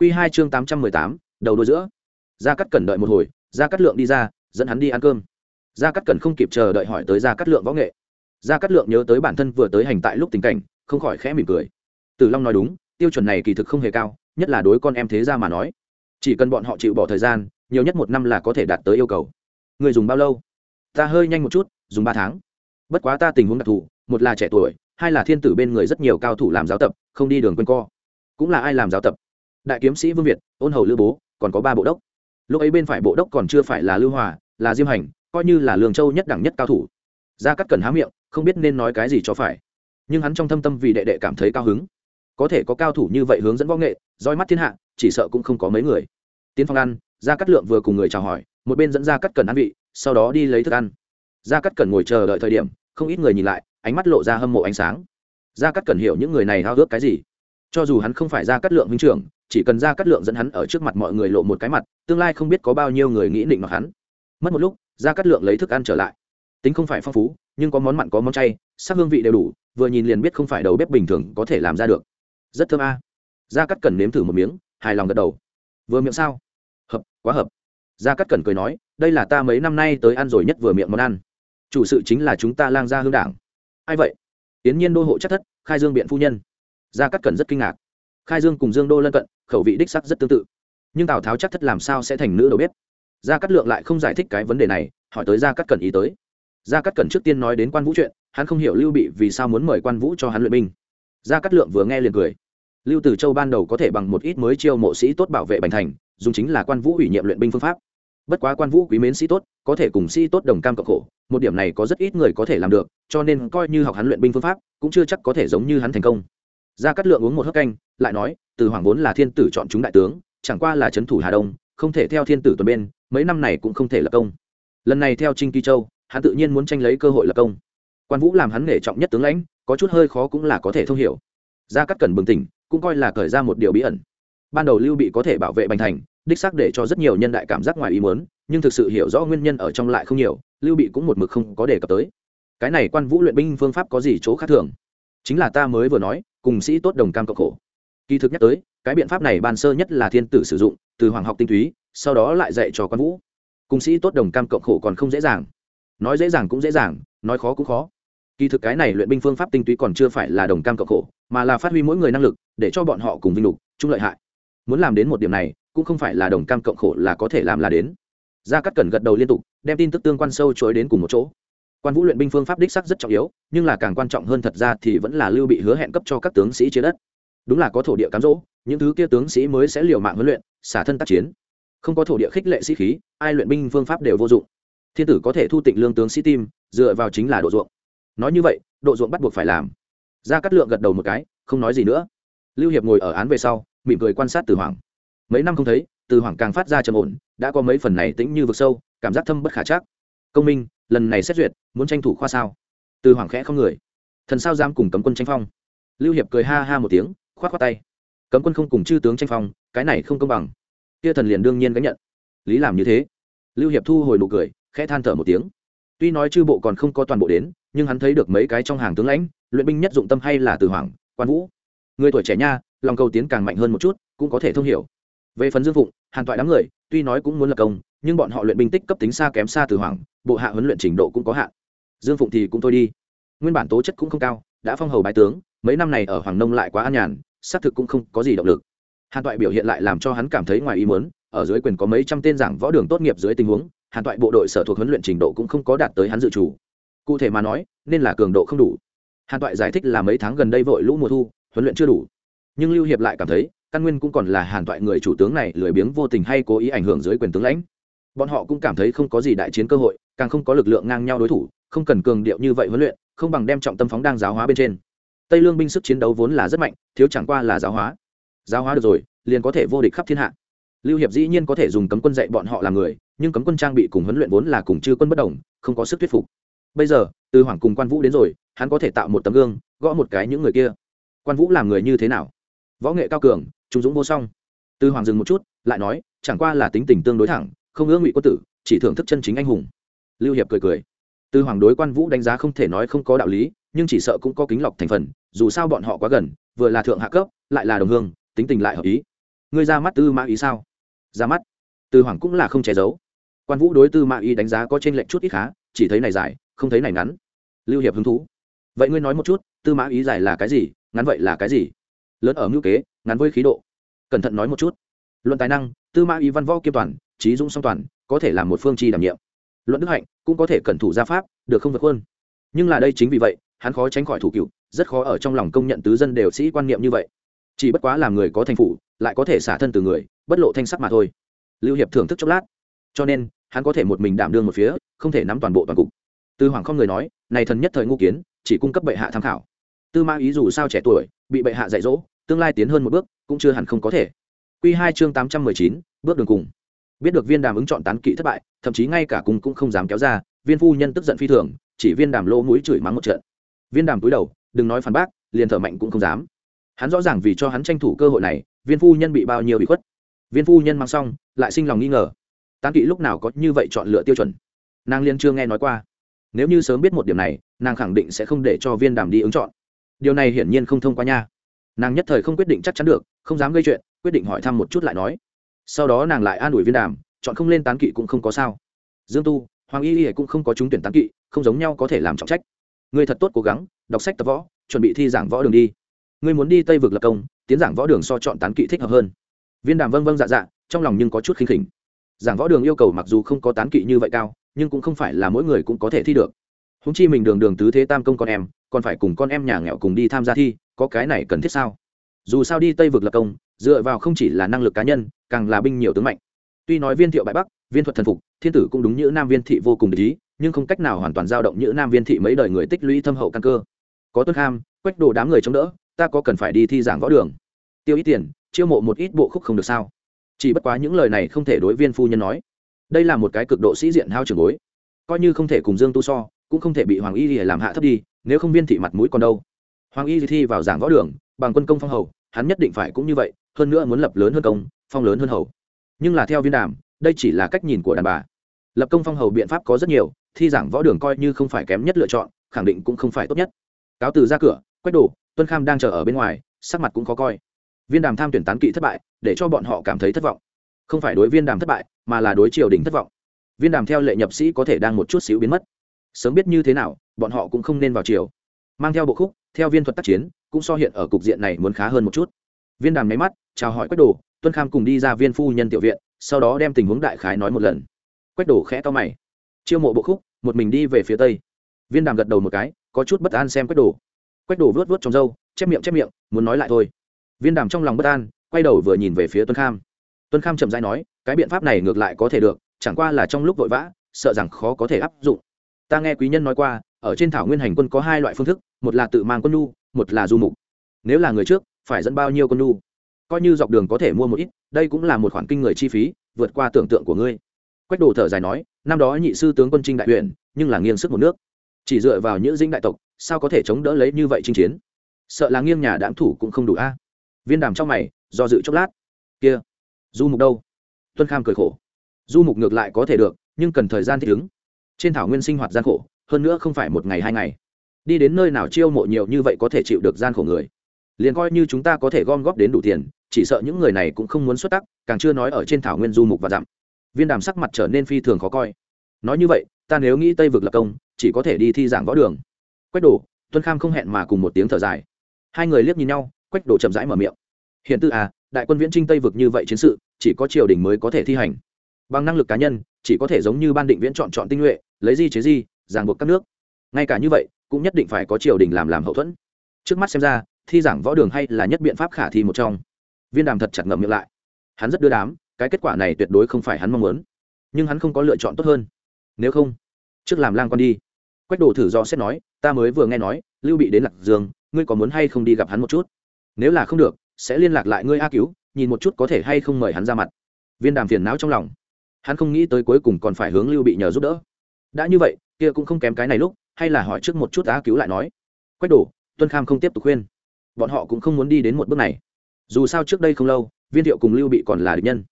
Quy hai chương tám trăm mười tám, đầu đuôi giữa. Gia Cát cẩn đợi một hồi, gia Cát lượng đi ra, dẫn hắn đi ăn cơm. Gia Cát cẩn không kịp chờ đợi hỏi tới gia Cát lượng võ nghệ. Gia Cát lượng nhớ tới bản thân vừa tới hành tại lúc tình cảnh, không khỏi khẽ mỉm cười. Tử long nói đúng, tiêu chuẩn này kỳ thực không hề cao, nhất là đối con em thế gia mà nói. Chỉ cần bọn họ chịu bỏ thời gian, nhiều nhất một năm là có thể đạt tới yêu cầu. Người dùng bao lâu? Ta hơi nhanh một chút, dùng ba tháng. Bất quá ta tình huống đặc thù, một là trẻ tuổi, hai là thiên tử bên người rất nhiều cao thủ làm giáo tập, không đi đường quên co. Cũng là ai làm giáo tập? Đại kiếm sĩ vương việt, ôn hầu Lưu bố, còn có ba bộ đốc. Lúc ấy bên phải bộ đốc còn chưa phải là lưu hòa, là diêm hành, coi như là lường châu nhất đẳng nhất cao thủ. Gia cắt cần há miệng, không biết nên nói cái gì cho phải. Nhưng hắn trong thâm tâm vì đệ đệ cảm thấy cao hứng. Có thể có cao thủ như vậy hướng dẫn võ nghệ, roi mắt thiên hạ, chỉ sợ cũng không có mấy người. Tiến phong ăn, gia cắt lượng vừa cùng người chào hỏi, một bên dẫn Gia cắt cần ăn vị, sau đó đi lấy thức ăn. Gia cắt cần ngồi chờ đợi thời điểm, không ít người nhìn lại, ánh mắt lộ ra hâm mộ ánh sáng. Gia cắt cần hiểu những người này hao ước cái gì cho dù hắn không phải gia cắt lượng huynh trưởng, chỉ cần gia cắt lượng dẫn hắn ở trước mặt mọi người lộ một cái mặt, tương lai không biết có bao nhiêu người nghĩ định mặc hắn. Mất một lúc gia cắt lượng lấy thức ăn trở lại. Tính không phải phong phú, nhưng có món mặn có món chay, sắc hương vị đều đủ, vừa nhìn liền biết không phải đầu bếp bình thường có thể làm ra được. Rất thơm a. À. gia cắt cần nếm thử một miếng, hài lòng gật đầu. Vừa miệng sao? Hợp, quá hợp. Gia cắt cẩn cười nói, đây là ta mấy năm nay tới ăn rồi nhất vừa miệng món ăn. Chủ sự chính là chúng ta lang gia hương đảng. Ai vậy? Tiến nhiên đô hộ chắc thất, khai dương biện phu nhân gia cắt cẩn rất kinh ngạc. Khai dương cùng dương đô lân cận, khẩu vị đích sắc rất tương tự. Nhưng tào tháo chắc thất làm sao sẽ thành nữ đầu bếp? Gia cắt lượng lại không giải thích cái vấn đề này, hỏi tới gia cắt cẩn ý tới. Gia cắt cẩn trước tiên nói đến quan vũ chuyện, hắn không hiểu lưu bị vì sao muốn mời quan vũ cho hắn luyện binh. Gia cắt lượng vừa nghe liền cười. Lưu tử châu ban đầu có thể bằng một ít mới chiêu mộ sĩ tốt bảo vệ bành thành, dùng chính là quan vũ ủy nhiệm luyện binh phương pháp. Bất quá quan vũ quý mến sĩ tốt, có thể cùng sĩ tốt đồng cam cộng khổ, một điểm này có rất ít người có thể làm được, cho nên coi như học hắn luyện binh phương pháp, cũng chưa chắc có thể giống như hắn thành công gia cát lượng uống một hớp canh, lại nói, từ hoàng vốn là thiên tử chọn chúng đại tướng, chẳng qua là trấn thủ hà đông, không thể theo thiên tử tuần bên, mấy năm này cũng không thể lập công. Lần này theo trinh kỳ châu, hắn tự nhiên muốn tranh lấy cơ hội lập công. Quan vũ làm hắn nghề trọng nhất tướng lãnh, có chút hơi khó cũng là có thể thông hiểu. Gia cát cần bừng tỉnh, cũng coi là cởi ra một điều bí ẩn. Ban đầu lưu bị có thể bảo vệ bành thành, đích xác để cho rất nhiều nhân đại cảm giác ngoài ý muốn, nhưng thực sự hiểu rõ nguyên nhân ở trong lại không nhiều, lưu bị cũng một mực không có đề cập tới. Cái này quan vũ luyện binh phương pháp có gì chỗ khác thường? Chính là ta mới vừa nói, cùng sĩ tốt đồng cam cộng khổ. Kỳ thực nhắc tới, cái biện pháp này ban sơ nhất là thiên tử sử dụng, từ hoàng học tinh túy, sau đó lại dạy cho quan vũ. Cùng sĩ tốt đồng cam cộng khổ còn không dễ dàng. Nói dễ dàng cũng dễ dàng, nói khó cũng khó. Kỳ thực cái này luyện binh phương pháp tinh túy còn chưa phải là đồng cam cộng khổ, mà là phát huy mỗi người năng lực, để cho bọn họ cùng vinh lục, chung lợi hại. Muốn làm đến một điểm này, cũng không phải là đồng cam cộng khổ là có thể làm là đến. Gia cắt cần gật đầu liên tục, đem tin tức tương quan sâu chối đến cùng một chỗ quan vũ luyện binh phương pháp đích sắc rất trọng yếu, nhưng là càng quan trọng hơn thật ra thì vẫn là lưu bị hứa hẹn cấp cho các tướng sĩ chia đất. Đúng là có thổ địa cám dỗ, những thứ kia tướng sĩ mới sẽ liều mạng huấn luyện, xả thân tác chiến. Không có thổ địa khích lệ sĩ khí, ai luyện binh phương pháp đều vô dụng. Thiên tử có thể thu tịnh lương tướng sĩ tim, dựa vào chính là độ ruộng. Nói như vậy, độ ruộng bắt buộc phải làm. Ra cắt lượng gật đầu một cái, không nói gì nữa. Lưu hiệp ngồi ở án về sau, mỉm cười quan sát từ hoàng mấy năm không thấy, từ hoàng càng phát ra trầm ổn, đã có mấy phần này tĩnh như vực sâu, cảm giác thâm bất khả chắc. Công minh lần này xét duyệt, muốn tranh thủ khoa sao? Từ hoàng khẽ không người. Thần sao dám cùng cấm quân tranh phong? Lưu hiệp cười ha ha một tiếng k h o á t khoác tay. Cấm quân không cùng chư tướng tranh phong, cái này không công bằng. Kia thần liền đương nhiên gánh nhận. Lý làm như thế. Lưu hiệp thu hồi nụ cười, khẽ than thở một tiếng. Tuy nói chư bộ còn không có toàn bộ đến, nhưng hắn thấy được mấy cái trong hàng tướng lãnh, luyện binh nhất dụng tâm hay là từ hoàng, quan vũ. Người tuổi trẻ nha, lòng cầu tiến càng mạnh hơn một chút, cũng có thể thông hiểu. Về phần dương phụng, hàn toại đám người, tuy nói cũng muốn lập công nhưng bọn họ luyện binh tích cấp tính xa kém xa từ hoàng bộ hạ huấn luyện trình độ cũng có hạn. Dương phụng thì cũng thôi đi. Nguyên bản tố chất cũng không cao, đã phong hầu bài tướng, mấy năm này ở hoàng nông lại quá an nhàn, xác thực cũng không có gì động lực. Hàn toại biểu hiện lại làm cho hắn cảm thấy ngoài ý muốn, ở dưới quyền có mấy trăm tên giảng võ đường tốt nghiệp dưới tình huống, hàn toại bộ đội sở thuộc huấn luyện trình độ cũng không có đạt tới hắn dự chủ. Cụ thể mà nói, nên là cường độ không đủ. Hàn toại giải thích là mấy tháng gần đây vội lũ mùa thu, huấn luyện chưa đủ. Nhưng lưu hiệp lại cảm thấy, căn nguyên cũng còn là hàn toại người chủ tướng này lười biếng vô tình hay cố ý ảnh hưởng dưới quyền tướng lãnh bọn họ cũng cảm thấy không có gì đại chiến cơ hội, càng không có lực lượng ngang nhau đối thủ, không cần cường điệu như vậy huấn luyện, không bằng đem trọng tâm phóng đang giáo hóa bên trên. Tây lương binh sức chiến đấu vốn là rất mạnh, thiếu chẳng qua là giáo hóa. Giáo hóa được rồi, liền có thể vô địch khắp thiên hạ. Lưu hiệp dĩ nhiên có thể dùng cấm quân dạy bọn họ làm người, nhưng cấm quân trang bị cùng huấn luyện vốn là cùng chư quân bất đồng, không có sức thuyết phục. Bây giờ, từ hoàng cùng quan vũ đến rồi, hắn có thể tạo một tấm gương, gõ một cái những người kia. Quan vũ làm người như thế nào? Võ nghệ cao cường trung dũng vô song. Từ hoàng dừng một chút, lại nói, chẳng qua là tính tình tương đối thẳng không ưa ngụy quân tử, chỉ thưởng thức chân chính anh hùng. Lưu hiệp cười cười. Tư hoàng đối quan vũ đánh giá không thể nói không có đạo lý, nhưng chỉ sợ cũng có kính lọc thành phần, dù sao bọn họ quá gần, vừa là thượng hạ cấp, lại là đồng hương, tính tình lại hợp ý. Ngươi ra mắt tư mã ý sao? Ra mắt. Tư hoàng cũng là không che giấu. Quan vũ đối tư mã ý đánh giá có trên lệnh chút ít khá, chỉ thấy này dài, không thấy này ngắn. Lưu hiệp hứng thú. Vậy ngươi nói một chút, tư mã ý dài là cái gì, ngắn vậy là cái gì? Lớn ở ngữ kế, ngắn với khí độ. Cẩn thận nói một chút. Luận tài năng, tư mã ý văn võ kiêm toàn trí dũng song toàn, có thể làm một phương chi đảm nhiệm. Luận đức hạnh, cũng có thể cẩn thủ gia pháp, được không vượt hơn nhưng là đây chính vì vậy, hắn khó tránh khỏi thủ cựu, rất khó ở trong lòng công nhận tứ dân đều sĩ quan niệm như vậy. Chỉ bất quá làm người có thành phủ, lại có thể xả thân từ người, bất lộ thanh sắc mà thôi. Lưu hiệp thưởng thức chốc lát. Cho nên, hắn có thể một mình đảm đương một phía, không thể nắm toàn bộ toàn cục. Tư hoàng không người nói, này thần nhất thời ngũ kiến, chỉ cung cấp bệ hạ tham khảo. Tư Ma ý dù sao trẻ tuổi, bị bệ hạ dạy dỗ, tương lai tiến hơn một bước, cũng chưa hẳn không có thể. Q hai chương tám trăm mười chín, bước đường cùng biết được viên đàm ứng chọn tán kỵ thất bại, thậm chí ngay cả cùng cũng không dám kéo ra, viên phu nhân tức giận phi thường, chỉ viên đàm lỗ mũi chửi mắng một trận. Viên đàm cúi đầu, đừng nói phản bác, liền thở mạnh cũng không dám. Hắn rõ ràng vì cho hắn tranh thủ cơ hội này, viên phu nhân bị bao nhiêu bị khuất. Viên phu nhân mang xong, lại sinh lòng nghi ngờ. Tán kỵ lúc nào có như vậy chọn lựa tiêu chuẩn? Nàng liên chưa nghe nói qua. Nếu như sớm biết một điểm này, nàng khẳng định sẽ không để cho viên đàm đi ứng chọn. Điều này hiển nhiên không thông qua nha. Nàng nhất thời không quyết định chắc chắn được, không dám gây chuyện, quyết định hỏi thăm một chút lại nói sau đó nàng lại an ủi viên đàm, chọn không lên tán kỵ cũng không có sao. Dương tu, hoàng y y cũng không có trúng tuyển tán kỵ, không giống nhau có thể làm trọng trách. Người thật tốt cố gắng, đọc sách tập võ, chuẩn bị thi giảng võ đường đi. Người muốn đi tây vực lập công, tiến giảng võ đường so chọn tán kỵ thích hợp hơn. Viên đàm vâng vâng dạ dạ trong lòng nhưng có chút khinh khỉnh. Giảng võ đường yêu cầu mặc dù không có tán kỵ như vậy cao, nhưng cũng không phải là mỗi người cũng có thể thi được. Húng chi mình đường đường tứ thế tam công con em, còn phải cùng con em nhà nghèo cùng đi tham gia thi, có cái này cần thiết sao? Dù sao đi tây vực lập công, dựa vào không chỉ là năng lực cá nhân, càng là binh nhiều tướng mạnh. Tuy nói viên thiệu bại bắc, viên thuật thần phục, thiên tử cũng đúng như nam viên thị vô cùng để ý, nhưng không cách nào hoàn toàn giao động như nam viên thị mấy đời người tích lũy thâm hậu căn cơ. Có tuân ham quách đồ đám người chống đỡ, ta có cần phải đi thi giảng võ đường. Tiêu ít tiền, chiêu mộ một ít bộ khúc không được sao? Chỉ bất quá những lời này không thể đối viên phu nhân nói. Đây là một cái cực độ sĩ diện hao trường bối. Coi như không thể cùng dương tu so, cũng không thể bị hoàng y làm hạ thấp đi, nếu không viên thị mặt mũi còn đâu. Hoàng y thi vào giảng võ đường, bằng quân công phong hầu hắn nhất định phải cũng như vậy, hơn nữa muốn lập lớn hơn công, phong lớn hơn hầu. Nhưng là theo viên đàm, đây chỉ là cách nhìn của đàn bà. Lập công phong hầu biện pháp có rất nhiều, thi giảng võ đường coi như không phải kém nhất lựa chọn, khẳng định cũng không phải tốt nhất. Cáo từ ra cửa, quách đổ tuân kham đang chờ ở bên ngoài, sắc mặt cũng khó coi. Viên đàm tham tuyển tán kỵ thất bại, để cho bọn họ cảm thấy thất vọng. Không phải đối viên đàm thất bại, mà là đối triều đình thất vọng. Viên đàm theo lệ nhập sĩ có thể đang một chút xíu biến mất. Sớm biết như thế nào, bọn họ cũng không nên vào triều. Mang theo bộ khúc theo viên thuật tác chiến, cũng so hiện ở cục diện này muốn khá hơn một chút. Viên đàm máy mắt, chào hỏi quách đồ, tuân kham cùng đi ra viên phu nhân tiểu viện, sau đó đem tình huống đại khái nói một lần. Quách đồ khẽ to mày. Chiêu mộ bộ khúc, một mình đi về phía tây. Viên đàm gật đầu một cái, có chút bất an xem quách đồ. Quách đồ vớt vớt trong râu, chép miệng chép miệng, muốn nói lại thôi. Viên đàm trong lòng bất an, quay đầu vừa nhìn về phía tuân kham. Tuân kham chậm dãi nói, cái biện pháp này ngược lại có thể được, chẳng qua là trong lúc vội vã, sợ rằng khó có thể áp dụng. Ta nghe quý nhân nói qua ở trên thảo nguyên hành quân có hai loại phương thức một là tự mang quân nhu, một là du mục. Nếu là người trước phải dẫn bao nhiêu quân nhu? coi như dọc đường có thể mua một ít đây cũng là một khoản kinh người chi phí vượt qua tưởng tượng của ngươi. Quách đồ thở dài nói năm đó nhị sư tướng quân trinh đại huyện nhưng là nghiêng sức một nước. Chỉ dựa vào những dinh đại tộc sao có thể chống đỡ lấy như vậy chinh chiến? Sợ là nghiêng nhà đáng thủ cũng không đủ a. Viên đàm trong mày do dự chốc lát. Kia du mục đâu? Tuân kham cười khổ. Du mục ngược lại có thể được nhưng cần thời gian thích ứng. Trên thảo nguyên sinh hoạt gian khổ hơn nữa không phải một ngày hai ngày. Đi đến nơi nào chiêu mộ nhiều như vậy có thể chịu được gian khổ người? Liền coi như chúng ta có thể gom góp đến đủ tiền, chỉ sợ những người này cũng không muốn xuất tắc, càng chưa nói ở trên thảo nguyên du mục và dặm. Viên đàm sắc mặt trở nên phi thường khó coi. Nói như vậy, ta nếu nghĩ tây vực lập công, chỉ có thể đi thi giảng võ đường. Quách đổ tuân kham không hẹn mà cùng một tiếng thở dài. Hai người liếc nhìn nhau, quách đổ chậm rãi mở miệng. Hiện tự à đại quân viễn trinh tây vực như vậy chiến sự, chỉ có triều đình mới có thể thi hành. Bằng năng lực cá nhân, chỉ có thể giống như ban định viễn chọn chọn tinh nhuệ, lấy di chế di ràng buộc các nước. Ngay cả như vậy, cũng nhất định phải có triều đình làm làm hậu thuẫn. Trước mắt xem ra, thi giảng võ đường hay là nhất biện pháp khả thi một trong. Viên đàm thật chặt ngậm miệng lại. Hắn rất đưa đám, cái kết quả này tuyệt đối không phải hắn mong muốn. Nhưng hắn không có lựa chọn tốt hơn. Nếu không, trước làm lang con đi. Quách đồ thử do xét nói, ta mới vừa nghe nói, lưu bị đến lạc dương, ngươi có muốn hay không đi gặp hắn một chút? Nếu là không được, sẽ liên lạc lại ngươi a cứu, nhìn một chút có thể hay không mời hắn ra mặt. Viên đàm phiền não trong lòng. Hắn không nghĩ tới cuối cùng còn phải hướng lưu bị nhờ giúp đỡ đã như vậy, kia cũng không kém cái này lúc, hay là hỏi trước một chút á cứu lại nói. Quách đổ tuân kham không tiếp tục khuyên. Bọn họ cũng không muốn đi đến một bước này. Dù sao trước đây không lâu, viên thiệu cùng lưu bị còn là địch nhân.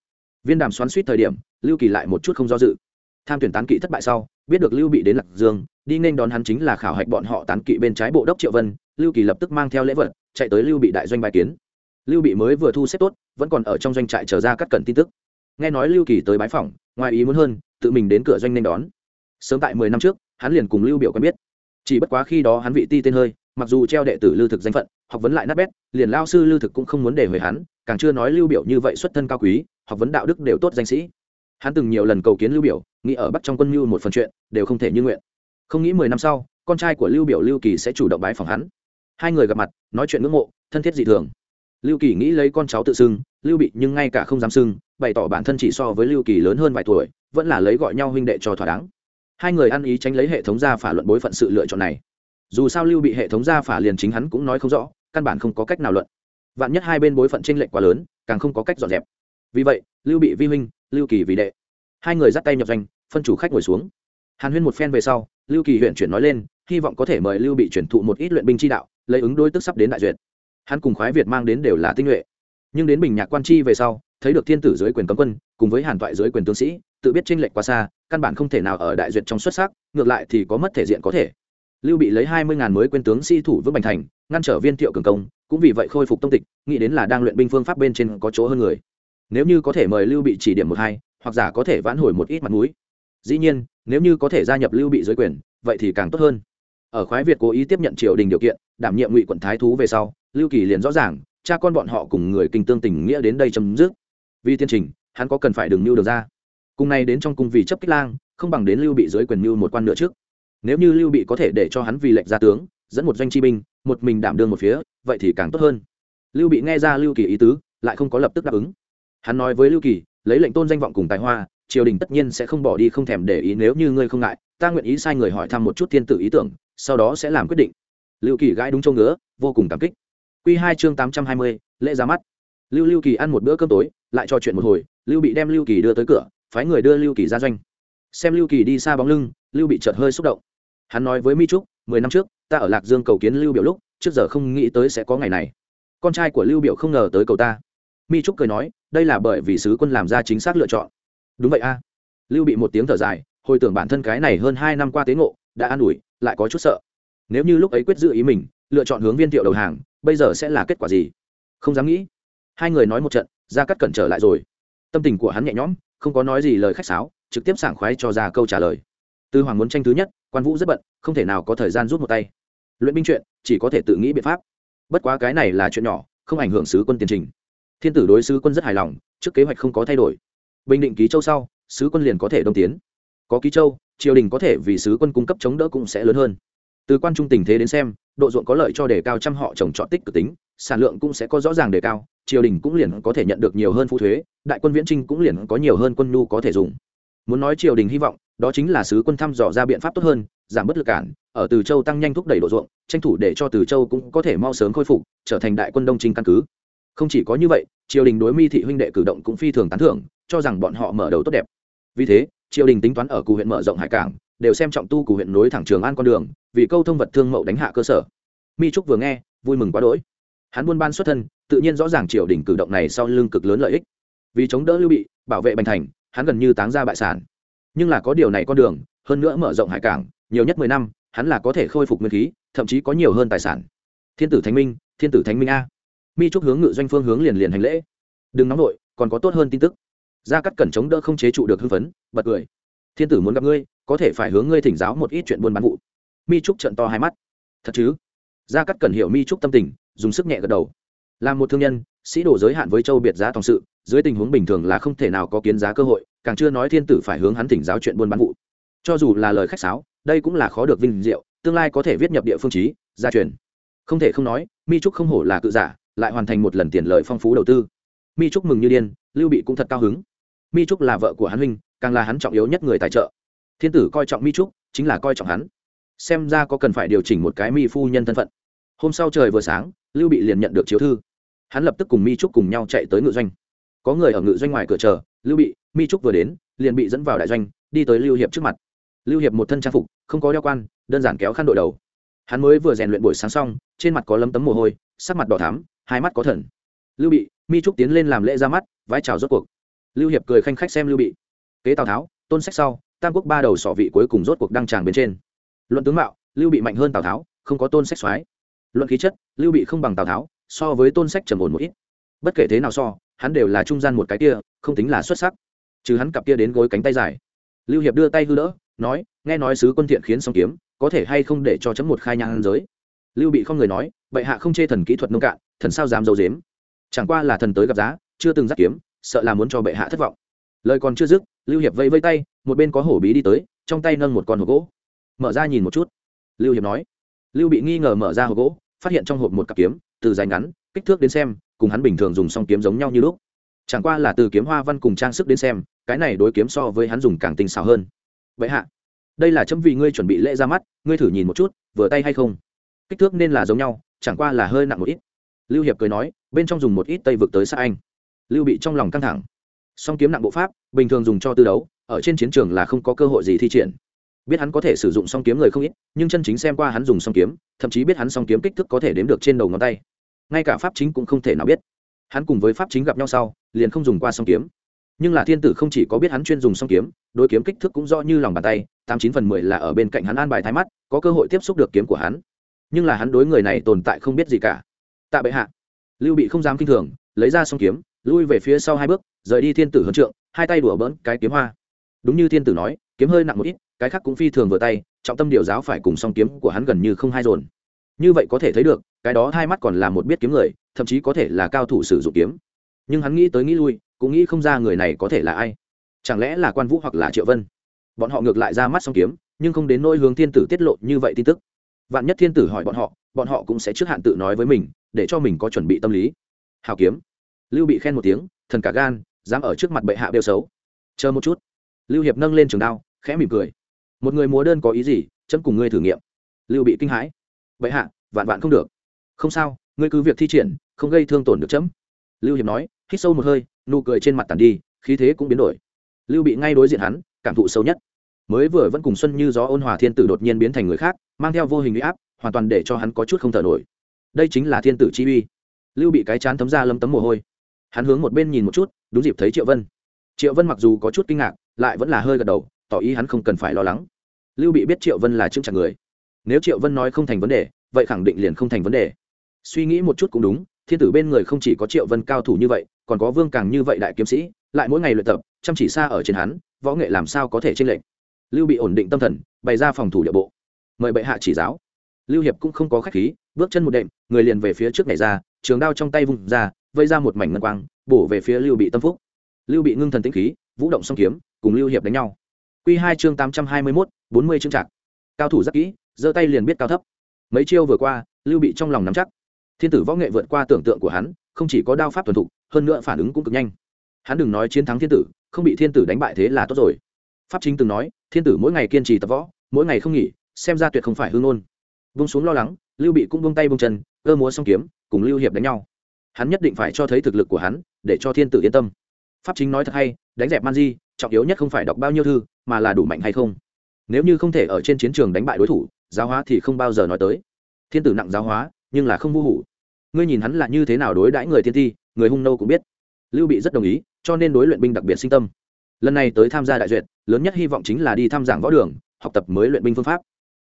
Viên đàm xoắn suýt thời điểm, lưu kỳ lại một chút không do dự. Tham tuyển tán kỵ thất bại sau, biết được lưu bị đến lạc dương, đi nên đón hắn chính là khảo hạch bọn họ tán kỵ bên trái bộ đốc triệu vân, lưu kỳ lập tức mang theo lễ vật, chạy tới lưu bị đại doanh bài kiến. Lưu bị mới vừa thu xếp tốt, vẫn còn ở trong doanh trại chờ ra cắt cẩn tin tức. Nghe nói lưu kỳ tới bái phỏng, ngoài ý muốn hơn, tự mình đến cửa doanh nên đón sớm tại mười năm trước, hắn liền cùng lưu biểu quen biết. Chỉ bất quá khi đó hắn vị ti tên hơi, mặc dù treo đệ tử lưu thực danh phận, học vấn lại nát bét, liền lao sư lưu thực cũng không muốn để về hắn, càng chưa nói lưu biểu như vậy xuất thân cao quý, học vấn đạo đức đều tốt danh sĩ. Hắn từng nhiều lần cầu kiến lưu biểu, nghĩ ở bắc trong quân lưu một phần chuyện, đều không thể như nguyện. Không nghĩ mười năm sau, con trai của lưu biểu lưu kỳ sẽ chủ động bái phòng hắn. Hai người gặp mặt, nói chuyện ngưỡng mộ, thân thiết dị thường. Lưu kỳ nghĩ lấy con cháu tự xưng, lưu bị nhưng ngay cả không dám xưng, bày tỏ bản thân chỉ so với lưu kỳ lớn hơn vài tuổi, vẫn là lấy gọi nhau huynh đệ cho thỏa đáng hai người ăn ý tránh lấy hệ thống gia phả luận bối phận sự lựa chọn này. Dù sao lưu bị hệ thống gia phả liền chính hắn cũng nói không rõ, căn bản không có cách nào luận. Vạn nhất hai bên bối phận tranh lệch quá lớn, càng không có cách dọn dẹp. Vì vậy, lưu bị vi huynh, lưu kỳ vì đệ. Hai người dắt tay nhập danh phân chủ khách ngồi xuống. Hàn huyên một phen về sau, lưu kỳ huyện chuyển nói lên, hy vọng có thể mời lưu bị chuyển thụ một ít luyện binh chi đạo, lấy ứng đôi tức sắp đến đại duyệt. Hắn cùng khoái việt mang đến đều là tinh nhuệ. Nhưng đến bình nhạc quan chi về sau, thấy được thiên tử dưới quyền cấm quân cùng với hàn toại dưới quyền tướng sĩ, tự biết tranh lệch quá xa, căn bản không thể nào ở đại duyệt trong xuất sắc, ngược lại thì có mất thể diện có thể. Lưu bị lấy hai mươi ngàn mới quyền tướng sĩ thủ vững bành thành, ngăn trở viên thiệu cường công, cũng vì vậy khôi phục tông tịch, nghĩ đến là đang luyện binh phương pháp bên trên có chỗ hơn người. Nếu như có thể mời lưu bị chỉ điểm một hai, hoặc giả có thể vãn hồi một ít mặt mũi. Dĩ nhiên, nếu như có thể gia nhập lưu bị dưới quyền, vậy thì càng tốt hơn. Ở khoái việt cố ý tiếp nhận triều đình điều kiện, đảm nhiệm ngụy quận thái thú về sau, lưu kỳ liền rõ ràng, cha con bọn họ cùng người kinh tương tình nghĩa đến đây chấm dứt. Vì tiên trình hắn có cần phải đừng mưu được ra. Cùng này đến trong cung vì chấp kích lang, không bằng đến lưu bị dưới quyền mưu một quan nữa trước. Nếu như lưu bị có thể để cho hắn vì lệnh gia tướng, dẫn một doanh chi binh, một mình đảm đương một phía, vậy thì càng tốt hơn. Lưu bị nghe ra lưu kỳ ý tứ, lại không có lập tức đáp ứng. Hắn nói với lưu kỳ, lấy lệnh tôn danh vọng cùng tài hoa, triều đình tất nhiên sẽ không bỏ đi không thèm để ý nếu như ngươi không ngại, ta nguyện ý sai người hỏi thăm một chút thiên tử ý tưởng, sau đó sẽ làm quyết định. Lưu kỳ gãi đúng châu ngứa, vô cùng cảm kích. Q hai chương tám trăm hai mươi, lễ ra mắt. Lưu lưu kỳ ăn một bữa cơm tối, lại trò chuyện một hồi lưu bị đem lưu kỳ đưa tới cửa, phái người đưa lưu kỳ ra doanh. Xem lưu kỳ đi xa bóng lưng, lưu bị chợt hơi xúc động. Hắn nói với mi trúc, mười năm trước, ta ở lạc dương cầu kiến lưu biểu lúc, trước giờ không nghĩ tới sẽ có ngày này. Con trai của lưu biểu không ngờ tới cầu ta. Mi trúc cười nói, đây là bởi vì sứ quân làm ra chính xác lựa chọn. Đúng vậy a. Lưu bị một tiếng thở dài, hồi tưởng bản thân cái này hơn hai năm qua tế ngộ, đã an ủi, lại có chút sợ. Nếu như lúc ấy quyết giữ ý mình, lựa chọn hướng viên thiệu đầu hàng, bây giờ sẽ là kết quả gì? Không dám nghĩ. Hai người nói một trận ra cắt cẩn trở lại rồi tâm tình của hắn nhẹ nhõm, không có nói gì lời khách sáo, trực tiếp sảng khoái cho ra câu trả lời. Tư hoàng muốn tranh thứ nhất, quan vũ rất bận, không thể nào có thời gian rút một tay. Luyện binh chuyện, chỉ có thể tự nghĩ biện pháp. Bất quá cái này là chuyện nhỏ, không ảnh hưởng sứ quân tiền trình. Thiên tử đối sứ quân rất hài lòng, trước kế hoạch không có thay đổi. Bình định ký châu sau, sứ quân liền có thể đông tiến. Có ký châu, triều đình có thể vì sứ quân cung cấp chống đỡ cũng sẽ lớn hơn. Từ quan trung tình thế đến xem, độ ruộng có lợi cho đề cao trăm họ trồng trọt tích cực tính, sản lượng cũng sẽ có rõ ràng đề cao triều đình cũng liền có thể nhận được nhiều hơn phụ thuế, đại quân viễn trinh cũng liền có nhiều hơn quân nhu có thể dùng. Muốn nói triều đình hy vọng, đó chính là sứ quân thăm dò ra biện pháp tốt hơn, giảm bất lực cản, ở từ châu tăng nhanh thúc đẩy độ ruộng, tranh thủ để cho từ châu cũng có thể mau sớm khôi phục, trở thành đại quân đông trinh căn cứ. Không chỉ có như vậy, triều đình đối mi thị huynh đệ cử động cũng phi thường tán thưởng, cho rằng bọn họ mở đầu tốt đẹp. Vì thế, triều đình tính toán ở cù huyện mở rộng hải cảng, đều xem trọng tu cù huyện nối thẳng trường an con đường, vì câu thông vật thương mậu đánh hạ cơ sở. Mi trúc vừa nghe, vui mừng quá đỗi hắn buôn ban xuất thân, tự nhiên rõ ràng triều đình cử động này sau lưng cực lớn lợi ích. Vì chống đỡ lưu bị, bảo vệ bành thành, hắn gần như táng ra bại sản. Nhưng là có điều này con đường, hơn nữa mở rộng hải cảng, nhiều nhất mười năm, hắn là có thể khôi phục nguyên khí, thậm chí có nhiều hơn tài sản. Thiên tử thánh minh, thiên tử thánh minh a. Mi trúc hướng ngự doanh phương hướng liền liền hành lễ. Đừng nóng nổi còn có tốt hơn tin tức. Gia cắt cẩn chống đỡ không chế trụ được hưng phấn, bật cười. Thiên tử muốn gặp ngươi, có thể phải hướng ngươi thỉnh giáo một ít chuyện buôn bán vụ. Mi trúc trận to hai mắt. Thật chứ? Gia cắt cẩn hiểu mi trúc tâm tình dùng sức nhẹ gật đầu. Là một thương nhân, sĩ đồ giới hạn với châu biệt giá tòng sự, dưới tình huống bình thường là không thể nào có kiến giá cơ hội, càng chưa nói thiên tử phải hướng hắn thỉnh giáo chuyện buôn bán vụ. Cho dù là lời khách sáo, đây cũng là khó được vinh diệu, tương lai có thể viết nhập địa phương trí, gia truyền. Không thể không nói, mi trúc không hổ là cự giả, lại hoàn thành một lần tiền lợi phong phú đầu tư. Mi trúc mừng như điên, lưu bị cũng thật cao hứng. Mi trúc là vợ của hắn huynh, càng là hắn trọng yếu nhất người tài trợ. Thiên tử coi trọng mi trúc, chính là coi trọng hắn. Xem ra có cần phải điều chỉnh một cái mi phu nhân thân phận hôm sau trời vừa sáng, lưu bị liền nhận được chiếu thư. Hắn lập tức cùng mi trúc cùng nhau chạy tới ngự doanh. Có người ở ngự doanh ngoài cửa chờ, lưu bị, mi trúc vừa đến, liền bị dẫn vào đại doanh, đi tới lưu hiệp trước mặt. Lưu hiệp một thân trang phục, không có đeo quan, đơn giản kéo khăn đội đầu. Hắn mới vừa rèn luyện buổi sáng xong, trên mặt có lấm tấm mồ hôi, sắc mặt đỏ thắm, hai mắt có thần. Lưu bị, mi trúc tiến lên làm lễ ra mắt, vái chào rốt cuộc. Lưu hiệp cười khanh khách xem lưu bị. Kế tào tháo, tôn sách sau, tam quốc ba đầu sỏ vị cuối cùng rốt cuộc đăng tràng bên trên. Luận tướng mạo, lưu bị mạnh hơn tào tháo, không có tôn sách soái luận khí chất, lưu bị không bằng tào tháo, so với tôn sách trầm ổn một ít. Bất kể thế nào so, hắn đều là trung gian một cái kia, không tính là xuất sắc. Trừ hắn cặp kia đến gối cánh tay dài. Lưu hiệp đưa tay hư đỡ, nói, nghe nói sứ quân thiện khiến song kiếm, có thể hay không để cho chấm một khai nhang giới? Lưu bị không người nói, bệ hạ không chê thần kỹ thuật nông cạn, thần sao dám dâu dếm chẳng qua là thần tới gặp giá, chưa từng dắt kiếm, sợ là muốn cho bệ hạ thất vọng. Lời còn chưa dứt, lưu hiệp vây vây tay, một bên có hổ bí đi tới, trong tay nâng một con hộp gỗ. Mở ra nhìn một chút. Lưu hiệp nói lưu bị nghi ngờ mở ra hộp gỗ, phát hiện trong hộp một cặp kiếm, từ dài ngắn, kích thước đến xem, cùng hắn bình thường dùng song kiếm giống nhau như lúc. Chẳng qua là từ kiếm hoa văn cùng trang sức đến xem, cái này đối kiếm so với hắn dùng càng tinh xảo hơn. Vậy hạ, đây là chấm vì ngươi chuẩn bị lễ ra mắt, ngươi thử nhìn một chút, vừa tay hay không? Kích thước nên là giống nhau, chẳng qua là hơi nặng một ít. Lưu hiệp cười nói, bên trong dùng một ít tây vực tới xa anh. Lưu bị trong lòng căng thẳng. Song kiếm nặng bộ pháp, bình thường dùng cho tư đấu, ở trên chiến trường là không có cơ hội gì thi triển biết hắn có thể sử dụng song kiếm người không ít, nhưng chân chính xem qua hắn dùng song kiếm, thậm chí biết hắn song kiếm kích thước có thể đếm được trên đầu ngón tay. Ngay cả pháp chính cũng không thể nào biết. Hắn cùng với pháp chính gặp nhau sau, liền không dùng qua song kiếm. Nhưng là thiên tử không chỉ có biết hắn chuyên dùng song kiếm, đối kiếm kích thước cũng rõ như lòng bàn tay, tám chín phần mười là ở bên cạnh hắn an bài thái mắt, có cơ hội tiếp xúc được kiếm của hắn. Nhưng là hắn đối người này tồn tại không biết gì cả. Tạ bệ hạ. Lưu bị không dám kinh thường, lấy ra song kiếm, lui về phía sau hai bước, rời đi thiên tử hơn trượng, hai tay đùa bỡn cái kiếm hoa. Đúng như thiên tử nói kiếm hơi nặng một ít, cái khác cũng phi thường vừa tay, trọng tâm điều giáo phải cùng song kiếm của hắn gần như không hai dồn. Như vậy có thể thấy được, cái đó hai mắt còn là một biết kiếm người, thậm chí có thể là cao thủ sử dụng kiếm. Nhưng hắn nghĩ tới nghĩ lui, cũng nghĩ không ra người này có thể là ai. Chẳng lẽ là quan vũ hoặc là triệu vân? Bọn họ ngược lại ra mắt song kiếm, nhưng không đến nỗi hướng thiên tử tiết lộ như vậy tin tức. Vạn nhất thiên tử hỏi bọn họ bọn họ cũng sẽ trước hạn tự nói với mình, để cho mình có chuẩn bị tâm lý. Hào kiếm. Lưu bị khen một tiếng, thần cả gan, dám ở trước mặt bệ hạ bêu xấu. Chờ một chút lưu hiệp nâng lên trường đao, khẽ mỉm cười. Một người múa đơn có ý gì, chấm cùng ngươi thử nghiệm. Lưu bị kinh hãi. Bệ hạ, vạn vạn không được. Không sao, ngươi cứ việc thi triển, không gây thương tổn được chấm. Lưu hiệp nói, hít sâu một hơi, nụ cười trên mặt tàn đi, khí thế cũng biến đổi. Lưu bị ngay đối diện hắn, cảm thụ sâu nhất. Mới vừa vẫn cùng xuân như gió ôn hòa thiên tử đột nhiên biến thành người khác, mang theo vô hình huy áp, hoàn toàn để cho hắn có chút không thở nổi. Đây chính là thiên tử chi uy. Lưu bị cái chán thấm ra lâm tấm mồ hôi. Hắn hướng một bên nhìn một chút, đúng dịp thấy triệu vân. Triệu vân mặc dù có chút kinh ngạc lại vẫn là hơi gật đầu, tỏ ý hắn không cần phải lo lắng. Lưu bị biết triệu vân là trưng chặt người. Nếu triệu vân nói không thành vấn đề, vậy khẳng định liền không thành vấn đề. Suy nghĩ một chút cũng đúng, thiên tử bên người không chỉ có triệu vân cao thủ như vậy, còn có vương càng như vậy đại kiếm sĩ, lại mỗi ngày luyện tập, chăm chỉ xa ở trên hắn, võ nghệ làm sao có thể tranh lệch. Lưu bị ổn định tâm thần, bày ra phòng thủ địa bộ. Mời bệ hạ chỉ giáo. Lưu hiệp cũng không có khách khí, bước chân một đệm, người liền về phía trước này ra, trường đao trong tay vùng ra, vây ra một mảnh ngân quang, bổ về phía lưu bị tâm phúc. Lưu bị ngưng thần tĩnh khí, vũ động song kiếm cùng lưu hiệp đánh nhau. Q hai chương tám trăm hai mươi mốt, bốn mươi chương trạc. Cao thủ rất kỹ, giơ tay liền biết cao thấp. Mấy chiêu vừa qua, lưu bị trong lòng nắm chắc. Thiên tử võ nghệ vượt qua tưởng tượng của hắn, không chỉ có đao pháp thuần thục, hơn nữa phản ứng cũng cực nhanh. Hắn đừng nói chiến thắng thiên tử, không bị thiên tử đánh bại thế là tốt rồi. Pháp chính từng nói, thiên tử mỗi ngày kiên trì tập võ, mỗi ngày không nghỉ, xem ra tuyệt không phải hương ngôn. Vung xuống lo lắng, lưu bị cũng vung tay vung chân ơ múa song kiếm, cùng lưu hiệp đánh nhau. Hắn nhất định phải cho thấy thực lực của hắn, để cho thiên tử yên tâm. Pháp chính nói thật hay, đánh dẹp man di trọng yếu nhất không phải đọc bao nhiêu thư, mà là đủ mạnh hay không. Nếu như không thể ở trên chiến trường đánh bại đối thủ, giáo hóa thì không bao giờ nói tới. Thiên tử nặng giáo hóa, nhưng là không vô hủ. Ngươi nhìn hắn là như thế nào đối đãi người thiên thi người hung nô cũng biết. Lưu bị rất đồng ý, cho nên đối luyện binh đặc biệt sinh tâm. Lần này tới tham gia đại duyệt, lớn nhất hy vọng chính là đi tham giảng võ đường, học tập mới luyện binh phương pháp.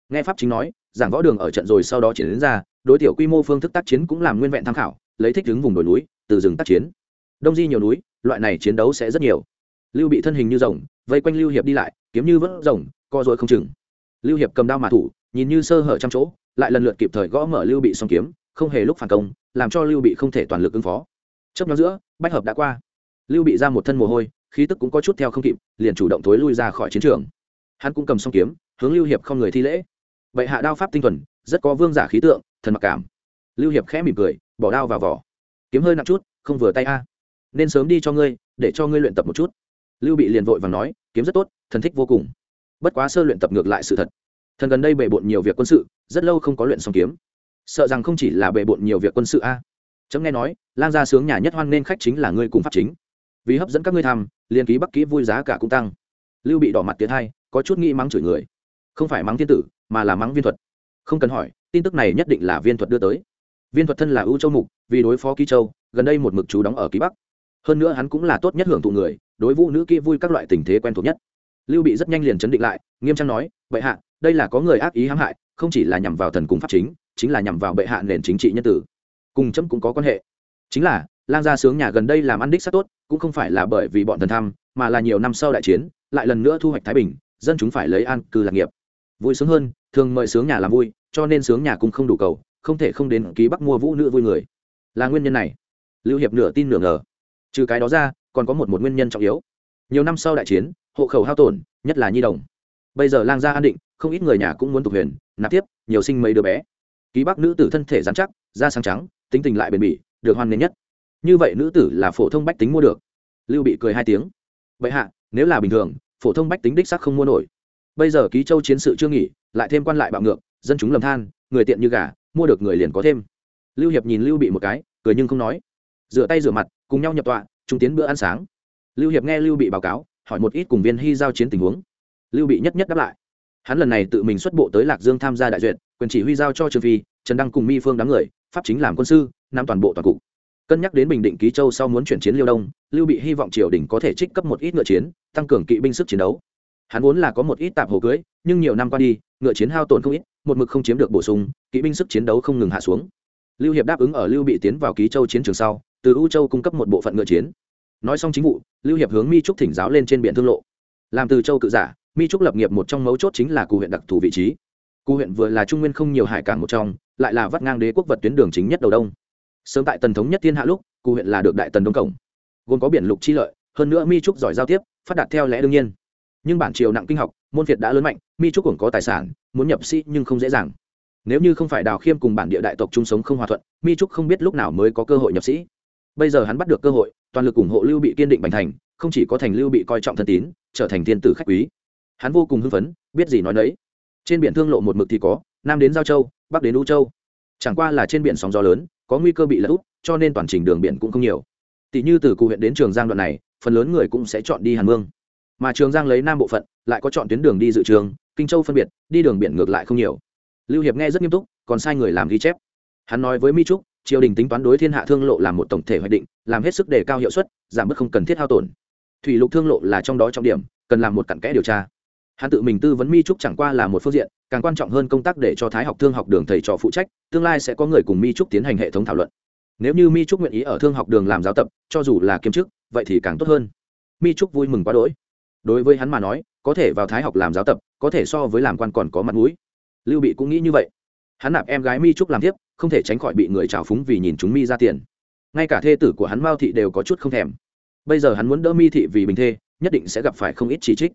Nghe pháp chính nói, giảng võ đường ở trận rồi sau đó chỉ đến ra, đối tiểu quy mô phương thức tác chiến cũng làm nguyên vẹn tham khảo, lấy thích ứng vùng đồi núi, từ rừng tác chiến. Đông di nhiều núi, loại này chiến đấu sẽ rất nhiều lưu bị thân hình như rồng, vây quanh lưu hiệp đi lại, kiếm như vớt rồng, co dối không chừng. Lưu hiệp cầm đao mà thủ, nhìn như sơ hở trăm chỗ, lại lần lượt kịp thời gõ mở lưu bị xong kiếm, không hề lúc phản công, làm cho lưu bị không thể toàn lực ứng phó. Chấp nhóm giữa, bách hợp đã qua. Lưu bị ra một thân mồ hôi, khí tức cũng có chút theo không kịp, liền chủ động thối lui ra khỏi chiến trường. Hắn cũng cầm xong kiếm, hướng lưu hiệp không người thi lễ. Vậy hạ đao pháp tinh thuần, rất có vương giả khí tượng, thần mặc cảm. Lưu hiệp khẽ mỉm cười, bỏ đao vào vỏ. Kiếm hơi nặng chút, không vừa tay a. Nên sớm đi cho ngươi, để cho ngươi luyện tập một chút lưu bị liền vội và nói, kiếm rất tốt, thần thích vô cùng. Bất quá sơ luyện tập ngược lại sự thật. Thần gần đây bề bộn nhiều việc quân sự, rất lâu không có luyện xong kiếm. Sợ rằng không chỉ là bề bộn nhiều việc quân sự a. Chấm nghe nói, lang gia sướng nhà nhất hoan nên khách chính là ngươi cùng pháp chính. Vì hấp dẫn các ngươi tham liền ký bắc ký vui giá cả cũng tăng. Lưu bị đỏ mặt tiến hai, có chút nghĩ mắng chửi người. Không phải mắng thiên tử, mà là mắng viên thuật. Không cần hỏi, tin tức này nhất định là viên thuật đưa tới. Viên thuật thân là ưu châu mục, vì đối phó ký châu, gần đây một mực chú đóng ở ký bắc hơn nữa hắn cũng là tốt nhất hưởng thụ người, đối vũ nữ kỹ vui các loại tình thế quen thuộc nhất. Lưu bị rất nhanh liền chấn định lại, nghiêm trang nói, bệ hạ, đây là có người ác ý hãm hại, không chỉ là nhằm vào thần cung pháp chính chính là nhằm vào bệ hạ nền chính trị nhân tử. Cùng chấm cũng có quan hệ. Chính là, lang gia sướng nhà gần đây làm ăn đích sắc tốt, cũng không phải là bởi vì bọn thần tham mà là nhiều năm sau đại chiến, lại lần nữa thu hoạch thái bình, dân chúng phải lấy an cư lạc nghiệp. Vui sướng hơn, thường mời sướng nhà làm vui, cho nên sướng nhà cũng không đủ cầu, không thể không đến ký bắc mua vũ nữ vui người. Là nguyên nhân này. Lưu hiệp nửa tin nửa ngờ trừ cái đó ra, còn có một một nguyên nhân trọng yếu. Nhiều năm sau đại chiến, hộ khẩu hao tổn, nhất là nhi đồng. Bây giờ lang gia an định, không ít người nhà cũng muốn tục huyền, nạp tiếp, nhiều sinh mấy đứa bé. Ký bác nữ tử thân thể dán chắc, da sáng trắng, tính tình lại bền bỉ, được hoan nghênh nhất. Như vậy nữ tử là phổ thông bách tính mua được. Lưu bị cười hai tiếng. Vậy hạ, nếu là bình thường, phổ thông bách tính đích sắc không mua nổi. Bây giờ ký châu chiến sự chưa nghỉ, lại thêm quan lại bạo ngược, dân chúng lầm than, người tiện như gà, mua được người liền có thêm. Lưu hiệp nhìn lưu bị một cái, cười nhưng không nói rửa tay rửa mặt, cùng nhau nhập tọa trung tiến bữa ăn sáng. Lưu hiệp nghe lưu bị báo cáo, hỏi một ít cùng viên hy giao chiến tình huống. Lưu bị nhất nhất đáp lại. Hắn lần này tự mình xuất bộ tới lạc dương tham gia đại duyệt, quyền chỉ huy giao cho trương phi, trần đăng cùng mi phương đám người, pháp chính làm quân sư nam toàn bộ toàn cục. Cân nhắc đến bình định ký châu sau muốn chuyển chiến liêu đông, lưu bị hy vọng triều đình có thể trích cấp một ít ngựa chiến, tăng cường kỵ binh sức chiến đấu. Hắn vốn là có một ít tạp hồ cưới, nhưng nhiều năm qua đi, ngựa chiến hao tổn không ít, một mực không chiếm được bổ sung, kỵ binh sức chiến đấu không ngừng hạ xuống. Lưu hiệp đáp ứng ở lưu bị tiến vào ký châu chiến trường sau từ u châu cung cấp một bộ phận ngựa chiến. Nói xong chính vụ, lưu hiệp hướng mi trúc thỉnh giáo lên trên biển thương lộ. Làm từ châu cự giả, mi trúc lập nghiệp một trong mấu chốt chính là cụ huyện đặc thù vị trí. Cụ huyện vừa là trung nguyên không nhiều hải cảng một trong, lại là vắt ngang đế quốc vật tuyến đường chính nhất đầu đông. Sớm tại tần thống nhất thiên hạ lúc cụ huyện là được đại tần đông cổng gồm có biển lục chi lợi, hơn nữa mi trúc giỏi giao tiếp, phát đạt theo lẽ đương nhiên. Nhưng bản triều nặng kinh học, môn việt đã lớn mạnh, mi trúc cũng có tài sản, muốn nhập sĩ nhưng không dễ dàng. Nếu như không phải đào khiêm cùng bản địa đại tộc chung sống không hòa thuận, mi trúc không biết lúc nào mới có cơ hội nhập sĩ bây giờ hắn bắt được cơ hội, toàn lực ủng hộ lưu bị kiên định bành thành, không chỉ có thành lưu bị coi trọng thân tín, trở thành thiên tử khách quý. Hắn vô cùng hưng phấn, biết gì nói nấy. Trên biển thương lộ một mực thì có, nam đến giao châu, bắc đến u châu. Chẳng qua là trên biển sóng gió lớn, có nguy cơ bị lỡ út cho nên toàn trình đường biển cũng không nhiều. Tỷ như từ cụ huyện đến trường giang đoạn này, phần lớn người cũng sẽ chọn đi hàn mương. Mà trường giang lấy nam bộ phận, lại có chọn tuyến đường đi dự trường, kinh châu phân biệt, đi đường biển ngược lại không nhiều. Lưu hiệp nghe rất nghiêm túc, còn sai người làm ghi chép. Hắn nói với mi trúc triều đình tính toán đối thiên hạ thương lộ làm một tổng thể hoạch định, làm hết sức đề cao hiệu suất, giảm bớt không cần thiết hao tổn. Thủy lục thương lộ là trong đó trọng điểm, cần làm một cặn kẽ điều tra. Hắn tự mình tư vấn mi trúc chẳng qua là một phương diện, càng quan trọng hơn công tác để cho thái học thương học đường thầy trò phụ trách, tương lai sẽ có người cùng mi trúc tiến hành hệ thống thảo luận. Nếu như mi trúc nguyện ý ở thương học đường làm giáo tập, cho dù là kiêm chức, vậy thì càng tốt hơn. Mi trúc vui mừng quá đỗi. Đối với hắn mà nói, có thể vào thái học làm giáo tập, có thể so với làm quan còn có mặt mũi. Lưu bị cũng nghĩ như vậy. Hắn nạp em gái mi trúc làm tiếp không thể tránh khỏi bị người trào phúng vì nhìn chúng mi ra tiền. Ngay cả thê tử của hắn mao thị đều có chút không thèm. Bây giờ hắn muốn đỡ mi thị vì bình thê, nhất định sẽ gặp phải không ít chỉ trích.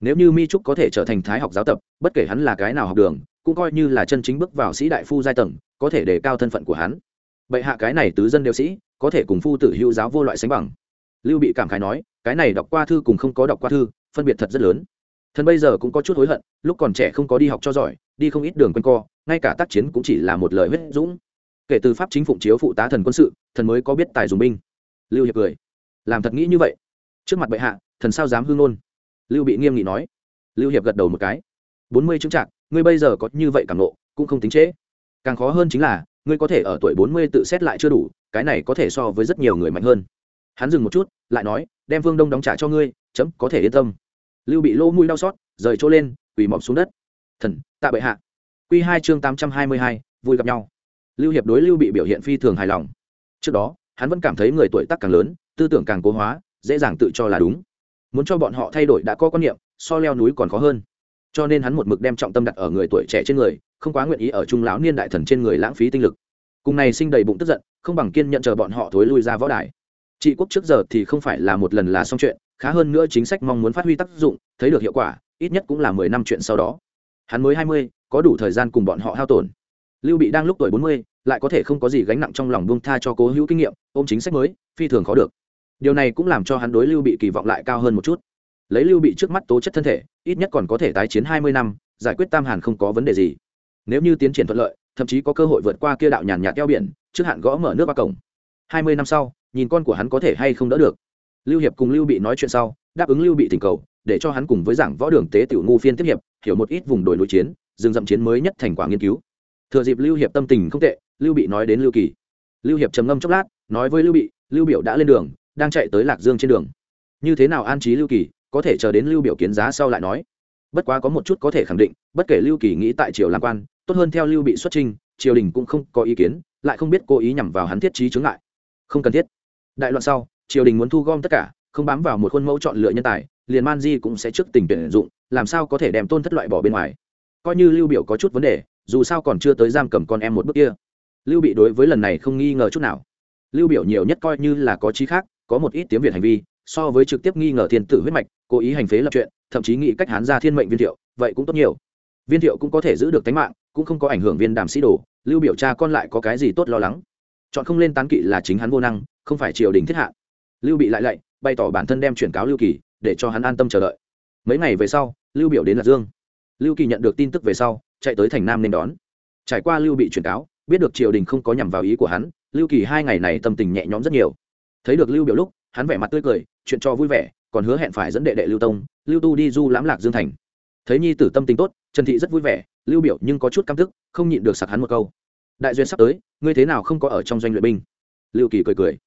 Nếu như mi trúc có thể trở thành thái học giáo tập, bất kể hắn là cái nào học đường, cũng coi như là chân chính bước vào sĩ đại phu giai tầng, có thể đề cao thân phận của hắn. Bệ hạ cái này tứ dân đều sĩ, có thể cùng phu tử hữu giáo vô loại sánh bằng. Lưu bị cảm khái nói, cái này đọc qua thư cùng không có đọc qua thư, phân biệt thật rất lớn thần bây giờ cũng có chút hối hận lúc còn trẻ không có đi học cho giỏi đi không ít đường q u a n co ngay cả tác chiến cũng chỉ là một lời huyết dũng. Kể từ pháp chính phụng chiếu phụ tá thần quân sự thần mới có biết tài dùng binh. Lưu hiệp cười. Làm thật nghĩ như vậy. Trước mặt bệ hạ thần sao dám hương ngôn? Lưu bị nghiêm nghị nói. Lưu hiệp gật đầu một cái. Bốn mươi chứng trạng, ngươi bây giờ có như vậy càng nộ cũng không tính trễ. Càng khó hơn chính là ngươi có thể ở tuổi bốn mươi tự xét lại chưa đủ cái này có thể so với rất nhiều người mạnh hơn. Hắn dừng một chút lại nói đem vương đông đóng trả cho ngươi chấm có thể yên tâm lưu bị lỗ mũi đau xót, rời chỗ lên, quỳ mọc xuống đất. Thần, tạ bệ hạ. Q hai chương tám trăm hai mươi hai, vui gặp nhau. Lưu hiệp đối lưu bị biểu hiện phi thường hài lòng. Trước đó, hắn vẫn cảm thấy người tuổi tác càng lớn, tư tưởng càng cố hóa, dễ dàng tự cho là đúng. Muốn cho bọn họ thay đổi đã có quan niệm, so leo núi còn khó hơn. Cho nên hắn một mực đem trọng tâm đặt ở người tuổi trẻ trên người, không quá nguyện ý ở trung lão niên đại thần trên người lãng phí tinh lực. Cùng này sinh đầy bụng tức giận, không bằng kiên nhận chờ bọn họ thối lui ra võ đài. Trị quốc trước giờ thì không phải là một lần là xong chuyện khá hơn nữa chính sách mong muốn phát huy tác dụng, thấy được hiệu quả, ít nhất cũng là mười năm chuyện sau đó. Hắn mới hai mươi, có đủ thời gian cùng bọn họ hao tổn. Lưu bị đang lúc tuổi bốn mươi, lại có thể không có gì gánh nặng trong lòng buông tha cho cố hữu kinh nghiệm, ôm chính sách mới, phi thường khó được. Điều này cũng làm cho hắn đối lưu bị kỳ vọng lại cao hơn một chút. Lấy lưu bị trước mắt tố chất thân thể, ít nhất còn có thể tái chiến hai mươi năm, giải quyết tam hàn không có vấn đề gì. Nếu như tiến triển thuận lợi, thậm chí có cơ hội vượt qua kia đạo nhàn nhạt eo biển, trước hạn gõ mở nước ba cổng. Hai mươi năm sau, nhìn con của hắn có thể hay không đỡ được lưu hiệp cùng lưu bị nói chuyện sau, đáp ứng lưu bị tình cầu, để cho hắn cùng với giảng võ đường tế tiểu ngu phiên tiếp hiệp, hiểu một ít vùng đồi núi chiến, rừng rậm chiến mới nhất thành quả nghiên cứu. Thừa dịp lưu hiệp tâm tình không tệ, lưu bị nói đến lưu kỳ. Lưu hiệp trầm ngâm chốc lát, nói với lưu bị, lưu biểu đã lên đường, đang chạy tới lạc dương trên đường. Như thế nào an trí lưu kỳ, có thể chờ đến lưu biểu kiến giá sau lại nói. Bất quá có một chút có thể khẳng định, bất kể lưu kỳ nghĩ tại triều làm quan, tốt hơn theo lưu bị xuất trình, triều đình cũng không có ý kiến, lại không biết cố ý nhằm vào hắn thiết trí chướng ngại. Không cần thiết. Đại loạn sau triều đình muốn thu gom tất cả, không bám vào một khuôn mẫu chọn lựa nhân tài, liền man di cũng sẽ trước tình tuyển dụng, làm sao có thể đem tôn thất loại bỏ bên ngoài. Coi như lưu biểu có chút vấn đề, dù sao còn chưa tới giam cầm con em một bước kia. Lưu bị đối với lần này không nghi ngờ chút nào. Lưu biểu nhiều nhất coi như là có trí khác, có một ít tiếng việt hành vi, so với trực tiếp nghi ngờ thiên tử huyết mạch, cố ý hành phế lập chuyện, thậm chí nghĩ cách hán ra thiên mệnh viên thiệu, vậy cũng tốt nhiều. Viên thiệu cũng có thể giữ được tính mạng, cũng không có ảnh hưởng viên đàm sĩ đồ, lưu biểu cha con lại có cái gì tốt lo lắng. Chọn không lên tán kỵ là chính hắn vô năng, không phải triều đình thiết hạ lưu bị lại lạy, bày tỏ bản thân đem chuyển cáo lưu kỳ, để cho hắn an tâm chờ đợi. Mấy ngày về sau, lưu biểu đến lạc dương. Lưu kỳ nhận được tin tức về sau, chạy tới thành nam nên đón. Trải qua lưu bị chuyển cáo, biết được triều đình không có nhằm vào ý của hắn, lưu kỳ hai ngày này tâm tình nhẹ nhõm rất nhiều. Thấy được lưu biểu lúc, hắn vẻ mặt tươi cười, chuyện cho vui vẻ, còn hứa hẹn phải dẫn đệ đệ lưu tông, lưu tu đi du lãm lạc dương thành. Thấy nhi tử tâm tình tốt, trần thị rất vui vẻ, lưu biểu nhưng có chút căm tức, không nhịn được sặc hắn một câu. Đại duyên sắp tới, ngươi thế nào không có ở trong doanh luyện binh? Lưu kỳ cười cười.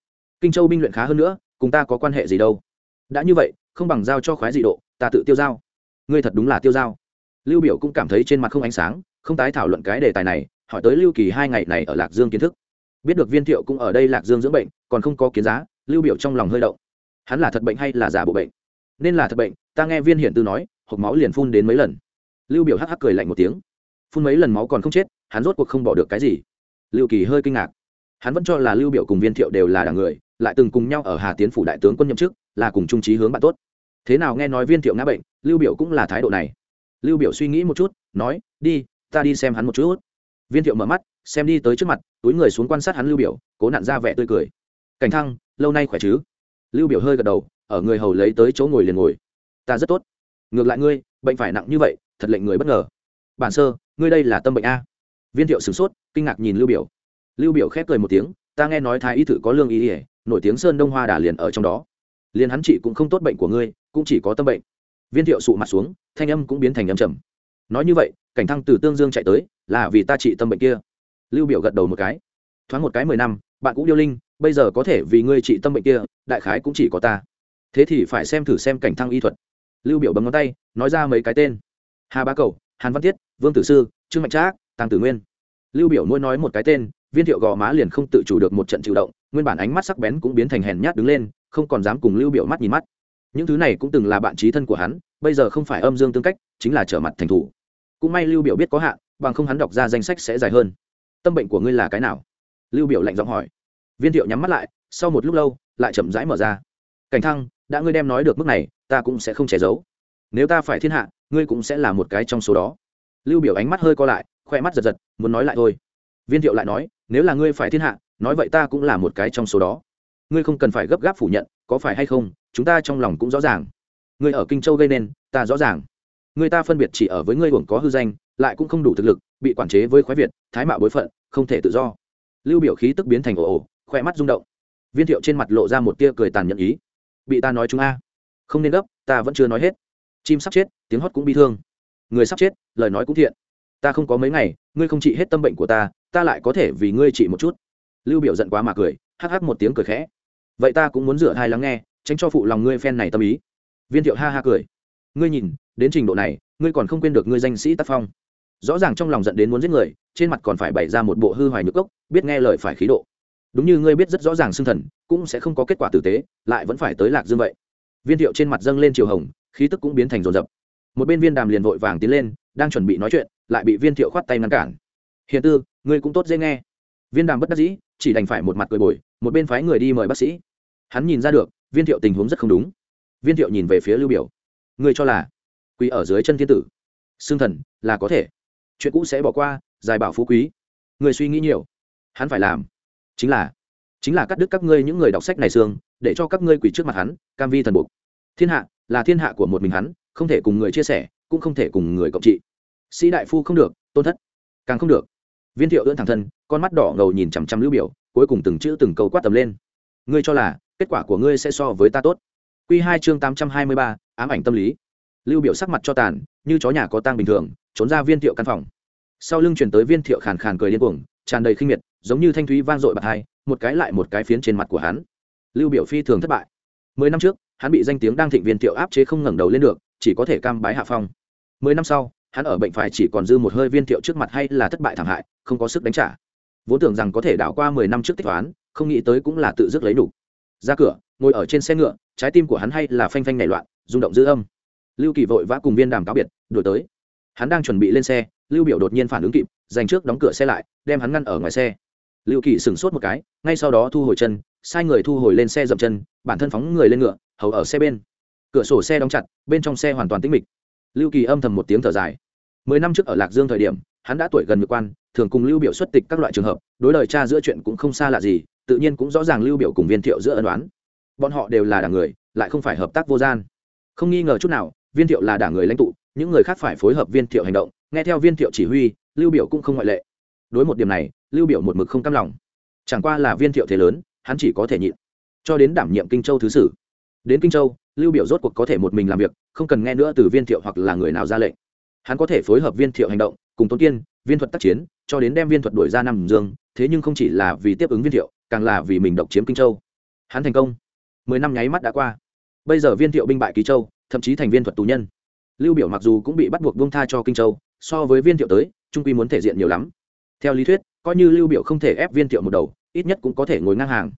Kinh châu binh luyện khá hơn nữa cùng ta có quan hệ gì đâu. Đã như vậy, không bằng giao cho khoái dị độ, ta tự tiêu giao. Ngươi thật đúng là tiêu giao. Lưu biểu cũng cảm thấy trên mặt không ánh sáng, không tái thảo luận cái đề tài này, hỏi tới lưu kỳ hai ngày này ở lạc dương kiến thức. Biết được viên thiệu cũng ở đây lạc dương dưỡng bệnh, còn không có kiến giá, lưu biểu trong lòng hơi động. Hắn là thật bệnh hay là giả bộ bệnh? Nên là thật bệnh, ta nghe viên hiển tư nói, hộp máu liền phun đến mấy lần. Lưu biểu hắc hắc cười lạnh một tiếng. Phun mấy lần máu còn không chết, hắn rốt cuộc không bỏ được cái gì. Lưu kỳ hơi kinh ngạc hắn vẫn cho là lưu biểu cùng viên thiệu đều là đảng người, lại từng cùng nhau ở hà tiến phủ đại tướng quân nhậm chức, là cùng trung trí hướng bạn tốt. Thế nào nghe nói viên thiệu ngã bệnh, lưu biểu cũng là thái độ này. Lưu biểu suy nghĩ một chút, nói, đi, ta đi xem hắn một chút. Viên thiệu mở mắt, xem đi tới trước mặt, túi người xuống quan sát hắn lưu biểu, cố nặn ra vẻ tươi cười. Cảnh thăng, lâu nay khỏe chứ? Lưu biểu hơi gật đầu, ở người hầu lấy tới chỗ ngồi liền ngồi. Ta rất tốt. Ngược lại ngươi, bệnh phải nặng như vậy, thật lệnh người bất ngờ. Bản sơ, ngươi đây là tâm bệnh a. Viên thiệu sửng sốt, kinh ngạc nhìn lưu biểu lưu biểu khép cười một tiếng, ta nghe nói thái y thử có lương y ỉa nổi tiếng sơn đông hoa đà liền ở trong đó. Liền hắn trị cũng không tốt bệnh của ngươi, cũng chỉ có tâm bệnh. Viên thiệu sụ mặt xuống, thanh âm cũng biến thành âm trầm. Nói như vậy, cảnh thăng từ tương dương chạy tới, là vì ta trị tâm bệnh kia. Lưu biểu gật đầu một cái. Thoáng một cái mười năm, bạn cũng điêu linh, bây giờ có thể vì ngươi trị tâm bệnh kia, đại khái cũng chỉ có ta. Thế thì phải xem thử xem cảnh thăng y thuật. Lưu biểu bấm ngón tay, nói ra mấy cái tên. Hà bá cầu, hàn văn tiết, vương tử sư, trương mạnh trác tăng tử nguyên. Lưu biểu nuôi nói một cái tên viên thiệu gò má liền không tự chủ được một trận chịu động, nguyên bản ánh mắt sắc bén cũng biến thành hèn nhát đứng lên, không còn dám cùng lưu biểu mắt nhìn mắt. Những thứ này cũng từng là bạn trí thân của hắn, bây giờ không phải âm dương tương cách, chính là trở mặt thành thủ. Cũng may lưu biểu biết có hạn, bằng không hắn đọc ra danh sách sẽ dài hơn. Tâm bệnh của ngươi là cái nào? Lưu biểu lạnh giọng hỏi. Viên thiệu nhắm mắt lại, sau một lúc lâu, lại chậm rãi mở ra. Cảnh thăng, đã ngươi đem nói được mức này, ta cũng sẽ không che giấu. Nếu ta phải thiên hạ, ngươi cũng sẽ là một cái trong số đó. Lưu biểu ánh mắt hơi co lại, khoe mắt giật giật, muốn nói lại thôi. Viên thiệu lại nói nếu là ngươi phải thiên hạ, nói vậy ta cũng là một cái trong số đó. Ngươi không cần phải gấp gáp phủ nhận, có phải hay không, chúng ta trong lòng cũng rõ ràng. Ngươi ở kinh châu gây nên, ta rõ ràng. Người ta phân biệt chỉ ở với ngươi hưởng có hư danh, lại cũng không đủ thực lực, bị quản chế với khoái việt, thái mạo bối phận, không thể tự do. Lưu biểu khí tức biến thành ồ ồ, khoe mắt rung động. Viên thiệu trên mặt lộ ra một tia cười tàn nhẫn ý. Bị ta nói chúng a. Không nên gấp, ta vẫn chưa nói hết. Chim sắp chết, tiếng hót cũng bi thương. Người sắp chết, lời nói cũng thiện. Ta không có mấy ngày, ngươi không trị hết tâm bệnh của ta ta lại có thể vì ngươi trị một chút. Lưu biểu giận quá mà cười hắc hắc một tiếng cười khẽ. Vậy ta cũng muốn rửa hai lắng nghe tránh cho phụ lòng ngươi phen này tâm ý. Viên thiệu ha ha cười. Ngươi nhìn đến trình độ này ngươi còn không quên được ngươi danh sĩ tác phong. Rõ ràng trong lòng giận đến muốn giết người trên mặt còn phải bày ra một bộ hư hoài nhược gốc, biết nghe lời phải khí độ. Đúng như ngươi biết rất rõ ràng xương thần cũng sẽ không có kết quả tử tế lại vẫn phải tới lạc dương vậy. Viên thiệu trên mặt dâng lên chiều hồng khí tức cũng biến thành rồn rập một bên viên đàm liền vội vàng tiến lên đang chuẩn bị nói chuyện lại bị viên thiệu khoát tay ngăn cản. Hiện tư ngươi cũng tốt dễ nghe. Viên đàm bất đắc dĩ, chỉ đành phải một mặt cười bồi, một bên phái người đi mời bác sĩ. Hắn nhìn ra được, viên thiệu tình huống rất không đúng. Viên thiệu nhìn về phía lưu biểu. Ngươi cho là quỳ ở dưới chân thiên tử. Xương thần, là có thể. Chuyện cũ sẽ bỏ qua, giải bảo phú quý. Người suy nghĩ nhiều. Hắn phải làm. Chính là chính là cắt đứt các ngươi những người đọc sách này xương, để cho các ngươi quỳ trước mặt hắn, cam vi thần buộc. Thiên hạ, là thiên hạ của một mình hắn, không thể cùng người chia sẻ, cũng không thể cùng người cộng trị. Sĩ đại phu không được, tôn thất càng không được viên thiệu ưỡn thẳng thân, con mắt đỏ ngầu nhìn chằm chằm lưu biểu, cuối cùng từng chữ từng câu quát tầm lên. Ngươi cho là, kết quả của ngươi sẽ so với ta tốt. Quy hai chương tám trăm hai mươi ba, ám ảnh tâm lý. Lưu biểu sắc mặt cho tàn, như chó nhà có tang bình thường, trốn ra viên thiệu căn phòng. Sau lưng chuyển tới viên thiệu khàn khàn cười điên cuồng, tràn đầy khinh miệt, giống như thanh thúy vang dội bạc hai, một cái lại một cái phiến trên mặt của hắn. Lưu biểu phi thường thất bại. Mười năm trước, hắn bị danh tiếng đang thịnh viên thiệu áp chế không ngẩng đầu lên được, chỉ có thể cam bái hạ phong. Mười năm sau, hắn ở bệnh phải chỉ còn dư một hơi viên thiệu trước mặt hay là thất bại thảm hại không có sức đánh trả. Vốn tưởng rằng có thể đảo qua mười năm trước tích toán, không nghĩ tới cũng là tự dứt lấy đủ. Ra cửa, ngồi ở trên xe ngựa, trái tim của hắn hay là phanh phanh nảy loạn, rung động dư âm. Lưu kỳ vội vã cùng viên đàm cáo biệt đổi tới. Hắn đang chuẩn bị lên xe, lưu biểu đột nhiên phản ứng kịp, dành trước đóng cửa xe lại, đem hắn ngăn ở ngoài xe. Lưu kỳ sửng sốt một cái, ngay sau đó thu hồi chân, sai người thu hồi lên xe dậm chân, bản thân phóng người lên ngựa, hầu ở xe bên. Cửa sổ xe đóng chặt, bên trong xe hoàn toàn tĩnh mịch. Lưu kỳ âm thầm một tiếng thở dài. Mười năm trước ở lạc dương thời điểm hắn đã tuổi gần ngược quan, thường cùng lưu biểu xuất tịch các loại trường hợp, đối lời cha giữa chuyện cũng không xa lạ gì, tự nhiên cũng rõ ràng lưu biểu cùng viên thiệu giữa ân đoán bọn họ đều là đảng người, lại không phải hợp tác vô gian. Không nghi ngờ chút nào, viên thiệu là đảng người lãnh tụ, những người khác phải phối hợp viên thiệu hành động, nghe theo viên thiệu chỉ huy, lưu biểu cũng không ngoại lệ. Đối một điểm này, lưu biểu một mực không cam lòng. Chẳng qua là viên thiệu thế lớn, hắn chỉ có thể nhịn. Cho đến đảm nhiệm kinh châu thứ sử. Đến kinh châu, lưu biểu rốt cuộc có thể một mình làm việc, không cần nghe nữa từ viên thiệu hoặc là người nào ra lệnh. Hắn có thể phối hợp viên thiệu hành động cùng tôn kiên, viên thuật tác chiến, cho đến đem viên thuật đuổi ra nam dương, thế nhưng không chỉ là vì tiếp ứng viên thiệu, càng là vì mình độc chiếm kinh châu. Hắn thành công. Mười năm nháy mắt đã qua. Bây giờ viên thiệu binh bại ký châu, thậm chí thành viên thuật tù nhân. Lưu biểu mặc dù cũng bị bắt buộc buông tha cho kinh châu, so với viên thiệu tới, trung quy muốn thể diện nhiều lắm. Theo lý thuyết, coi như lưu biểu không thể ép viên thiệu một đầu, ít nhất cũng có thể ngồi ngang hàng.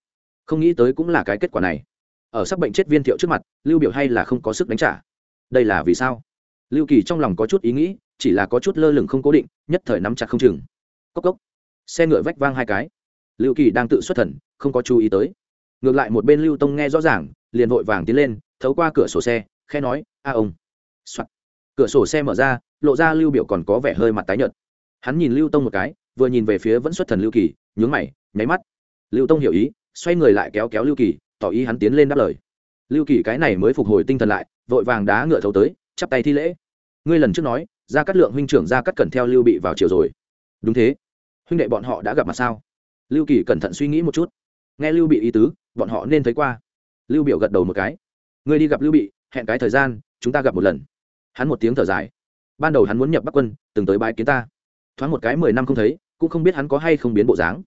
Không nghĩ tới cũng là cái kết quả này. Ở sắc bệnh chết viên thiệu trước mặt, lưu biểu hay là không có sức đánh trả. Đây là vì sao? Lưu kỳ trong lòng có chút ý nghĩ chỉ là có chút lơ lửng không cố định, nhất thời nắm chặt không chừng. Cốc cốc. Xe ngựa vách vang hai cái. Lưu kỳ đang tự xuất thần, không có chú ý tới. Ngược lại một bên lưu tông nghe rõ ràng, liền vội vàng tiến lên, thấu qua cửa sổ xe khe nói, a ông、Soạn. cửa sổ xe mở ra, lộ ra lưu biểu còn có vẻ hơi mặt tái nhợt. Hắn nhìn lưu tông một cái, vừa nhìn về phía vẫn xuất thần lưu kỳ, nhướng mày, nháy mắt. Lưu tông hiểu ý, xoay người lại kéo kéo lưu kỳ, tỏ ý hắn tiến lên đáp lời. Lưu kỳ cái này mới phục hồi tinh thần lại, vội vàng đá ngựa thấu tới, chắp tay thi lễ. Ngươi lần trước nói ra cắt lượng huynh trưởng ra cắt cần theo lưu bị vào chiều rồi. Đúng thế. Huynh đệ bọn họ đã gặp mặt sao? Lưu kỳ cẩn thận suy nghĩ một chút. Nghe lưu bị ý tứ, bọn họ nên thấy qua. Lưu biểu gật đầu một cái. Ngươi đi gặp lưu bị, hẹn cái thời gian, chúng ta gặp một lần. Hắn một tiếng thở dài. Ban đầu hắn muốn nhập bắc quân, từng tới bãi kiến ta. Thoáng một cái mười năm không thấy, cũng không biết hắn có hay không biến bộ dáng.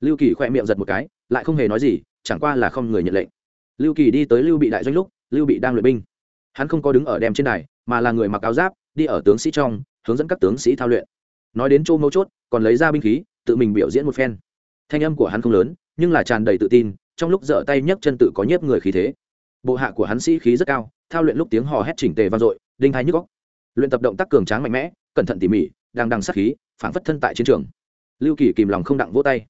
Lưu kỳ khỏe miệng giật một cái, lại không hề nói gì, chẳng qua là không người nhận lệnh. Lưu kỳ đi tới lưu bị đại doanh lúc, lưu bị đang luyện binh. Hắn không có đứng ở đem trên đài, mà là người mặc áo giáp đi ở tướng sĩ trong, hướng dẫn các tướng sĩ thao luyện. Nói đến chỗ mấu chốt, còn lấy ra binh khí, tự mình biểu diễn một phen. Thanh âm của hắn không lớn, nhưng là tràn đầy tự tin, trong lúc dở tay nhấc chân tự có nhiếp người khí thế. Bộ hạ của hắn sĩ khí rất cao, thao luyện lúc tiếng hò hét chỉnh tề vang dội, đinh hai nhức góc luyện tập động tác cường tráng mạnh mẽ, cẩn thận tỉ mỉ, đang đằng sát khí phản phất thân tại chiến trường. Lưu kỳ kìm lòng không đặng vỗ tay.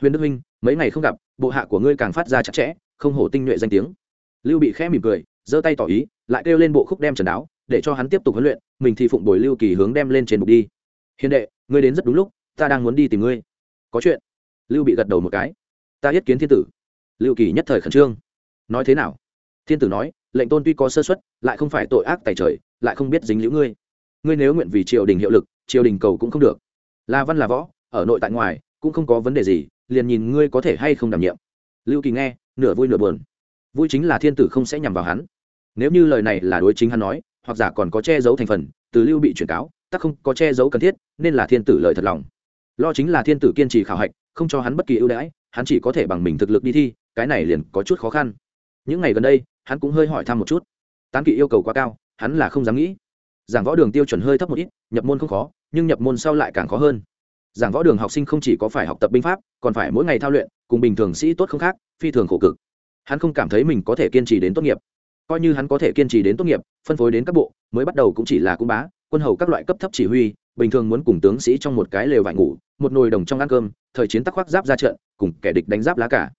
Huyền đức huynh, mấy ngày không gặp, bộ hạ của ngươi càng phát ra chặt chẽ, không hổ tinh nhuệ danh tiếng. Lưu bị khẽ mỉm cười, giơ tay tỏ ý, lại kêu lên bộ khúc đem trần đáo, để cho hắn tiếp tục huấn luyện mình thì phụng bồi lưu kỳ hướng đem lên trên bục đi. Hiền đệ, ngươi đến rất đúng lúc, ta đang muốn đi tìm ngươi. Có chuyện. Lưu bị gật đầu một cái. Ta yết kiến thiên tử. Lưu kỳ nhất thời khẩn trương. Nói thế nào? Thiên tử nói, lệnh tôn tuy có sơ xuất lại không phải tội ác tài trời, lại không biết dính liễu ngươi. Ngươi nếu nguyện vì triều đình hiệu lực, triều đình cầu cũng không được. Là văn là võ, ở nội tại ngoài, cũng không có vấn đề gì, liền nhìn ngươi có thể hay không đảm nhiệm. Lưu kỳ nghe, nửa vui nửa buồn. Vui chính là thiên tử không sẽ nhằm vào hắn. Nếu như lời này là đối chính hắn nói hoặc giả còn có che giấu thành phần, từ lưu bị chuyển cáo tắc không có che giấu cần thiết, nên là thiên tử lời thật lòng. Lo chính là thiên tử kiên trì khảo hạch, không cho hắn bất kỳ ưu đãi, hắn chỉ có thể bằng mình thực lực đi thi, cái này liền có chút khó khăn. Những ngày gần đây, hắn cũng hơi hỏi thăm một chút. Tán kỵ yêu cầu quá cao, hắn là không dám nghĩ. Giảng võ đường tiêu chuẩn hơi thấp một ít, nhập môn không khó, nhưng nhập môn sau lại càng khó hơn. Giảng võ đường học sinh không chỉ có phải học tập binh pháp, còn phải mỗi ngày thao luyện, cùng bình thường sĩ tốt không khác, phi thường khổ cực. Hắn không cảm thấy mình có thể kiên trì đến tốt nghiệp coi như hắn có thể kiên trì đến tốt nghiệp, phân phối đến các bộ, mới bắt đầu cũng chỉ là cung bá, quân hầu các loại cấp thấp chỉ huy, bình thường muốn cùng tướng sĩ trong một cái lều vải ngủ, một nồi đồng trong ăn cơm, thời chiến tắc khoác giáp ra trận, cùng kẻ địch đánh giáp lá cả.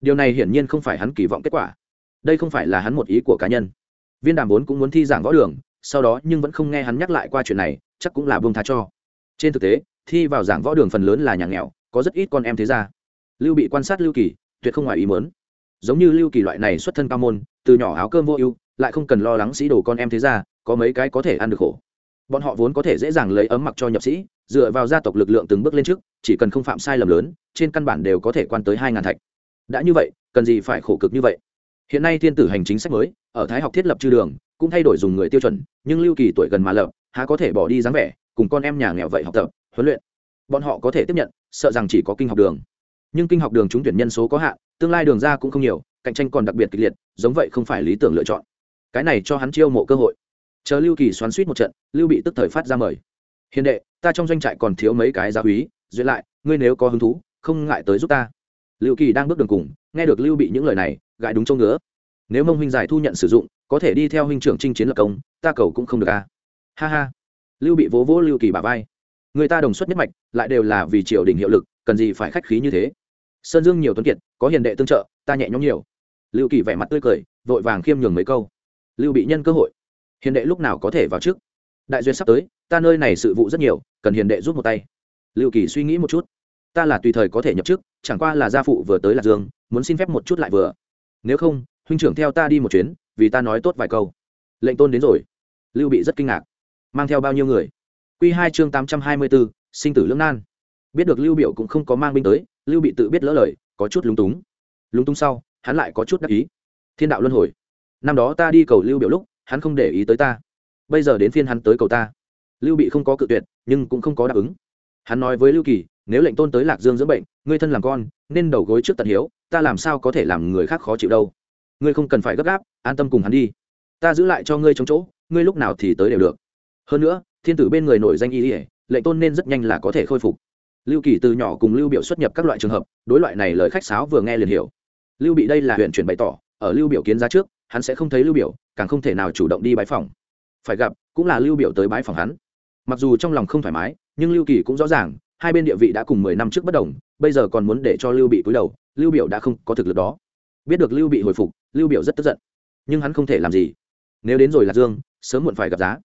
Điều này hiển nhiên không phải hắn kỳ vọng kết quả. Đây không phải là hắn một ý của cá nhân. Viên đàm vốn cũng muốn thi giảng võ đường, sau đó nhưng vẫn không nghe hắn nhắc lại qua chuyện này, chắc cũng là bông tha cho. Trên thực tế, thi vào giảng võ đường phần lớn là nhà nghèo, có rất ít con em thế ra lưu bị quan sát lưu kỳ, tuyệt không ngoài ý mớn giống như lưu kỳ loại này xuất thân cao môn, từ nhỏ áo cơm vô ưu, lại không cần lo lắng sĩ đồ con em thế ra có mấy cái có thể ăn được khổ. Bọn họ vốn có thể dễ dàng lấy ấm mặc cho nhập sĩ, dựa vào gia tộc lực lượng từng bước lên trước, chỉ cần không phạm sai lầm lớn, trên căn bản đều có thể quan tới hai ngàn thạch. Đã như vậy, cần gì phải khổ cực như vậy? Hiện nay thiên tử hành chính sách mới, ở thái học thiết lập chư đường, cũng thay đổi dùng người tiêu chuẩn, nhưng lưu kỳ tuổi gần mà lập, há có thể bỏ đi dáng vẻ, cùng con em nhà nghèo vậy học tập, huấn luyện. Bọn họ có thể tiếp nhận, sợ rằng chỉ có kinh học đường nhưng kinh học đường trúng tuyển nhân số có hạn, tương lai đường ra cũng không nhiều, cạnh tranh còn đặc biệt kịch liệt, giống vậy không phải lý tưởng lựa chọn. Cái này cho hắn chiêu mộ cơ hội. Chờ lưu kỳ xoắn suýt một trận, lưu bị tức thời phát ra mời. Hiền đệ, ta trong doanh trại còn thiếu mấy cái gia úy, duyệt lại, ngươi nếu có hứng thú, không ngại tới giúp ta. Lưu kỳ đang bước đường cùng, nghe được lưu bị những lời này, gãi đúng chỗ ngứa. Nếu mông huynh giải thu nhận sử dụng, có thể đi theo huynh trưởng chinh chiến lập công, ta cầu cũng không được à. Ha ha. Lưu bị vỗ vỗ lưu kỳ bà vai. Người ta đồng xuất nhất mạch, lại đều là vì triều đình hiệu lực, cần gì phải khách khí như thế? Sơn dương nhiều tuấn kiệt, có hiền đệ tương trợ, ta nhẹ nhõm nhiều. Lưu kỳ vẻ mặt tươi cười, vội vàng khiêm nhường mấy câu. Lưu bị nhân cơ hội. Hiền đệ lúc nào có thể vào trước? Đại duyên sắp tới, ta nơi này sự vụ rất nhiều, cần hiền đệ giúp một tay. Lưu kỳ suy nghĩ một chút. Ta là tùy thời có thể nhập chức chẳng qua là gia phụ vừa tới lạc dương, muốn xin phép một chút lại vừa. Nếu không, huynh trưởng theo ta đi một chuyến, vì ta nói tốt vài câu. Lệnh tôn đến rồi. Lưu bị rất kinh ngạc. Mang theo bao nhiêu người? Q hai chương tám trăm hai mươi bốn, sinh tử lưỡng nan. Biết được lưu biểu cũng không có mang binh tới lưu bị tự biết lỡ lời, có chút lúng túng. Lúng túng sau, hắn lại có chút đắc ý. Thiên đạo luân hồi. Năm đó ta đi cầu lưu biểu lúc, hắn không để ý tới ta. Bây giờ đến phiên hắn tới cầu ta. Lưu bị không có cự tuyệt, nhưng cũng không có đáp ứng. Hắn nói với lưu kỳ, nếu lệnh tôn tới lạc dương dưỡng bệnh, ngươi thân làm con, nên đầu gối trước tận hiếu, ta làm sao có thể làm người khác khó chịu đâu. Ngươi không cần phải gấp gáp, an tâm cùng hắn đi. Ta giữ lại cho ngươi trong chỗ, ngươi lúc nào thì tới đều được. Hơn nữa, thiên tử bên người nổi danh y ỉa lệnh tôn nên rất nhanh là có thể khôi phục lưu kỳ từ nhỏ cùng lưu biểu xuất nhập các loại trường hợp, đối loại này lời khách sáo vừa nghe liền hiểu. Lưu bị đây là huyện chuyển bày tỏ, ở lưu biểu kiến ra trước, hắn sẽ không thấy lưu biểu, càng không thể nào chủ động đi bái phòng. Phải gặp, cũng là lưu biểu tới bái phòng hắn. Mặc dù trong lòng không thoải mái, nhưng lưu kỳ cũng rõ ràng, hai bên địa vị đã cùng mười năm trước bất đồng, bây giờ còn muốn để cho lưu bị cúi đầu, lưu biểu đã không có thực lực đó. Biết được lưu bị hồi phục, lưu biểu rất tức giận. Nhưng hắn không thể làm gì. Nếu đến rồi là dương, sớm muộn phải gặp giá.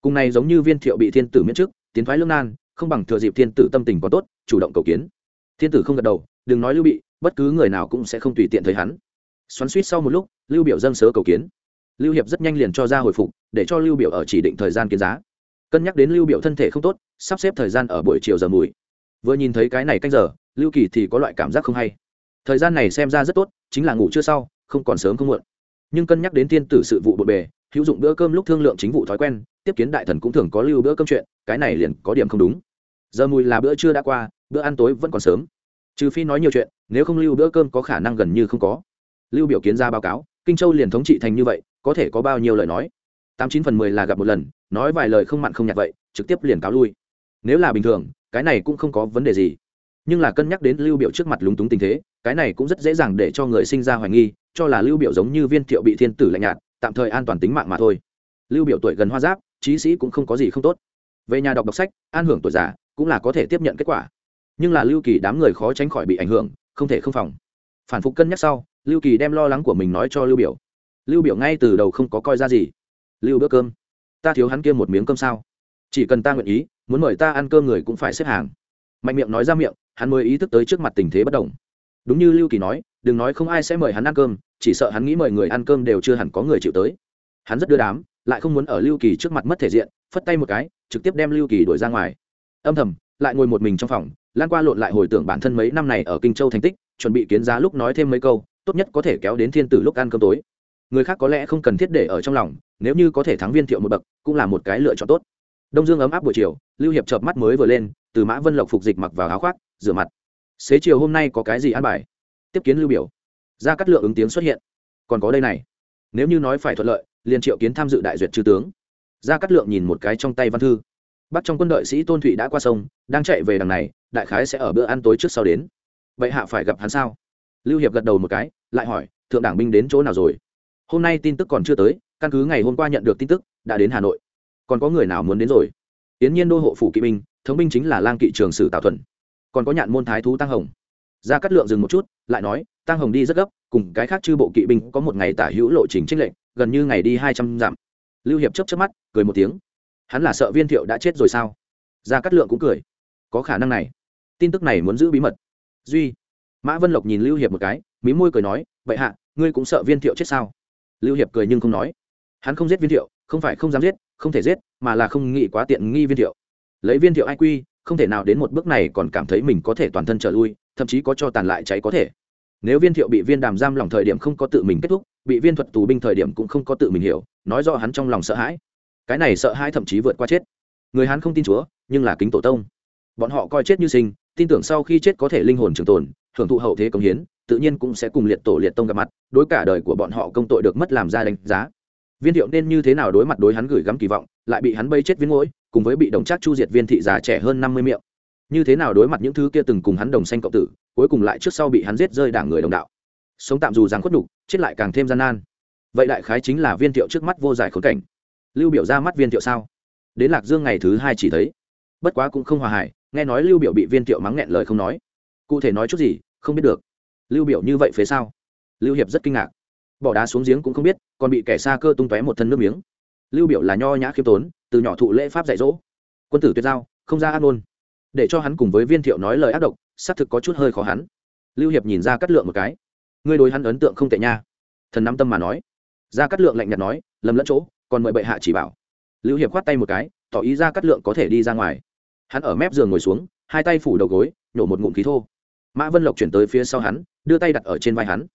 Cùng này giống như viên thiệu bị thiên tử miễn trước, tiến thoái lương nan không bằng thừa dịp thiên tử tâm tình có tốt, chủ động cầu kiến. Thiên tử không gật đầu, đừng nói lưu bị, bất cứ người nào cũng sẽ không tùy tiện thấy hắn. Xoắn suýt sau một lúc, lưu biểu dâng sớ cầu kiến. Lưu hiệp rất nhanh liền cho ra hồi phục, để cho lưu biểu ở chỉ định thời gian kiến giá. Cân nhắc đến lưu biểu thân thể không tốt, sắp xếp thời gian ở buổi chiều giờ mùi. Vừa nhìn thấy cái này canh giờ, lưu kỳ thì có loại cảm giác không hay. Thời gian này xem ra rất tốt, chính là ngủ chưa sau, không còn sớm không muộn. Nhưng cân nhắc đến Thiên tử sự vụ bộn bề hữu dụng bữa cơm lúc thương lượng chính vụ thói quen, tiếp kiến đại thần cũng thường có lưu bữa cơm chuyện, cái này liền có điểm không đúng. Giờ mùi là bữa trưa đã qua, bữa ăn tối vẫn còn sớm. Trừ phi nói nhiều chuyện, nếu không lưu bữa cơm có khả năng gần như không có. Lưu biểu kiến ra báo cáo, kinh châu liền thống trị thành như vậy, có thể có bao nhiêu lời nói? Tám chín phần mười là gặp một lần, nói vài lời không mặn không nhạt vậy, trực tiếp liền cáo lui. Nếu là bình thường, cái này cũng không có vấn đề gì. Nhưng là cân nhắc đến lưu biểu trước mặt lúng túng tình thế, cái này cũng rất dễ dàng để cho người sinh ra hoài nghi, cho là lưu biểu giống như viên thiệu bị thiên tử lạnh nhạt tạm thời an toàn tính mạng mà thôi. Lưu biểu tuổi gần hoa giáp, trí sĩ cũng không có gì không tốt. Về nhà đọc đọc sách, an hưởng tuổi già, cũng là có thể tiếp nhận kết quả. Nhưng là lưu kỳ đám người khó tránh khỏi bị ảnh hưởng, không thể không phòng. Phản phục cân nhắc sau, lưu kỳ đem lo lắng của mình nói cho lưu biểu. Lưu biểu ngay từ đầu không có coi ra gì. Lưu bữa cơm, ta thiếu hắn kia một miếng cơm sao? Chỉ cần ta nguyện ý, muốn mời ta ăn cơm người cũng phải xếp hàng. Mạnh miệng nói ra miệng, hắn mới ý thức tới trước mặt tình thế bất đồng. Đúng như lưu kỳ nói, đừng nói không ai sẽ mời hắn ăn cơm chỉ sợ hắn nghĩ mời người ăn cơm đều chưa hẳn có người chịu tới. Hắn rất đưa đám, lại không muốn ở lưu kỳ trước mặt mất thể diện, phất tay một cái, trực tiếp đem lưu kỳ đuổi ra ngoài. Âm thầm, lại ngồi một mình trong phòng, lan qua lộn lại hồi tưởng bản thân mấy năm này ở kinh châu thành tích, chuẩn bị kiến giá lúc nói thêm mấy câu, tốt nhất có thể kéo đến thiên tử lúc ăn cơm tối. Người khác có lẽ không cần thiết để ở trong lòng, nếu như có thể thắng viên thiệu một bậc, cũng là một cái lựa chọn tốt. Đông dương ấm áp buổi chiều, lưu hiệp chợp mắt mới vừa lên, từ mã vân lộc phục dịch mặc vào áo khoác, rửa mặt. Xế chiều hôm nay có cái gì ăn bài? Tiếp kiến lưu biểu ra cắt lượng ứng tiếng xuất hiện. Còn có đây này. Nếu như nói phải thuận lợi, liền triệu kiến tham dự đại duyệt chư tướng. Ra cắt lượng nhìn một cái trong tay văn thư. Bắt trong quân đội sĩ tôn thụy đã qua sông, đang chạy về đằng này, đại khái sẽ ở bữa ăn tối trước sau đến. Vậy hạ phải gặp hắn sao? Lưu hiệp gật đầu một cái, lại hỏi, thượng đảng binh đến chỗ nào rồi? Hôm nay tin tức còn chưa tới, căn cứ ngày hôm qua nhận được tin tức, đã đến hà nội. Còn có người nào muốn đến rồi? Yến nhiên đô hộ phủ kỵ binh, thống binh chính là lang kỵ trường sử tào thuần. Còn có nhạn môn thái thú tăng hồng ra cắt lượng dừng một chút, lại nói tăng hồng đi rất gấp, cùng cái khác chư bộ kỵ binh có một ngày tả hữu lộ trình trích lệnh gần như ngày đi hai trăm dặm. Lưu hiệp chấp chấp mắt, cười một tiếng. Hắn là sợ viên thiệu đã chết rồi sao? Ra cắt lượng cũng cười. Có khả năng này. Tin tức này muốn giữ bí mật. Duy. Mã vân lộc nhìn lưu hiệp một cái, mí môi cười nói, vậy hạ, ngươi cũng sợ viên thiệu chết sao? Lưu hiệp cười nhưng không nói. Hắn không giết viên thiệu, không phải không dám giết, không thể giết, mà là không nghĩ quá tiện nghi viên thiệu. Lấy viên thiệu ai quy, không thể nào đến một bước này còn cảm thấy mình có thể toàn thân trở lui thậm chí có cho tàn lại cháy có thể. Nếu viên thiệu bị viên đàm giam lòng thời điểm không có tự mình kết thúc, bị viên thuật tù binh thời điểm cũng không có tự mình hiểu, nói rõ hắn trong lòng sợ hãi. Cái này sợ hãi thậm chí vượt qua chết. Người hắn không tin chúa, nhưng là kính tổ tông. Bọn họ coi chết như sinh, tin tưởng sau khi chết có thể linh hồn trường tồn, hưởng thụ hậu thế công hiến, tự nhiên cũng sẽ cùng liệt tổ liệt tông gặp mặt, đối cả đời của bọn họ công tội được mất làm ra đánh giá. Viên thiệu nên như thế nào đối mặt đối hắn gửi gắm kỳ vọng, lại bị hắn bây chết viên ngỗi cùng với bị đồng trác chu diệt viên thị già trẻ hơn năm mươi miệng như thế nào đối mặt những thứ kia từng cùng hắn đồng xanh cộng tử, cuối cùng lại trước sau bị hắn giết rơi đảng người đồng đạo. Sống tạm dù rằng khuất đục chết lại càng thêm gian nan. Vậy đại khái chính là viên thiệu trước mắt vô giải khốn cảnh. Lưu biểu ra mắt viên thiệu sao? Đến lạc dương ngày thứ hai chỉ thấy. Bất quá cũng không hòa hải nghe nói lưu biểu bị viên thiệu mắng nghẹn lời không nói. Cụ thể nói chút gì, không biết được. Lưu biểu như vậy phía sao? Lưu hiệp rất kinh ngạc. Bỏ đá xuống giếng cũng không biết, còn bị kẻ xa cơ tung tóe một thân nước miếng. Lưu biểu là nho nhã khiêm tốn, từ nhỏ thụ lễ pháp dạy dỗ. Quân tử tuyệt giao, không ra ăn ôn để cho hắn cùng với viên thiệu nói lời ác độc, xác thực có chút hơi khó hắn. Lưu hiệp nhìn ra cắt lượng một cái. Ngươi đối hắn ấn tượng không tệ nha. Thần nắm tâm mà nói. Ra cắt lượng lạnh nhạt nói, lầm lẫn chỗ, còn mời bệ hạ chỉ bảo. Lưu hiệp khoát tay một cái, tỏ ý ra cắt lượng có thể đi ra ngoài. Hắn ở mép giường ngồi xuống, hai tay phủ đầu gối, nhổ một ngụm khí thô. Mã vân lộc chuyển tới phía sau hắn, đưa tay đặt ở trên vai hắn.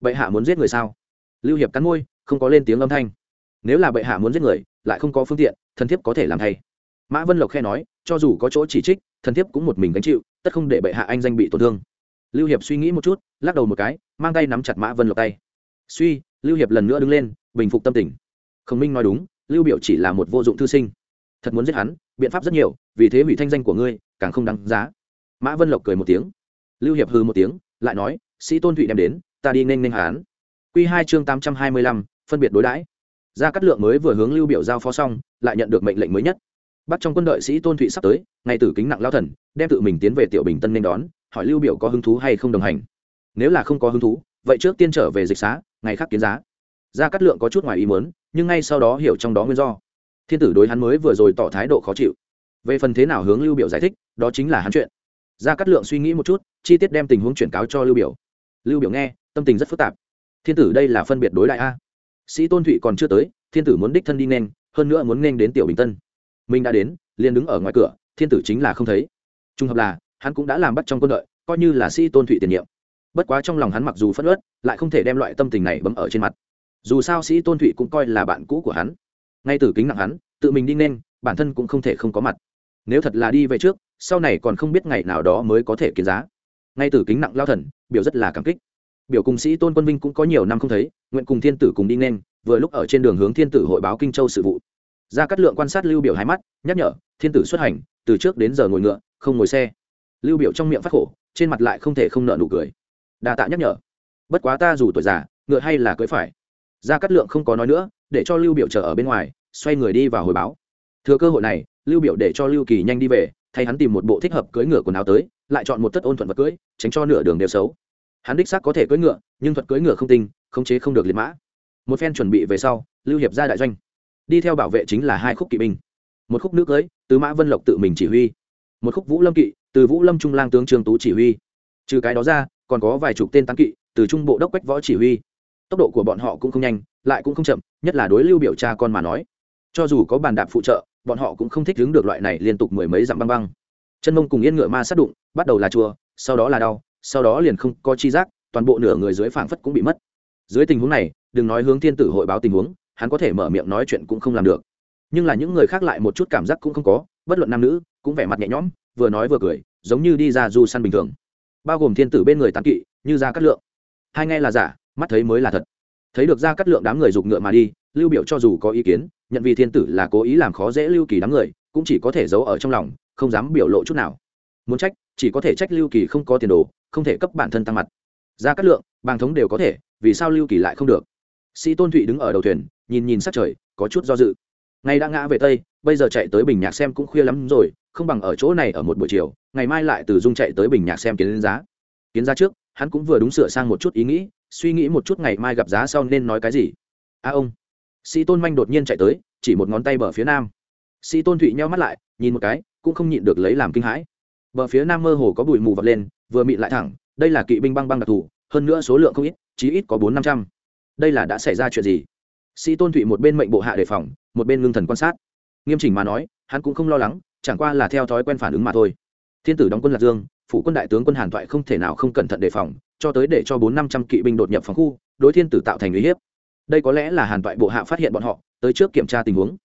Bệ hạ muốn giết người sao? Lưu hiệp cắn môi, không có lên tiếng âm thanh. Nếu là bệ hạ muốn giết người, lại không có phương tiện, thần thiếp có thể làm thay mã vân lộc khe nói, cho dù có chỗ chỉ trích, thần thiếp cũng một mình gánh chịu, tất không để bệ hạ anh danh bị tổn thương. Lưu hiệp suy nghĩ một chút, lắc đầu một cái, mang tay nắm chặt mã vân lộc tay. Suy, lưu hiệp lần nữa đứng lên, bình phục tâm tình. Khổng minh nói đúng, lưu biểu chỉ là một vô dụng thư sinh. Thật muốn giết hắn, biện pháp rất nhiều, vì thế hủy thanh danh của ngươi, càng không đáng giá. Mã vân lộc cười một tiếng. Lưu hiệp hư một tiếng, lại nói, sĩ tôn thụy đem đến, ta đi nên nên hán q hai chương tám trăm hai mươi lăm, phân biệt đối đãi. Gia cát lượng mới vừa hướng lưu biểu giao phó xong, lại nhận được mệnh lệnh mới nhất bắt trong quân đội sĩ tôn thụy sắp tới ngay tử kính nặng lao thần đem tự mình tiến về tiểu bình tân nên đón hỏi lưu biểu có hứng thú hay không đồng hành nếu là không có hứng thú vậy trước tiên trở về dịch xá ngày khác kiến giá gia cát lượng có chút ngoài ý muốn, nhưng ngay sau đó hiểu trong đó nguyên do thiên tử đối hắn mới vừa rồi tỏ thái độ khó chịu về phần thế nào hướng lưu biểu giải thích đó chính là hắn chuyện gia cát lượng suy nghĩ một chút chi tiết đem tình huống chuyển cáo cho lưu biểu lưu biểu nghe tâm tình rất phức tạp thiên tử đây là phân biệt đối đại a sĩ tôn thụy còn chưa tới thiên tử muốn đích thân đi nên hơn nữa muốn nên đến tiểu bình tân mình đã đến, liền đứng ở ngoài cửa, thiên tử chính là không thấy. Trung hợp là, hắn cũng đã làm bắt trong quân đội, coi như là sĩ tôn thụy tiền nhiệm. Bất quá trong lòng hắn mặc dù phất ớt lại không thể đem loại tâm tình này bấm ở trên mặt. Dù sao sĩ tôn thụy cũng coi là bạn cũ của hắn. Ngay từ kính nặng hắn, tự mình đi nên, bản thân cũng không thể không có mặt. Nếu thật là đi về trước, sau này còn không biết ngày nào đó mới có thể kiến giá. Ngay từ kính nặng lao thần, biểu rất là cảm kích. Biểu cùng sĩ tôn quân vinh cũng có nhiều năm không thấy, nguyện cùng thiên tử cùng đi nên, vừa lúc ở trên đường hướng thiên tử hội báo kinh châu sự vụ ra cắt lượng quan sát lưu biểu hai mắt, nhắc nhở, thiên tử xuất hành, từ trước đến giờ ngồi ngựa, không ngồi xe. Lưu biểu trong miệng phát khổ, trên mặt lại không thể không nợ nụ cười. Đa tạ nhắc nhở. Bất quá ta dù tuổi già, ngựa hay là cưỡi phải. Ra cắt lượng không có nói nữa, để cho lưu biểu chờ ở bên ngoài, xoay người đi vào hồi báo. Thừa cơ hội này, lưu biểu để cho lưu kỳ nhanh đi về, thay hắn tìm một bộ thích hợp cưỡi ngựa quần áo tới, lại chọn một tất ôn thuận vật cưỡi, tránh cho nửa đường đều xấu. Hắn đích xác có thể cưỡi ngựa, nhưng thuật cưỡi ngựa không tinh, khống chế không được liệt mã. Một phen chuẩn bị về sau, lưu hiệp ra đại doanh đi theo bảo vệ chính là hai khúc kỵ binh. Một khúc nữ cưới từ mã vân lộc tự mình chỉ huy. Một khúc vũ lâm kỵ, từ vũ lâm trung lang tướng trương tú chỉ huy. Trừ cái đó ra, còn có vài chục tên tăng kỵ từ trung bộ đốc quách võ chỉ huy. Tốc độ của bọn họ cũng không nhanh, lại cũng không chậm, nhất là đối lưu biểu cha con mà nói. Cho dù có bàn đạp phụ trợ, bọn họ cũng không thích đứng được loại này liên tục mười mấy dặm băng băng. Chân mông cùng yên ngựa ma sát đụng, bắt đầu là chùa, sau đó là đau, sau đó liền không có chi giác, toàn bộ nửa người dưới phảng phất cũng bị mất. Dưới tình huống này, đừng nói hướng thiên tử hội báo tình huống hắn có thể mở miệng nói chuyện cũng không làm được. Nhưng là những người khác lại một chút cảm giác cũng không có, bất luận nam nữ, cũng vẻ mặt nhẹ nhõm, vừa nói vừa cười, giống như đi ra du săn bình thường. Bao gồm thiên tử bên người tán kỵ, như ra cắt lượng. Hai nghe là giả, mắt thấy mới là thật. Thấy được ra cắt lượng đám người giục ngựa mà đi, lưu biểu cho dù có ý kiến, nhận vì thiên tử là cố ý làm khó dễ lưu kỳ đám người, cũng chỉ có thể giấu ở trong lòng, không dám biểu lộ chút nào. Muốn trách, chỉ có thể trách lưu kỳ không có tiền đồ, không thể cấp bản thân tăng mặt. Ra cắt lượng, bàng thống đều có thể, vì sao lưu kỳ lại không được? Sĩ tôn thụy đứng ở đầu thuyền nhìn nhìn sát trời, có chút do dự. Ngày đã ngã về tây, bây giờ chạy tới bình nhạc xem cũng khuya lắm rồi, không bằng ở chỗ này ở một buổi chiều, ngày mai lại từ dung chạy tới bình nhạc xem kiến giá. Kiến giá trước, hắn cũng vừa đúng sửa sang một chút ý nghĩ, suy nghĩ một chút ngày mai gặp giá sau nên nói cái gì. A ông. Sĩ tôn manh đột nhiên chạy tới, chỉ một ngón tay bờ phía nam. Sĩ tôn thụy nheo mắt lại, nhìn một cái, cũng không nhịn được lấy làm kinh hãi. Bờ phía nam mơ hồ có bụi mù vật lên, vừa mịn lại thẳng, đây là kỵ binh băng băng đặc thù, hơn nữa số lượng không ít, chí ít có bốn năm trăm. Đây là đã xảy ra chuyện gì? Sĩ tôn thụy một bên mệnh bộ hạ đề phòng, một bên ngưng thần quan sát. Nghiêm chỉnh mà nói, hắn cũng không lo lắng, chẳng qua là theo thói quen phản ứng mà thôi. Thiên tử đóng quân lạc dương phụ quân đại tướng quân hàn toại không thể nào không cẩn thận đề phòng, cho tới để cho bốn năm trăm kỵ binh đột nhập phòng khu, đối thiên tử tạo thành uy hiếp. Đây có lẽ là hàn toại bộ hạ phát hiện bọn họ, tới trước kiểm tra tình huống.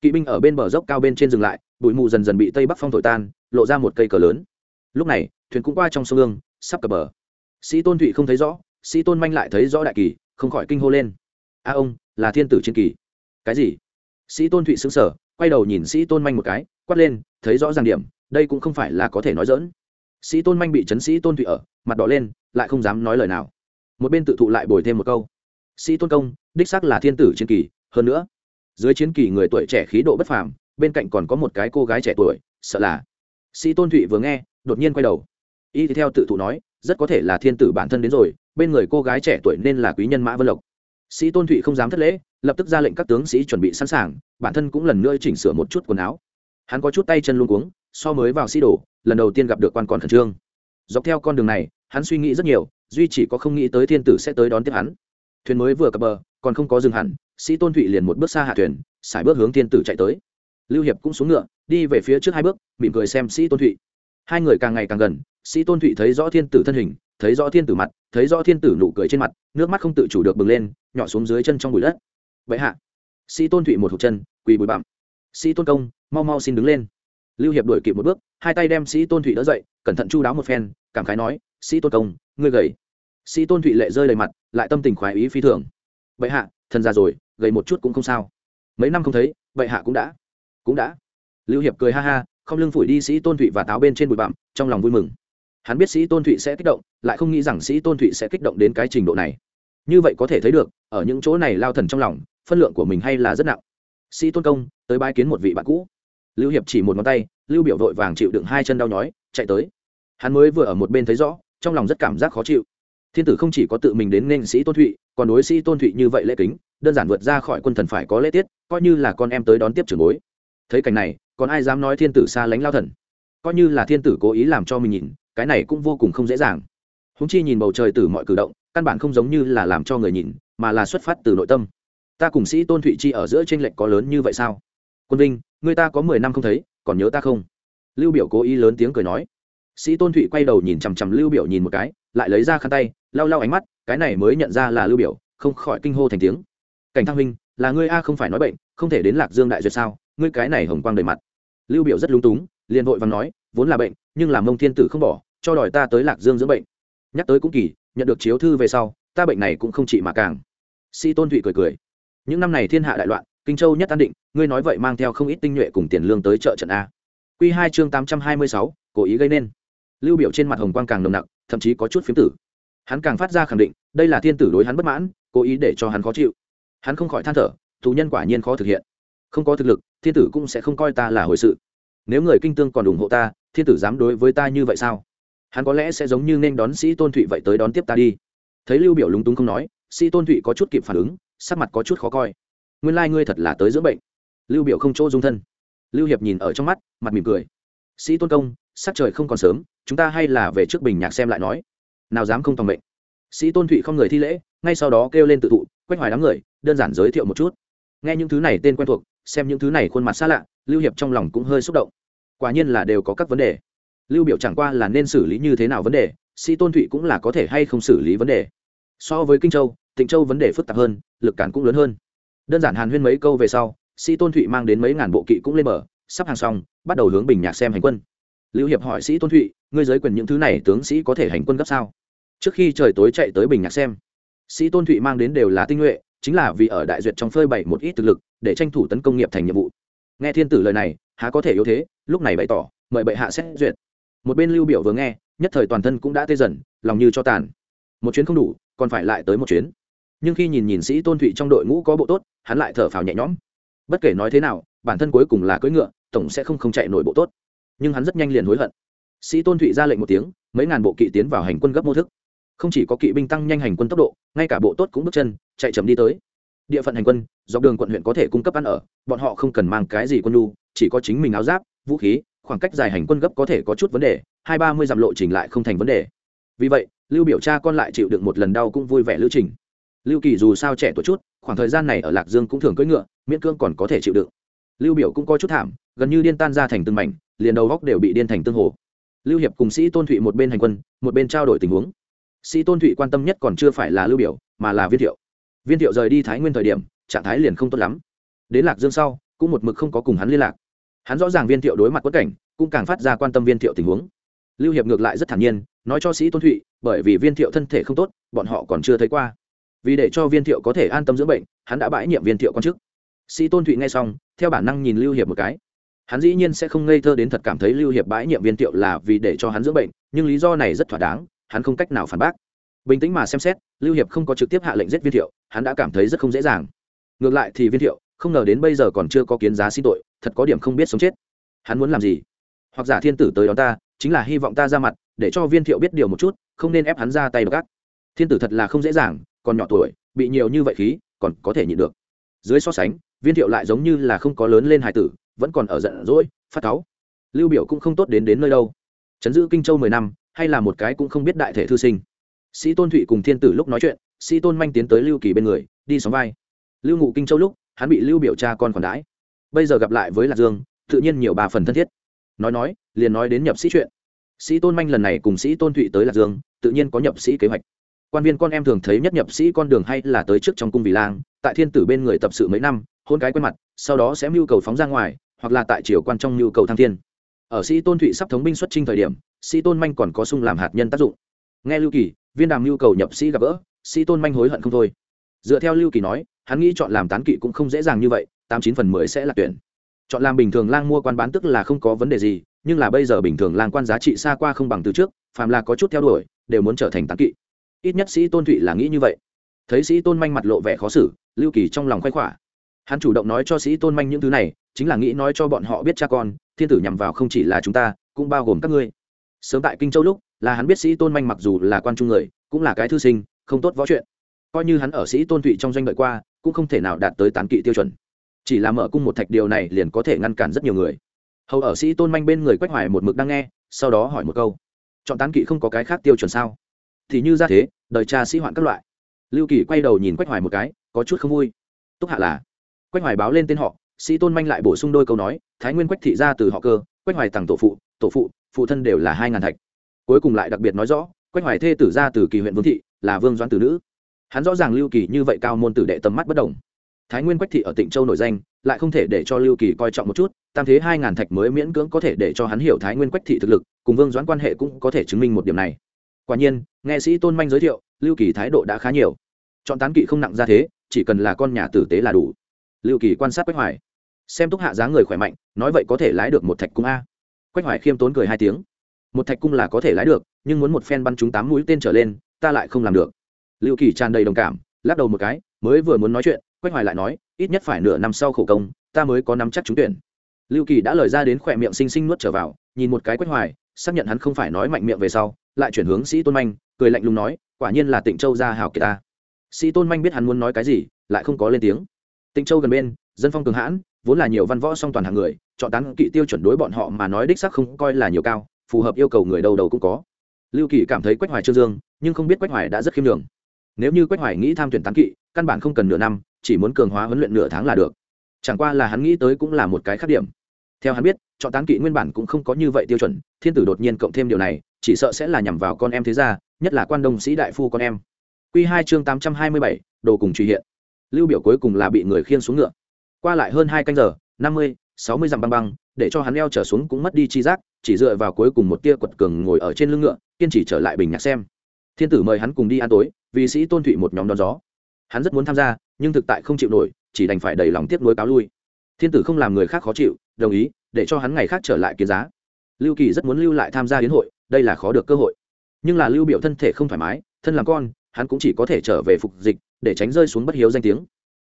Kỵ binh ở bên bờ dốc cao bên trên dừng lại, bụi mù dần dần bị tây bắc phong thổi tan, lộ ra một cây cờ lớn. Lúc này, thuyền cũng qua trong sông ương sắp cập bờ. Sĩ tôn thụy không thấy rõ, sĩ tôn manh lại thấy rõ đại kỳ, không khỏi kinh hô lên. A ông là thiên tử chiến kỳ. Cái gì? Sĩ tôn thụy xứng sở quay đầu nhìn sĩ tôn manh một cái, quát lên, thấy rõ ràng điểm, đây cũng không phải là có thể nói dỡn sĩ tôn manh bị chấn sĩ tôn thụy ở, mặt đỏ lên, lại không dám nói lời nào. Một bên tự thụ lại bồi thêm một câu. Sĩ tôn công, đích xác là thiên tử chiến kỳ, hơn nữa, dưới chiến kỳ người tuổi trẻ khí độ bất phàm, bên cạnh còn có một cái cô gái trẻ tuổi, sợ là. Sĩ tôn thụy vừa nghe, đột nhiên quay đầu. Y theo tự thụ nói, rất có thể là thiên tử bản thân đến rồi, bên người cô gái trẻ tuổi nên là quý nhân mã vân lộc sĩ tôn thụy không dám thất lễ, lập tức ra lệnh các tướng sĩ chuẩn bị sẵn sàng, bản thân cũng lần nữa chỉnh sửa một chút quần áo. Hắn có chút tay chân luôn cuống, so mới vào sĩ đồ, lần đầu tiên gặp được quan còn khẩn trương. Dọc theo con đường này, hắn suy nghĩ rất nhiều, duy chỉ có không nghĩ tới thiên tử sẽ tới đón tiếp hắn. Thuyền mới vừa cập bờ, còn không có dừng hẳn, sĩ tôn thụy liền một bước xa hạ thuyền, xài bước hướng thiên tử chạy tới. Lưu hiệp cũng xuống ngựa, đi về phía trước hai bước, mỉm cười xem sĩ tôn thụy. Hai người càng ngày càng gần, sĩ tôn thụy thấy rõ thiên tử thân hình, thấy rõ thiên tử mặt, thấy rõ thiên tử nụ cười trên mặt, nước mắt không tự chủ được bừng lên nhỏ xuống dưới chân trong bụi đất. Vậy hạ, sĩ tôn thụy một hộp chân, quỳ bụi bặm. Sĩ tôn công, mau mau xin đứng lên. Lưu hiệp đuổi kịp một bước, hai tay đem sĩ tôn thụy đỡ dậy, cẩn thận chu đáo một phen, cảm khái nói, sĩ tôn công, ngươi gầy. Sĩ tôn thụy lệ rơi đầy mặt, lại tâm tình khoái ý phi thường. Vậy hạ, thần già rồi, gầy một chút cũng không sao. Mấy năm không thấy, vậy hạ cũng đã cũng đã. Lưu hiệp cười ha ha, không lưng phủi đi sĩ tôn thụy và táo bên trên bụi bặm, trong lòng vui mừng. Hắn biết sĩ tôn thụy sẽ kích động, lại không nghĩ rằng sĩ tôn thụy sẽ kích động đến cái trình độ này như vậy có thể thấy được, ở những chỗ này lao thần trong lòng, phân lượng của mình hay là rất nặng. Sĩ tôn công, tới bái kiến một vị bạn cũ. Lưu hiệp chỉ một ngón tay, lưu biểu vội vàng chịu đựng hai chân đau nhói, chạy tới. Hắn mới vừa ở một bên thấy rõ, trong lòng rất cảm giác khó chịu. Thiên tử không chỉ có tự mình đến nên sĩ tôn thụy, còn đối sĩ tôn thụy như vậy lễ kính, đơn giản vượt ra khỏi quân thần phải có lễ tiết, coi như là con em tới đón tiếp trưởng bối. Thấy cảnh này, còn ai dám nói thiên tử xa lánh lao thần? Coi như là thiên tử cố ý làm cho mình nhìn, cái này cũng vô cùng không dễ dàng. Húng chi nhìn bầu trời từ mọi cử động căn bản không giống như là làm cho người nhìn, mà là xuất phát từ nội tâm. Ta cùng sĩ tôn thụy chi ở giữa tranh lệch có lớn như vậy sao? Quân vinh, người ta có mười năm không thấy, còn nhớ ta không? Lưu biểu cố ý lớn tiếng cười nói. Sĩ tôn thụy quay đầu nhìn chằm chằm lưu biểu nhìn một cái, lại lấy ra khăn tay, lau lau ánh mắt, cái này mới nhận ra là lưu biểu, không khỏi kinh hô thành tiếng. Cảnh thăng huynh, là ngươi a không phải nói bệnh, không thể đến lạc dương đại duyệt sao? Ngươi cái này hồng quang đầy mặt. Lưu biểu rất lúng túng, liền vội vàng nói, vốn là bệnh, nhưng làm mông thiên tử không bỏ, cho đòi ta tới lạc dương dưỡng bệnh. Nhắc tới cũng kỳ nhận được chiếu thư về sau, ta bệnh này cũng không trị mà càng. Sĩ tôn thụy cười cười. Những năm này thiên hạ đại loạn, kinh châu nhất an định, ngươi nói vậy mang theo không ít tinh nhuệ cùng tiền lương tới chợ trận a. Q hai chương tám trăm hai mươi sáu, cố ý gây nên. Lưu biểu trên mặt hồng quang càng nồng nặc, thậm chí có chút phiếm tử. Hắn càng phát ra khẳng định, đây là thiên tử đối hắn bất mãn, cố ý để cho hắn khó chịu. Hắn không khỏi than thở, tù nhân quả nhiên khó thực hiện. Không có thực lực, thiên tử cũng sẽ không coi ta là hồi sự. Nếu người kinh tương còn ủng hộ ta, thiên tử dám đối với ta như vậy sao? Hắn có lẽ sẽ giống như nên đón sĩ tôn thụy vậy tới đón tiếp ta đi. Thấy lưu biểu lúng túng không nói, sĩ tôn thụy có chút kịp phản ứng, sắc mặt có chút khó coi. Nguyên lai ngươi thật là tới dưỡng bệnh. Lưu biểu không chỗ dung thân. Lưu hiệp nhìn ở trong mắt, mặt mỉm cười. Sĩ tôn công, sắc trời không còn sớm, chúng ta hay là về trước bình nhạc xem lại nói. Nào dám không tòng mệnh. Sĩ tôn thụy không người thi lễ, ngay sau đó kêu lên tự thụ, quách hoài đám người, đơn giản giới thiệu một chút. Nghe những thứ này tên quen thuộc, xem những thứ này khuôn mặt xa lạ, lưu hiệp trong lòng cũng hơi xúc động. Quả nhiên là đều có các vấn đề lưu biểu chẳng qua là nên xử lý như thế nào vấn đề sĩ tôn thụy cũng là có thể hay không xử lý vấn đề. So với kinh châu, tịnh châu vấn đề phức tạp hơn, lực cản cũng lớn hơn. Đơn giản hàn huyên mấy câu về sau sĩ tôn thụy mang đến mấy ngàn bộ kỵ cũng lên mở sắp hàng xong, bắt đầu hướng bình nhạc xem hành quân. Lưu hiệp hỏi sĩ tôn thụy, ngươi giới quyền những thứ này tướng sĩ có thể hành quân gấp sao? Trước khi trời tối chạy tới bình nhạc xem sĩ tôn thụy mang đến đều là tinh nhuệ, chính là vì ở đại duyệt trong phơi bày một ít thực lực, để tranh thủ tấn công nghiệp thành nhiệm vụ. Nghe thiên tử lời này, há có thể yếu thế, lúc này bày tỏ, mời bệ hạ xét duyệt một bên lưu biểu vừa nghe, nhất thời toàn thân cũng đã tê dần, lòng như cho tàn. Một chuyến không đủ, còn phải lại tới một chuyến. Nhưng khi nhìn nhìn sĩ tôn thụy trong đội ngũ có bộ tốt, hắn lại thở phào nhẹ nhõm. Bất kể nói thế nào, bản thân cuối cùng là cưỡi ngựa, tổng sẽ không không chạy nổi bộ tốt. Nhưng hắn rất nhanh liền hối hận. Sĩ tôn thụy ra lệnh một tiếng, mấy ngàn bộ kỵ tiến vào hành quân gấp mô thức. Không chỉ có kỵ binh tăng nhanh hành quân tốc độ, ngay cả bộ tốt cũng bước chân, chạy chậm đi tới. Địa phận hành quân, dọc đường quận huyện có thể cung cấp ăn ở, bọn họ không cần mang cái gì quân nhu, chỉ có chính mình áo giáp, vũ khí khoảng cách dài hành quân gấp có thể có chút vấn đề, hai ba mươi dặm lộ trình lại không thành vấn đề. Vì vậy, lưu biểu cha con lại chịu được một lần đau cũng vui vẻ lưu trình. Lưu kỳ dù sao trẻ tuổi chút, khoảng thời gian này ở lạc dương cũng thường cưỡi ngựa, miễn cương còn có thể chịu đựng. Lưu biểu cũng có chút thảm, gần như điên tan ra thành từng mảnh, liền đầu góc đều bị điên thành tương hồ. Lưu hiệp cùng sĩ tôn thụy một bên hành quân, một bên trao đổi tình huống. Sĩ tôn thụy quan tâm nhất còn chưa phải là lưu biểu, mà là viên thiệu. Viên thiệu rời đi thái nguyên thời điểm, trạng thái liền không tốt lắm. Đến lạc dương sau, cũng một mực không có cùng hắn liên lạc hắn rõ ràng viên thiệu đối mặt quất cảnh, cũng càng phát ra quan tâm viên thiệu tình huống. Lưu hiệp ngược lại rất thản nhiên, nói cho sĩ tôn thụy, bởi vì viên thiệu thân thể không tốt, bọn họ còn chưa thấy qua. Vì để cho viên thiệu có thể an tâm dưỡng bệnh, hắn đã bãi nhiệm viên thiệu quan chức. Sĩ tôn thụy nghe xong, theo bản năng nhìn lưu hiệp một cái. Hắn dĩ nhiên sẽ không ngây thơ đến thật cảm thấy lưu hiệp bãi nhiệm viên thiệu là vì để cho hắn dưỡng bệnh, nhưng lý do này rất thỏa đáng, hắn không cách nào phản bác. Bình tĩnh mà xem xét, lưu hiệp không có trực tiếp hạ lệnh giết viên thiệu, hắn đã cảm thấy rất không dễ dàng. Ngược lại thì viên thiệu không ngờ đến bây giờ còn chưa có kiến giá xin tội, thật có điểm không biết sống chết. Hắn muốn làm gì? Hoặc giả thiên tử tới đón ta, chính là hy vọng ta ra mặt, để cho viên thiệu biết điều một chút, không nên ép hắn ra tay gác thiên tử thật là không dễ dàng, còn nhỏ tuổi, bị nhiều như vậy khí, còn có thể nhịn được. Dưới so sánh, viên thiệu lại giống như là không có lớn lên hài tử, vẫn còn ở giận dỗi, phát cáu. Lưu biểu cũng không tốt đến đến nơi đâu. Chấn giữ kinh châu mười năm, hay là một cái cũng không biết đại thể thư sinh. Sĩ tôn thụy cùng thiên tử lúc nói chuyện, sĩ tôn manh tiến tới lưu kỳ bên người, đi sóng vai. Lưu ngụ kinh châu lúc hắn bị lưu biểu cha con còn đãi. Bây giờ gặp lại với lạc dương, tự nhiên nhiều bà phần thân thiết. Nói nói, liền nói đến nhập sĩ chuyện. Sĩ tôn manh lần này cùng sĩ tôn thụy tới lạc dương, tự nhiên có nhập sĩ kế hoạch. Quan viên con em thường thấy nhất nhập sĩ con đường hay là tới trước trong cung vì lang, tại thiên tử bên người tập sự mấy năm, hôn cái quen mặt, sau đó sẽ mưu cầu phóng ra ngoài, hoặc là tại triều quan trong nhu cầu thăng thiên. Ở sĩ tôn thụy sắp thống binh xuất trinh thời điểm, sĩ tôn manh còn có sung làm hạt nhân tác dụng. Nghe lưu kỳ, viên đàm nhu cầu nhập sĩ gặp gỡ, sĩ tôn manh hối hận không thôi. Dựa theo lưu kỳ nói hắn nghĩ chọn làm tán kỵ cũng không dễ dàng như vậy, tám chín phần mười sẽ là tuyển. Chọn làm bình thường lang mua quan bán tức là không có vấn đề gì, nhưng là bây giờ bình thường lang quan giá trị xa qua không bằng từ trước, phàm là có chút theo đuổi, đều muốn trở thành tán kỵ. Ít nhất sĩ tôn thụy là nghĩ như vậy. Thấy sĩ tôn manh mặt lộ vẻ khó xử, lưu kỳ trong lòng khoái khỏa. Hắn chủ động nói cho sĩ tôn manh những thứ này, chính là nghĩ nói cho bọn họ biết cha con, thiên tử nhằm vào không chỉ là chúng ta, cũng bao gồm các ngươi. Sớm tại kinh châu lúc, là hắn biết sĩ tôn manh mặc dù là quan trung người, cũng là cái thư sinh, không tốt võ chuyện. Coi như hắn ở sĩ tôn thụy trong doanh đợi qua cũng không thể nào đạt tới tán kỵ tiêu chuẩn. Chỉ là mở cung một thạch điều này liền có thể ngăn cản rất nhiều người. Hầu ở sĩ tôn manh bên người quách hoài một mực đang nghe, sau đó hỏi một câu. Chọn tán kỵ không có cái khác tiêu chuẩn sao? Thì như ra thế, đời cha sĩ hoạn các loại. Lưu kỳ quay đầu nhìn quách hoài một cái, có chút không vui. Túc hạ là. Quách hoài báo lên tên họ, sĩ tôn manh lại bổ sung đôi câu nói, thái nguyên quách thị ra từ họ cơ, quách hoài tặng tổ phụ tổ phụ phụ thân đều là hai ngàn thạch. Cuối cùng lại đặc biệt nói rõ, quách hoài thê tử ra từ kỳ huyện vương thị, là vương doãn tử nữ hắn rõ ràng lưu kỳ như vậy cao môn tử đệ tầm mắt bất đồng. Thái nguyên quách thị ở tịnh châu nổi danh, lại không thể để cho lưu kỳ coi trọng một chút, tam thế hai ngàn thạch mới miễn cưỡng có thể để cho hắn hiểu thái nguyên quách thị thực lực, cùng vương doãn quan hệ cũng có thể chứng minh một điểm này. Quả nhiên nghệ sĩ tôn manh giới thiệu, lưu kỳ thái độ đã khá nhiều. Chọn tán kỵ không nặng ra thế, chỉ cần là con nhà tử tế là đủ. Lưu kỳ quan sát quách hoài. Xem túc hạ dáng người khỏe mạnh, nói vậy có thể lái được một thạch cung a. Quách hoài khiêm tốn cười hai tiếng. Một thạch cung là có thể lái được, nhưng muốn một phen bắn chúng tám mũi tên trở lên, ta lại không làm được lưu kỳ tràn đầy đồng cảm, lắc đầu một cái, mới vừa muốn nói chuyện, quách hoài lại nói, ít nhất phải nửa năm sau khổ công, ta mới có nắm chắc trúng tuyển. Lưu kỳ đã lời ra đến khỏe miệng xinh xinh nuốt trở vào, nhìn một cái quách hoài, xác nhận hắn không phải nói mạnh miệng về sau, lại chuyển hướng sĩ tôn manh, cười lạnh lùng nói, quả nhiên là tịnh châu gia hảo kỳ ta. Sĩ tôn manh biết hắn muốn nói cái gì, lại không có lên tiếng. Tịnh châu gần bên, dân phong cường hãn, vốn là nhiều văn võ song toàn hàng người, chọn tán kỵ tiêu chuẩn đối bọn họ mà nói đích xác không coi là nhiều cao, phù hợp yêu cầu người đầu đầu cũng có. Lưu kỳ cảm thấy quách hoài trương dương, nhưng không biết quách hoài đã rất khiêm đường nếu như quách hoài nghĩ tham tuyển tán kỵ, căn bản không cần nửa năm, chỉ muốn cường hóa huấn luyện nửa tháng là được. Chẳng qua là hắn nghĩ tới cũng là một cái khác điểm. Theo hắn biết, chọn tán kỵ nguyên bản cũng không có như vậy tiêu chuẩn, thiên tử đột nhiên cộng thêm điều này, chỉ sợ sẽ là nhằm vào con em thế gia, nhất là quan đông sĩ đại phu con em. Q hai chương tám trăm hai mươi bảy, đồ cùng truy hiện. Lưu biểu cuối cùng là bị người khiên xuống ngựa. Qua lại hơn hai canh giờ, năm mươi, sáu mươi dặm băng băng, để cho hắn leo trở xuống cũng mất đi chi giác, chỉ dựa vào cuối cùng một tia quật cường ngồi ở trên lưng ngựa, kiên trì trở lại bình nhạc xem. Thiên tử mời hắn cùng đi ăn tối vì sĩ tôn thụy một nhóm đón gió. Hắn rất muốn tham gia, nhưng thực tại không chịu nổi, chỉ đành phải đầy lòng tiếp nối cáo lui. Thiên tử không làm người khác khó chịu, đồng ý, để cho hắn ngày khác trở lại kiến giá. Lưu kỳ rất muốn lưu lại tham gia hiến hội, đây là khó được cơ hội. Nhưng là lưu biểu thân thể không thoải mái, thân làm con, hắn cũng chỉ có thể trở về phục dịch, để tránh rơi xuống bất hiếu danh tiếng.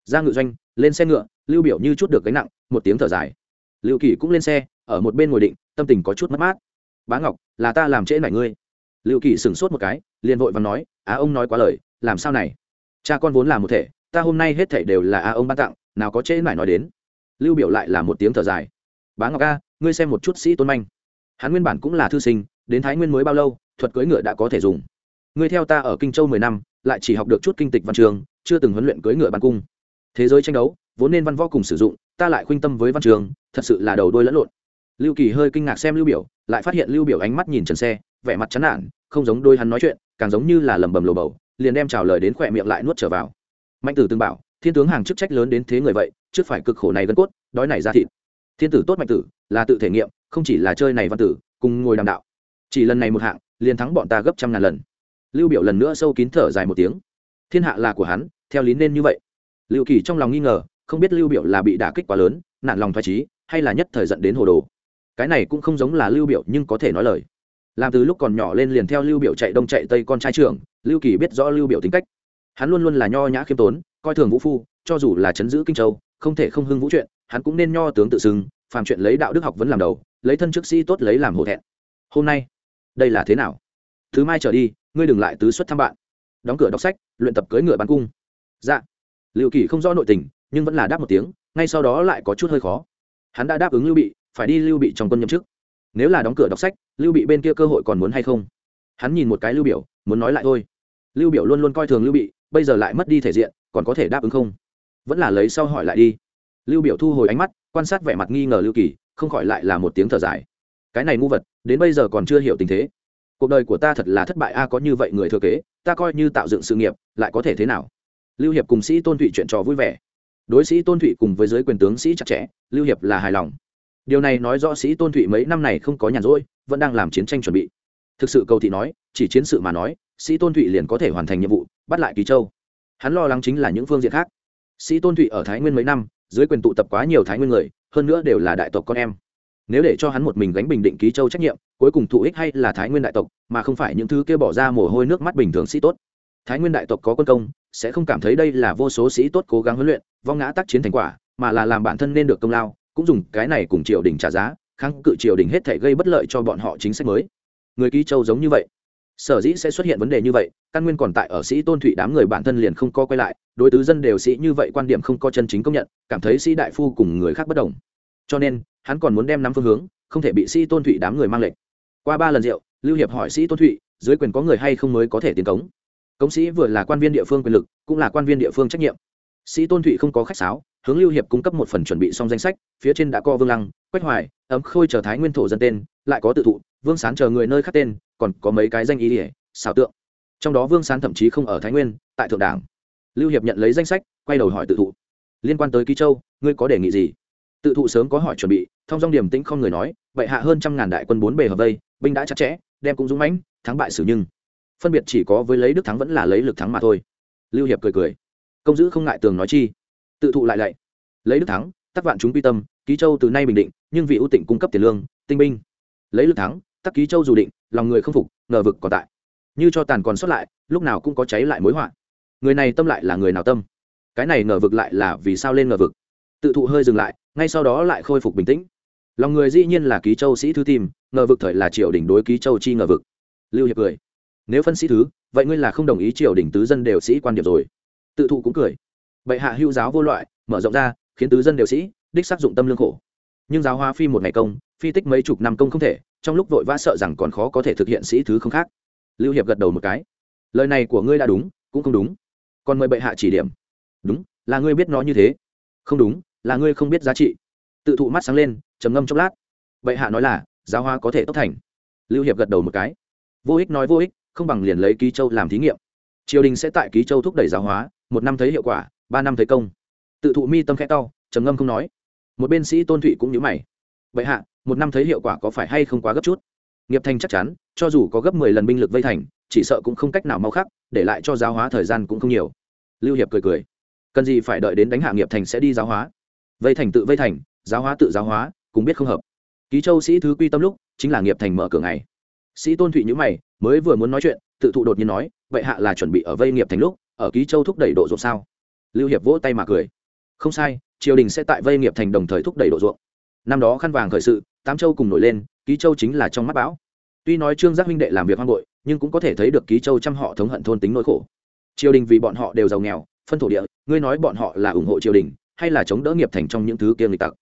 Ra ngự doanh, lên xe ngựa, lưu biểu như chút được gánh nặng, một tiếng thở dài. Lưu kỳ cũng lên xe, ở một bên ngồi định, tâm tình có chút mất mát. Bá ngọc, là ta làm trễ nải ngươi lưu kỳ sửng sốt một cái, liền vội và nói, á ông nói quá lời, làm sao này? Cha con vốn là một thể, ta hôm nay hết thể đều là á ông ban tặng, nào có trễ nải nói đến. Lưu biểu lại là một tiếng thở dài. Bá ngọc a, ngươi xem một chút sĩ tôn manh. Hắn nguyên bản cũng là thư sinh, đến thái nguyên mới bao lâu, thuật cưỡi ngựa đã có thể dùng. Ngươi theo ta ở kinh châu mười năm, lại chỉ học được chút kinh tịch văn trường, chưa từng huấn luyện cưỡi ngựa bản cung. Thế giới tranh đấu, vốn nên văn võ cùng sử dụng, ta lại khuynh tâm với văn trường, thật sự là đầu đôi lẫn lộn. Lưu kỳ hơi kinh ngạc xem lưu biểu, lại phát hiện lưu biểu ánh mắt nhìn trần xe vẻ mặt chán nản, không giống đôi hắn nói chuyện, càng giống như là lẩm bẩm lồ bầu, liền đem chào lời đến khỏe miệng lại nuốt trở vào. Mạnh tử từng bảo, thiên tướng hàng chức trách lớn đến thế người vậy, trước phải cực khổ này gân cốt, đói này ra thịt. Thiên tử tốt mạnh tử, là tự thể nghiệm, không chỉ là chơi này văn tử, cùng ngồi đàm đạo. Chỉ lần này một hạng, liền thắng bọn ta gấp trăm ngàn lần. Lưu biểu lần nữa sâu kín thở dài một tiếng. Thiên hạ là của hắn, theo lý nên như vậy. Lưu kỳ trong lòng nghi ngờ, không biết lưu biểu là bị đả kích quá lớn nạn lòng thoái trí hay là nhất thời giận đến hồ đồ. Cái này cũng không giống là lưu biểu nhưng có thể nói lời làm từ lúc còn nhỏ lên liền theo lưu biểu chạy đông chạy tây con trai trưởng, lưu kỳ biết rõ lưu biểu tính cách. Hắn luôn luôn là nho nhã khiêm tốn, coi thường vũ phu, cho dù là chấn giữ kinh châu, không thể không hưng vũ chuyện, hắn cũng nên nho tướng tự xưng, phàm chuyện lấy đạo đức học vẫn làm đầu, lấy thân chức sĩ tốt lấy làm hổ thẹn. Hôm nay, đây là thế nào? Thứ mai trở đi, ngươi đừng lại tứ xuất thăm bạn. Đóng cửa đọc sách, luyện tập cưỡi ngựa bắn cung. Dạ. Liệu kỳ không rõ nội tình, nhưng vẫn là đáp một tiếng, ngay sau đó lại có chút hơi khó. Hắn đã đáp ứng lưu bị, phải đi lưu bị trong quân nhậm chức nếu là đóng cửa đọc sách, lưu bị bên kia cơ hội còn muốn hay không? Hắn nhìn một cái lưu biểu, muốn nói lại thôi. Lưu biểu luôn luôn coi thường lưu bị, bây giờ lại mất đi thể diện, còn có thể đáp ứng không? Vẫn là lấy sau hỏi lại đi. Lưu biểu thu hồi ánh mắt, quan sát vẻ mặt nghi ngờ lưu kỳ, không khỏi lại là một tiếng thở dài. Cái này ngu vật, đến bây giờ còn chưa hiểu tình thế. Cuộc đời của ta thật là thất bại a, có như vậy người thừa kế, ta coi như tạo dựng sự nghiệp, lại có thể thế nào? Lưu hiệp cùng sĩ tôn thụy chuyện trò vui vẻ. Đối sĩ tôn thụy cùng với giới quyền tướng sĩ chặt chẽ, lưu hiệp là hài lòng điều này nói rõ sĩ tôn thụy mấy năm này không có nhàn rỗi, vẫn đang làm chiến tranh chuẩn bị. Thực sự cầu thị nói, chỉ chiến sự mà nói, sĩ tôn thụy liền có thể hoàn thành nhiệm vụ, bắt lại kỳ châu. Hắn lo lắng chính là những phương diện khác. Sĩ tôn thụy ở thái nguyên mấy năm, dưới quyền tụ tập quá nhiều thái nguyên người, hơn nữa đều là đại tộc con em. Nếu để cho hắn một mình gánh bình định ký châu trách nhiệm, cuối cùng thụ ích hay là thái nguyên đại tộc, mà không phải những thứ kia bỏ ra mồ hôi nước mắt bình thường sĩ tốt. Thái nguyên đại tộc có quân công, sẽ không cảm thấy đây là vô số sĩ tốt cố gắng huấn luyện, vong ngã tác chiến thành quả, mà là làm bản thân nên được công lao cũng dùng cái này cùng triều đình trả giá, kháng cự triều đình hết thể gây bất lợi cho bọn họ chính sách mới. Người ký châu giống như vậy. Sở dĩ sẽ xuất hiện vấn đề như vậy, căn nguyên còn tại ở sĩ tôn thụy đám người bản thân liền không co quay lại, đối tứ dân đều sĩ như vậy quan điểm không có chân chính công nhận, cảm thấy sĩ đại phu cùng người khác bất đồng. Cho nên, hắn còn muốn đem năm phương hướng, không thể bị sĩ tôn thụy đám người mang lệnh qua ba lần rượu, lưu hiệp hỏi sĩ tôn thụy, dưới quyền có người hay không mới có thể tiến cống? Cống sĩ vừa là quan viên địa phương quyền lực, cũng là quan viên địa phương trách nhiệm. Sĩ tôn thụy không có khách sáo hướng lưu hiệp cung cấp một phần chuẩn bị xong danh sách, phía trên đã co vương lăng, quách hoài, ấm khôi chờ thái nguyên thổ dân tên, lại có tự thụ, vương sán chờ người nơi khác tên, còn có mấy cái danh ý ỉa xảo tượng. Trong đó vương sán thậm chí không ở thái nguyên, tại thượng đảng. Lưu hiệp nhận lấy danh sách, quay đầu hỏi tự thụ. Liên quan tới ký châu, ngươi có đề nghị gì? Tự thụ sớm có hỏi chuẩn bị, thông dong điểm tĩnh không người nói, vậy hạ hơn trăm ngàn đại quân bốn bề hợp vây, binh đã chặt chẽ, đem cũng dũng mãnh, thắng bại xử nhưng phân biệt chỉ có với lấy đức thắng vẫn là lấy lực thắng mà thôi. Lưu hiệp cười cười. Công giữ không ngại tường nói chi tự thụ lại lạy. Lấy đức thắng, tắc vạn chúng quy tâm, ký châu từ nay bình định, nhưng vị ưu tịnh cung cấp tiền lương, tinh binh. Lấy lực thắng, tắc ký châu dù định, lòng người không phục, ngờ vực còn tại. Như cho tàn còn sót lại, lúc nào cũng có cháy lại mối họa. Người này tâm lại là người nào tâm? Cái này ngờ vực lại là vì sao lên ngờ vực? Tự thụ hơi dừng lại, ngay sau đó lại khôi phục bình tĩnh. Lòng người dĩ nhiên là ký châu sĩ thứ tìm, ngờ vực thời là triều đình đối ký châu chi ngờ vực. Lưu hiệp cười. Nếu phân sĩ thứ, vậy ngươi là không đồng ý triều đình tứ dân đều sĩ quan điểm rồi. Tự thụ cũng cười bệ hạ hữu giáo vô loại, mở rộng ra, khiến tứ dân đều sĩ, đích xác dụng tâm lương khổ. Nhưng giáo hóa phi một ngày công, phi tích mấy chục năm công không thể, trong lúc vội vã sợ rằng còn khó có thể thực hiện sĩ thứ không khác. Lưu hiệp gật đầu một cái. Lời này của ngươi đã đúng, cũng không đúng. Còn mời bệ hạ chỉ điểm. Đúng, là ngươi biết nó như thế. Không đúng, là ngươi không biết giá trị. Tự thụ mắt sáng lên, trầm ngâm chốc lát. Bệ hạ nói là, giáo hóa có thể tốc thành. Lưu hiệp gật đầu một cái. Vô ích nói vô ích, không bằng liền lấy ký châu làm thí nghiệm. Triều đình sẽ tại ký châu thúc đẩy giáo hóa, một năm thấy hiệu quả ba năm thấy công. Tự thụ mi tâm khẽ to, trầm ngâm không nói. Một bên sĩ tôn thụy cũng nhớ mày. Vậy hạ, một năm thấy hiệu quả có phải hay không quá gấp chút? Nghiệp thành chắc chắn, cho dù có gấp mười lần binh lực vây thành, chỉ sợ cũng không cách nào mau khắc, để lại cho giáo hóa thời gian cũng không nhiều. Lưu hiệp cười cười. Cần gì phải đợi đến đánh hạ nghiệp thành sẽ đi giáo hóa? Vây thành tự vây thành, giáo hóa tự giáo hóa, cũng biết không hợp. Ký châu sĩ thứ quy tâm lúc, chính là nghiệp thành mở cửa ngày. Sĩ tôn thụy nhữ mày, mới vừa muốn nói chuyện, tự thụ đột nhiên nói, vậy hạ là chuẩn bị ở vây nghiệp thành lúc, ở ký châu thúc đẩy độ rộn sao? Lưu hiệp vỗ tay mà cười. Không sai, triều đình sẽ tại vây nghiệp thành đồng thời thúc đẩy độ ruộng. Năm đó khăn vàng khởi sự, tám châu cùng nổi lên, ký châu chính là trong mắt bão. Tuy nói trương giác huynh đệ làm việc hoang bội, nhưng cũng có thể thấy được ký châu trăm họ thống hận thôn tính nỗi khổ. Triều đình vì bọn họ đều giàu nghèo, phân thổ địa, ngươi nói bọn họ là ủng hộ triều đình, hay là chống đỡ nghiệp thành trong những thứ kia nghịch tặc?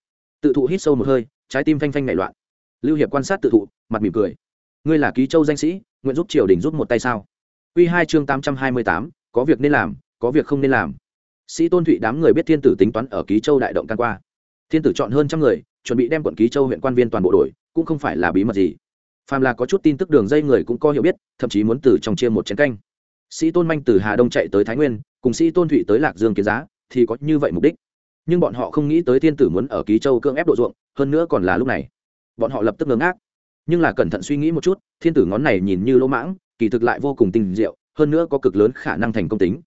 Tự thụ hít sâu một hơi, trái tim phanh phanh nảy loạn. Lưu hiệp quan sát tự thụ, mặt mỉm cười. Ngươi là ký châu danh sĩ, nguyện giúp triều đình giúp một tay sao? Quy hai chương tám trăm hai mươi tám, có việc nên làm, có việc không nên làm sĩ tôn thụy đám người biết thiên tử tính toán ở ký châu đại động can qua. Thiên tử chọn hơn trăm người, chuẩn bị đem quận ký châu huyện quan viên toàn bộ đội cũng không phải là bí mật gì. Phàm là có chút tin tức đường dây người cũng có hiểu biết, thậm chí muốn từ trong chia một chén canh. Sĩ tôn manh từ hà đông chạy tới thái nguyên, cùng sĩ tôn thụy tới lạc dương kiến giá, thì có như vậy mục đích. Nhưng bọn họ không nghĩ tới thiên tử muốn ở ký châu cưỡng ép độ ruộng, hơn nữa còn là lúc này. Bọn họ lập tức ngớ ngác. Nhưng là cẩn thận suy nghĩ một chút, thiên tử ngón này nhìn như lỗ mãng, kỳ thực lại vô cùng tinh diệu, hơn nữa có cực lớn khả năng thành công tính.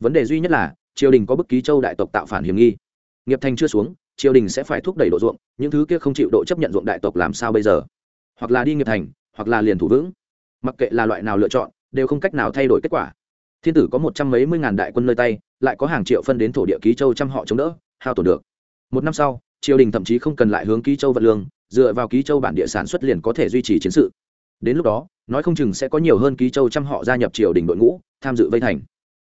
Vấn đề duy nhất là triều đình có bức ký châu đại tộc tạo phản hiểm nghi. Nghiệp thành chưa xuống, triều đình sẽ phải thúc đẩy độ ruộng, những thứ kia không chịu độ chấp nhận ruộng đại tộc làm sao bây giờ? Hoặc là đi nghiệp thành, hoặc là liền thủ vững. Mặc kệ là loại nào lựa chọn, đều không cách nào thay đổi kết quả. Thiên tử có một trăm mấy mươi ngàn đại quân nơi tay, lại có hàng triệu phân đến thổ địa ký châu trăm họ chống đỡ, hao tổn được. Một năm sau, triều đình thậm chí không cần lại hướng ký châu vận lương, dựa vào ký châu bản địa sản xuất liền có thể duy trì chiến sự. Đến lúc đó, nói không chừng sẽ có nhiều hơn ký châu trăm họ gia nhập triều đình đội ngũ, tham dự vây thành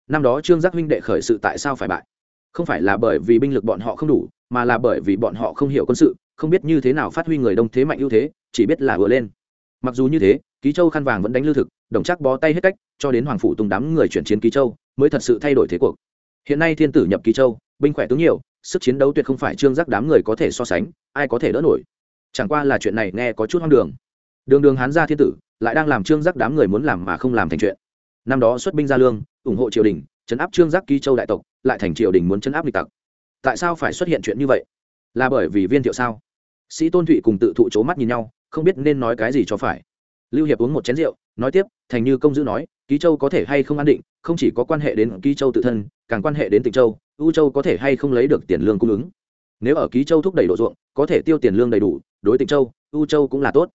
năm đó trương giác huynh đệ khởi sự tại sao phải bại? Không phải là bởi vì binh lực bọn họ không đủ, mà là bởi vì bọn họ không hiểu quân sự, không biết như thế nào phát huy người đông thế mạnh ưu thế, chỉ biết là vừa lên. Mặc dù như thế, ký châu khăn vàng vẫn đánh lưu thực, đồng chắc bó tay hết cách, cho đến hoàng phủ tùng đám người chuyển chiến ký châu, mới thật sự thay đổi thế cuộc. Hiện nay thiên tử nhập ký châu, binh khỏe tướng nhiều, sức chiến đấu tuyệt không phải trương giác đám người có thể so sánh, ai có thể đỡ nổi. Chẳng qua là chuyện này nghe có chút hoang đường. Đường đường hán gia thiên tử, lại đang làm trương giác đám người muốn làm mà không làm thành chuyện. Năm đó xuất binh ra lương ủng hộ triều đình, chấn áp trương giác ký châu đại tộc, lại thành triều đình muốn chấn áp lịch tặc. Tại sao phải xuất hiện chuyện như vậy? Là bởi vì viên thiệu sao? Sĩ tôn thụy cùng tự thụ c mắt nhìn nhau, không biết nên nói cái gì cho phải. Lưu hiệp uống một chén rượu, nói tiếp, thành như công dữ nói, ký châu có thể hay không an định, không chỉ có quan hệ đến ký châu tự thân, càng quan hệ đến tịnh châu, u châu có thể hay không lấy được tiền lương cung ứng. Nếu ở ký châu thúc đẩy độ ruộng, có thể tiêu tiền lương đầy đủ, đối tịnh châu, u châu cũng là tốt.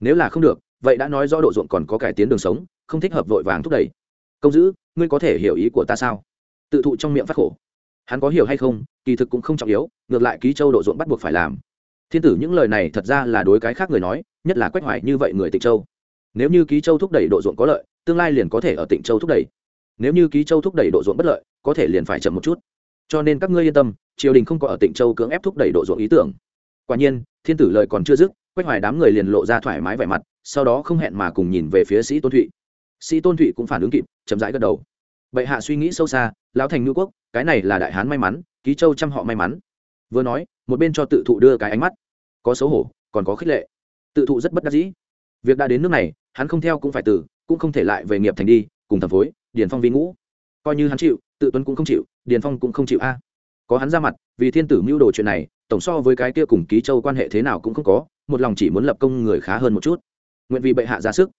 Nếu là không được, vậy đã nói rõ độ ruộng còn có cải tiến đường sống, không thích hợp vội vàng thúc đẩy công dữ ngươi có thể hiểu ý của ta sao? Tự thụ trong miệng phát khổ. Hắn có hiểu hay không, kỳ thực cũng không trọng yếu, ngược lại ký châu độ ruộng bắt buộc phải làm. Thiên tử những lời này thật ra là đối cái khác người nói, nhất là quách hoài như vậy người tịnh châu. Nếu như ký châu thúc đẩy độ ruộng có lợi, tương lai liền có thể ở tịnh châu thúc đẩy. Nếu như ký châu thúc đẩy độ ruộng bất lợi, có thể liền phải chậm một chút. Cho nên các ngươi yên tâm, triều đình không có ở tịnh châu cưỡng ép thúc đẩy độ ruộng ý tưởng. Quả nhiên, thiên tử lời còn chưa dứt, quách hoài đám người liền lộ ra thoải mái vẻ mặt, sau đó không hẹn mà cùng nhìn về phía sĩ tôn thụy sĩ tôn thụy cũng phản ứng kịp, chậm rãi gật đầu. Bệ hạ suy nghĩ sâu xa, lão thành ngữ quốc, cái này là đại hán may mắn, ký châu chăm họ may mắn. Vừa nói, một bên cho tự thụ đưa cái ánh mắt. Có xấu hổ, còn có khích lệ. Tự thụ rất bất đắc dĩ. Việc đã đến nước này, hắn không theo cũng phải từ cũng không thể lại về nghiệp thành đi, cùng thẩm phối, điền phong vi ngũ. Coi như hắn chịu, tự tuấn cũng không chịu, điền phong cũng không chịu a. Có hắn ra mặt, vì thiên tử mưu đồ chuyện này, tổng so với cái kia cùng ký châu quan hệ thế nào cũng không có, một lòng chỉ muốn lập công người khá hơn một chút. Nguyện vì bệ hạ ra sức.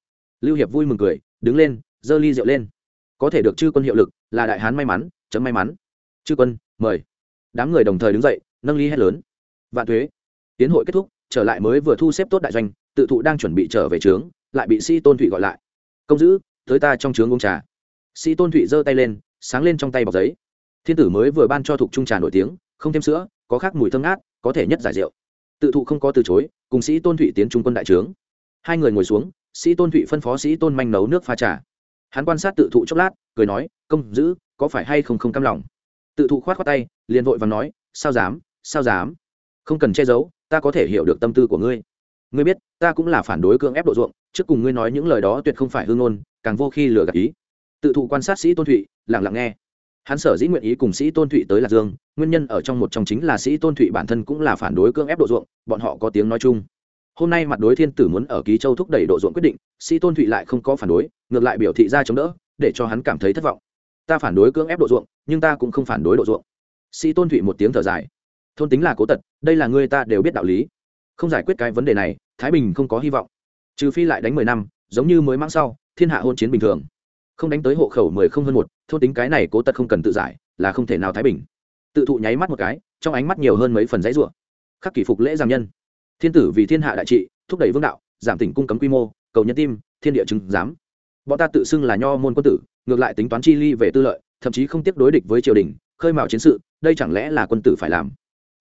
Lưu hiệp vui mừng cười đứng lên, giơ ly rượu lên. Có thể được chư quân hiệu lực, là đại hán may mắn, chấm may mắn. Chư quân, mời. Đám người đồng thời đứng dậy, nâng ly hét lớn. Vạn thuế, tiến hội kết thúc, trở lại mới vừa thu xếp tốt đại doanh, tự thụ đang chuẩn bị trở về trướng, lại bị sĩ tôn thụy gọi lại. Công giữ, tới ta trong trướng uống trà. Sĩ tôn thụy giơ tay lên, sáng lên trong tay bọc giấy. Thiên tử mới vừa ban cho thục trung trà nổi tiếng, không thêm sữa, có khác mùi thơm ngát, có thể nhất giải rượu. Tự thụ không có từ chối, cùng sĩ tôn thụy tiến trung quân đại trướng. Hai người ngồi xuống sĩ tôn thụy phân phó sĩ tôn manh nấu nước pha trà. Hắn quan sát tự thụ chốc lát, cười nói, công giữ, có phải hay không không cam lòng? Tự thụ khoát khoát tay, liền vội và nói, sao dám sao dám? Không cần che giấu, ta có thể hiểu được tâm tư của ngươi. Ngươi biết, ta cũng là phản đối cưỡng ép độ ruộng, trước cùng ngươi nói những lời đó tuyệt không phải hương ngôn, càng vô khi lừa gạt ý. Tự thụ quan sát sĩ tôn thụy, lặng lặng nghe. Hắn sở dĩ nguyện ý cùng sĩ tôn thụy tới lạc dương, nguyên nhân ở trong một trong chính là sĩ tôn thụy bản thân cũng là phản đối cưỡng ép độ ruộng, bọn họ có tiếng nói chung hôm nay mặt đối thiên tử muốn ở ký châu thúc đẩy độ ruộng quyết định, sĩ tôn thụy lại không có phản đối, ngược lại biểu thị ra chống đỡ, để cho hắn cảm thấy thất vọng. Ta phản đối cưỡng ép độ ruộng, nhưng ta cũng không phản đối độ ruộng. Sĩ tôn thụy một tiếng thở dài. Thôn tính là cố tật, đây là người ta đều biết đạo lý. Không giải quyết cái vấn đề này, thái bình không có hy vọng. Trừ phi lại đánh mười năm, giống như mới mang sau, thiên hạ hôn chiến bình thường. Không đánh tới hộ khẩu mười không hơn một, thôn tính cái này cố tật không cần tự giải, là không thể nào thái bình. Tự thụ nháy mắt một cái, trong ánh mắt nhiều hơn mấy phần giấy rủa. Khắc kỷ phục lễ giang nhân thiên tử vì thiên hạ đại trị, thúc đẩy vương đạo, giảm tỉnh cung cấm quy mô, cầu nhân tim, thiên địa chứng giám. Bọn ta tự xưng là nho môn quân tử, ngược lại tính toán chi ly về tư lợi, thậm chí không tiếp đối địch với triều đình, khơi mào chiến sự, đây chẳng lẽ là quân tử phải làm?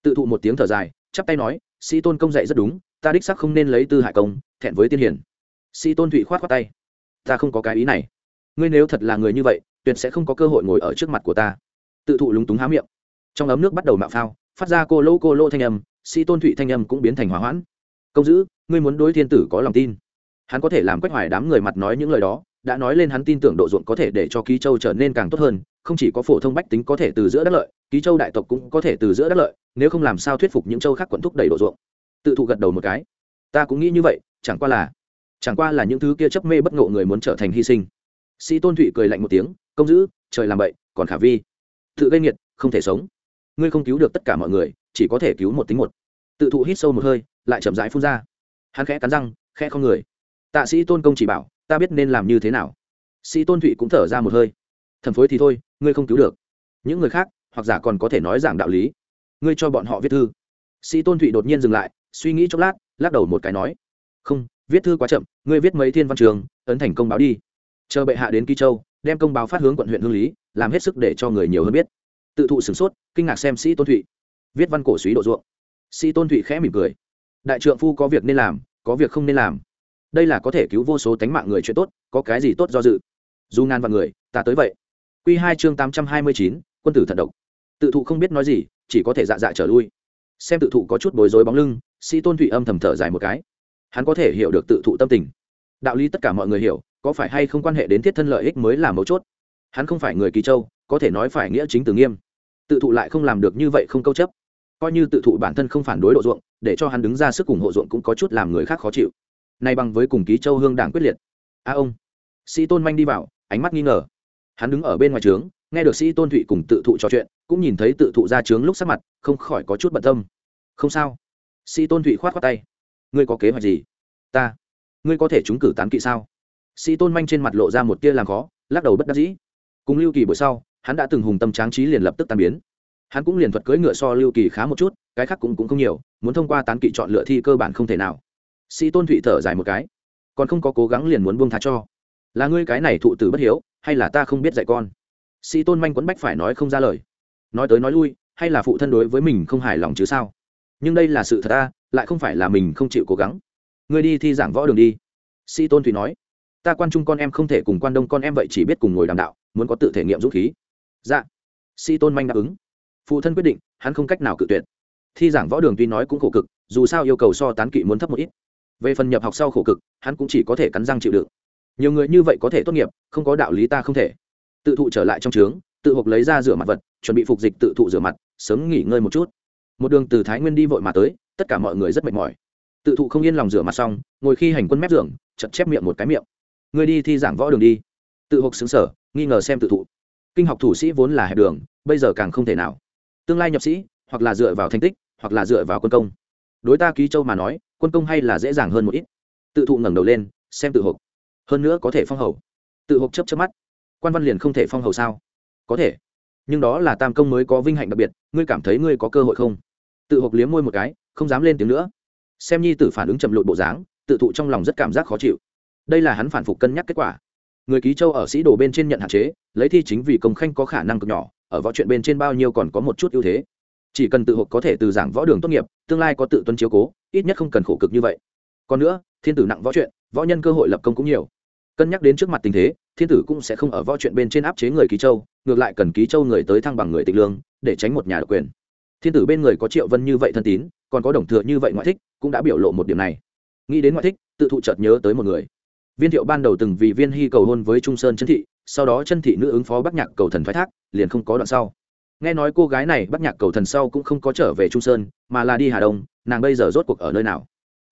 Tự thụ một tiếng thở dài, chắp tay nói, sĩ tôn công dạy rất đúng, ta đích sắc không nên lấy tư hại công, thẹn với tiên hiển sĩ tôn thụy khoát khoát tay, ta không có cái ý này. Ngươi nếu thật là người như vậy, tuyệt sẽ không có cơ hội ngồi ở trước mặt của ta. Tự thụ lúng túng há miệng. Trong ấm nước bắt đầu mạo phao, phát ra cô lô cô lô thanh âm sĩ tôn thụy thanh âm cũng biến thành hỏa hoãn. Công giữ ngươi muốn đối thiên tử có lòng tin. Hắn có thể làm quách hoài đám người mặt nói những lời đó, đã nói lên hắn tin tưởng độ ruộng có thể để cho ký châu trở nên càng tốt hơn, không chỉ có phổ thông bách tính có thể từ giữa đất lợi, ký châu đại tộc cũng có thể từ giữa đất lợi, nếu không làm sao thuyết phục những châu khác quận thúc đẩy độ ruộng. Tự thụ gật đầu một cái. Ta cũng nghĩ như vậy, chẳng qua là, chẳng qua là những thứ kia chấp mê bất ngộ người muốn trở thành hy sinh. Sĩ tôn thụy cười lạnh một tiếng, công giữ trời làm bậy, còn khả vi. Tự gây nghiệt, không thể sống. Ngươi không cứu được tất cả mọi người chỉ có thể cứu một tính một. Tự thụ hít sâu một hơi, lại chậm rãi phun ra. Hắn khẽ cắn răng, khẽ không người. Tạ sĩ tôn công chỉ bảo, ta biết nên làm như thế nào. Sĩ tôn thụy cũng thở ra một hơi. Thần phối thì thôi, ngươi không cứu được. Những người khác, hoặc giả còn có thể nói giảng đạo lý. Ngươi cho bọn họ viết thư. Sĩ tôn thụy đột nhiên dừng lại, suy nghĩ chốc lát, lắc đầu một cái nói, không, viết thư quá chậm, ngươi viết mấy thiên văn trường, ấn thành công báo đi. Chờ bệ hạ đến kỳ châu, đem công báo phát hướng quận huyện hương lý, làm hết sức để cho người nhiều hơn biết. Tự thụ sửng sốt, kinh ngạc xem sĩ tôn thụy viết văn cổ suý độ ruộng. Sĩ tôn thụy khẽ mỉm cười. Đại trượng phu có việc nên làm, có việc không nên làm. Đây là có thể cứu vô số tánh mạng người chuyện tốt, có cái gì tốt do dự? Dù ngàn vạn người, ta tới vậy. Q hai chương tám trăm hai mươi chín, quân tử thận độc. Tự thụ không biết nói gì, chỉ có thể dạ dạ trở lui. Xem tự thụ có chút bối rối bóng lưng sĩ tôn thụy âm thầm thở dài một cái. Hắn có thể hiểu được tự thụ tâm tình. Đạo lý tất cả mọi người hiểu, có phải hay không quan hệ đến thiết thân lợi ích mới là mấu chốt? Hắn không phải người kỳ châu, có thể nói phải nghĩa chính từ nghiêm. Tự thụ lại không làm được như vậy không câu chấp coi như tự thụ bản thân không phản đối độ ruộng, để cho hắn đứng ra sức ủng hộ ruộng cũng có chút làm người khác khó chịu. Nay bằng với cùng ký châu hương đảng quyết liệt. A ông, sĩ tôn manh đi vào, ánh mắt nghi ngờ. Hắn đứng ở bên ngoài trướng, nghe được sĩ tôn thụy cùng tự thụ trò chuyện, cũng nhìn thấy tự thụ ra trướng lúc sắc mặt, không khỏi có chút bận tâm. Không sao. Sĩ tôn thụy khoát khoát tay. Ngươi có kế hoạch gì? Ta. Ngươi có thể trúng cử tán kỵ sao? Sĩ tôn manh trên mặt lộ ra một tia làm khó, lắc đầu bất đắc dĩ. Cùng lưu kỳ buổi sau, hắn đã từng hùng tâm tráng trí liền lập tức tan biến hắn cũng liền thuật cưỡi ngựa so lưu kỳ khá một chút cái khác cũng, cũng không nhiều muốn thông qua tán kỵ chọn lựa thi cơ bản không thể nào. Sĩ tôn thụy thở dài một cái. Còn không có cố gắng liền muốn buông tha cho. Là ngươi cái này thụ tử bất hiếu hay là ta không biết dạy con? Sĩ tôn manh quấn bách phải nói không ra lời. Nói tới nói lui hay là phụ thân đối với mình không hài lòng chứ sao? Nhưng đây là sự thật ta lại không phải là mình không chịu cố gắng. Ngươi đi thi giảng võ đường đi. Sĩ tôn thụy nói. Ta quan trung con em không thể cùng quan đông con em vậy chỉ biết cùng ngồi đàm đạo muốn có tự thể nghiệm dũng khí. Dạ. Sĩ tôn manh đáp ứng phụ thân quyết định, hắn không cách nào cự tuyệt. Thi giảng võ đường tuy nói cũng khổ cực, dù sao yêu cầu so tán kỵ muốn thấp một ít. Về phần nhập học sau khổ cực, hắn cũng chỉ có thể cắn răng chịu đựng. Nhiều người như vậy có thể tốt nghiệp, không có đạo lý ta không thể. Tự thụ trở lại trong trướng, tự hộp lấy ra rửa mặt vật, chuẩn bị phục dịch tự thụ rửa mặt, sớm nghỉ ngơi một chút. Một đường từ thái nguyên đi vội mà tới, tất cả mọi người rất mệt mỏi. Tự thụ không yên lòng rửa mặt xong, ngồi khi hành quân mép giường, chật chép miệng một cái miệng. Người đi thi giảng võ đường đi. Tự hộp xứng sở, nghi ngờ xem tự thụ. Kinh học thủ sĩ vốn là hẹp đường, bây giờ càng không thể nào tương lai nhập sĩ, hoặc là dựa vào thành tích, hoặc là dựa vào quân công. Đối ta ký châu mà nói, quân công hay là dễ dàng hơn một ít. Tự thụ ngẩng đầu lên, xem tự hộp. Hơn nữa có thể phong hầu. Tự hộp chấp chấp mắt. Quan văn liền không thể phong hầu sao? Có thể. Nhưng đó là tam công mới có vinh hạnh đặc biệt, ngươi cảm thấy ngươi có cơ hội không? Tự hộp liếm môi một cái, không dám lên tiếng nữa. Xem nhi tử phản ứng chậm lụt bộ dáng, tự thụ trong lòng rất cảm giác khó chịu. Đây là hắn phản phục cân nhắc kết quả. Người ký châu ở sĩ đồ bên trên nhận hạn chế, lấy thi chính vì công khanh có khả năng cực nhỏ ở võ chuyện bên trên bao nhiêu còn có một chút ưu thế. Chỉ cần tự hộp có thể từ giảng võ đường tốt nghiệp, tương lai có tự tuân chiếu cố, ít nhất không cần khổ cực như vậy. Còn nữa, thiên tử nặng võ chuyện, võ nhân cơ hội lập công cũng nhiều. Cân nhắc đến trước mặt tình thế, thiên tử cũng sẽ không ở võ chuyện bên trên áp chế người ký châu, ngược lại cần ký châu người tới thăng bằng người tịch lương, để tránh một nhà độc quyền. Thiên tử bên người có triệu vân như vậy thân tín, còn có đồng thừa như vậy ngoại thích, cũng đã biểu lộ một điểm này. Nghĩ đến ngoại thích, tự thụ chợt nhớ tới một người. Viên thiệu ban đầu từng vì viên hy cầu hôn với trung sơn chân thị sau đó chân thị nữ ứng phó bắc nhạc cầu thần phái thác, liền không có đoạn sau. Nghe nói cô gái này bắc nhạc cầu thần sau cũng không có trở về trung sơn, mà là đi hà đông, nàng bây giờ rốt cuộc ở nơi nào?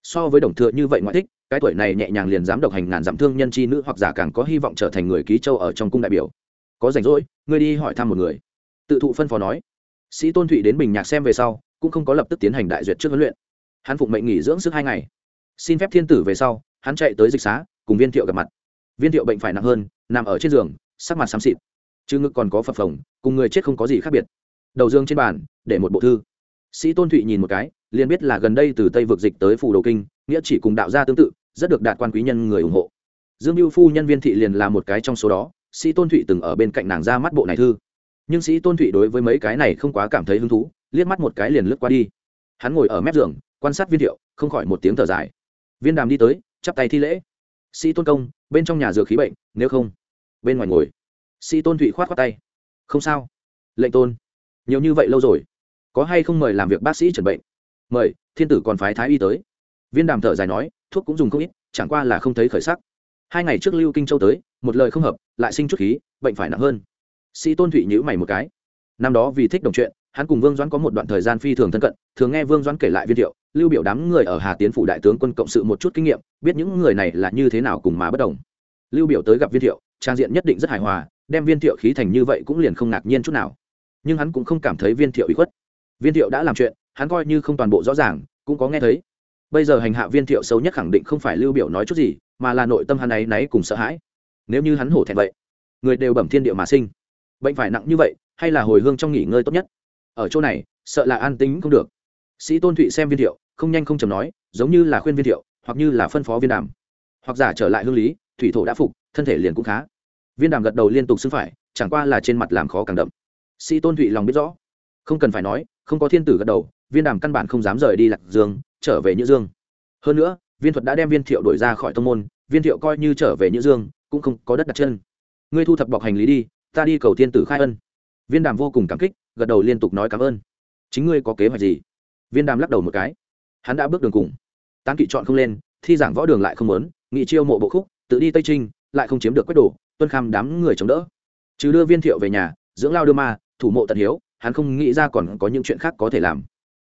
So với đồng thừa như vậy ngoại thích, cái tuổi này nhẹ nhàng liền dám độc hành ngàn dặm thương nhân chi nữ hoặc giả càng có hy vọng trở thành người ký châu ở trong cung đại biểu. Có rảnh rỗi, ngươi đi hỏi thăm một người. Tự thụ phân phó nói. Sĩ tôn thụy đến bình nhạc xem về sau, cũng không có lập tức tiến hành đại duyệt trước huấn luyện. Hắn phụng mệnh nghỉ dưỡng sức hai ngày. Xin phép thiên tử về sau, hắn chạy tới dịch xá, cùng viên thiệu gặp mặt. Viên thiệu bệnh phải nặng hơn nằm ở trên giường, sắc mặt xám xịt. Chứ ngực còn có phập phồng, cùng người chết không có gì khác biệt. Đầu dương trên bàn, để một bộ thư. Sĩ tôn thụy nhìn một cái, liền biết là gần đây từ tây vực dịch tới phủ đầu kinh, nghĩa chỉ cùng đạo gia tương tự, rất được đạt quan quý nhân người ủng hộ. Dương mưu phu nhân viên thị liền là một cái trong số đó, sĩ tôn thụy từng ở bên cạnh nàng ra mắt bộ này thư. Nhưng sĩ tôn thụy đối với mấy cái này không quá cảm thấy hứng thú, liếc mắt một cái liền lướt qua đi. Hắn ngồi ở mép giường, quan sát viên thiệu, không khỏi một tiếng thở dài. Viên đàm đi tới, chắp tay thi lễ. Sĩ tôn công, bên trong nhà dược khí bệnh, nếu không bên ngoài ngồi. Sĩ tôn thụy khoát khoát tay. Không sao. Lệnh tôn. Nhiều như vậy lâu rồi, có hay không mời làm việc bác sĩ chẩn bệnh? Mời, thiên tử còn phái thái y tới. Viên đàm thở dài nói, thuốc cũng dùng không ít, chẳng qua là không thấy khởi sắc. Hai ngày trước lưu kinh châu tới, một lời không hợp, lại sinh chút khí, bệnh phải nặng hơn. Sĩ tôn thụy nhữ mày một cái. Năm đó vì thích đồng chuyện, hắn cùng vương doãn có một đoạn thời gian phi thường thân cận, thường nghe vương doãn kể lại viên thiệu, lưu biểu đám người ở hà tiến phủ đại tướng quân cộng sự một chút kinh nghiệm, biết những người này là như thế nào cùng mà bất đồng. Lưu biểu tới gặp viên thiệu trang diện nhất định rất hài hòa, đem viên thiệu khí thành như vậy cũng liền không ngạc nhiên chút nào. Nhưng hắn cũng không cảm thấy viên thiệu bị khuất. Viên thiệu đã làm chuyện, hắn coi như không toàn bộ rõ ràng, cũng có nghe thấy. Bây giờ hành hạ viên thiệu xấu nhất khẳng định không phải lưu biểu nói chút gì, mà là nội tâm hắn ấy náy cùng sợ hãi. Nếu như hắn hổ thẹn vậy, người đều bẩm thiên địa mà sinh. Bệnh phải nặng như vậy, hay là hồi hương trong nghỉ ngơi tốt nhất? Ở chỗ này, sợ là an tính không được. Sĩ tôn thụy xem viên thiệu, không nhanh không chầm nói, giống như là khuyên viên thiệu, hoặc như là phân phó viên đàm. Hoặc giả trở lại hương lý thủy thổ đã phục, thân thể liền cũng khá. Viên đàm gật đầu liên tục xưng phải, chẳng qua là trên mặt làm khó càng đậm. Sĩ tôn thụy lòng biết rõ. Không cần phải nói, không có thiên tử gật đầu, viên đàm căn bản không dám rời đi lạc dương, trở về nhữ dương. Hơn nữa, viên thuật đã đem viên thiệu đổi ra khỏi tông môn, viên thiệu coi như trở về nhữ dương, cũng không có đất đặt chân. Ngươi thu thập bọc hành lý đi, ta đi cầu thiên tử khai ân. Viên đàm vô cùng cảm kích, gật đầu liên tục nói cảm ơn. Chính ngươi có kế hoạch gì? Viên đàm lắc đầu một cái. Hắn đã bước đường cùng. Tán kỵ chọn không lên, thi giảng võ đường lại không lớn nghị chiêu mộ bộ khúc tự đi tây trinh, lại không chiếm được quách đổ tuân kham đám người chống đỡ. Chứ đưa viên thiệu về nhà, dưỡng lao đưa ma, thủ mộ tận hiếu, hắn không nghĩ ra còn có những chuyện khác có thể làm.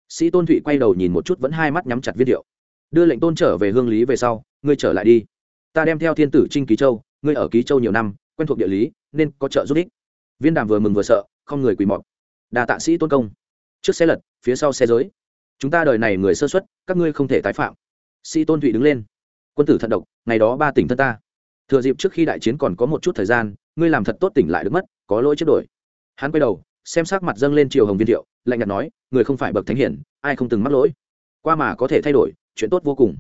Sĩ tôn thụy quay đầu nhìn một chút vẫn hai mắt nhắm chặt viên thiệu. Đưa lệnh tôn trở về hương lý về sau, ngươi trở lại đi. Ta đem theo thiên tử trinh ký châu, ngươi ở ký châu nhiều năm, quen thuộc địa lý, nên có trợ giúp ích. Viên đàm vừa mừng vừa sợ, không người quỳ mọc đà tạ sĩ tôn công. Trước xe lật, phía sau xe giới. Chúng ta đời này người sơ xuất các ngươi không thể tái phạm. Sĩ tôn thụy đứng lên quân tử thận độc, ngày đó ba tỉnh thân ta. Thừa dịp trước khi đại chiến còn có một chút thời gian, ngươi làm thật tốt tỉnh lại được mất, có lỗi trước đổi. Hắn quay đầu, xem sắc mặt dâng lên chiều hồng viên thiệu, lạnh nhạt nói, người không phải bậc thánh hiển, ai không từng mắc lỗi. Qua mà có thể thay đổi, chuyện tốt vô cùng.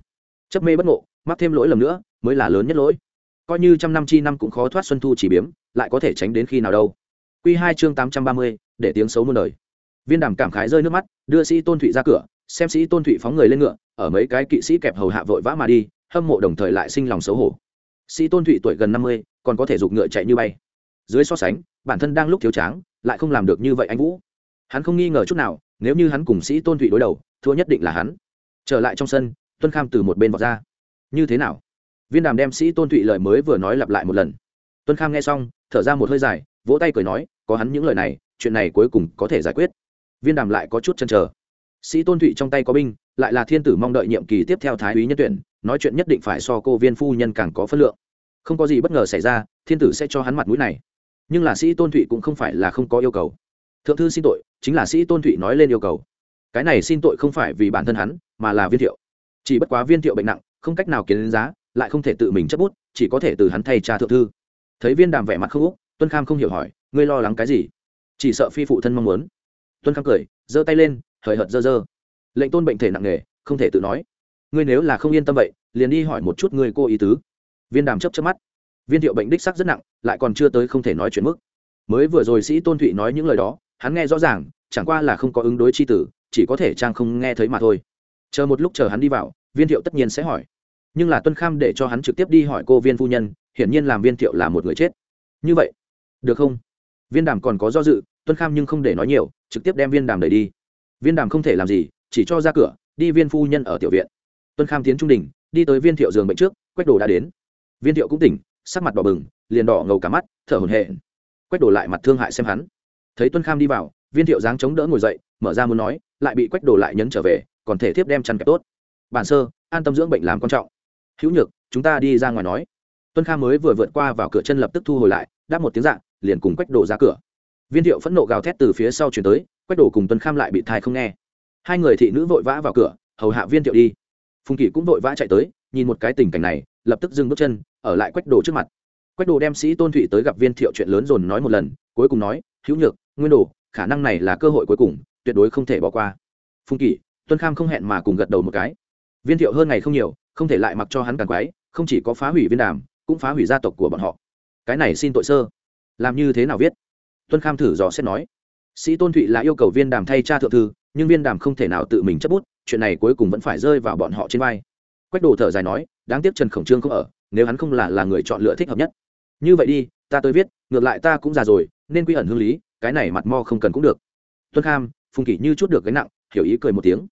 Chấp mê bất ngộ, mắc thêm lỗi lầm nữa, mới là lớn nhất lỗi. Coi như trăm năm chi năm cũng khó thoát xuân thu chỉ biếm, lại có thể tránh đến khi nào đâu. Q hai chương tám trăm ba mươi, để tiếng xấu muôn đời. Viên đàm cảm khái rơi nước mắt, đưa sĩ tôn thụy ra cửa, xem sĩ tôn thụy phóng người lên ngựa, ở mấy cái kỵ sĩ kẹp hầu hạ vội vã mà đi hâm mộ đồng thời lại sinh lòng xấu hổ. Sĩ tôn thụy tuổi gần năm mươi, còn có thể giục ngựa chạy như bay. Dưới so sánh, bản thân đang lúc thiếu tráng, lại không làm được như vậy anh vũ. Hắn không nghi ngờ chút nào, nếu như hắn cùng sĩ tôn thụy đối đầu, thua nhất định là hắn. Trở lại trong sân, tuân kham từ một bên vọt ra. Như thế nào? Viên đàm đem sĩ tôn thụy lời mới vừa nói lặp lại một lần. Tuân kham nghe xong, thở ra một hơi dài, vỗ tay cười nói, có hắn những lời này, chuyện này cuối cùng có thể giải quyết. Viên đàm lại có chút chân chờ. Sĩ tôn thụy trong tay có binh, lại là thiên tử mong đợi nhiệm kỳ tiếp theo thái úy nhân tuyển nói chuyện nhất định phải so cô viên phu nhân càng có phân lượng. Không có gì bất ngờ xảy ra, thiên tử sẽ cho hắn mặt mũi này. Nhưng là sĩ tôn thụy cũng không phải là không có yêu cầu. Thượng thư xin tội, chính là sĩ tôn thụy nói lên yêu cầu. Cái này xin tội không phải vì bản thân hắn, mà là viên thiệu. Chỉ bất quá viên thiệu bệnh nặng, không cách nào kiến giá, lại không thể tự mình chấp bút, chỉ có thể từ hắn thay cha thượng thư. Thấy viên đàm vẻ mặt không úc, tuân kham không hiểu hỏi, ngươi lo lắng cái gì? Chỉ sợ phi phụ thân mong muốn. Tuân kham cười, giơ tay lên, hời hợt dơ dơ lệnh tôn bệnh thể nặng nề, không thể tự nói ngươi nếu là không yên tâm vậy, liền đi hỏi một chút ngươi cô ý tứ. Viên đàm chấp chấp mắt. Viên thiệu bệnh đích sắc rất nặng, lại còn chưa tới không thể nói chuyện mức. Mới vừa rồi sĩ tôn thụy nói những lời đó, hắn nghe rõ ràng, chẳng qua là không có ứng đối c h i tử, chỉ có thể trang không nghe thấy mà thôi. Chờ một lúc chờ hắn đi vào, viên thiệu tất nhiên sẽ hỏi. Nhưng là tuân kham để cho hắn trực tiếp đi hỏi cô viên phu nhân, hiển nhiên làm viên thiệu là một người chết. Như vậy, được không? Viên đàm còn có do dự, tuân kham nhưng không để nói nhiều, trực tiếp đem viên đàm đẩy đi. Viên đàm không thể làm gì, chỉ cho ra cửa, đi viên phu nhân ở tiểu viện tuân kham tiến trung đình đi tới viên thiệu giường bệnh trước, quách đồ đã đến. Viên thiệu cũng tỉnh, sắc mặt đỏ bừng, liền đỏ ngầu cả mắt, thở hổn hển. Quách đồ lại mặt thương hại xem hắn. Thấy tuân kham đi vào, viên thiệu dáng chống đỡ ngồi dậy, mở ra muốn nói, lại bị quách đồ lại nhấn trở về, còn thể tiếp đem chăn kẹp tốt. Bản sơ, an tâm dưỡng bệnh làm quan trọng. Hữu nhược, chúng ta đi ra ngoài nói. Tuân kham mới vừa vượt qua vào cửa chân lập tức thu hồi lại, đáp một tiếng dạng liền cùng quách đồ ra cửa. Viên thiệu phẫn nộ gào thét từ phía sau chuyển tới, quách đồ cùng tuân kham lại bị thai không nghe. Hai người thị nữ vội vã vào cửa, hầu hạ viên thiệu đi phùng kỷ cũng vội vã chạy tới, nhìn một cái tình cảnh này, lập tức dừng bước chân, ở lại quách đồ trước mặt. Quách đồ đem sĩ tôn thụy tới gặp viên thiệu chuyện lớn dồn nói một lần, cuối cùng nói, hữu nhược, nguyên đồ, khả năng này là cơ hội cuối cùng, tuyệt đối không thể bỏ qua. Phùng kỷ tuân kham không hẹn mà cùng gật đầu một cái. Viên thiệu hơn ngày không nhiều, không thể lại mặc cho hắn càng quái, không chỉ có phá hủy viên đàm, cũng phá hủy gia tộc của bọn họ. Cái này xin tội sơ. Làm như thế nào viết? Tuân kham thử dò xét nói sĩ tôn thụy là yêu cầu viên đàm thay cha thượng thư, nhưng viên đàm không thể nào tự mình chấp bút, chuyện này cuối cùng vẫn phải rơi vào bọn họ trên vai. Quách đồ thở dài nói, đáng tiếc trần khổng trương không ở, nếu hắn không là là người chọn lựa thích hợp nhất. Như vậy đi, ta tới viết, ngược lại ta cũng già rồi, nên quy ẩn hương lý, cái này mặt mo không cần cũng được. Tuân kham, phùng kỷ như chút được gánh nặng, hiểu ý cười một tiếng.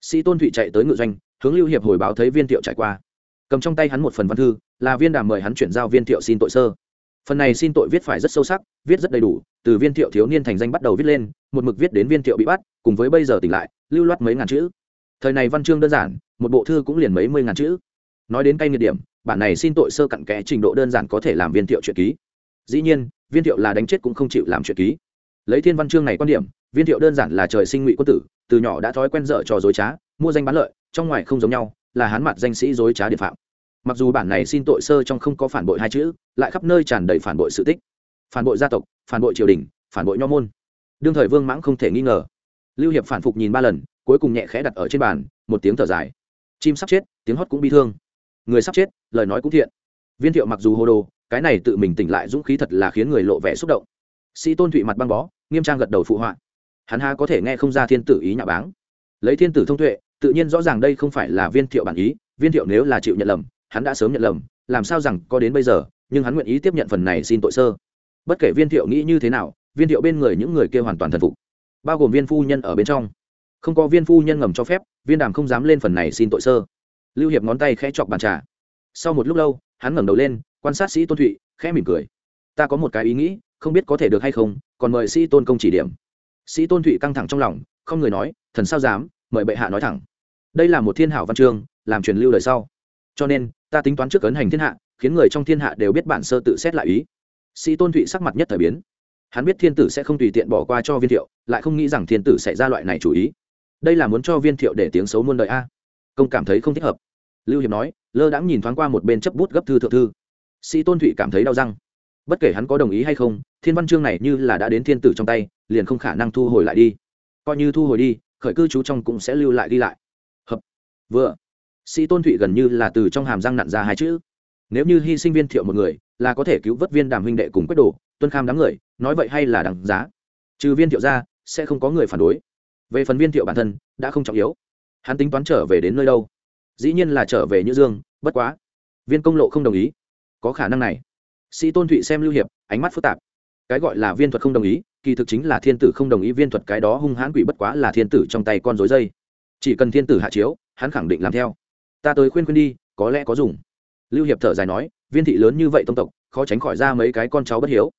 Sĩ tôn thụy chạy tới ngự doanh, hướng lưu hiệp hồi báo thấy viên thiệu trải qua. Cầm trong tay hắn một phần văn thư, là viên đàm mời hắn chuyển giao viên thiệu xin tội sơ phần này xin tội viết phải rất sâu sắc, viết rất đầy đủ, từ viên thiệu thiếu niên thành danh bắt đầu viết lên, một mực viết đến viên thiệu bị bắt, cùng với bây giờ tỉnh lại, lưu loát mấy ngàn chữ. Thời này văn chương đơn giản, một bộ thư cũng liền mấy mươi ngàn chữ. Nói đến cay nghiệt điểm, bản này xin tội sơ cặn kẽ trình độ đơn giản có thể làm viên thiệu chuyện ký. Dĩ nhiên, viên thiệu là đánh chết cũng không chịu làm chuyện ký. Lấy thiên văn chương này quan điểm, viên thiệu đơn giản là trời sinh ngụy quân tử, từ nhỏ đã thói quen dở trò dối trá, mua danh bán lợi, trong ngoài không giống nhau, là hán mặt danh sĩ dối trá địa phạm mặc dù bản này xin tội sơ trong không có phản bội hai chữ, lại khắp nơi tràn đầy phản bội sự tích. Phản bội gia tộc, phản bội triều đình, phản bội nho môn. Đương thời vương mãng không thể nghi ngờ. Lưu hiệp phản phục nhìn ba lần, cuối cùng nhẹ khẽ đặt ở trên bàn, một tiếng thở dài. Chim sắp chết, tiếng hót cũng bi thương. Người sắp chết, lời nói cũng thiện. Viên thiệu mặc dù hô đồ, cái này tự mình tỉnh lại dũng khí thật là khiến người lộ vẻ xúc động. Sĩ tôn thụy mặt băng bó, nghiêm trang gật đầu phụ họa. Hắn ha có thể nghe không ra thiên tử ý nhà báng. Lấy thiên tử thông tuệ, tự nhiên rõ ràng đây không phải là viên thiệu bản ý, viên thiệu nếu là chịu nhận lầm hắn đã sớm nhận lầm, làm sao rằng có đến bây giờ, nhưng hắn nguyện ý tiếp nhận phần này xin tội sơ. Bất kể viên thiệu nghĩ như thế nào, viên thiệu bên người những người kia hoàn toàn thần phục, bao gồm viên phu nhân ở bên trong. Không có viên phu nhân ngầm cho phép, viên đàm không dám lên phần này xin tội sơ. Lưu hiệp ngón tay khẽ chọc bàn trà. Sau một lúc lâu, hắn ngẩng đầu lên, quan sát sĩ tôn thụy, khẽ mỉm cười. Ta có một cái ý nghĩ, không biết có thể được hay không, còn mời sĩ tôn công chỉ điểm. Sĩ tôn thụy căng thẳng trong lòng, không người nói, thần sao dám, mời bệ hạ nói thẳng. Đây là một thiên hảo văn chương, làm truyền lưu đời sau cho nên, ta tính toán trước ấn hành thiên hạ, khiến người trong thiên hạ đều biết bản sơ tự xét lại ý. Sĩ tôn thụy sắc mặt nhất thời biến. Hắn biết thiên tử sẽ không tùy tiện bỏ qua cho viên thiệu, lại không nghĩ rằng thiên tử sẽ ra loại này chủ ý. Đây là muốn cho viên thiệu để tiếng xấu muôn đời a. Công cảm thấy không thích hợp. Lưu hiệp nói, lơ đãng nhìn thoáng qua một bên chấp bút gấp thư thượng thư. Sĩ tôn thụy cảm thấy đau răng. Bất kể hắn có đồng ý hay không, thiên văn chương này như là đã đến thiên tử trong tay, liền không khả năng thu hồi lại đi. Coi như thu hồi đi, khởi cư chú trong cũng sẽ lưu lại đi lại. Hợp. Vừa sĩ tôn thụy gần như là từ trong hàm răng nặn ra hai chữ. Nếu như hy sinh viên thiệu một người, là có thể cứu vớt viên đàm huynh đệ cùng quyết đồ, tuân kham đám người, nói vậy hay là đằng giá? Trừ viên thiệu ra, sẽ không có người phản đối. Về phần viên thiệu bản thân, đã không trọng yếu. Hắn tính toán trở về đến nơi đâu? Dĩ nhiên là trở về như dương, bất quá. Viên công lộ không đồng ý. Có khả năng này. Sĩ tôn thụy xem lưu hiệp, ánh mắt phức tạp. Cái gọi là viên thuật không đồng ý, kỳ thực chính là thiên tử không đồng ý viên thuật cái đó hung hãn quỷ bất quá là thiên tử trong tay con dối dây. Chỉ cần thiên tử hạ chiếu, hắn khẳng định làm theo ta tới khuyên khuyên đi, có lẽ có dùng. Lưu hiệp thở dài nói, viên thị lớn như vậy tông tộc, khó tránh khỏi ra mấy cái con cháu bất hiếu.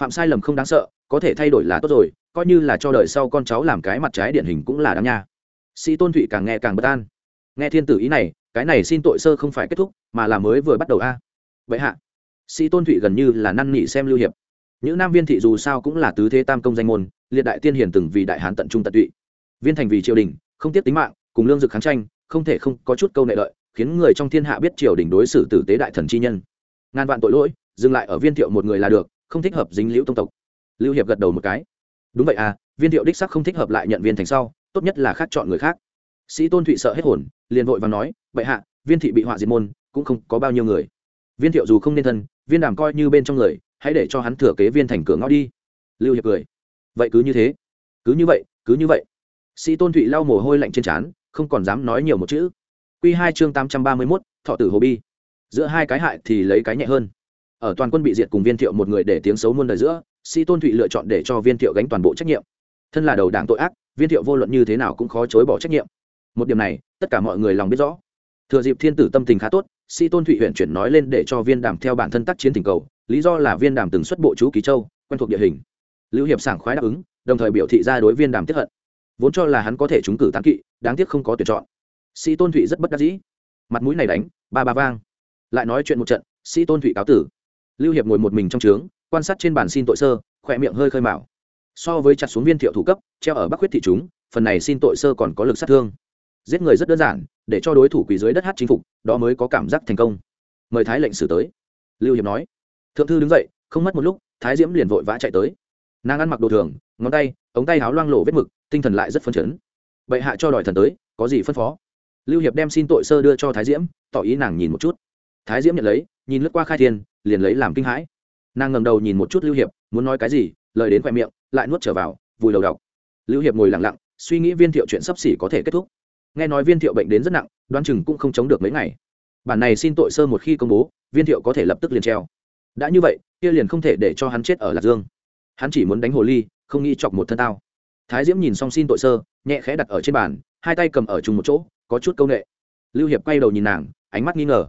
Phạm sai lầm không đáng sợ, có thể thay đổi là tốt rồi, coi như là cho đời sau con cháu làm cái mặt trái điển hình cũng là đáng nha. Sĩ tôn thụy càng nghe càng bất an. Nghe thiên tử ý này, cái này xin tội sơ không phải kết thúc, mà là mới vừa bắt đầu a. Vậy hạ, sĩ tôn thụy gần như là năn nỉ xem lưu hiệp. Những nam viên thị dù sao cũng là tứ thế tam công danh môn, liệt đại tiên hiền từng vì đại hán tận trung tận tụy. Viên thành vì triều đình, không tiếc tính mạng, cùng lương dực kháng tranh không thể không có chút câu nệ lợi, khiến người trong thiên hạ biết triều đình đối xử tử tế đại thần chi nhân. Ngàn vạn tội lỗi, dừng lại ở viên thiệu một người là được, không thích hợp dính liễu tông tộc. Lưu hiệp gật đầu một cái. Đúng vậy à viên thiệu đích sắc không thích hợp lại nhận viên thành sau, tốt nhất là khác chọn người khác. Sĩ tôn thụy sợ hết hồn, liền vội và nói, bệ hạ, viên thị bị họa diệt môn, cũng không có bao nhiêu người. Viên thiệu dù không nên thân, viên đàm coi như bên trong người, hãy để cho hắn thừa kế viên thành cửa ngõ đi. Lưu hiệp cười. Vậy cứ như thế, cứ như vậy, cứ như vậy. Sĩ tôn thụy lau mồ hôi lạnh trên trán không còn dám nói nhiều một chữ. Q hai chương tám trăm ba mươi mốt, thọ tử hồ bi. Giữa hai cái hại thì lấy cái nhẹ hơn. Ở toàn quân bị diệt cùng viên thiệu một người để tiếng xấu muôn đời giữa sĩ tôn thụy lựa chọn để cho viên thiệu gánh toàn bộ trách nhiệm. Thân là đầu đảng tội ác, viên thiệu vô luận như thế nào cũng khó chối bỏ trách nhiệm. Một điểm này, tất cả mọi người lòng biết rõ. Thừa dịp thiên tử tâm tình khá tốt sĩ tôn thụy huyện chuyển nói lên để cho viên đàm theo bản thân tác chiến tình cầu, lý do là viên đàm từng xuất bộ chú ký châu, quen thuộc địa hình. Lưu hiệp sảng khoái đáp ứng, đồng thời biểu thị ra đối viên đàm tiếp hận vốn cho là hắn có thể trúng cử tán kỵ, đáng tiếc không có tuyển chọn. Sĩ tôn thụy rất bất đắc dĩ. Mặt mũi này đánh, ba ba vang. Lại nói chuyện một trận, sĩ tôn thụy cáo tử. Lưu hiệp ngồi một mình trong trướng, quan sát trên bàn xin tội sơ, khỏe miệng hơi khơi mạo so với chặt xuống viên thiệu thủ cấp, treo ở bắc huyết thị chúng, phần này xin tội sơ còn có lực sát thương. Giết người rất đơn giản, để cho đối thủ quỳ dưới đất hát chính phục, đó mới có cảm giác thành công. Mời thái lệnh xử tới. Lưu hiệp nói. Thượng thư đứng dậy, không mất một lúc, thái diễm liền vội vã chạy tới. Nàng ăn mặc đồ thường, ngón tay ống tay áo loang lộ vết mực, tinh thần lại rất phấn chấn. Bệ hạ cho đòi thần tới, có gì phân phó? Lưu hiệp đem xin tội sơ đưa cho thái diễm, tỏ ý nàng nhìn một chút. Thái diễm nhận lấy, nhìn lướt qua khai thiên, liền lấy làm kinh hãi. Nàng ngẩng đầu nhìn một chút lưu hiệp, muốn nói cái gì, lời đến khoe miệng, lại nuốt trở vào, vùi đầu đọc. Lưu hiệp ngồi lặng lặng, suy nghĩ viên thiệu chuyện sắp xỉ có thể kết thúc. Nghe nói viên thiệu bệnh đến rất nặng, đoán chừng cũng không chống được mấy ngày. Bản này xin tội sơ một khi công bố, viên thiệu có thể lập tức liền treo. Đã như vậy, kia liền không thể để cho hắn chết ở lạc dương. Hắn chỉ muốn đánh hồ ly không nghĩ chọc một thân tao. Thái diễm nhìn xong xin tội sơ, nhẹ khẽ đặt ở trên bàn, hai tay cầm ở chung một chỗ, có chút c â u n ệ lưu hiệp quay đầu nhìn nàng, ánh mắt nghi ngờ.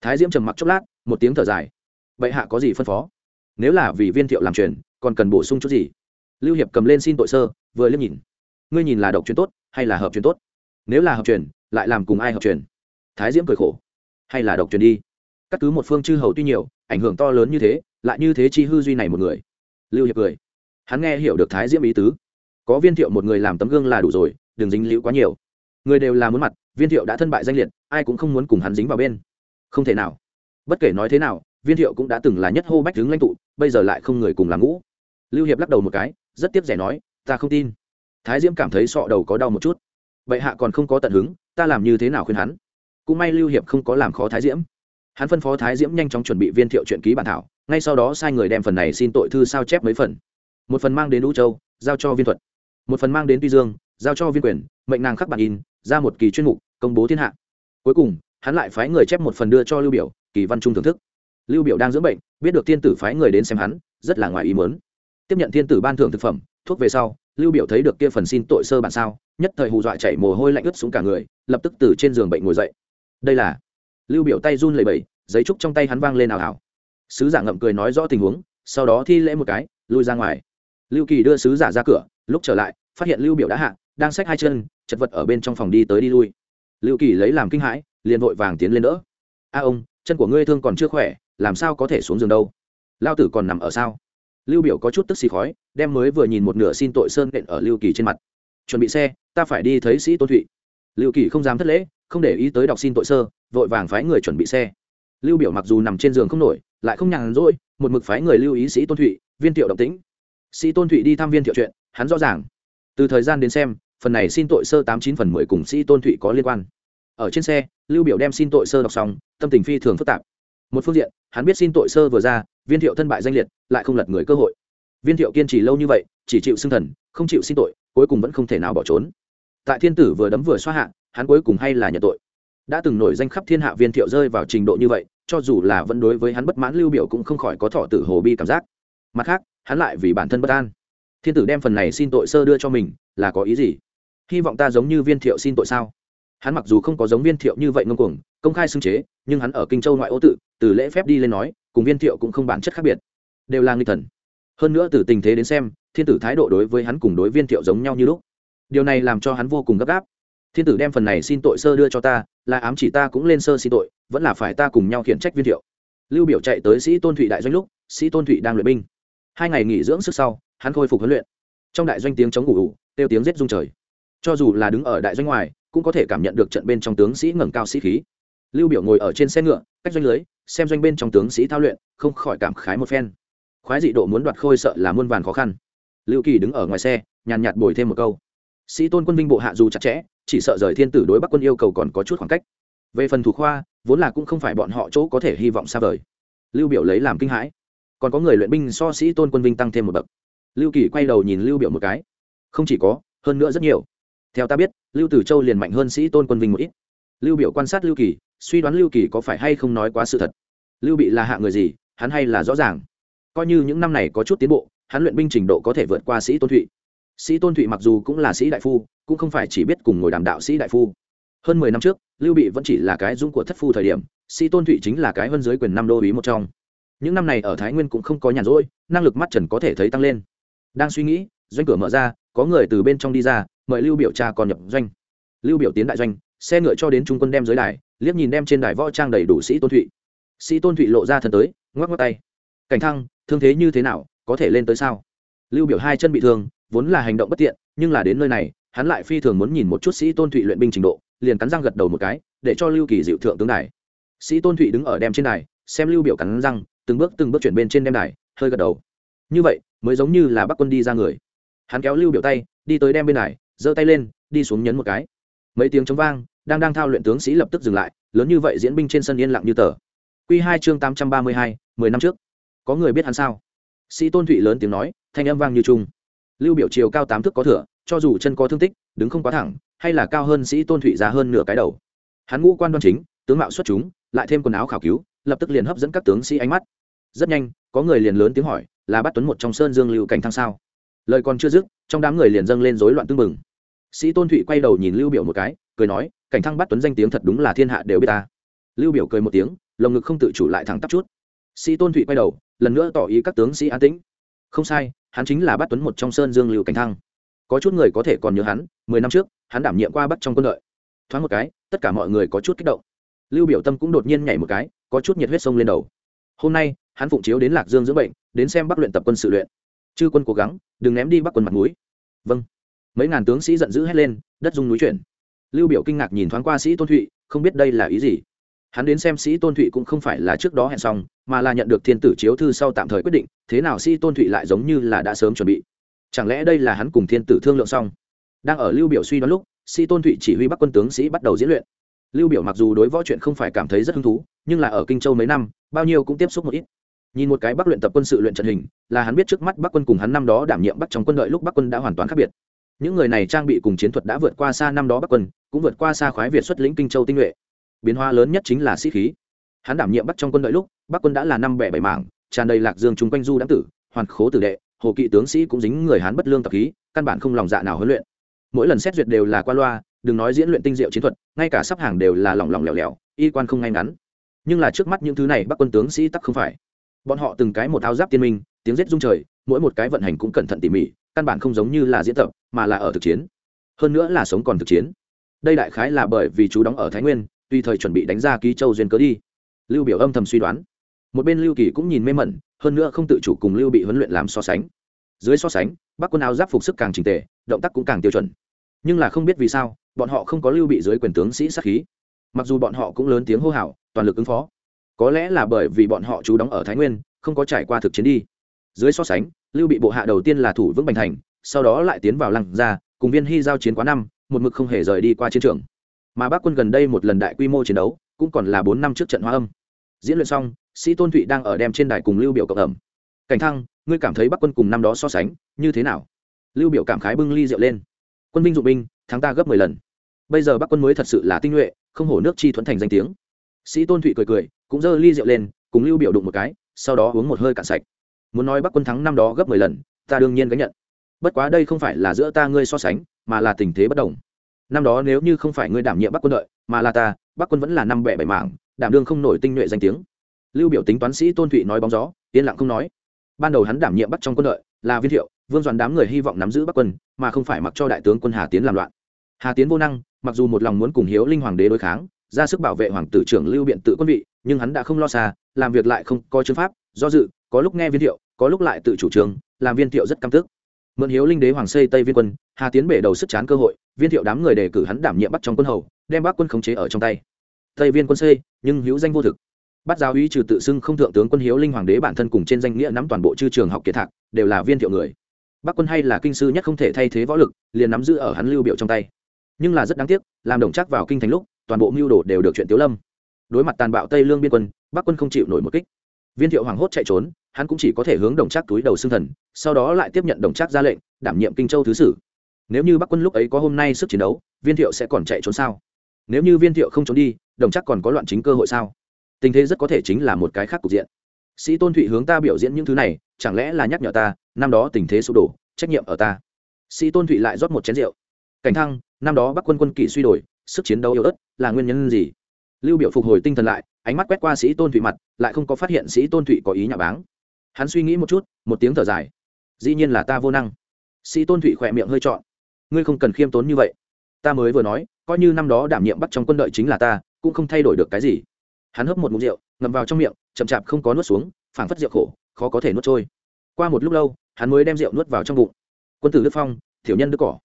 Thái diễm trầm mặc chốc lát, một tiếng thở dài. Vậy hạ có gì phân phó? Nếu là vì viên thiệu làm truyền còn cần bổ sung chút gì? Lưu hiệp cầm lên xin tội sơ, vừa liếc nhìn. Ngươi nhìn là độc truyền tốt, hay là hợp truyền tốt? Nếu là hợp truyền, lại làm cùng ai hợp truyền? Thái diễm cười khổ. Hay là độc truyền đi? Cắt cứ một phương chư hầu tuy nhiều, ảnh hưởng to lớn như thế, lại như thế chi hư duy này một người. Lưu hiệp cười hắn nghe hiểu được thái diễm ý tứ. Có viên thiệu một người làm tấm gương là đủ rồi, đừng dính liễu quá nhiều. Người đều là muốn mặt, viên thiệu đã thân bại danh liệt, ai cũng không muốn cùng hắn dính vào bên. Không thể nào. Bất kể nói thế nào, viên thiệu cũng đã từng là nhất hô bách đứng lãnh tụ, bây giờ lại không người cùng làm ngũ. Lưu hiệp lắc đầu một cái, rất tiếc rẻ nói, ta không tin. Thái diễm cảm thấy sọ đầu có đau một chút. Vậy hạ còn không có tận hứng, ta làm như thế nào khuyên hắn? Cũng may lưu hiệp không có làm khó thái diễm. Hắn phân phó thái diễm nhanh chóng chuẩn bị viên thiệu chuyện ký bản thảo, ngay sau đó sai người đem phần này xin tội thư sao chép mấy phần một phần mang đến lũ châu, giao cho viên thuật. Một phần mang đến tuy dương, giao cho viên quyền, mệnh nàng khắc bản in, ra một kỳ chuyên mục, công bố thiên hạ. Cuối cùng, hắn lại phái người chép một phần đưa cho lưu biểu, kỳ văn trung thưởng thức. Lưu biểu đang dưỡng bệnh, biết được thiên tử phái người đến xem hắn, rất là ngoài ý muốn. Tiếp nhận thiên tử ban thưởng thực phẩm, thuốc về sau, lưu biểu thấy được kia phần xin tội sơ bản sao, nhất thời hù dọa chảy mồ hôi lạnh ướt xuống cả người, lập tức từ trên giường bệnh ngồi dậy. Đây là lưu biểu tay run lẩy bẩy, giấy trúc trong tay hắn vang lên ảo ảo sứ giả ngậm cười nói rõ tình huống, sau đó thi lễ một cái, lui ra ngoài lưu kỳ đưa sứ giả ra cửa, lúc trở lại, phát hiện lưu biểu đã hạ, đang xách hai chân, chật vật ở bên trong phòng đi tới đi lui. Lưu kỳ lấy làm kinh hãi, liền vội vàng tiến lên đỡ. A ông, chân của ngươi thương còn chưa khỏe, làm sao có thể xuống giường đâu? Lao tử còn nằm ở sao? Lưu biểu có chút tức xì khói, đem mới vừa nhìn một nửa xin tội sơn nện ở lưu kỳ trên mặt. Chuẩn bị xe, ta phải đi thấy sĩ tôn thụy. Lưu kỳ không dám thất lễ, không để ý tới đọc xin tội sơ, vội vàng phái người chuẩn bị xe. Lưu biểu mặc dù nằm trên giường không nổi, lại không nhàn rỗi, một mực phái người lưu ý sĩ tôn thụy, viên tiểu động tĩnh sĩ tôn thụy đi thăm viên thiệu chuyện, hắn rõ ràng. Từ thời gian đến xem, phần này xin tội sơ tám chín phần mười cùng sĩ tôn thụy có liên quan. Ở trên xe, lưu biểu đem xin tội sơ đọc xong, tâm tình phi thường phức tạp. Một phương diện, hắn biết xin tội sơ vừa ra, viên thiệu thân bại danh liệt, lại không lật người cơ hội. Viên thiệu kiên trì lâu như vậy, chỉ chịu xưng thần, không chịu xin tội, cuối cùng vẫn không thể nào bỏ trốn. Tại thiên tử vừa đấm vừa xoa hạ, hắn cuối cùng hay là nhận tội. Đã từng nổi danh khắp thiên hạ viên thiệu rơi vào trình độ như vậy, cho dù là vẫn đối với hắn bất mãn lưu biểu cũng không khỏi có thọ tử hồ bi cảm giác mặt khác, hắn lại vì bản thân bất an. Thiên tử đem phần này xin tội sơ đưa cho mình, là có ý gì? Hy vọng ta giống như viên thiệu xin tội sao? Hắn mặc dù không có giống viên thiệu như vậy ngông cuồng, công khai xưng chế, nhưng hắn ở kinh châu ngoại ô tự, từ lễ phép đi lên nói, cùng viên thiệu cũng không bản chất khác biệt. Đều là nghịch thần. Hơn nữa từ tình thế đến xem, thiên tử thái độ đối với hắn cùng đối viên thiệu giống nhau như lúc. Điều này làm cho hắn vô cùng gấp gáp. Thiên tử đem phần này xin tội sơ đưa cho ta, là ám chỉ ta cũng lên sơ xin tội, vẫn là phải ta cùng nhau khiển trách viên thiệu. Lưu biểu chạy tới sĩ tôn thụy đại doanh lúc, sĩ tôn thụy đang luyện binh hai ngày nghỉ dưỡng sức sau, hắn khôi phục huấn luyện. Trong đại doanh tiếng chống ngủ ủ tiêu tiếng rết rung trời. Cho dù là đứng ở đại doanh ngoài, cũng có thể cảm nhận được trận bên trong tướng sĩ ngẩng cao sĩ khí. Lưu biểu ngồi ở trên xe ngựa, cách doanh lưới, xem doanh bên trong tướng sĩ thao luyện, không khỏi cảm khái một phen. Khoái dị độ muốn đoạt khôi sợ là muôn vàn khó khăn. Lưu kỳ đứng ở ngoài xe, nhàn nhạt bồi thêm một câu. Sĩ tôn quân vinh bộ hạ dù chặt chẽ, chỉ sợ rời thiên tử đối bắc quân yêu cầu còn có chút khoảng cách. Về phần thủ khoa, vốn là cũng không phải bọn họ chỗ có thể hy vọng xa vời. Lưu biểu lấy làm kinh hãi còn có người luyện binh so sĩ tôn quân vinh tăng thêm một bậc. Lưu kỳ quay đầu nhìn lưu biểu một cái. Không chỉ có, hơn nữa rất nhiều. Theo ta biết, lưu tử châu liền mạnh hơn sĩ tôn quân vinh một ít. Lưu biểu quan sát lưu kỳ, suy đoán lưu kỳ có phải hay không nói quá sự thật. Lưu bị là hạ người gì, hắn hay là rõ ràng. Coi như những năm này có chút tiến bộ, hắn luyện binh trình độ có thể vượt qua sĩ tôn thụy. Sĩ tôn thụy mặc dù cũng là sĩ đại phu, cũng không phải chỉ biết cùng ngồi đàm đạo sĩ đại phu. Hơn mười năm trước, lưu bị vẫn chỉ là cái dung của thất phu thời điểm, sĩ tôn thụy chính là cái hơn dưới quyền năm đô ý một trong những năm này ở thái nguyên cũng không có nhàn rỗi, năng lực mắt trần có thể thấy tăng lên. Đang suy nghĩ, doanh cửa mở ra, có người từ bên trong đi ra, mời lưu biểu cha còn nhập doanh. Lưu biểu tiến đại doanh, xe ngựa cho đến trung quân đem dưới đài, liếc nhìn đem trên đài võ trang đầy đủ sĩ tôn thụy. Sĩ tôn thụy lộ ra thân tới, ngoắc ngoắc tay. Cảnh thăng, thương thế như thế nào, có thể lên tới sao? Lưu biểu hai chân bị thương, vốn là hành động bất tiện, nhưng là đến nơi này, hắn lại phi thường muốn nhìn một chút sĩ tôn thụy luyện binh trình độ, liền cắn răng gật đầu một cái, để cho lưu kỳ dịu thượng tướng đài. Sĩ tôn thụy đứng ở đem trên đài, xem lưu biểu cắn răng từng bước từng bước chuyển bên trên đem đài, hơi gật đầu. Như vậy, mới giống như là bắc quân đi ra người. Hắn kéo lưu biểu tay, đi tới đem bên đài, giơ tay lên, đi xuống nhấn một cái. Mấy tiếng chống vang, đang đang thao luyện tướng sĩ lập tức dừng lại, lớn như vậy diễn binh trên sân yên lặng như tờ. Q hai chương tám trăm ba mươi hai, mười năm trước. Có người biết hắn sao? Sĩ tôn thụy lớn tiếng nói, thanh âm vang như trung lưu biểu chiều cao tám thước có thửa, cho dù chân có thương tích, đứng không quá thẳng, hay là cao hơn sĩ tôn thụy ra hơn nửa cái đầu. Hắn ngũ quan đoan chính, tướng mạo xuất chúng, lại thêm quần áo khảo cứu, lập tức liền hấp dẫn các tướng sĩ ánh mắt rất nhanh, có người liền lớn tiếng hỏi, là bắt tuấn một trong sơn dương lưu cảnh thăng sao? Lời còn chưa dứt, trong đám người liền dâng lên rối loạn tưng bừng. sĩ tôn thụy quay đầu nhìn lưu biểu một cái, cười nói, cảnh thăng bắt tuấn danh tiếng thật đúng là thiên hạ đều biết ta. Lưu biểu cười một tiếng, lồng ngực không tự chủ lại thẳng tắp chút. Sĩ tôn thụy quay đầu, lần nữa tỏ ý các tướng sĩ an tĩnh. Không sai, hắn chính là bắt tuấn một trong sơn dương lưu cảnh thăng. Có chút người có thể còn nhớ hắn, mười năm trước, hắn đảm nhiệm qua bắt trong quân đội. Thoáng một cái, tất cả mọi người có chút kích động. Lưu biểu tâm cũng đột nhiên nhảy một cái, có chút nhiệt huyết sông lên đầu. Hôm nay hắn phụng chiếu đến lạc dương dưỡng bệnh, đến xem bắc luyện tập quân sự luyện. Chư quân cố gắng, đừng ném đi bắc quân mặt mũi. Vâng. Mấy ngàn tướng sĩ giận dữ hét lên, đất dung núi chuyển. Lưu biểu kinh ngạc nhìn thoáng qua sĩ tôn thụy, không biết đây là ý gì. Hắn đến xem sĩ tôn thụy cũng không phải là trước đó hẹn xong, mà là nhận được thiên tử chiếu thư sau tạm thời quyết định, thế nào sĩ tôn thụy lại giống như là đã sớm chuẩn bị. Chẳng lẽ đây là hắn cùng thiên tử thương lượng xong? Đang ở lưu biểu suy đoán lúc, sĩ tôn thụy chỉ huy bắc quân tướng sĩ bắt đầu diễn luyện. Lưu biểu mặc dù đối võ chuyện không phải cảm thấy rất hứng thú, nhưng là ở kinh châu mấy năm, bao nhiêu cũng tiếp xúc một ít nhìn một cái bắc luyện tập quân sự luyện trận hình, là hắn biết trước mắt bắc quân cùng hắn năm đó đảm nhiệm bắc trong quân đội lúc bắc quân đã hoàn toàn khác biệt. Những người này trang bị cùng chiến thuật đã vượt qua xa năm đó bắc quân, cũng vượt qua xa khoái việt xuất lĩnh kinh châu tinh nhuệ. Biến hóa lớn nhất chính là sĩ khí. Hắn đảm nhiệm bắc trong quân đội lúc, bắc quân đã là năm bẻ bảy mảng, tràn đầy lạc dương chung quanh du đáng tử, hoàn khố tử đệ, hồ kỵ tướng sĩ cũng dính người hán bất lương tập khí, căn bản không lòng dạ nào huấn luyện. Mỗi lần xét duyệt đều là qua loa, đừng nói diễn luyện tinh diệu chiến thuật, ngay cả sắp hàng đều là lỏng lỏng lẻo lẻo, y quan không ngay ngắn. Nhưng là trước mắt những thứ này bắc quân tướng sĩ tắc không phải bọn họ từng cái một áo giáp tiên minh, tiếng rết rung trời, mỗi một cái vận hành cũng cẩn thận tỉ mỉ, căn bản không giống như là diễn tập, mà là ở thực chiến. Hơn nữa là sống còn thực chiến. Đây đại khái là bởi vì chú đóng ở thái nguyên, tùy thời chuẩn bị đánh ra ký châu duyên cớ đi. Lưu biểu âm thầm suy đoán. Một bên lưu kỳ cũng nhìn mê mẩn, hơn nữa không tự chủ cùng lưu bị huấn luyện làm so sánh. Dưới so sánh, bắc quân áo giáp phục sức càng trình tề, động tác cũng càng tiêu chuẩn. Nhưng là không biết vì sao, bọn họ không có lưu bị dưới quyền tướng sĩ sát khí. Mặc dù bọn họ cũng lớn tiếng hô hào, toàn lực ứng phó có lẽ là bởi vì bọn họ trú đóng ở thái nguyên không có trải qua thực chiến đi. Dưới so sánh lưu bị bộ hạ đầu tiên là thủ vững bành thành sau đó lại tiến vào lăng Gia, cùng viên hy giao chiến quá năm một mực không hề rời đi qua chiến trường. Mà bác quân gần đây một lần đại quy mô chiến đấu cũng còn là bốn năm trước trận hoa âm. Diễn luyện xong sĩ tôn thụy đang ở đem trên đài cùng lưu biểu cộng ẩm. Cảnh thăng ngươi cảm thấy bắc quân cùng năm đó so sánh như thế nào? Lưu biểu cảm khái bưng ly rượu lên. Quân binh dụng binh thắng ta gấp mười lần. Bây giờ bắc quân mới thật sự là tinh nhuệ không hổ nước chi thuẫn thành danh tiếng sĩ tôn thụy cười cười, cũng giơ ly rượu lên, cùng lưu biểu đụng một cái, sau đó uống một hơi cạn sạch. Muốn nói bắc quân thắng năm đó gấp mười lần, ta đương nhiên gánh nhận. Bất quá đây không phải là giữa ta ngươi so sánh, mà là tình thế bất đồng. Năm đó nếu như không phải ngươi đảm nhiệm bắc quân đợi, mà là ta, bắc quân vẫn là năm bẻ bảy mảng, đảm đương không nổi tinh nhuệ danh tiếng. Lưu biểu tính toán sĩ tôn thụy nói bóng gió, yên lặng không nói. Ban đầu hắn đảm nhiệm bắc trong quân đội là viên thiệu, vương doãn đám người hy vọng nắm giữ bắc quân, mà không phải mặc cho đại tướng quân hà tiến làm loạn. Hà tiến vô năng, mặc dù một lòng muốn cùng hiếu linh hoàng đế đối kháng ra sức bảo vệ hoàng tử trưởng lưu biện tự quân vị, nhưng hắn đã không lo xa, làm việc lại không có chứng pháp, do dự, có lúc nghe viên thiệu, có lúc lại tự chủ trương làm viên thiệu rất căm tức. Mượn hiếu linh đế hoàng xây tây viên quân, hà tiến bể đầu sức chán cơ hội, viên thiệu đám người đề cử hắn đảm nhiệm bắt trong quân hầu, đem bắc quân khống chế ở trong tay. Tây viên quân xây nhưng hữu danh vô thực. Bắt giáo uy trừ tự xưng không thượng tướng quân hiếu linh hoàng đế bản thân cùng trên danh nghĩa nắm toàn bộ chư trường học kiệt thạc, đều là viên thiệu người. Bắc quân hay là kinh sư nhất không thể thay thế võ lực, liền nắm giữ ở hắn lưu biểu trong tay. Nhưng là rất đáng tiếc, làm đồng chắc vào kinh thành lúc toàn bộ mưu đồ đều được chuyện tiếu lâm. Đối mặt tàn bạo tây lương biên quân, bắc quân không chịu nổi một kích. Viên thiệu hoàng hốt chạy trốn, hắn cũng chỉ có thể hướng đồng Trác túi đầu xương thần, sau đó lại tiếp nhận đồng Trác ra lệnh, đảm nhiệm kinh châu thứ sử. Nếu như bắc quân lúc ấy có hôm nay sức chiến đấu, viên thiệu sẽ còn chạy trốn sao? Nếu như viên thiệu không trốn đi, đồng Trác còn có loạn chính cơ hội sao? Tình thế rất có thể chính là một cái khác cục diện. Sĩ tôn thụy hướng ta biểu diễn những thứ này, chẳng lẽ là nhắc nhở ta, năm đó tình thế sụp đổ, trách nhiệm ở ta? Sĩ tôn thụy lại rót một chén rượu. Cảnh thăng, năm đó bắc quân quân kỵ suy đổi sức chiến đấu yếu ớt là nguyên nhân gì? Lưu biểu phục hồi tinh thần lại, ánh mắt quét qua sĩ tôn thụy mặt, lại không có phát hiện sĩ tôn thụy có ý nhà báng. Hắn suy nghĩ một chút, một tiếng thở dài. Dĩ nhiên là ta vô năng. Sĩ tôn thụy khỏe miệng hơi trọn. Ngươi không cần khiêm tốn như vậy. Ta mới vừa nói, coi như năm đó đảm nhiệm bắt trong quân đội chính là ta, cũng không thay đổi được cái gì. Hắn hấp một mụn rượu, ngậm vào trong miệng, chậm chạp không có nuốt xuống, phảng phất rượu khổ, khó có thể nuốt trôi. Qua một lúc lâu, hắn mới đem rượu nuốt vào trong bụng. Quân tử đức phong thiểu nhân đức cỏ.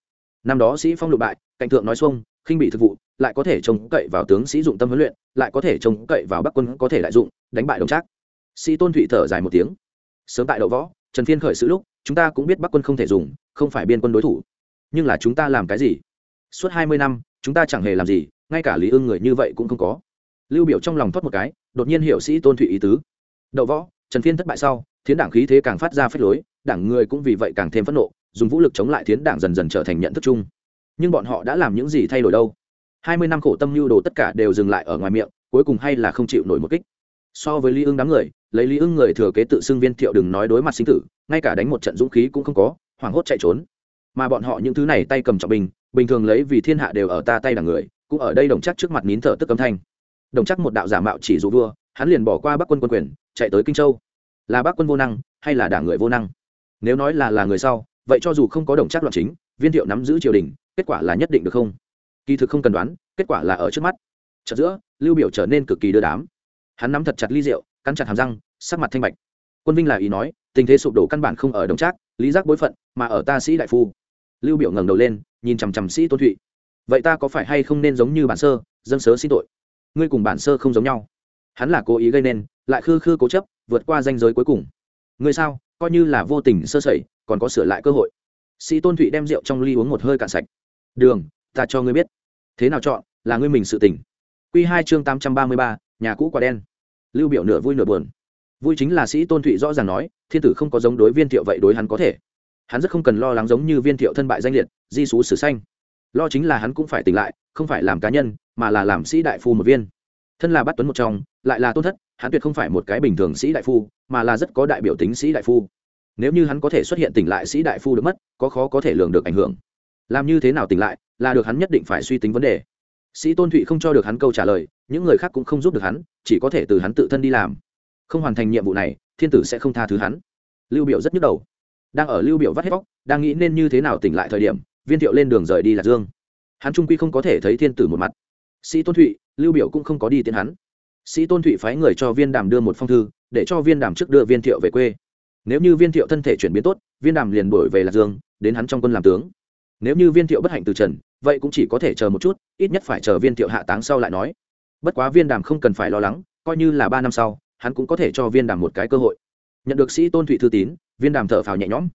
Năm đó sĩ phong lụ bại, cạnh thượng nói xuông khinh bị thực vụ, lại có thể trông cậy vào tướng sĩ dụng tâm huấn luyện, lại có thể trông cậy vào bắc quân có thể lại dụng, đánh bại đồng trác. Sĩ tôn thụy thở dài một tiếng. Sớm tại đậu võ, trần phiên khởi sự lúc, chúng ta cũng biết bắc quân không thể dùng, không phải biên quân đối thủ. Nhưng là chúng ta làm cái gì? Suốt hai mươi năm, chúng ta chẳng hề làm gì, ngay cả lý ưng người như vậy cũng không có. Lưu biểu trong lòng thoát một cái, đột nhiên hiểu sĩ tôn thụy ý tứ. Đậu võ, trần phiên thất bại sau, thiến đảng khí thế càng phát ra phết lối, đảng người cũng vì vậy càng thêm phẫn nộ, dùng vũ lực chống lại thiến đảng dần dần trở thành nhận thức chung nhưng bọn họ đã làm những gì thay đổi đâu? Hai mươi năm khổ tâm lưu đồ tất cả đều dừng lại ở ngoài miệng, cuối cùng hay là không chịu nổi một kích. So với lý ưng đám người, lấy lý ưng người thừa kế tự xưng viên thiệu đừng nói đối mặt sinh tử, ngay cả đánh một trận dũng khí cũng không có, hoảng hốt chạy trốn. Mà bọn họ những thứ này tay cầm trọng bình bình thường lấy vì thiên hạ đều ở ta tay đảng người, cũng ở đây đồng chắc trước mặt nín thở tức âm thanh. Đồng chắc một đạo giả mạo chỉ dụ vua, hắn liền bỏ qua bắc quân quân quyền, chạy tới kinh châu. Là bắc quân vô năng, hay là đảng người vô năng? Nếu nói là là người sau, vậy cho dù không có đồng chắc loạn chính, viên thiệu nắm giữ triều đình kết quả là nhất định được không? Kỳ thực không cần đoán, kết quả là ở trước mắt. Chợt giữa, lưu biểu trở nên cực kỳ đưa đám. Hắn nắm thật chặt ly rượu, cắn chặt hàm răng, sắc mặt thanh bạch. Quân vinh là ý nói, tình thế sụp đổ căn bản không ở đồng trác, lý giác bối phận, mà ở ta sĩ đại phu. Lưu biểu ngẩng đầu lên, nhìn chằm chằm sĩ tôn thụy. Vậy ta có phải hay không nên giống như bản sơ dân sớ xin tội? Ngươi cùng bản sơ không giống nhau. Hắn là cố ý gây nên, lại khư khư cố chấp, vượt qua danh giới cuối cùng. Ngươi sao? Coi như là vô tình sơ sẩy, còn có sửa lại cơ hội. Sĩ tôn thụy đem rượu trong ly uống một hơi cạn sạch đường, ta cho ngươi biết. Thế nào chọn, là ngươi mình sự tình. Q hai chương tám trăm ba mươi ba, nhà cũ quả đen. Lưu biểu nửa vui nửa buồn. Vui chính là sĩ tôn thụy rõ ràng nói, thiên tử không có giống đối viên thiệu vậy đối hắn có thể. Hắn rất không cần lo lắng giống như viên thiệu thân bại danh liệt, di xú sử xanh lo chính là hắn cũng phải tỉnh lại, không phải làm cá nhân, mà là làm sĩ đại phu một viên. Thân là bắt tuấn một trong, lại là tôn thất, hắn tuyệt không phải một cái bình thường sĩ đại phu, mà là rất có đại biểu tính sĩ đại phu. Nếu như hắn có thể xuất hiện tỉnh lại sĩ đại phu được mất, có khó có thể lường được ảnh hưởng làm như thế nào tỉnh lại, là được hắn nhất định phải suy tính vấn đề. Sĩ tôn thụy không cho được hắn câu trả lời, những người khác cũng không giúp được hắn, chỉ có thể từ hắn tự thân đi làm. Không hoàn thành nhiệm vụ này, thiên tử sẽ không tha thứ hắn. Lưu biểu rất nhức đầu. Đang ở lưu biểu vắt hết bóc đang nghĩ nên như thế nào tỉnh lại thời điểm, viên thiệu lên đường rời đi lạc dương. Hắn trung quy không có thể thấy thiên tử một mặt. Sĩ tôn thụy, lưu biểu cũng không có đi tiến hắn. Sĩ tôn thụy phái người cho viên đàm đưa một phong thư, để cho viên đàm trước đưa viên thiệu về quê. Nếu như viên thiệu thân thể chuyển biến tốt, viên đàm liền đổi về lạc dương, đến hắn trong quân làm tướng nếu như viên thiệu bất hạnh từ trần, vậy cũng chỉ có thể chờ một chút, ít nhất phải chờ viên thiệu hạ táng sau lại nói. Bất quá viên đàm không cần phải lo lắng, coi như là ba năm sau, hắn cũng có thể cho viên đàm một cái cơ hội. Nhận được sĩ tôn thụy thư tín, viên đàm thở phào nhẹ nhõm.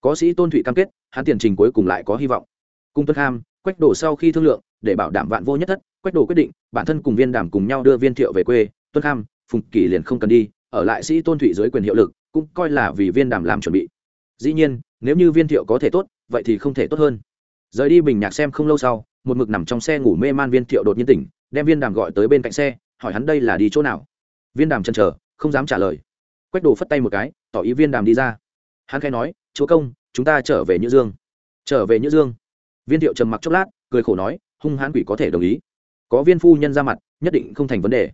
Có sĩ tôn thụy cam kết, hắn tiền trình cuối cùng lại có hy vọng. Cung tuân kham, quách đổ sau khi thương lượng, để bảo đảm vạn vô nhất thất, quách đổ quyết định, bản thân cùng viên đàm cùng nhau đưa viên thiệu về quê tuân kham, phùng kỳ liền không cần đi, ở lại sĩ tôn thụy dưới quyền hiệu lực, cũng coi là vì viên đàm làm chuẩn bị. Dĩ nhiên, nếu như viên thiệu có thể tốt, vậy thì không thể tốt hơn rời đi bình nhạc xem không lâu sau, một mực nằm trong xe ngủ mê man viên thiệu đột nhiên tỉnh, đem viên đàm gọi tới bên cạnh xe, hỏi hắn đây là đi chỗ nào. Viên đàm chần chờ, không dám trả lời. Quách đồ phất tay một cái, tỏ ý viên đàm đi ra. Hắn khai nói, chúa công, chúng ta trở về nhữ dương. Trở về nhữ dương? Viên thiệu trầm mặc chốc lát, cười khổ nói, hung hãn quỷ có thể đồng ý. Có viên phu nhân ra mặt, nhất định không thành vấn đề.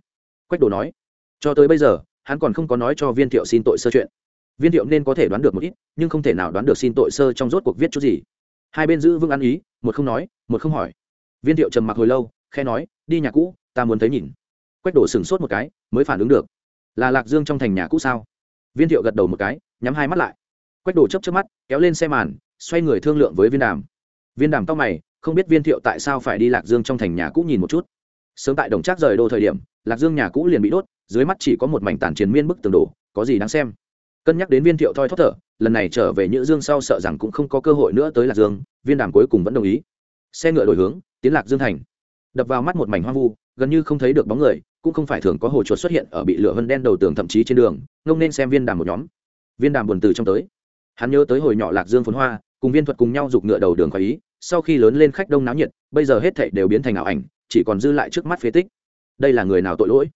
Quách đồ nói, cho tới bây giờ, hắn còn không có nói cho viên thiệu xin tội sơ chuyện. Viên thiệu nên có thể đoán được một ít, nhưng không thể nào đoán được xin tội sơ trong rốt cuộc viết chút gì hai bên giữ vững ăn ý, một không nói, một không hỏi. Viên thiệu trầm mặc hồi lâu khe nói, đi nhà cũ, ta muốn thấy nhìn. Quách đổ sửng sốt một cái, mới phản ứng được. Là lạc dương trong thành nhà cũ sao? Viên thiệu gật đầu một cái, nhắm hai mắt lại. Quách đổ chấp chấp mắt, kéo lên xe màn, xoay người thương lượng với viên đàm. Viên đàm tóc mày, không biết viên thiệu tại sao phải đi lạc dương trong thành nhà cũ nhìn một chút. Sớm tại đồng trác rời đô thời điểm, lạc dương nhà cũ liền bị đốt, dưới mắt chỉ có một mảnh tàn chiến miên bức tường đổ, có gì đáng xem? Cân nhắc đến viên thiệu thoi thóp thở, lần này trở về nhữ dương sau sợ rằng cũng không có cơ hội nữa tới lạc dương, viên đàm cuối cùng vẫn đồng ý. Xe ngựa đổi hướng, tiến lạc dương thành. Đập vào mắt một mảnh hoang vu, gần như không thấy được bóng người, cũng không phải thường có hồ chuột xuất hiện ở bị lửa vân đen đầu tường thậm chí trên đường, ngông nên xem viên đàm một nhóm. Viên đàm buồn từ trong tới. Hắn nhớ tới hồi nhỏ lạc dương phồn hoa, cùng viên thuật cùng nhau giục ngựa đầu đường khỏi ý, sau khi lớn lên khách đông náo nhiệt, bây giờ hết thảy đều biến thành ảo ảnh, chỉ còn dư lại trước mắt phế tích. Đây là người nào tội lỗi?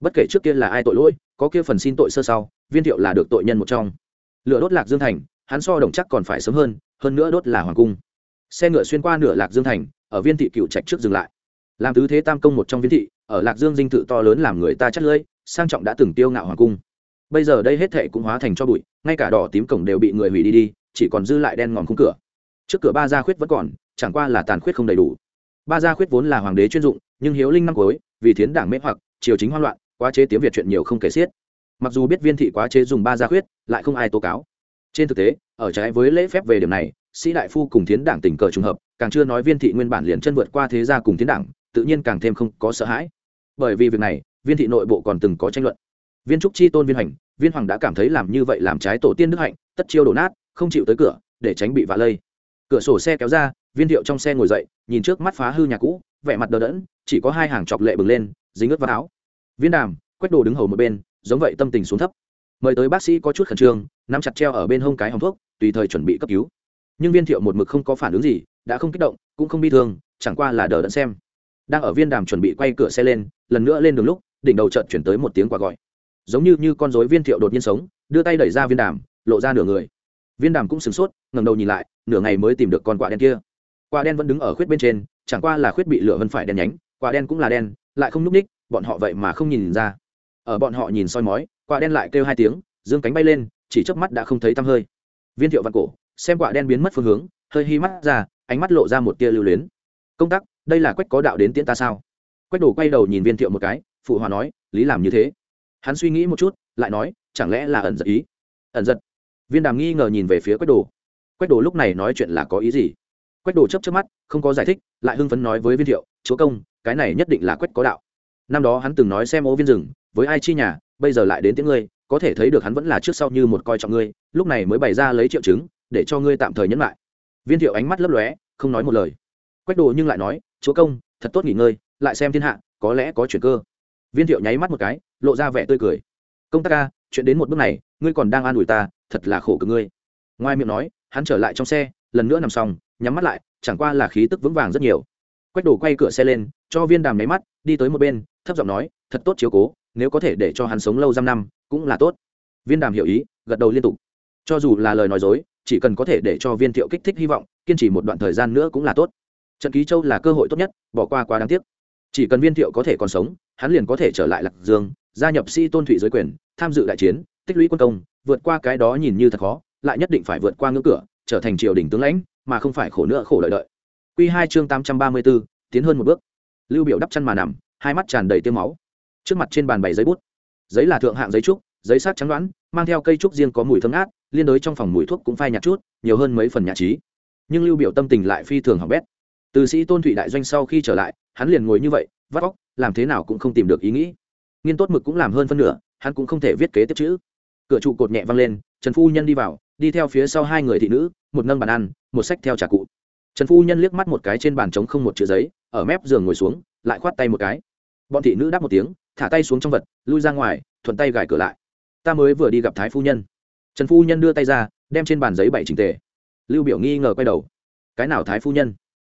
Bất kể trước kia là ai tội lỗi, có kia phần xin tội sơ sau viên thiệu là được tội nhân một trong. Lửa đốt lạc dương thành, hắn so đồng chắc còn phải sớm hơn hơn nữa đốt là hoàng cung. Xe ngựa xuyên qua nửa lạc dương thành, ở viên thị cựu trạch trước dừng lại. Làm tứ thế tam công một trong viên thị, ở lạc dương dinh thự to lớn làm người ta chắt lưỡi, sang trọng đã từng tiêu ngạo hoàng cung. Bây giờ đây hết thệ cũng hóa thành cho bụi, ngay cả đỏ tím cổng đều bị người hủy đi đi, chỉ còn dư lại đen ngòm khung cửa. Trước cửa ba gia khuyết vẫn còn, chẳng qua là tàn khuyết không đầy đủ. Ba gia khuyết vốn là hoàng đế chuyên dụng, nhưng hiếu linh năm cuối, vì thiến đảng mê hoặc, triều chính hoang loạn, quá chế tiếng việt chuyện nhiều không kể xiết mặc dù biết viên thị quá chế dùng ba gia khuyết, lại không ai tố cáo. Trên thực tế, ở trái với lễ phép về điểm này, sĩ đại phu cùng tiến đảng tình cờ trùng hợp, càng chưa nói viên thị nguyên bản liền chân vượt qua thế gia cùng tiến đảng, tự nhiên càng thêm không có sợ hãi. Bởi vì việc này, viên thị nội bộ còn từng có tranh luận. Viên trúc chi tôn viên hành viên hoàng đã cảm thấy làm như vậy làm trái tổ tiên đức hạnh, tất chiêu đổ nát, không chịu tới cửa, để tránh bị vạ lây. Cửa sổ xe kéo ra, viên thiệu trong xe ngồi dậy, nhìn trước mắt phá hư nhà cũ, vẻ mặt đờ đẫn, chỉ có hai hàng chọc lệ bừng lên, dính ướt vào áo. Viên đàm, quách đồ đứng hầu một bên giống vậy tâm tình xuống thấp. Mời tới bác sĩ có chút khẩn trương, nắm chặt treo ở bên hông cái hòng thuốc, tùy thời chuẩn bị cấp cứu. Nhưng viên thiệu một mực không có phản ứng gì, đã không kích động, cũng không bi thương, chẳng qua là đờ đẫn xem. Đang ở viên đàm chuẩn bị quay cửa xe lên, lần nữa lên đường lúc, đỉnh đầu trận chuyển tới một tiếng quả gọi. Giống như như con rối viên thiệu đột nhiên sống, đưa tay đẩy ra viên đàm, lộ ra nửa người. Viên đàm cũng sửng sốt, ngẩng đầu nhìn lại, nửa ngày mới tìm được con quạ đen kia. Quả đen vẫn đứng ở khuyết bên trên, chẳng qua là khuyết bị lửa vân phải đen nhánh quả đen cũng là đen, lại không núp ních, bọn họ vậy mà không nhìn ra ở bọn họ nhìn soi mói, quả đen lại kêu hai tiếng, dương cánh bay lên, chỉ chớp mắt đã không thấy tăm hơi. Viên thiệu văn cổ, xem quả đen biến mất phương hướng, hơi hi mắt ra, ánh mắt lộ ra một tia lưu luyến. Công tác, đây là quách có đạo đến tiễn ta sao? Quách đổ quay đầu nhìn viên thiệu một cái, phụ hòa nói, lý làm như thế. Hắn suy nghĩ một chút, lại nói, chẳng lẽ là ẩn giật ý? Ẩn giật. Viên đàm nghi ngờ nhìn về phía quách đồ. Quách đồ lúc này nói chuyện là có ý gì? Quách đồ chấp chấp mắt, không có giải thích, lại hưng phấn nói với viên thiệu, chúa công, cái này nhất định là quách có đạo. Năm đó hắn từng nói xem ô viên rừng với ai chi nhà, bây giờ lại đến tiếng ngươi, có thể thấy được hắn vẫn là trước sau như một coi trọng ngươi, lúc này mới bày ra lấy triệu chứng, để cho ngươi tạm thời nhẫn lại. Viên thiệu ánh mắt lấp lóe, không nói một lời. Quách đồ nhưng lại nói, chúa công, thật tốt nghỉ ngơi, lại xem thiên hạ, có lẽ có chuyện cơ. Viên thiệu nháy mắt một cái, lộ ra vẻ tươi cười. Công tác ca chuyện đến một bước này, ngươi còn đang an ủi ta, thật là khổ cực ngươi. Ngoài miệng nói, hắn trở lại trong xe, lần nữa nằm xong, nhắm mắt lại, chẳng qua là khí tức vững vàng rất nhiều. Quách đồ quay cửa xe lên, cho viên đàm nháy mắt, đi tới một bên, thấp giọng nói, thật tốt chiếu cố nếu có thể để cho hắn sống lâu trăm năm, cũng là tốt. Viên đàm hiểu ý, gật đầu liên tục. Cho dù là lời nói dối, chỉ cần có thể để cho viên thiệu kích thích hy vọng, kiên trì một đoạn thời gian nữa cũng là tốt. Trận ký châu là cơ hội tốt nhất, bỏ qua quá đáng tiếc. Chỉ cần viên thiệu có thể còn sống, hắn liền có thể trở lại lạc dương, gia nhập sĩ tôn thụy giới quyền, tham dự đại chiến, tích lũy quân công, vượt qua cái đó nhìn như thật khó, lại nhất định phải vượt qua ngưỡng cửa, trở thành triều đình tướng lãnh, mà không phải khổ nữa khổ lợi đợi. Q hai chương tám trăm ba mươi b ố tiến hơn một bước. Lưu biểu đắp chăn mà nằm, hai mắt tràn đầy tiêu máu trước mặt trên bàn bày giấy bút. Giấy là thượng hạng giấy trúc, giấy sát trắng đoán, mang theo cây trúc riêng có mùi thơm ngát, liên đối trong phòng mùi thuốc cũng phai nhạt chút, nhiều hơn mấy phần nhạc trí. Nhưng lưu biểu tâm tình lại phi thường hỏng bét. Từ sĩ tôn thụy đại doanh sau khi trở lại, hắn liền ngồi như vậy, vắt óc, làm thế nào cũng không tìm được ý nghĩ. Nghiên tốt mực cũng làm hơn phân nửa, hắn cũng không thể viết kế tiếp chữ. Cửa trụ cột nhẹ văng lên, trần phu nhân đi vào, đi theo phía sau hai người thị nữ, một nâng bàn ăn, một sách theo trà cụ. Trần phu nhân liếc mắt một cái trên bàn trống không một chữ giấy, ở mép giường ngồi xuống, lại khoát tay một cái. Bọn thị nữ đáp một tiếng thả tay xuống trong vật, lui ra ngoài, thuận tay gài cửa lại. Ta mới vừa đi gặp thái phu nhân. Trần phu nhân đưa tay ra, đem trên bàn giấy bảy trình tề. Lưu biểu nghi ngờ quay đầu. Cái nào thái phu nhân?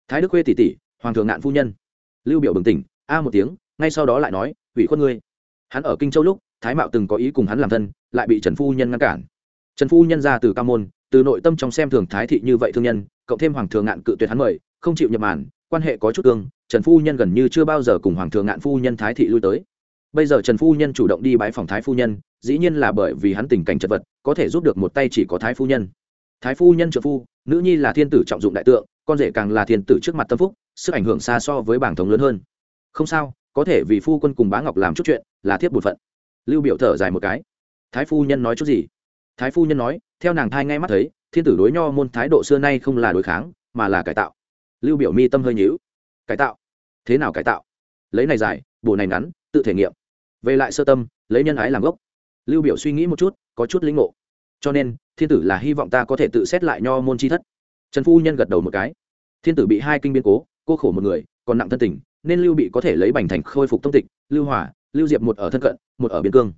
Thái đức khuê tỷ tỷ, hoàng thượng ngạn phu nhân. Lưu biểu bừng tỉnh, a một tiếng, ngay sau đó lại nói, hủy khuất ngươi. Hắn ở kinh châu lúc, thái mạo từng có ý cùng hắn làm thân, lại bị trần phu nhân ngăn cản. Trần phu nhân ra từ cao môn, từ nội tâm trong xem thường thái thị như vậy thương nhân, cộng thêm hoàng thượng ngạn cự tuyệt hắn mời, không chịu nhập màn, quan hệ có chút tương, trần phu nhân gần như chưa bao giờ cùng hoàng thượng ngạn phu nhân thái thị lui tới bây giờ trần phu nhân chủ động đi bái phòng thái phu nhân, dĩ nhiên là bởi vì hắn tình cảnh chật vật, có thể giúp được một tay chỉ có thái phu nhân. Thái phu nhân trợ phu, nữ nhi là thiên tử trọng dụng đại tượng, con rể càng là thiên tử trước mặt tâm phúc, sức ảnh hưởng xa so với bảng thống lớn hơn. Không sao, có thể vì phu quân cùng bá ngọc làm chút chuyện, là thiết bột phận. Lưu biểu thở dài một cái. Thái phu nhân nói chút gì? Thái phu nhân nói, theo nàng thai ngay mắt thấy, thiên tử đối nho môn thái độ xưa nay không là đối kháng, mà là cải tạo. Lưu biểu mi tâm hơi nhíu. Cải tạo? Thế nào cải tạo? Lấy này dài bộ này ngắn, tự thể nghiệm về lại sơ tâm, lấy nhân ái làm gốc. Lưu biểu suy nghĩ một chút, có chút linh ngộ. Cho nên, thiên tử là hy vọng ta có thể tự xét lại nho môn chi thất. Trần phu nhân gật đầu một cái. Thiên tử bị hai kinh biến cố, cô khổ một người, còn nặng thân tình, nên lưu bị có thể lấy bành thành khôi phục tông tịch, lưu hỏa lưu diệp một ở thân cận, một ở biên cương.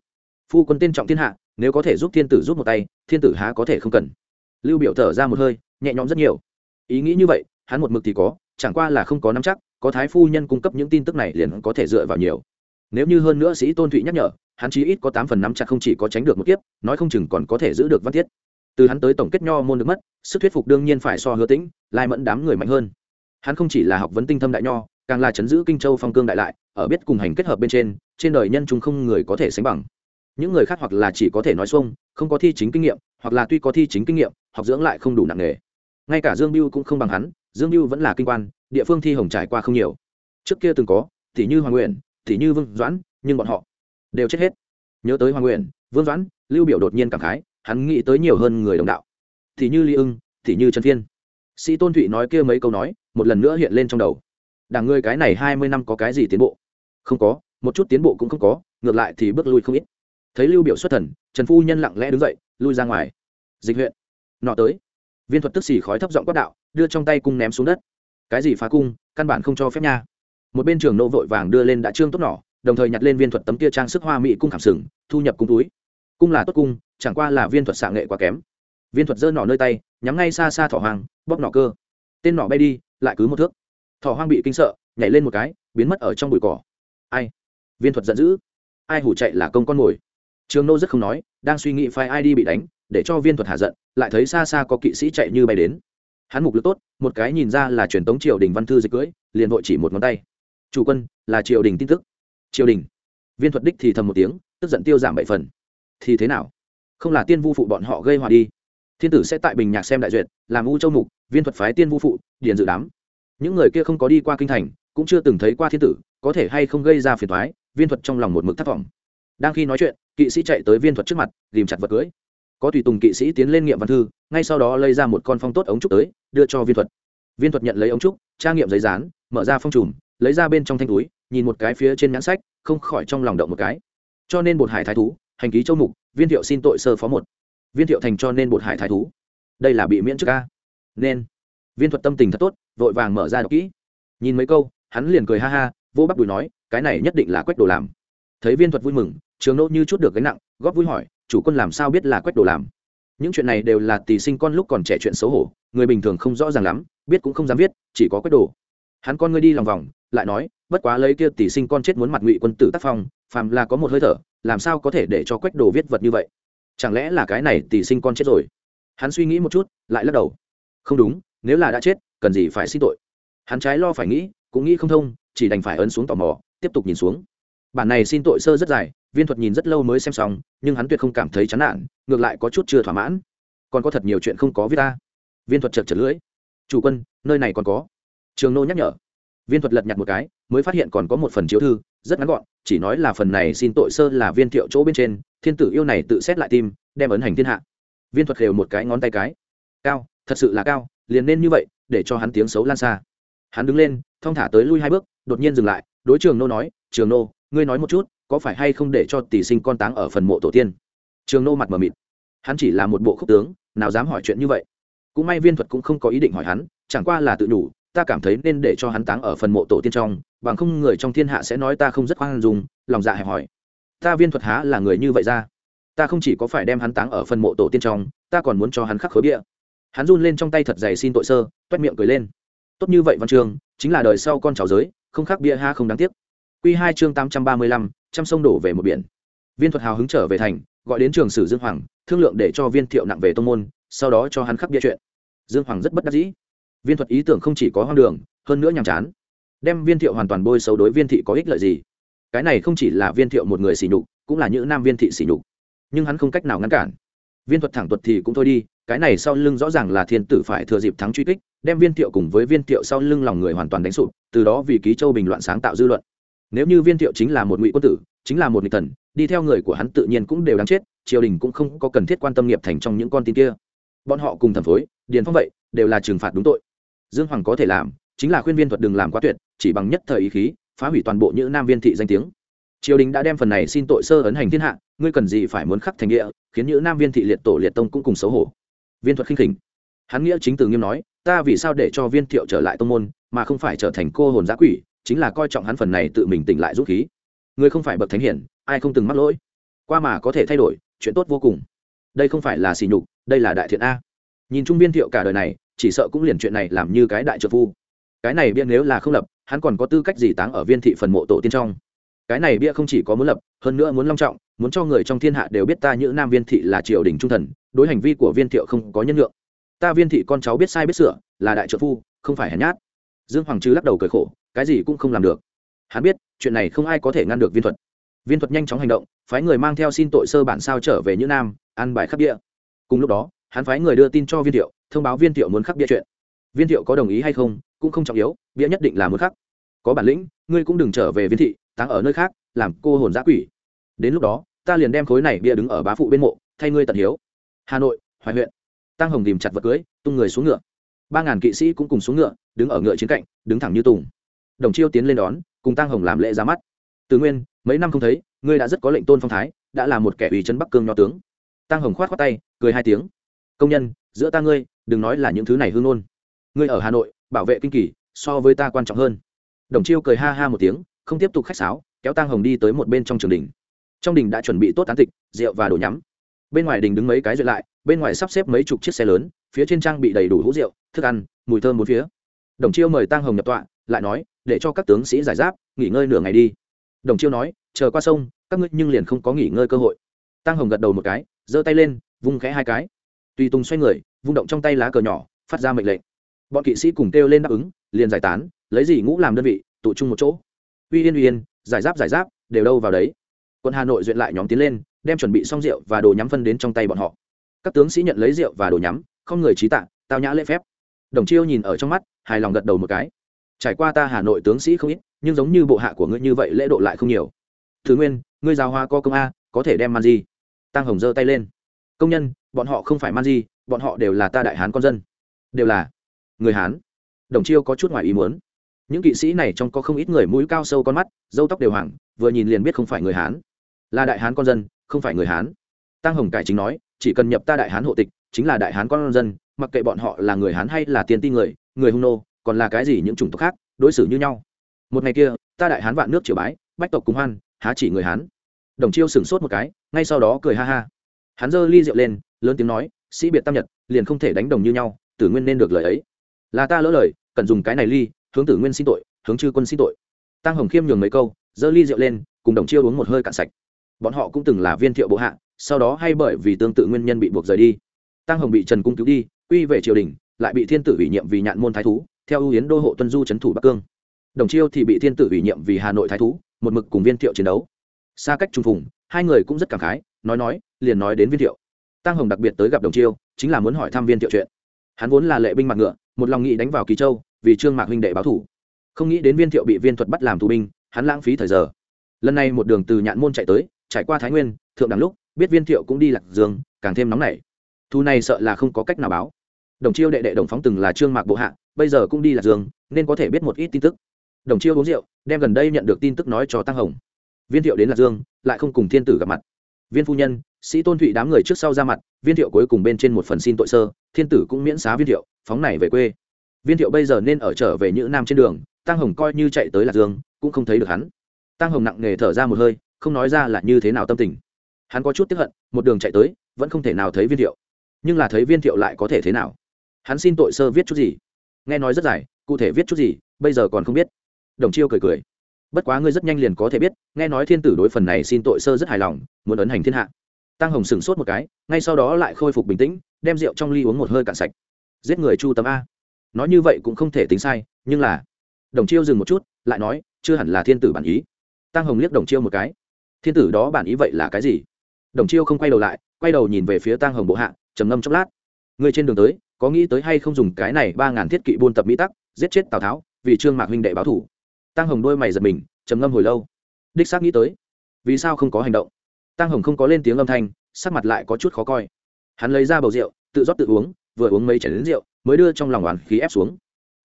Phu quân tên trọng thiên hạ, nếu có thể giúp thiên tử giúp một tay, thiên tử há có thể không cần. Lưu biểu thở ra một hơi, nhẹ nhõm rất nhiều. Ý nghĩ như vậy, hắn một mực thì có, chẳng qua là không có nắm chắc, có thái phu nhân cung cấp những tin tức này liền có thể dựa vào nhiều nếu như hơn nữa sĩ tôn thụy nhắc nhở, hắn chí ít có tám phần nắm chặt không chỉ có tránh được một kiếp, nói không chừng còn có thể giữ được văn thiết. Từ hắn tới tổng kết nho môn được mất, sức thuyết phục đương nhiên phải so hứa tĩnh, lai mẫn đám người mạnh hơn. Hắn không chỉ là học vấn tinh thâm đại nho, càng là chấn giữ kinh châu phong cương đại lại, ở biết cùng hành kết hợp bên trên trên đời nhân chúng không người có thể sánh bằng. Những người khác hoặc là chỉ có thể nói xuông, không có thi chính kinh nghiệm, hoặc là tuy có thi chính kinh nghiệm, học dưỡng lại không đủ nặng nghề ngay cả dương biêu cũng không bằng hắn, dương biêu vẫn là kinh quan, địa phương thi hồng trải qua không nhiều. Trước kia từng có thì như hoàng nguyện thì như vương doãn, nhưng bọn họ đều chết hết. Nhớ tới hoàng nguyện, vương doãn, lưu biểu đột nhiên cảm khái, hắn nghĩ tới nhiều hơn người đồng đạo. Thì như ly ưng, thì như trần thiên sĩ tôn thụy nói kia mấy câu nói, một lần nữa hiện lên trong đầu. Đảng ngươi cái này hai mươi năm có cái gì tiến bộ? Không có, một chút tiến bộ cũng không có, ngược lại thì bước lui không ít. Thấy lưu biểu xuất thần, trần phu nhân lặng lẽ đứng dậy, lui ra ngoài. Dịch huyện, nọ tới. Viên thuật tức xì khói thấp giọng quát đạo, đưa trong tay cung ném xuống đất. Cái gì phá cung, căn bản không cho phép nha một bên trường nô vội vàng đưa lên đã trương tốt nỏ, đồng thời nhặt lên viên thuật tấm kia trang sức hoa mỹ cung khảm sừng, thu nhập cung túi. Cung là tốt cung, chẳng qua là viên thuật xạ nghệ quá kém. Viên thuật giơ nỏ nơi tay, nhắm ngay xa xa thỏ hoàng bóp nỏ cơ. Tên nỏ bay đi, lại cứ một thước. Thỏ hoang bị kinh sợ, nhảy lên một cái, biến mất ở trong bụi cỏ. Ai? Viên thuật giận dữ. Ai hủ chạy là công con mồi. Trường nô rất không nói, đang suy nghĩ phai ai đi bị đánh, để cho viên thuật hạ giận, lại thấy xa xa có kỵ sĩ chạy như bay đến. Hắn mục lực tốt, một cái nhìn ra là truyền tống triều đình văn thư dịch cưỡi, liền vội chỉ một ngón tay chủ quân, là triều đình tin tức. Triều đình. Viên thuật đích thì thầm một tiếng, tức giận tiêu giảm bảy phần. Thì thế nào? Không là tiên vu phụ bọn họ gây hòa đi. Thiên tử sẽ tại bình nhạc xem đại duyệt, làm u châu mục, viên thuật phái tiên vu phụ, điền dự đám. Những người kia không có đi qua kinh thành, cũng chưa từng thấy qua thiên tử, có thể hay không gây ra phiền thoái viên thuật trong lòng một mực thất vọng. Đang khi nói chuyện, kỵ sĩ chạy tới viên thuật trước mặt ghìm chặt vật cưới. Có tùy tùng kỵ sĩ tiến lên nghiệm văn thư, ngay sau đó lấy ra một con phong tốt ống trúc tới, đưa cho viên thuật. Viên thuật nhận lấy ống trúc, tra nghiệm giấy rán mở ra phong trùm lấy ra bên trong thanh túi, nhìn một cái phía trên nhãn sách, không khỏi trong lòng động một cái. Cho nên bột hải thái thú, hành ký châu mục, viên thiệu xin tội sơ phó một. Viên thiệu thành cho nên bột hải thái thú. Đây là bị miễn trước ca nên. Viên thuật tâm tình thật tốt, vội vàng mở ra đọc kỹ. Nhìn mấy câu, hắn liền cười ha ha, vô bắp đùi nói, cái này nhất định là quách đồ làm. Thấy viên thuật vui mừng, trường nỗ như chút được gánh nặng, góp vui hỏi, chủ quân làm sao biết là quách đồ làm? Những chuyện này đều là tỷ sinh con lúc còn trẻ chuyện xấu hổ, người bình thường không rõ ràng lắm, biết cũng không dám viết, chỉ có quách đồ hắn con ngươi đi lòng vòng, lại nói, bất quá lấy kia tỷ sinh con chết muốn mặt ngụy quân tử tác phong, phàm là có một hơi thở, làm sao có thể để cho quách đồ viết vật như vậy? Chẳng lẽ là cái này tỷ sinh con chết rồi? Hắn suy nghĩ một chút, lại lắc đầu. Không đúng, nếu là đã chết, cần gì phải xin tội? Hắn trái lo phải nghĩ, cũng nghĩ không thông, chỉ đành phải ấn xuống tò mò, tiếp tục nhìn xuống. Bản này xin tội sơ rất dài, viên thuật nhìn rất lâu mới xem xong, nhưng hắn tuyệt không cảm thấy chán nản, ngược lại có chút chưa thỏa mãn. Còn có thật nhiều chuyện không có viết ta. Viên thuật chật chật lưỡi. Chủ quân, nơi này còn có trường nô nhắc nhở. Viên thuật lật nhặt một cái, mới phát hiện còn có một phần chiếu thư, rất ngắn gọn, chỉ nói là phần này xin tội sơ là viên thiệu chỗ bên trên, thiên tử yêu này tự xét lại tim, đem ấn hành thiên hạ. Viên thuật khều một cái ngón tay cái. Cao, thật sự là cao, liền nên như vậy, để cho hắn tiếng xấu lan xa. Hắn đứng lên, thong thả tới lui hai bước, đột nhiên dừng lại, đối trường nô nói, trường nô, ngươi nói một chút, có phải hay không để cho tỷ sinh con táng ở phần mộ tổ tiên? Trường nô mặt mờ mịt. Hắn chỉ là một bộ khúc tướng, nào dám hỏi chuyện như vậy. Cũng may viên thuật cũng không có ý định hỏi hắn, chẳng qua là tự đủ ta cảm thấy nên để cho hắn táng ở phần mộ tổ tiên trong, bằng không người trong thiên hạ sẽ nói ta không rất khoan dung, lòng dạ hẹp hỏi ta viên thuật há là người như vậy ra. Ta không chỉ có phải đem hắn táng ở phần mộ tổ tiên trong, ta còn muốn cho hắn khắc khối bia. Hắn run lên trong tay thật dày xin tội sơ, toét miệng cười lên. Tốt như vậy văn chương chính là đời sau con cháu giới, không khác bia ha không đáng tiếc. Q hai chương tám trăm ba mươi lăm, trăm sông đổ về một biển. Viên thuật hào hứng trở về thành, gọi đến trường sử dương hoàng, thương lượng để cho viên thiệu nặng về tô n g môn, sau đó cho hắn khắc bia chuyện. Dương hoàng rất bất đắc dĩ viên thuật ý tưởng không chỉ có hoang đường, hơn nữa nhàm chán. Đem viên thiệu hoàn toàn bôi xấu đối viên thị có ích lợi gì? Cái này không chỉ là viên thiệu một người xỉ nhục, cũng là những nam viên thị xỉ nhục. Nhưng hắn không cách nào ngăn cản. Viên thuật thẳng thuật thì cũng thôi đi, cái này sau lưng rõ ràng là thiên tử phải thừa dịp thắng truy kích, đem viên thiệu cùng với viên thiệu sau lưng lòng người hoàn toàn đánh sụp, từ đó vì ký châu bình loạn sáng tạo dư luận. Nếu như viên thiệu chính là một ngụy quân tử, chính là một nghịch thần, đi theo người của hắn tự nhiên cũng đều đáng chết, triều đình cũng không có cần thiết quan tâm nghiệp thành trong những con tin kia. Bọn họ cùng thẩm phối, điền phong vậy, đều là trừng phạt đúng tội dương hoàng có thể làm, chính là khuyên viên thuật đừng làm quá tuyệt, chỉ bằng nhất thời ý khí, phá hủy toàn bộ những nam viên thị danh tiếng. Triều đình đã đem phần này xin tội sơ ấn hành thiên hạ, ngươi cần gì phải muốn khắc thành nghĩa khiến những nam viên thị liệt tổ liệt tông cũng cùng xấu hổ. Viên thuật khinh khỉnh. Hắn nghĩa chính từ nghiêm nói, ta vì sao để cho viên thiệu trở lại tông môn, mà không phải trở thành cô hồn giã quỷ, chính là coi trọng hắn phần này tự mình tỉnh lại rút khí. Ngươi không phải bậc thánh hiển, ai không từng mắc lỗi. Qua mà có thể thay đổi, chuyện tốt vô cùng. Đây không phải là xỉ nhục, đây là đại thiện a. Nhìn chung viên thiệu cả đời này chỉ sợ cũng liền chuyện này làm như cái đại trợ phu. Cái này bia nếu là không lập, hắn còn có tư cách gì táng ở viên thị phần mộ tổ tiên trong? Cái này bia không chỉ có muốn lập, hơn nữa muốn long trọng, muốn cho người trong thiên hạ đều biết ta như nam viên thị là triều đình trung thần, đối hành vi của viên thiệu không có nhân lượng ta viên thị con cháu biết sai biết sửa, là đại trợ phu, không phải hèn nhát. Dương hoàng chứ lắc đầu cười khổ, cái gì cũng không làm được. Hắn biết, chuyện này không ai có thể ngăn được viên thuật. Viên thuật nhanh chóng hành động, phái người mang theo xin tội sơ bản sao trở về như nam, ăn bài khắc bia cùng lúc đó hắn phái người đưa tin cho viên thiệu, thông báo viên thiệu muốn khắc bia chuyện. Viên thiệu có đồng ý hay không, cũng không trọng yếu, bia nhất định là muốn khắc. Có bản lĩnh, ngươi cũng đừng trở về viên thị, táng ở nơi khác, làm cô hồn giã quỷ. Đến lúc đó, ta liền đem khối này bia đứng ở bá phụ bên mộ, thay ngươi tận hiếu. Hà nội, hoài huyện. Tăng hồng tìm chặt vật cưới, tung người xuống ngựa. Ba ngàn kỵ sĩ cũng cùng xuống ngựa, đứng ở ngựa chiến cạnh, đứng thẳng như tùng. Đồng chiêu tiến lên đón, cùng tăng hồng làm lễ ra mắt. Từ nguyên, mấy năm không thấy, ngươi đã rất có lệnh tôn phong thái, đã là một kẻ ủy chân bắc cương nho tướng. Tăng hồng khoát khoát tay, cười hai tiếng công nhân, giữa ta ngươi, đừng nói là những thứ này hư nôn ngươi ở hà nội, bảo vệ kinh kỳ, so với ta quan trọng hơn. Đồng chiêu cười ha ha một tiếng, không tiếp tục khách sáo, kéo Tang hồng đi tới một bên trong trường đình trong đình đã chuẩn bị tốt tán tịch, rượu và đồ nhắm. Bên ngoài đình đứng mấy cái duyệt lại, bên ngoài sắp xếp mấy chục chiếc xe lớn, phía trên trang bị đầy đủ hũ rượu, thức ăn, mùi thơm bốn phía. Đồng chiêu mời Tang hồng nhập tọa, lại nói, để cho các tướng sĩ giải giáp, nghỉ ngơi nửa ngày đi. Đồng chiêu nói, chờ qua sông, các ngươi nhưng liền không có nghỉ ngơi cơ hội. Tang hồng gật đầu một cái, giơ tay lên, vung khẽ hai cái tùy tùng xoay người, vung động trong tay lá cờ nhỏ, phát ra mệnh lệnh. Bọn kỵ sĩ cùng kêu lên đáp ứng, liền giải tán, lấy gì ngũ làm đơn vị, tụ chung một chỗ. Uy yên uy yên, giải giáp giải giáp, đều đâu vào đấy. Quân hà nội duyện lại nhóm tiến lên, đem chuẩn bị xong rượu và đồ nhắm phân đến trong tay bọn họ. Các tướng sĩ nhận lấy rượu và đồ nhắm, không người trí tạ, tao nhã lễ phép. Đồng chiêu nhìn ở trong mắt, hài lòng gật đầu một cái. Trải qua ta hà nội tướng sĩ không ít, nhưng giống như bộ hạ của ngươi như vậy lễ độ lại không nhiều. Thứ nguyên, ngươi giao hoa có công a, có thể đem man gì? tăng hồng giơ tay lên. Công nhân bọn họ không phải man di, bọn họ đều là ta đại hán con dân. Đều là người hán. Đồng chiêu có chút ngoài ý muốn. Những kỵ sĩ này trong có không ít người mũi cao sâu con mắt dâu tóc đều hoảng, vừa nhìn liền biết không phải người hán. Là đại hán con dân, không phải người hán. Tăng hồng cải chính nói, chỉ cần nhập ta đại hán hộ tịch, chính là đại hán con dân, mặc kệ bọn họ là người hán hay là tiền ti người người hung nô, còn là cái gì những chủng tộc khác, đối xử như nhau. Một ngày kia ta ta đại hán vạn nước triều bái, bách tộc cùng hoan, há chỉ người hán. Đồng chiêu sửng sốt một cái, ngay sau đó cười ha ha. Hắn giơ ly rượu lên lớn tiếng nói, sĩ biệt tam nhật, liền không thể đánh đồng như nhau, tử nguyên nên được lời ấy. Là ta lỡ lời, cần dùng cái này ly, hướng tử nguyên xin tội, hướng chư quân xin tội. Tăng hồng khiêm nhường mấy câu, giơ ly rượu lên, cùng đồng chiêu uống một hơi cạn sạch. Bọn họ cũng từng là viên thiệu bộ hạ, sau đó hay bởi vì tương tự nguyên nhân bị buộc rời đi. Tăng hồng bị trần cung cứu đi, quy về triều đình, lại bị thiên tử ủy nhiệm vì nhạn môn thái thú, theo ưu yến đô hộ tuân du trấn thủ bắc cương. Đồng chiêu thì bị thiên tử ủy nhiệm vì hà nội thái thú, một mực cùng viên thiệu chiến đấu. Xa cách trung phùng, hai người cũng rất cảm khái, nói nói, liền nói đến viên thiệu tăng hồng đặc biệt tới gặp đồng chiêu, chính là muốn hỏi thăm viên thiệu chuyện. Hắn vốn là lệ binh mặt ngựa, một lòng nghĩ đánh vào kỳ châu, vì trương mạc huynh đệ báo thủ. Không nghĩ đến viên thiệu bị viên thuật bắt làm tù binh, hắn lãng phí thời giờ. Lần này một đường từ nhạn môn chạy tới, trải qua thái nguyên, thượng đẳng lúc, biết viên thiệu cũng đi lạc dương, càng thêm nóng nảy. Thu này sợ là không có cách nào báo. Đồng chiêu đệ đệ đồng phóng từng là trương mạc bộ hạ, bây giờ cũng đi lạc dương, nên có thể biết một ít tin tức. Đồng chiêu uống rượu, đem gần đây nhận được tin tức nói cho tăng hồng. Viên thiệu đến lạc dương, lại không cùng thiên tử gặp mặt. Viên phu nhân sĩ tôn thụy đám người trước sau ra mặt, viên thiệu cuối cùng bên trên một phần xin tội sơ, thiên tử cũng miễn xá viên thiệu, phóng này về quê. Viên thiệu bây giờ nên ở trở về nhữ nam trên đường, tăng hồng coi như chạy tới lạc dương, cũng không thấy được hắn. Tăng hồng nặng nề thở ra một hơi, không nói ra là như thế nào tâm tình. Hắn có chút tiếp hận, một đường chạy tới, vẫn không thể nào thấy viên thiệu. Nhưng là thấy viên thiệu lại có thể thế nào? Hắn xin tội sơ viết chút gì? Nghe nói rất dài, cụ thể viết chút gì, bây giờ còn không biết. Đồng chiêu cười cười. Bất quá ngươi rất nhanh liền có thể biết, nghe nói thiên tử đối phần này xin tội sơ rất hài lòng, muốn ấn hành thiên hạ tăng hồng sửng sốt một cái, ngay sau đó lại khôi phục bình tĩnh, đem rượu trong ly uống một hơi cạn sạch. Giết người chu tấm a. Nói như vậy cũng không thể tính sai, nhưng là, đồng chiêu dừng một chút, lại nói, chưa hẳn là thiên tử bản ý. Tăng hồng liếc đồng chiêu một cái. Thiên tử đó bản ý vậy là cái gì? Đồng chiêu không quay đầu lại, quay đầu nhìn về phía tăng hồng bộ hạ, trầm ngâm chốc lát. Người trên đường tới, có nghĩ tới hay không dùng cái này ba ngàn thiết kỵ buôn tập mỹ tắc, giết chết tào tháo, vì trương mạc huynh đệ báo thủ. Tăng hồng đôi mày giật mình, trầm ngâm hồi lâu. Đích xác nghĩ tới. Vì sao không có hành động? Tăng hồng không có lên tiếng âm thanh, sắc mặt lại có chút khó coi. Hắn lấy ra bầu rượu, tự rót tự uống, vừa uống mấy chảy đến rượu, mới đưa trong lòng oán khí ép xuống.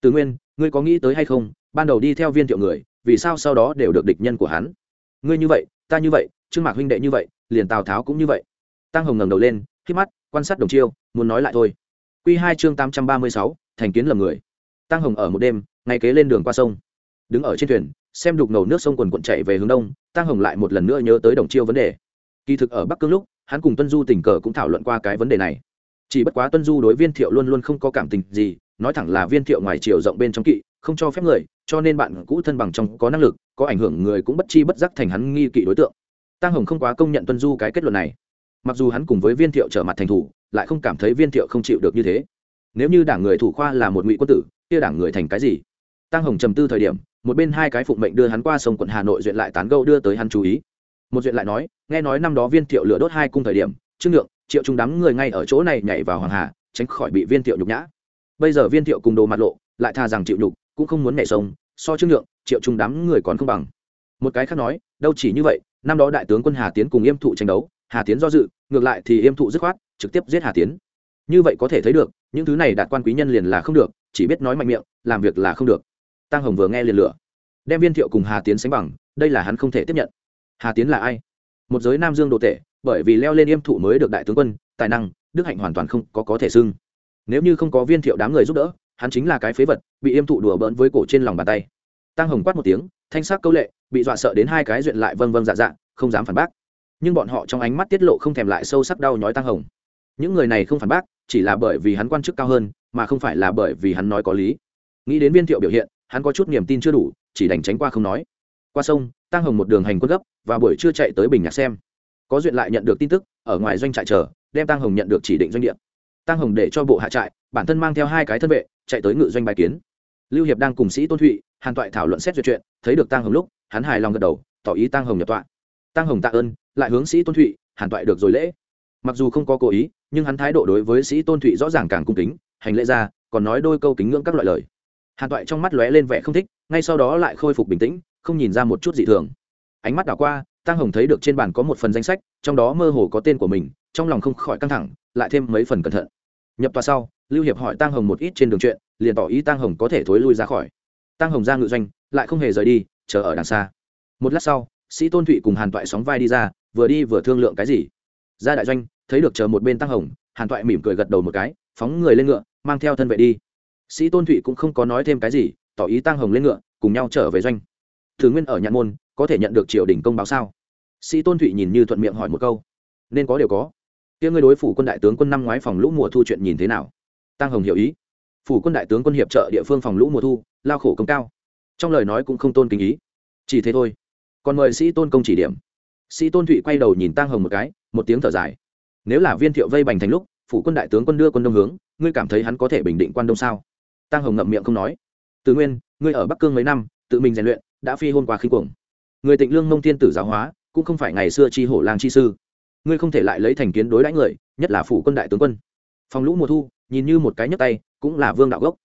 Từ nguyên, ngươi có nghĩ tới hay không, ban đầu đi theo viên thiệu người, vì sao sau đó đều được địch nhân của hắn? Ngươi như vậy, ta như vậy, trương mạc huynh đệ như vậy, liền tào tháo cũng như vậy. Tăng hồng ngẩng đầu lên khi mắt, quan sát đồng chiêu, muốn nói lại thôi. Q hai chương tám trăm ba mươi sáu, thành kiến lầm người. Tăng hồng ở một đêm, ngay kế lên đường qua sông. Đứng ở trên thuyền, xem đục ngầu nước sông quần quận chạy về hướng đông tăng hồng lại một lần nữa nhớ tới đồng chiêu vấn đề kỳ thực ở bắc cương lúc, hắn cùng tuân du tình cờ cũng thảo luận qua cái vấn đề này. Chỉ bất quá tuân du đối viên thiệu luôn luôn không có cảm tình gì, nói thẳng là viên thiệu ngoài chiều rộng bên trong kỵ, không cho phép người, cho nên bạn cũ thân bằng trong có năng lực, có ảnh hưởng người cũng bất chi bất giác thành hắn nghi kỵ đối tượng. Tăng hồng không quá công nhận tuân du cái kết luận này. Mặc dù hắn cùng với viên thiệu trở mặt thành thủ, lại không cảm thấy viên thiệu không chịu được như thế. Nếu như đảng người thủ khoa là một ngụy quân tử, kia đảng người thành cái gì? Tăng hồng trầm tư thời điểm, một bên hai cái phụng mệnh đưa hắn qua sông quận hà nội duyện lại tán gâu đưa tới hắn chú ý một duyện lại nói, nghe nói năm đó viên thiệu lửa đốt hai cung thời điểm, trương nhượng, triệu trung đám người ngay ở chỗ này nhảy vào hoàng hà, tránh khỏi bị viên thiệu nhục nhã. Bây giờ viên thiệu cùng đồ mặt lộ, lại tha rằng chịu nhục, cũng không muốn nhảy sông, so trương nhượng, triệu trung đám người còn không bằng. Một cái khác nói, đâu chỉ như vậy, năm đó đại tướng quân hà tiến cùng yêm thụ tranh đấu, hà tiến do dự, ngược lại thì yêm thụ dứt khoát, trực tiếp giết hà tiến. Như vậy có thể thấy được, những thứ này đạt quan quý nhân liền là không được, chỉ biết nói mạnh miệng, làm việc là không được. Tăng hồng vừa nghe liền lửa, đem viên thiệu cùng hà tiến sánh bằng, đây là hắn không thể tiếp nhận hà tiến là ai? Một giới nam dương đồ tệ bởi vì leo lên yêm thụ mới được đại tướng quân, tài năng, đức hạnh hoàn toàn không có có thể xưng. Nếu như không có viên thiệu đám người giúp đỡ, hắn chính là cái phế vật, bị yêm thụ đùa bỡn với cổ trên lòng bàn tay. Tăng hồng quát một tiếng, thanh sắc câu lệ, bị dọa sợ đến hai cái duyện lại vâng vâng dạ dạ không dám phản bác. Nhưng bọn họ trong ánh mắt tiết lộ không thèm lại sâu sắc đau nhói tăng hồng. Những người này không phản bác, chỉ là bởi vì hắn quan chức cao hơn, mà không phải là bởi vì hắn nói có lý. Nghĩ đến viên thiệu biểu hiện, hắn có chút niềm tin chưa đủ, chỉ đành tránh qua không nói qua sông tăng hồng một đường hành quân gấp và buổi trưa chạy tới bình nhạc xem. Có duyện lại nhận được tin tức, ở ngoài doanh trại chờ, đem tăng hồng nhận được chỉ định doanh địa. Tăng hồng để cho bộ hạ trại, bản thân mang theo hai cái thân vệ, chạy tới ngự doanh bài kiến. Lưu hiệp đang cùng sĩ tôn thụy, hàn toại thảo luận xét duyệt chuyện, thấy được tăng hồng lúc, hắn hài lòng gật đầu, tỏ ý tăng hồng nhập tọa. Tăng hồng tạ ơn, lại hướng sĩ tôn thụy, hàn toại được rồi lễ. Mặc dù không có cố ý, nhưng hắn thái độ đối với sĩ tôn thụy rõ ràng càng cung kính, hành lễ ra, còn nói đôi câu kính ngưỡng các loại lời. Hàn toại trong mắt lóe lên vẻ không thích ngay sau đó lại khôi phục bình tĩnh, không nhìn ra một chút dị thường. Ánh mắt đảo qua tăng hồng thấy được trên bàn có một phần danh sách, trong đó mơ hồ có tên của mình, trong lòng không khỏi căng thẳng, lại thêm mấy phần cẩn thận. Nhập tòa sau, lưu hiệp hỏi tăng hồng một ít trên đường chuyện, liền tỏ ý tăng hồng có thể thối lui ra khỏi. Tăng hồng ra ngự doanh, lại không hề rời đi, chờ ở đằng xa. Một lát sau, sĩ tôn thụy cùng hàn toại sóng vai đi ra, vừa đi vừa thương lượng cái gì. Ra đại doanh, thấy được chờ một bên tăng hồng, hàn toại mỉm cười gật đầu một cái, phóng người lên ngựa, mang theo thân vệ đi. Sĩ tôn thụy cũng không có nói thêm cái gì tỏ ý tăng hồng lên ngựa, cùng nhau trở về doanh. Thứ nguyên ở nhạn môn, có thể nhận được triều đình công báo sao? Sĩ tôn thụy nhìn như thuận miệng hỏi một câu. Nên có đều có. Kia ngươi đối phủ quân đại tướng quân năm ngoái phòng lũ mùa thu chuyện nhìn thế nào? Tăng hồng hiểu ý. Phủ quân đại tướng quân hiệp trợ địa phương phòng lũ mùa thu, lao khổ công cao. Trong lời nói cũng không tôn kính ý. Chỉ thế thôi. Còn mời sĩ tôn công chỉ điểm. Sĩ tôn thụy quay đầu nhìn tăng hồng một cái, một tiếng thở dài. Nếu là viên thiệu vây bành thành lúc, phủ quân đại tướng quân đưa quân đông hướng, ngươi cảm thấy hắn có thể bình định quan đông sao? Tăng hồng ngậm miệng không nói từ nguyên, ngươi ở bắc cương mấy năm, tự mình rèn luyện, đã phi hôn qua khinh cuồng. Người tịnh lương mông tiên tử giáo hóa, cũng không phải ngày xưa chi hổ lang chi sư. Ngươi không thể lại lấy thành kiến đối đãi người, nhất là phủ quân đại tướng quân. Phòng lũ mùa thu, nhìn như một cái nhấc tay, cũng là vương đạo gốc.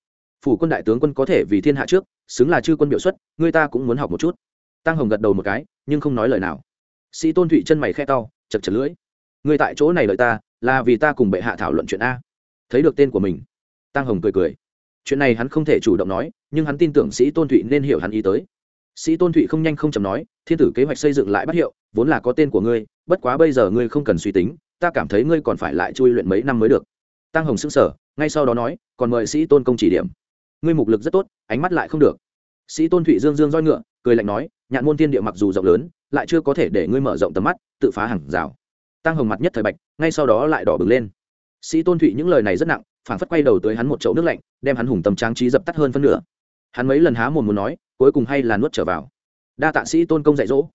Phủ quân đại tướng quân có thể vì thiên hạ trước, xứng là chư quân biểu xuất, ngươi ta cũng muốn học một chút. Tăng hồng gật đầu một cái, nhưng không nói lời nào. Sĩ tôn thụy chân mày khẽ to, chật chật lưỡi. Ngươi tại chỗ này đợi ta, là vì ta cùng bệ hạ thảo luận chuyện a. Thấy được tên của mình, tăng hồng cười cười chuyện này hắn không thể chủ động nói, nhưng hắn tin tưởng sĩ tôn thụy nên hiểu hắn ý tới. Sĩ tôn thụy không nhanh không chầm nói, thiên tử kế hoạch xây dựng lại bắt hiệu, vốn là có tên của ngươi, bất quá bây giờ ngươi không cần suy tính, ta cảm thấy ngươi còn phải lại chui luyện mấy năm mới được. Tăng hồng xưng sở ngay sau đó nói, còn mời sĩ tôn công chỉ điểm. Ngươi mục lực rất tốt, ánh mắt lại không được. Sĩ tôn thụy dương dương roi ngựa, cười lạnh nói, nhạn môn tiên địa mặc dù rộng lớn, lại chưa có thể để ngươi mở rộng tầm mắt, tự phá hàng rào. Tăng hồng mặt nhất thời bạch, ngay sau đó lại đỏ bừng lên sĩ tôn thụy những lời này rất nặng phản phất quay đầu tới hắn một chậu nước lạnh, đem hắn hùng tâm trang trí dập tắt hơn phân nửa. Hắn mấy lần há mồm muốn nói, cuối cùng hay là nuốt trở vào. Đa tạ sĩ tôn công dạy dỗ.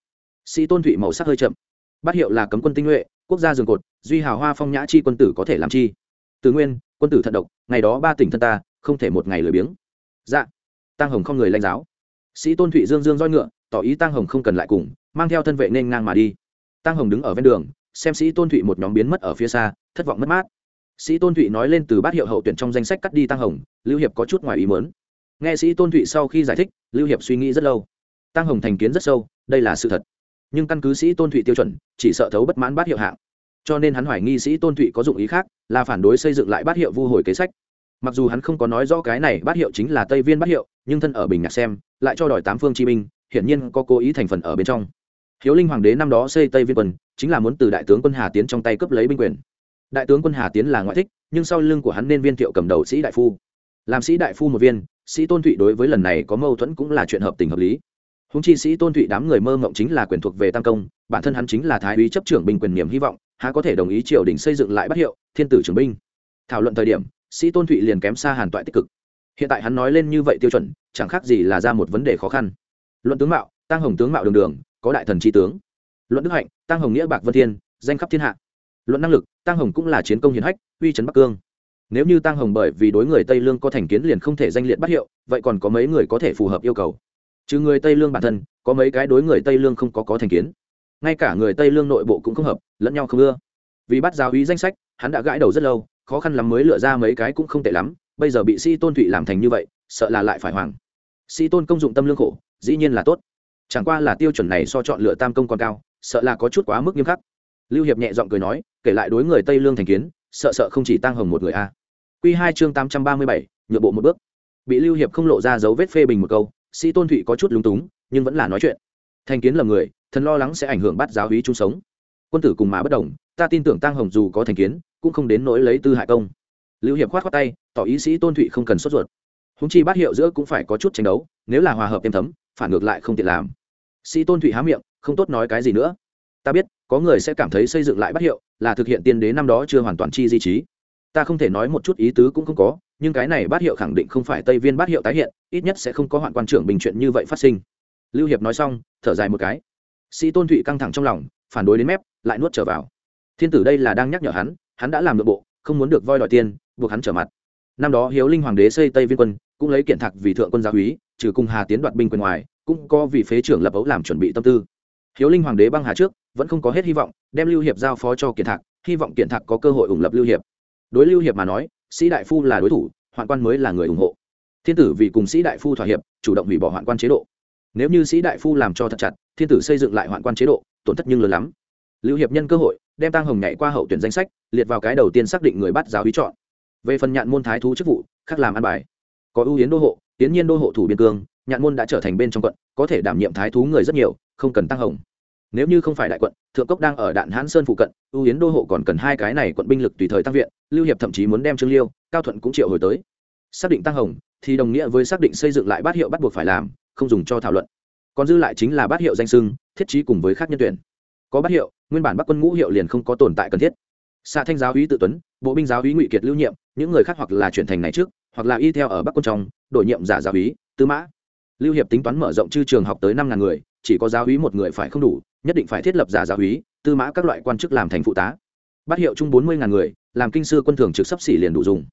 Sĩ tôn thụy màu sắc hơi chậm. Bắt hiệu là cấm quân tinh nhuệ, quốc gia rừng cột, duy hào hoa phong nhã chi quân tử có thể làm chi. Từ nguyên, quân tử thận độc, ngày đó ba tỉnh thân ta, không thể một ngày lười biếng. Dạ. Tăng hồng không người lãnh giáo. Sĩ tôn thụy dương dương roi ngựa, tỏ ý tăng hồng không cần lại cùng, mang theo thân vệ nên ngang mà đi. Tăng hồng đứng ở ven đường, xem sĩ tôn thụy một nhóm biến mất ở phía xa, thất vọng mất mát sĩ tôn thụy nói lên từ bát hiệu hậu tuyển trong danh sách cắt đi tăng hồng, lưu hiệp có chút ngoài ý mớn nghe sĩ tôn thụy sau khi giải thích, lưu hiệp suy nghĩ rất lâu. tăng hồng thành kiến rất sâu, đây là sự thật. nhưng căn cứ sĩ tôn thụy tiêu chuẩn, chỉ sợ thấu bất mãn bát hiệu hạng. cho nên hắn hoài nghi sĩ tôn thụy có dụng ý khác, là phản đối xây dựng lại bát hiệu vu hồi kế sách. mặc dù hắn không có nói rõ cái này bát hiệu chính là tây viên bát hiệu, nhưng thân ở bình nhạc xem, lại cho đòi tám phương chi minh hiển nhiên có cố ý thành phần ở bên trong. hiếu linh hoàng đế năm đó xây tây viên quân, chính là muốn từ đại tướng quân hà tiến trong tay cướp lấy binh quyền đại tướng quân hà tiến là ngoại thích, nhưng sau lưng của hắn nên viên thiệu cầm đầu sĩ đại phu. Làm sĩ đại phu một viên, sĩ tôn thụy đối với lần này có mâu thuẫn cũng là chuyện hợp tình hợp lý. Húng chi sĩ tôn thụy đám người mơ mộng chính là quyền thuộc về tam công, bản thân hắn chính là thái úy chấp trưởng binh quyền niềm hy vọng, há có thể đồng ý triều đình xây dựng lại bắt hiệu, thiên tử trưởng binh. Thảo luận thời điểm, sĩ tôn thụy liền kém xa hàn toại tích cực. Hiện tại hắn nói lên như vậy tiêu chuẩn, chẳng khác gì là ra một vấn đề khó khăn. Luận tướng mạo, tăng hồng tướng mạo đường đường, có đại thần tri tướng. Luận đức hạnh, tăng hồng nghĩa bạc vân thiên, danh khắp thiên hạ luận năng lực tăng hồng cũng là chiến công hiển hách, uy trấn bắc cương. Nếu như tăng hồng bởi vì đối người tây lương có thành kiến liền không thể danh liệt bắt hiệu, vậy còn có mấy người có thể phù hợp yêu cầu? Trừ người tây lương bản thân, có mấy cái đối người tây lương không có có thành kiến. Ngay cả người tây lương nội bộ cũng không hợp, lẫn nhau không ưa. Vì bắt giáo ý danh sách, hắn đã gãi đầu rất lâu, khó khăn lắm mới lựa ra mấy cái cũng không tệ lắm, bây giờ bị sĩ tôn thụy làm thành như vậy, sợ là lại phải hoàng sĩ tôn công dụng tâm lương khổ, dĩ nhiên là tốt. Chẳng qua là tiêu chuẩn này so chọn lựa tam công còn cao, sợ là có chút quá mức nghiêm khắc lưu hiệp nhẹ giọng cười nói, kể lại đối người tây lương thành kiến, sợ sợ không chỉ tăng hồng một người a. Q hai chương tám trăm ba mươi bảy, nhượng bộ một bước. Bị lưu hiệp không lộ ra dấu vết phê bình một câu, sĩ tôn thụy có chút lúng túng, nhưng vẫn là nói chuyện. Thành kiến lầm người, thần lo lắng sẽ ảnh hưởng bắt giáo hí chung sống. Quân tử cùng mà bất đồng, ta tin tưởng tăng hồng dù có thành kiến, cũng không đến nỗi lấy tư hại công. Lưu hiệp khoát khoát tay, tỏ ý sĩ tôn thụy không cần sốt ruột. Húng chi bát hiệu giữa cũng phải có chút tranh đấu, nếu là hòa hợp êm thấm, phản ngược lại không tiện làm. Sĩ tôn thụy há miệng, không tốt nói cái gì nữa ta biết, có người sẽ cảm thấy xây dựng lại bát hiệu là thực hiện tiên đế năm đó chưa hoàn toàn chi di trí. Ta không thể nói một chút ý tứ cũng không có, nhưng cái này bát hiệu khẳng định không phải tây viên bát hiệu tái hiện, ít nhất sẽ không có hoạn quan trưởng bình chuyện như vậy phát sinh. Lưu hiệp nói xong, thở dài một cái. Sĩ tôn thụy căng thẳng trong lòng, phản đối đến mép, lại nuốt trở vào. Thiên tử đây là đang nhắc nhở hắn hắn đã làm nội bộ, không muốn được voi đòi tiền, buộc hắn trở mặt. Năm đó hiếu linh hoàng đế xây tây viên quân, cũng lấy kiện thạc vì thượng quân gia úy, trừ cùng hà tiến đoạt binh quyền ngoài, cũng có vì phế trưởng lập ấu làm chuẩn bị tâm tư. Hiếu linh hoàng đế băng hà trước vẫn không có hết hy vọng, đem lưu hiệp giao phó cho Kiệt thạc, hy vọng Kiệt thạc có cơ hội ủng lập lưu hiệp. Đối lưu hiệp mà nói, sĩ đại phu là đối thủ, hoạn quan mới là người ủng hộ. Thiên tử vì cùng sĩ đại phu thỏa hiệp, chủ động hủy bỏ hoạn quan chế độ. Nếu như sĩ đại phu làm cho thật chặt, thiên tử xây dựng lại hoạn quan chế độ, tổn thất nhưng lớn lắm. Lưu hiệp nhân cơ hội, đem tăng hồng nhảy qua hậu tuyển danh sách, liệt vào cái đầu tiên xác định người bắt giáo hí chọn. Về phần nhạn môn thái thú chức vụ, khác làm ăn bài. Có ưu yến đô hộ, tiến nhiên đô hộ thủ biên cương, nhạn môn đã trở thành bên trong quận, có thể đảm nhiệm thái thú người rất nhiều, không cần tăng hồng nếu như không phải đại quận, thượng cốc đang ở đạn hãn sơn phụ cận, ưu yến đô hộ còn cần hai cái này quận binh lực tùy thời tăng viện, lưu hiệp thậm chí muốn đem trương liêu, cao thuận cũng triệu hồi tới. Xác định tăng hồng, thì đồng nghĩa với xác định xây dựng lại bát hiệu bắt buộc phải làm, không dùng cho thảo luận. Còn dư lại chính là bát hiệu danh sưng, thiết trí cùng với khác nhân tuyển. Có bát hiệu, nguyên bản bắc quân ngũ hiệu liền không có tồn tại cần thiết. Xạ thanh giáo úy tự tuấn, bộ binh giáo úy ngụy kiệt lưu nhiệm, những người khác hoặc là chuyển thành này trước, hoặc là y theo ở bắc quân trong, đổi nhiệm giả giáo úy, tư mã. Lưu hiệp tính toán mở rộng chư trường học tới năm ngàn người, chỉ có giáo úy một người phải không đủ nhất định phải thiết lập giả giáo úy tư mã các loại quan chức làm thành phụ tá. Bắt hiệu chung bốn mươi ngàn người, làm kinh sư quân thường trực sắp xỉ liền đủ dùng.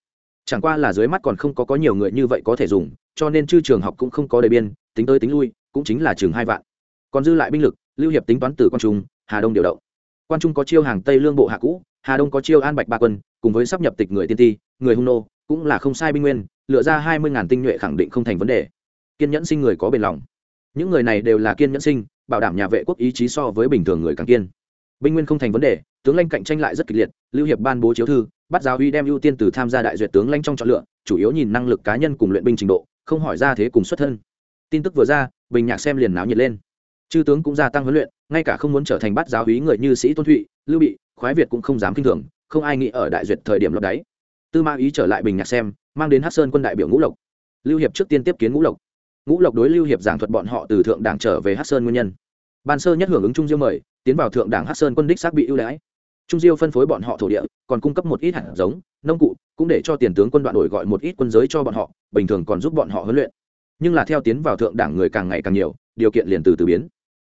Chẳng qua là dưới mắt còn không có có nhiều người như vậy có thể dùng, cho nên chư trường học cũng không có đầy biên, tính tới tính lui, cũng chính là chừng hai vạn. Còn dư lại binh lực, lưu hiệp tính toán từ quan trung, hà đông điều động. Quan trung có chiêu hàng tây lương bộ hạ cũ, hà đông có chiêu an bạch ba quân, cùng với sắp nhập tịch người tiên ti, người hung nô, cũng là không sai binh nguyên, lựa ra hai mươi ngàn tinh nhuệ khẳng định không thành vấn đề. Kiên nhẫn sinh người có bền lòng. Những người này đều là kiên nhẫn sinh bảo đảm nhà vệ quốc ý chí so với bình thường người càng kiên. Binh nguyên không thành vấn đề, tướng lãnh cạnh tranh lại rất kịch liệt, lưu hiệp ban bố chiếu thư, bắt giáo uy đem ưu tiên từ tham gia đại duyệt tướng lãnh trong chọn lựa, chủ yếu nhìn năng lực cá nhân cùng luyện binh trình độ, không hỏi ra thế cùng xuất thân. Tin tức vừa ra, bình nhạc xem liền náo nhiệt lên. Chư tướng cũng gia tăng huấn luyện, ngay cả không muốn trở thành bắt giáo úy người như sĩ tôn thụy, lưu bị, khoái việt cũng không dám kinh thường, không ai nghĩ ở đại duyệt thời điểm lọt đáy. Tư ma ý trở lại bình nhạc xem, mang đến hát sơn quân đại biểu ngũ lộc. Lưu hiệp trước tiên tiếp kiến ngũ lộc ngũ lộc đối lưu hiệp giảng thuật bọn họ từ thượng đảng trở về hát sơn nguyên nhân. Ban sơ nhất hưởng ứng trung diêu mời, tiến vào thượng đảng hát sơn quân đích xác bị ưu đãi. Trung diêu phân phối bọn họ thổ địa, còn cung cấp một ít hạt giống, nông cụ, cũng để cho tiền tướng quân đoạn đổi gọi một ít quân giới cho bọn họ, bình thường còn giúp bọn họ huấn luyện. Nhưng là theo tiến vào thượng đảng người càng ngày càng nhiều, điều kiện liền từ từ biến.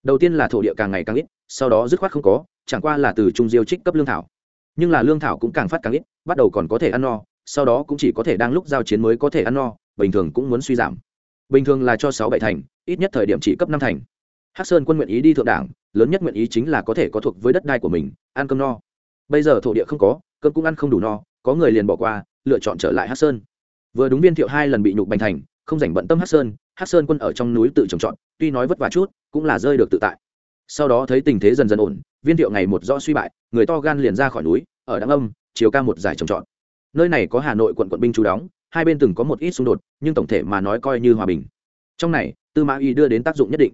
Đầu tiên là thổ địa càng ngày càng ít, sau đó dứt khoát không có, chẳng qua là từ trung diêu trích cấp lương thảo. Nhưng là lương thảo cũng càng phát càng ít, bắt đầu còn có thể ăn no, sau đó cũng chỉ có thể đang lúc giao chiến mới có thể ăn no, bình thường cũng muốn suy giảm bình thường là cho sáu bảy thành, ít nhất thời điểm chỉ cấp năm thành. Hắc sơn quân nguyện ý đi thượng đảng, lớn nhất nguyện ý chính là có thể có thuộc với đất đai của mình, ăn cơm no. Bây giờ thổ địa không có, cơm cũng ăn không đủ no, có người liền bỏ qua, lựa chọn trở lại hắc sơn. Vừa đúng viên thiệu hai lần bị nhục bành thành, không rảnh bận tâm hắc sơn hắc sơn quân ở trong núi tự trồng trọt, tuy nói vất vả chút, cũng là rơi được tự tại. Sau đó thấy tình thế dần dần ổn, viên thiệu ngày một rõ suy bại, người to gan liền ra khỏi núi, ở đăng âm, chiều ca một giải trồng trọt. Nơi này có hà nội quận quận binh chú đóng hai bên từng có một ít xung đột, nhưng tổng thể mà nói coi như hòa bình. Trong này, tư mã y đưa đến tác dụng nhất định.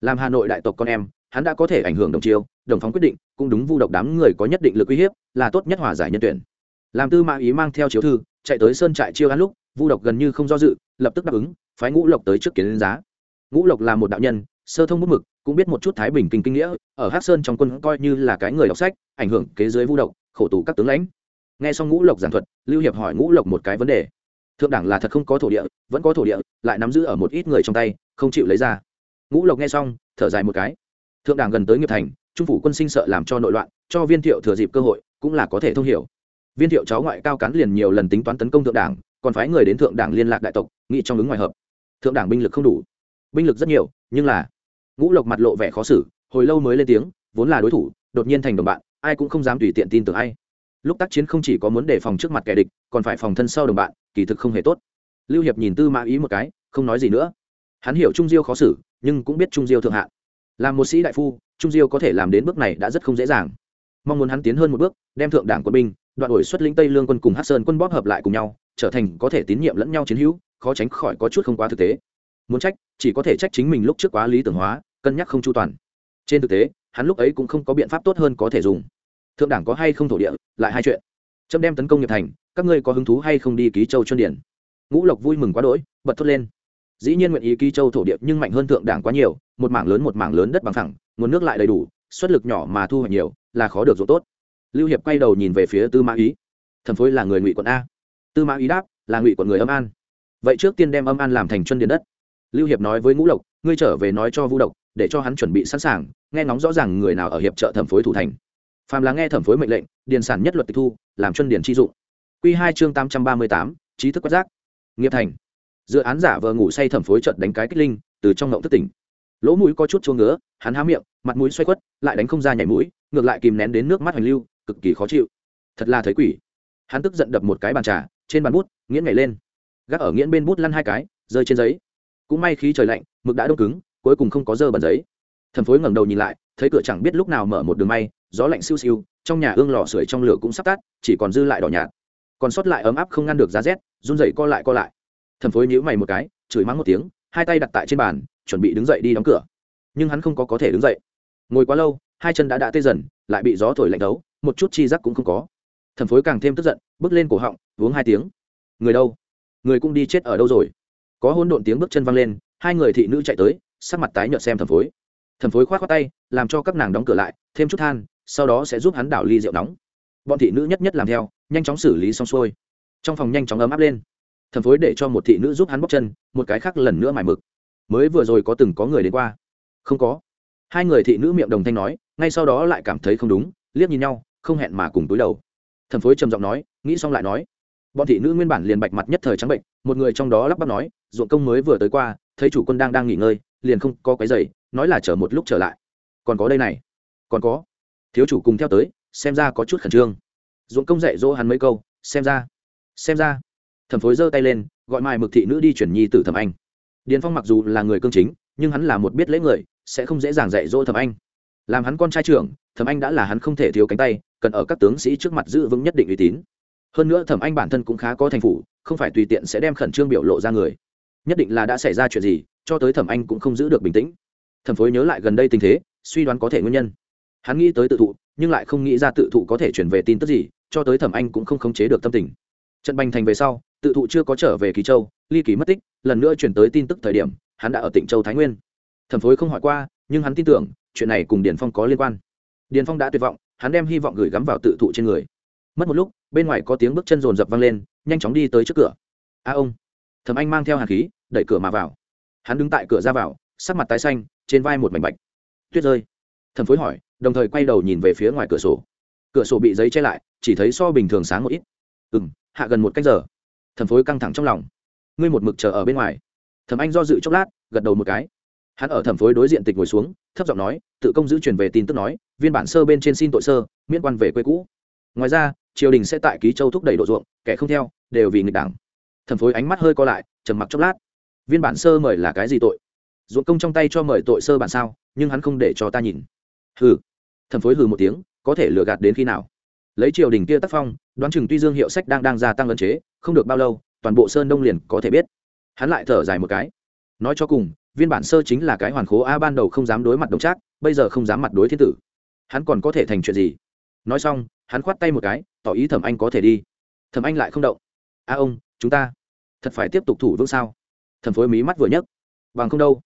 Làm hà nội đại tộc con em, hắn đã có thể ảnh hưởng đồng chiêu, đồng phóng quyết định, cũng đúng vu độc đám người có nhất định lực uy hiếp, là tốt nhất hòa giải nhân tuyển. Làm tư mã ý mang theo chiếu thư, chạy tới sơn trại chiêu ăn lúc, vu độc gần như không do dự, lập tức đáp ứng, phái ngũ lộc tới trước kiến giá. Ngũ lộc là một đạo nhân, sơ thông bút mực, cũng biết một chút thái bình kinh kinh nghĩa, ở hát sơn trong quân coi như là cái người đọc sách, ảnh hưởng kế dưới vu độc, khổ tù các tướng lãnh. Nghe xong ngũ lộc giảng thuật, lưu hiệp hỏi ngũ lộc một cái vấn đề thượng đảng là thật không có thổ địa, vẫn có thổ địa, lại nắm giữ ở một ít người trong tay, không chịu lấy ra. Ngũ lộc nghe xong, thở dài một cái. Thượng đảng gần tới nghiệp thành, trung phủ quân sinh sợ làm cho nội loạn, cho viên thiệu thừa dịp cơ hội, cũng là có thể thông hiểu. Viên thiệu cháu ngoại cao cán liền nhiều lần tính toán tấn công thượng đảng còn phái người đến thượng đảng liên lạc đại tộc nghị trong ứng ngoài hợp. Thượng đảng binh lực không đủ. Binh lực rất nhiều, nhưng là ngũ lộc mặt lộ vẻ khó xử, hồi lâu mới lên tiếng, vốn là đối thủ, đột nhiên thành đồng bạn, ai cũng không dám tùy tiện tin tưởng ai lúc tác chiến không chỉ có muốn đề phòng trước mặt kẻ địch, còn phải phòng thân sau đồng bạn, kỳ thực không hề tốt. Lưu hiệp nhìn tư mã ý một cái, không nói gì nữa. Hắn hiểu trung diêu khó xử, nhưng cũng biết trung diêu thượng hạ làm một sĩ đại phu, trung diêu có thể làm đến bước này đã rất không dễ dàng. Mong muốn hắn tiến hơn một bước, đem thượng đảng quân binh, đoạn đổi xuất lĩnh tây lương quân cùng hát sơn quân bóp hợp lại cùng nhau, trở thành có thể tín nhiệm lẫn nhau chiến hữu, khó tránh khỏi có chút không quá thực tế. Muốn trách, chỉ có thể trách chính mình lúc trước quá lý tưởng hóa, cân nhắc không chu toàn. Trên thực tế, hắn lúc ấy cũng không có biện pháp tốt hơn có thể dùng thượng đảng có hay không thổ địa, lại hai chuyện. Trâm đem tấn công nghiệp thành, các ngươi có hứng thú hay không đi ký châu chuân điển ngũ lộc vui mừng quá đỗi, bật thốt lên. Dĩ nhiên nguyện ý ký châu thổ địa, nhưng mạnh hơn thượng đảng quá nhiều, một mảng lớn một mảng lớn đất bằng thẳng nguồn nước lại đầy đủ, xuất lực nhỏ mà thu hoạch nhiều, là khó được dụng tốt. Lưu hiệp quay đầu nhìn về phía tư mã ý. Thần phối là người ngụy quận a. Tư mã ý đáp, là ngụy quận người âm an. Vậy trước tiên đem âm an làm thành chân điền đất. Lưu hiệp nói với ngũ lộc, ngươi trở về nói cho vu độc, để cho hắn chuẩn bị sẵn sàng, nghe ngóng rõ ràng người nào ở hiệp trợ thẩm phối thủ thành phàm là nghe thẩm phối mệnh lệnh, điền sản nhất luật tịch thu, làm chân điền chi dụng. Q hai chương tám trăm ba mươi tám, trí thức quát giác nghiệp thành. Dự án giả vờ ngủ say thẩm phối trận đánh cái kích linh, từ trong ngộng thất tỉnh. Lỗ mũi có chút chua ngứa, hắn há miệng, mặt mũi xoay quất lại đánh không ra nhảy mũi, ngược lại kìm nén đến nước mắt hoành lưu, cực kỳ khó chịu. Thật là thấy quỷ. Hắn tức giận đập một cái bàn trà, trên bàn bút, nghiễn nhảy lên. Gác ở nghiễn bên bút lăn hai cái, rơi trên giấy. Cũng may khí trời lạnh, mực đã đông cứng, cuối cùng không có dơ bẩn giấy. Thẩm phối ngẩng đầu nhìn lại thấy cửa chẳng biết lúc nào mở một đường may, gió lạnh siêu siêu, trong nhà ương lò sưởi trong lửa cũng sắp tắt, chỉ còn dư lại đỏ nhạt. Còn sót lại ấm áp không ngăn được giá rét, run rẩy co lại co lại. Thẩm phối nhíu mày một cái, chửi mắng một tiếng, hai tay đặt tại trên bàn, chuẩn bị đứng dậy đi đóng cửa. Nhưng hắn không có có thể đứng dậy. Ngồi quá lâu, hai chân đã đã tê dần, lại bị gió thổi lạnh đấu, một chút chi giác cũng không có. Thẩm phối càng thêm tức giận, bước lên cổ họng, uống hai tiếng. Người đâu? Người cũng đi chết ở đâu rồi? Có hôn độn tiếng bước chân văng lên, hai người thị nữ chạy tới, sắc mặt tái nhợt xem thẩm phối thẩm phối k h o á t khoác tay, làm cho các nàng đóng cửa lại, thêm chút than, sau đó sẽ giúp hắn đảo ly rượu nóng. Bọn thị nữ nhất nhất làm theo, nhanh chóng xử lý xong xuôi. Trong phòng nhanh chóng ấm áp lên. Thẩm phối để cho một thị nữ giúp hắn bóc chân, một cái khác lần nữa mải mực. Mới vừa rồi có từng có người đến qua. Không có. Hai người thị nữ miệng đồng thanh nói, ngay sau đó lại cảm thấy không đúng, liếc nhìn nhau, không hẹn mà cùng túi đầu. Thẩm phối trầm giọng nói, nghĩ xong lại nói. Bọn thị nữ nguyên bản liền bạch mặt nhất thời trắng bệnh, một người trong đó lắp bắp nói, ruộng công mới vừa tới qua, thấy chủ quân đang đang nghỉ ngơi, liền không có cái giày nói là chờ một lúc trở lại. Còn có đây này. Còn có. Thiếu chủ cùng theo tới, xem ra có chút khẩn trương. Dũng công dạy dỗ hắn mấy câu, xem ra. Xem ra. Thẩm phối giơ tay lên, gọi mai mực thị nữ đi chuyển nhi tử thẩm anh. Điền phong mặc dù là người cương chính, nhưng hắn là một biết lễ người, sẽ không dễ dàng dạy dỗ thẩm anh. Làm hắn con trai trưởng, thẩm anh đã là hắn không thể thiếu cánh tay, cần ở các tướng sĩ trước mặt giữ vững nhất định uy tín. Hơn nữa thẩm anh bản thân cũng khá có thành phủ, không phải tùy tiện sẽ đem khẩn trương biểu lộ ra người. Nhất định là đã xảy ra chuyện gì, cho tới thẩm anh cũng không giữ được bình tĩnh thẩm phối nhớ lại gần đây tình thế, suy đoán có thể nguyên nhân. Hắn nghĩ tới tự thụ, nhưng lại không nghĩ ra tự thụ có thể chuyển về tin tức gì, cho tới thẩm anh cũng không khống chế được tâm tình. Trận bành thành về sau, tự thụ chưa có trở về kỳ châu, ly kỳ mất tích, lần nữa chuyển tới tin tức thời điểm, hắn đã ở tỉnh châu thái nguyên. Thẩm phối không hỏi qua, nhưng hắn tin tưởng, chuyện này cùng điền phong có liên quan. Điền phong đã tuyệt vọng, hắn đem hy vọng gửi gắm vào tự thụ trên người. Mất một lúc, bên ngoài có tiếng bước chân rồn rập vang lên, nhanh chóng đi tới trước cửa. A ông. Thẩm anh mang theo hạt khí, đẩy cửa mà vào. Hắn đứng tại cửa ra vào sắc mặt tái xanh, trên vai một mảnh bạch. Tuyết rơi. Thẩm phối hỏi, đồng thời quay đầu nhìn về phía ngoài cửa sổ. Cửa sổ bị giấy che lại, chỉ thấy so bình thường sáng một ít. Ừ m hạ gần một cách giờ. Thẩm phối căng thẳng trong lòng. Ngươi một mực chờ ở bên ngoài. Thẩm anh do dự chốc lát, gật đầu một cái. Hắn ở thẩm phối đối diện tịch ngồi xuống, thấp giọng nói, tự công giữ truyền về tin tức nói, viên bản sơ bên trên xin tội sơ, miễn quan về quê cũ. Ngoài ra, triều đình sẽ tại ký châu thúc đẩy độ ruộng, kẻ không theo, đều vì nghịch đảng. Thẩm phối ánh mắt hơi co lại, trầm mặc chốc lát. Viên bản sơ mời là cái gì tội? Ruộng công trong tay cho mời tội sơ bản sao, nhưng hắn không để cho ta nhìn. Hừ. Thẩm phối hừ một tiếng, có thể lừa gạt đến khi nào? Lấy triều đình kia tác phong, đoán chừng tuy dương hiệu sách đang đang gia tăng ấn chế, không được bao lâu, toàn bộ sơn đông liền có thể biết. Hắn lại thở dài một cái. Nói cho cùng, viên bản sơ chính là cái hoàn khố a ban đầu không dám đối mặt đồng trác, bây giờ không dám mặt đối thiên tử. Hắn còn có thể thành chuyện gì? Nói xong, hắn khoát tay một cái, tỏ ý thẩm anh có thể đi. Thẩm anh lại không động. A ông, chúng ta thật phải tiếp tục thủ vững sao? Thẩm phối mí mắt vừa nhấc. Bằng không đâu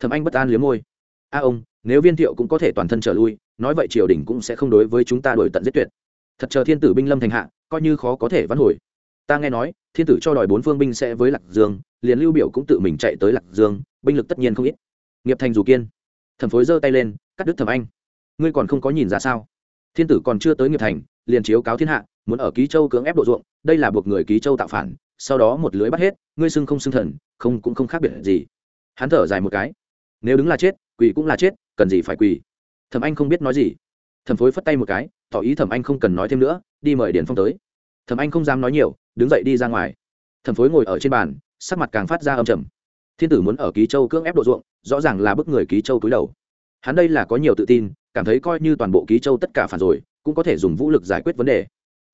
thẩm anh bất an liếm môi. A ông, nếu viên thiệu cũng có thể toàn thân trở lui, nói vậy triều đình cũng sẽ không đối với chúng ta đổi tận giết tuyệt. Thật chờ thiên tử binh lâm thành hạ, coi như khó có thể vãn hồi. Ta nghe nói, thiên tử cho đòi bốn phương binh sẽ với lạc dương, liền lưu biểu cũng tự mình chạy tới lạc dương, binh lực tất nhiên không ít. Nghiệp thành dù kiên. Thẩm phối giơ tay lên, cắt đứt thẩm anh. Ngươi còn không có nhìn ra sao? Thiên tử còn chưa tới nghiệp thành, liền chiếu cáo thiên hạ, muốn ở ký châu cưỡng ép độ ruộng, đây là buộc người ký châu tạo phản, sau đó một lưới bắt hết, ngươi xưng không xưng thần, không cũng không khác biệt gì. Hắn thở dài một cái nếu đứng là chết, quỳ cũng là chết, cần gì phải quỳ? Thẩm anh không biết nói gì. Thẩm phối phất tay một cái, tỏ ý thẩm anh không cần nói thêm nữa, đi mời Điền phong tới. Thẩm anh không dám nói nhiều, đứng dậy đi ra ngoài. Thẩm phối ngồi ở trên bàn, sắc mặt càng phát ra âm trầm. Thiên tử muốn ở ký châu cưỡng ép độ ruộng, rõ ràng là bức người ký châu túi đầu. Hắn đây là có nhiều tự tin, cảm thấy coi như toàn bộ ký châu tất cả phản rồi, cũng có thể dùng vũ lực giải quyết vấn đề.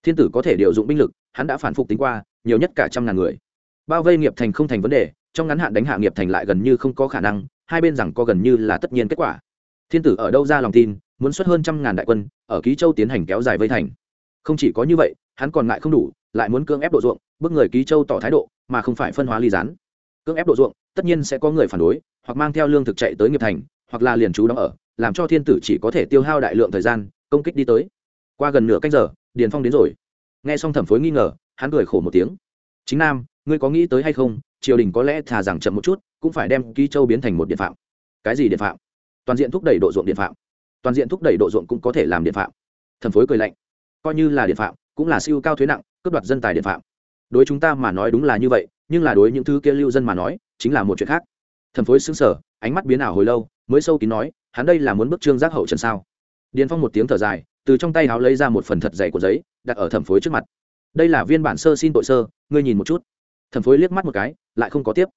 Thiên tử có thể điều dụng binh lực, hắn đã phản phục tính qua, nhiều nhất cả trăm ngàn người. Bao vây nghiệp thành không thành vấn đề trong ngắn hạn đánh hạ nghiệp thành lại gần như không có khả năng, hai bên rằng có gần như là tất nhiên kết quả. Thiên tử ở đâu ra lòng tin, muốn xuất hơn trăm ngàn đại quân, ở ký châu tiến hành kéo dài vây thành. Không chỉ có như vậy, hắn còn ngại không đủ, lại muốn cưỡng ép độ ruộng bước người ký châu tỏ thái độ, mà không phải phân hóa ly gián. Cưỡng ép độ ruộng, tất nhiên sẽ có người phản đối, hoặc mang theo lương thực chạy tới nghiệp thành, hoặc là liền trú đóng ở, làm cho thiên tử chỉ có thể tiêu hao đại lượng thời gian, công kích đi tới. Qua gần nửa canh giờ, điền phong đến rồi. Nghe xong thẩm phối nghi ngờ, hắn cười khổ một tiếng. Chính nam, ngươi có nghĩ tới hay không triều đình có lẽ thà rằng chậm một chút, cũng phải đem ký châu biến thành một điện phạm. Cái gì điện phạm? Toàn diện thúc đẩy độ ruộng điện phạm. Toàn diện thúc đẩy độ ruộng cũng có thể làm điện phạm. Thần phối cười lạnh. Coi như là điện phạm, cũng là siêu cao thuế nặng, cướp đoạt dân tài điện phạm. Đối chúng ta mà nói đúng là như vậy, nhưng là đối những thứ kia lưu dân mà nói, chính là một chuyện khác. Thần phối xứng sở ánh mắt biến ảo hồi lâu, mới sâu kín nói, hắn đây là muốn bức trương giác hậu trần sao? Điền phong một tiếng thở dài, từ trong tay áo lấy ra một phần thật dày của giấy, đặt ở thẩm phối trước mặt. Đây là viên bản sơ xin tội sơ, ngươi nhìn một chút thẩm phối liếc mắt một cái, lại không có tiếp.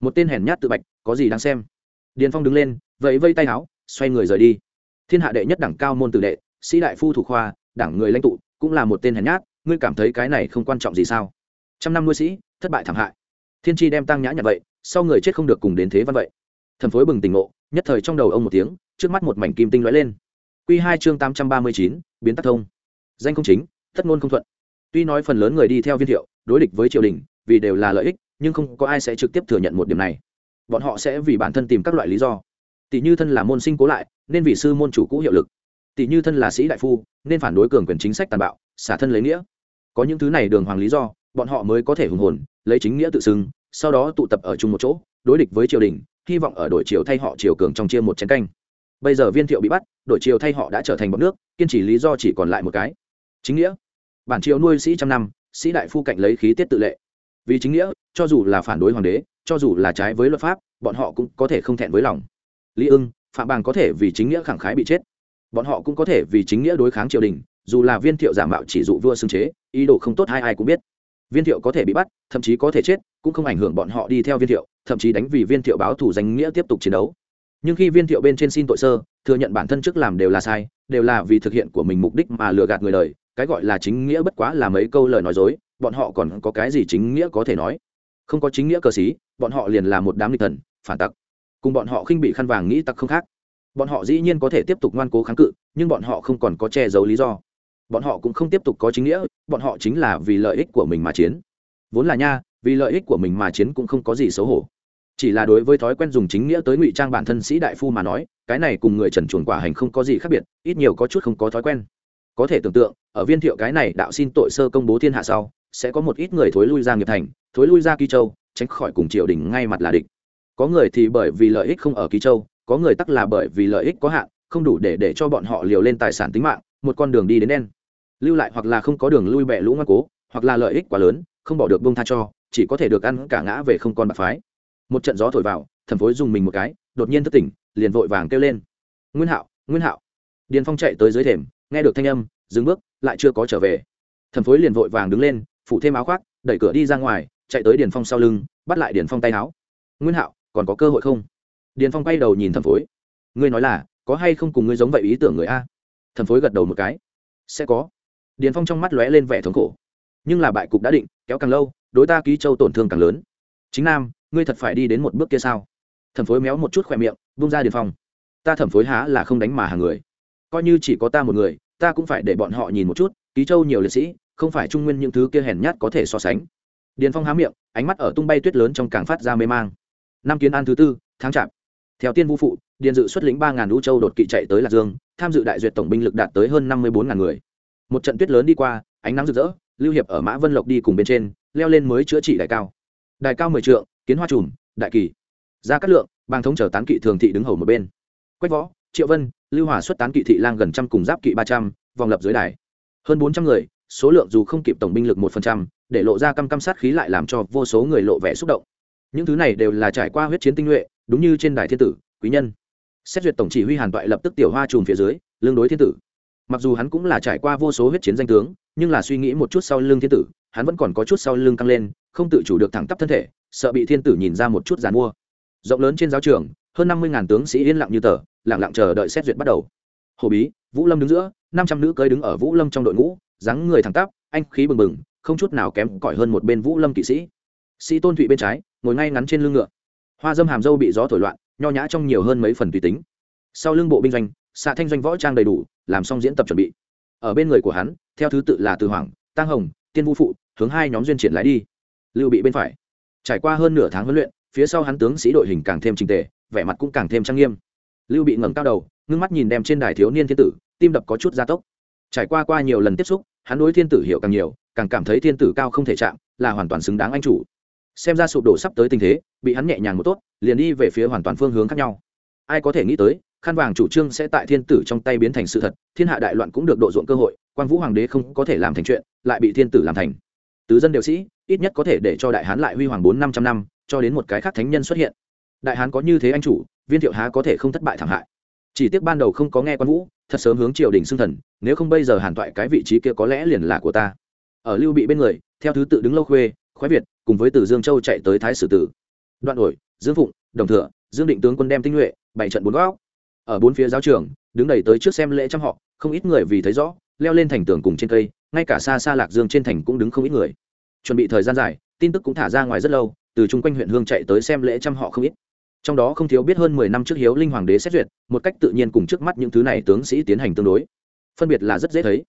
Một tên hèn nhát tự bạch, có gì đáng xem? Điền phong đứng lên, vẫy vây tay áo, xoay người rời đi. Thiên hạ đệ nhất đẳng cao môn tử đệ, sĩ đại phu thủ khoa đảng người lãnh tụ, cũng là một tên hèn nhát, ngươi cảm thấy cái này không quan trọng gì sao? Trăm năm nuôi sĩ, thất bại thảm hại. Thiên tri đem tăng nhã nhặt vậy, sau người chết không được cùng đến thế văn vậy. Thần phối bừng tỉnh ngộ, nhất thời trong đầu ông một tiếng, trước mắt một mảnh kim tinh lóe lên. Q hai chương tám trăm ba mươi chín, biến tắc thông. Danh không chính, thất ngôn không thuận. Tuy nói phần lớn người đi theo viên thiệu, đối địch với triều đình vì đều là lợi ích, nhưng không có ai sẽ trực tiếp thừa nhận một điểm này. Bọn họ sẽ vì bản thân tìm các loại lý do. Tỷ như thân là môn sinh cố lại, nên vị sư môn chủ cũ hiệu lực. Tỷ như thân là sĩ đại phu, nên phản đối cường quyền chính sách tàn bạo, xả thân lấy nghĩa. Có những thứ này đường hoàng lý do, bọn họ mới có thể hùng hồn, lấy chính nghĩa tự xưng, sau đó tụ tập ở chung một chỗ, đối địch với triều đình, hy vọng ở đổi triều thay họ triều cường trong chia một chén canh. Bây giờ viên thiệu bị bắt, đổi triều thay họ đã trở thành bọn nước, kiên trì lý do chỉ còn lại một cái. Chính nghĩa. Bản triều nuôi sĩ trăm năm, sĩ đại phu cạnh lấy khí tiết tự lệ vì chính nghĩa, cho dù là phản đối hoàng đế, cho dù là trái với luật pháp, bọn họ cũng có thể không thẹn với lòng. Lý ưng, phạm bàng có thể vì chính nghĩa khẳng khái bị chết. Bọn họ cũng có thể vì chính nghĩa đối kháng triều đình, dù là viên thiệu giả mạo chỉ dụ vua xưng chế, ý đồ không tốt ai ai cũng biết. Viên thiệu có thể bị bắt, thậm chí có thể chết, cũng không ảnh hưởng bọn họ đi theo viên thiệu, thậm chí đánh vì viên thiệu báo thủ danh nghĩa tiếp tục chiến đấu. Nhưng khi viên thiệu bên trên xin tội sơ, thừa nhận bản thân trước làm đều là sai, đều là vì thực hiện của mình mục đích mà lừa gạt người đời, cái gọi là chính nghĩa bất quá là mấy câu lời nói dối bọn họ còn có cái gì chính nghĩa có thể nói? Không có chính nghĩa cờ xí, bọn họ liền là một đám lịch thần, phản tặc. Cùng bọn họ khinh bị khăn vàng nghĩ tặc không khác. Bọn họ dĩ nhiên có thể tiếp tục ngoan cố kháng cự, nhưng bọn họ không còn có che giấu lý do. Bọn họ cũng không tiếp tục có chính nghĩa, bọn họ chính là vì lợi ích của mình mà chiến. Vốn là nha, vì lợi ích của mình mà chiến cũng không có gì xấu hổ. Chỉ là đối với thói quen dùng chính nghĩa tới ngụy trang bản thân sĩ đại phu mà nói, cái này cùng người trần chuồn quả hành không có gì khác biệt, ít nhiều có chút không có thói quen. Có thể tưởng tượng, ở viên thiệu cái này đạo xin tội sơ công bố thiên hạ sau sẽ có một ít người thối lui ra nghiệp thành, thối lui ra kỳ châu, tránh khỏi cùng triều đình ngay mặt là địch. Có người thì bởi vì lợi ích không ở kỳ châu, có người tắc là bởi vì lợi ích có hạn, không đủ để để cho bọn họ liều lên tài sản tính mạng, một con đường đi đến đen. Lưu lại hoặc là không có đường lui bẹ lũ ngoan cố, hoặc là lợi ích quá lớn, không bỏ được bông tha cho, chỉ có thể được ăn cả ngã về không con bạc phái. Một trận gió thổi vào thần phối dùng mình một cái, đột nhiên thất tỉnh, liền vội vàng kêu lên. Nguyên hạo nguyên hạo. Điền phong chạy tới dưới thềm, nghe được thanh âm, dừng bước, lại chưa có trở về. Thần phối liền vội vàng đứng lên phủ thêm áo khoác, đẩy cửa đi ra ngoài, chạy tới điền phong sau lưng, bắt lại điền phong tay áo. Nguyên hạo, còn có cơ hội không? Điền phong quay đầu nhìn thẩm phối. Ngươi nói là, có hay không cùng ngươi giống vậy ý tưởng người a? Thẩm phối gật đầu một cái. Sẽ có. Điền phong trong mắt lóe lên vẻ thống khổ. Nhưng là bại cục đã định, kéo càng lâu, đối ta ký châu tổn thương càng lớn. Chính nam, ngươi thật phải đi đến một bước kia sao? Thẩm phối méo một chút khỏe miệng bung ra điền phong. Ta thẩm phối há là không đánh mà hàng người. Coi như chỉ có ta một người, ta cũng phải để bọn họ nhìn một chút, ký châu nhiều liệt sĩ không phải trung nguyên những thứ kia hèn nhát có thể so sánh. Điền phong há miệng, ánh mắt ở tung bay tuyết lớn trong càng phát ra mê mang. Năm kiến an thứ tư, tháng chạp. Theo tiên vũ phụ, điền dự xuất lĩnh ba ngàn lũ châu đột kỵ chạy tới lạc dương, tham dự đại duyệt tổng binh lực đạt tới hơn năm mươi bốn ngàn người. Một trận tuyết lớn đi qua, ánh nắng rực rỡ, lưu hiệp ở mã vân lộc đi cùng bên trên, leo lên mới chữa trị đại cao. Đại cao mười trượng, kiến hoa trùm, đại kỳ. Ra cát lượng bang thống chờ tán kỵ thường thị đứng hầu một bên. Quách võ, triệu vân, lưu hòa xuất tán kỵ thị lang gần trăm cùng giáp kỵ ba trăm, vòng lập dưới đài. Hơn bốn trăm người số lượng dù không kịp tổng binh lực một phần trăm, để lộ ra căm căm sát khí lại làm cho vô số người lộ vẻ xúc động. Những thứ này đều là trải qua huyết chiến tinh nhuệ, đúng như trên đài thiên tử, quý nhân. Xét duyệt tổng chỉ huy hàn toại lập tức tiểu hoa trùm phía dưới, lương đối thiên tử. Mặc dù hắn cũng là trải qua vô số huyết chiến danh tướng, nhưng là suy nghĩ một chút sau lưng thiên tử, hắn vẫn còn có chút sau lưng căng lên, không tự chủ được thẳng tắp thân thể, sợ bị thiên tử nhìn ra một chút giàn mua. Rộng lớn trên giáo trường, hơn năm mươi ngàn tướng sĩ yên lặng như tờ, lặng lặng chờ đợi xét duyệt bắt đầu. Hồ bí, vũ lâm đứng giữa, năm trăm nữ cơi đứng ở vũ lâm trong đội ngũ dáng người thẳng tắp, anh khí bừng bừng, không chút nào kém cỏi hơn một bên vũ lâm kỵ sĩ. Sĩ tôn thụy bên trái, ngồi ngay ngắn trên lưng ngựa. Hoa dâm hàm dâu bị gió thổi loạn, nho nhã trong nhiều hơn mấy phần tùy tính. Sau lưng bộ binh doanh xạ thanh doanh võ trang đầy đủ, làm xong diễn tập chuẩn bị. Ở bên người của hắn, theo thứ tự là từ hoàng tăng hồng, tiên vũ phụ, hướng hai nhóm duyên triển lái đi. Lưu bị bên phải. Trải qua hơn nửa tháng huấn luyện, phía sau hắn tướng sĩ đội hình càng thêm trình tề, vẻ mặt cũng càng thêm trang nghiêm. Lưu bị ngẩng cao đầu, ngưng mắt nhìn đem trên đài thiếu niên thiên tử, tim đập có chút gia tốc trải qua qua nhiều lần tiếp xúc, hắn đối thiên tử hiểu càng nhiều, càng cảm thấy thiên tử cao không thể chạm, là hoàn toàn xứng đáng anh chủ. Xem ra sụp đổ sắp tới tình thế, bị hắn nhẹ nhàng một tốt, liền đi về phía hoàn toàn phương hướng khác nhau. Ai có thể nghĩ tới, khăn vàng chủ trương sẽ tại thiên tử trong tay biến thành sự thật, thiên hạ đại loạn cũng được độ ruộng cơ hội quan vũ hoàng đế không có thể làm thành chuyện, lại bị thiên tử làm thành. Tứ dân đều sĩ, ít nhất có thể để cho đại hán lại huy hoàng bốn năm trăm năm, cho đến một cái khác thánh nhân xuất hiện. Đại hán có như thế anh chủ, viên thiệu há có thể không thất bại thảm hại chỉ tiếc ban đầu không có nghe quan vũ, thật sớm hướng triều đình xưng thần, nếu không bây giờ hàn toại cái vị trí kia có lẽ liền là của ta. Ở lưu bị bên người, theo thứ tự đứng lâu khuê, khoái việt, cùng với từ dương châu chạy tới thái sử tử. Đoạn ổi, dương phụng, đồng thừa, dương định tướng quân đem tinh nhuệ bảy trận bốn góc. Ở bốn phía giáo trường, đứng đầy tới trước xem lễ trăm họ, không ít người vì thấy rõ, leo lên thành tường cùng trên cây, ngay cả xa xa lạc dương trên thành cũng đứng không ít người. Chuẩn bị thời gian dài, tin tức cũng thả ra ngoài rất lâu, từ chung quanh huyện hương chạy tới xem lễ trăm họ không ít trong đó không thiếu biết hơn mười năm trước hiếu linh hoàng đế xét duyệt, một cách tự nhiên cùng trước mắt những thứ này tướng sĩ tiến hành tương đối. Phân biệt là rất dễ thấy.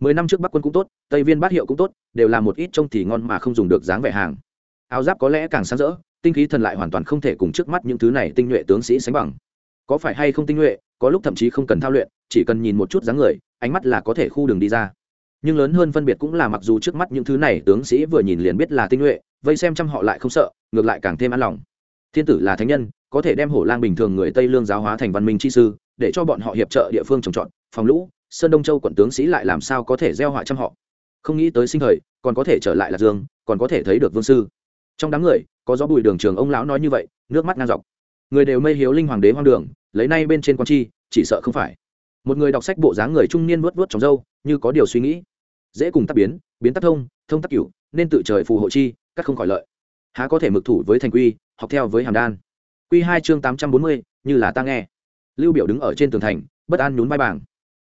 Mười năm trước bắc quân cũng tốt, tây viên bát hiệu cũng tốt, đều là một ít trông thì ngon mà không dùng được dáng vẻ hàng. Áo giáp có lẽ càng sáng rỡ, tinh khí thần lại hoàn toàn không thể cùng trước mắt những thứ này tinh nhuệ tướng sĩ sánh bằng. Có phải hay không tinh nhuệ, có lúc thậm chí không cần thao luyện, chỉ cần nhìn một chút dáng người, ánh mắt là có thể khu đường đi ra. Nhưng lớn hơn phân biệt cũng là mặc dù trước mắt những thứ này tướng sĩ vừa nhìn liền biết là tinh nhuệ, vây xem chăm họ lại không sợ, ngược lại càng thêm an lòng. Thiên tử là thánh nhân có thể đem hổ lang bình thường người tây lương giáo hóa thành văn minh chi sư, để cho bọn họ hiệp trợ địa phương trồng trọt, phòng lũ, sơn đông châu quận tướng sĩ lại làm sao có thể gieo họa trăm họ. Không nghĩ tới sinh thời, còn có thể trở lại lạc dương, còn có thể thấy được vương sư. Trong đám người, có gió bùi đường trường ông lão nói như vậy, nước mắt ngang dọc. Người đều mây hiếu linh hoàng đế hoang đường, lấy nay bên trên quan chi, chỉ sợ không phải. Một người đọc sách bộ dáng người trung niên vớt vớt trong dâu như có điều suy nghĩ. Dễ cùng tác biến biến tác thông thông tác cửu, nên tự trời phù hộ chi, cắt không khỏi lợi. Há có thể mực thủ với thành quy, học theo với hàm đan quy hai chương tám trăm bốn mươi, như là ta nghe. Lưu biểu đứng ở trên tường thành, bất an nhún vai bảng.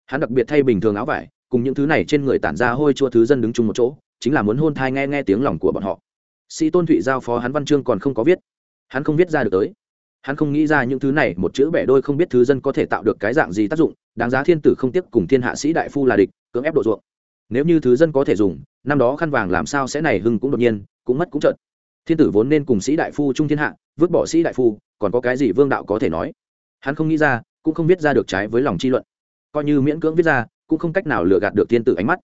Hắn đặc biệt thay bình thường áo vải, cùng những thứ này trên người tản ra hôi chua thứ dân đứng chung một chỗ, chính là muốn hôn thai nghe nghe tiếng lòng của bọn họ. Sĩ tôn thụy giao phó hắn văn chương còn không có viết. Hắn không viết ra được tới. Hắn không nghĩ ra những thứ này, một chữ bẻ đôi không biết thứ dân có thể tạo được cái dạng gì tác dụng, đáng giá thiên tử không tiếc cùng thiên hạ sĩ đại phu là địch, cưỡng ép độ ruộng. Nếu như thứ dân có thể dùng, năm đó khăn vàng làm sao sẽ này hưng cũng đột nhiên, cũng mất cũng chợt. thiên tử vốn nên cùng sĩ đại phu trung thiên hạ, vứt bỏ sĩ đại phu còn có cái gì vương đạo có thể nói? Hắn không nghĩ ra, cũng không viết ra được trái với lòng chi luận. Coi như miễn cưỡng viết ra, cũng không cách nào lừa gạt được thiên tử ánh mắt.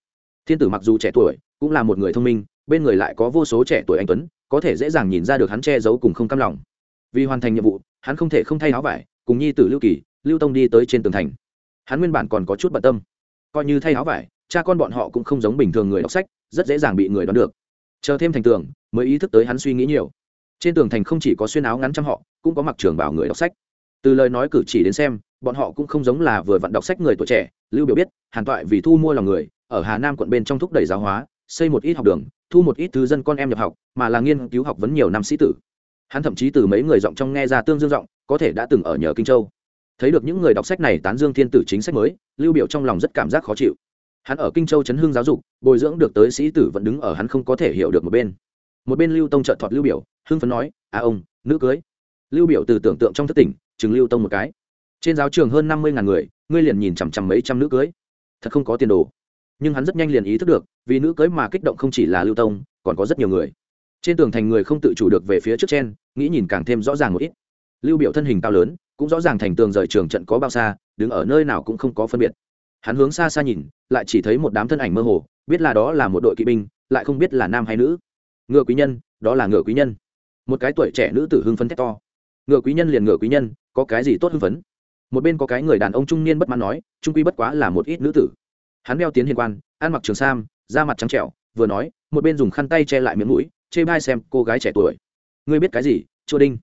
Thiên tử mặc dù trẻ tuổi, cũng là một người thông minh, bên người lại có vô số trẻ tuổi anh tuấn, có thể dễ dàng nhìn ra được hắn che giấu cùng không cam lòng. Vì hoàn thành nhiệm vụ, hắn không thể không thay áo vải, cùng nhi tử lưu kỳ, lưu tông đi tới trên tường thành. Hắn nguyên bản còn có chút bận tâm. Coi như thay áo vải, cha con bọn họ cũng không giống bình thường người đọc sách, rất dễ dàng bị người đoán được. Chờ thêm thành tường, mới ý thức tới hắn suy nghĩ nhiều trên tường thành không chỉ có xuyên áo ngắn trăm họ, cũng có mặc trường bảo người đọc sách. Từ lời nói cử chỉ đến xem, bọn họ cũng không giống là vừa vặn đọc sách người tuổi trẻ, lưu biểu biết, hàn toại vì thu mua lòng người, ở hà nam quận bên trong thúc đẩy giáo hóa, xây một ít học đường, thu một ít thứ dân con em nhập học, mà là nghiên cứu học vấn nhiều năm sĩ tử. Hắn thậm chí từ mấy người giọng trong nghe ra tương dương giọng, có thể đã từng ở nhờ kinh châu. Thấy được những người đọc sách này tán dương thiên tử chính sách mới, lưu biểu trong lòng rất cảm giác khó chịu. Hắn ở kinh châu chấn hương giáo dục, bồi dưỡng được tới sĩ tử vẫn đứng ở hắn không có thể hiểu được một bên một bên lưu tông trợt thọt lưu biểu, hưng phấn nói à ông, nữ cưới. Lưu biểu từ tưởng tượng trong thất tỉnh, chừng lưu tông một cái. Trên giáo trường hơn năm mươi ngàn người, ngươi liền nhìn chằm chằm mấy trăm nữ cưới. Thật không có tiền đồ. Nhưng hắn rất nhanh liền ý thức được, vì nữ cưới mà kích động không chỉ là lưu tông, còn có rất nhiều người. Trên tường thành người không tự chủ được về phía trước trên, nghĩ nhìn càng thêm rõ ràng một ít. Lưu biểu thân hình cao lớn, cũng rõ ràng thành tường rời trường trận có bao xa, đứng ở nơi nào cũng không có phân biệt. Hắn hướng xa xa nhìn, lại chỉ thấy một đám thân ảnh mơ hồ, biết là đó là một đội kỵ binh, lại không biết là nam hay nữ ngựa quý nhân, đó là ngựa quý nhân. Một cái tuổi trẻ nữ tử hưng phấn thét to. Ngựa quý nhân liền ngựa quý nhân, có cái gì tốt hưng phấn? Một bên có cái người đàn ông trung niên bất mãn nói, trung quy bất quá là một ít nữ tử. Hắn đeo tiến hiền quan, ăn mặc trường sam, da mặt trắng trẻo, vừa nói, một bên dùng khăn tay che lại miệng mũi, chê bai xem cô gái trẻ tuổi. Ngươi biết cái gì, chua đinh?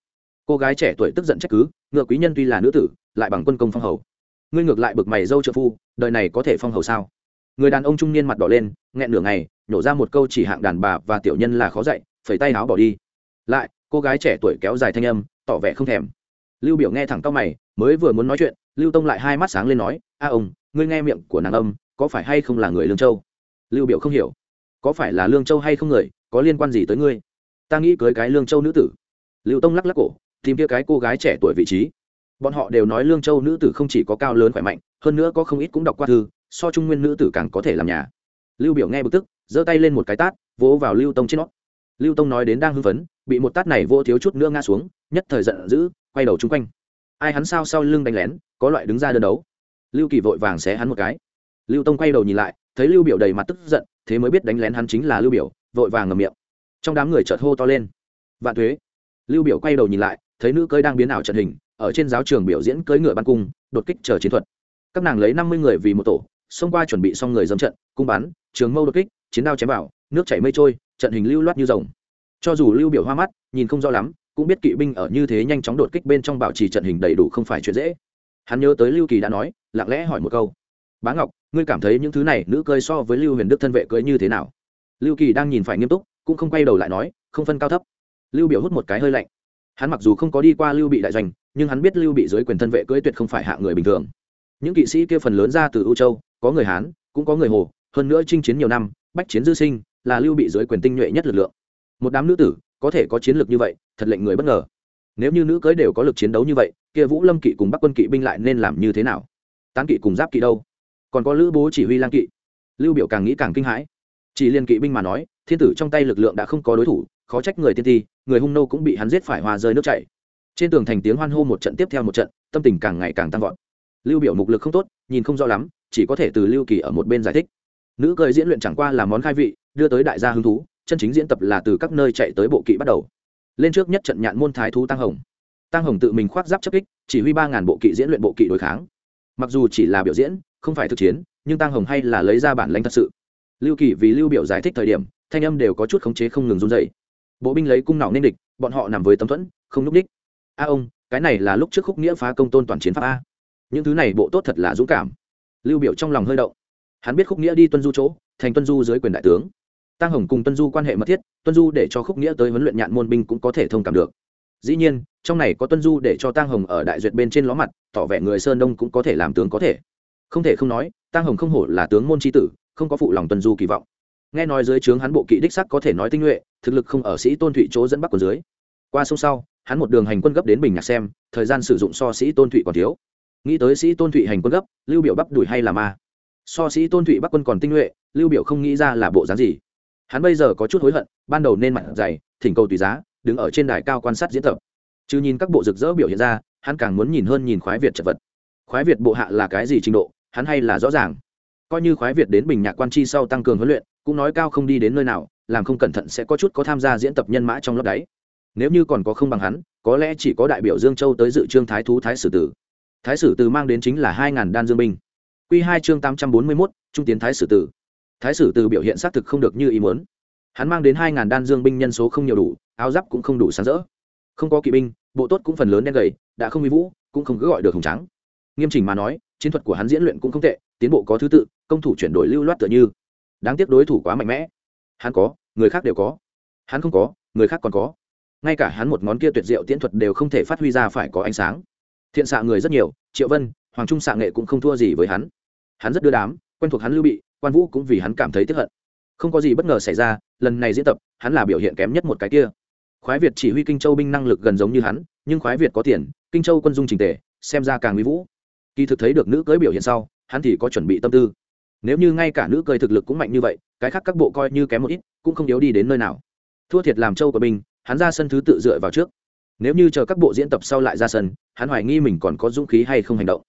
Cô gái trẻ tuổi tức giận trách cứ, ngựa quý nhân tuy là nữ tử, lại bằng quân công phong hầu. Ngươi ngược lại bực mày dâu trợ phu, đời này có thể phong hầu sao? Người đàn ông trung niên mặt đỏ lên, nghẹn nửa ngày, nhổ ra một câu chỉ hạng đàn bà và tiểu nhân là khó dạy, phẩy tay áo bỏ đi. Lại, cô gái trẻ tuổi kéo dài thanh âm, tỏ vẻ không thèm. Lưu biểu nghe thẳng tao mày, mới vừa muốn nói chuyện, lưu tông lại hai mắt sáng lên nói, a ông, ngươi nghe miệng của nàng âm, có phải hay không là người lương châu? Lưu biểu không hiểu. Có phải là lương châu hay không người, có liên quan gì tới ngươi? Ta nghĩ cưới cái lương châu nữ tử. Lưu tông lắc lắc cổ, tìm kia cái cô gái trẻ tuổi vị trí. Bọn họ đều nói lương châu nữ tử không chỉ có cao lớn khỏe mạnh, hơn nữa có không ít cũng đọc qua thư so trung nguyên nữ tử càng có thể làm nhà. Lưu biểu nghe bực tức, giơ tay lên một cái tát, vỗ vào lưu tông trên nó. Lưu tông nói đến đang hưng phấn, bị một tát này vô thiếu chút nữa ngã xuống, nhất thời giận dữ, quay đầu chung quanh. Ai hắn sao sau lưng đánh lén, có loại đứng ra đơn đấu. Lưu kỳ vội vàng xé hắn một cái. Lưu tông quay đầu nhìn lại, thấy lưu biểu đầy mặt tức giận, thế mới biết đánh lén hắn chính là lưu biểu, vội vàng ngậm miệng. Trong đám người chợt hô to lên. Vạn thuế lưu biểu quay đầu nhìn lại, thấy nữ cơi đang biến ảo trận hình, ở trên giáo trường biểu diễn cưỡi ngựa ban cung, đột kích chờ chiến thuật. Các nàng lấy năm mươi người vì một tổ xông qua chuẩn bị xong người dâm trận, cung bắn, trường mâu đột kích, chiến đao chém vào, nước chảy mây trôi, trận hình lưu loát như rồng. Cho dù lưu biểu hoa mắt, nhìn không rõ lắm, cũng biết kỵ binh ở như thế nhanh chóng đột kích bên trong bảo trì trận hình đầy đủ không phải chuyện dễ. Hắn nhớ tới lưu kỳ đã nói, lặng lẽ hỏi một câu. Bá ngọc, ngươi cảm thấy những thứ này nữ cơi so với lưu huyền đức thân vệ cưới như thế nào? Lưu kỳ đang nhìn phải nghiêm túc, cũng không quay đầu lại nói, không phân cao thấp. Lưu biểu hút một cái hơi lạnh. Hắn mặc dù không có đi qua lưu bị đại doanh, nhưng hắn biết lưu bị dưới quyền thân vệ cưỡi tuyệt không phải hạ người bình thường. Những kỵ sĩ kia phần lớn ra từ ưu châu có người hán, cũng có người hồ, hơn nữa chinh chiến nhiều năm, bách chiến dư sinh, là lưu bị dưới quyền tinh nhuệ nhất lực lượng. Một đám nữ tử, có thể có chiến lược như vậy, thật lệnh người bất ngờ. Nếu như nữ cưới đều có lực chiến đấu như vậy, kia vũ lâm kỵ cùng bắc quân kỵ binh lại nên làm như thế nào? Tán kỵ cùng giáp kỵ đâu? Còn có lữ bố chỉ huy lang kỵ. Lưu biểu càng nghĩ càng kinh hãi. Chỉ liên kỵ binh mà nói, thiên tử trong tay lực lượng đã không có đối thủ, khó trách người tiên ti, người hung nô cũng bị hắn giết phải hòa rơi nước chảy. Trên tường thành tiếng hoan hô một trận tiếp theo một trận, tâm tình càng ngày càng tăng vọt. Lưu biểu mục lực không tốt, nhìn không rõ lắm chỉ có thể từ lưu kỳ ở một bên giải thích. Nữ cười diễn luyện chẳng qua là món khai vị, đưa tới đại gia hứng thú, chân chính diễn tập là từ các nơi chạy tới bộ kỵ bắt đầu. Lên trước nhất trận nhạn môn thái thú tăng hồng. Tăng hồng tự mình khoác giáp chấp kích, chỉ huy ba ngàn bộ kỵ diễn luyện bộ kỵ đối kháng. Mặc dù chỉ là biểu diễn, không phải thực chiến, nhưng tăng hồng hay là lấy ra bản lãnh thật sự. Lưu kỳ vì lưu biểu giải thích thời điểm, thanh âm đều có chút khống chế không ngừng run dậy bộ binh lấy cung nỏ nên địch, bọn họ nằm với tấm thuẫn, không núp đích. A ông, cái này là lúc trước khúc nghĩa phá công tôn toàn chiến pháp a. Những thứ này bộ tốt thật là dũng cảm lưu biểu trong lòng hơi động. Hắn biết khúc nghĩa đi tuân du chỗ, thành tuân du dưới quyền đại tướng. Tăng hồng cùng tuân du quan hệ mật thiết, tuân du để cho khúc nghĩa tới huấn luyện nhạn môn binh cũng có thể thông cảm được. Dĩ nhiên, trong này có tuân du để cho tăng hồng ở đại duyệt bên trên ló mặt, tỏ vẻ người sơn đông cũng có thể làm tướng có thể. Không thể không nói, tăng hồng không hổ là tướng môn tri tử, không có phụ lòng tuân du kỳ vọng. Nghe nói dưới trướng hắn bộ kỵ đích sắc có thể nói tinh nhuệ, thực lực không ở sĩ tôn thụy chỗ dẫn bắc của dưới. Qua sông sau, hắn một đường hành quân gấp đến bình nhạc xem, thời gian sử dụng so sĩ tôn thụy còn thiếu nghĩ tới sĩ tôn thụy hành quân gấp, lưu biểu bắp đuổi hay là ma? So sĩ tôn thụy bắc quân còn tinh nhuệ, lưu biểu không nghĩ ra là bộ dáng gì. Hắn bây giờ có chút hối hận, ban đầu nên mặt dày, thỉnh cầu tùy giá, đứng ở trên đài cao quan sát diễn tập. Chứ nhìn các bộ rực rỡ biểu hiện ra, hắn càng muốn nhìn hơn nhìn khoái việt chật vật. Khoái việt bộ hạ là cái gì trình độ, hắn hay là rõ ràng? Coi như khoái việt đến bình nhạc quan chi sau tăng cường huấn luyện, cũng nói cao không đi đến nơi nào, làm không cẩn thận sẽ có chút có tham gia diễn tập nhân mã trong lớp đáy nếu như còn có không bằng hắn, có lẽ chỉ có đại biểu dương châu tới dự trương thái thú thái sử tử thái sử tử mang đến chính là hai ngàn đan dương binh. Q hai chương tám trăm bốn mươi mốt, trung tiến thái sử tử thái sử tử biểu hiện xác thực không được như ý muốn. Hắn mang đến hai ngàn đan dương binh nhân số không nhiều đủ, áo giáp cũng không đủ sáng rỡ. Không có kỵ binh, bộ tốt cũng phần lớn đen gầy, đã không uy vũ, cũng không cứ gọi được hùng trắng nghiêm chỉnh mà nói, chiến thuật của hắn diễn luyện cũng không tệ, tiến bộ có thứ tự, công thủ chuyển đổi lưu loát tựa như. Đáng tiếc đối thủ quá mạnh mẽ. Hắn có, người khác đều có. Hắn không có, người khác còn có. Ngay cả hắn một ngón kia tuyệt diệu tiễn thuật đều không thể phát huy ra phải có ánh sáng thiện xạ người rất nhiều, triệu vân, hoàng trung xạ nghệ cũng không thua gì với hắn. Hắn rất đưa đám, quen thuộc hắn lưu bị, quan vũ cũng vì hắn cảm thấy tiếp hận. Không có gì bất ngờ xảy ra, lần này diễn tập, hắn là biểu hiện kém nhất một cái kia. Khoái việt chỉ huy kinh châu binh năng lực gần giống như hắn, nhưng khoái việt có tiền, kinh châu quân dung trình tề, xem ra càng nguy vũ. Kỳ thực thấy được nữ cưới biểu hiện sau, hắn thì có chuẩn bị tâm tư. Nếu như ngay cả nữ cưới thực lực cũng mạnh như vậy, cái khác các bộ coi như kém một ít, cũng không yếu đi đến nơi nào. Thua thiệt làm châu của binh hắn ra sân thứ tự dựa vào trước nếu như chờ các bộ diễn tập sau lại ra sân, hắn hoài nghi mình còn có dũng khí hay không hành động.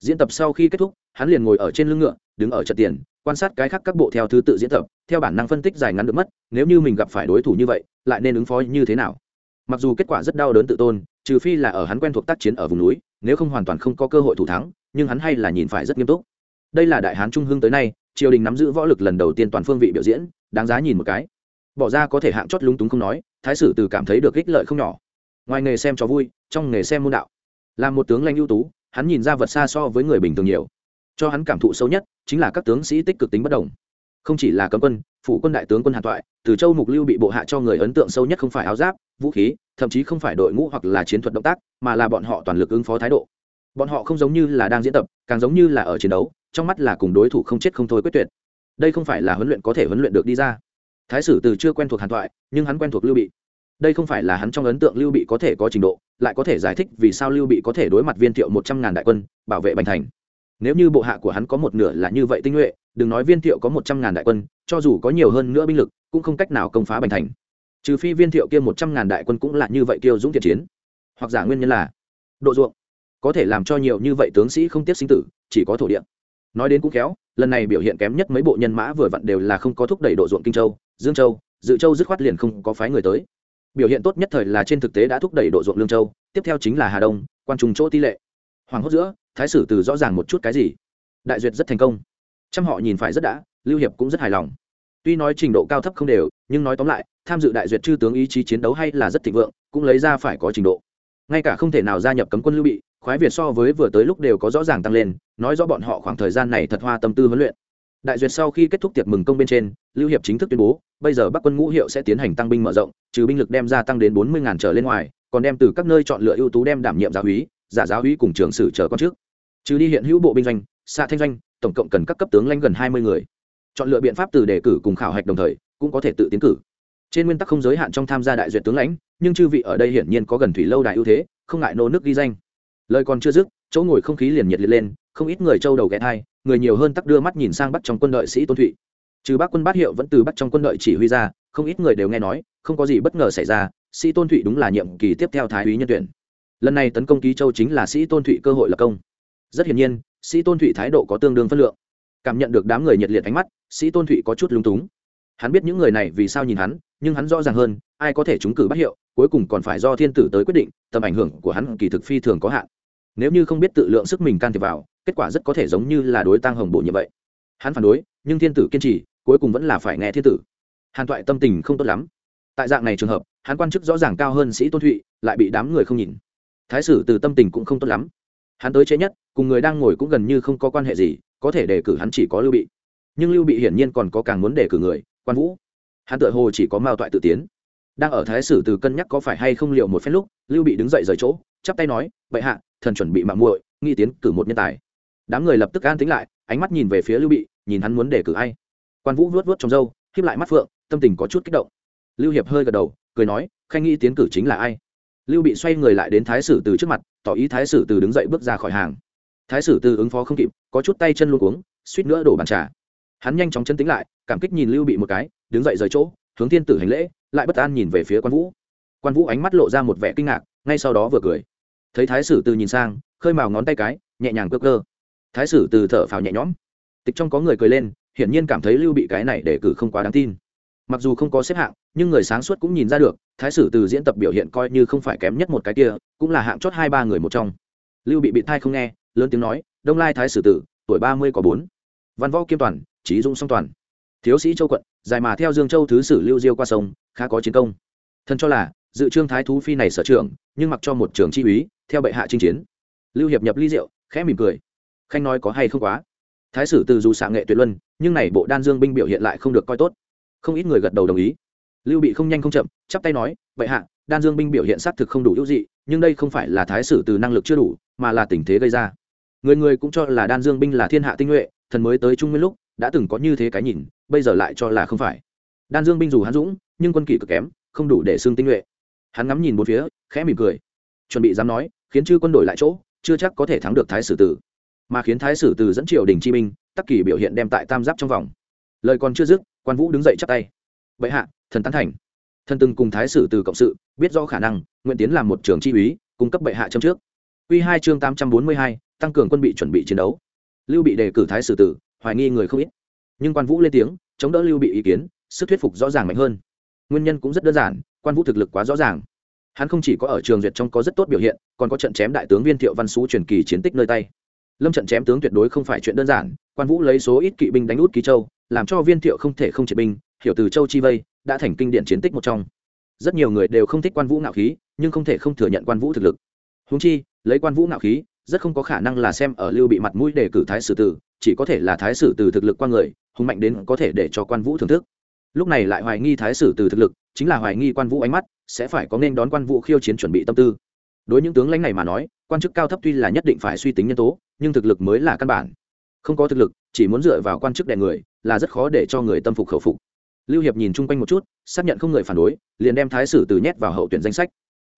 Diễn tập sau khi kết thúc, hắn liền ngồi ở trên lưng ngựa, đứng ở trận tiền, quan sát cái khác các bộ theo thứ tự diễn tập, theo bản năng phân tích dài ngắn được mất, nếu như mình gặp phải đối thủ như vậy, lại nên ứng phó như thế nào? Mặc dù kết quả rất đau đớn tự tôn, trừ phi là ở hắn quen thuộc tác chiến ở vùng núi, nếu không hoàn toàn không có cơ hội thủ thắng, nhưng hắn hay là nhìn phải rất nghiêm túc. Đây là đại hán trung hưng tới nay, triều đình nắm giữ võ lực lần đầu tiên toàn phương vị biểu diễn, đáng giá nhìn một cái. Bỏ ra có thể hạng chót lúng túng không nói, thái sử từ cảm thấy được ích lợi không nhỏ ngoài nghề xem cho vui, trong nghề xem môn đạo. Là một tướng lãnh ưu tú, hắn nhìn ra vật xa so với người bình thường nhiều. Cho hắn cảm thụ sâu nhất chính là các tướng sĩ tích cực tính bất đồng. Không chỉ là cấm quân phụ quân đại tướng quân hàn toại, từ châu mục lưu bị bộ hạ cho người ấn tượng sâu nhất không phải áo giáp, vũ khí, thậm chí không phải đội ngũ hoặc là chiến thuật động tác, mà là bọn họ toàn lực ứng phó thái độ. Bọn họ không giống như là đang diễn tập, càng giống như là ở chiến đấu, trong mắt là cùng đối thủ không chết không thôi quyết tuyệt. Đây không phải là huấn luyện có thể huấn luyện được đi ra. Thái sử từ chưa quen thuộc hàn thoại nhưng hắn quen thuộc lưu bị đây không phải là hắn trong ấn tượng lưu bị có thể có trình độ, lại có thể giải thích vì sao lưu bị có thể đối mặt viên thiệu một trăm ngàn đại quân, bảo vệ bành thành. Nếu như bộ hạ của hắn có một nửa là như vậy tinh nhuệ, đừng nói viên thiệu có một trăm ngàn đại quân, cho dù có nhiều hơn nữa binh lực, cũng không cách nào công phá bành thành. Trừ phi viên thiệu kia một trăm ngàn đại quân cũng là như vậy kiêu dũng thiện chiến. Hoặc giả nguyên nhân là, độ ruộng, có thể làm cho nhiều như vậy tướng sĩ không tiếp sinh tử, chỉ có thổ địa. Nói đến cũng khéo, lần này biểu hiện kém nhất mấy bộ nhân mã vừa vặn đều là không có thúc đẩy độ ruộng kinh châu, dương châu, dự châu dứt khoát liền không có phái người tới biểu hiện tốt nhất thời là trên thực tế đã thúc đẩy độ ruộng lương châu, tiếp theo chính là hà đông, quan trùng chỗ tỷ lệ. Hoàng hốt giữa, thái sử từ rõ ràng một chút cái gì? Đại duyệt rất thành công. Trăm họ nhìn phải rất đã, lưu hiệp cũng rất hài lòng. Tuy nói trình độ cao thấp không đều, nhưng nói tóm lại, tham dự đại duyệt chư tướng ý chí chiến đấu hay là rất thịnh vượng, cũng lấy ra phải có trình độ. Ngay cả không thể nào gia nhập cấm quân lưu bị, khoái việt so với vừa tới lúc đều có rõ ràng tăng lên, nói rõ bọn họ khoảng thời gian này thật hoa tâm tư huấn luyện đại duyệt sau khi kết thúc tiệc mừng công bên trên, lưu hiệp chính thức tuyên bố, bây giờ bắc quân ngũ hiệu sẽ tiến hành tăng binh mở rộng, trừ binh lực đem ra tăng đến bốn mươi ngàn trở lên ngoài, còn đem từ các nơi chọn lựa ưu tú đem đảm nhiệm giáo húy giả giáo húy cùng trường sử chờ con trước. Trừ đi hiện hữu bộ binh doanh xạ thanh doanh, tổng cộng cần các cấp tướng lãnh gần hai mươi người. Chọn lựa biện pháp từ đề cử cùng khảo hạch đồng thời, cũng có thể tự tiến cử. Trên nguyên tắc không giới hạn trong tham gia đại duyệt tướng lãnh, nhưng chư vị ở đây hiển nhiên có gần thủy lâu đại ưu thế, không ngại nô nước ghi danh. Lời còn chưa dứt, chỗ ngồi không khí liền nhiệt liệt lên, không ít người trâu đầu ghé thai người nhiều hơn tắc đưa mắt nhìn sang bắt trong quân đội sĩ tôn thụy. Trừ bác quân bát hiệu vẫn từ bắt trong quân đội chỉ huy ra, không ít người đều nghe nói, không có gì bất ngờ xảy ra, sĩ tôn thụy đúng là nhiệm kỳ tiếp theo thái úy nhân tuyển. Lần này tấn công ký châu chính là sĩ tôn thụy cơ hội lập công. Rất hiển nhiên, sĩ tôn thụy thái độ có tương đương phân lượng. Cảm nhận được đám người nhiệt liệt ánh mắt, sĩ tôn thụy có chút lung túng. Hắn biết những người này vì sao nhìn hắn, nhưng hắn rõ ràng hơn, ai có thể trúng cử bắt hiệu, cuối cùng còn phải do thiên tử tới quyết định, tầm ảnh hưởng của hắn kỳ thực phi thường có hạn. Nếu như không biết tự lượng sức mình can thiệp vào kết quả rất có thể giống như là đối tăng hồng bộ như vậy. Hắn phản đối, nhưng thiên tử kiên trì, cuối cùng vẫn là phải nghe thiên tử. Hàn thoại tâm tình không tốt lắm. Tại dạng này trường hợp, hắn quan chức rõ ràng cao hơn sĩ tôn thụy, lại bị đám người không nhìn. Thái sử từ tâm tình cũng không tốt lắm. Hắn tới chế nhất, cùng người đang ngồi cũng gần như không có quan hệ gì, có thể đề cử hắn chỉ có lưu bị. Nhưng lưu bị hiển nhiên còn có càng muốn đề cử người, quan vũ. Hắn tự hồ chỉ có mao toại tự tiến. Đang ở thái sử từ cân nhắc có phải hay không liệu một phen lúc, lưu bị đứng dậy rời chỗ, chắp tay nói, bệ hạ, thần chuẩn bị mạng muội, nghi tiến cử một nhân tài đám người lập tức an tính lại, ánh mắt nhìn về phía lưu bị, nhìn hắn muốn đề cử ai. Quan vũ vuốt vuốt trong râu khiếp lại mắt phượng, tâm tình có chút kích động. Lưu hiệp hơi gật đầu, cười nói, khanh nghĩ tiến cử chính là ai? Lưu bị xoay người lại đến thái sử từ trước mặt, tỏ ý thái sử từ đứng dậy bước ra khỏi hàng. Thái sử từ ứng phó không kịp, có chút tay chân luôn uống suýt nữa đổ bàn trà. Hắn nhanh chóng chân tính lại, cảm kích nhìn lưu bị một cái, đứng dậy rời chỗ, hướng thiên tử hành lễ, lại bất an nhìn về phía quan vũ. Quan vũ ánh mắt lộ ra một vẻ kinh ngạc, ngay sau đó vừa cười. Thấy thái sử từ nhìn sang, khơi mào ngón tay cái, nhẹ nhàng cơ cơ thái sử từ thở phào nhẹ nhõm. Tịch trong có người cười lên, hiển nhiên cảm thấy lưu bị cái này để cử không quá đáng tin. Mặc dù không có xếp hạng, nhưng người sáng suốt cũng nhìn ra được, thái sử từ diễn tập biểu hiện coi như không phải kém nhất một cái kia, cũng là hạng chót hai ba người một trong. Lưu bị bị thai không nghe, lớn tiếng nói, đông lai thái sử tử, tuổi ba mươi có bốn. Văn võ kiêm toàn, trí dũng song toàn. Thiếu sĩ châu quận dài mà theo dương châu thứ sử lưu diêu qua sông, khá có chiến công. Thân cho là, dự trương thái thú phi này sở trường nhưng mặc cho một trường chi úy, theo bệ hạ chinh chiến. Lưu hiệp nhập ly rượu, khẽ mỉm cười khanh nói có hay không quá. Thái sử từ dù xạ nghệ tuyệt luân, nhưng này bộ đan dương binh biểu hiện lại không được coi tốt. Không ít người gật đầu đồng ý. Lưu bị không nhanh không chậm, chắp tay nói, vậy hạ, đan dương binh biểu hiện xác thực không đủ hữu dị, nhưng đây không phải là thái sử từ năng lực chưa đủ, mà là tình thế gây ra. Người người cũng cho là đan dương binh là thiên hạ tinh nhuệ, thần mới tới trung nguyên lúc, đã từng có như thế cái nhìn, bây giờ lại cho là không phải. Đan dương binh dù hắn dũng, nhưng quân kỷ cực kém, không đủ để xưng tinh nhuệ. Hắn ngắm nhìn một phía, khẽ mỉm cười. Chuẩn bị dám nói, khiến chư quân đổi lại chỗ, chưa chắc có thể thắng được thái sử tử mà khiến thái sử từ dẫn triều đình chi minh tắc kỳ biểu hiện đem tại tam giáp trong vòng. Lời còn chưa dứt, quan vũ đứng dậy chắp tay. Bệ hạ, thần tán thành. Thần từng cùng thái sử từ cộng sự, biết do khả năng, nguyện tiến làm một trường chi úy, cung cấp bệ hạ châm trước. Quy hai chương tám trăm bốn mươi hai, tăng cường quân bị chuẩn bị chiến đấu. Lưu bị đề cử thái sử tử, hoài nghi người không ít. Nhưng quan vũ lên tiếng, chống đỡ lưu bị ý kiến, sức thuyết phục rõ ràng mạnh hơn. Nguyên nhân cũng rất đơn giản, quan vũ thực lực quá rõ ràng. Hắn không chỉ có ở trường duyệt trong có rất tốt biểu hiện, còn có trận chém đại tướng viên thiệu văn Sú truyền kỳ chiến tích nơi tay lâm trận chém tướng tuyệt đối không phải chuyện đơn giản, quan vũ lấy số ít kỵ binh đánh út ký châu, làm cho viên thiệu không thể không triệt binh, hiểu từ châu chi vây, đã thành kinh điển chiến tích một trong. Rất nhiều người đều không thích quan vũ ngạo khí, nhưng không thể không thừa nhận quan vũ thực lực. Húng chi, lấy quan vũ ngạo khí, rất không có khả năng là xem ở lưu bị mặt mũi để cử thái sử tử, chỉ có thể là thái sử từ thực lực quan người, hùng mạnh đến có thể để cho quan vũ thưởng thức. Lúc này lại hoài nghi thái sử từ thực lực, chính là hoài nghi quan vũ ánh mắt, sẽ phải có nên đón quan vũ khiêu chiến chuẩn bị tâm tư. Đối những tướng lãnh này mà nói, quan chức cao thấp tuy là nhất định phải suy tính nhân tố nhưng thực lực mới là căn bản. Không có thực lực, chỉ muốn dựa vào quan chức đè người, là rất khó để cho người tâm phục khẩu phục. Lưu hiệp nhìn chung quanh một chút, xác nhận không người phản đối, liền đem thái sử từ nhét vào hậu tuyển danh sách.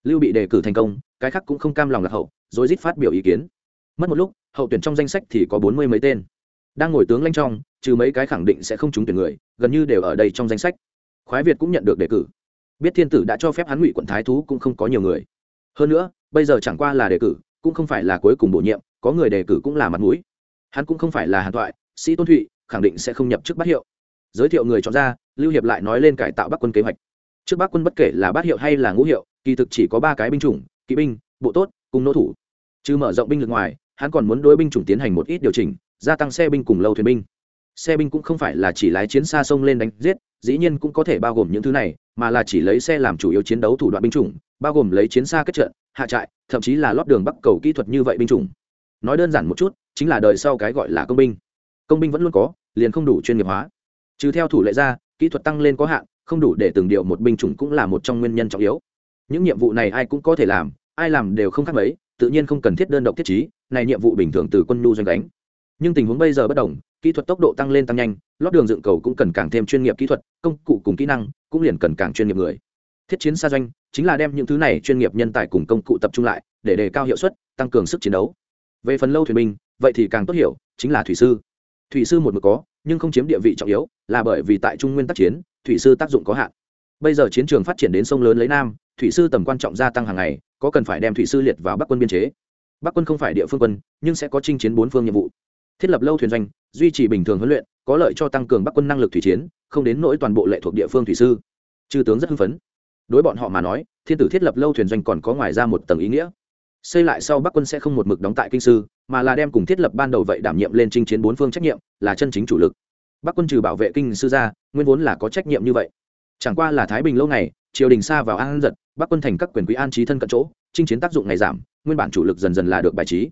Lưu bị đề cử thành công, cái khác cũng không cam lòng lạc hậu rồi rít phát biểu ý kiến. Mất một lúc, hậu tuyển trong danh sách thì có bốn mươi mấy tên. Đang ngồi tướng lãnh trong, trừ mấy cái khẳng định sẽ không trúng tuyển người, gần như đều ở đây trong danh sách. Khoái việt cũng nhận được đề cử. Biết thiên tử đã cho phép hắn ngụy quận thái thú cũng không có nhiều người. Hơn nữa, bây giờ chẳng qua là đề cử, cũng không phải là cuối cùng bổ nhiệm có người đề cử cũng là mặt mũi. Hắn cũng không phải là hàn thoại, sĩ tôn thụy, khẳng định sẽ không nhập chức bát hiệu. Giới thiệu người chọn ra, lưu hiệp lại nói lên cải tạo bắc quân kế hoạch. Trước bắc quân bất kể là bát hiệu hay là ngũ hiệu, kỳ thực chỉ có ba cái binh chủng, kỵ binh, bộ tốt, cùng nỗ thủ. Trừ mở rộng binh lực ngoài, hắn còn muốn đối binh chủng tiến hành một ít điều chỉnh, gia tăng xe binh cùng lâu thuyền binh. Xe binh cũng không phải là chỉ lái chiến xa sông lên đánh giết, dĩ nhiên cũng có thể bao gồm những thứ này, mà là chỉ lấy xe làm chủ yếu chiến đấu thủ đoạn binh chủng, bao gồm lấy chiến xa kết trận, hạ trại, thậm chí là lót đường bắc cầu kỹ thuật như vậy binh chủng nói đơn giản một chút, chính là đời sau cái gọi là công binh. Công binh vẫn luôn có, liền không đủ chuyên nghiệp hóa. Trừ theo thủ lệ ra, kỹ thuật tăng lên có hạn, không đủ để từng điều một binh chủng cũng là một trong nguyên nhân trọng yếu. Những nhiệm vụ này ai cũng có thể làm, ai làm đều không khác mấy, tự nhiên không cần thiết đơn độc thiết trí, này nhiệm vụ bình thường từ quân nhu doanh đánh nhưng tình huống bây giờ bất đồng, kỹ thuật tốc độ tăng lên tăng nhanh, lót đường dựng cầu cũng cần càng thêm chuyên nghiệp kỹ thuật, công cụ cùng kỹ năng cũng liền cần càng chuyên nghiệp người. Thiết chiến xa doanh, chính là đem những thứ này chuyên nghiệp nhân tài cùng công cụ tập trung lại, để đề cao hiệu suất, tăng cường sức chiến đấu về phần lâu thuyền binh, vậy thì càng tốt hiểu, chính là thủy sư. Thủy sư một mực có, nhưng không chiếm địa vị trọng yếu, là bởi vì tại trung nguyên tác chiến, thủy sư tác dụng có hạn. Bây giờ chiến trường phát triển đến sông lớn lấy nam, thủy sư tầm quan trọng gia tăng hàng ngày, có cần phải đem thủy sư liệt vào bắc quân biên chế. Bắc quân không phải địa phương quân, nhưng sẽ có chinh chiến bốn phương nhiệm vụ. Thiết lập lâu thuyền doanh, duy trì bình thường huấn luyện, có lợi cho tăng cường bắc quân năng lực thủy chiến, không đến nỗi toàn bộ lệ thuộc địa phương thủy sư. Chư tướng rất hưng phấn. Đối bọn họ mà nói, thiên tử thiết lập lâu thuyền doanh còn có ngoài ra một tầng ý nghĩa xây lại sau bắc quân sẽ không một mực đóng tại kinh sư, mà là đem cùng thiết lập ban đầu vậy đảm nhiệm lên chinh chiến bốn phương trách nhiệm, là chân chính chủ lực. Bắc quân trừ bảo vệ kinh sư ra, nguyên vốn là có trách nhiệm như vậy. Chẳng qua là thái bình lâu ngày, triều đình xa vào an giật, bắc quân thành các quyền quý an trí thân cận chỗ, chinh chiến tác dụng ngày giảm, nguyên bản chủ lực dần dần là được bài trí.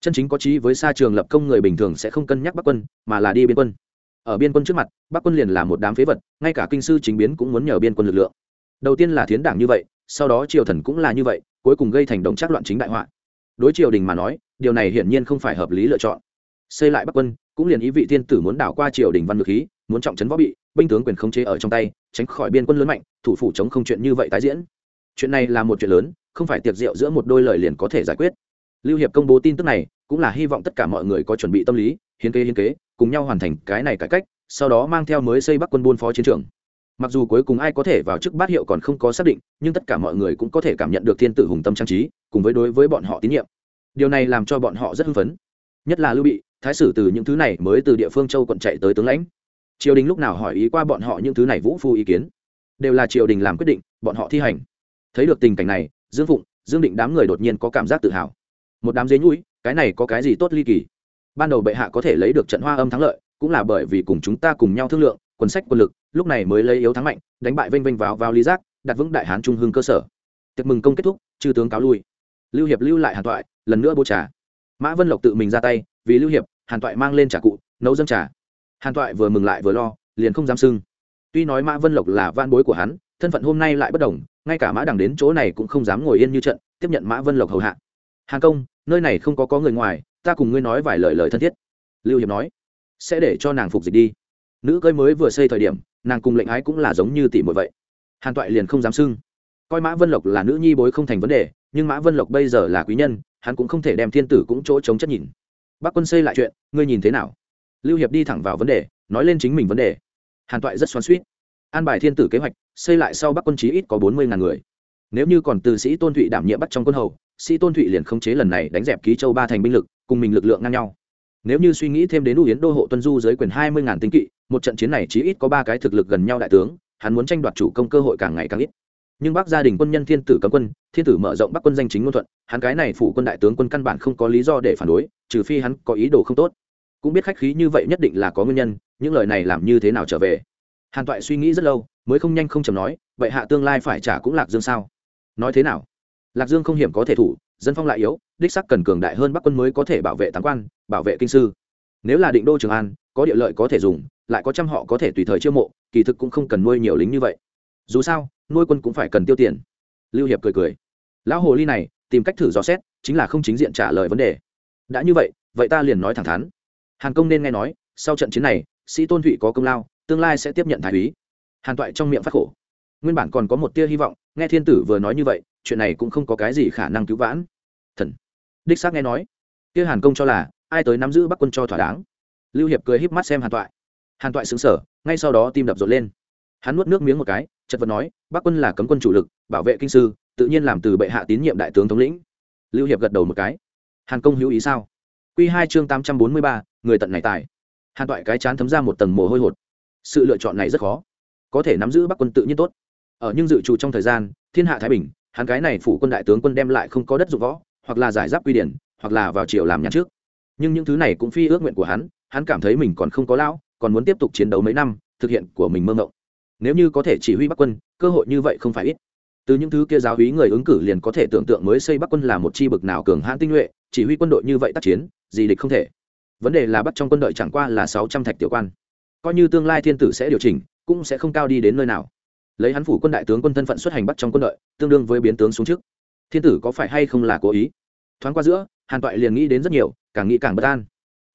Chân chính có trí với xa trường lập công người bình thường sẽ không cân nhắc bắc quân, mà là đi biên quân. Ở biên quân trước mặt, bắc quân liền là một đám phế vật, ngay cả kinh sư chính biến cũng muốn nhờ biên quân lực lượng. Đầu tiên là thiến đảng như vậy, sau đó triều thần cũng là như vậy cuối cùng gây thành động chắc loạn chính đại họa. Đối triều đình mà nói, điều này hiển nhiên không phải hợp lý lựa chọn. Xây lại bắc quân, cũng liền ý vị thiên tử muốn đảo qua triều đình văn ngược khí, muốn trọng trấn võ bị, binh tướng quyền khống chế ở trong tay, tránh khỏi biên quân lớn mạnh, thủ phủ chống không chuyện như vậy tái diễn. Chuyện này là một chuyện lớn, không phải tiệc rượu giữa một đôi lời liền có thể giải quyết. Lưu hiệp công bố tin tức này, cũng là hy vọng tất cả mọi người có chuẩn bị tâm lý, hiến kế hiến kế, cùng nhau hoàn thành cái này cải cách, sau đó mang theo mới xây bắc quân buôn phó chiến trường mặc dù cuối cùng ai có thể vào chức bát hiệu còn không có xác định, nhưng tất cả mọi người cũng có thể cảm nhận được thiên tử hùng tâm trang trí, cùng với đối với bọn họ tín nhiệm. Điều này làm cho bọn họ rất hưng phấn. Nhất là lưu bị, thái sử từ những thứ này mới từ địa phương châu quận chạy tới tướng lãnh. Triều đình lúc nào hỏi ý qua bọn họ những thứ này vũ phu ý kiến. Đều là triều đình làm quyết định, bọn họ thi hành. Thấy được tình cảnh này, dương phụng, dương định đám người đột nhiên có cảm giác tự hào. Một đám dế nhũi, cái này có cái gì tốt ly kỳ? Ban đầu bệ hạ có thể lấy được trận hoa âm thắng lợi, cũng là bởi vì cùng chúng ta cùng nhau thương lượng quân sách quân lực, lúc này mới lấy yếu thắng mạnh, đánh bại vênh vênh vào vào lý giác, đặt vững đại hán trung hương cơ sở. Tiệc mừng công kết thúc, chư tướng cáo lui. Lưu hiệp lưu lại hàn toại lần nữa bố trà. Mã vân lộc tự mình ra tay, vì lưu hiệp, hàn toại mang lên trà cụ, nấu dâng trà. Hàn toại vừa mừng lại vừa lo, liền không dám sưng tuy nói mã vân lộc là van bối của hắn, thân phận hôm nay lại bất đồng, ngay cả mã đằng đến chỗ này cũng không dám ngồi yên như trận, tiếp nhận mã vân lộc hầu hạ. Hàn công, nơi này không có có người ngoài, ta cùng ngươi nói vài lời lời thân thiết. Lưu hiệp nói, sẽ để cho nàng phục dịch đi nữ cơi mới vừa xây thời điểm, nàng cùng lệnh ái cũng là giống như tỷ muội vậy. Hàn toại liền không dám sưng coi mã vân lộc là nữ nhi bối không thành vấn đề, nhưng mã vân lộc bây giờ là quý nhân, hắn cũng không thể đem thiên tử cũng chỗ chống chất nhìn. Bác quân xây lại chuyện, ngươi nhìn thế nào? Lưu hiệp đi thẳng vào vấn đề, nói lên chính mình vấn đề. Hàn toại rất xoắn suýt an bài thiên tử kế hoạch, xây lại sau bắc quân chí ít có bốn mươi ngàn người. Nếu như còn từ sĩ tôn thụy đảm nhiệm bắt trong quân hầu, sĩ tôn thụy liền không chế lần này đánh dẹp ký châu ba thành binh lực, cùng mình lực lượng ngang nhau nếu như suy nghĩ thêm đến u yến đô hộ tuân du dưới quyền hai mươi ngàn tinh kỵ, một trận chiến này chí ít có ba cái thực lực gần nhau đại tướng, hắn muốn tranh đoạt chủ công cơ hội càng ngày càng ít. Nhưng bác gia đình quân nhân thiên tử cấm quân, thiên tử mở rộng bắc quân danh chính ngôn thuận, hắn cái này phủ quân đại tướng quân căn bản không có lý do để phản đối, trừ phi hắn có ý đồ không tốt. Cũng biết khách khí như vậy nhất định là có nguyên nhân, những lời này làm như thế nào trở về? Hàn toại suy nghĩ rất lâu, mới không nhanh không chầm nói, vậy hạ tương lai phải trả cũng lạc dương sao? Nói thế nào? Lạc dương không hiểm có thể thủ dân phong lại yếu, đích sắc cần cường đại hơn bắc quân mới có thể bảo vệ tám quan, bảo vệ kinh sư. Nếu là định đô trường an, có địa lợi có thể dùng, lại có trăm họ có thể tùy thời chiêu mộ, kỳ thực cũng không cần nuôi nhiều lính như vậy. Dù sao, nuôi quân cũng phải cần tiêu tiền. Lưu hiệp cười cười. Lão hồ ly này, tìm cách thử dò xét, chính là không chính diện trả lời vấn đề. Đã như vậy vậy ta liền nói thẳng thắn. Hàn công nên nghe nói, sau trận chiến này, sĩ tôn thụy có công lao, tương lai sẽ tiếp nhận thái úy. Hàn toại trong miệng phát khổ. Nguyên bản còn có một tia hy vọng, nghe thiên tử vừa nói như vậy chuyện này cũng không có cái gì khả năng cứu vãn. Thần. Đích xác nghe nói. Kia hàn công cho là, ai tới nắm giữ bắc quân cho thỏa đáng. Lưu hiệp cười híp mắt xem hàn toại. Hàn toại xứng sở ngay sau đó tim đập rộn lên. Hắn nuốt nước miếng một cái, chật vật nói, bắc quân là cấm quân chủ lực, bảo vệ kinh sư, tự nhiên làm từ bệ hạ tín nhiệm đại tướng thống lĩnh. Lưu hiệp gật đầu một cái. Hàn công hữu ý sao? Q hai chương tám trăm bốn mươi ba, người tận này tài. Hàn toại cái chán thấm ra một tầng mồ hôi hột. Sự lựa chọn này rất khó. Có thể nắm giữ bắc quân tự nhiên tốt. Ở nhưng dự trù trong thời gian, thiên hạ thái bình hắn cái này phủ quân đại tướng quân đem lại không có đất dụng võ, hoặc là giải giáp quy điển, hoặc là vào triều làm nhà trước. Nhưng những thứ này cũng phi ước nguyện của hắn hắn cảm thấy mình còn không có lão, còn muốn tiếp tục chiến đấu mấy năm, thực hiện của mình mơ mộng. nếu như có thể chỉ huy bắc quân, cơ hội như vậy không phải ít. Từ những thứ kia giáo hí người ứng cử liền có thể tưởng tượng mới xây bắc quân là một chi bực nào cường hãn tinh nhuệ, chỉ huy quân đội như vậy tác chiến, gì địch không thể. Vấn đề là bắt trong quân đội chẳng qua là sáu trăm thạch tiểu quan. Coi như tương lai thiên tử sẽ điều chỉnh, cũng sẽ không cao đi đến nơi nào lấy hắn phủ quân đại tướng quân thân phận xuất hành bắt trong quân đội, tương đương với biến tướng xuống trước. Thiên tử có phải hay không là cố ý? Thoáng qua giữa, hàn toại liền nghĩ đến rất nhiều, càng nghĩ càng bất an.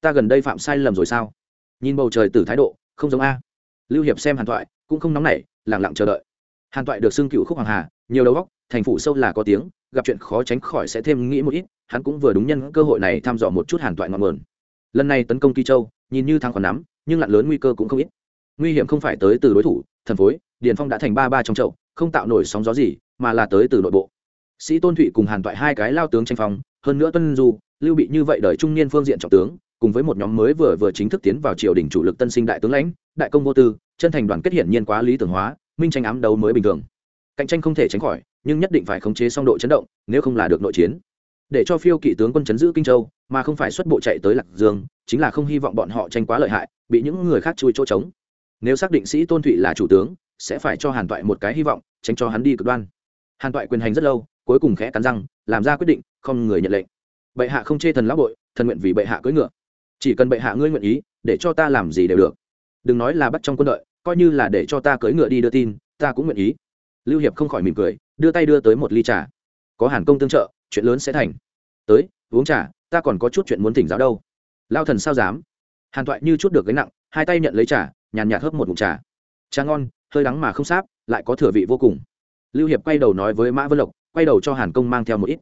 Ta gần đây phạm sai lầm rồi sao? Nhìn bầu trời tử thái độ, không giống a. Lưu hiệp xem hàn toại, cũng không nóng nảy lẳng lặng chờ đợi. Hàn toại được xưng cựu khúc hoàng hà, nhiều đầu góc thành phủ sâu là có tiếng, gặp chuyện khó tránh khỏi sẽ thêm nghĩ một ít, hắn cũng vừa đúng nhân cơ hội này thăm dò một chút hàn toại ngọn nguồn. Lần này tấn công kỳ châu, nhìn như thắng còn nắm, nhưng lặn lớn nguy cơ cũng không ít. Nguy hiểm không phải tới từ đối thủ, thần phối điền phong đã thành ba ba trong chậu, không tạo nổi sóng gió gì, mà là tới từ nội bộ. Sĩ tôn thụy cùng hàn toại hai cái lao tướng tranh phong, hơn nữa tuân du, lưu bị như vậy đời trung niên phương diện trọng tướng, cùng với một nhóm mới vừa vừa chính thức tiến vào triều đình chủ lực tân sinh đại tướng lãnh, đại công vô tư, chân thành đoàn kết hiển nhiên quá lý tưởng hóa, minh tranh ám đấu mới bình thường. Cạnh tranh không thể tránh khỏi, nhưng nhất định phải khống chế song độ chấn động, nếu không là được nội chiến. Để cho phiêu kỵ tướng quân chấn giữ kinh châu, mà không phải xuất bộ chạy tới lạc dương, chính là không hy vọng bọn họ tranh quá lợi hại, bị những người khác chui chỗ trống. Nếu xác định sĩ tôn thụy là chủ tướng sẽ phải cho hàn toại một cái hy vọng, tránh cho hắn đi cực đoan. Hàn toại quyền hành rất lâu, cuối cùng khẽ cắn răng, làm ra quyết định, không người nhận lệnh. Bệ hạ không chê thần lão bội, thần nguyện vì bệ hạ cưỡi ngựa. Chỉ cần bệ hạ ngươi nguyện ý, để cho ta làm gì đều được. Đừng nói là bắt trong quân đội, coi như là để cho ta cưỡi ngựa đi đưa tin, ta cũng nguyện ý. Lưu hiệp không khỏi mỉm cười, đưa tay đưa tới một ly trà. Có hàn công tương trợ, chuyện lớn sẽ thành. Tới, uống trà, ta còn có chút chuyện muốn thỉnh giáo đâu. Lao thần sao dám? Hàn toại như chút được gánh nặng, hai tay nhận lấy trà, nhàn nhạt hớp một ngụm trà. Trà ngon hơi đắng mà không sáp, lại có thừa vị vô cùng. Lưu hiệp quay đầu nói với mã vân lộc, quay đầu cho hàn công mang theo một ít.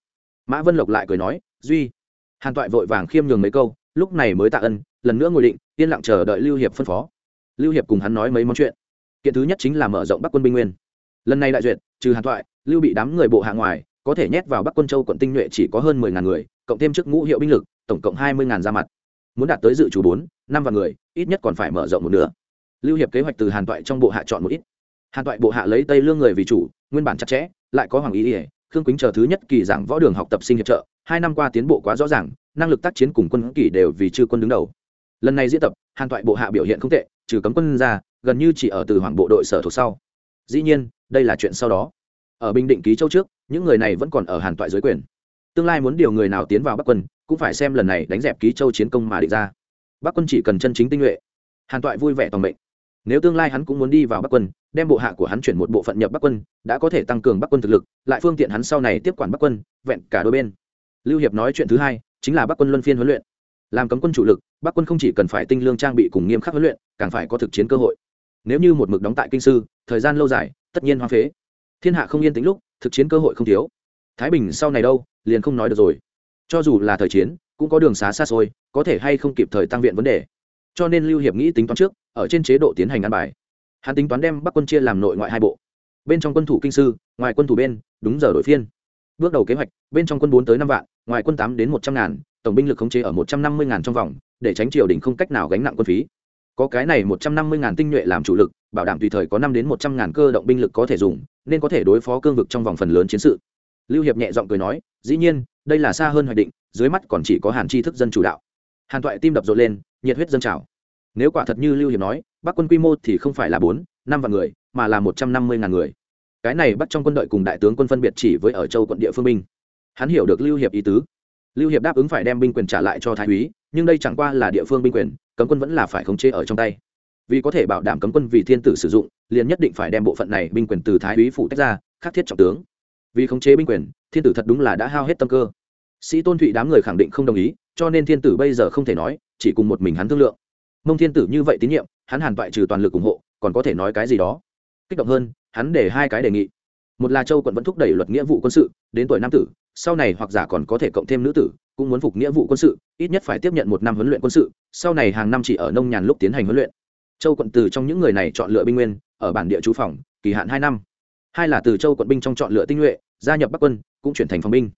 Mã vân lộc lại cười nói, duy. Hàn toại vội vàng khiêm nhường mấy câu, lúc này mới tạ ân, lần nữa ngồi định, yên lặng chờ đợi lưu hiệp phân phó. Lưu hiệp cùng hắn nói mấy món chuyện. Kiện thứ nhất chính là mở rộng bắc quân binh nguyên. Lần này đại duyệt, trừ hàn toại, lưu bị đám người bộ hạ ngoài, có thể nhét vào bắc quân châu quận tinh nhuệ chỉ có hơn mười ngàn người, cộng thêm chức ngũ hiệu binh lực, tổng cộng hai mươi ngàn ra mặt. Muốn đạt tới dự trù bốn, năm vạn người, ít nhất còn phải mở rộng một nửa lưu hiệp kế hoạch từ hàn toại trong bộ hạ chọn một ít. Hàn toại bộ hạ lấy tây lương người vì chủ, nguyên bản chặt chẽ, lại có hoàng ý ỉa khương quýnh chờ thứ nhất kỳ giảng võ đường học tập sinh hiệp trợ, hai năm qua tiến bộ quá rõ ràng, năng lực tác chiến cùng quân kỳ đều vì chư quân đứng đầu. Lần này diễn tập, hàn toại bộ hạ biểu hiện không tệ, trừ cấm quân ra, gần như chỉ ở từ hoàng bộ đội sở thuộc sau. Dĩ nhiên, đây là chuyện sau đó. Ở bình định ký châu trước, những người này vẫn còn ở hàn toại dưới quyền. Tương lai muốn điều người nào tiến vào bắc quân, cũng phải xem lần này đánh dẹp ký châu chiến công mà định ra. Bắc quân chỉ cần chân chính tinh nhuệ. Hàn toại vui vẻ toàn mệnh nếu tương lai hắn cũng muốn đi vào bắc quân, đem bộ hạ của hắn chuyển một bộ phận nhập bắc quân, đã có thể tăng cường bắc quân thực lực, lại phương tiện hắn sau này tiếp quản bắc quân, vẹn cả đôi bên. Lưu hiệp nói chuyện thứ hai, chính là bắc quân luân phiên huấn luyện. Làm cấm quân chủ lực, bắc quân không chỉ cần phải tinh lương trang bị cùng nghiêm khắc huấn luyện, càng phải có thực chiến cơ hội. Nếu như một mực đóng tại kinh sư, thời gian lâu dài, tất nhiên hoang phế. Thiên hạ không yên tĩnh lúc, thực chiến cơ hội không thiếu. Thái bình sau này đâu, liền không nói được rồi. Cho dù là thời chiến, cũng có đường xá xa xôi, có thể hay không kịp thời tăng viện vấn đề cho nên lưu hiệp nghĩ tính toán trước, ở trên chế độ tiến hành ăn bài. Hắn tính toán đem bắc quân chia làm nội ngoại hai bộ. Bên trong quân thủ kinh sư, ngoài quân thủ bên, đúng giờ đổi phiên. Bước đầu kế hoạch, bên trong quân bốn tới năm vạn, ngoài quân tám đến một trăm ngàn, tổng binh lực khống chế ở một trăm năm mươi ngàn trong vòng, để tránh triều đình không cách nào gánh nặng quân phí. Có cái này một trăm năm mươi ngàn tinh nhuệ làm chủ lực, bảo đảm tùy thời có năm đến một trăm ngàn cơ động binh lực có thể dùng, nên có thể đối phó cương vực trong vòng phần lớn chiến sự. Lưu hiệp nhẹ giọng cười nói, dĩ nhiên, đây là xa hơn hoạch định, dưới mắt còn chỉ có hàn tri thức dân chủ đạo hàn toại tim đập rộn lên, nhiệt huyết dân trào. Nếu quả thật như lưu hiệp nói, bắc quân quy mô thì không phải là bốn, năm vạn người, mà là một trăm năm mươi ngàn người. Cái này bắt trong quân đội cùng đại tướng quân phân biệt chỉ với ở châu quận địa phương binh. Hắn hiểu được lưu hiệp ý tứ. Lưu hiệp đáp ứng phải đem binh quyền trả lại cho thái úy, nhưng đây chẳng qua là địa phương binh quyền, cấm quân vẫn là phải khống chế ở trong tay. Vì có thể bảo đảm cấm quân vì thiên tử sử dụng, liền nhất định phải đem bộ phận này binh quyền từ thái úy phụ tách ra, khắc thiết trọng tướng. Vì khống chế binh quyền, thiên tử thật đúng là đã hao hết tâm cơ sĩ tôn thụy đám người khẳng định không đồng ý, cho nên thiên tử bây giờ không thể nói, chỉ cùng một mình hắn thương lượng. Mông thiên tử như vậy tín nhiệm, hắn hàn toại trừ toàn lực ủng hộ, còn có thể nói cái gì đó? Kích động hơn, hắn để hai cái đề nghị. Một là châu quận vẫn thúc đẩy luật nghĩa vụ quân sự, đến tuổi nam tử, sau này hoặc giả còn có thể cộng thêm nữ tử, cũng muốn phục nghĩa vụ quân sự, ít nhất phải tiếp nhận một năm huấn luyện quân sự, sau này hàng năm chỉ ở nông nhàn lúc tiến hành huấn luyện. Châu quận từ trong những người này chọn lựa binh nguyên, ở bản địa trú phòng, kỳ hạn hai năm. Hai là từ châu quận binh trong chọn lựa tinh nhuệ, gia nhập bắc quân, cũng chuyển thành phòng binh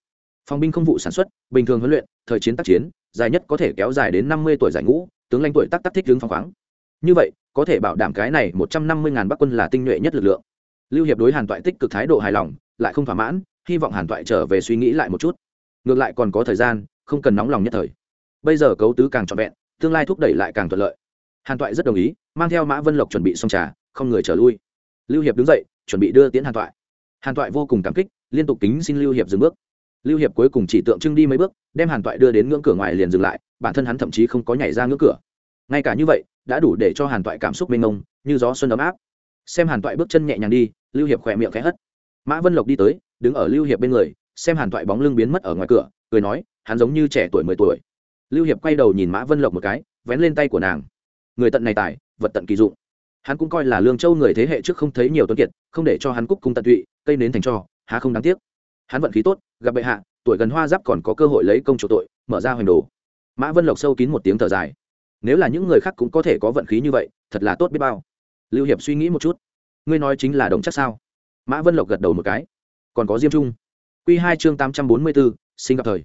phòng binh không vụ sản xuất, bình thường huấn luyện, thời chiến tác chiến, dài nhất có thể kéo dài đến năm mươi tuổi giải ngũ, tướng lãnh tuổi tác tác thích hướng phăng khoáng. Như vậy, có thể bảo đảm cái này một trăm năm mươi ngàn bắc quân là tinh nhuệ nhất lực lượng. Lưu hiệp đối hàn toại tích cực thái độ hài lòng, lại không thỏa mãn, hy vọng hàn toại trở về suy nghĩ lại một chút. Ngược lại còn có thời gian, không cần nóng lòng nhất thời. Bây giờ cấu tứ càng trọn vẹn, tương lai thúc đẩy lại càng thuận lợi. Hàn toại rất đồng ý, mang theo mã vân lộc chuẩn bị xong trà, không người trở lui. Lưu hiệp đứng dậy, chuẩn bị đưa tiến hàn toại. Hàn toại vô cùng cảm kích, liên tục kính xin lưu hiệp dừng bước lưu hiệp cuối cùng chỉ tượng trưng đi mấy bước đem hàn toại đưa đến ngưỡng cửa ngoài liền dừng lại bản thân hắn thậm chí không có nhảy ra ngưỡng cửa. Ngay cả như vậy đã đủ để cho hàn toại cảm xúc mênh mông như gió xuân ấm áp. Xem hàn toại bước chân nhẹ nhàng đi lưu hiệp khỏe miệng khẽ hất. Mã vân lộc đi tới đứng ở lưu hiệp bên người xem hàn toại bóng lưng biến mất ở ngoài cửa cười nói hắn giống như trẻ tuổi mười tuổi. Lưu hiệp quay đầu nhìn mã vân lộc một cái vén lên tay của nàng. Người tận này tài vật tận kỳ dụng. Hắn cũng coi là lương châu người thế hệ trước không thấy nhiều tuấn kiệt không để cho hắn cúc cung tận tụy cây nến thành trò, há không đáng tiếc hắn vận khí tốt, gặp bệ hạ, tuổi gần hoa giáp còn có cơ hội lấy công chủ tội, mở ra hoành đồ. Mã vân lộc sâu kín một tiếng thở dài. Nếu là những người khác cũng có thể có vận khí như vậy, thật là tốt biết bao. Lưu hiệp suy nghĩ một chút. Ngươi nói chính là đồng chắc sao? Mã vân lộc gật đầu một cái. Còn có diêm trung. Q hai chương tám trăm bốn mươi bốn sinh gặp thời.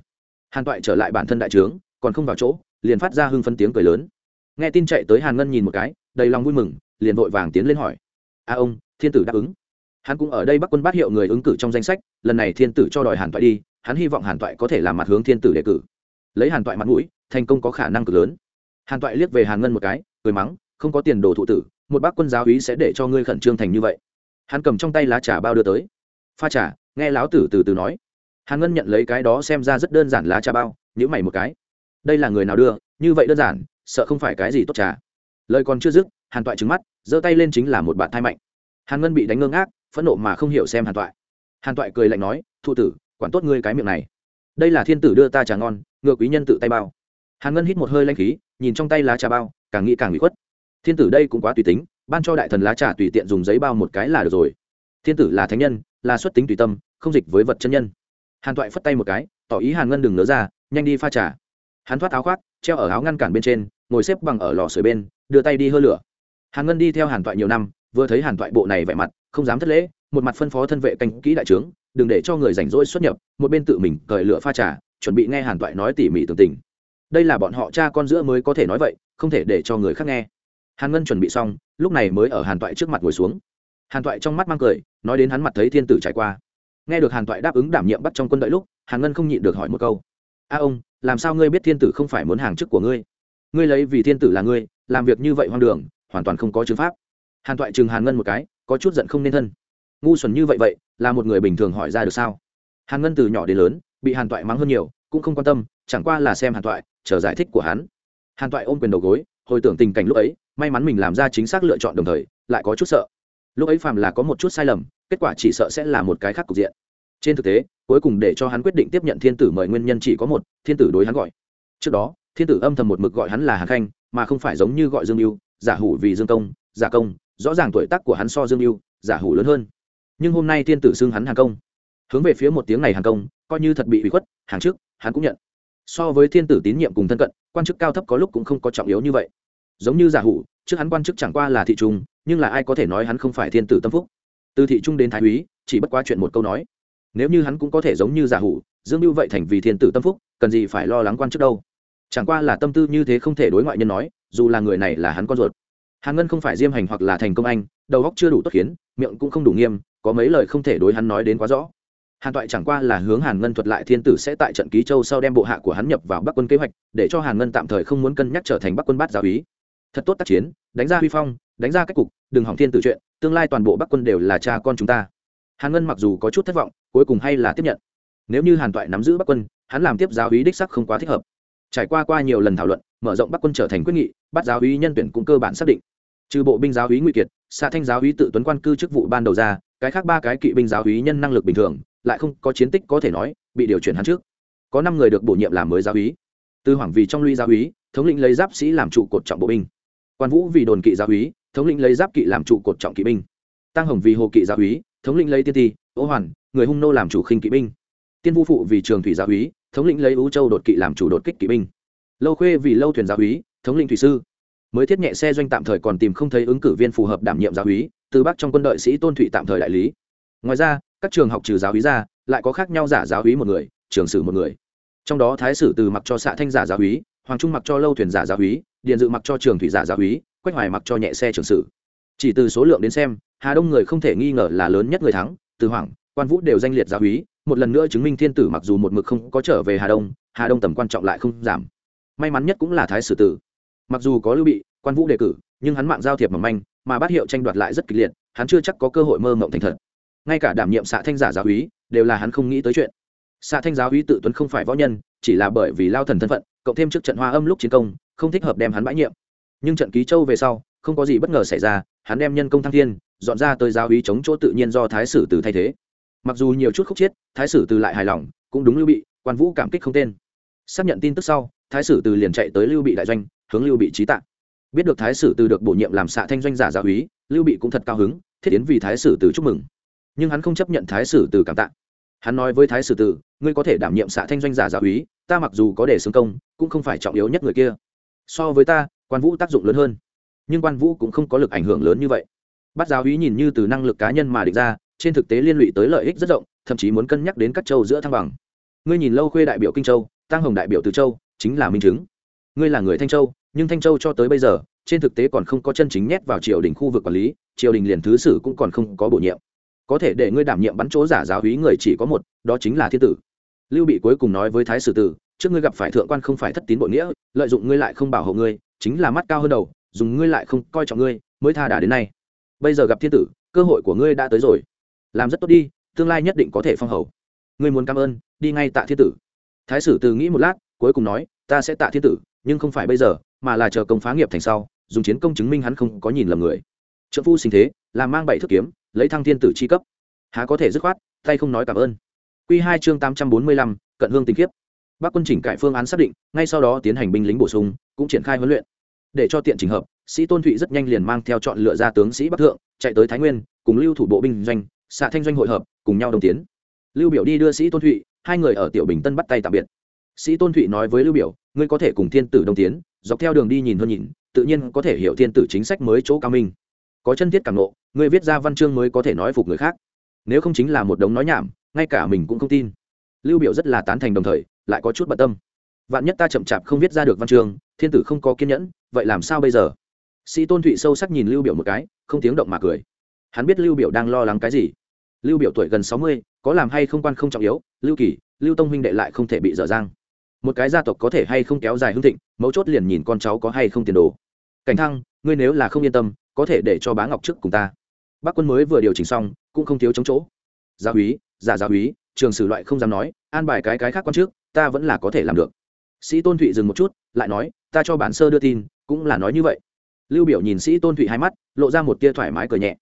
Hàn toại trở lại bản thân đại trướng, còn không vào chỗ, liền phát ra hưng phân tiếng cười lớn. Nghe tin chạy tới hàn ngân nhìn một cái, đầy lòng vui mừng, liền vội vàng tiến lên hỏi. A ông, thiên tử đáp ứng hắn cũng ở đây bắc quân bát hiệu người ứng cử trong danh sách, lần này thiên tử cho đòi hàn toại đi, hắn hy vọng hàn toại có thể làm mặt hướng thiên tử đề cử. Lấy hàn toại mặt mũi, thành công có khả năng cực lớn. Hàn toại liếc về hàn ngân một cái, cười mắng, không có tiền đồ thụ tử, một bác quân giáo úy sẽ để cho ngươi khẩn trương thành như vậy. Hắn cầm trong tay lá trà bao đưa tới. Pha trà, nghe lão tử từ từ nói. Hàn ngân nhận lấy cái đó xem ra rất đơn giản lá trà bao nhữ mày một cái. Đây là người nào đưa, như vậy đơn giản, sợ không phải cái gì tốt trà. Lời còn chưa dứt, hàn toại trứng mắt, giơ tay lên chính là một bạn thai mạnh. Hàn ngân bị đánh ngơ ngác phẫn nộ mà không hiểu xem hàn toại. Hàn toại cười lạnh nói, thụ tử, quản tốt ngươi cái miệng này. Đây là thiên tử đưa ta trà ngon, ngựa quý nhân tự tay bao. Hàn ngân hít một hơi lanh khí, nhìn trong tay lá trà bao, càng nghĩ càng bị khuất. Thiên tử đây cũng quá tùy tính, ban cho đại thần lá trà tùy tiện dùng giấy bao một cái là được rồi. Thiên tử là thánh nhân, là xuất tính tùy tâm, không dịch với vật chân nhân. Hàn toại phất tay một cái, tỏ ý hàn ngân đừng nỡ ra, nhanh đi pha trà. Hắn thoát áo khoác, treo ở áo ngăn cản bên trên, ngồi xếp bằng ở lò sưởi bên, đưa tay đi hơ lửa. Hàn ngân đi theo hàn toại nhiều năm, vừa thấy hàn toại bộ này vẻ mặt không dám thất lễ, một mặt phân phó thân vệ canh kỹ đại trướng, đừng để cho người rảnh rỗi xuất nhập, một bên tự mình cởi lửa pha trà, chuẩn bị nghe hàn toại nói tỉ mỉ tường tình. Đây là bọn họ cha con giữa mới có thể nói vậy, không thể để cho người khác nghe. Hàn ngân chuẩn bị xong, lúc này mới ở hàn toại trước mặt ngồi xuống. Hàn toại trong mắt mang cười, nói đến hắn mặt thấy thiên tử trải qua. Nghe được hàn toại đáp ứng đảm nhiệm bắt trong quân đội lúc, hàn ngân không nhịn được hỏi một câu. A ông, làm sao ngươi biết thiên tử không phải muốn hàng chức của ngươi? Ngươi lấy vì thiên tử là ngươi, làm việc như vậy hoang đường, hoàn toàn không có chứng pháp. Hàn toại chừng hàn ngân một cái có chút giận không nên thân. Ngu xuẩn như vậy vậy, là một người bình thường hỏi ra được sao? Hàn ngân từ nhỏ đến lớn, bị hàn toại mắng hơn nhiều, cũng không quan tâm, chẳng qua là xem hàn toại, chờ giải thích của hắn. Hàn toại ôm quyền đầu gối, hồi tưởng tình cảnh lúc ấy, may mắn mình làm ra chính xác lựa chọn đồng thời, lại có chút sợ. Lúc ấy phàm là có một chút sai lầm, kết quả chỉ sợ sẽ là một cái khác cục diện. Trên thực tế, cuối cùng để cho hắn quyết định tiếp nhận thiên tử mời nguyên nhân chỉ có một, thiên tử đối hắn gọi. Trước đó, thiên tử âm thầm một mực gọi hắn là hàn khanh, mà không phải giống như gọi dương mưu giả hủ vì dương công, giả công rõ ràng tuổi tác của hắn so dương mưu giả hủ lớn hơn. Nhưng hôm nay thiên tử xưng hắn hàng công. Hướng về phía một tiếng này hàng công, coi như thật bị bị khuất, hàng trước, hắn cũng nhận. So với thiên tử tín nhiệm cùng thân cận, quan chức cao thấp có lúc cũng không có trọng yếu như vậy. Giống như giả hủ, trước hắn quan chức chẳng qua là thị trung, nhưng là ai có thể nói hắn không phải thiên tử tâm phúc. Từ thị trung đến thái úy, chỉ bất quá chuyện một câu nói. Nếu như hắn cũng có thể giống như giả hủ, dương mưu vậy thành vì thiên tử tâm phúc, cần gì phải lo lắng quan chức đâu? Chẳng qua là tâm tư như thế không thể đối ngoại nhân nói, dù là người này là hắn con ruột hàn ngân không phải diêm hành hoặc là thành công anh, đầu góc chưa đủ tốt khiến, miệng cũng không đủ nghiêm, có mấy lời không thể đối hắn nói đến quá rõ. Hàn toại chẳng qua là hướng hàn ngân thuật lại thiên tử sẽ tại trận ký châu sau đem bộ hạ của hắn nhập vào bắc quân kế hoạch, để cho hàn ngân tạm thời không muốn cân nhắc trở thành bắc quân bát giáo ý thật tốt tác chiến, đánh ra huy phong, đánh ra cách cục, đừng hỏng thiên tử chuyện, tương lai toàn bộ bắc quân đều là cha con chúng ta. Hàn ngân mặc dù có chút thất vọng, cuối cùng hay là tiếp nhận. Nếu như hàn toại nắm giữ bắc quân, hắn làm tiếp giáo ý đích sắc không quá thích hợp. Trải qua qua nhiều lần thảo luận, mở rộng bắc quân trở thành quyết nghị bắt giáo ý nhân tuyển cũng cơ bản xác định trừ bộ binh giáo hí nguy kiệt xạ thanh giáo hí tự tuấn quan cư chức vụ ban đầu ra, cái khác ba cái kỵ binh giáo hí nhân năng lực bình thường, lại không có chiến tích có thể nói, bị điều chuyển hắn trước. Có năm người được bổ nhiệm làm mới giáo hí tư hoàng vì trong lũy giáo hí thống lĩnh lấy giáp sĩ làm trụ cột trọng bộ binh. Quan vũ vì đồn kỵ giáo úy, thống lĩnh lấy giáp kỵ làm trụ cột trọng kỵ binh. Tăng hồng vì hồ kỵ giáo úy, thống lĩnh lấy tiên ti ô hoàn, người hung nô làm chủ khinh kỵ binh. Tiên vu phụ vì trường thủy giáo úy, thống lĩnh lấy ú châu đột kỵ làm chủ đột kích kỵ binh. Lâu khuê vì lâu thuyền giáo úy, thống lĩnh thủy sư mới thiết nhẹ xe doanh tạm thời còn tìm không thấy ứng cử viên phù hợp đảm nhiệm giáo úy, từ bắc trong quân đội sĩ tôn thụy tạm thời đại lý. Ngoài ra, các trường học trừ giáo úy ra, lại có khác nhau giả giáo úy một người, trường sử một người. Trong đó thái sử từ mặc cho xạ thanh giả giáo úy, hoàng trung mặc cho lâu thuyền giả giáo úy, điện dự mặc cho trường thủy giả giáo úy, quách hoài mặc cho nhẹ xe trường sử. Chỉ từ số lượng đến xem, hà đông người không thể nghi ngờ là lớn nhất người thắng, từ hoàng quan vũ đều danh liệt giáo úy, một lần nữa chứng minh thiên tử mặc dù một mực không có trở về hà đông hà đông tầm quan trọng lại không giảm. May mắn nhất cũng là thái sử tử mặc dù có lưu bị, quan vũ đề cử, nhưng hắn mạng giao thiệp mỏng manh, mà bát hiệu tranh đoạt lại rất kịch liệt, hắn chưa chắc có cơ hội mơ mộng thành thật. Ngay cả đảm nhiệm xạ thanh giả giáo úy, đều là hắn không nghĩ tới chuyện. Xạ thanh giáo úy tự tuấn không phải võ nhân, chỉ là bởi vì lao thần thân phận, cộng thêm trước trận hoa âm lúc chiến công, không thích hợp đem hắn bãi nhiệm. Nhưng trận ký châu về sau, không có gì bất ngờ xảy ra, hắn đem nhân công thăng thiên, dọn ra tới giáo úy chống chỗ tự nhiên do thái sử từ thay thế. Mặc dù nhiều chút khúc chiết, thái sử từ lại hài lòng, cũng đúng lưu bị, quan vũ cảm kích không tên. Xác nhận tin tức sau, thái sử từ liền chạy tới lưu bị đại doanh hướng lưu bị trí tạng biết được thái sử từ được bổ nhiệm làm xạ thanh doanh giả giáo úy, lưu bị cũng thật cao hứng, thiết yến vì thái sử từ chúc mừng. Nhưng hắn không chấp nhận thái sử từ cảm tạ. Hắn nói với thái sử từ, ngươi có thể đảm nhiệm xạ thanh doanh giả giáo úy, ta mặc dù có để xứng công, cũng không phải trọng yếu nhất người kia. So với ta, quan vũ tác dụng lớn hơn. Nhưng quan vũ cũng không có lực ảnh hưởng lớn như vậy. Bắt giáo úy nhìn như từ năng lực cá nhân mà định ra, trên thực tế liên lụy tới lợi ích rất rộng, thậm chí muốn cân nhắc đến các châu giữa thăng bằng. Ngươi nhìn lâu khuê đại biểu kinh châu tăng hồng đại biểu từ châu, chính là minh chứng. Ngươi là người thanh châu nhưng thanh châu cho tới bây giờ, trên thực tế còn không có chân chính nhét vào triều đình khu vực quản lý, triều đình liền thứ sử cũng còn không có bổ nhiệm. Có thể để ngươi đảm nhiệm bắn chỗ giả giáo hí người chỉ có một, đó chính là thiên tử. Lưu bị cuối cùng nói với thái sử tử, trước ngươi gặp phải thượng quan không phải thất tín bội nghĩa, lợi dụng ngươi lại không bảo hộ ngươi, chính là mắt cao hơn đầu, dùng ngươi lại không coi trọng ngươi, mới tha đà đến nay. Bây giờ gặp thiên tử, cơ hội của ngươi đã tới rồi. Làm rất tốt đi, tương lai nhất định có thể phong hầu. Ngươi muốn cảm ơn, đi ngay tạ thiên tử. Thái sử từ nghĩ một lát, cuối cùng nói, ta sẽ tạ thiên tử, nhưng không phải bây giờ mà là chờ công phá nghiệp thành sau, dùng chiến công chứng minh hắn không có nhìn lầm người. Trợ phu sinh thế, là mang bảy thức kiếm, lấy thăng thiên tử chi cấp. Há có thể dứt khoát, tay không nói cảm ơn. Q hai chương tám trăm bốn mươi lăm, cận hương tình kiếp. Bắc quân chỉnh cải phương án xác định, ngay sau đó tiến hành binh lính bổ sung, cũng triển khai huấn luyện. Để cho tiện trình hợp, sĩ tôn thụy rất nhanh liền mang theo chọn lựa ra tướng sĩ bắc thượng, chạy tới thái nguyên, cùng lưu thủ bộ binh doanh, xạ thanh doanh hội hợp, cùng nhau đồng tiến. Lưu biểu đi đưa sĩ tôn thụy, hai người ở tiểu bình tân bắt tay tạm biệt. Sĩ tôn thụy nói với lưu biểu, ngươi có thể cùng thiên tử đồng tiến dọc theo đường đi nhìn hơn nhìn tự nhiên có thể hiểu thiên tử chính sách mới chỗ cao minh. Có chân thiết cảm nộ người viết ra văn chương mới có thể nói phục người khác. Nếu không chính là một đống nói nhảm ngay cả mình cũng không tin. Lưu biểu rất là tán thành đồng thời lại có chút bận tâm. Vạn nhất ta chậm chạp không viết ra được văn chương thiên tử không có kiên nhẫn vậy làm sao bây giờ? Sĩ tôn thụy sâu sắc nhìn lưu biểu một cái không tiếng động mà cười. Hắn biết lưu biểu đang lo lắng cái gì. Lưu biểu tuổi gần sáu mươi, có làm hay không quan không trọng yếu lưu kỳ lưu tông huynh đệ lại không thể bị dở dang một cái gia tộc có thể hay không kéo dài hương thịnh, mấu chốt liền nhìn con cháu có hay không tiền đồ. Cảnh thăng, ngươi nếu là không yên tâm, có thể để cho bá ngọc trước cùng ta. Bác quân mới vừa điều chỉnh xong, cũng không thiếu chống chỗ. Gia húy, giả gia húy, trường sử loại không dám nói, an bài cái cái khác quan trước, ta vẫn là có thể làm được. Sĩ tôn thụy dừng một chút, lại nói, ta cho bản sơ đưa tin, cũng là nói như vậy. Lưu biểu nhìn sĩ tôn thụy hai mắt, lộ ra một tia thoải mái cười nhẹ.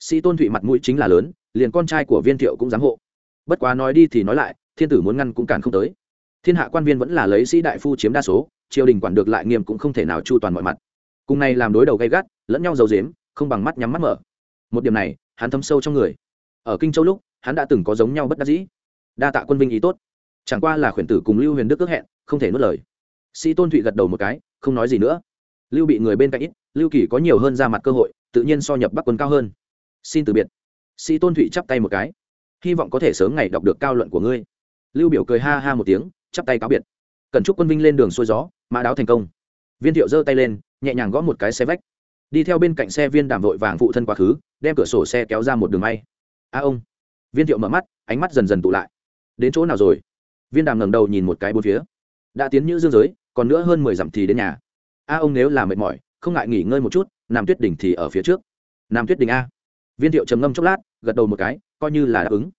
Sĩ tôn thụy mặt mũi chính là lớn, liền con trai của viên thiệu cũng dám hộ. Bất quá nói đi thì nói lại, thiên tử muốn ngăn cũng cản không tới thiên hạ quan viên vẫn là lấy sĩ đại phu chiếm đa số, triều đình quản được lại nghiêm cũng không thể nào chu toàn mọi mặt. Cùng này làm đối đầu gay gắt, lẫn nhau dầu dếm không bằng mắt nhắm mắt mở. Một điểm này, hắn thấm sâu trong người. Ở kinh châu lúc, hắn đã từng có giống nhau bất đắc dĩ. Đa tạ quân vinh ý tốt. Chẳng qua là khuyển tử cùng lưu huyền đức ước hẹn, không thể nuốt lời. Sĩ tôn thụy gật đầu một cái, không nói gì nữa. Lưu bị người bên cạnh ít, lưu kỳ có nhiều hơn ra mặt cơ hội, tự nhiên so nhập bắc quân cao hơn. Xin từ biệt. Sĩ tôn thụy chắp tay một cái. Hy vọng có thể sớm ngày đọc được cao luận của ngươi. Lưu biểu cười ha ha một tiếng chắp tay cáo biệt. Cần chúc quân vinh lên đường xuôi gió, mã đáo thành công. Viên thiệu giơ tay lên, nhẹ nhàng gõ một cái xe vách. Đi theo bên cạnh xe viên đàm vội vàng phụ thân quá khứ, đem cửa sổ xe kéo ra một đường may. A ông. Viên thiệu mở mắt, ánh mắt dần dần tụ lại. Đến chỗ nào rồi? Viên đàm ngẩng đầu nhìn một cái bốn phía. Đã tiến như dương giới, còn nữa hơn mười dặm thì đến nhà. A ông nếu là mệt mỏi, không ngại nghỉ ngơi một chút, nam tuyết đỉnh thì ở phía trước. Nam tuyết đỉnh a? Viên thiệu trầm ngâm chốc lát, gật đầu một cái, coi như là đáp ứng.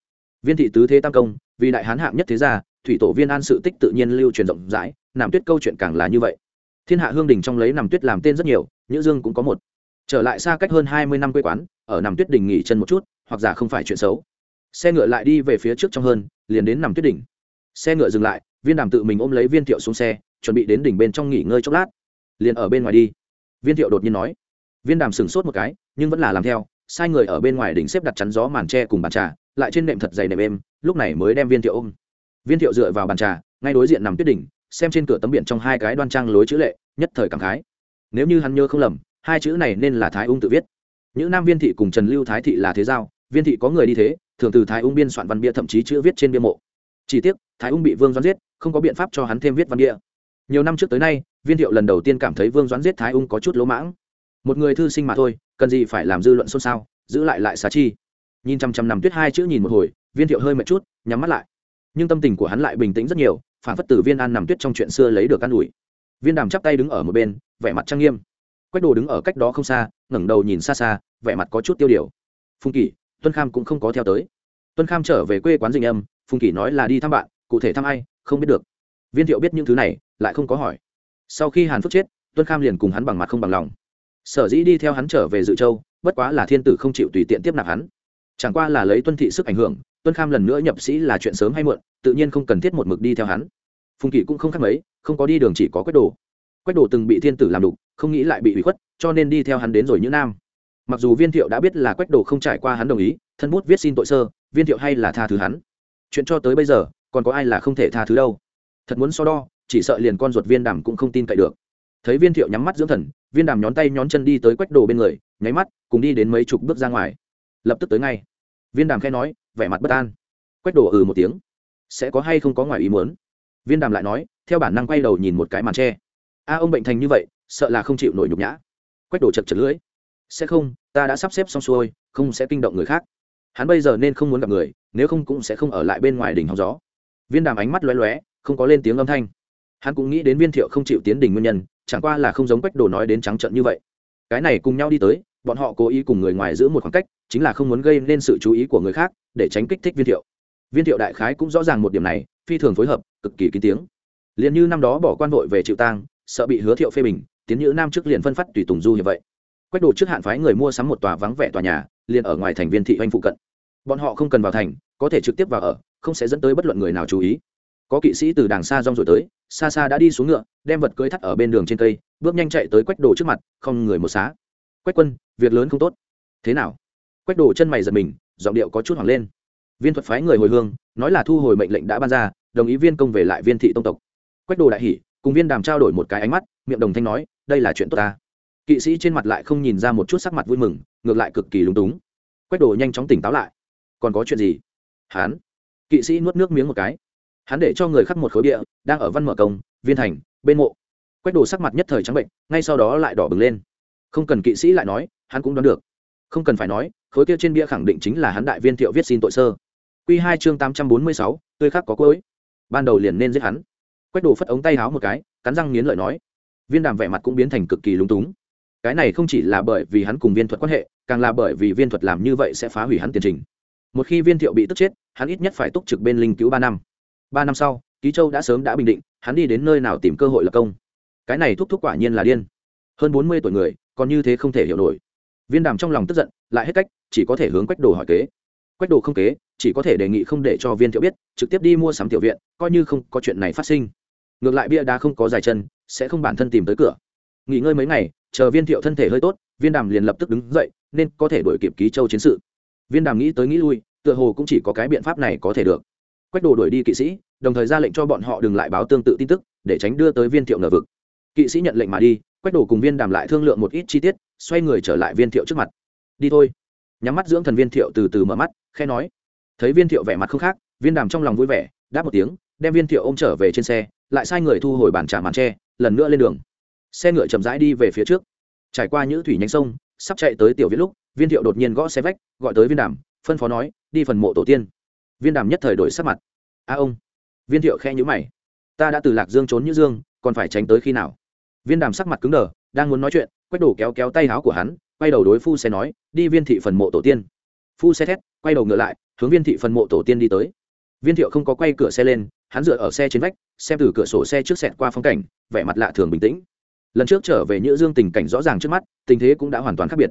Viên thị tứ thế tam công, vì đại hán hạng nhất thế gia thủy tổ viên an sự tích tự nhiên lưu truyền rộng rãi, nam tuyết câu chuyện càng là như vậy. Thiên hạ hương đình trong lấy nằm tuyết làm tên rất nhiều, nhữ dương cũng có một. Trở lại xa cách hơn hai mươi năm quê quán, ở nằm tuyết đỉnh nghỉ chân một chút, hoặc giả không phải chuyện xấu. Xe ngựa lại đi về phía trước trong hơn, liền đến nằm tuyết đỉnh xe ngựa dừng lại, viên đàm tự mình ôm lấy viên thiệu xuống xe, chuẩn bị đến đỉnh bên trong nghỉ ngơi chốc lát. Liền ở bên ngoài đi. Viên thiệu đột nhiên nói. Viên đàm sửng sốt một cái, nhưng vẫn là làm theo, sai người ở bên ngoài đỉnh xếp đặt chắn gió màn tre cùng bàn trà, lại trên nệm thật dày nệm êm, lúc này mới đem viên thiệu ôm viên thiệu dựa vào bàn trà, ngay đối diện nằm tuyết đỉnh, xem trên cửa tấm biển trong hai cái đoan trang lối chữ lệ, nhất thời cảm khái. Nếu như hắn nhớ không lầm, hai chữ này nên là thái ung tự viết. Những nam viên thị cùng trần lưu thái thị là thế giao, viên thị có người đi thế, thường từ thái ung biên soạn văn bia thậm chí chữ viết trên bia mộ. Chỉ tiếc, thái ung bị vương doãn giết, không có biện pháp cho hắn thêm viết văn bia. Nhiều năm trước tới nay, viên thiệu lần đầu tiên cảm thấy vương doãn giết thái ung có chút lỗ mãng. Một người thư sinh mà thôi, cần gì phải làm dư luận xôn xao, giữ lại lại xá chi. Nhìn chăm chăm nằm tuyết hai chữ nhìn một hồi, viên thiệu hơi mệt chút, nhắm mắt lại nhưng tâm tình của hắn lại bình tĩnh rất nhiều, phản phất tử viên an nằm tuyết trong chuyện xưa lấy được căn ủi. Viên đàm chắp tay đứng ở một bên, vẻ mặt trang nghiêm. Quách đồ đứng ở cách đó không xa, ngẩng đầu nhìn xa xa, vẻ mặt có chút tiêu điều. Phùng kỷ, tuân kham cũng không có theo tới. Tuân kham trở về quê quán dinh âm, phùng kỷ nói là đi thăm bạn, cụ thể thăm ai, không biết được. Viên thiệu biết những thứ này, lại không có hỏi. Sau khi hàn phước chết, tuân kham liền cùng hắn bằng mặt không bằng lòng. Sở dĩ đi theo hắn trở về dự châu, bất quá là thiên tử không chịu tùy tiện tiếp nạp hắn chẳng qua là lấy tuân thị sức ảnh hưởng, tuân kham lần nữa nhập sĩ là chuyện sớm hay muộn, tự nhiên không cần thiết một mực đi theo hắn. Phùng kỷ cũng không khác mấy, không có đi đường chỉ có quách đồ. Quách đồ từng bị thiên tử làm đục, không nghĩ lại bị hủy khuất, cho nên đi theo hắn đến rồi như nam. Mặc dù viên thiệu đã biết là quách đồ không trải qua hắn đồng ý, thân bút viết xin tội sơ, viên thiệu hay là tha thứ hắn. Chuyện cho tới bây giờ, còn có ai là không thể tha thứ đâu. Thật muốn so đo, chỉ sợ liền con ruột viên đàm cũng không tin cậy được. Thấy viên thiệu nhắm mắt dưỡng thần, viên đàm nhón tay nhón chân đi tới quách đồ bên người, nháy mắt, cùng đi đến mấy chục bước ra ngoài lập tức tới ngay. Viên đàm khe nói, vẻ mặt bất an. Quách đồ ừ một tiếng. Sẽ có hay không có ngoài ý muốn? Viên đàm lại nói, theo bản năng quay đầu nhìn một cái màn tre a, ông bệnh thành như vậy, sợ là không chịu nổi nhục nhã. Quách đồ chật chật lưỡi. Sẽ không, ta đã sắp xếp xong xuôi, không sẽ kinh động người khác. Hắn bây giờ nên không muốn gặp người, nếu không cũng sẽ không ở lại bên ngoài đỉnh hóng gió. Viên đàm ánh mắt lóe lóe, không có lên tiếng âm thanh. Hắn cũng nghĩ đến viên thiệu không chịu tiến đỉnh nguyên nhân, chẳng qua là không giống quách đồ nói đến trắng trận như vậy. Cái này cùng nhau đi tới, bọn họ cố ý cùng người ngoài giữ một khoảng cách chính là không muốn gây nên sự chú ý của người khác, để tránh kích thích viên thiệu. Viên thiệu đại khái cũng rõ ràng một điểm này, phi thường phối hợp, cực kỳ kín tiếng. Liền như năm đó bỏ quan vội về chịu tang, sợ bị hứa thiệu phê bình, tiến nhữ nam trước liền phân phát tùy tùng du như vậy. Quách đồ trước hạn phái người mua sắm một tòa vắng vẻ tòa nhà, liền ở ngoài thành viên thị oanh phụ cận. Bọn họ không cần vào thành, có thể trực tiếp vào ở, không sẽ dẫn tới bất luận người nào chú ý. Có kỵ sĩ từ đàng xa rong rồi tới, xa xa đã đi xuống ngựa, đem vật cưới thắt ở bên đường trên cây, bước nhanh chạy tới quách đồ trước mặt, không người một xá. Quách quân, việc lớn không tốt. Thế nào? Quách đồ chân mày giật mình, giọng điệu có chút hoảng lên. Viên thuật phái người hồi hương, nói là thu hồi mệnh lệnh đã ban ra, đồng ý viên công về lại viên thị tông tộc. Quách đồ đại hỉ, cùng viên đàm trao đổi một cái ánh mắt, miệng đồng thanh nói, đây là chuyện tốt ta. Kỵ sĩ trên mặt lại không nhìn ra một chút sắc mặt vui mừng, ngược lại cực kỳ lúng túng. Quách đồ nhanh chóng tỉnh táo lại. Còn có chuyện gì? Hán. Kỵ sĩ nuốt nước miếng một cái. Hắn để cho người khắc một khối địa đang ở văn mở công, viên thành, bên mộ. Quách đồ sắc mặt nhất thời trắng bệnh, ngay sau đó lại đỏ bừng lên. Không cần kỵ sĩ lại nói, hắn cũng đoán được không cần phải nói, khối kia trên bia khẳng định chính là hắn đại viên thiệu viết xin tội sơ. Q hai chương tám trăm bốn mươi sáu, tươi khắc có cối ban đầu liền nên giết hắn. Quách đồ phất ống tay háo một cái, cắn răng nghiến lợi nói. Viên đàm vẻ mặt cũng biến thành cực kỳ lúng túng. Cái này không chỉ là bởi vì hắn cùng viên thuật quan hệ, càng là bởi vì viên thuật làm như vậy sẽ phá hủy hắn tiền trình. Một khi viên thiệu bị tức chết, hắn ít nhất phải túc trực bên linh cứu ba năm. Ba năm sau, ký châu đã sớm đã bình định, hắn đi đến nơi nào tìm cơ hội lập công. Cái này thúc thúc quả nhiên là điên. Hơn bốn mươi tuổi người, còn như thế không thể hiểu nổi viên đàm trong lòng tức giận, lại hết cách, chỉ có thể hướng quách đồ hỏi kế. Quách đồ không kế, chỉ có thể đề nghị không để cho viên thiệu biết, trực tiếp đi mua sắm tiểu viện, coi như không có chuyện này phát sinh. Ngược lại bia đá không có dài chân, sẽ không bản thân tìm tới cửa. Nghỉ ngơi mấy ngày, chờ viên thiệu thân thể hơi tốt, viên đàm liền lập tức đứng dậy, nên có thể đổi kịp ký châu chiến sự. Viên đàm nghĩ tới nghĩ lui, tựa hồ cũng chỉ có cái biện pháp này có thể được. Quách đồ đuổi đi kỵ sĩ, đồng thời ra lệnh cho bọn họ đừng lại báo tương tự tin tức, để tránh đưa tới viên thiệu ngờ vực. Kỵ sĩ nhận lệnh mà đi quách đồ cùng viên đàm lại thương lượng một ít chi tiết, xoay người trở lại viên thiệu trước mặt. Đi thôi. Nhắm mắt dưỡng thần viên thiệu từ từ mở mắt khe nói. Thấy viên thiệu vẻ mặt không khác, viên đàm trong lòng vui vẻ, đáp một tiếng, đem viên thiệu ôm trở về trên xe, lại sai người thu hồi bàn trả màn tre, lần nữa lên đường. Xe ngựa chậm rãi đi về phía trước. Trải qua những thủy nhánh sông, sắp chạy tới tiểu viết lúc, viên thiệu đột nhiên gõ xe vách, gọi tới viên đàm, phân phó nói, đi phần mộ tổ tiên. Viên đàm nhất thời đổi sắc mặt. A ông. Viên thiệu khe nhữ mày. Ta đã từ lạc dương trốn như dương, còn phải tránh tới khi nào? Viên đàm sắc mặt cứng đờ, đang muốn nói chuyện, quách đổ kéo kéo tay áo của hắn, quay đầu đối phu xe nói, đi viên thị phần mộ tổ tiên. Phu xe thét, quay đầu ngựa lại, hướng viên thị phần mộ tổ tiên đi tới. Viên thiệu không có quay cửa xe lên, hắn dựa ở xe trên vách, xem từ cửa sổ xe trước xẹt qua phong cảnh, vẻ mặt lạ thường bình tĩnh. Lần trước trở về nhữ dương tình cảnh rõ ràng trước mắt, tình thế cũng đã hoàn toàn khác biệt.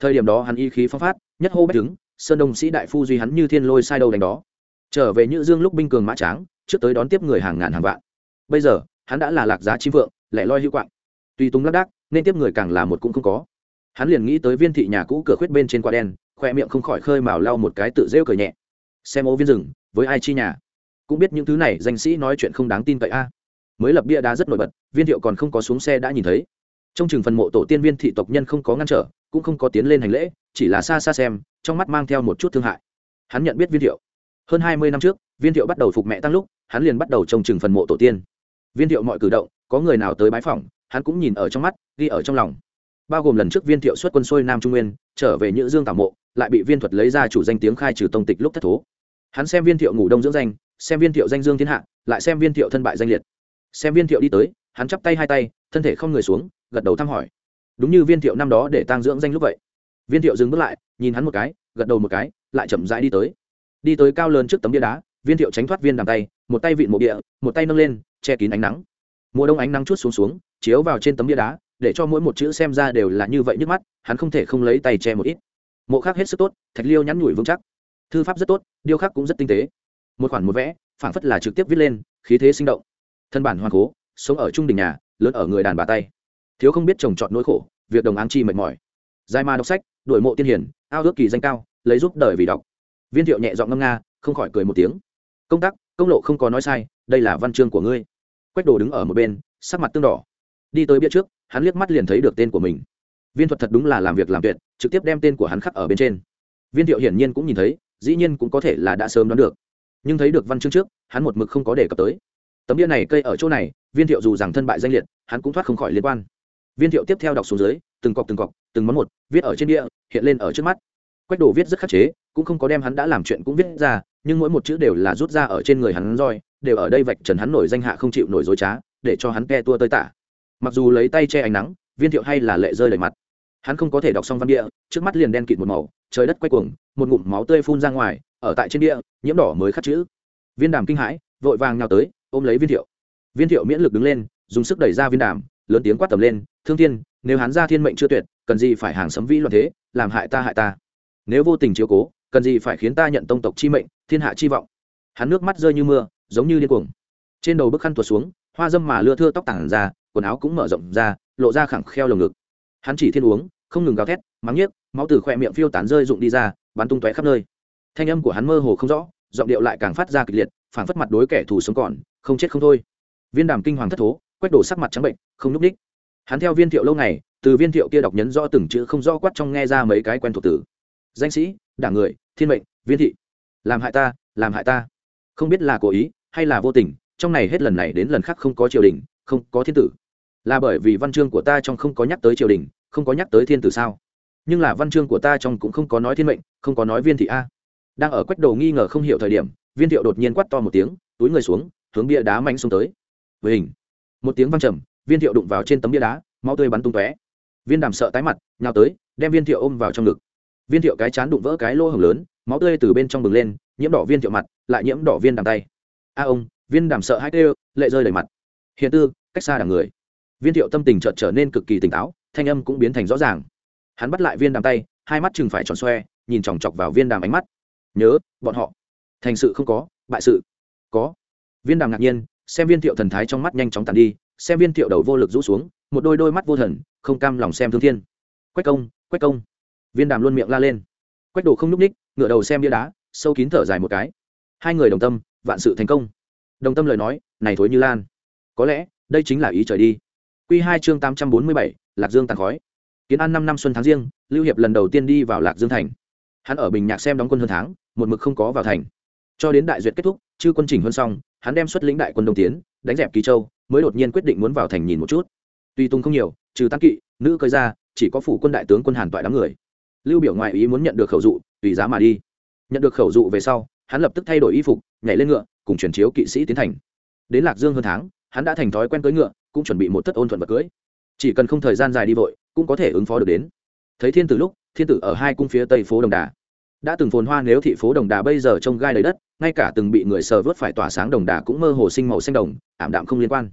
Thời điểm đó hắn y khí phong phát, nhất hô bách đứng, sơn đông sĩ đại phu duy hắn như thiên lôi sai đầu đánh đó. Trở về nhữ dương lúc binh cường mã tráng, trước tới đón tiếp người hàng ngàn hàng vạn. Bây giờ, hắn đã là lạc giá chi vượng, lẻ loi hữu quạng tuy tung lác đác nên tiếp người càng là một cũng không có. Hắn liền nghĩ tới viên thị nhà cũ cửa khuyết bên trên quả đen, khoe miệng không khỏi khơi mào lau một cái tự rêu cười nhẹ. Xem ô viên rừng, với ai chi nhà? Cũng biết những thứ này danh sĩ nói chuyện không đáng tin cậy a. Mới lập bia đá rất nổi bật, viên thiệu còn không có xuống xe đã nhìn thấy. Trong chừng phần mộ tổ tiên viên thị tộc nhân không có ngăn trở, cũng không có tiến lên hành lễ, chỉ là xa xa xem, trong mắt mang theo một chút thương hại. Hắn nhận biết viên thiệu. Hơn hai mươi năm trước, viên thiệu bắt đầu phục mẹ tăng lúc, hắn liền bắt đầu trông chừng phần mộ tổ tiên. Viên thiệu mọi cử động, có người nào tới bái phỏng hắn cũng nhìn ở trong mắt, ghi ở trong lòng. Bao gồm lần trước viên thiệu xuất quân xuôi nam trung nguyên, trở về nhữ dương tảo mộ, lại bị viên thuật lấy ra chủ danh tiếng khai trừ tông tịch lúc thất thố. Hắn xem viên thiệu ngủ đông dưỡng danh, xem viên thiệu danh dương thiên hạ, lại xem viên thiệu thân bại danh liệt. Xem viên thiệu đi tới, hắn chắp tay hai tay, thân thể không người xuống, gật đầu thăm hỏi. Đúng như viên thiệu năm đó để tăng dưỡng danh lúc vậy. Viên thiệu dừng bước lại, nhìn hắn một cái, gật đầu một cái, lại chậm rãi đi tới. Đi tới cao lớn trước tấm bia đá, viên thiệu tránh thoát viên đằng tay, một tay vịn mộ địa, một tay nâng lên, che kín ánh nắng. Mùa đông ánh nắng chút xuống xuống chiếu vào trên tấm bia đá, để cho mỗi một chữ xem ra đều là như vậy nhức mắt, hắn không thể không lấy tay che một ít. Mộ khác hết sức tốt, thạch liêu nhắn nhủi vững chắc. Thư pháp rất tốt, điêu khắc cũng rất tinh tế. Một khoản một vẽ, phảng phất là trực tiếp viết lên, khí thế sinh động. Thân bản hoàn cố, sống ở trung đình nhà, lớn ở người đàn bà tay. Thiếu không biết trồng trọt nỗi khổ, việc đồng áng chi mệt mỏi. Dài ma đọc sách đổi mộ tiên hiển ao ước kỳ danh cao, lấy giúp đời vì đọc. Viên thiệu nhẹ giọng ngâm nga, không khỏi cười một tiếng. Công tác, công lộ không có nói sai, đây là văn chương của ngươi. Quách đồ đứng ở một bên, sắc mặt tương đỏ đi tới bia trước, hắn liếc mắt liền thấy được tên của mình. Viên thuật thật đúng là làm việc làm tuyệt, trực tiếp đem tên của hắn khắc ở bên trên. Viên thiệu hiển nhiên cũng nhìn thấy, dĩ nhiên cũng có thể là đã sớm đoán được. Nhưng thấy được văn chương trước, hắn một mực không có đề cập tới. Tấm bia này cây ở chỗ này, viên thiệu dù rằng thân bại danh liệt, hắn cũng thoát không khỏi liên quan. Viên thiệu tiếp theo đọc xuống dưới, từng cọc từng cọc, từng món một, viết ở trên địa hiện lên ở trước mắt. Quách đồ viết rất khắc chế, cũng không có đem hắn đã làm chuyện cũng viết ra, nhưng mỗi một chữ đều là rút ra ở trên người hắn roi đều ở đây vạch trần hắn nổi danh hạ không chịu nổi dối trá, để cho hắn ke tua tơi tả mặc dù lấy tay che ánh nắng, viên thiệu hay là lệ rơi đầy mặt. Hắn không có thể đọc xong văn địa, trước mắt liền đen kịt một màu, trời đất quay cuồng, một ngụm máu tươi phun ra ngoài, ở tại trên địa, nhiễm đỏ mới khắc chữ. Viên đàm kinh hãi, vội vàng nhào tới, ôm lấy viên thiệu. Viên thiệu miễn lực đứng lên, dùng sức đẩy ra viên đàm, lớn tiếng quát tầm lên, thương thiên, nếu hắn ra thiên mệnh chưa tuyệt, cần gì phải hàng sấm vĩ loạn thế, làm hại ta hại ta? Nếu vô tình chiếu cố, cần gì phải khiến ta nhận tông tộc chi mệnh, thiên hạ chi vọng? Hắn nước mắt rơi như mưa, giống như điên cuồng. Trên đầu bức khăn tuột xuống, hoa dâm mà lưa thưa tóc tảng ra quần áo cũng mở rộng ra, lộ ra khẳng kheo lồng ngực. Hắn chỉ thiên uống, không ngừng gào thét, mắng nhiếc, máu từ khoe miệng phiêu tán rơi rụng đi ra, bắn tung tóe khắp nơi. Thanh âm của hắn mơ hồ không rõ, giọng điệu lại càng phát ra kịch liệt, phảng phất mặt đối kẻ thù sống còn, không chết không thôi. Viên đàm kinh hoàng thất thố, quét đổ sắc mặt trắng bệnh, không núp đích hắn theo viên thiệu lâu ngày, từ viên thiệu kia đọc nhấn rõ từng chữ không rõ quát trong nghe ra mấy cái quen thuộc tử danh sĩ, đảng người, thiên mệnh, viên thị. Làm hại ta, làm hại ta. Không biết là cố ý, hay là vô tình, trong này hết lần này đến lần khác không có triều đình, không có thiên tử là bởi vì văn chương của ta trong không có nhắc tới triều đình, không có nhắc tới thiên tử sao? Nhưng là văn chương của ta trong cũng không có nói thiên mệnh, không có nói viên thị a. Đang ở quách đầu nghi ngờ không hiểu thời điểm, viên thiệu đột nhiên quát to một tiếng, túi người xuống, hướng bia đá mạnh xuống tới. Với hình một tiếng văng trầm, viên thiệu đụng vào trên tấm bia đá, máu tươi bắn tung tóe. Viên đàm sợ tái mặt, nhào tới, đem viên thiệu ôm vào trong ngực. Viên thiệu cái chán đụng vỡ cái lỗ hồng lớn, máu tươi từ bên trong bừng lên, nhiễm đỏ viên thiệu mặt, lại nhiễm đỏ viên đàm tay. A ông, viên đàm sợ hai tê, lệ rơi đầy mặt. Hiện tư, cách xa đằng người viên thiệu tâm tình chợt trở nên cực kỳ tỉnh táo, thanh âm cũng biến thành rõ ràng. Hắn bắt lại viên đàm tay, hai mắt chừng phải tròn xoe, nhìn chòng chọc vào viên đàm ánh mắt. Nhớ, bọn họ. Thành sự không có, bại sự. Có. Viên đàm ngạc nhiên, xem viên thiệu thần thái trong mắt nhanh chóng tàn đi, xem viên thiệu đầu vô lực rũ xuống, một đôi đôi mắt vô thần, không cam lòng xem thương thiên. Quách công quách công. Viên đàm luôn miệng la lên. Quách đồ không nhúc ních ngựa đầu xem bia đá, sâu kín thở dài một cái. Hai người đồng tâm, vạn sự thành công. Đồng tâm lời nói, này thối như lan. Có lẽ, đây chính là ý trời đi. Quy hai chương tám trăm bốn mươi bảy, lạc dương tàn khói. Kiến an năm năm xuân tháng riêng, lưu hiệp lần đầu tiên đi vào lạc dương thành. Hắn ở bình nhạc xem đóng quân hơn tháng, một mực không có vào thành. Cho đến đại duyệt kết thúc, chư quân chỉnh hơn xong, hắn đem xuất lĩnh đại quân đông tiến, đánh dẹp kỳ châu, mới đột nhiên quyết định muốn vào thành nhìn một chút. Tuy tung không nhiều, trừ tăng kỵ, nữ cơi ra chỉ có phủ quân đại tướng quân hàn toại đám người. Lưu biểu ngoại ý muốn nhận được khẩu dụ, tùy giá mà đi. Nhận được khẩu dụ về sau, hắn lập tức thay đổi y phục, nhảy lên ngựa, cùng truyền chiếu kỵ sĩ tiến thành. Đến lạc dương hơn tháng, hắn đã thành thói quen cưỡi ngựa cũng chuẩn bị một thất ôn thuận vật cưới, chỉ cần không thời gian dài đi vội cũng có thể ứng phó được đến. Thấy thiên tử lúc thiên tử ở hai cung phía tây phố đồng đà. Đã từng phồn hoa nếu thị phố đồng đà bây giờ trông gai đầy đất ngay cả từng bị người sờ vớt phải tỏa sáng đồng đà cũng mơ hồ sinh màu xanh đồng ảm đạm không liên quan.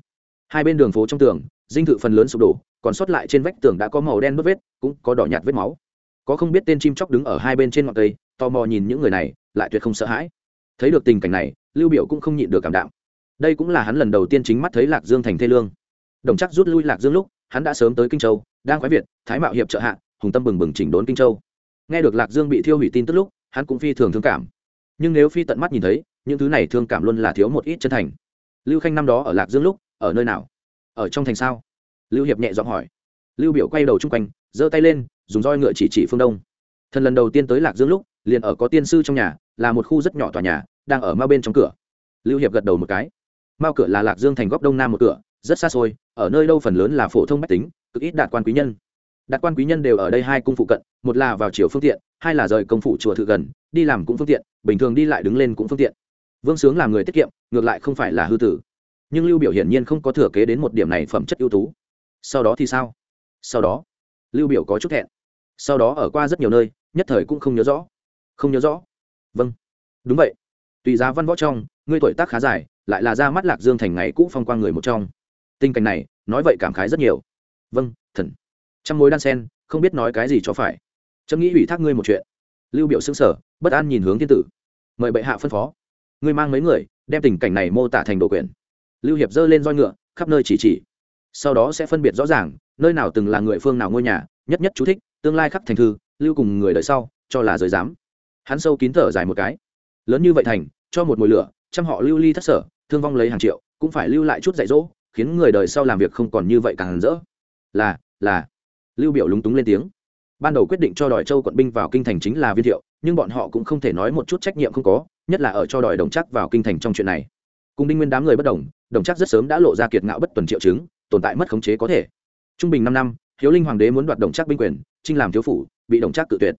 Hai bên đường phố trong tường dinh thự phần lớn sụp đổ còn sót lại trên vách tường đã có màu đen mất vết cũng có đỏ nhạt vết máu. Có không biết tên chim chóc đứng ở hai bên trên ngọn cây tò mò nhìn những người này lại tuyệt không sợ hãi. Thấy được tình cảnh này lưu biểu cũng không nhịn được cảm đạm. Đây cũng là hắn lần đầu tiên chính mắt thấy lạc dương thành thê lương đồng chắc rút lui lạc dương lúc, hắn đã sớm tới kinh châu, đang khoái việt, thái mạo hiệp trợ hạ, hùng tâm bừng bừng chỉnh đốn kinh châu. Nghe được lạc dương bị thiêu hủy tin tức lúc, hắn cũng phi thường thương cảm. Nhưng nếu phi tận mắt nhìn thấy, những thứ này thương cảm luôn là thiếu một ít chân thành. Lưu khanh năm đó ở lạc dương lúc, ở nơi nào? Ở trong thành sao? Lưu hiệp nhẹ giọng hỏi. Lưu biểu quay đầu chung quanh, giơ tay lên, dùng roi ngựa chỉ chỉ phương đông. Thần lần đầu tiên tới lạc dương lúc, liền ở có tiên sư trong nhà, là một khu rất nhỏ tòa nhà, đang ở mao bên trong cửa. Lưu hiệp gật đầu một cái. Mao cửa là lạc dương thành góc đông nam một cửa rất xa xôi, ở nơi đâu phần lớn là phổ thông bách tính, cực ít đạt quan quý nhân. Đạt quan quý nhân đều ở đây hai cung phụ cận, một là vào chiều phương tiện, hai là rời công phủ chùa thự gần, đi làm cũng phương tiện, bình thường đi lại đứng lên cũng phương tiện. Vương sướng làm người tiết kiệm, ngược lại không phải là hư tử. Nhưng lưu biểu hiển nhiên không có thừa kế đến một điểm này phẩm chất ưu tú. Sau đó thì sao? Sau đó, lưu biểu có chút thẹn. Sau đó ở qua rất nhiều nơi, nhất thời cũng không nhớ rõ. Không nhớ rõ. Vâng. Đúng vậy. Tùy giá văn võ trong, ngươi tuổi tác khá dài, lại là ra mắt lạc dương thành ngày cũ phong quang người một trong tình cảnh này, nói vậy cảm khái rất nhiều. Vâng thần. Trong mối đan sen, không biết nói cái gì cho phải. Trâm nghĩ ủy thác ngươi một chuyện. Lưu biểu xưng sở bất an nhìn hướng thiên tử. Mời bệ hạ phân phó. Ngươi mang mấy người, đem tình cảnh này mô tả thành đồ quyền. lưu hiệp dơ lên roi ngựa, khắp nơi chỉ chỉ. Sau đó sẽ phân biệt rõ ràng, nơi nào từng là người phương nào ngôi nhà, nhất nhất chú thích, tương lai khắc thành thư, lưu cùng người đời sau, cho là giới giám. Hắn sâu kín thở dài một cái. Lớn như vậy thành, cho một mùi lửa trăm họ lưu ly thất sở, thương vong lấy hàng triệu, cũng phải lưu lại chút dạy dỗ khiến người đời sau làm việc không còn như vậy càng rỡ. Là là. Lưu biểu lúng túng lên tiếng. Ban đầu quyết định cho đòi châu quận binh vào kinh thành chính là viên thiệu, nhưng bọn họ cũng không thể nói một chút trách nhiệm không có, nhất là ở cho đòi đồng chắc vào kinh thành trong chuyện này. Cùng đinh nguyên đám người bất đồng đồng chắc rất sớm đã lộ ra kiệt ngạo bất tuần triệu chứng, tồn tại mất khống chế có thể. Trung bình năm năm, hiếu linh hoàng đế muốn đoạt đồng chắc binh quyền, trinh làm thiếu phủ, bị đồng chắc cự tuyệt.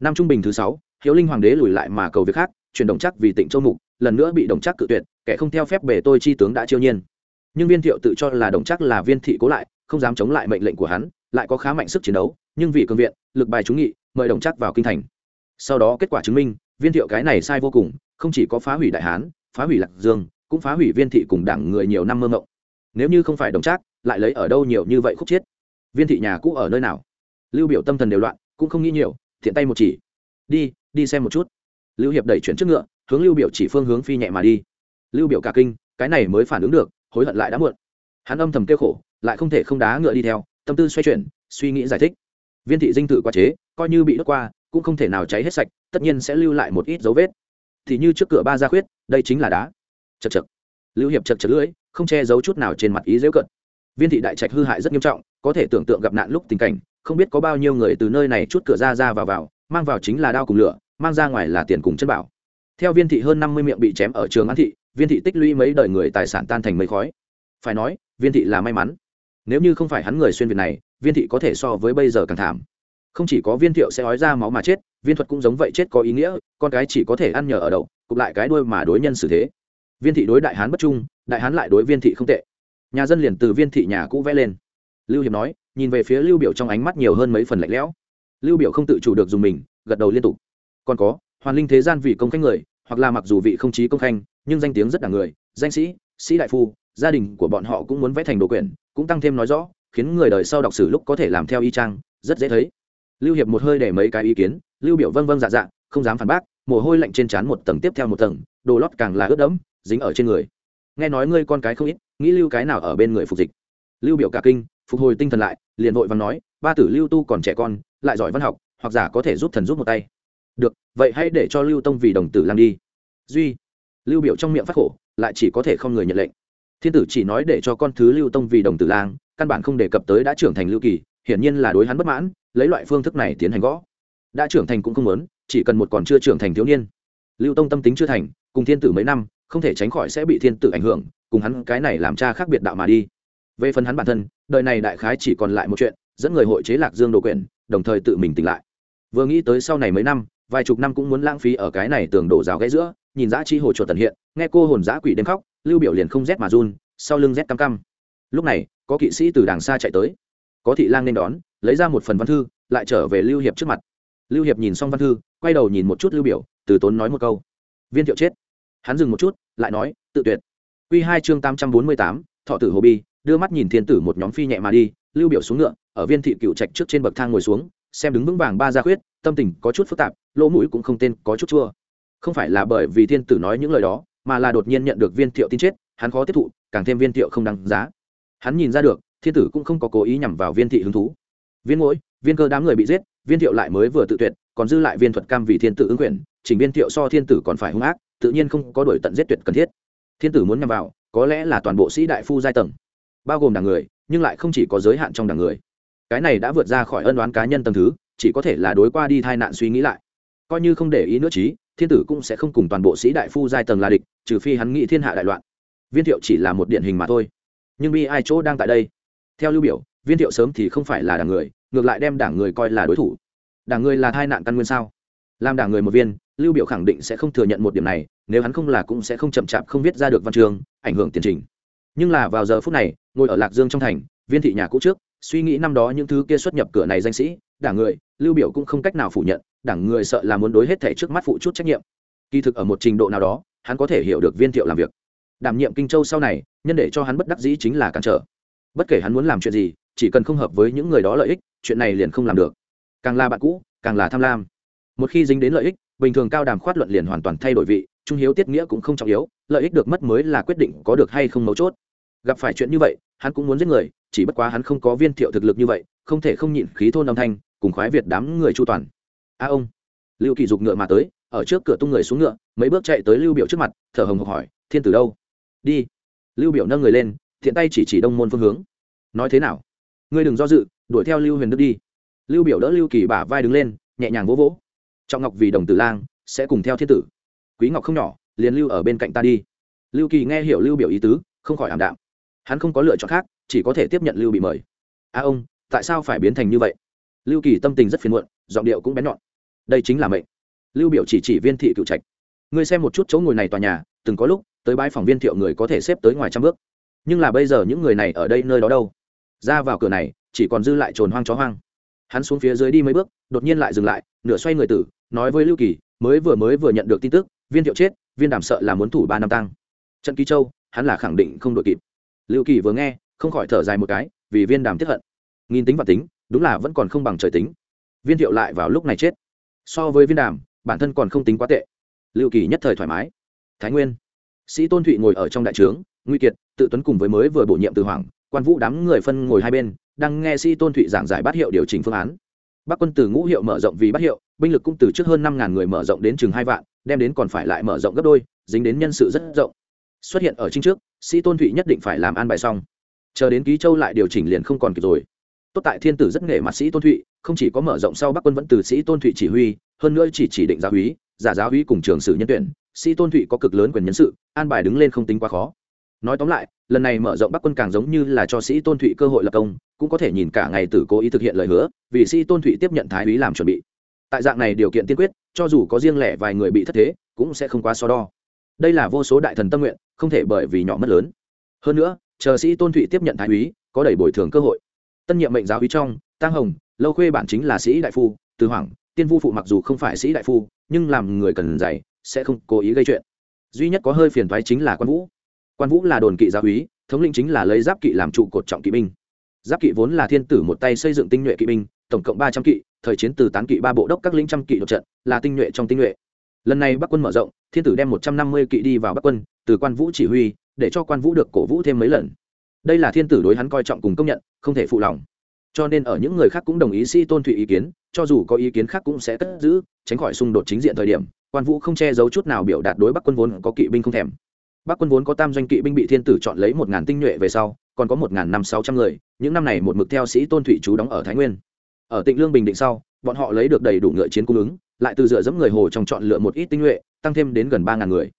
Năm trung bình thứ sáu, hiếu linh hoàng đế lùi lại mà cầu việc khác, chuyển đồng chắc vì tỉnh châu mục, lần nữa bị đồng chắc cự tuyệt, kẻ không theo phép bề tôi chi tướng đã chiêu nhiên nhưng viên thiệu tự cho là đồng chắc là viên thị cố lại, không dám chống lại mệnh lệnh của hắn, lại có khá mạnh sức chiến đấu, nhưng vì cường viện, lực bài trúng nghị, mời đồng chắc vào kinh thành. Sau đó kết quả chứng minh, viên thiệu cái này sai vô cùng, không chỉ có phá hủy đại hán, phá hủy lạc dương, cũng phá hủy viên thị cùng đảng người nhiều năm mơ mộng. Nếu như không phải đồng trác lại lấy ở đâu nhiều như vậy khúc chiết viên thị nhà cũ ở nơi nào? Lưu biểu tâm thần đều loạn, cũng không nghĩ nhiều, thiện tay một chỉ. Đi đi xem một chút. Lưu hiệp đẩy chuyển trước ngựa, hướng lưu biểu chỉ phương hướng phi nhẹ mà đi. Lưu biểu cả kinh, cái này mới phản ứng được hối hận lại đã muộn. Hắn âm thầm kêu khổ, lại không thể không đá ngựa đi theo, tâm tư xoay chuyển, suy nghĩ giải thích. Viên thị dinh tự quá chế, coi như bị đốt qua, cũng không thể nào cháy hết sạch, tất nhiên sẽ lưu lại một ít dấu vết. Thì như trước cửa ba gia khuyết, đây chính là đá. Chật chật. Lưu hiệp chật chật lưỡi, không che giấu chút nào trên mặt ý dễu cận viên thị đại trạch hư hại rất nghiêm trọng, có thể tưởng tượng gặp nạn lúc tình cảnh, không biết có bao nhiêu người từ nơi này chút cửa ra ra vào vào, mang vào chính là đao cùng lửa, mang ra ngoài là tiền cùng chân bảo. Theo viên thị hơn năm mươi miệng bị chém ở trường an thị viên thị tích lũy mấy đời người tài sản tan thành mấy khói. Phải nói, viên thị là may mắn. Nếu như không phải hắn người xuyên việt này, viên thị có thể so với bây giờ càng thảm. Không chỉ có viên thiệu sẽ ói ra máu mà chết, viên thuật cũng giống vậy chết có ý nghĩa, con cái chỉ có thể ăn nhờ ở đậu, cụp lại cái đuôi mà đối nhân xử thế. Viên thị đối đại hán bất trung, đại hán lại đối viên thị không tệ. Nhà dân liền từ viên thị nhà cũ vẽ lên. Lưu hiệp nói, nhìn về phía lưu biểu trong ánh mắt nhiều hơn mấy phần lạnh lẽo. Lưu biểu không tự chủ được dùng mình, gật đầu liên tục. Còn có, hoàn linh thế gian vì công khanh người, hoặc là mặc dù vị không chí công khanh nhưng danh tiếng rất đẳng người, danh sĩ sĩ đại phu, gia đình của bọn họ cũng muốn vẽ thành đồ quyển, cũng tăng thêm nói rõ, khiến người đời sau đọc sử lúc có thể làm theo y trang rất dễ thấy. Lưu hiệp một hơi để mấy cái ý kiến, lưu biểu vâng vâng dạ dạ không dám phản bác, mồ hôi lạnh trên trán một tầng tiếp theo một tầng, đồ lót càng là ướt đẫm, dính ở trên người. Nghe nói ngươi con cái không ít, nghĩ lưu cái nào ở bên người phục dịch. Lưu biểu cả kinh, phục hồi tinh thần lại, liền vội vàng nói, ba tử lưu tu còn trẻ con, lại giỏi văn học, hoặc giả có thể giúp thần giúp một tay. Được, vậy hãy để cho lưu tông vì đồng tử làm đi. Duy lưu biểu trong miệng phát khổ, lại chỉ có thể không người nhận lệnh. Thiên tử chỉ nói để cho con thứ lưu tông vì đồng tử lang, căn bản không đề cập tới đã trưởng thành lưu kỳ, hiển nhiên là đối hắn bất mãn, lấy loại phương thức này tiến hành gõ. Đã trưởng thành cũng không muốn, chỉ cần một còn chưa trưởng thành thiếu niên. Lưu tông tâm tính chưa thành, cùng thiên tử mấy năm, không thể tránh khỏi sẽ bị thiên tử ảnh hưởng, cùng hắn cái này làm cha khác biệt đạo mà đi. Về phần hắn bản thân, đời này đại khái chỉ còn lại một chuyện, dẫn người hội chế lạc dương đồ quyển đồng thời tự mình tỉnh lại. Vừa nghĩ tới sau này mấy năm vài chục năm cũng muốn lãng phí ở cái này tường đổ rào gãy giữa, nhìn dã chi hồ chuột tần hiện, nghe cô hồn dã quỷ đêm khóc, lưu biểu liền không rét mà run, sau lưng rét căm căm. Lúc này, có kỵ sĩ từ đàng xa chạy tới. Có thị lang nên đón, lấy ra một phần văn thư, lại trở về lưu hiệp trước mặt. Lưu hiệp nhìn xong văn thư, quay đầu nhìn một chút lưu biểu, từ tốn nói một câu. Viên thiệu chết. Hắn dừng một chút, lại nói, tự tuyệt. Quy hai chương tám trăm bốn mươi tám, thọ tử hồ bi, đưa mắt nhìn thiên tử một nhóm phi nhẹ mà đi, lưu biểu xuống ngựa, ở viên thị cựu trạch trước trên bậc thang ngồi xuống xem đứng vững vàng ba gia khuyết, tâm tình có chút phức tạp, lỗ mũi cũng không tên có chút chua. Không phải là bởi vì thiên tử nói những lời đó, mà là đột nhiên nhận được viên thiệu tin chết, hắn khó tiếp thụ, càng thêm viên thiệu không đáng giá. Hắn nhìn ra được, thiên tử cũng không có cố ý nhằm vào viên thị hứng thú. Viên mỗi viên cơ đám người bị giết, viên thiệu lại mới vừa tự tuyệt, còn dư lại viên thuật cam vì thiên tử ứng quyền, chỉnh viên thiệu so thiên tử còn phải hung ác, tự nhiên không có đổi tận giết tuyệt cần thiết. Thiên tử muốn nhằm vào, có lẽ là toàn bộ sĩ đại phu giai tầng, bao gồm đảng người, nhưng lại không chỉ có giới hạn trong đảng người cái này đã vượt ra khỏi ân đoán cá nhân tầng thứ, chỉ có thể là đối qua đi thai nạn suy nghĩ lại. Coi như không để ý nữa trí thiên tử cũng sẽ không cùng toàn bộ sĩ đại phu giai tầng là địch, trừ phi hắn nghĩ thiên hạ đại loạn. Viên thiệu chỉ là một điển hình mà thôi. Nhưng bi ai chỗ đang tại đây? Theo lưu biểu, viên thiệu sớm thì không phải là đảng người, ngược lại đem đảng người coi là đối thủ. Đảng người là thai nạn căn nguyên sao? Làm đảng người một viên, lưu biểu khẳng định sẽ không thừa nhận một điểm này, nếu hắn không là cũng sẽ không chậm chạp không viết ra được văn chương, ảnh hưởng tiến trình. Nhưng là vào giờ phút này, ngồi ở lạc dương trong thành, viên thị nhà cũ trước suy nghĩ năm đó những thứ kia xuất nhập cửa này danh sĩ, đảng người, lưu biểu cũng không cách nào phủ nhận, đảng người sợ là muốn đối hết thể trước mắt phụ chút trách nhiệm. Kỳ thực ở một trình độ nào đó, hắn có thể hiểu được viên thiệu làm việc. Đảm nhiệm kinh châu sau này, nhân để cho hắn bất đắc dĩ chính là cản trở. Bất kể hắn muốn làm chuyện gì, chỉ cần không hợp với những người đó lợi ích, chuyện này liền không làm được. Càng là bạn cũ, càng là tham lam. Một khi dính đến lợi ích, bình thường cao đàm khoát luận liền hoàn toàn thay đổi vị, trung hiếu tiết nghĩa cũng không trọng yếu, lợi ích được mất mới là quyết định có được hay không mấu chốt gặp phải chuyện như vậy, hắn cũng muốn giết người, chỉ bất quá hắn không có viên thiệu thực lực như vậy, không thể không nhịn khí thôn âm thanh, cùng khoái việt đám người chu toàn. A ông, lưu kỳ dục ngựa mà tới, ở trước cửa tung người xuống ngựa, mấy bước chạy tới lưu biểu trước mặt, thở hồng hộc hỏi, thiên tử đâu? Đi. Lưu biểu nâng người lên, thiện tay chỉ chỉ đông môn phương hướng. Nói thế nào? Ngươi đừng do dự, đuổi theo lưu huyền đức đi. Lưu biểu đỡ lưu kỳ bả vai đứng lên, nhẹ nhàng vỗ vỗ. Trọng ngọc vì đồng tử lang, sẽ cùng theo thiên tử. Quý ngọc không nhỏ, liền lưu ở bên cạnh ta đi. Lưu kỳ nghe hiểu lưu biểu ý tứ, không khỏi ảm đạm hắn không có lựa chọn khác, chỉ có thể tiếp nhận lưu bị mời. A ông, tại sao phải biến thành như vậy? Lưu kỳ tâm tình rất phiền muộn, giọng điệu cũng bén nhọn. Đây chính là mệnh. Lưu biểu chỉ chỉ viên thị cựu trạch. Ngươi xem một chút chỗ ngồi này tòa nhà, từng có lúc, tới bãi phòng viên thiệu người có thể xếp tới ngoài trăm bước. Nhưng là bây giờ những người này ở đây nơi đó đâu? Ra vào cửa này, chỉ còn dư lại trồn hoang chó hoang. Hắn xuống phía dưới đi mấy bước, đột nhiên lại dừng lại, nửa xoay người tử, nói với lưu kỳ, mới vừa mới vừa nhận được tin tức, viên thiệu chết, viên đàm sợ là muốn thủ ba năm tăng trận ký châu, hắn là khẳng định không đội kịp lưu kỳ vừa nghe, không khỏi thở dài một cái, vì viên đàm tiếp hận. Nghìn tính và tính, đúng là vẫn còn không bằng trời tính. Viên thiệu lại vào lúc này chết. So với viên đàm, bản thân còn không tính quá tệ. Lưu kỳ nhất thời thoải mái. Thái nguyên. Sĩ tôn thụy ngồi ở trong đại trướng, nguy kiệt, tự tuấn cùng với mới vừa bổ nhiệm từ hoàng, quan vũ đám người phân ngồi hai bên, đang nghe sĩ tôn thụy giảng giải bát hiệu điều chỉnh phương án. Bắc quân từ ngũ hiệu mở rộng vì bát hiệu, binh lực cũng từ trước hơn năm ngàn người mở rộng đến chừng hai vạn, đem đến còn phải lại mở rộng gấp đôi, dính đến nhân sự rất rộng. Xuất hiện ở chính trước sĩ tôn thụy nhất định phải làm an bài xong. Chờ đến ký châu lại điều chỉnh liền không còn kịp rồi. Tốt tại thiên tử rất nghề mặt sĩ tôn thụy, không chỉ có mở rộng sau bắc quân vẫn từ sĩ tôn thụy chỉ huy, hơn nữa chỉ chỉ định giáo húy giả giáo húy cùng trường sử nhân tuyển, sĩ tôn thụy có cực lớn quyền nhân sự, an bài đứng lên không tính quá khó. Nói tóm lại, lần này mở rộng bắc quân càng giống như là cho sĩ tôn thụy cơ hội lập công, cũng có thể nhìn cả ngày tử cố ý thực hiện lời hứa, vì sĩ tôn thụy tiếp nhận thái úy làm chuẩn bị. Tại dạng này điều kiện tiên quyết, cho dù có riêng lẻ vài người bị thất thế, cũng sẽ không quá so đo đây là vô số đại thần tâm nguyện, không thể bởi vì nhỏ mất lớn. Hơn nữa, chờ sĩ tôn thụy tiếp nhận thái úy, có đầy bồi thường cơ hội. Tân nhiệm mệnh giáo úy trong tăng hồng, lâu khuê bản chính là sĩ đại phu, từ hoàng tiên vu phụ mặc dù không phải sĩ đại phu, nhưng làm người cần dày sẽ không cố ý gây chuyện. Duy nhất có hơi phiền thoái chính là quan vũ. Quan vũ là đồn kỵ gia úy, thống lĩnh chính là lấy giáp kỵ làm trụ cột trọng kỵ binh. Giáp kỵ vốn là thiên tử một tay xây dựng tinh nhuệ kỵ binh, tổng cộng ba trăm kỵ, thời chiến từ tán kỵ ba bộ đốc các lĩnh trăm kỵ đột trận, là tinh nhuệ trong tinh nhuệ lần này bắc quân mở rộng, thiên tử đem một trăm năm mươi kỵ đi vào bắc quân, từ quan vũ chỉ huy, để cho quan vũ được cổ vũ thêm mấy lần. Đây là thiên tử đối hắn coi trọng cùng công nhận, không thể phụ lòng. Cho nên ở những người khác cũng đồng ý sĩ tôn thụy ý kiến, cho dù có ý kiến khác cũng sẽ cất giữ, tránh khỏi xung đột chính diện thời điểm, quan vũ không che giấu chút nào biểu đạt đối bắc quân vốn có kỵ binh không thèm. Bắc quân vốn có tam doanh kỵ binh bị thiên tử chọn lấy một ngàn tinh nhuệ về sau, còn có một ngàn năm sáu trăm người, những năm này một mực theo sĩ tôn thụy chú đóng ở thái nguyên. Ở tịnh lương bình định sau, bọn họ lấy được đầy đủ ngựa chiến cung ứng lại từ dựa dẫm người hồ trong chọn lựa một ít tinh nhuệ, tăng thêm đến gần ba ngàn người.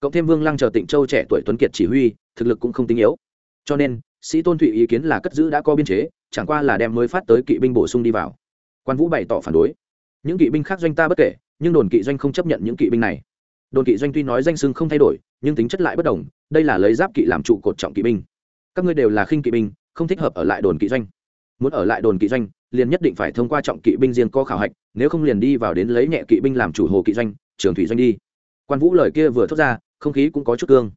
Cộng thêm vương lăng chờ tịnh châu trẻ tuổi tuấn kiệt chỉ huy, thực lực cũng không tinh yếu. Cho nên, sĩ tôn thụy ý kiến là cất giữ đã có biên chế, chẳng qua là đem mới phát tới kỵ binh bổ sung đi vào. Quan vũ bày tỏ phản đối. Những kỵ binh khác doanh ta bất kể, nhưng đồn kỵ doanh không chấp nhận những kỵ binh này. Đồn kỵ doanh tuy nói danh sưng không thay đổi, nhưng tính chất lại bất đồng, đây là lấy giáp kỵ làm trụ cột trọng kỵ binh. Các ngươi đều là khinh kỵ binh, không thích hợp ở lại đồn kỵ doanh. Muốn ở lại đồn kỵ doanh liền nhất định phải thông qua trọng kỵ binh riêng có khảo hạch, nếu không liền đi vào đến lấy nhẹ kỵ binh làm chủ hồ kỵ doanh, trường thủy doanh đi. Quan vũ lời kia vừa thốt ra, không khí cũng có chút cương.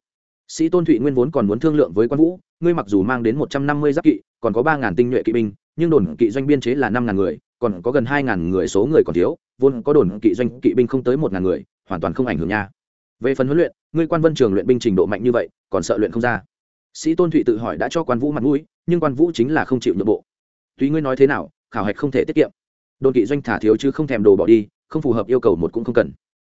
Sĩ tôn thụy nguyên vốn còn muốn thương lượng với quan vũ, ngươi mặc dù mang đến một trăm năm mươi giáp kỵ, còn có ba ngàn tinh nhuệ kỵ binh, nhưng đồn kỵ doanh biên chế là năm ngàn người, còn có gần hai ngàn người số người còn thiếu, vốn có đồn kỵ doanh kỵ binh không tới một ngàn người, hoàn toàn không ảnh hưởng nha. Về phần huấn luyện, ngươi quan vân trường luyện binh trình độ mạnh như vậy, còn sợ luyện không ra. Sĩ tôn thụy tự hỏi đã cho quan vũ mặt mũi, nhưng quan vũ chính là không chịu nhượng bộ. Tuy ngươi nói thế nào khảo hạch không thể tiết kiệm. Đồn kỵ doanh thả thiếu chứ không thèm đồ bỏ đi, không phù hợp yêu cầu một cũng không cần.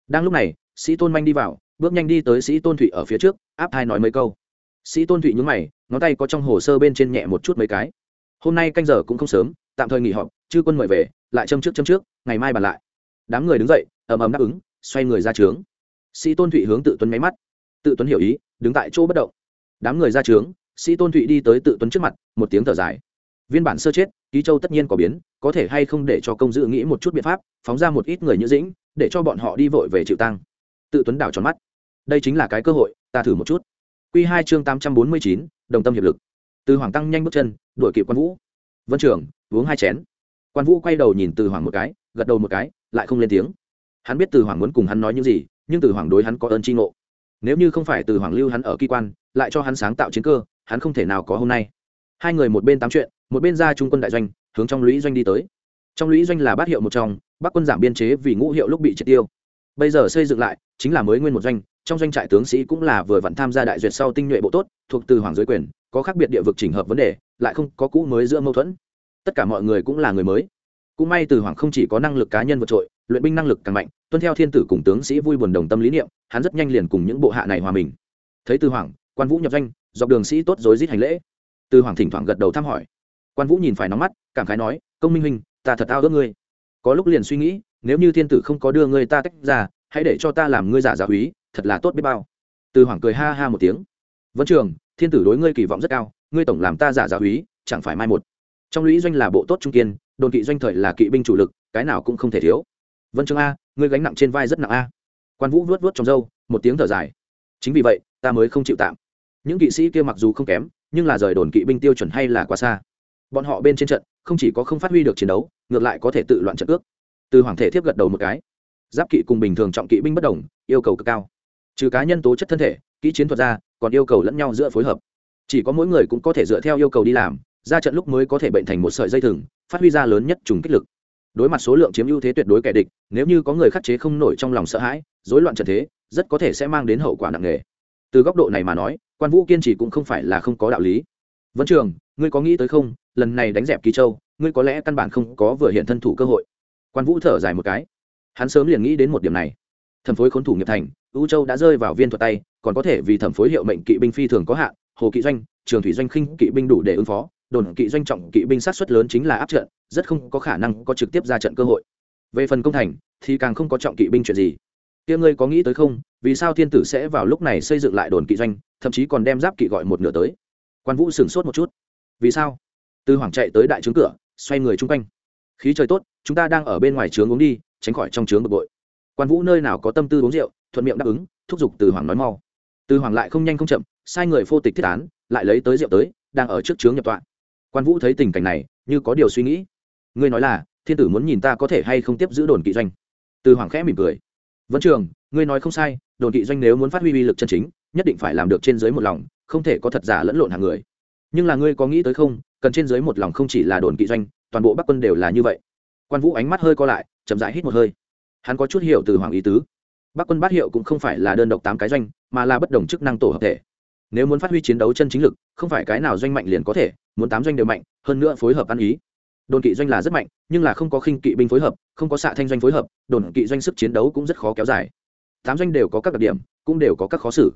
Đang lúc này, sĩ tôn manh đi vào, bước nhanh đi tới sĩ tôn thụy ở phía trước, áp hai nói mấy câu. Sĩ tôn thụy nhúng mày, ngón tay có trong hồ sơ bên trên nhẹ một chút mấy cái. Hôm nay canh giờ cũng không sớm, tạm thời nghỉ họp, chư quân mời về, lại châm trước châm trước, ngày mai bàn lại. Đám người đứng dậy, ầm ầm đáp ứng, xoay người ra trướng. Sĩ tôn thụy hướng tự tuấn máy mắt. Tự tuấn hiểu ý, đứng tại chỗ bất động. Đám người ra trướng, sĩ tôn thụy đi tới tự tuấn trước mặt, một tiếng thở dài viên bản sơ chết, ký châu tất nhiên có biến, có thể hay không để cho công dự nghĩ một chút biện pháp, phóng ra một ít người nhữ dĩnh, để cho bọn họ đi vội về chịu tăng. Tự tuấn đảo tròn mắt. Đây chính là cái cơ hội, ta thử một chút. Q hai chương tám trăm bốn mươi chín, đồng tâm hiệp lực. Từ hoàng tăng nhanh bước chân, đuổi kịp quan vũ. Vân trưởng uống hai chén. Quan vũ quay đầu nhìn từ hoàng một cái, gật đầu một cái, lại không lên tiếng. Hắn biết từ hoàng muốn cùng hắn nói những gì, nhưng từ hoàng đối hắn có ơn tri ngộ. Nếu như không phải từ hoàng lưu hắn ở kỳ quan, lại cho hắn sáng tạo chiến cơ, hắn không thể nào có hôm nay. Hai người một bên tám chuyện một bên ra trung quân đại doanh, hướng trong lũy doanh đi tới. Trong lũy doanh là bát hiệu một trong, bắc quân giảm biên chế vì ngũ hiệu lúc bị triệt tiêu. Bây giờ xây dựng lại, chính là mới nguyên một doanh, trong doanh trại tướng sĩ cũng là vừa vặn tham gia đại duyệt sau tinh nhuệ bộ tốt, thuộc từ hoàng giới quyền, có khác biệt địa vực chỉnh hợp vấn đề, lại không có cũ mới giữa mâu thuẫn. Tất cả mọi người cũng là người mới. Cũng may từ hoàng không chỉ có năng lực cá nhân vượt trội, luyện binh năng lực càng mạnh, tuân theo thiên tử cùng tướng sĩ vui buồn đồng tâm lý niệm, hắn rất nhanh liền cùng những bộ hạ này hòa mình. Thấy từ hoàng, quan vũ nhập doanh, dọc đường sĩ tốt rối rít hành lễ. Từ hoàng thỉnh thoảng gật đầu thăm hỏi quan vũ nhìn phải nóng mắt, cảm khái nói, công minh huynh, ta thật ao ước ngươi. Có lúc liền suy nghĩ, nếu như thiên tử không có đưa ngươi ta tách ra, hãy để cho ta làm ngươi giả giáo húy, thật là tốt biết bao. Từ hoàng cười ha ha một tiếng. Vẫn trường, thiên tử đối ngươi kỳ vọng rất cao, ngươi tổng làm ta giả giáo húy, chẳng phải mai một. Trong lũy doanh là bộ tốt trung kiên, đồn kỵ doanh thời là kỵ binh chủ lực, cái nào cũng không thể thiếu. Vân trường a, ngươi gánh nặng trên vai rất nặng a. Quan vũ vuốt vuốt trong râu, một tiếng thở dài. Chính vì vậy, ta mới không chịu tạm. Những kỵ sĩ kia mặc dù không kém, nhưng là rời đồn kỵ binh tiêu chuẩn hay là quá xa bọn họ bên trên trận không chỉ có không phát huy được chiến đấu, ngược lại có thể tự loạn trận ước từ hoàng thể thiếp gật đầu một cái. Giáp kỵ cùng bình thường trọng kỵ binh bất đồng, yêu cầu cực cao. Trừ cá nhân tố chất thân thể, kỹ chiến thuật ra, còn yêu cầu lẫn nhau giữa phối hợp. Chỉ có mỗi người cũng có thể dựa theo yêu cầu đi làm, ra trận lúc mới có thể bệnh thành một sợi dây thừng, phát huy ra lớn nhất trùng kích lực. Đối mặt số lượng chiếm ưu thế tuyệt đối kẻ địch, nếu như có người khắc chế không nổi trong lòng sợ hãi, rối loạn trận thế, rất có thể sẽ mang đến hậu quả nặng nề. Từ góc độ này mà nói, quan vũ kiên trì cũng không phải là không có đạo lý vẫn trường, ngươi có nghĩ tới không? Lần này đánh dẹp kỳ châu, ngươi có lẽ căn bản không có vừa hiện thân thủ cơ hội. Quan vũ thở dài một cái. Hắn sớm liền nghĩ đến một điểm này. Thẩm phối khốn thủ nghiệp thành, u châu đã rơi vào viên thuật tay, còn có thể vì thẩm phối hiệu mệnh kỵ binh phi thường có hạn, hồ kỵ doanh, trường thủy doanh khinh kỵ binh đủ để ứng phó, đồn kỵ doanh trọng kỵ binh sát xuất lớn chính là áp trận, rất không có khả năng có trực tiếp ra trận cơ hội. Về phần công thành, thì càng không có trọng kỵ binh chuyện gì. Kia ngươi có nghĩ tới không? Vì sao thiên tử sẽ vào lúc này xây dựng lại đồn kỵ doanh, thậm chí còn đem giáp kỵ gọi một nửa tới? Quan vũ sửng sốt một chút. Vì sao? Tư hoàng chạy tới đại trướng cửa, xoay người chung quanh. Khí trời tốt, chúng ta đang ở bên ngoài trướng uống đi, tránh khỏi trong trướng bực bội. Quan vũ nơi nào có tâm tư uống rượu, thuận miệng đáp ứng, thúc giục từ hoàng nói mau. Từ hoàng lại không nhanh không chậm, sai người phô tịch thiết án, lại lấy tới rượu tới, đang ở trước trướng nhập tọa. Quan vũ thấy tình cảnh này, như có điều suy nghĩ. Ngươi nói là, thiên tử muốn nhìn ta có thể hay không tiếp giữ đồn kỵ doanh. Từ hoàng khẽ mỉm cười. Vẫn trường, ngươi nói không sai, đồn kỵ doanh nếu muốn phát huy uy lực chân chính, nhất định phải làm được trên dưới một lòng không thể có thật giả lẫn lộn hàng người. Nhưng là ngươi có nghĩ tới không? Cần trên dưới một lòng không chỉ là đồn kỵ doanh, toàn bộ bắc quân đều là như vậy. Quan vũ ánh mắt hơi co lại, chậm rãi hít một hơi. Hắn có chút hiểu từ hoàng ý tứ. Bắc quân bát hiệu cũng không phải là đơn độc tám cái doanh, mà là bất đồng chức năng tổ hợp thể. Nếu muốn phát huy chiến đấu chân chính lực, không phải cái nào doanh mạnh liền có thể, muốn tám doanh đều mạnh, hơn nữa phối hợp ăn ý. Đồn kỵ doanh là rất mạnh, nhưng là không có khinh kỵ binh phối hợp, không có xạ thanh doanh phối hợp, đồn kỵ doanh sức chiến đấu cũng rất khó kéo dài. Tám doanh đều có các đặc điểm, cũng đều có các khó xử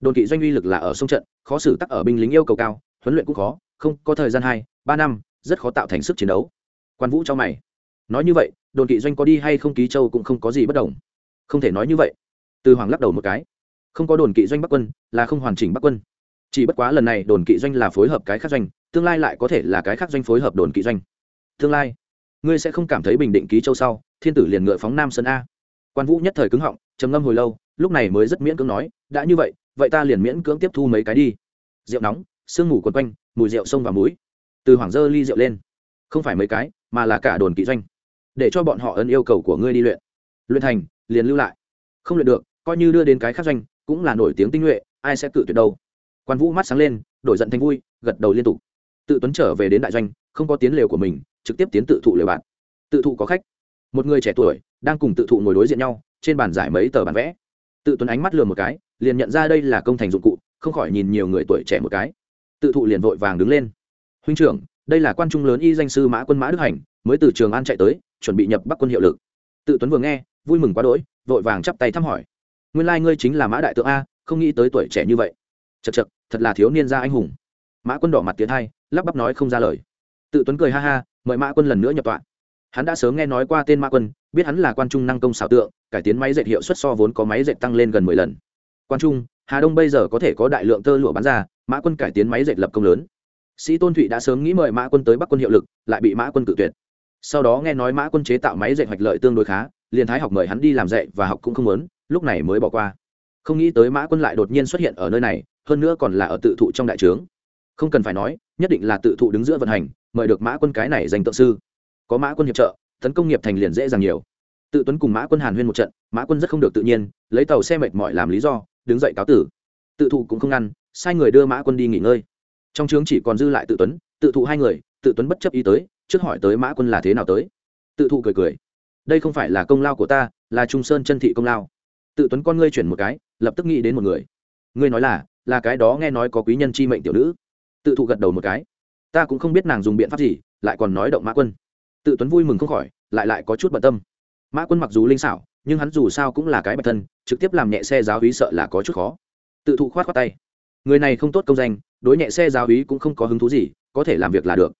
đồn kỵ doanh uy lực là ở sông trận, khó xử tắc ở binh lính yêu cầu cao, huấn luyện cũng khó, không có thời gian hai, ba năm, rất khó tạo thành sức chiến đấu. Quan vũ cho mày. Nói như vậy, đồn kỵ doanh có đi hay không ký châu cũng không có gì bất đồng. Không thể nói như vậy. Từ hoàng lắc đầu một cái. Không có đồn kỵ doanh bắc quân, là không hoàn chỉnh bắc quân. Chỉ bất quá lần này đồn kỵ doanh là phối hợp cái khác doanh, tương lai lại có thể là cái khác doanh phối hợp đồn kỵ doanh. Tương lai, ngươi sẽ không cảm thấy bình định ký châu sau, thiên tử liền ngựa phóng nam sơn a. Quan vũ nhất thời cứng họng, trầm ngâm hồi lâu, lúc này mới rất miễn cưỡng nói, đã như vậy vậy ta liền miễn cưỡng tiếp thu mấy cái đi. Rượu nóng, sương mù quần quanh, mùi rượu sông và muối từ hoàng dơ ly rượu lên. Không phải mấy cái, mà là cả đồn kỵ doanh. Để cho bọn họ ấn yêu cầu của ngươi đi luyện. Luyện thành, liền lưu lại. Không luyện được, coi như đưa đến cái khác doanh, cũng là nổi tiếng tinh nhuệ, ai sẽ cự tuyệt đâu. Quan vũ mắt sáng lên, đổi giận thành vui, gật đầu liên tục. Tự tuấn trở về đến đại doanh, không có tiến lều của mình, trực tiếp tiến tự thụ lều bạn. Tự thụ có khách. Một người trẻ tuổi, đang cùng tự thụ ngồi đối diện nhau, trên bàn giải mấy tờ bản vẽ. Tự tuấn ánh mắt lừa một cái liền nhận ra đây là công thành dụng cụ, không khỏi nhìn nhiều người tuổi trẻ một cái. Tự thụ liền vội vàng đứng lên. Huynh trưởng, đây là quan trung lớn y danh sư mã quân mã đức hành, mới từ trường an chạy tới, chuẩn bị nhập bắc quân hiệu lực. Tự tuấn vừa nghe, vui mừng quá đỗi, vội vàng chắp tay thăm hỏi. Nguyên lai ngươi chính là mã đại tượng a, không nghĩ tới tuổi trẻ như vậy. Chật chật thật là thiếu niên gia anh hùng. Mã quân đỏ mặt tiến hai, lắp bắp nói không ra lời. Tự tuấn cười ha ha, mời mã quân lần nữa nhập tọa. Hắn đã sớm nghe nói qua tên mã quân, biết hắn là quan trung năng công xảo tượng, cải tiến máy dệt hiệu suất so vốn có máy dệt tăng lên gần mười lần quan trung, hà đông bây giờ có thể có đại lượng tơ lụa bán ra, mã quân cải tiến máy dệt lập công lớn. Sĩ tôn thụy đã sớm nghĩ mời mã quân tới bắc quân hiệu lực, lại bị mã quân cự tuyệt. Sau đó nghe nói mã quân chế tạo máy dệt hoạch lợi tương đối khá, liền thái học mời hắn đi làm dạy và học cũng không muốn, lúc này mới bỏ qua. Không nghĩ tới mã quân lại đột nhiên xuất hiện ở nơi này, hơn nữa còn là ở tự thụ trong đại trướng. Không cần phải nói, nhất định là tự thụ đứng giữa vận hành, mời được mã quân cái này dành tượng sư. Có mã quân hiệp trợ, tấn công nghiệp thành liền dễ dàng nhiều. Tự tuấn cùng mã quân hàn huyên một trận, mã quân rất không được tự nhiên, lấy tàu xe mệt mỏi làm lý do đứng dậy cáo tử. Tự thụ cũng không ngăn, sai người đưa mã quân đi nghỉ ngơi. Trong trướng chỉ còn dư lại tự tuấn, tự thụ hai người, tự tuấn bất chấp ý tới, trước hỏi tới mã quân là thế nào tới. Tự thụ cười cười. Đây không phải là công lao của ta, là trung sơn chân thị công lao. Tự tuấn con ngươi chuyển một cái, lập tức nghĩ đến một người. Ngươi nói là là cái đó nghe nói có quý nhân chi mệnh tiểu nữ. Tự thụ gật đầu một cái. Ta cũng không biết nàng dùng biện pháp gì, lại còn nói động mã quân. Tự tuấn vui mừng không khỏi, lại lại có chút bận tâm. Mã quân mặc dù linh xảo nhưng hắn dù sao cũng là cái bạch thân, trực tiếp làm nhẹ xe giáo hí sợ là có chút khó. Tự thụ khoát khoát tay. Người này không tốt công danh, đối nhẹ xe giáo hí cũng không có hứng thú gì, có thể làm việc là được.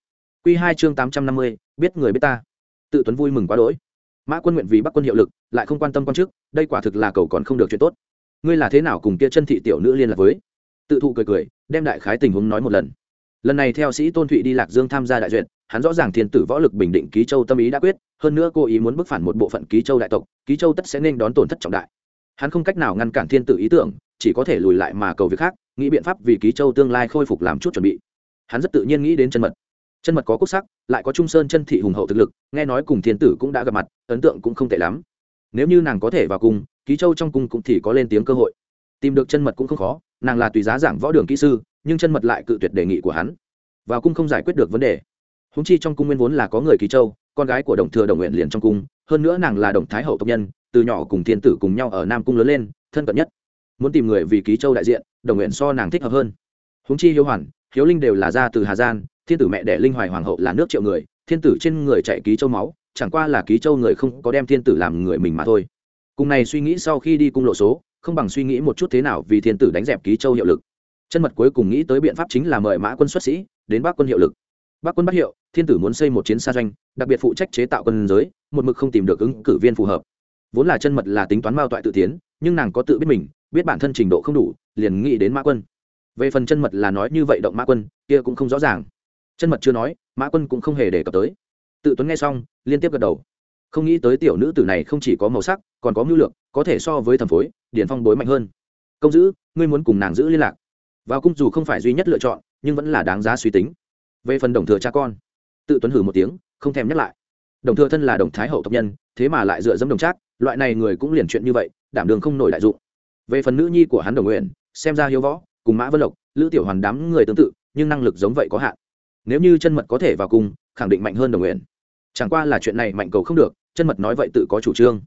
Q hai chương tám trăm năm mươi, biết người biết ta. Tự tuấn vui mừng quá đỗi. Mã quân nguyện vì bắc quân hiệu lực, lại không quan tâm quan chức, đây quả thực là cầu còn không được chuyện tốt. Ngươi là thế nào cùng kia chân thị tiểu nữ liên lạc với? Tự thụ cười cười, đem đại khái tình huống nói một lần. Lần này theo sĩ tôn thụy đi lạc dương tham gia đại duyệt hắn rõ ràng thiên tử võ lực bình định ký châu tâm ý đã quyết, hơn nữa cô ý muốn bức phản một bộ phận ký châu đại tộc, ký châu tất sẽ nên đón tổn thất trọng đại. Hắn không cách nào ngăn cản thiên tử ý tưởng, chỉ có thể lùi lại mà cầu việc khác, nghĩ biện pháp vì ký châu tương lai khôi phục làm chút chuẩn bị. Hắn rất tự nhiên nghĩ đến chân mật. Chân mật có quốc sắc, lại có trung sơn chân thị hùng hậu thực lực, nghe nói cùng thiên tử cũng đã gặp mặt, ấn tượng cũng không tệ lắm. Nếu như nàng có thể vào cung, ký châu trong cung cũng thì có lên tiếng cơ hội. Tìm được chân mật cũng không khó, nàng là tùy giá giảng võ đường kỹ sư, nhưng chân mật lại cự tuyệt đề nghị của hắn. Vào cung không giải quyết được vấn đề húng chi trong cung nguyên vốn là có người ký châu con gái của đồng thừa đồng nguyện liền trong cung hơn nữa nàng là đồng thái hậu tộc nhân từ nhỏ cùng thiên tử cùng nhau ở nam cung lớn lên thân cận nhất. Muốn tìm người vì ký châu đại diện đồng nguyện so nàng thích hợp hơn. Húng chi hiếu hoàn hiếu linh đều là ra từ hà giang, thiên tử mẹ đẻ linh hoài hoàng hậu là nước triệu người thiên tử trên người chạy ký châu máu chẳng qua là ký châu người không có đem thiên tử làm người mình mà thôi. Cùng này suy nghĩ sau khi đi cung lộ số không bằng suy nghĩ một chút thế nào vì thiên tử đánh dẹp ký châu hiệu lực. Chân mật cuối cùng nghĩ tới biện pháp chính là mời mã quân xuất sĩ đến bắc quân hiệu lực. Bắc quân bắt hiệu thiên tử muốn xây một chiến xa doanh, đặc biệt phụ trách chế tạo quân giới, một mực không tìm được ứng cử viên phù hợp. Vốn là chân mật là tính toán mao toại tự tiến, nhưng nàng có tự biết mình, biết bản thân trình độ không đủ, liền nghĩ đến mã quân. Về phần chân mật là nói như vậy động mã quân, kia cũng không rõ ràng. Chân mật chưa nói, mã quân cũng không hề đề cập tới. Tự tuấn nghe xong, liên tiếp gật đầu. Không nghĩ tới tiểu nữ tử này không chỉ có màu sắc, còn có mưu lược, có thể so với thẩm phối, điển phong bối mạnh hơn. Công giữ, ngươi muốn cùng nàng giữ liên lạc. Vào cung dù không phải duy nhất lựa chọn, nhưng vẫn là đáng giá suy tính. Về phần đồng thừa cha con tự tuấn hử một tiếng, không thèm nhắc lại. Đồng thừa thân là đồng thái hậu tộc nhân, thế mà lại dựa dẫm đồng trác, loại này người cũng liền chuyện như vậy, đảm đường không nổi đại dụng. Về phần nữ nhi của hắn đồng nguyện, xem ra hiếu võ, cùng mã vân lộc, lữ tiểu hoàn đám người tương tự, nhưng năng lực giống vậy có hạn. Nếu như chân mật có thể vào cung khẳng định mạnh hơn đồng nguyện. Chẳng qua là chuyện này mạnh cầu không được, chân mật nói vậy tự có chủ trương.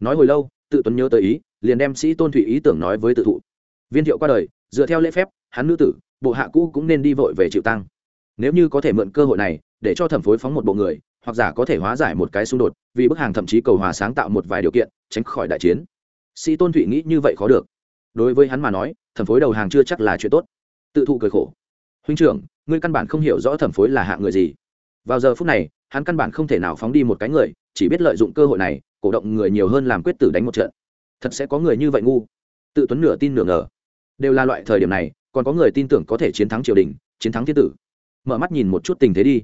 Nói hồi lâu, tự tuấn nhớ tới ý, liền đem sĩ tôn thủy ý tưởng nói với tự thụ. Viên thiệu qua đời, dựa theo lễ phép, hắn nữ tử, bộ hạ cũ cũng nên đi vội về chịu tăng nếu như có thể mượn cơ hội này, để cho thẩm phối phóng một bộ người, hoặc giả có thể hóa giải một cái xung đột, vì bức hàng thậm chí cầu hòa sáng tạo một vài điều kiện, tránh khỏi đại chiến. Sĩ tôn thụy nghĩ như vậy khó được. Đối với hắn mà nói, thẩm phối đầu hàng chưa chắc là chuyện tốt. Tự thụ cười khổ. Huynh trưởng, ngươi căn bản không hiểu rõ thẩm phối là hạ người gì. Vào giờ phút này, hắn căn bản không thể nào phóng đi một cái người, chỉ biết lợi dụng cơ hội này, cổ động người nhiều hơn làm quyết tử đánh một trận. Thật sẽ có người như vậy ngu. Tự tuấn nửa tin nửa ngờ. Đều là loại thời điểm này, còn có người tin tưởng có thể chiến thắng triều đình, chiến thắng thiên tử mở mắt nhìn một chút tình thế đi.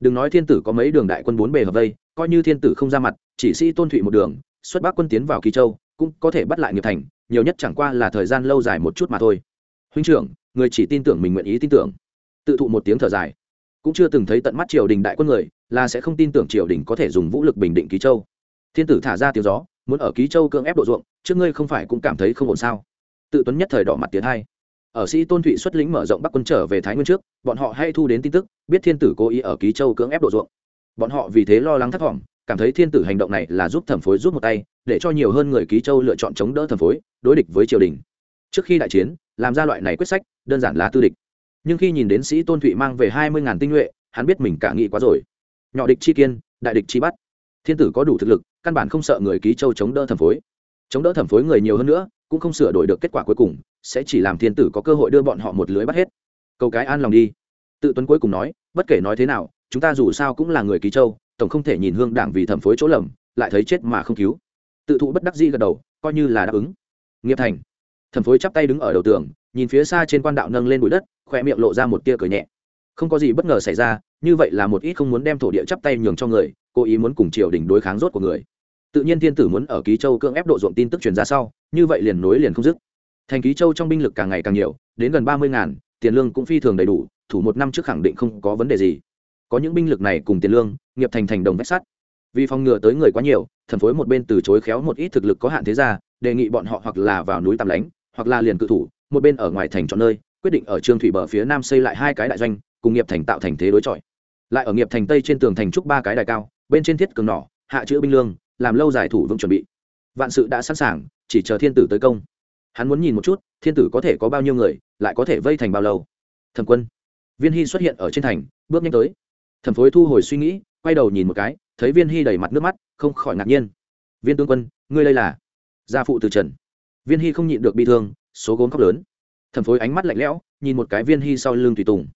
Đừng nói thiên tử có mấy đường đại quân bốn bề hợp vây, coi như thiên tử không ra mặt, chỉ sĩ tôn thụy một đường, xuất bắc quân tiến vào kỳ châu, cũng có thể bắt lại nghiệp thành, nhiều nhất chẳng qua là thời gian lâu dài một chút mà thôi. Huynh trưởng, người chỉ tin tưởng mình nguyện ý tin tưởng. Tự thụ một tiếng thở dài. Cũng chưa từng thấy tận mắt triều đình đại quân người, là sẽ không tin tưởng triều đình có thể dùng vũ lực bình định ký châu. Thiên tử thả ra tiếng gió, muốn ở ký châu cưỡng ép độ ruộng, trước ngươi không phải cũng cảm thấy không ổn sao? Tự tuấn nhất thời đỏ mặt tiến hai ở sĩ tôn thụy xuất lĩnh mở rộng bắc quân trở về thái nguyên trước, bọn họ hay thu đến tin tức, biết thiên tử cố ý ở ký châu cưỡng ép độ ruộng. Bọn họ vì thế lo lắng thất vọng, cảm thấy thiên tử hành động này là giúp thẩm phối giúp một tay, để cho nhiều hơn người ký châu lựa chọn chống đỡ thẩm phối, đối địch với triều đình. Trước khi đại chiến, làm ra loại này quyết sách, đơn giản là tư địch. Nhưng khi nhìn đến sĩ tôn thụy mang về hai mươi ngàn tinh nhuệ, hắn biết mình cả nghĩ quá rồi. Nhỏ địch chi kiên, đại địch chi bắt. Thiên tử có đủ thực lực, căn bản không sợ người ký châu chống đỡ thẩm phối. Chống đỡ thẩm phối người nhiều hơn nữa, cũng không sửa đổi được kết quả cuối cùng sẽ chỉ làm thiên tử có cơ hội đưa bọn họ một lưới bắt hết. Câu cái an lòng đi. Tự tuấn cuối cùng nói, bất kể nói thế nào, chúng ta dù sao cũng là người ký châu, tổng không thể nhìn hương đảng vì thẩm phối chỗ lầm, lại thấy chết mà không cứu. Tự thụ bất đắc di gật đầu, coi như là đáp ứng. Nghiệp thành. Thẩm phối chắp tay đứng ở đầu tường, nhìn phía xa trên quan đạo nâng lên bụi đất khoe miệng lộ ra một tia cười nhẹ. Không có gì bất ngờ xảy ra, như vậy là một ít không muốn đem thổ địa chắp tay nhường cho người, cố ý muốn cùng triều đình đối kháng rốt của người. Tự nhiên thiên tử muốn ở ký châu cưỡng ép độ ruộng tin tức truyền ra sau, như vậy liền nối liền không dứt thành ký châu trong binh lực càng ngày càng nhiều, đến gần ba mươi ngàn, tiền lương cũng phi thường đầy đủ, thủ một năm trước khẳng định không có vấn đề gì. Có những binh lực này cùng tiền lương, nghiệp thành thành đồng vét sắt. Vì phòng ngừa tới người quá nhiều, thần phối một bên từ chối khéo một ít thực lực có hạn thế ra, đề nghị bọn họ hoặc là vào núi tạm lánh, hoặc là liền cự thủ, một bên ở ngoài thành chọn nơi, quyết định ở trương thủy bờ phía nam xây lại hai cái đại doanh, cùng nghiệp thành tạo thành thế đối chọi. Lại ở nghiệp thành tây trên tường thành trúc ba cái đài cao, bên trên thiết cường nỏ, hạ chữ binh lương, làm lâu giải thủ vững chuẩn bị. Vạn sự đã sẵn sàng, chỉ chờ thiên tử tới công hắn muốn nhìn một chút, thiên tử có thể có bao nhiêu người, lại có thể vây thành bao lâu. Thẩm quân. Viên hy xuất hiện ở trên thành, bước nhanh tới. Thẩm phối thu hồi suy nghĩ, quay đầu nhìn một cái, thấy viên hy đầy mặt nước mắt, không khỏi ngạc nhiên. Viên tướng quân, ngươi đây là? Gia phụ từ trần. Viên hy không nhịn được bị thương, số gốm khóc lớn. Thẩm phối ánh mắt lạnh lẽo, nhìn một cái viên hy sau lưng tùy tùng.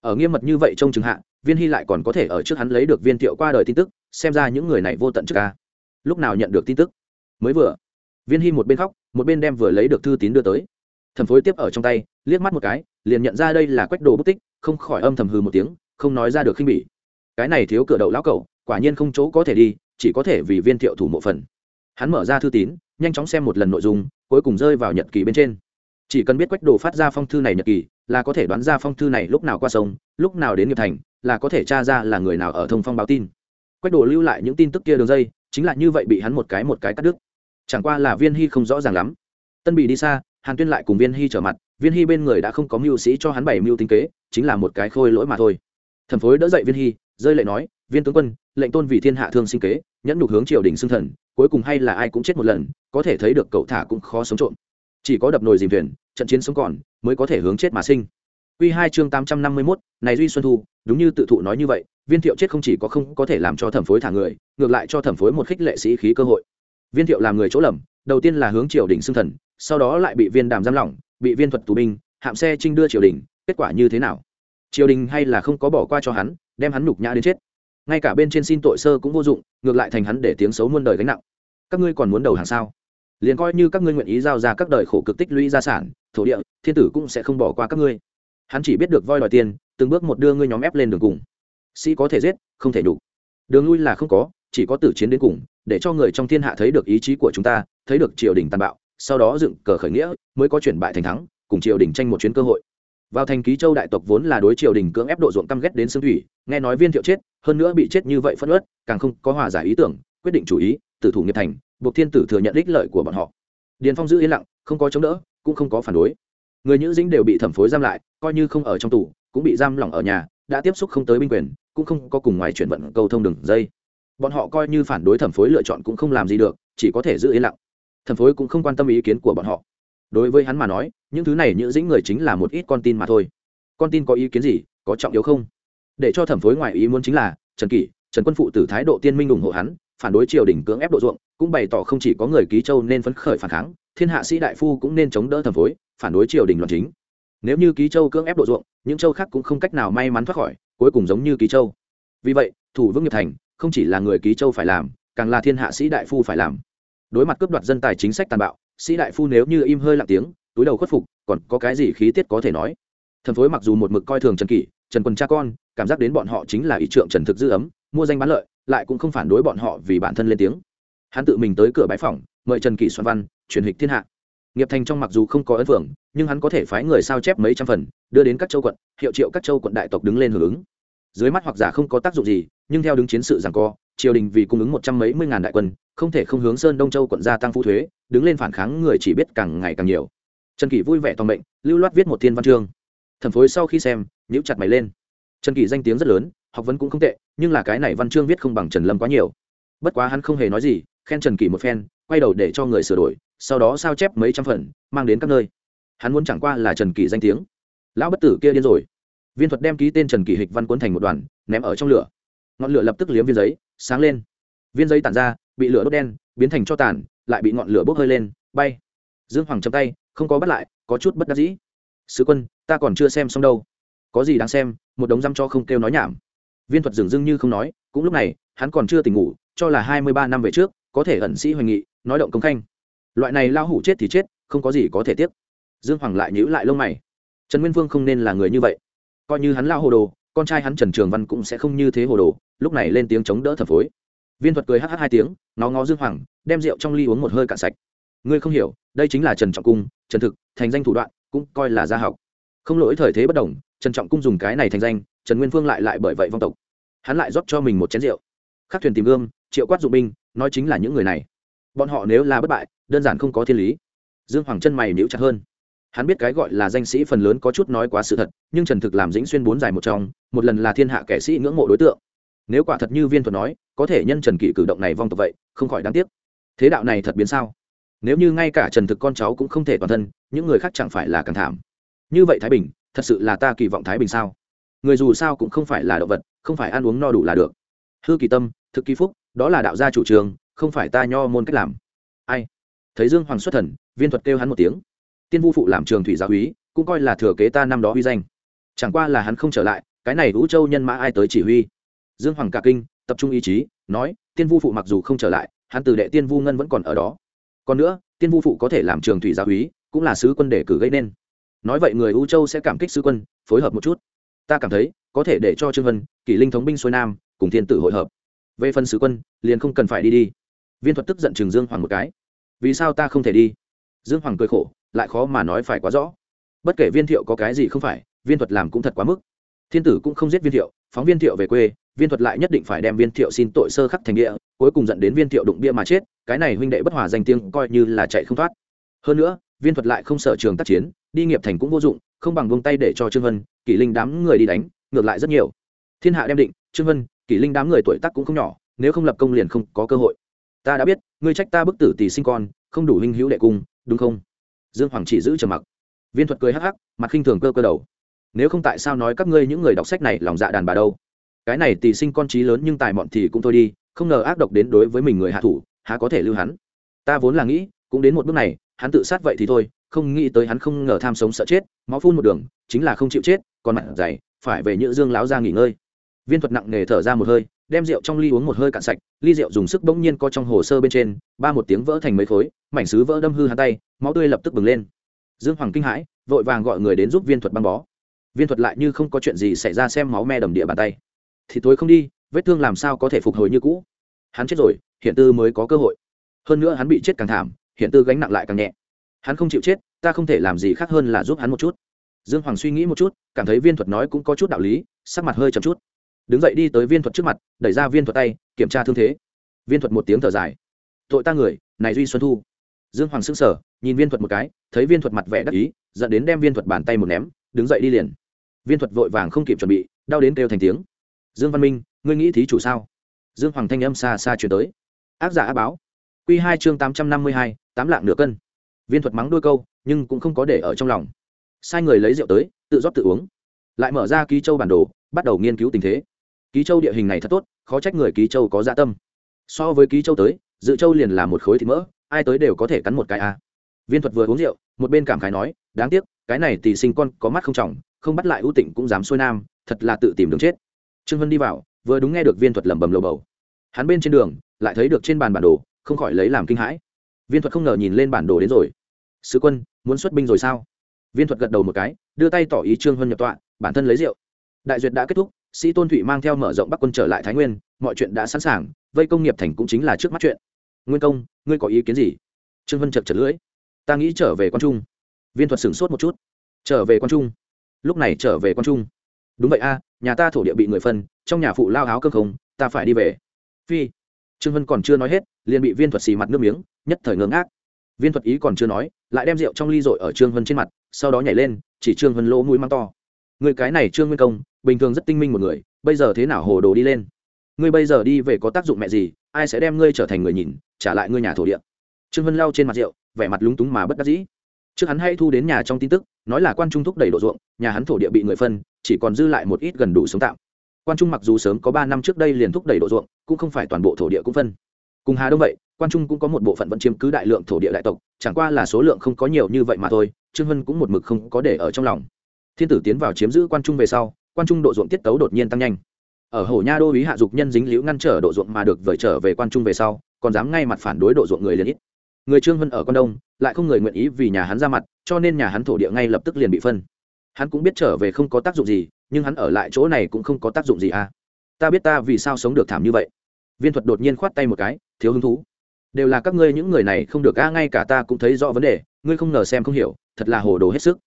Ở nghiêm mật như vậy trong chừng hạ, viên hy lại còn có thể ở trước hắn lấy được viên thiệu qua đời tin tức, xem ra những người này vô tận trước ca. Lúc nào nhận được tin tức? Mới vừa viên hy một bên khóc, một bên đem vừa lấy được thư tín đưa tới. Thẩm phối tiếp ở trong tay, liếc mắt một cái, liền nhận ra đây là quách đồ bút tích, không khỏi âm thầm hừ một tiếng, không nói ra được khinh bỉ. Cái này thiếu cửa đậu lão cẩu, quả nhiên không chỗ có thể đi, chỉ có thể vì viên thiệu thủ mộ phần. Hắn mở ra thư tín, nhanh chóng xem một lần nội dung, cuối cùng rơi vào nhật kỳ bên trên. Chỉ cần biết quách đồ phát ra phong thư này nhật kỳ là có thể đoán ra phong thư này lúc nào qua sông, lúc nào đến nghiệp thành, là có thể tra ra là người nào ở thông phong báo tin. Quách đồ lưu lại những tin tức kia đường dây, chính là như vậy bị hắn một cái một cái cắt đứt chẳng qua là viên hy không rõ ràng lắm. Tân bị đi xa hàn tuyên lại cùng viên hy trở mặt viên hy bên người đã không có mưu sĩ cho hắn bảy mưu tính kế chính là một cái khôi lỗi mà thôi. Thẩm phối đỡ dậy viên hy rơi lệ nói viên tướng quân lệnh tôn vì thiên hạ thương sinh kế nhẫn nhục hướng triều đình xưng thần cuối cùng hay là ai cũng chết một lần có thể thấy được cậu thả cũng khó sống trộm. Chỉ có đập nồi dìm thuyền trận chiến sống còn mới có thể hướng chết mà sinh. Quy hai chương tám trăm năm mươi 851, này Duy Xuân Thu, đúng như tự thụ nói như vậy, Viên Thiệu chết không chỉ có không có thể làm cho thẩm phối thả người, ngược lại cho thẩm phối một khích lệ sĩ khí cơ hội. Viên Thiệu làm người chỗ lầm, đầu tiên là hướng triều đình xưng thần, sau đó lại bị Viên Đàm giam lỏng, bị Viên thuật tù binh, hạm xe trinh đưa triều đình, kết quả như thế nào? Triều đình hay là không có bỏ qua cho hắn, đem hắn nhục nhã đến chết. Ngay cả bên trên xin tội sơ cũng vô dụng, ngược lại thành hắn để tiếng xấu muôn đời gánh nặng. Các ngươi còn muốn đầu hàng sao? Liền coi như các ngươi nguyện ý giao ra các đời khổ cực tích lũy gia sản, thổ địa, thiên tử cũng sẽ không bỏ qua các ngươi hắn chỉ biết được voi đòi tiền từng bước một đưa ngươi nhóm ép lên đường cùng sĩ có thể giết không thể đủ đường lui là không có chỉ có tử chiến đến cùng, để cho người trong thiên hạ thấy được ý chí của chúng ta, thấy được triều đình tàn bạo, sau đó dựng cờ khởi nghĩa, mới có chuyển bại thành thắng, cùng triều đình tranh một chuyến cơ hội. Vào thành ký châu đại tộc vốn là đối triều đình cưỡng ép độ ruộng căm ghét đến xương thủy, nghe nói viên thiệu chết, hơn nữa bị chết như vậy phân ớt càng không có hòa giải ý tưởng, quyết định chủ ý, tử thủ nghiệp thành, buộc thiên tử thừa nhận ích lợi của bọn họ. Điền phong giữ yên lặng, không có chống đỡ, cũng không có phản đối. Người nhữ dĩnh đều bị thẩm phối giam lại, coi như không ở trong tù, cũng bị giam lỏng ở nhà, đã tiếp xúc không tới binh quyền, cũng không có cùng ngoài chuyển vận cầu thông đường dây bọn họ coi như phản đối thẩm phối lựa chọn cũng không làm gì được, chỉ có thể giữ yên lặng. Thẩm phối cũng không quan tâm ý kiến của bọn họ. Đối với hắn mà nói, những thứ này nhữ dĩnh người chính là một ít con tin mà thôi. Con tin có ý kiến gì, có trọng yếu không? Để cho thẩm phối ngoài ý muốn chính là, trần kỷ, trần quân phụ tử thái độ tiên minh ủng hộ hắn, phản đối triều đình cưỡng ép độ ruộng, cũng bày tỏ không chỉ có người ký châu nên phấn khởi phản kháng, thiên hạ sĩ đại phu cũng nên chống đỡ thẩm phối, phản đối triều đình loạn chính. Nếu như ký châu cưỡng ép độ ruộng, những châu khác cũng không cách nào may mắn thoát khỏi, cuối cùng giống như ký châu. Vì vậy, thủ vương nghiệp thành không chỉ là người ký châu phải làm, càng là thiên hạ sĩ đại phu phải làm. Đối mặt cướp đoạt dân tài chính sách tàn bạo, sĩ đại phu nếu như im hơi lặng tiếng, túi đầu khuất phục, còn có cái gì khí tiết có thể nói? Thần phối mặc dù một mực coi thường trần kỷ, trần quân cha con, cảm giác đến bọn họ chính là ý trượng trần thực dư ấm, mua danh bán lợi, lại cũng không phản đối bọn họ vì bản thân lên tiếng. Hắn tự mình tới cửa bãi phòng mời trần kỷ xoan văn, truyền hịch thiên hạ. Nghiệp thành trong mặc dù không có ấn phưởng nhưng hắn có thể phái người sao chép mấy trăm phần, đưa đến các châu quận, hiệu triệu các châu quận đại tộc đứng lên hưởng ứng. Dưới mắt hoặc giả không có tác dụng gì nhưng theo đứng chiến sự giằng co, triều đình vì cung ứng một trăm mấy mươi ngàn đại quân, không thể không hướng sơn đông châu quận gia tăng phụ thuế, đứng lên phản kháng người chỉ biết càng ngày càng nhiều. Trần kỷ vui vẻ toàn mệnh, lưu loát viết một thiên văn chương. Thần phối sau khi xem, nhíu chặt mày lên. Trần kỷ danh tiếng rất lớn, học vấn cũng không tệ, nhưng là cái này văn chương viết không bằng trần lâm quá nhiều. Bất quá hắn không hề nói gì, khen trần kỷ một phen, quay đầu để cho người sửa đổi, sau đó sao chép mấy trăm phần, mang đến các nơi. Hắn muốn chẳng qua là trần kỷ danh tiếng. Lão bất tử kia điên rồi. Viên thuật đem ký tên trần kỷ hịch văn cuốn thành một đoàn, ném ở trong lửa ngọn lửa lập tức liếm viên giấy, sáng lên. Viên giấy tản ra, bị lửa đốt đen, biến thành cho tàn, lại bị ngọn lửa bốc hơi lên, bay. Dương hoàng chậm tay, không có bắt lại, có chút bất đắc dĩ. Sứ quân, ta còn chưa xem xong đâu. Có gì đáng xem, một đống răm cho không kêu nói nhảm. Viên thuật dừng dưng như không nói, cũng lúc này, hắn còn chưa tỉnh ngủ, cho là hai mươi ba năm về trước, có thể ẩn sĩ hoành nghị, nói động công khanh. Loại này lao hủ chết thì chết, không có gì có thể tiếc. Dương hoàng lại nhữ lại lông mày. Trần nguyên vương không nên là người như vậy. Coi như hắn lao hồ đồ, con trai hắn trần trường văn cũng sẽ không như thế hồ đồ lúc này lên tiếng chống đỡ thẩm phối. Viên thuật cười hh hai tiếng, nó ngó dương hoàng, đem rượu trong ly uống một hơi cạn sạch. Ngươi không hiểu, đây chính là trần trọng cung, trần thực, thành danh thủ đoạn, cũng coi là gia học. Không lỗi thời thế bất đồng, trần trọng cung dùng cái này thành danh, trần nguyên phương lại lại bởi vậy vong tộc. Hắn lại rót cho mình một chén rượu. Khắc thuyền tìm gương triệu quát dụng binh, nói chính là những người này. Bọn họ nếu là bất bại, đơn giản không có thiên lý. Dương hoàng chân mày níu chặt hơn. Hắn biết cái gọi là danh sĩ phần lớn có chút nói quá sự thật, nhưng trần thực làm dĩnh xuyên bốn dài một trong, một lần là thiên hạ kẻ sĩ ngưỡng mộ đối tượng nếu quả thật như viên thuật nói, có thể nhân trần kỷ cử động này vong tộc vậy, không khỏi đáng tiếc. Thế đạo này thật biến sao? Nếu như ngay cả trần thực con cháu cũng không thể toàn thân, những người khác chẳng phải là càng thảm. Như vậy thái bình, thật sự là ta kỳ vọng thái bình sao? Người dù sao cũng không phải là động vật, không phải ăn uống no đủ là được. Hư kỳ tâm, thực kỳ phúc, đó là đạo gia chủ trường không phải ta nho môn cách làm. Ai? Thấy dương hoàng xuất thần, viên thuật kêu hắn một tiếng. Tiên vu phụ làm trường thủy giáo húy cũng coi là thừa kế ta năm đó uy danh. Chẳng qua là hắn không trở lại, cái này vũ châu nhân mã ai tới chỉ huy? Dương hoàng cả kinh, tập trung ý chí, nói, tiên vu phụ mặc dù không trở lại, hắn từ đệ tiên vu ngân vẫn còn ở đó. Còn nữa, tiên vu phụ có thể làm trường thủy gia úy, cũng là sứ quân để cử gây nên. Nói vậy người u châu sẽ cảm kích sứ quân, phối hợp một chút. Ta cảm thấy, có thể để cho trương vân, kỷ linh thống binh xuôi nam, cùng thiên tử hội hợp. Về phần sứ quân, liền không cần phải đi đi. Viên thuật tức giận trường dương hoàng một cái. Vì sao ta không thể đi? Dương hoàng cười khổ, lại khó mà nói phải quá rõ. Bất kể viên thiệu có cái gì không phải, viên thuật làm cũng thật quá mức. Thiên tử cũng không giết viên thiệu, phóng viên thiệu về quê viên thuật lại nhất định phải đem viên thiệu xin tội sơ khắc thành địa, cuối cùng dẫn đến viên thiệu đụng bia mà chết, cái này huynh đệ bất hòa danh tiếng coi như là chạy không thoát. Hơn nữa, viên thuật lại không sợ trường tác chiến, đi nghiệp thành cũng vô dụng, không bằng vung tay để cho trương vân, kỷ linh đám người đi đánh, ngược lại rất nhiều. Thiên hạ đem định, trương vân, kỷ linh đám người tuổi tác cũng không nhỏ, nếu không lập công liền không có cơ hội. Ta đã biết, ngươi trách ta bức tử tỷ sinh con, không đủ huynh hữu đệ cung, đúng không? Dương hoàng chỉ giữ trầm mặc. Viên thuật cười hắc hắc, mặt khinh thường cơ cơ đầu. Nếu không tại sao nói các ngươi những người đọc sách này lòng dạ đàn bà đâu? Cái này tỷ sinh con trí lớn nhưng tài mọn thì cũng thôi đi, không ngờ ác độc đến đối với mình người hạ thủ, há có thể lưu hắn? Ta vốn là nghĩ, cũng đến một bước này, hắn tự sát vậy thì thôi, không nghĩ tới hắn không ngờ tham sống sợ chết, máu phun một đường, chính là không chịu chết, còn mặt dày, phải về nhữ dương láo ra nghỉ ngơi. Viên thuật nặng nề thở ra một hơi, đem rượu trong ly uống một hơi cạn sạch, ly rượu dùng sức bỗng nhiên co trong hồ sơ bên trên, ba một tiếng vỡ thành mấy khối, mảnh sứ vỡ đâm hư hắn tay, máu tươi lập tức bừng lên. Dương hoàng kinh hãi, vội vàng gọi người đến giúp viên thuật băng bó. Viên thuật lại như không có chuyện gì xảy ra xem máu me đầm địa bàn tay thì tối không đi, vết thương làm sao có thể phục hồi như cũ. Hắn chết rồi hiện tư mới có cơ hội. Hơn nữa hắn bị chết càng thảm hiện tư gánh nặng lại càng nhẹ. Hắn không chịu chết, ta không thể làm gì khác hơn là giúp hắn một chút. Dương hoàng suy nghĩ một chút, cảm thấy viên thuật nói cũng có chút đạo lý, sắc mặt hơi chậm chút. Đứng dậy đi tới viên thuật trước mặt, đẩy ra viên thuật tay, kiểm tra thương thế. Viên thuật một tiếng thở dài. Tội ta người, này duy xuân thu. Dương hoàng sững sờ, nhìn viên thuật một cái, thấy viên thuật mặt vẻ đắc ý, dẫn đến đem viên thuật bàn tay một ném, đứng dậy đi liền. Viên thuật vội vàng không kịp chuẩn bị, đau đến kêu thành tiếng dương văn minh, ngươi nghĩ thí chủ sao? Dương hoàng thanh âm xa xa chuyển tới. Ác giả á báo. Q hai chương tám trăm năm mươi hai, tám lạng nửa cân. Viên thuật mắng đôi câu, nhưng cũng không có để ở trong lòng. Sai người lấy rượu tới, tự rót tự uống. Lại mở ra ký châu bản đồ, bắt đầu nghiên cứu tình thế. Ký châu địa hình này thật tốt, khó trách người ký châu có dạ tâm. So với ký châu tới, dự châu liền là một khối thịt mỡ, ai tới đều có thể cắn một cái a. À. viên thuật vừa uống rượu, một bên cảm khái nói, đáng tiếc, cái này tỷ sinh con có mắt không trọng, không bắt lại ưu tịnh cũng dám xuôi nam, thật là tự tìm đường chết trương vân đi vào, vừa đúng nghe được viên thuật lẩm bẩm lầu bầu. Hắn bên trên đường, lại thấy được trên bàn bản đồ, không khỏi lấy làm kinh hãi. Viên thuật không ngờ nhìn lên bản đồ đến rồi. Sứ quân, muốn xuất binh rồi sao? Viên thuật gật đầu một cái, đưa tay tỏ ý trương vân nhập tọa, bản thân lấy rượu. Đại duyệt đã kết thúc, sĩ tôn thụy mang theo mở rộng bắc quân trở lại thái nguyên, mọi chuyện đã sẵn sàng, vây công nghiệp thành cũng chính là trước mắt chuyện. Nguyên công, ngươi có ý kiến gì? Trương vân chật chật lưỡi. Ta nghĩ trở về quan trung. Viên thuật sửng sốt một chút. Trở về quan trung? Lúc này trở về quan trung đúng vậy a, nhà ta thổ địa bị người phân, trong nhà phụ lao áo cơm không, ta phải đi về. Phi. Trương vân còn chưa nói hết, liền bị viên thuật xì mặt nước miếng, nhất thời ngưỡng ác viên thuật ý còn chưa nói, lại đem rượu trong ly dội ở trương vân trên mặt, sau đó nhảy lên, chỉ trương vân lỗ mũi măng to. Người cái này trương nguyên công, bình thường rất tinh minh một người, bây giờ thế nào hồ đồ đi lên? Ngươi bây giờ đi về có tác dụng mẹ gì, ai sẽ đem ngươi trở thành người nhìn, trả lại ngươi nhà thổ địa? Trương vân lau trên mặt rượu, vẻ mặt lúng túng mà bất đắc dĩ trước hắn hay thu đến nhà trong tin tức nói là quan trung thúc đẩy độ ruộng nhà hắn thổ địa bị người phân chỉ còn dư lại một ít gần đủ sống tạm quan trung mặc dù sớm có ba năm trước đây liền thúc đẩy độ ruộng cũng không phải toàn bộ thổ địa cũng phân cùng hà đông vậy quan trung cũng có một bộ phận vẫn chiếm cứ đại lượng thổ địa đại tộc chẳng qua là số lượng không có nhiều như vậy mà thôi trương vân cũng một mực không có để ở trong lòng thiên tử tiến vào chiếm giữ quan trung về sau quan trung độ ruộng tiết tấu đột nhiên tăng nhanh ở hồ nha đô ý hạ dục nhân dính liễu ngăn trở độ ruộng mà được vời trở về quan trung về sau còn dám ngay mặt phản đối độ ruộng người liền ít người trương vân ở con đông lại không người nguyện ý vì nhà hắn ra mặt cho nên nhà hắn thổ địa ngay lập tức liền bị phân hắn cũng biết trở về không có tác dụng gì nhưng hắn ở lại chỗ này cũng không có tác dụng gì à ta biết ta vì sao sống được thảm như vậy viên thuật đột nhiên khoát tay một cái thiếu hứng thú đều là các ngươi những người này không được a ngay cả ta cũng thấy rõ vấn đề ngươi không ngờ xem không hiểu thật là hồ đồ hết sức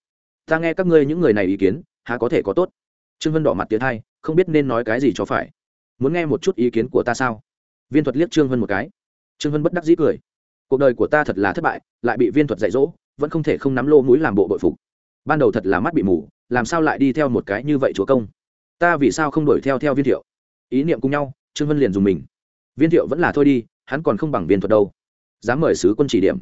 ta nghe các ngươi những người này ý kiến há có thể có tốt trương vân đỏ mặt tiến hai không biết nên nói cái gì cho phải muốn nghe một chút ý kiến của ta sao viên thuật liếc trương vân một cái trương vân bất đắc dĩ cười cuộc đời của ta thật là thất bại lại bị viên thuật dạy dỗ vẫn không thể không nắm lô mũi làm bộ bội phục. Ban đầu thật là mắt bị mù làm sao lại đi theo một cái như vậy chúa công? Ta vì sao không đuổi theo theo viên thiệu? Ý niệm cùng nhau trương vân liền dùng mình. Viên thiệu vẫn là thôi đi hắn còn không bằng viên thuật đâu. Dám mời sứ quân chỉ điểm.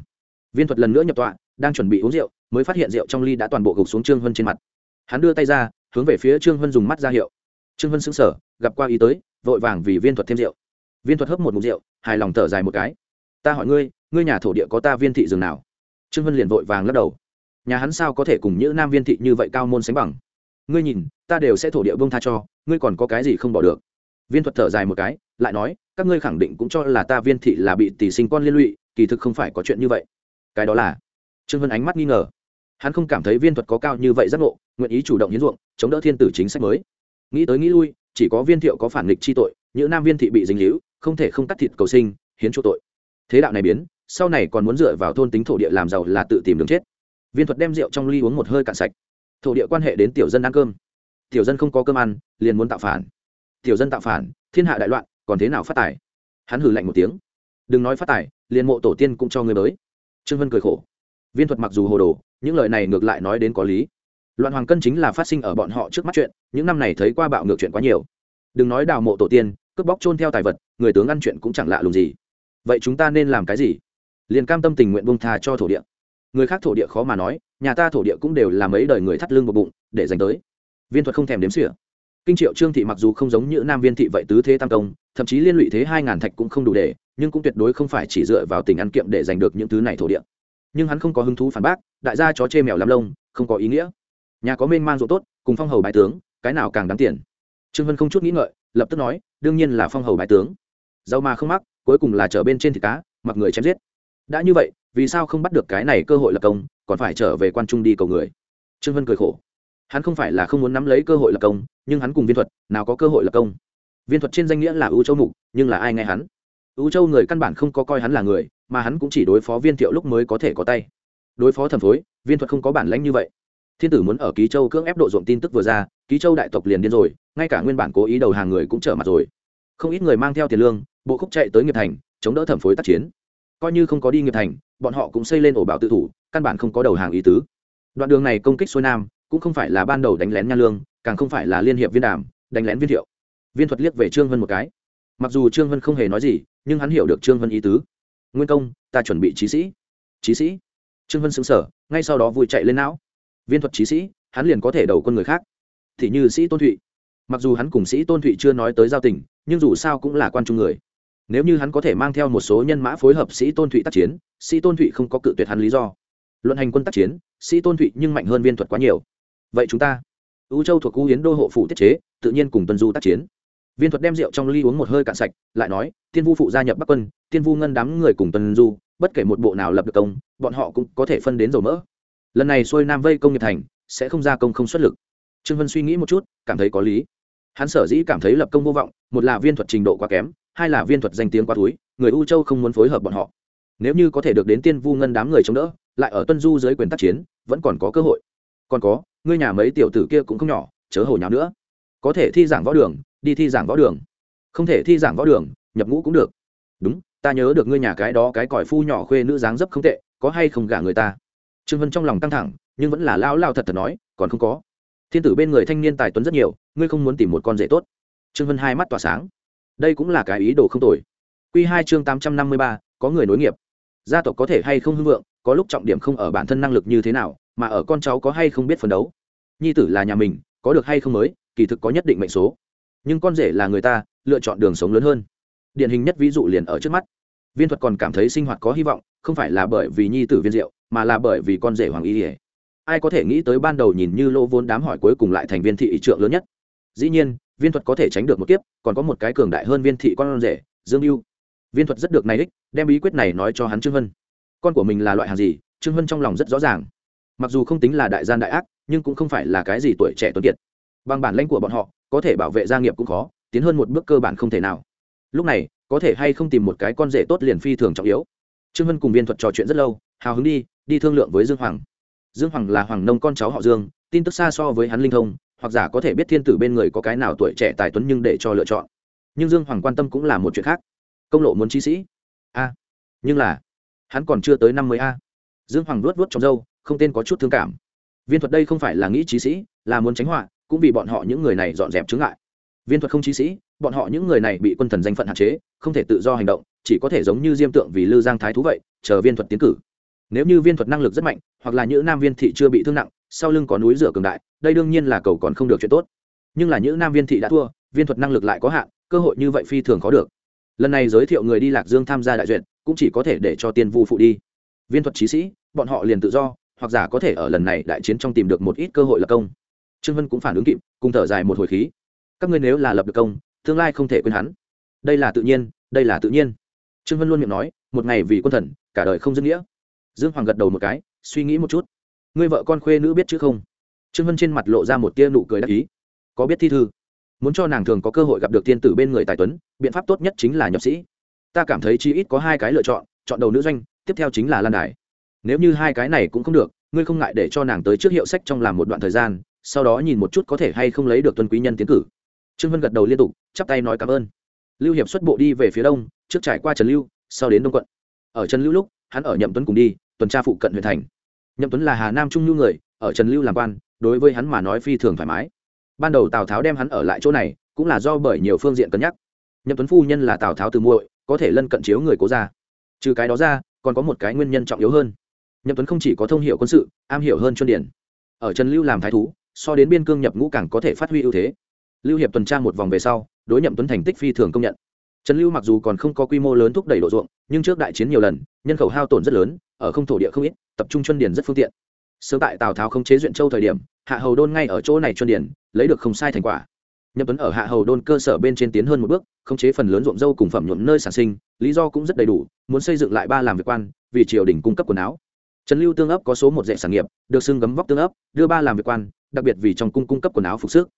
Viên thuật lần nữa nhập tọa đang chuẩn bị uống rượu mới phát hiện rượu trong ly đã toàn bộ gục xuống trương vân trên mặt. Hắn đưa tay ra hướng về phía trương vân dùng mắt ra hiệu. Trương vân sững sờ, gặp qua ý tới vội vàng vì viên thuật thêm rượu. Viên thuật hấp một mục rượu hài lòng thở dài một cái. Ta hỏi ngươi ngươi nhà thổ địa có ta viên thị rừng nào? Trương vân liền vội vàng lắc đầu. Nhà hắn sao có thể cùng những nam viên thị như vậy cao môn sánh bằng? Ngươi nhìn, ta đều sẽ thổ địa bông tha cho, ngươi còn có cái gì không bỏ được? Viên thuật thở dài một cái, lại nói, các ngươi khẳng định cũng cho là ta viên thị là bị tỷ sinh con liên lụy, kỳ thực không phải có chuyện như vậy. Cái đó là, trương vân ánh mắt nghi ngờ. Hắn không cảm thấy viên thuật có cao như vậy giác ngộ, nguyện ý chủ động hiến ruộng, chống đỡ thiên tử chính sách mới. Nghĩ tới nghĩ lui, chỉ có viên thiệu có phản nghịch chi tội, những nam viên thị bị dính líu, không thể không cắt thịt cầu sinh, hiến chỗ tội. Thế đạo này biến sau này còn muốn dựa vào thôn tính thổ địa làm giàu là tự tìm đường chết. Viên thuật đem rượu trong ly uống một hơi cạn sạch. Thổ địa quan hệ đến tiểu dân ăn cơm. Tiểu dân không có cơm ăn, liền muốn tạo phản. Tiểu dân tạo phản, thiên hạ đại loạn, còn thế nào phát tài? Hắn hử lạnh một tiếng. Đừng nói phát tài, liền mộ tổ tiên cũng cho người mới trương vân cười khổ. Viên thuật mặc dù hồ đồ, những lời này ngược lại nói đến có lý. Loạn hoàng cân chính là phát sinh ở bọn họ trước mắt chuyện, những năm này thấy qua bạo ngược chuyện quá nhiều. Đừng nói đào mộ tổ tiên, cướp bóc trôn theo tài vật, người tướng ăn chuyện cũng chẳng lạ lùng gì. Vậy chúng ta nên làm cái gì? Liền cam tâm tình nguyện bông tha cho thổ địa. Người khác thổ địa khó mà nói, nhà ta thổ địa cũng đều là mấy đời người thắt lưng một bụng, để dành tới. Viên thuật không thèm đếm xỉa. Kinh triệu trương thị mặc dù không giống như nam viên thị vậy tứ thế tam công thậm chí liên lụy thế hai ngàn thạch cũng không đủ để, nhưng cũng tuyệt đối không phải chỉ dựa vào tình ăn kiệm để giành được những thứ này thổ địa. Nhưng hắn không có hứng thú phản bác, đại gia chó chê mèo làm lông, không có ý nghĩa. Nhà có mênh mang ruộng tốt, cùng phong hầu bài tướng, cái nào càng đáng tiền? Trương vân không chút nghĩ ngợi, lập tức nói, đương nhiên là phong hầu bài tướng. Giàu mà không mắc, cuối cùng là trở bên trên thịt cá, mặc người chém giết đã như vậy, vì sao không bắt được cái này cơ hội lập công, còn phải trở về quan trung đi cầu người? Trương vân cười khổ. Hắn không phải là không muốn nắm lấy cơ hội lập công, nhưng hắn cùng viên thuật, nào có cơ hội lập công? Viên thuật trên danh nghĩa là ưu châu mục, nhưng là ai nghe hắn? Ưu châu người căn bản không có coi hắn là người, mà hắn cũng chỉ đối phó viên thiệu lúc mới có thể có tay. Đối phó thẩm phối, viên thuật không có bản lãnh như vậy. Thiên tử muốn ở ký châu cưỡng ép độ ruộng tin tức vừa ra, ký châu đại tộc liền điên rồi, ngay cả nguyên bản cố ý đầu hàng người cũng trở mặt rồi. Không ít người mang theo tiền lương, bộ khúc chạy tới nghiệp thành, chống đỡ thẩm phối tác chiến coi như không có đi nghiệp thành, bọn họ cũng xây lên ổ bảo tự thủ, căn bản không có đầu hàng ý tứ. Đoạn đường này công kích xuôi nam, cũng không phải là ban đầu đánh lén nha lương, càng không phải là liên hiệp viên đàm, đánh lén viên thiệu. Viên thuật liếc về trương vân một cái. Mặc dù trương vân không hề nói gì, nhưng hắn hiểu được trương vân ý tứ. Nguyên công, ta chuẩn bị trí sĩ. Trí sĩ? Trương vân xứng sở ngay sau đó vui chạy lên não. Viên thuật trí sĩ, hắn liền có thể đầu quân người khác. Thì như sĩ tôn thụy. Mặc dù hắn cùng sĩ tôn thụy chưa nói tới giao tình, nhưng dù sao cũng là quan trung người nếu như hắn có thể mang theo một số nhân mã phối hợp sĩ tôn thụy tác chiến, sĩ tôn thụy không có cự tuyệt hắn lý do. Luận hành quân tác chiến, sĩ tôn thụy nhưng mạnh hơn viên thuật quá nhiều. Vậy chúng ta ưu châu thuộc cú hiến đô hộ phủ tiết chế, tự nhiên cùng tuân du tác chiến. Viên thuật đem rượu trong ly uống một hơi cạn sạch, lại nói, tiên vu phụ gia nhập bắc quân, tiên vu ngân đám người cùng tuân du, bất kể một bộ nào lập được công, bọn họ cũng có thể phân đến dầu mỡ. Lần này xuôi nam vây công nghiệp thành, sẽ không ra công không xuất lực. Trương vân suy nghĩ một chút, cảm thấy có lý. Hắn sở dĩ cảm thấy lập công vô vọng, một là viên thuật trình độ quá kém hai là viên thuật danh tiếng quá túi người u châu không muốn phối hợp bọn họ. Nếu như có thể được đến tiên vu ngân đám người chống đỡ, lại ở tuân du dưới quyền tác chiến, vẫn còn có cơ hội. Còn có, ngươi nhà mấy tiểu tử kia cũng không nhỏ, chớ hồ nháo nữa. Có thể thi giảng võ đường, đi thi giảng võ đường. Không thể thi giảng võ đường, nhập ngũ cũng được. Đúng, ta nhớ được ngươi nhà cái đó cái còi phu nhỏ khuê nữ dáng dấp không tệ, có hay không gả người ta? Trương vân trong lòng căng thẳng, nhưng vẫn là lao lao thật thật nói, còn không có. Thiên tử bên người thanh niên tài tuấn rất nhiều, ngươi không muốn tìm một con rể tốt. Trương vân hai mắt tỏa sáng đây cũng là cái ý đồ không tồi. Q hai chương tám trăm năm mươi ba, có người nối nghiệp. Gia tộc có thể hay không hưng vượng, có lúc trọng điểm không ở bản thân năng lực như thế nào, mà ở con cháu có hay không biết phấn đấu. Nhi tử là nhà mình, có được hay không mới, kỳ thực có nhất định mệnh số. Nhưng con rể là người ta, lựa chọn đường sống lớn hơn. Điển hình nhất ví dụ liền ở trước mắt. Viên thuật còn cảm thấy sinh hoạt có hy vọng, không phải là bởi vì nhi tử viên diệu, mà là bởi vì con rể hoàng y ỉa ai có thể nghĩ tới ban đầu nhìn như lô vốn đám hỏi cuối cùng lại thành viên thị ý trượng lớn nhất. Dĩ nhiên viên thuật có thể tránh được một kiếp, còn có một cái cường đại hơn viên thị con rể, dương mưu viên thuật rất được này ích, đem bí quyết này nói cho hắn trương Hân. con của mình là loại hàng gì? Trương Hân trong lòng rất rõ ràng. Mặc dù không tính là đại gian đại ác, nhưng cũng không phải là cái gì tuổi trẻ tuấn kiệt. Bằng bản lãnh của bọn họ, có thể bảo vệ gia nghiệp cũng khó, tiến hơn một bước cơ bản không thể nào. Lúc này, có thể hay không tìm một cái con rể tốt liền phi thường trọng yếu. Trương Hân cùng viên thuật trò chuyện rất lâu, hào hứng đi đi thương lượng với dương hoàng. Dương hoàng là hoàng nông con cháu họ dương, tin tức xa so với hắn linh thông hoặc giả có thể biết thiên tử bên người có cái nào tuổi trẻ tài tuấn nhưng để cho lựa chọn. Nhưng dương hoàng quan tâm cũng là một chuyện khác. Công lộ muốn chi sĩ? A. Nhưng là, hắn còn chưa tới năm mươi a. Dương hoàng luốt luốt trong dâu không tên có chút thương cảm. Viên thuật đây không phải là nghĩ trí sĩ, là muốn tránh họa, cũng vì bọn họ những người này dọn dẹp chướng ngại. Viên thuật không trí sĩ, bọn họ những người này bị quân thần danh phận hạn chế, không thể tự do hành động, chỉ có thể giống như diêm tượng vì lư giang thái thú vậy, chờ viên thuật tiến cử. Nếu như viên thuật năng lực rất mạnh, hoặc là những nam viên thị chưa bị thương nặng sau lưng có núi rửa cường đại, đây đương nhiên là cầu còn không được chuyện tốt. Nhưng là những nam viên thị đã thua, viên thuật năng lực lại có hạn, cơ hội như vậy phi thường khó được. Lần này giới thiệu người đi lạc dương tham gia đại duyệt, cũng chỉ có thể để cho tiên vu phụ đi. Viên thuật trí sĩ, bọn họ liền tự do, hoặc giả có thể ở lần này đại chiến trong tìm được một ít cơ hội lập công. Trương vân cũng phản ứng kịp, cùng thở dài một hồi khí. Các ngươi nếu là lập được công, tương lai không thể quên hắn. Đây là tự nhiên, đây là tự nhiên. Trương vân luôn miệng nói, một ngày vì quân thần, cả đời không dứt nghĩa. Dương hoàng gật đầu một cái, suy nghĩ một chút ngươi vợ con khuê nữ biết chứ không? Trương vân trên mặt lộ ra một tia nụ cười đắc ý. Có biết thi thư? Muốn cho nàng thường có cơ hội gặp được tiên tử bên người tài tuấn, biện pháp tốt nhất chính là nhập sĩ. Ta cảm thấy chi ít có hai cái lựa chọn chọn đầu nữ doanh, tiếp theo chính là lan đài. Nếu như hai cái này cũng không được, ngươi không ngại để cho nàng tới trước hiệu sách trong làm một đoạn thời gian, sau đó nhìn một chút có thể hay không lấy được tuân quý nhân tiến cử. Trương vân gật đầu liên tục, chắp tay nói cảm ơn. Lưu hiệp xuất bộ đi về phía đông, trước trải qua trần lưu, sau đến đông quận. Ở trần lưu lúc, hắn ở nhậm tuấn cùng đi, tuần tra phụ cận huyện thành nhậm tuấn là hà nam trung nhu người, ở trần lưu làm quan, đối với hắn mà nói phi thường thoải mái. Ban đầu tào tháo đem hắn ở lại chỗ này, cũng là do bởi nhiều phương diện cân nhắc. Nhậm tuấn phu nhân là tào tháo từ muội, có thể lân cận chiếu người cố ra trừ cái đó ra, còn có một cái nguyên nhân trọng yếu hơn. Nhậm tuấn không chỉ có thông hiểu quân sự, am hiểu hơn chuyên điển. Ở trần lưu làm thái thú, so đến biên cương nhập ngũ càng có thể phát huy ưu thế. Lưu hiệp tuần tra một vòng về sau, đối nhậm tuấn thành tích phi thường công nhận trần lưu mặc dù còn không có quy mô lớn thúc đẩy độ ruộng, nhưng trước đại chiến nhiều lần, nhân khẩu hao tổn rất lớn, ở không thổ địa không ít, tập trung chuyên điển rất phương tiện. Sớm tại tào tháo không chế duyện châu thời điểm, hạ hầu đôn ngay ở chỗ này chuyên điển lấy được không sai thành quả. Nhậm tuấn ở hạ hầu đôn cơ sở bên trên tiến hơn một bước, khống chế phần lớn ruộng dâu cùng phẩm nhuộm nơi sản sinh, lý do cũng rất đầy đủ, muốn xây dựng lại ba làm việc quan, vì triều đình cung cấp quần áo. Trần lưu tương ấp có số một dạy sản nghiệp, được xưng gấm vóc tương ấp, đưa ba làm việc quan, đặc biệt vì trong cung cung cấp quần áo phục sức.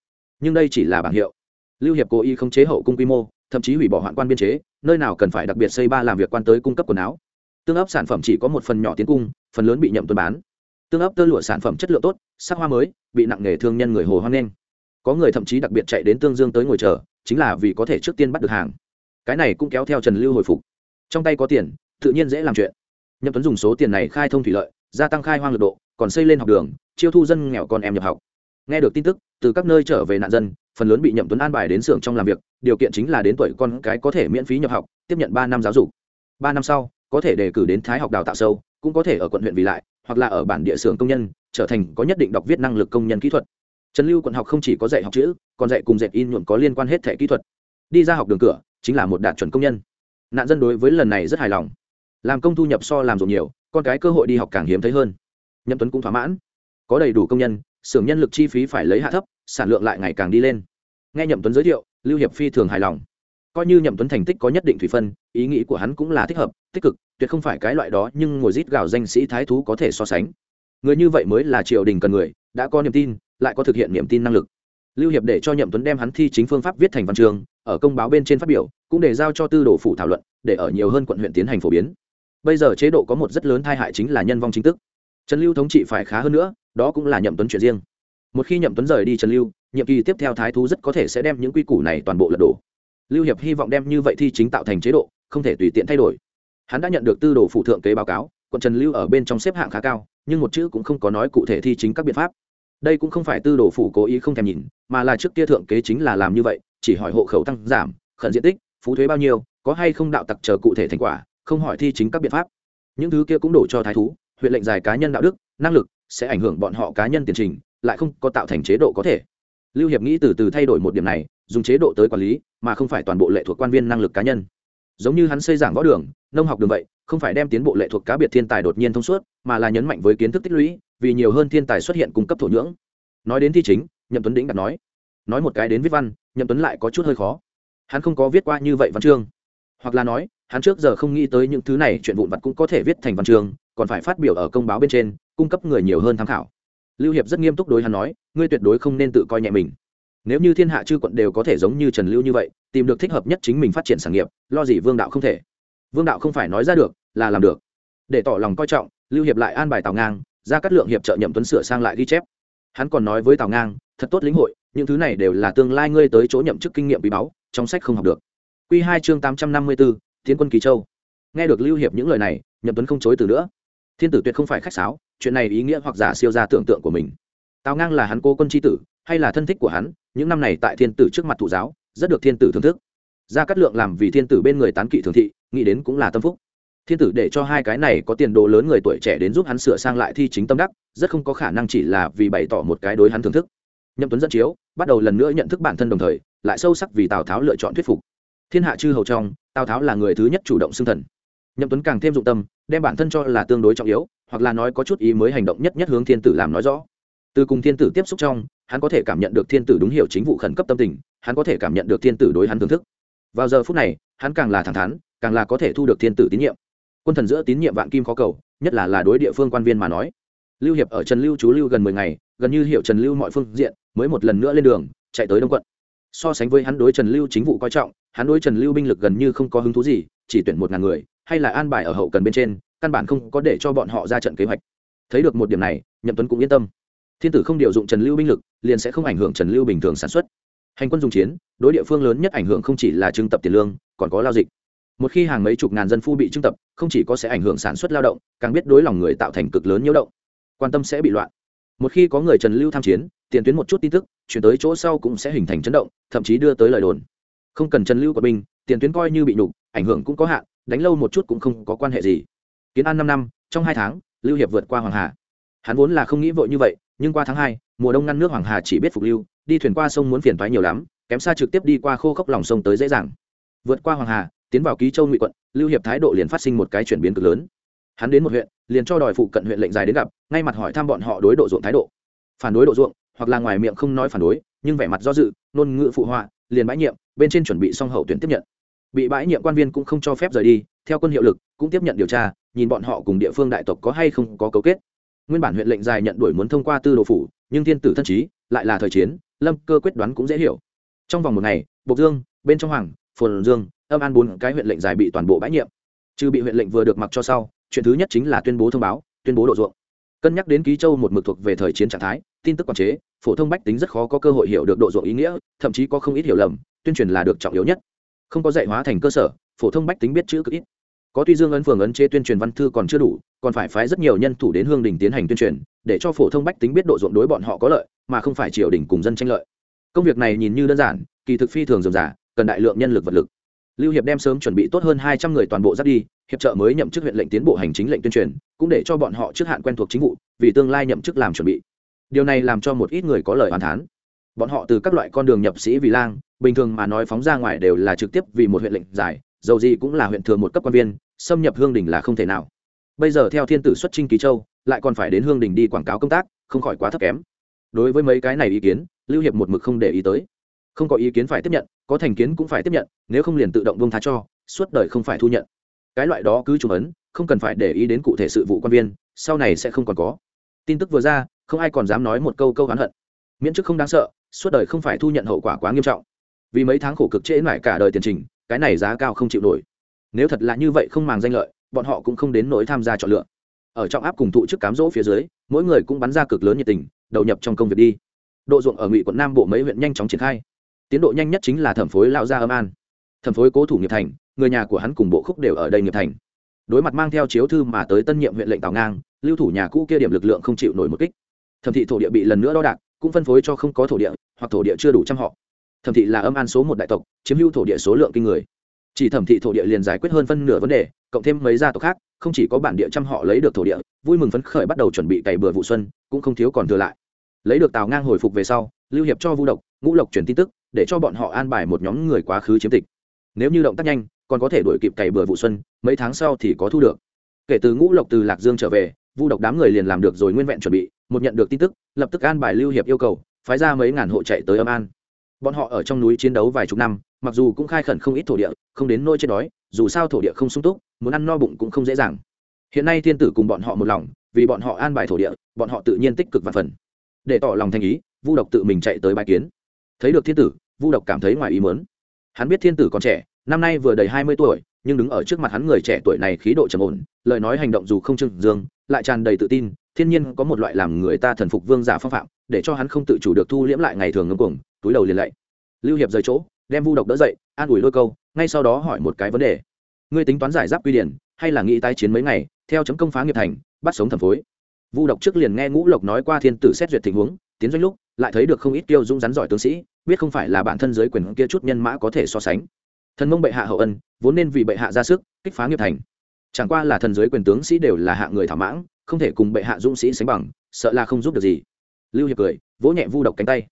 Nhưng đây chỉ là bảng hiệu. Lưu hiệp cố ý khống chế hậu cung quy mô thậm chí hủy bỏ hoạn quan biên chế, nơi nào cần phải đặc biệt xây ba làm việc quan tới cung cấp quần áo. Tương ấp sản phẩm chỉ có một phần nhỏ tiến cung, phần lớn bị nhậm tuần bán. Tương ấp tơ lụa sản phẩm chất lượng tốt, sắc hoa mới, bị nặng nghề thương nhân người hồ hoan nghênh. Có người thậm chí đặc biệt chạy đến tương dương tới ngồi chờ, chính là vì có thể trước tiên bắt được hàng. Cái này cũng kéo theo trần lưu hồi phục. Trong tay có tiền, tự nhiên dễ làm chuyện. Nhậm tuấn dùng số tiền này khai thông thủy lợi, gia tăng khai hoang lực độ, còn xây lên học đường, chiêu thu dân nghèo con em nhập học. Nghe được tin tức, từ các nơi trở về nạn dân phần lớn bị nhậm tuấn an bài đến xưởng trong làm việc, điều kiện chính là đến tuổi con cái có thể miễn phí nhập học, tiếp nhận ba năm giáo dục. Ba năm sau, có thể đề cử đến thái học đào tạo sâu, cũng có thể ở quận huyện vì lại, hoặc là ở bản địa xưởng công nhân, trở thành có nhất định đọc viết năng lực công nhân kỹ thuật. Trần lưu quận học không chỉ có dạy học chữ, còn dạy cùng dệt in nhuộm có liên quan hết thẻ kỹ thuật. Đi ra học đường cửa, chính là một đạt chuẩn công nhân. Nạn dân đối với lần này rất hài lòng. Làm công thu nhập so làm dụng nhiều, con cái cơ hội đi học càng hiếm thấy hơn. Nhậm tuấn cũng thỏa mãn. Có đầy đủ công nhân, xưởng nhân lực chi phí phải lấy hạ thấp sản lượng lại ngày càng đi lên. Nghe nhậm tuấn giới thiệu, lưu hiệp phi thường hài lòng. Coi như nhậm tuấn thành tích có nhất định thủy phân, ý nghĩ của hắn cũng là thích hợp, tích cực, tuyệt không phải cái loại đó nhưng ngồi rít gào danh sĩ thái thú có thể so sánh. Người như vậy mới là triều đình cần người, đã có niềm tin, lại có thực hiện niềm tin năng lực. Lưu hiệp để cho nhậm tuấn đem hắn thi chính phương pháp viết thành văn trường, ở công báo bên trên phát biểu, cũng để giao cho tư đồ phủ thảo luận, để ở nhiều hơn quận huyện tiến hành phổ biến. Bây giờ chế độ có một rất lớn tai hại chính là nhân vong chính tức. Trần lưu thống trị phải khá hơn nữa, đó cũng là nhậm tuấn chuyện riêng một khi nhậm tuấn rời đi trần lưu, nhiệm kỳ tiếp theo thái thú rất có thể sẽ đem những quy củ này toàn bộ lật đổ. Lưu hiệp hy vọng đem như vậy thi chính tạo thành chế độ, không thể tùy tiện thay đổi. Hắn đã nhận được tư đồ phụ thượng kế báo cáo, quận trần lưu ở bên trong xếp hạng khá cao, nhưng một chữ cũng không có nói cụ thể thi chính các biện pháp. Đây cũng không phải tư đồ phủ cố ý không thèm nhìn, mà là trước kia thượng kế chính là làm như vậy, chỉ hỏi hộ khẩu tăng giảm, khẩn diện tích, phú thuế bao nhiêu, có hay không đạo tặc chờ cụ thể thành quả, không hỏi thi chính các biện pháp. Những thứ kia cũng đổ cho thái thú, huyện lệnh dài cá nhân đạo đức, năng lực, sẽ ảnh hưởng bọn họ cá nhân tiền trình lại không có tạo thành chế độ có thể. Lưu hiệp nghĩ từ từ thay đổi một điểm này, dùng chế độ tới quản lý, mà không phải toàn bộ lệ thuộc quan viên năng lực cá nhân. Giống như hắn xây giảng võ đường, nông học đường vậy, không phải đem tiến bộ lệ thuộc cá biệt thiên tài đột nhiên thông suốt, mà là nhấn mạnh với kiến thức tích lũy, vì nhiều hơn thiên tài xuất hiện cung cấp thổ nhưỡng. Nói đến thi chính, nhậm tuấn đĩnh đặt nói. Nói một cái đến viết văn, nhậm tuấn lại có chút hơi khó. Hắn không có viết qua như vậy văn chương. Hoặc là nói, hắn trước giờ không nghĩ tới những thứ này chuyện vụn vặt cũng có thể viết thành văn chương, còn phải phát biểu ở công báo bên trên, cung cấp người nhiều hơn tham khảo lưu hiệp rất nghiêm túc đối hắn nói, ngươi tuyệt đối không nên tự coi nhẹ mình. Nếu như thiên hạ chư quận đều có thể giống như trần lưu như vậy, tìm được thích hợp nhất chính mình phát triển sản nghiệp, lo gì vương đạo không thể? Vương đạo không phải nói ra được, là làm được. Để tỏ lòng coi trọng, lưu hiệp lại an bài tào ngang, ra cắt lượng hiệp trợ nhậm tuấn sửa sang lại ghi chép. Hắn còn nói với tào ngang, thật tốt lĩnh hội, những thứ này đều là tương lai ngươi tới chỗ nhậm chức kinh nghiệm bí báu, trong sách không học được. Q hai chương tám trăm năm mươi b ố tiến quân kỳ châu. Nghe được lưu hiệp những lời này, nhậm tuấn không chối từ nữa. Thiên tử tuyệt không phải khách sáo chuyện này ý nghĩa hoặc giả siêu ra tưởng tượng của mình. Tào ngang là hắn cô quân tri tử, hay là thân thích của hắn, những năm này tại thiên tử trước mặt thụ giáo, rất được thiên tử thưởng thức. Gia cát lượng làm vì thiên tử bên người tán kỵ thường thị, nghĩ đến cũng là tâm phúc. Thiên tử để cho hai cái này có tiền đồ lớn người tuổi trẻ đến giúp hắn sửa sang lại thi chính tâm đắc, rất không có khả năng chỉ là vì bày tỏ một cái đối hắn thưởng thức. Nhậm tuấn dẫn chiếu, bắt đầu lần nữa nhận thức bản thân đồng thời, lại sâu sắc vì tào tháo lựa chọn thuyết phục. Thiên hạ chư hầu trong, tào tháo là người thứ nhất chủ động xưng thần. Nhậm tuấn càng thêm dụng tâm đem bản thân cho là tương đối trọng yếu, hoặc là nói có chút ý mới hành động nhất nhất hướng thiên tử làm nói rõ. Từ cùng thiên tử tiếp xúc trong, hắn có thể cảm nhận được thiên tử đúng hiểu chính vụ khẩn cấp tâm tình, hắn có thể cảm nhận được thiên tử đối hắn thưởng thức. Vào giờ phút này, hắn càng là thẳng thắn, càng là có thể thu được thiên tử tín nhiệm. Quân thần giữa tín nhiệm vạn kim khó cầu, nhất là là đối địa phương quan viên mà nói. Lưu hiệp ở trần lưu chú lưu gần mười ngày, gần như hiểu trần lưu mọi phương diện, mới một lần nữa lên đường, chạy tới đông quận. So sánh với hắn đối trần lưu chính vụ coi trọng, hắn đối trần lưu binh lực gần như không có hứng thú gì, chỉ tuyển một ngàn người hay là an bài ở hậu cần bên trên, căn bản không có để cho bọn họ ra trận kế hoạch. Thấy được một điểm này, nhậm tuấn cũng yên tâm. Thiên tử không điều dụng trần lưu binh lực, liền sẽ không ảnh hưởng trần lưu bình thường sản xuất. Hành quân dùng chiến, đối địa phương lớn nhất ảnh hưởng không chỉ là trưng tập tiền lương, còn có lao dịch. Một khi hàng mấy chục ngàn dân phu bị trưng tập, không chỉ có sẽ ảnh hưởng sản xuất lao động, càng biết đối lòng người tạo thành cực lớn nhiễu động. Quan tâm sẽ bị loạn. Một khi có người trần lưu tham chiến, tiền tuyến một chút tin tức, chuyển tới chỗ sau cũng sẽ hình thành chấn động, thậm chí đưa tới lời đồn. Không cần trần lưu của binh, tiền tuyến coi như bị nhục, ảnh hưởng cũng có hạn đánh lâu một chút cũng không có quan hệ gì. Kiến an năm năm, trong hai tháng, lưu hiệp vượt qua hoàng hà. Hắn vốn là không nghĩ vội như vậy, nhưng qua tháng hai, mùa đông ngăn nước hoàng hà chỉ biết phục lưu, đi thuyền qua sông muốn phiền toái nhiều lắm, kém xa trực tiếp đi qua khô khốc lòng sông tới dễ dàng. Vượt qua hoàng hà, tiến vào ký châu ngụy quận, lưu hiệp thái độ liền phát sinh một cái chuyển biến cực lớn. Hắn đến một huyện, liền cho đòi phụ cận huyện lệnh dài đến gặp, ngay mặt hỏi thăm bọn họ đối độ ruộng thái độ. Phản đối độ ruộng, hoặc là ngoài miệng không nói phản đối, nhưng vẻ mặt do dự, ngôn ngữ phụ họa, liền bãi nhiệm, bên trên chuẩn bị xong hậu tuyển tiếp nhận bị bãi nhiệm quan viên cũng không cho phép rời đi, theo quân hiệu lực, cũng tiếp nhận điều tra, nhìn bọn họ cùng địa phương đại tộc có hay không có cấu kết. Nguyên bản huyện lệnh dài nhận đuổi muốn thông qua tư đồ phủ, nhưng thiên tử thân trí lại là thời chiến, lâm cơ quyết đoán cũng dễ hiểu. Trong vòng một ngày, bộc dương, bên trong hoàng, phồn dương, âm an bốn cái huyện lệnh dài bị toàn bộ bãi nhiệm. Trừ bị huyện lệnh vừa được mặc cho sau, chuyện thứ nhất chính là tuyên bố thông báo, tuyên bố độ ruộng. Cân nhắc đến ký châu một mực thuộc về thời chiến trạng thái, tin tức quản chế, phổ thông bách tính rất khó có cơ hội hiểu được độ ruộng ý nghĩa, thậm chí có không ít hiểu lầm, tuyên truyền là được trọng yếu nhất không có dạy hóa thành cơ sở, phổ thông bách tính biết chữ cực ít. Có tuy dương ấn phường ấn chế tuyên truyền văn thư còn chưa đủ, còn phải phái rất nhiều nhân thủ đến hương đình tiến hành tuyên truyền, để cho phổ thông bách tính biết độ ruộng đối bọn họ có lợi, mà không phải triều đình cùng dân tranh lợi. Công việc này nhìn như đơn giản, kỳ thực phi thường dườm giả cần đại lượng nhân lực vật lực. Lưu hiệp đem sớm chuẩn bị tốt hơn hai trăm người toàn bộ dắt đi, hiệp trợ mới nhậm chức huyện lệnh tiến bộ hành chính lệnh tuyên truyền, cũng để cho bọn họ trước hạn quen thuộc chính vụ, vì tương lai nhậm chức làm chuẩn bị. Điều này làm cho một ít người có lời hoàn thán bọn họ từ các loại con đường nhập sĩ vì lang, bình thường mà nói phóng ra ngoài đều là trực tiếp vì một huyện lệnh giải, dầu gì cũng là huyện thường một cấp quan viên, xâm nhập hương đình là không thể nào. Bây giờ theo thiên tử xuất trinh ký châu, lại còn phải đến hương đình đi quảng cáo công tác, không khỏi quá thấp kém. Đối với mấy cái này ý kiến, lưu hiệp một mực không để ý tới. Không có ý kiến phải tiếp nhận, có thành kiến cũng phải tiếp nhận, nếu không liền tự động buông tha cho, suốt đời không phải thu nhận. Cái loại đó cứ trùng ấn, không cần phải để ý đến cụ thể sự vụ quan viên, sau này sẽ không còn có. Tin tức vừa ra, không ai còn dám nói một câu câu oán hận. Miễn chức không đáng sợ suốt đời không phải thu nhận hậu quả quá nghiêm trọng. Vì mấy tháng khổ cực trễ mãi cả đời tiền trình, cái này giá cao không chịu nổi. Nếu thật là như vậy không màng danh lợi, bọn họ cũng không đến nỗi tham gia chọn lựa. Ở trong áp cùng thụ chức cám dỗ phía dưới, mỗi người cũng bắn ra cực lớn nhiệt tình, đầu nhập trong công việc đi. Độ ruộng ở ngụy quận nam bộ mấy huyện nhanh chóng triển khai. Tiến độ nhanh nhất chính là thẩm phối lão gia âm an. Thẩm phối cố thủ nghiệp thành, người nhà của hắn cùng bộ khúc đều ở đây nghiệp thành. Đối mặt mang theo chiếu thư mà tới tân nhiệm huyện lệnh tào ngang, lưu thủ nhà cũ kia điểm lực lượng không chịu nổi một kích. Thẩm thị thổ địa bị lần nữa đo đạc cũng phân phối cho không có thổ địa hoặc thổ địa chưa đủ trăm họ. Thẩm thị là âm an số một đại tộc, chiếm hữu thổ địa số lượng kinh người. Chỉ thẩm thị thổ địa liền giải quyết hơn phân nửa vấn đề, cộng thêm mấy gia tộc khác, không chỉ có bản địa trăm họ lấy được thổ địa, vui mừng phấn khởi bắt đầu chuẩn bị cày bừa vụ xuân, cũng không thiếu còn thừa lại. Lấy được tào ngang hồi phục về sau, lưu hiệp cho vu độc, ngũ lộc chuyển tin tức, để cho bọn họ an bài một nhóm người quá khứ chiếm tịch. Nếu như động tác nhanh, còn có thể đuổi kịp cày bừa vụ xuân, mấy tháng sau thì có thu được. Kể từ ngũ lộc từ lạc dương trở về, vu độc đám người liền làm được rồi nguyên vẹn chuẩn bị một nhận được tin tức, lập tức an bài lưu hiệp yêu cầu, phái ra mấy ngàn hộ chạy tới âm an. Bọn họ ở trong núi chiến đấu vài chục năm, mặc dù cũng khai khẩn không ít thổ địa, không đến nôi chết đói, dù sao thổ địa không sung túc, muốn ăn no bụng cũng không dễ dàng. Hiện nay thiên tử cùng bọn họ một lòng, vì bọn họ an bài thổ địa, bọn họ tự nhiên tích cực và phần. Để tỏ lòng thành ý, vu độc tự mình chạy tới bài kiến. Thấy được thiên tử, vu độc cảm thấy ngoài ý muốn. Hắn biết thiên tử còn trẻ, năm nay vừa đầy hai mươi tuổi, nhưng đứng ở trước mặt hắn người trẻ tuổi này khí độ trầm ổn, lời nói hành động dù không trương dương, lại tràn đầy tự tin thiên nhiên có một loại làm người ta thần phục vương giả phong phạm, để cho hắn không tự chủ được thu liễm lại ngày thường ngưng cuồng, túi đầu liền lạy. Lưu hiệp rời chỗ, đem vu độc đỡ dậy, an ủi đôi câu, ngay sau đó hỏi một cái vấn đề. Ngươi tính toán giải giáp quy điển, hay là nghĩ tái chiến mấy ngày, theo chấm công phá nghiệp thành, bắt sống thẩm phối? Vu độc trước liền nghe ngũ lộc nói qua thiên tử xét duyệt tình huống, tiến doanh lúc, lại thấy được không ít tiêu dũng rắn giỏi tướng sĩ, biết không phải là bản thân giới quyền kia chút nhân mã có thể so sánh. Thần mông bệ hạ hậu ân, vốn nên vì bệ hạ ra sức, kích phá nghiệp thành chẳng qua là thần giới quyền tướng sĩ đều là hạ người thảo mãng, không thể cùng bệ hạ dũng sĩ sánh bằng, sợ là không giúp được gì. Lưu hiệp cười, vỗ nhẹ vu độc cánh tay.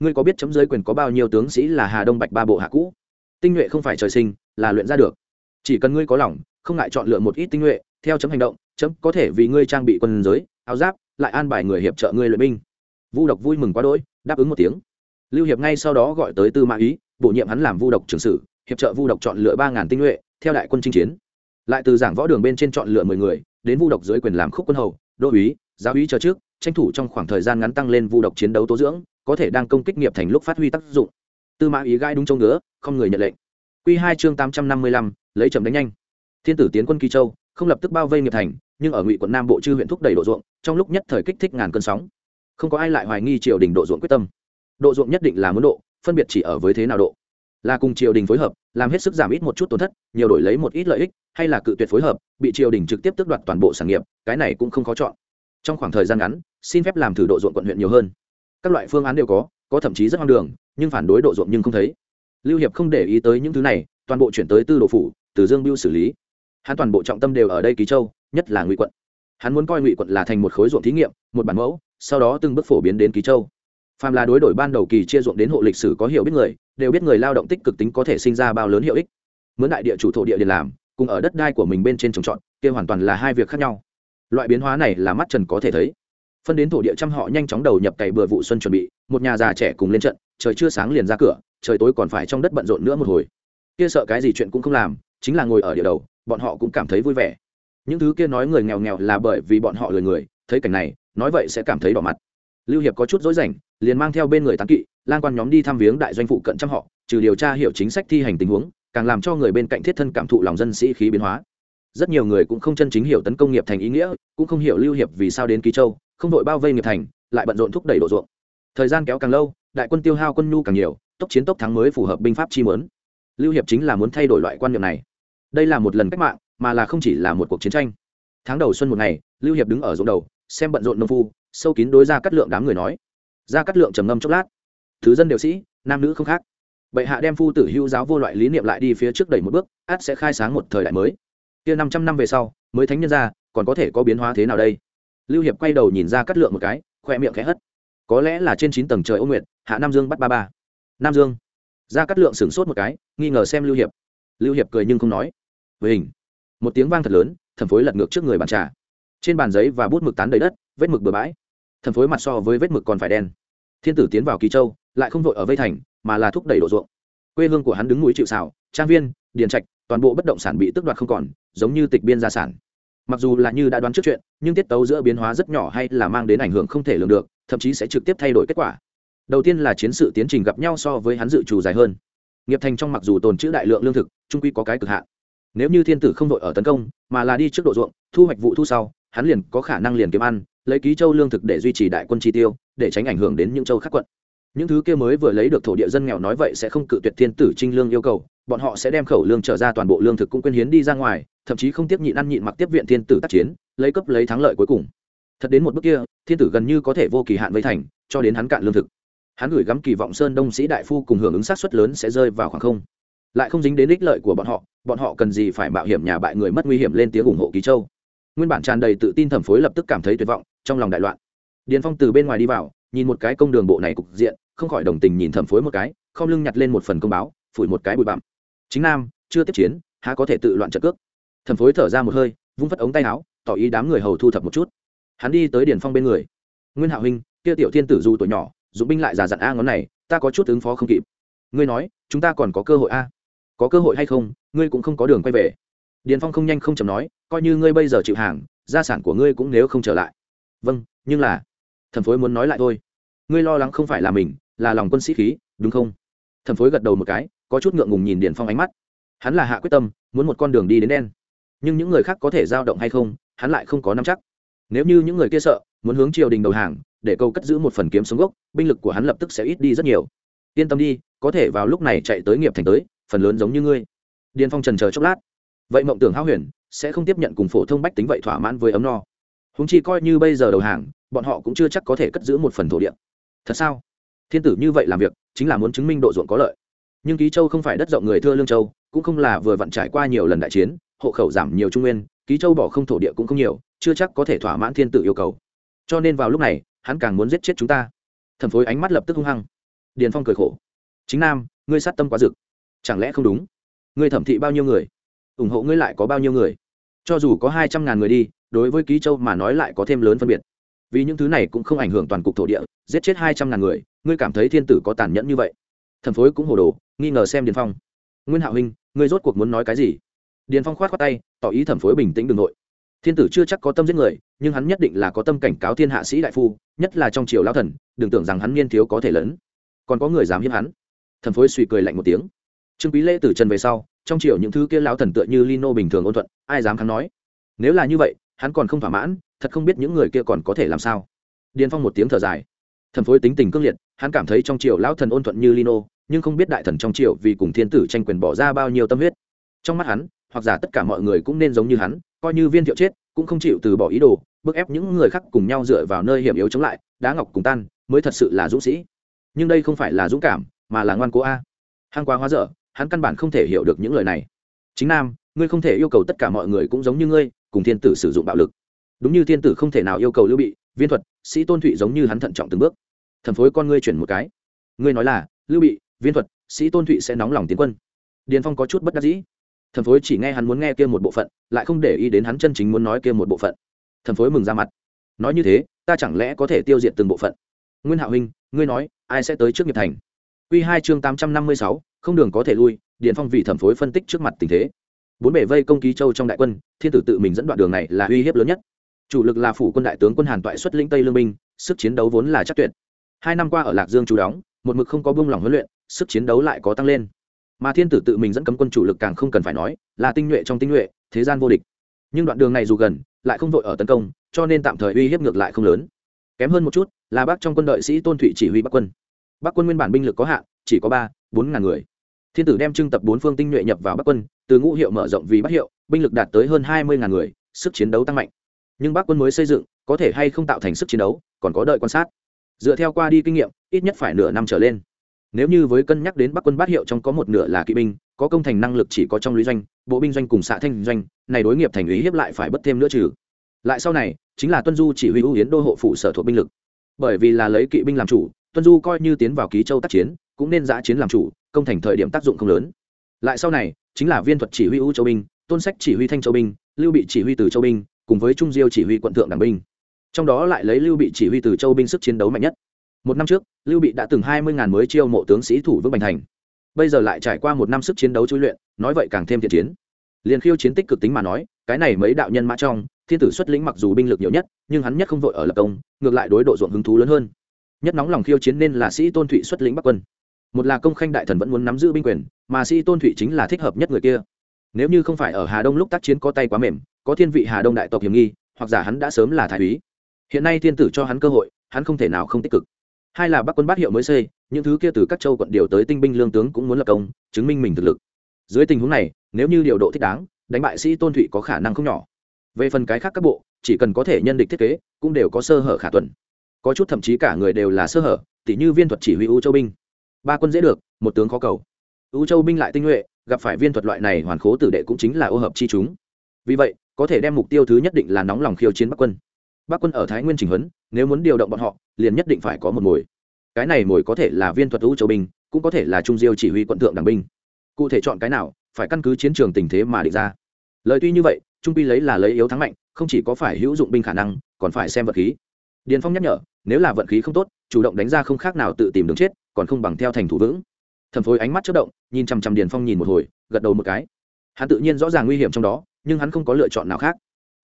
Ngươi có biết chấm giới quyền có bao nhiêu tướng sĩ là hà đông bạch ba bộ hạ cũ? Tinh nhuệ không phải trời sinh, là luyện ra được. Chỉ cần ngươi có lòng, không ngại chọn lựa một ít tinh nhuệ, theo chấm hành động, chấm có thể vì ngươi trang bị quân giới, áo giáp, lại an bài người hiệp trợ ngươi luyện binh. Vu độc vui mừng quá đỗi, đáp ứng một tiếng. Lưu hiệp ngay sau đó gọi tới tư mã ý, bổ nhiệm hắn làm vu độc trưởng sử, hiệp trợ vu độc chọn lựa ba ngàn tinh nhuệ, theo đại quân chinh chiến lại từ giảng võ đường bên trên chọn lựa mười người, đến vu độc dưới quyền làm khúc quân hầu, đô úy, giáo úy chờ trước, tranh thủ trong khoảng thời gian ngắn tăng lên vu độc chiến đấu tố dưỡng, có thể đang công kích nghiệp thành lúc phát huy tác dụng. Tư mã ý gai đúng châu ngứa, không người nhận lệnh. Q hai chương tám trăm năm mươi lăm, lấy chậm đánh nhanh. Thiên tử tiến quân kỳ châu, không lập tức bao vây nghiệp thành, nhưng ở ngụy quận nam bộ chư huyện thúc đẩy độ ruộng, trong lúc nhất thời kích thích ngàn cơn sóng. Không có ai lại hoài nghi triều đình độ ruộng quyết tâm. Độ ruộng nhất định là muốn độ, phân biệt chỉ ở với thế nào độ. Là cùng triều đình phối hợp làm hết sức giảm ít một chút tổn thất, nhiều đổi lấy một ít lợi ích, hay là cự tuyệt phối hợp, bị triều đình trực tiếp tước đoạt toàn bộ sản nghiệp, cái này cũng không khó chọn. Trong khoảng thời gian ngắn, xin phép làm thử độ ruộng quận huyện nhiều hơn. Các loại phương án đều có có thậm chí rất hoang đường, nhưng phản đối độ ruộng nhưng không thấy. Lưu hiệp không để ý tới những thứ này, toàn bộ chuyển tới tư đồ phủ, từ dương biêu xử lý. Hắn toàn bộ trọng tâm đều ở đây ký châu, nhất là ngụy quận. Hắn muốn coi ngụy quận là thành một khối ruộng thí nghiệm, một bản mẫu, sau đó từng bước phổ biến đến ký châu. Phàm là đối đổi ban đầu kỳ chia ruộng đến hộ lịch sử có hiểu biết người đều biết người lao động tích cực tính có thể sinh ra bao lớn hiệu ích. Mướn đại địa chủ thổ địa để làm, cùng ở đất đai của mình bên trên trồng trọt, kia hoàn toàn là hai việc khác nhau. Loại biến hóa này là mắt trần có thể thấy. Phân đến thổ địa trăm họ nhanh chóng đầu nhập cày bừa vụ xuân chuẩn bị, một nhà già trẻ cùng lên trận, trời chưa sáng liền ra cửa, trời tối còn phải trong đất bận rộn nữa một hồi. Kia sợ cái gì chuyện cũng không làm, chính là ngồi ở địa đầu, bọn họ cũng cảm thấy vui vẻ. Những thứ kia nói người nghèo nghèo là bởi vì bọn họ lười người, thấy cảnh này, nói vậy sẽ cảm thấy đỏ mặt. Lưu hiệp có chút dối rảnh, liền mang theo bên người tán kỵ lan quan nhóm đi thăm viếng đại doanh phụ cận trăm họ, trừ điều tra hiểu chính sách thi hành tình huống, càng làm cho người bên cạnh thiết thân cảm thụ lòng dân sĩ khí biến hóa. Rất nhiều người cũng không chân chính hiểu tấn công nghiệp thành ý nghĩa, cũng không hiểu lưu hiệp vì sao đến ký châu, không đội bao vây nghiệp thành, lại bận rộn thúc đẩy độ ruộng. Thời gian kéo càng lâu, đại quân tiêu hao quân nhu càng nhiều, tốc chiến tốc thắng mới phù hợp binh pháp chi mớn lưu hiệp chính là muốn thay đổi loại quan niệm này. Đây là một lần cách mạng, mà là không chỉ là một cuộc chiến tranh. Tháng đầu xuân một ngày, lưu hiệp đứng ở ruộng đầu, xem bận rộn nông phu, sâu kín đối ra cắt lượng đám người nói. Ra cắt lượng trầm ngâm chốc lát thứ dân đều sĩ, nam nữ không khác. Bệ hạ đem phu tử hữu giáo vô loại lý niệm lại đi phía trước đẩy một bước, át sẽ khai sáng một thời đại mới. Kia năm trăm năm về sau, mới thánh nhân ra, còn có thể có biến hóa thế nào đây? Lưu hiệp quay đầu nhìn ra cắt lượng một cái, khoe miệng khẽ hất. Có lẽ là trên chín tầng trời ô nguyệt, hạ nam dương bắt ba ba. Nam dương. Ra cắt lượng sửng sốt một cái, nghi ngờ xem lưu hiệp. Lưu hiệp cười nhưng không nói. Với hình một tiếng vang thật lớn, thẩm phối lật ngược trước người bàn trà. Trên bàn giấy và bút mực tán đầy đất, vết mực bừa bãi. Thẩm phối mặt so với vết mực còn phải đen thiên tử tiến vào kỳ châu, lại không vội ở vây thành, mà là thúc đẩy đổ ruộng. Quê hương của hắn đứng núi chịu xào trang viên, điền trạch, toàn bộ bất động sản bị tước đoạt không còn, giống như tịch biên gia sản. Mặc dù là như đã đoán trước chuyện, nhưng tiết tấu giữa biến hóa rất nhỏ hay là mang đến ảnh hưởng không thể lường được, thậm chí sẽ trực tiếp thay đổi kết quả. Đầu tiên là chiến sự tiến trình gặp nhau so với hắn dự trù dài hơn. Nghiệp thành trong mặc dù tồn trữ đại lượng lương thực, trung quy có cái cực hạn. Nếu như thiên tử không đội ở tấn công, mà là đi trước độ ruộng, thu hoạch vụ thu sau, hắn liền có khả năng liền kiếm ăn, lấy ký châu lương thực để duy trì đại quân chi tiêu để tránh ảnh hưởng đến những châu khác quận. Những thứ kia mới vừa lấy được thổ địa dân nghèo nói vậy sẽ không cự tuyệt thiên tử trinh lương yêu cầu, bọn họ sẽ đem khẩu lương trở ra toàn bộ lương thực cũng quyên hiến đi ra ngoài, thậm chí không tiếp nhịn ăn nhịn mặc tiếp viện thiên tử tác chiến, lấy cấp lấy thắng lợi cuối cùng. Thật đến một bước kia, thiên tử gần như có thể vô kỳ hạn vây thành, cho đến hắn cạn lương thực. Hắn gửi gắm kỳ vọng sơn đông sĩ đại phu cùng hưởng ứng sát suất lớn sẽ rơi vào khoảng không. Lại không dính đến ích lợi của bọn họ bọn họ cần gì phải mạo hiểm nhà bại người mất nguy hiểm lên tiếng ủng hộ ký châu. Nguyên bản tràn đầy tự tin thẩm phối lập tức cảm thấy tuyệt vọng, trong lòng đại loạn điền phong từ bên ngoài đi vào, nhìn một cái công đường bộ này cục diện, không khỏi đồng tình nhìn thẩm phối một cái không lưng nhặt lên một phần công báo, phủi một cái bụi bặm. Chính nam, chưa tiếp chiến, há có thể tự loạn trận cước? Thẩm phối thở ra một hơi, vung phất ống tay áo, tỏ ý đám người hầu thu thập một chút. Hắn đi tới điền phong bên người. Nguyên hạo huynh, kia tiểu thiên tử dù tuổi nhỏ, dụng binh lại già dặn a ngón này, ta có chút ứng phó không kịp. Ngươi nói, chúng ta còn có cơ hội a? Có cơ hội hay không, ngươi cũng không có đường quay về. Điền phong không nhanh không chầm nói, coi như ngươi bây giờ chịu hàng, gia sản của ngươi cũng nếu không trở lại. Vâng nhưng là thần phối muốn nói lại thôi. Ngươi lo lắng không phải là mình, là lòng quân sĩ khí, đúng không? Thần phối gật đầu một cái, có chút ngượng ngùng nhìn điền phong ánh mắt. Hắn là hạ quyết tâm, muốn một con đường đi đến đen. Nhưng những người khác có thể giao động hay không, hắn lại không có nắm chắc. Nếu như những người kia sợ, muốn hướng triều đình đầu hàng, để câu cất giữ một phần kiếm sống gốc, binh lực của hắn lập tức sẽ ít đi rất nhiều. Yên tâm đi, có thể vào lúc này chạy tới nghiệp thành tới, phần lớn giống như ngươi. Điền phong trần chờ chốc lát. Vậy mộng tưởng háo huyền, sẽ không tiếp nhận cùng phổ thông bách tính vậy thỏa mãn với ấm no. Húng chi coi như bây giờ đầu hàng bọn họ cũng chưa chắc có thể cất giữ một phần thổ địa. Thật sao? Thiên tử như vậy làm việc, chính là muốn chứng minh độ ruộng có lợi. Nhưng ký châu không phải đất rộng người thưa lương châu, cũng không là vừa vặn trải qua nhiều lần đại chiến, hộ khẩu giảm nhiều trung nguyên, ký châu bỏ không thổ địa cũng không nhiều, chưa chắc có thể thỏa mãn thiên tử yêu cầu. Cho nên vào lúc này, hắn càng muốn giết chết chúng ta. Thần phối ánh mắt lập tức hung hăng. Điền phong cười khổ. Chính nam, ngươi sát tâm quá rực chẳng lẽ không đúng? Ngươi thẩm thị bao nhiêu người? Ủng hộ ngươi lại có bao nhiêu người? Cho dù có hai trăm ngàn người đi, đối với ký châu mà nói lại có thêm lớn phân biệt vì những thứ này cũng không ảnh hưởng toàn cục thổ địa, giết chết hai trăm ngàn người, ngươi cảm thấy thiên tử có tàn nhẫn như vậy? Thần phối cũng hồ đồ, nghi ngờ xem điền phong. Nguyên hạo huynh ngươi rốt cuộc muốn nói cái gì? Điền phong khoát khoát tay, tỏ ý thẩm phối bình tĩnh đ ư n g nội. Thiên tử chưa chắc có tâm giết người, nhưng hắn nhất định là có tâm cảnh cáo thiên hạ sĩ đại phu, nhất là trong triều lao thần, đừng tưởng rằng hắn niên thiếu có thể lớn. Còn có người dám hiếp hắn? Thần phối suy cười lạnh một tiếng. Trương quý lễ tử trần về sau, trong triều những thứ kia lao thần tựa như lino bình thường ôn thuận, ai dám hắn nói? Nếu là như vậy, hắn còn không thỏa mãn thật không biết những người kia còn có thể làm sao. Điền phong một tiếng thở dài. Thần phối tính tình cương liệt, hắn cảm thấy trong triều lão thần ôn thuận như lino, nhưng không biết đại thần trong triều vì cùng thiên tử tranh quyền bỏ ra bao nhiêu tâm huyết. Trong mắt hắn, hoặc giả tất cả mọi người cũng nên giống như hắn, coi như viên thiệu chết, cũng không chịu từ bỏ ý đồ, bức ép những người khác cùng nhau dựa vào nơi hiểm yếu chống lại, đá ngọc cùng tan, mới thật sự là dũng sĩ. Nhưng đây không phải là dũng cảm, mà là ngoan cố a. Hăng quá hóa dở, hắn căn bản không thể hiểu được những lời này. Chính nam, ngươi không thể yêu cầu tất cả mọi người cũng giống như ngươi, cùng thiên tử sử dụng bạo lực đúng như thiên tử không thể nào yêu cầu lưu bị, viên thuật, sĩ tôn thụy giống như hắn thận trọng từng bước. Thần phối con ngươi chuyển một cái. Ngươi nói là, lưu bị, viên thuật, sĩ tôn thụy sẽ nóng lòng tiến quân. Điền phong có chút bất đắc dĩ. Thần phối chỉ nghe hắn muốn nghe kia một bộ phận, lại không để ý đến hắn chân chính muốn nói kia một bộ phận. Thần phối mừng ra mặt. Nói như thế, ta chẳng lẽ có thể tiêu diệt từng bộ phận? Nguyên hạo huynh, ngươi nói, ai sẽ tới trước nghiệp thành? Quy hai chương tám trăm năm mươi sáu, không đường có thể lui, điền phong vì thẩm phối phân tích trước mặt tình thế. Bốn bể vây công ký châu trong đại quân, thiên tử tự mình dẫn đoạn đường này là uy hiếp lớn nhất chủ lực là phủ quân đại tướng quân hàn toại xuất lĩnh tây lương binh, sức chiến đấu vốn là chắc tuyệt. Hai năm qua ở lạc dương chú đóng, một mực không có buông lỏng huấn luyện, sức chiến đấu lại có tăng lên. Mà thiên tử tự mình dẫn cấm quân chủ lực càng không cần phải nói, là tinh nhuệ trong tinh nhuệ, thế gian vô địch. Nhưng đoạn đường này dù gần, lại không vội ở tấn công, cho nên tạm thời uy hiếp ngược lại không lớn. Kém hơn một chút, là bác trong quân đội sĩ tôn thụy chỉ huy bắc quân. Bắc quân nguyên bản binh lực có hạn, chỉ có ba, bốn ngàn người. Thiên tử đem trưng tập bốn phương tinh nhuệ nhập vào bắc quân, từ ngũ hiệu mở rộng vì bắc hiệu, binh lực đạt tới hơn hai mươi ngàn người, sức chiến đấu tăng mạnh nhưng bắc quân mới xây dựng, có thể hay không tạo thành sức chiến đấu, còn có đợi quan sát. Dựa theo qua đi kinh nghiệm, ít nhất phải nửa năm trở lên. Nếu như với cân nhắc đến bắc quân bát hiệu trong có một nửa là kỵ binh, có công thành năng lực chỉ có trong lũy doanh, bộ binh doanh cùng xạ thanh doanh, này đối nghiệp thành ý hiếp lại phải bất thêm nữa trừ. Lại sau này, chính là tuân du chỉ huy ưu yến đô hộ phủ sở thuộc binh lực. Bởi vì là lấy kỵ binh làm chủ, tuân du coi như tiến vào ký châu tác chiến, cũng nên giã chiến làm chủ, công thành thời điểm tác dụng không lớn. Lại sau này, chính là viên thuật chỉ huy ưu châu binh, tôn sách chỉ huy thanh châu binh, lưu bị chỉ huy từ châu binh cùng với trung diêu chỉ huy quận thượng đảng binh. Trong đó lại lấy lưu bị chỉ huy từ châu binh sức chiến đấu mạnh nhất. Một năm trước, lưu bị đã từng hai mươi ngàn mới chiêu mộ tướng sĩ thủ vững bành thành. Bây giờ lại trải qua một năm sức chiến đấu chui luyện, nói vậy càng thêm thiện chiến. Liền khiêu chiến tích cực tính mà nói, cái này mấy đạo nhân mã trong, thiên tử xuất lĩnh mặc dù binh lực nhiều nhất, nhưng hắn nhất không vội ở lập công, ngược lại đối độ ruộng hứng thú lớn hơn. Nhất nóng lòng khiêu chiến nên là sĩ tôn thụy xuất lĩnh bắc quân. Một là công khanh đại thần vẫn muốn nắm giữ binh quyền, mà sĩ tôn thụy chính là thích hợp nhất người kia. Nếu như không phải ở hà đông lúc tác chiến có tay quá mềm có thiên vị hà đông đại tộc hiểm nghi, hoặc giả hắn đã sớm là thái úy. Hiện nay thiên tử cho hắn cơ hội, hắn không thể nào không tích cực. Hai là bắc quân bát hiệu mới xây, những thứ kia từ các châu quận điều tới tinh binh lương tướng cũng muốn lập công, chứng minh mình thực lực. Dưới tình huống này, nếu như điều độ thích đáng, đánh bại sĩ tôn thụy có khả năng không nhỏ. Về phần cái khác các bộ, chỉ cần có thể nhân địch thiết kế, cũng đều có sơ hở khả tuần. Có chút thậm chí cả người đều là sơ hở tỷ như viên thuật chỉ huy u châu binh. Ba quân dễ được, một tướng khó cầu. U châu binh lại tinh nhuệ, gặp phải viên thuật loại này hoàn khố tử đệ cũng chính là ô hợp chi chúng. Vì vậy có thể đem mục tiêu thứ nhất định là nóng lòng khiêu chiến bắc quân. Bắc quân ở thái nguyên trình huấn, nếu muốn điều động bọn họ, liền nhất định phải có một mồi. Cái này mồi có thể là viên thuật hữu châu binh, cũng có thể là trung diêu chỉ huy quận thượng đảng binh. Cụ thể chọn cái nào, phải căn cứ chiến trường tình thế mà định ra. Lời tuy như vậy, trung pi lấy là lấy yếu thắng mạnh, không chỉ có phải hữu dụng binh khả năng, còn phải xem vật khí. Điền phong nhắc nhở, nếu là vận khí không tốt, chủ động đánh ra không khác nào tự tìm đường chết, còn không bằng theo thành thủ vững. Thẩm phối ánh mắt chất động, nhìn chằm chằm điền phong nhìn một hồi, gật đầu một cái. Hắn tự nhiên rõ ràng nguy hiểm trong đó nhưng hắn không có lựa chọn nào khác.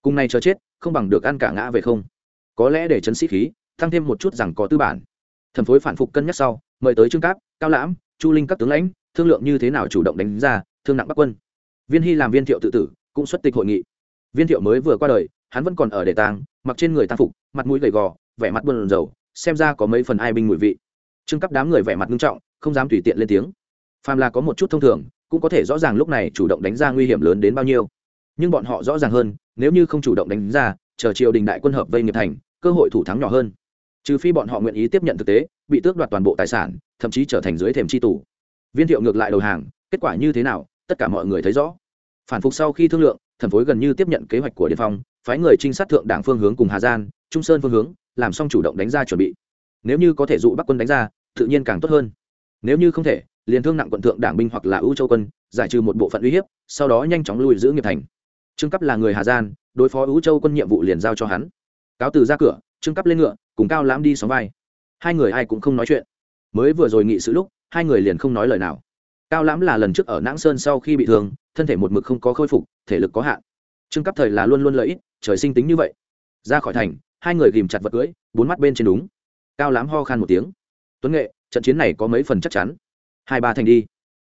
Cùng này chờ chết, không bằng được ăn cả ngã về không. Có lẽ để chấn sĩ khí, tăng thêm một chút rằng có tư bản. Thần phối phản phục cân nhắc sau, mời tới trương cáp, cao lãm, chu linh các tướng lãnh, thương lượng như thế nào chủ động đánh ra, thương nặng bắc quân. Viên hy làm viên thiệu tự tử, cũng xuất tịch hội nghị. Viên thiệu mới vừa qua đời, hắn vẫn còn ở đề tàng mặc trên người tang phục, mặt mũi gầy gò, vẻ mặt buồn rầu, xem ra có mấy phần ai binh mùi vị. Trương cấp đám người vẻ mặt nghiêm trọng, không dám tùy tiện lên tiếng. Phàm là có một chút thông thường, cũng có thể rõ ràng lúc này chủ động đánh ra nguy hiểm lớn đến bao nhiêu nhưng bọn họ rõ ràng hơn, nếu như không chủ động đánh ra, chờ triều đình đại quân hợp vây nghiệp thành, cơ hội thủ thắng nhỏ hơn. Trừ phi bọn họ nguyện ý tiếp nhận thực tế, bị tước đoạt toàn bộ tài sản, thậm chí trở thành dưới thềm c h i tù. Viên thiệu ngược lại đầu hàng, kết quả như thế nào, tất cả mọi người thấy rõ. Phản phục sau khi thương lượng thần phối gần như tiếp nhận kế hoạch của đề phong, phái người trinh sát thượng đảng phương hướng cùng hà gian, trung sơn phương hướng, làm xong chủ động đánh ra chuẩn bị. Nếu như có thể dụ bắc quân đánh ra, tự nhiên càng tốt hơn. Nếu như không thể, liền thương nặng quận thượng đảng binh hoặc là ưu châu quân, giải trừ một bộ phận uy hiếp, sau đó nhanh chóng lùi giữ nghiệp thành trương cấp là người hà gian, đối phó ứ châu quân nhiệm vụ liền giao cho hắn. Cáo từ ra cửa, trương cấp lên ngựa, cùng cao lãm đi sóng vai. Hai người ai cũng không nói chuyện. Mới vừa rồi nghị sự lúc, hai người liền không nói lời nào. Cao lãm là lần trước ở nãng sơn sau khi bị thương, thân thể một mực không có khôi phục, thể lực có hạn. Trương cấp thời là luôn luôn lợi ích, trời sinh tính như vậy. Ra khỏi thành, hai người ghìm chặt vật cưỡi bốn mắt bên trên đúng. Cao lãm ho khan một tiếng. Tuấn nghệ, trận chiến này có mấy phần chắc chắn. Hai ba thành đi.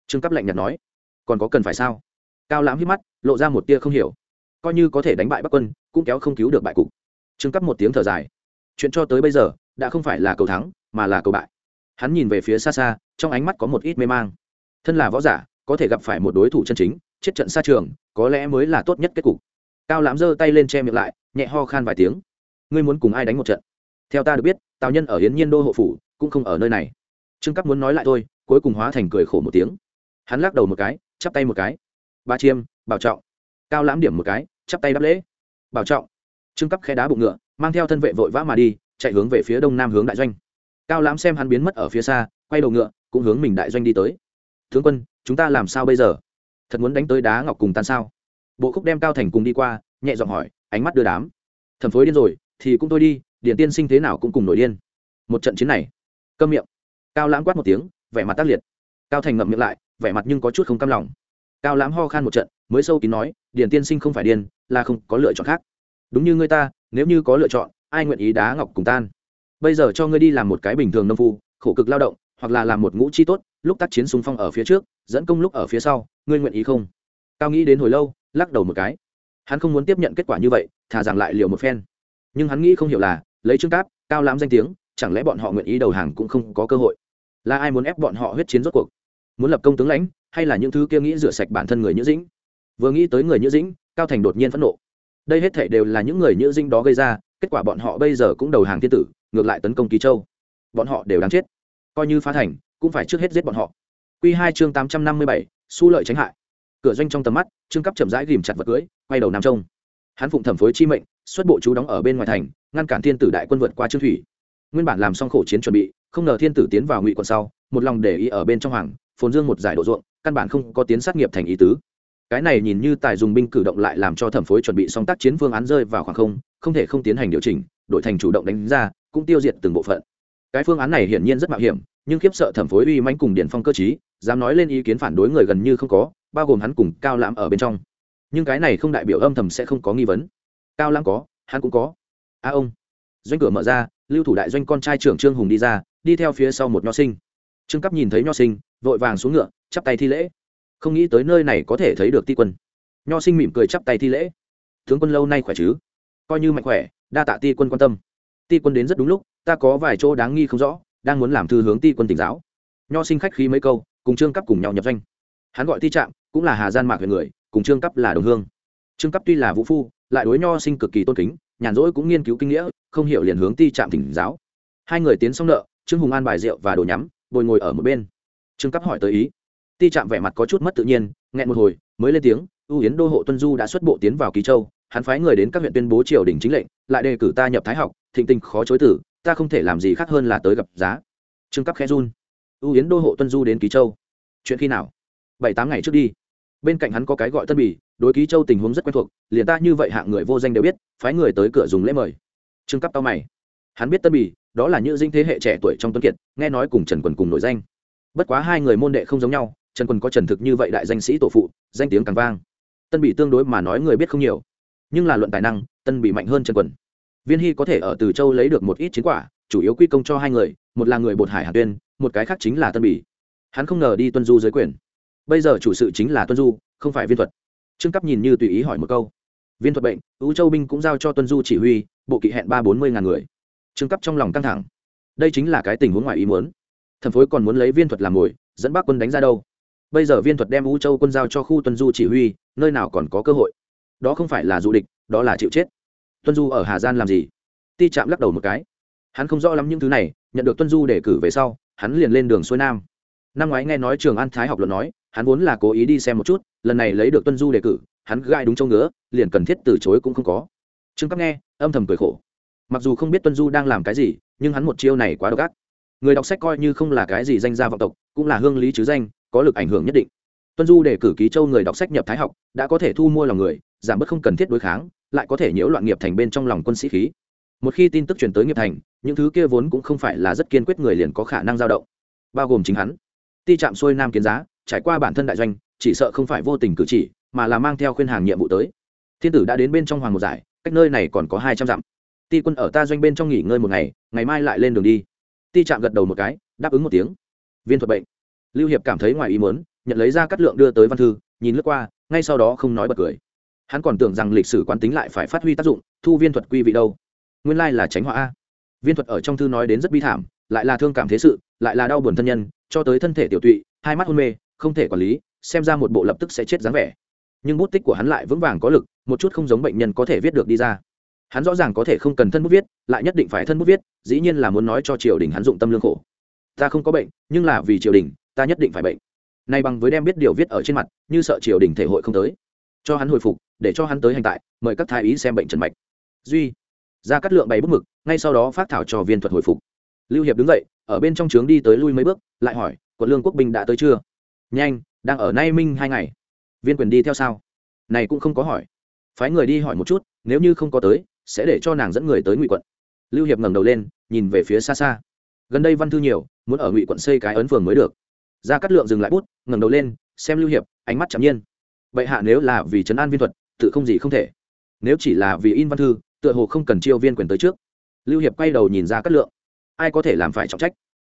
Trương cấp lạnh nhạt nói. Còn có cần phải sao? Cao lãm hít mắt, lộ ra một tia không hiểu coi như có thể đánh bại bắc quân, cũng kéo không cứu được bại cục. Trương cấp một tiếng thở dài. Chuyện cho tới bây giờ, đã không phải là cầu thắng, mà là cầu bại. Hắn nhìn về phía xa xa, trong ánh mắt có một ít mê mang. Thân là võ giả, có thể gặp phải một đối thủ chân chính, chết trận xa trường, có lẽ mới là tốt nhất kết cục. Cao lãm giơ tay lên che miệng lại, nhẹ ho khan vài tiếng. Ngươi muốn cùng ai đánh một trận? Theo ta được biết, tào nhân ở hiến nhiên đô hộ phủ, cũng không ở nơi này. Trương cấp muốn nói lại thôi, cuối cùng hóa thành cười khổ một tiếng. Hắn lắc đầu một cái, chắp tay một cái. Ba chiêm, bảo trọng cao lãm điểm một cái, chắp tay đáp lễ. Bảo trọng. Trương cấp khe đá bụng ngựa, mang theo thân vệ vội vã mà đi, chạy hướng về phía đông nam hướng đại doanh. Cao lãm xem hắn biến mất ở phía xa, quay đầu ngựa, cũng hướng mình đại doanh đi tới. Tướng quân, chúng ta làm sao bây giờ? Thật muốn đánh tới đá ngọc cùng tan sao? Bộ khúc đem cao thành cùng đi qua, nhẹ giọng hỏi, ánh mắt đưa đám. Thẩm phối điên rồi, thì cũng thôi đi điện tiên sinh thế nào cũng cùng nổi điên. Một trận chiến này. Câm miệng. Cao lãm quát một tiếng, vẻ mặt tác liệt. Cao thành ngậm miệng lại, vẻ mặt nhưng có chút không cam lòng cao lãm ho khan một trận, mới sâu kín nói, điền tiên sinh không phải điên, là không có lựa chọn khác. Đúng như ngươi ta, nếu như có lựa chọn, ai nguyện ý đá ngọc cùng tan? Bây giờ cho ngươi đi làm một cái bình thường nông phu, khổ cực lao động, hoặc là làm một ngũ chi tốt, lúc tác chiến súng phong ở phía trước, dẫn công lúc ở phía sau, ngươi nguyện ý không? Cao nghĩ đến hồi lâu, lắc đầu một cái. Hắn không muốn tiếp nhận kết quả như vậy, thà rằng lại liều một phen. Nhưng hắn nghĩ không hiểu là, lấy trương cáp, cao lãm danh tiếng, chẳng lẽ bọn họ nguyện ý đầu hàng cũng không có cơ hội? Là ai muốn ép bọn họ huyết chiến rốt cuộc? Muốn lập công tướng lãnh hay là những thứ kia nghĩ rửa sạch bản thân người nhữ dĩnh? Vừa nghĩ tới người nhữ dĩnh, cao thành đột nhiên phẫn nộ. Đây hết thể đều là những người nhữ dĩnh đó gây ra, kết quả bọn họ bây giờ cũng đầu hàng thiên tử, ngược lại tấn công ký châu. Bọn họ đều đáng chết. Coi như phá thành, cũng phải trước hết giết bọn họ. Q hai chương tám trăm năm mươi bảy, su lợi tránh hại. Cửa doanh trong tầm mắt, trương cấp chậm rãi ghìm chặt vật cưới, quay đầu nam trông. Hắn phụng thẩm phối chi mệnh, xuất bộ chú đóng ở bên ngoài thành, ngăn cản thiên tử đại quân vượt qua trương thủy. Nguyên bản làm xong khổ chiến chuẩn bị, không ngờ thiên tử tiến vào ngụy quận sau, một lòng để ý ở bên trong hoàng, phồn dương một giải độ ruộng căn bản không có tiến sát nghiệp thành ý tứ. Cái này nhìn như tài dùng binh cử động lại làm cho thẩm phối chuẩn bị xong tác chiến phương án rơi vào khoảng không không thể không tiến hành điều chỉnh đội thành chủ động đánh ra, cũng tiêu diệt từng bộ phận. Cái phương án này hiển nhiên rất mạo hiểm, nhưng khiếp sợ thẩm phối uy manh cùng điển phong cơ chí dám nói lên ý kiến phản đối người gần như không có, bao gồm hắn cùng cao lãm ở bên trong. Nhưng cái này không đại biểu âm thầm sẽ không có nghi vấn. Cao lãm có, hắn cũng có. A ông. Doanh cửa mở ra, lưu thủ đại doanh con trai trưởng trương hùng đi ra, đi theo phía sau một nho sinh. Trương cấp nhìn thấy nho sinh, vội vàng xuống ngựa chắp tay thi lễ. Không nghĩ tới nơi này có thể thấy được ti quân. Nho sinh mỉm cười chắp tay thi lễ. Tướng quân lâu nay khỏe chứ? Coi như mạnh khỏe, đa tạ ti quân quan tâm. Ti quân đến rất đúng lúc, ta có vài chỗ đáng nghi không rõ, đang muốn làm thư hướng ti quân tỉnh giáo. Nho sinh khách khí mấy câu, cùng trương cấp cùng nhau nhập danh hắn gọi ti trạm, cũng là hà gian mạc huyện người, cùng trương cấp là đồng hương. Trương cấp tuy là vũ phu, lại đối nho sinh cực kỳ tôn kính, nhàn rỗi cũng nghiên cứu kinh nghĩa, không hiểu liền hướng ti trạm tỉnh giáo. Hai người tiến xong nợ, trương hùng an bài rượu và đồ nhắm, bồi ngồi ở một bên. Trương cấp hỏi tới ý ti chạm vẻ mặt có chút mất tự nhiên, nghẹn một hồi, mới lên tiếng ưu yến đô hộ tuân du đã xuất bộ tiến vào ký châu, hắn phái người đến các huyện tuyên bố triều đình chính lệnh, lại đề cử ta nhập thái học, thịnh tình khó chối tử, ta không thể làm gì khác hơn là tới gặp giá. Trương cấp khẽ run. Ưu yến đô hộ tuân du đến ký châu? Chuyện khi nào? Bảy, tám ngày trước đi. Bên cạnh hắn có cái gọi tân bỉ đối ký châu tình huống rất quen thuộc, liền ta như vậy hạng người vô danh đều biết, phái người tới cửa dùng lễ mời. Trương cấp tao mày. Hắn biết tân bỉ đó là những dinh thế hệ trẻ tuổi trong tuấn kiệt, nghe nói cùng trần quần cùng nổi danh. Bất quá hai người môn đệ không giống nhau trần quần có trần thực như vậy đại danh sĩ tổ phụ, danh tiếng càng vang. Tân bị tương đối mà nói người biết không nhiều, nhưng là luận tài năng, tân bị mạnh hơn trần quần. Viên hy có thể ở từ châu lấy được một ít chiến quả, chủ yếu quy công cho hai người, một là người bột hải hà tuyên, một cái khác chính là tân bỉ. Hắn không ngờ đi tuân du dưới quyền. Bây giờ chủ sự chính là tuân du, không phải viên thuật. Trương cấp nhìn như tùy ý hỏi một câu. Viên thuật bệnh ưu châu binh cũng giao cho tuân du chỉ huy, bộ kỵ hẹn ba bốn mươi ngàn người. Trương cấp trong lòng căng thẳng. Đây chính là cái tình huống ngoài ý muốn. Thần phối còn muốn lấy viên thuật làm mồi, dẫn bác quân đánh ra đâu? Bây giờ viên thuật đem vũ châu quân giao cho khu tuân du chỉ huy, nơi nào còn có cơ hội? Đó không phải là du địch, đó là chịu chết. Tuân du ở hà gian làm gì? Ti chạm lắc đầu một cái. Hắn không rõ lắm những thứ này, nhận được tuân du để cử về sau, hắn liền lên đường xuôi nam. Năm ngoái nghe nói trường an thái học luận nói, hắn vốn là cố ý đi xem một chút, lần này lấy được tuân du đề cử, hắn gai đúng châu ngứa, liền cần thiết từ chối cũng không có. Trương cấp nghe, âm thầm cười khổ. Mặc dù không biết tuân du đang làm cái gì, nhưng hắn một chiêu này quá độc ác. Người đọc sách coi như không là cái gì danh gia vọng tộc, cũng là hương lý chứ danh có lực ảnh hưởng nhất định. Tuân du để cử ký châu người đọc sách nhập thái học, đã có thể thu mua lòng người, giảm bớt không cần thiết đối kháng, lại có thể nhiễu loạn nghiệp thành bên trong lòng quân sĩ khí. Một khi tin tức truyền tới nghiệp thành, những thứ kia vốn cũng không phải là rất kiên quyết người liền có khả năng dao động, bao gồm chính hắn. Ti chạm xuôi nam kiến giá, trải qua bản thân đại doanh, chỉ sợ không phải vô tình cử chỉ, mà là mang theo khuyên hàng nhiệm vụ tới. Thiên tử đã đến bên trong hoàng một giải, cách nơi này còn có hai trăm dặm. Ti quân ở ta doanh bên trong nghỉ ngơi một ngày ngày mai lại lên đường đi. Ti chạm gật đầu một cái, đáp ứng một tiếng. Viên thuật bệnh lưu hiệp cảm thấy ngoài ý muốn, nhận lấy ra cắt lượng đưa tới văn thư, nhìn lướt qua, ngay sau đó không nói bật cười. Hắn còn tưởng rằng lịch sử quán tính lại phải phát huy tác dụng, thu viên thuật quy vị đâu. Nguyên lai là tránh họa a. Viên thuật ở trong thư nói đến rất bi thảm, lại là thương cảm thế sự, lại là đau buồn thân nhân, cho tới thân thể tiểu tụy, hai mắt hôn mê, không thể quản lý, xem ra một bộ lập tức sẽ chết dáng vẻ. Nhưng bút tích của hắn lại vững vàng có lực, một chút không giống bệnh nhân có thể viết được đi ra. Hắn rõ ràng có thể không cần thân bút viết, lại nhất định phải thân bút viết, dĩ nhiên là muốn nói cho triều đình hắn dụng tâm lương khổ. Ta không có bệnh, nhưng là vì triều đình ta nhất định phải bệnh. Nay bằng với đem biết điều viết ở trên mặt, như sợ triều đình thể hội không tới. Cho hắn hồi phục, để cho hắn tới hành tại, mời các thái ý xem bệnh trần mạch. Duy, ra cắt lượng bày bút mực, ngay sau đó phát thảo cho viên thuật hồi phục. Lưu hiệp đứng dậy, ở bên trong trướng đi tới lui mấy bước, lại hỏi, quận lương quốc binh đã tới chưa? Nhanh, đang ở nay minh hai ngày. Viên quyền đi theo sao? Này cũng không có hỏi. Phái người đi hỏi một chút, nếu như không có tới, sẽ để cho nàng dẫn người tới ngụy quận. Lưu hiệp ngẩng đầu lên, nhìn về phía xa xa. Gần đây văn thư nhiều, muốn ở ngụy quận xây cái ấn phường mới được ra cắt lượng dừng lại bút, ngẩng đầu lên, xem lưu hiệp, ánh mắt chạm nhiên. Vậy hạ nếu là vì trấn an viên thuật, tự không gì không thể. Nếu chỉ là vì in văn thư, tựa hồ không cần chiêu viên quyền tới trước. Lưu hiệp quay đầu nhìn ra cắt lượng. Ai có thể làm phải trọng trách?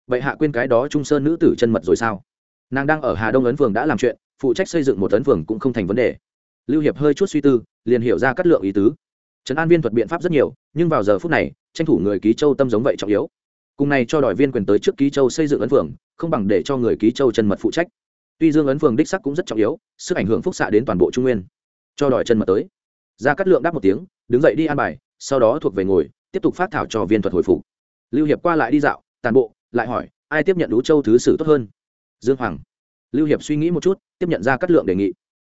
Vậy hạ quên cái đó trung sơn nữ tử chân mật rồi sao? Nàng đang ở hà đông ấn phường đã làm chuyện, phụ trách xây dựng một ấn phường cũng không thành vấn đề. Lưu hiệp hơi chút suy tư, liền hiểu ra cắt lượng ý tứ. Trấn an viên thuật biện pháp rất nhiều, nhưng vào giờ phút này, tranh thủ người ký châu tâm giống vậy trọng yếu. Cùng này cho đòi viên quyền tới trước ký châu xây dựng ấn phường không bằng để cho người ký châu chân mật phụ trách. Tuy dương ấn phường đích sắc cũng rất trọng yếu, sức ảnh hưởng phúc xạ đến toàn bộ trung nguyên. Cho đòi chân mật tới. Ra cắt lượng đáp một tiếng, đứng dậy đi an bài, sau đó thuộc về ngồi, tiếp tục phát thảo cho viên thuật hồi phục. Lưu hiệp qua lại đi dạo, tàn bộ, lại hỏi, ai tiếp nhận lũ châu thứ sử tốt hơn? Dương hoàng. Lưu hiệp suy nghĩ một chút, tiếp nhận ra cắt lượng đề nghị.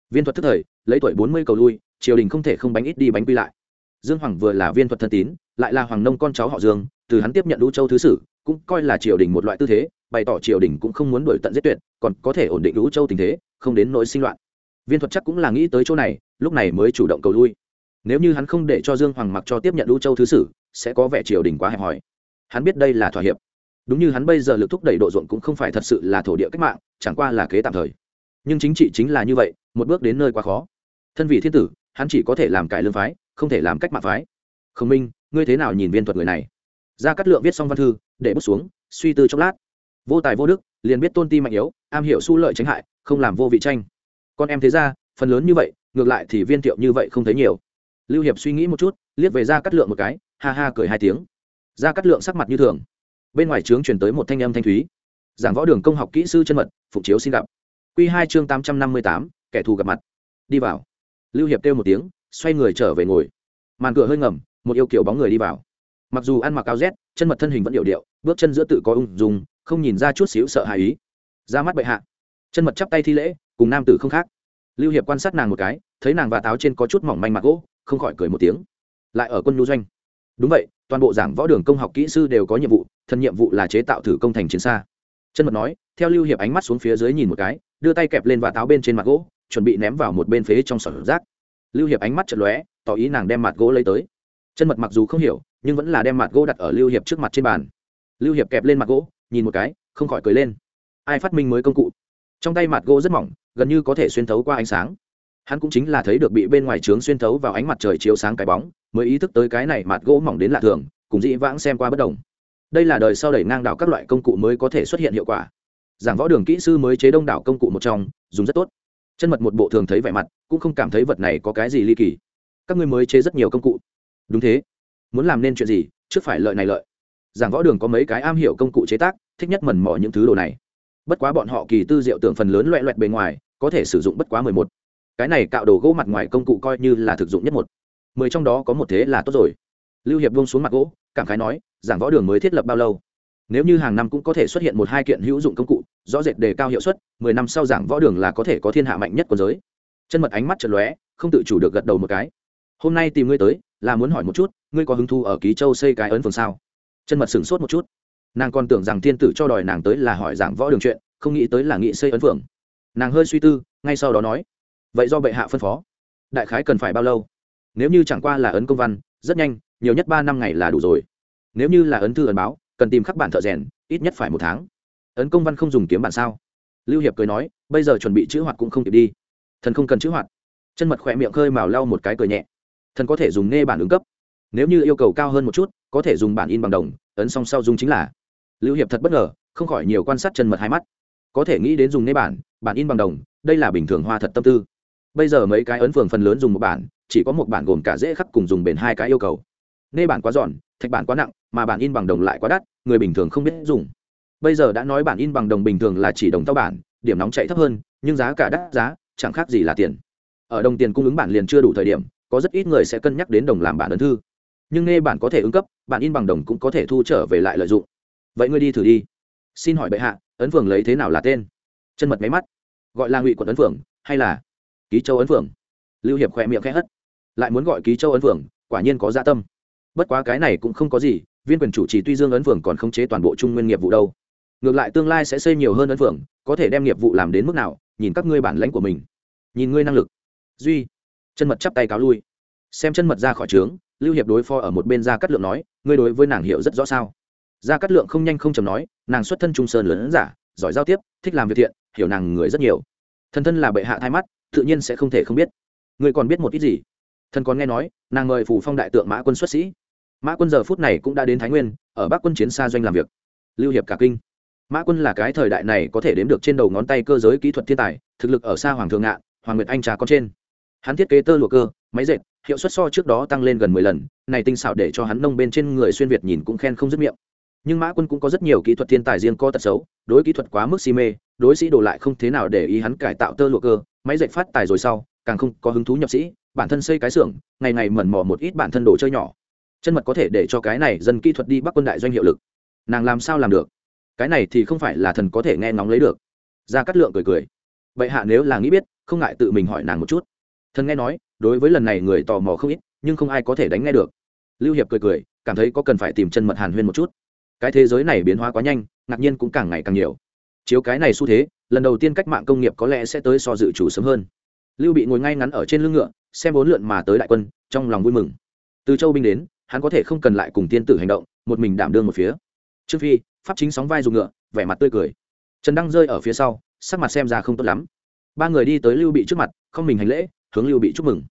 Viên thuật thức thời, lấy tuổi bốn mươi cầu lui, triều đình không thể không bánh ít đi bánh quy lại. Dương hoàng vừa là viên thuật thân tín, lại là hoàng nông con cháu họ dương, từ hắn tiếp nhận lũ châu thứ sử cũng coi là triều đình một loại tư thế, bày tỏ triều đình cũng không muốn đổi tận giết tuyệt, còn có thể ổn định lũ châu tình thế, không đến nỗi sinh loạn. Viên thuật chắc cũng là nghĩ tới chỗ này, lúc này mới chủ động cầu lui. Nếu như hắn không để cho dương hoàng mặc cho tiếp nhận lũ châu thứ sử, sẽ có vẻ triều đình quá hẹp hòi. Hắn biết đây là thỏa hiệp. Đúng như hắn bây giờ lực thúc đẩy độ ruộng cũng không phải thật sự là thổ địa cách mạng, chẳng qua là kế tạm thời. Nhưng chính trị chính là như vậy, một bước đến nơi quá khó. Thân vị thiên tử, hắn chỉ có thể làm cải lương phái, không thể làm cách mạng phái. Khổng minh, ngươi thế nào nhìn viên thuật người này? Ra cắt lượng viết xong văn thư để bước xuống, suy tư chốc lát. Vô tài vô đức, liền biết tôn ti mạnh yếu, am hiểu su lợi tránh hại, không làm vô vị tranh. Con em thế ra phần lớn như vậy, ngược lại thì viên thiệu như vậy không thấy nhiều. Lưu hiệp suy nghĩ một chút, liếc về ra cắt lượng một cái, ha ha cười hai tiếng. Ra cắt lượng sắc mặt như thường. Bên ngoài trướng chuyển tới một thanh âm thanh thúy. Giảng võ đường công học kỹ sư chân mật phục chiếu xin gặp. Q hai chương tám trăm năm mươi tám, kẻ thù gặp mặt. Đi vào. Lưu hiệp kêu một tiếng, xoay người trở về ngồi. Màn cửa hơi ngầm, một yêu kiểu bóng người đi vào. Mặc dù ăn mặc áo rét chân mật thân hình vẫn điệu điệu, bước chân giữa tự có ung dùng không nhìn ra chút xíu sợ hãi ý. Ra mắt bệ hạ. Chân mật chắp tay thi lễ, cùng nam tử không khác. Lưu hiệp quan sát nàng một cái, thấy nàng và táo trên có chút mỏng manh mặt gỗ, không khỏi cười một tiếng. Lại ở quân nhu doanh. Đúng vậy, toàn bộ giảng võ đường công học kỹ sư đều có nhiệm vụ, thân nhiệm vụ là chế tạo thử công thành chiến xa. Chân mật nói, theo lưu hiệp ánh mắt xuống phía dưới nhìn một cái, đưa tay kẹp lên và táo bên trên mặt gỗ, chuẩn bị ném vào một bên phế trong sọt rác. Lưu hiệp ánh mắt chật lóe, tỏ ý nàng đem mặt gỗ lấy tới. Chân mật mặc dù không hiểu nhưng vẫn là đem mặt gỗ đặt ở lưu hiệp trước mặt trên bàn. Lưu hiệp kẹp lên mặt gỗ, nhìn một cái, không khỏi cười lên. Ai phát minh mới công cụ? Trong tay mặt gỗ rất mỏng, gần như có thể xuyên thấu qua ánh sáng. Hắn cũng chính là thấy được bị bên ngoài trướng xuyên thấu vào ánh mặt trời chiếu sáng cái bóng, mới ý thức tới cái này mặt gỗ mỏng đến lạ thường, cùng dĩ vãng xem qua bất đồng. Đây là đời sau đẩy ngang đảo các loại công cụ mới có thể xuất hiện hiệu quả. Giảng võ đường kỹ sư mới chế đông đảo công cụ một trong, dùng rất tốt. Chân mật một bộ thường thấy vẻ mặt, cũng không cảm thấy vật này có cái gì ly kỳ. Các ngươi mới chế rất nhiều công cụ. Đúng thế muốn làm nên chuyện gì, trước phải lợi này lợi. Giảng võ đường có mấy cái am hiểu công cụ chế tác, thích nhất mần mỏ những thứ đồ này. Bất quá bọn họ kỳ tư diệu tưởng phần lớn loẹ loẹt bề ngoài, có thể sử dụng bất quá mười một. Cái này cạo đồ gỗ mặt ngoài công cụ coi như là thực dụng nhất một. Mười trong đó có một thế là tốt rồi. Lưu hiệp vông xuống mặt gỗ, cảm khái nói, giảng võ đường mới thiết lập bao lâu? Nếu như hàng năm cũng có thể xuất hiện một hai kiện hữu dụng công cụ, rõ rệt đề cao hiệu suất, mười năm sau giảng võ đường là có thể có thiên hạ mạnh nhất của giới. Chân mật ánh mắt chật lóe, không tự chủ được gật đầu một cái. Hôm nay tìm ngươi tới là muốn hỏi một chút, ngươi có hứng thu ở ký châu xây cái ấn phường sao? Chân mật sửng sốt một chút. Nàng còn tưởng rằng thiên tử cho đòi nàng tới là hỏi giảng võ đường chuyện, không nghĩ tới là nghị xây ấn phường. Nàng hơi suy tư, ngay sau đó nói, vậy do bệ hạ phân phó. Đại khái cần phải bao lâu? Nếu như chẳng qua là ấn công văn, rất nhanh, nhiều nhất ba năm ngày là đủ rồi. Nếu như là ấn thư ấn báo, cần tìm khắc bản thợ rèn, ít nhất phải một tháng. Ấn công văn không dùng kiếm bản sao? Lưu hiệp cười nói, bây giờ chuẩn bị chữ hoạt cũng không kịp đi. Thần không cần chữ hoạt. Chân mật khỏe miệng khơi mào lau một cái cười nhẹ thần có thể dùng nghe bản ứng cấp. Nếu như yêu cầu cao hơn một chút, có thể dùng bản in bằng đồng, ấn song sau dùng chính là. Lưu hiệp thật bất ngờ, không khỏi nhiều quan sát chân mật hai mắt. Có thể nghĩ đến dùng nghe bản bản in bằng đồng, đây là bình thường hoa thật tâm tư. Bây giờ mấy cái ấn phường phần lớn dùng một bản, chỉ có một bản gồm cả dễ khắc cùng dùng bền hai cái yêu cầu. Nghe bản quá giòn, thạch bản quá nặng, mà bản in bằng đồng lại quá đắt, người bình thường không biết dùng. Bây giờ đã nói bản in bằng đồng bình thường là chỉ đồng tao bản, điểm nóng chạy thấp hơn, nhưng giá cả đắt giá, chẳng khác gì là tiền. Ở đồng tiền cung ứng bản liền chưa đủ thời điểm có rất ít người sẽ cân nhắc đến đồng làm bản ấn thư. Nhưng nghe bản có thể ứng cấp, bản in bằng đồng cũng có thể thu trở về lại lợi dụng. Vậy ngươi đi thử đi. Xin hỏi bệ hạ, ấn phường lấy thế nào là tên? Chân mật máy mắt. Gọi là ngụy quận ấn phường hay là ký châu ấn phường lưu hiệp khỏe miệng khẽ hất. Lại muốn gọi ký châu ấn phường quả nhiên có dạ tâm. Bất quá cái này cũng không có gì, viên quyền chủ trì tuy dương ấn phường còn khống chế toàn bộ trung nguyên nghiệp vụ đâu. Ngược lại tương lai sẽ xây nhiều hơn ấn phường có thể đem nghiệp vụ làm đến mức nào, nhìn các ngươi bản lãnh của mình. Nhìn ngươi năng lực. Duy chân mật chắp tay cáo lui. Xem chân mật ra khỏi trướng, lưu hiệp đối phó ở một bên ra cắt lượng nói, ngươi đối với nàng hiểu rất rõ sao? Ra cắt lượng không nhanh không chầm nói, nàng xuất thân trung sơn lớn giả, giỏi giao tiếp, thích làm việc thiện, hiểu nàng người rất nhiều. Thân thân là bệ hạ thay mắt, tự nhiên sẽ không thể không biết. Ngươi còn biết một ít gì? Thần còn nghe nói, nàng mời phủ phong đại tượng mã quân xuất sĩ. Mã quân giờ phút này cũng đã đến thái nguyên, ở bắc quân chiến xa doanh làm việc. Lưu hiệp cả kinh. Mã quân là cái thời đại này có thể đếm được trên đầu ngón tay cơ giới kỹ thuật thiên tài, thực lực ở xa hoàng thượng ngạ hoàng nguyệt anh trà con trên hắn thiết kế tơ lụa cơ, máy dệt, hiệu suất so trước đó tăng lên gần mười lần, này tinh xảo để cho hắn nông bên trên người xuyên việt nhìn cũng khen không dứt miệng. Nhưng mã quân cũng có rất nhiều kỹ thuật thiên tài riêng có tật xấu, đối kỹ thuật quá mức si mê, đối sĩ đồ lại không thế nào để ý hắn cải tạo tơ lụa cơ, máy dệt phát tài rồi sau, càng không có hứng thú nhập sĩ, bản thân xây cái xưởng, ngày ngày mẩn mò một ít bản thân đồ chơi nhỏ. Chân mật có thể để cho cái này dân kỹ thuật đi bắc quân đại doanh hiệu lực. Nàng làm sao làm được? Cái này thì không phải là thần có thể nghe ngóng lấy được. Ra cắt lượng cười cười. Vậy hạ nếu là nghĩ biết, không ngại tự mình hỏi nàng một chút thần nghe nói, đối với lần này người tò mò không ít, nhưng không ai có thể đánh nghe được. Lưu hiệp cười cười, cảm thấy có cần phải tìm chân mật hàn huyên một chút. Cái thế giới này biến hóa quá nhanh, ngạc nhiên cũng càng ngày càng nhiều. Chiếu cái này xu thế, lần đầu tiên cách mạng công nghiệp có lẽ sẽ tới so dự chủ sớm hơn. Lưu bị ngồi ngay ngắn ở trên lưng ngựa, xem bốn lượn mà tới đại quân, trong lòng vui mừng. Từ châu binh đến, hắn có thể không cần lại cùng tiên tử hành động, một mình đảm đương một phía. Trương phi, pháp chính sóng vai dùng ngựa, vẻ mặt tươi cười. Trần đăng rơi ở phía sau, sắc mặt xem ra không tốt lắm. Ba người đi tới lưu bị trước mặt, không mình hành lễ hướng lưu bị chúc mừng.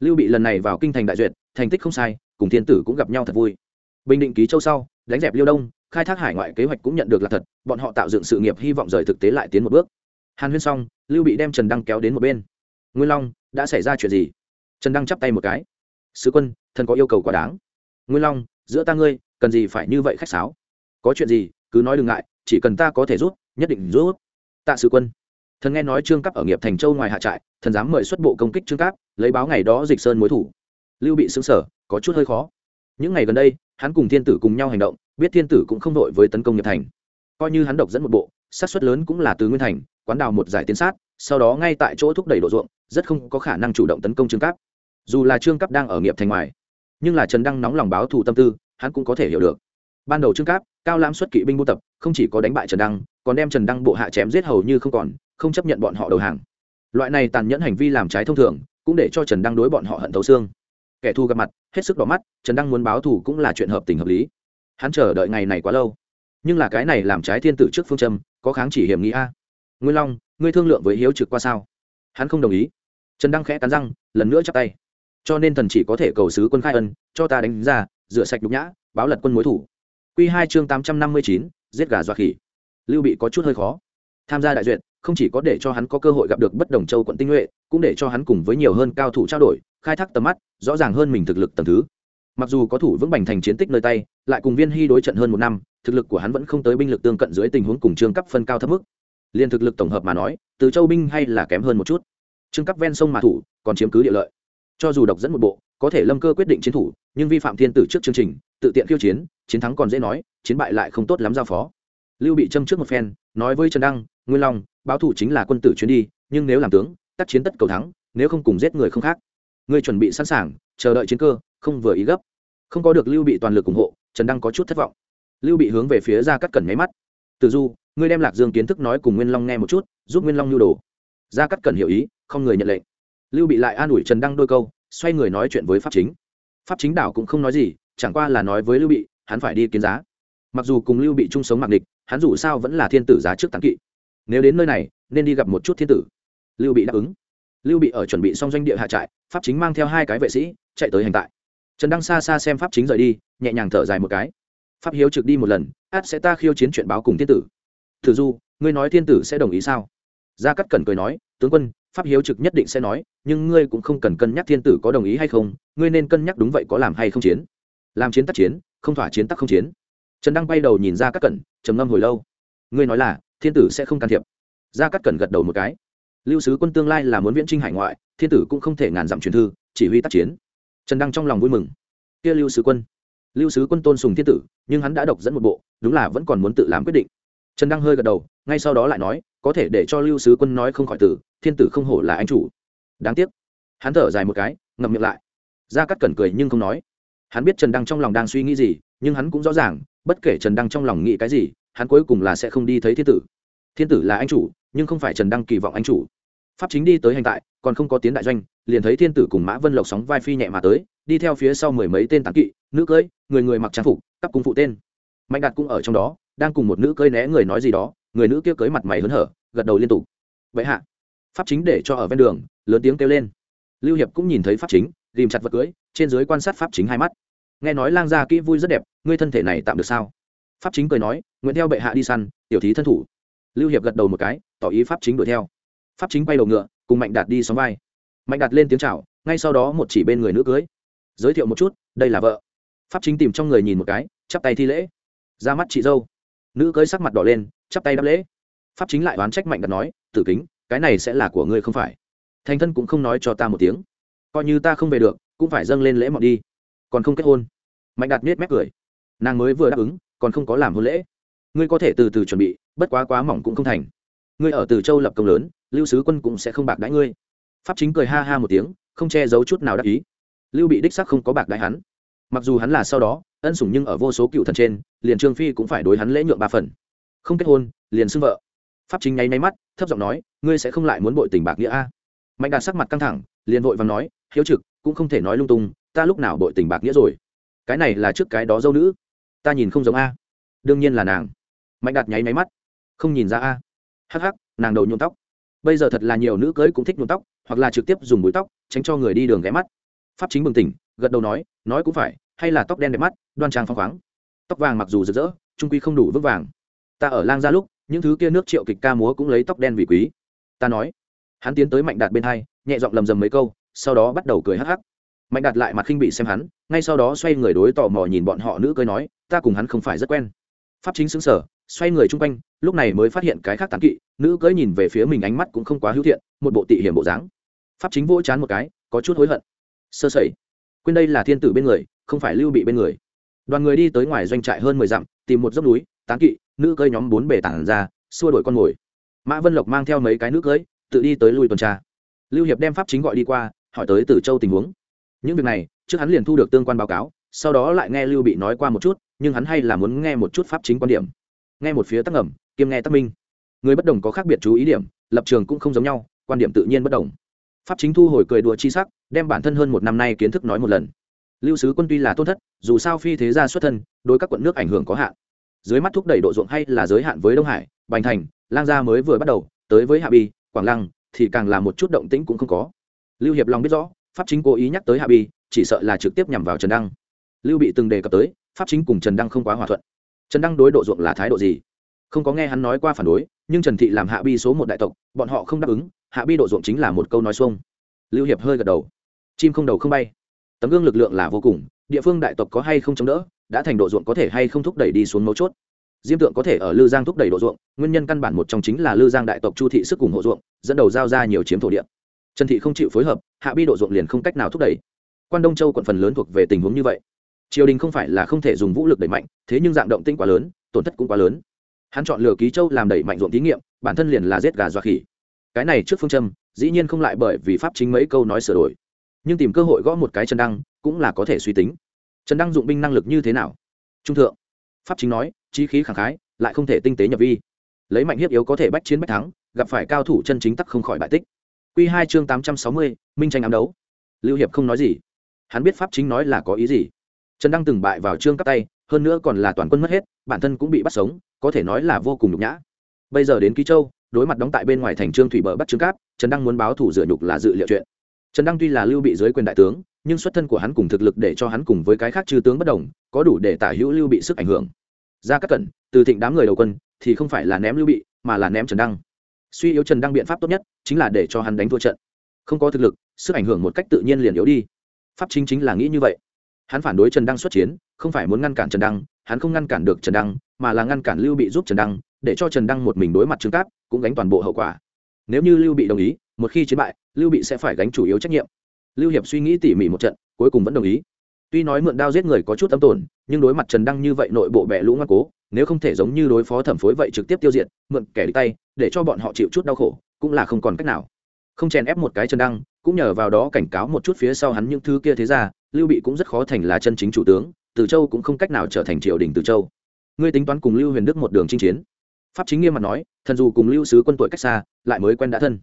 Lưu bị lần này vào kinh thành đại duyệt, thành tích không sai, cùng thiên tử cũng gặp nhau thật vui. Bình định ký châu sau, đánh dẹp liêu đông, khai thác hải ngoại kế hoạch cũng nhận được là thật, bọn họ tạo dựng sự nghiệp hy vọng rời thực tế lại tiến một bước. Hàn huyên xong, lưu bị đem trần đăng kéo đến một bên. Nguyên long, đã xảy ra chuyện gì? Trần đăng chắp tay một cái. Sứ quân, thần có yêu cầu quá đáng. Nguyên long, giữa ta ngươi, cần gì phải như vậy khách sáo? Có chuyện gì, cứ nói đừng ngại, chỉ cần ta có thể rút nhất định rút tạ sứ quân thần nghe nói trương cấp ở nghiệp thành châu ngoài hạ trại, thần dám mời xuất bộ công kích trương cấp lấy báo ngày đó dịch sơn mối thủ. Lưu bị xứng sở có chút hơi khó. Những ngày gần đây, hắn cùng thiên tử cùng nhau hành động, biết thiên tử cũng không đội với tấn công nghiệp thành. Coi như hắn độc dẫn một bộ sát xuất lớn cũng là từ nguyên thành, quán đào một giải tiến sát, sau đó ngay tại chỗ thúc đẩy độ ruộng, rất không có khả năng chủ động tấn công trương cấp dù là trương cấp đang ở nghiệp thành ngoài, nhưng là trần đăng nóng lòng báo thù tâm tư, hắn cũng có thể hiểu được. Ban đầu trương cáp, cao lãm xuất kỵ binh buôn tập, không chỉ có đánh bại trần đăng, còn đem trần đăng bộ hạ chém giết hầu như không còn không chấp nhận bọn họ đầu hàng. Loại này tàn nhẫn hành vi làm trái thông thường, cũng để cho trần đăng đối bọn họ hận thấu xương. Kẻ thù gặp mặt, hết sức đỏ mắt, trần đăng muốn báo thù cũng là chuyện hợp tình hợp lý. Hắn chờ đợi ngày này quá lâu. Nhưng là cái này làm trái thiên tử trước phương châm, có kháng chỉ hiểm nghĩ a. Nguyên long, ngươi thương lượng với hiếu trực qua sao? Hắn không đồng ý. Trần đăng khẽ cắn răng, lần nữa chắp tay. Cho nên thần chỉ có thể cầu sứ quân khai ân, cho ta đánh ra, rửa sạch nhục nhã, báo lật quân mối thủ. Q hai chương tám trăm năm mươi chín, giết gà dọa khỉ. Lưu bị có chút hơi khó tham gia đại duyệt, không chỉ có để cho hắn có cơ hội gặp được bất đồng châu quận tinh nhuệ, cũng để cho hắn cùng với nhiều hơn cao thủ trao đổi, khai thác tầm mắt, rõ ràng hơn mình thực lực tầm thứ. Mặc dù có thủ vững bành thành chiến tích nơi tay, lại cùng viên hy đối trận hơn một năm, thực lực của hắn vẫn không tới binh lực tương cận dưới tình huống cùng trương cấp phân cao thấp mức. Liên thực lực tổng hợp mà nói, từ châu binh hay là kém hơn một chút. Trương cấp ven sông mà thủ, còn chiếm cứ địa lợi. Cho dù độc dẫn một bộ, có thể lâm cơ quyết định chiến thủ, nhưng vi phạm thiên tử trước chương trình, tự tiện khiêu chiến chiến thắng còn dễ nói, chiến bại lại không tốt lắm giao phó. Lưu bị châm trước một phen, nói với trần đăng nguyên long, báo thủ chính là quân tử chuyến đi, nhưng nếu làm tướng, tác chiến tất cầu thắng, nếu không cùng giết người không khác. Ngươi chuẩn bị sẵn sàng, chờ đợi chiến cơ, không vừa ý gấp. Không có được lưu bị toàn lực ủng hộ, trần đăng có chút thất vọng. Lưu bị hướng về phía ra cắt cẩn nháy mắt. Từ du, ngươi đem lạc dương kiến thức nói cùng nguyên long nghe một chút, giúp nguyên long nhu đồ. Ra cắt cẩn hiểu ý, không người nhận lệnh. Lưu bị lại an ủi trần đăng đôi câu, xoay người nói chuyện với pháp chính. Pháp chính đảo cũng không nói gì, chẳng qua là nói với lưu bị, hắn phải đi kiến giá. Mặc dù cùng lưu bị chung sống mặc địch, hắn dù sao vẫn là thiên tử giá trước tán kỵ nếu đến nơi này, nên đi gặp một chút thiên tử. Lưu bị đáp ứng. Lưu bị ở chuẩn bị xong doanh địa hạ trại, pháp chính mang theo hai cái vệ sĩ, chạy tới hành tại. Trần đăng xa xa xem pháp chính rời đi, nhẹ nhàng thở dài một cái. Pháp hiếu trực đi một lần, át sẽ ta khiêu chiến chuyện báo cùng thiên tử. Thử du, ngươi nói thiên tử sẽ đồng ý sao? Gia cắt cẩn cười nói, tướng quân, pháp hiếu trực nhất định sẽ nói, nhưng ngươi cũng không cần cân nhắc thiên tử có đồng ý hay không, ngươi nên cân nhắc đúng vậy có làm hay không chiến. Làm chiến tắc chiến, không thỏa chiến tắc không chiến. Trần đăng bay đầu nhìn ra các cẩn, trầm ngâm hồi lâu. Ngươi nói là thiên tử sẽ không can thiệp. Gia cắt cần gật đầu một cái. Lưu sứ quân tương lai là muốn viễn trinh hải ngoại, thiên tử cũng không thể ngàn dặm truyền thư, chỉ huy tác chiến. Trần đăng trong lòng vui mừng. Kia lưu sứ quân. Lưu sứ quân tôn sùng thiên tử, nhưng hắn đã độc dẫn một bộ, đúng là vẫn còn muốn tự làm quyết định. Trần đăng hơi gật đầu, ngay sau đó lại nói, có thể để cho lưu sứ quân nói không khỏi tử, thiên tử không hổ là anh chủ. Đáng tiếc. Hắn thở dài một cái, ngậm miệng lại. Gia cắt cẩn cười nhưng không nói. Hắn biết trần đăng trong lòng đang suy nghĩ gì, nhưng hắn cũng rõ ràng, bất kể trần đăng trong lòng nghĩ cái gì hắn cuối cùng là sẽ không đi thấy thiên tử. Thiên tử là anh chủ nhưng không phải trần đăng kỳ vọng anh chủ. Pháp chính đi tới hành tại còn không có tiến đại doanh liền thấy thiên tử cùng mã vân lộc sóng vai phi nhẹ mà tới đi theo phía sau mười mấy tên tán kỵ nữ cưỡi người người mặc trang phục cắp cung phụ tên. Mạnh đạt cũng ở trong đó đang cùng một nữ cưỡi né người nói gì đó người nữ kia cưỡi mặt mày hớn hở gật đầu liên tục. Vậy hạ. Pháp chính để cho ở ven đường lớn tiếng kêu lên. Lưu hiệp cũng nhìn thấy pháp chính ghìm chặt vật cưới, trên dưới quan sát pháp chính hai mắt. Nghe nói lang gia kỹ vui rất đẹp ngươi thân thể này tạm được sao? Pháp chính cười nói, nguyện theo bệ hạ đi săn, tiểu thí thân thủ. Lưu hiệp gật đầu một cái, tỏ ý pháp chính đuổi theo. Pháp chính quay đầu ngựa, cùng mạnh đạt đi xóm vai. Mạnh đạt lên tiếng chào, ngay sau đó một chỉ bên người nữ cưới. Giới thiệu một chút, đây là vợ. Pháp chính tìm trong người nhìn một cái, chắp tay thi lễ. Ra mắt chị dâu. Nữ cưới sắc mặt đỏ lên, chắp tay đáp lễ. Pháp chính lại oán trách mạnh đạt nói, tử kính, cái này sẽ là của ngươi không phải. Thành thân cũng không nói cho ta một tiếng. Coi như ta không về được, cũng phải dâng lên lễ mọn đi. Còn không kết hôn. Mạnh đạt miết mép cười. Nàng mới vừa đáp ứng còn không có làm hôn lễ. Ngươi có thể từ từ chuẩn bị, bất quá quá mỏng cũng không thành. Ngươi ở từ châu lập công lớn, lưu sứ quân cũng sẽ không bạc đãi ngươi. Pháp chính cười ha ha một tiếng, không che giấu chút nào đắc ý. Lưu bị đích sắc không có bạc đãi hắn. Mặc dù hắn là sau đó, ân sủng nhưng ở vô số cựu thần trên, liền trương phi cũng phải đối hắn lễ nhượng ba phần. Không kết hôn, liền xưng vợ. Pháp chính nháy máy mắt, thấp giọng nói, ngươi sẽ không lại muốn bội tình bạc nghĩa a? Mạnh đạt sắc mặt căng thẳng, liền vội và nói, hiếu trực, cũng không thể nói lung tung, ta lúc nào bội tình bạc nghĩa rồi? Cái này là trước cái đó dâu nữ ta nhìn không giống a. Đương nhiên là nàng. Mạnh đạt nháy máy mắt. Không nhìn ra a. Hắc hắc, nàng đầu nhuộm tóc. Bây giờ thật là nhiều nữ cưới cũng thích nhuộm tóc, hoặc là trực tiếp dùng búi tóc, tránh cho người đi đường ghé mắt. Pháp chính bừng tỉnh, gật đầu nói nói cũng phải, hay là tóc đen đẹp mắt, đoan trang phong khoáng. Tóc vàng mặc dù rực rỡ, trung quy không đủ vững vàng. Ta ở lang gia lúc, những thứ kia nước triệu kịch ca múa cũng lấy tóc đen vì quý. Ta nói. Hắn tiến tới mạnh đạt bên hai, nhẹ giọng lầm rầm mấy câu, sau đó bắt đầu cười hắc hắc mạnh đạt lại mặt khinh bị xem hắn, ngay sau đó xoay người đối tò mò nhìn bọn họ nữ cơi nói, ta cùng hắn không phải rất quen. Pháp chính xứng sở, xoay người chung quanh, lúc này mới phát hiện cái khác tán kỵ, nữ cưỡi nhìn về phía mình ánh mắt cũng không quá hữu thiện, một bộ tị hiểm bộ dáng. Pháp chính vỗ chán một cái, có chút hối hận. Sơ sẩy, quên đây là thiên tử bên người, không phải lưu bị bên người. Đoàn người đi tới ngoài doanh trại hơn mười dặm, tìm một dốc núi, tán kỵ, nữ cưỡi nhóm bốn bể tản ra, xua đổi con mồi. Mã vân lộc mang theo mấy cái nữ cưỡi tự đi tới lui tuần tra. Lưu hiệp đem pháp chính gọi đi qua, hỏi tới từ châu tình huống những việc này, trước hắn liền thu được tương quan báo cáo, sau đó lại nghe lưu bị nói qua một chút, nhưng hắn hay là muốn nghe một chút pháp chính quan điểm. Nghe một phía tắc ẩm, kiêm nghe tắc minh. Người bất đồng có khác biệt chú ý điểm, lập trường cũng không giống nhau, quan điểm tự nhiên bất đồng. Pháp chính thu hồi cười đùa chi sắc, đem bản thân hơn một năm nay kiến thức nói một lần. Lưu sứ quân tuy là tôn thất, dù sao phi thế gia xuất thân, đối các quận nước ảnh hưởng có hạn. Dưới mắt thúc đẩy độ ruộng hay là giới hạn với đông hải, bành thành, lang gia mới vừa bắt đầu, tới với hạ bi, quảng lăng, thì càng là một chút động tĩnh cũng không có. Lưu hiệp lòng biết rõ pháp chính cố ý nhắc tới hạ bi, chỉ sợ là trực tiếp nhằm vào trần đăng. Lưu bị từng đề cập tới, pháp chính cùng trần đăng không quá hòa thuận. Trần đăng đối độ ruộng là thái độ gì? Không có nghe hắn nói qua phản đối, nhưng trần thị làm hạ bi số một đại tộc, bọn họ không đáp ứng, hạ bi độ ruộng chính là một câu nói xuông. Lưu hiệp hơi gật đầu. Chim không đầu không bay. Tấm gương lực lượng là vô cùng, địa phương đại tộc có hay không chống đỡ, đã thành độ ruộng có thể hay không thúc đẩy đi xuống mấu chốt. Diêm tượng có thể ở lư giang thúc đẩy độ ruộng, nguyên nhân căn bản một trong chính là lư giang đại tộc chu thị sức cùng hộ ruộng, dẫn đầu giao ra nhiều chiếm thổ địa. Trần thị không chịu phối hợp hạ bi độ ruộng liền không cách nào thúc đẩy. Quan đông châu quận phần lớn thuộc về tình huống như vậy. Triều đình không phải là không thể dùng vũ lực đẩy mạnh, thế nhưng dạng động tinh quá lớn, tổn thất cũng quá lớn. Hắn chọn lựa ký châu làm đẩy mạnh ruộng thí nghiệm, bản thân liền là giết gà dọa khỉ. Cái này trước phương châm, dĩ nhiên không lại bởi vì pháp chính mấy câu nói sửa đổi. Nhưng tìm cơ hội gõ một cái trần đăng, cũng là có thể suy tính. Trần đăng dụng binh năng lực như thế nào? Trung thượng, pháp chính nói trí khí khẳng khái, lại không thể tinh tế nhập vi. Lấy mạnh hiếp yếu có thể bách chiến bách thắng, gặp phải cao thủ chân chính tắc không khỏi bại tích. Quy hai chương tám trăm sáu mươi, minh tranh ám đấu. Lưu hiệp không nói gì. Hắn biết pháp chính nói là có ý gì. Trần đăng từng bại vào trương cắp tay, hơn nữa còn là toàn quân mất hết, bản thân cũng bị bắt sống, có thể nói là vô cùng nhục nhã. Bây giờ đến ký châu, đối mặt đóng tại bên ngoài thành trương thủy bờ bắt trương cáp, trần đăng muốn báo thủ dựa nhục là dự liệu chuyện. Trần đăng tuy là lưu bị dưới quyền đại tướng, nhưng xuất thân của hắn cùng thực lực để cho hắn cùng với cái khác chư tướng bất đồng, có đủ để tả hữu lưu bị sức ảnh hưởng. Ra các cẩn từ thịnh đám người đầu quân, thì không phải là ném lưu bị, mà là ném trần đăng suy yếu trần đăng biện pháp tốt nhất chính là để cho hắn đánh thua trận. Không có thực lực, sức ảnh hưởng một cách tự nhiên liền yếu đi. Pháp chính chính là nghĩ như vậy. Hắn phản đối trần đăng xuất chiến, không phải muốn ngăn cản trần đăng, hắn không ngăn cản được trần đăng, mà là ngăn cản lưu bị giúp trần đăng, để cho trần đăng một mình đối mặt trương cáp, cũng gánh toàn bộ hậu quả. Nếu như lưu bị đồng ý, một khi chiến bại, lưu bị sẽ phải gánh chủ yếu trách nhiệm. Lưu hiệp suy nghĩ tỉ mỉ một trận, cuối cùng vẫn đồng ý. Tuy nói mượn đao giết người có chút âm tổn, nhưng đối mặt trần đăng như vậy nội bộ bẹ lũ ngoan cố nếu không thể giống như đối phó thẩm phối vậy trực tiếp tiêu diệt, mượn kẻ địch tay, để cho bọn họ chịu chút đau khổ, cũng là không còn cách nào. Không chèn ép một cái chân đăng, cũng nhờ vào đó cảnh cáo một chút phía sau hắn những thứ kia thế ra lưu bị cũng rất khó thành là chân chính chủ tướng, từ châu cũng không cách nào trở thành triều đình từ châu. Ngươi tính toán cùng lưu huyền đức một đường chinh chiến. Pháp chính nghiêm mặt nói, thần dù cùng lưu sứ quân tuổi cách xa, lại mới quen đã thân.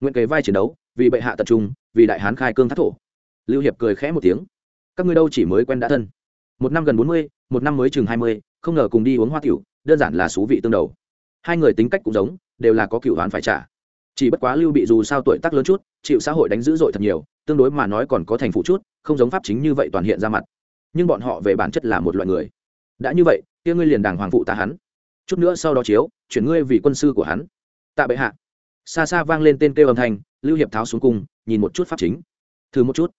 Nguyện kế vai chiến đấu, vì bệ hạ tập trung, vì đại hán khai cương thác thổ. Lưu hiệp cười khẽ một tiếng. Các ngươi đâu chỉ mới quen đã thân. Một năm gần bốn mươi, một năm mới chừng hai mươi không ngờ cùng đi uống hoa tiểu đơn giản là xú vị tương đầu. Hai người tính cách cũng giống, đều là có cựu đoán phải trả. Chỉ bất quá lưu bị dù sao tuổi tác lớn chút, chịu xã hội đánh dữ dội thật nhiều, tương đối mà nói còn có thành phụ chút, không giống pháp chính như vậy toàn hiện ra mặt. Nhưng bọn họ về bản chất là một loại người. Đã như vậy, kia ngươi liền đàng hoàng phụ ta hắn. Chút nữa sau đó chiếu, chuyển ngươi vì quân sư của hắn. Tạ bệ hạ. Xa xa vang lên tên kêu âm thanh, lưu hiệp tháo xuống cung, nhìn một chút pháp chính. Thử một chút.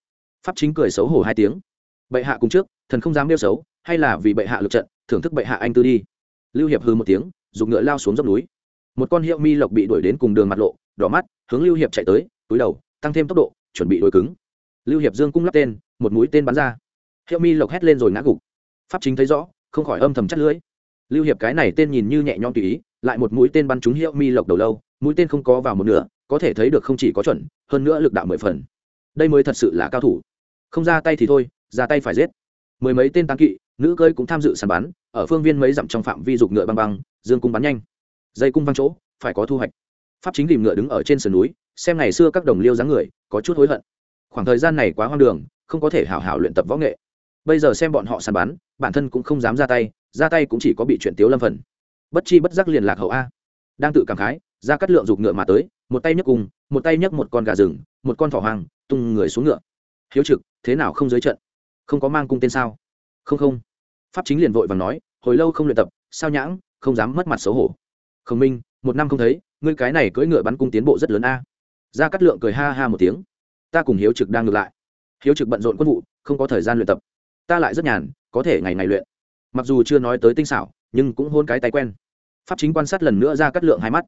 Pháp chính cười xấu hổ hai tiếng. Bệ hạ cùng trước, thần không dám nêu xấu, hay là vì bệ hạ lực trận thưởng thức bệ hạ anh tư đi. Lưu hiệp hư một tiếng, dùng ngựa lao xuống dốc núi. Một con hiệu mi lộc bị đuổi đến cùng đường mặt lộ, đỏ mắt, hướng lưu hiệp chạy tới, túi đầu, tăng thêm tốc độ, chuẩn bị đuổi cứng. Lưu hiệp dương cung lắp tên, một mũi tên bắn ra. Hiệu mi lộc hét lên rồi ngã gục. Pháp chính thấy rõ, không khỏi âm thầm chắt lưỡi. Lưu hiệp cái này tên nhìn như nhẹ nhõm tùy ý, lại một mũi tên bắn trúng hiệu mi lộc đầu lâu, mũi tên không có vào một nửa, có thể thấy được không chỉ có chuẩn, hơn nữa lực đạo mười phần. Đây mới thật sự là cao thủ. Không ra tay thì thôi, ra tay phải giết. Mười mấy tên tăng kỵ nữ cơi cũng tham dự sàn bắn, ở phương viên mấy dặm trong phạm vi dục ngựa băng băng, dương cung bắn nhanh. Dây cung văng chỗ, phải có thu hoạch. Pháp chính tìm ngựa đứng ở trên sườn núi, xem ngày xưa các đồng liêu dáng người, có chút hối hận. Khoảng thời gian này quá hoang đường, không có thể hảo hảo luyện tập võ nghệ. Bây giờ xem bọn họ sàn bắn, bản thân cũng không dám ra tay ra tay cũng chỉ có bị chuyện tiếu lâm phần. Bất chi bất giác liền lạc hậu a. Đang tự cảm khái, ra cắt lượng dục ngựa mà tới, một tay nhấc cùng một tay nhấc một con gà rừng, một con thỏ hoang, tung người xuống ngựa. Hiếu trực, thế nào không giới trận? Không có mang cung tên sao? Không không. Pháp chính liền vội và nói, hồi lâu không luyện tập, sao nhãng, không dám mất mặt xấu hổ. Khổng minh, một năm không thấy, ngươi cái này cưỡi ngựa bắn cung tiến bộ rất lớn a. Ra cắt lượng cười ha ha một tiếng. Ta cùng hiếu trực đang ngược lại. Hiếu trực bận rộn quân vụ, không có thời gian luyện tập. Ta lại rất nhàn, có thể ngày ngày luyện. Mặc dù chưa nói tới tinh xảo, nhưng cũng hôn cái tay quen. Pháp chính quan sát lần nữa ra cắt lượng hai mắt.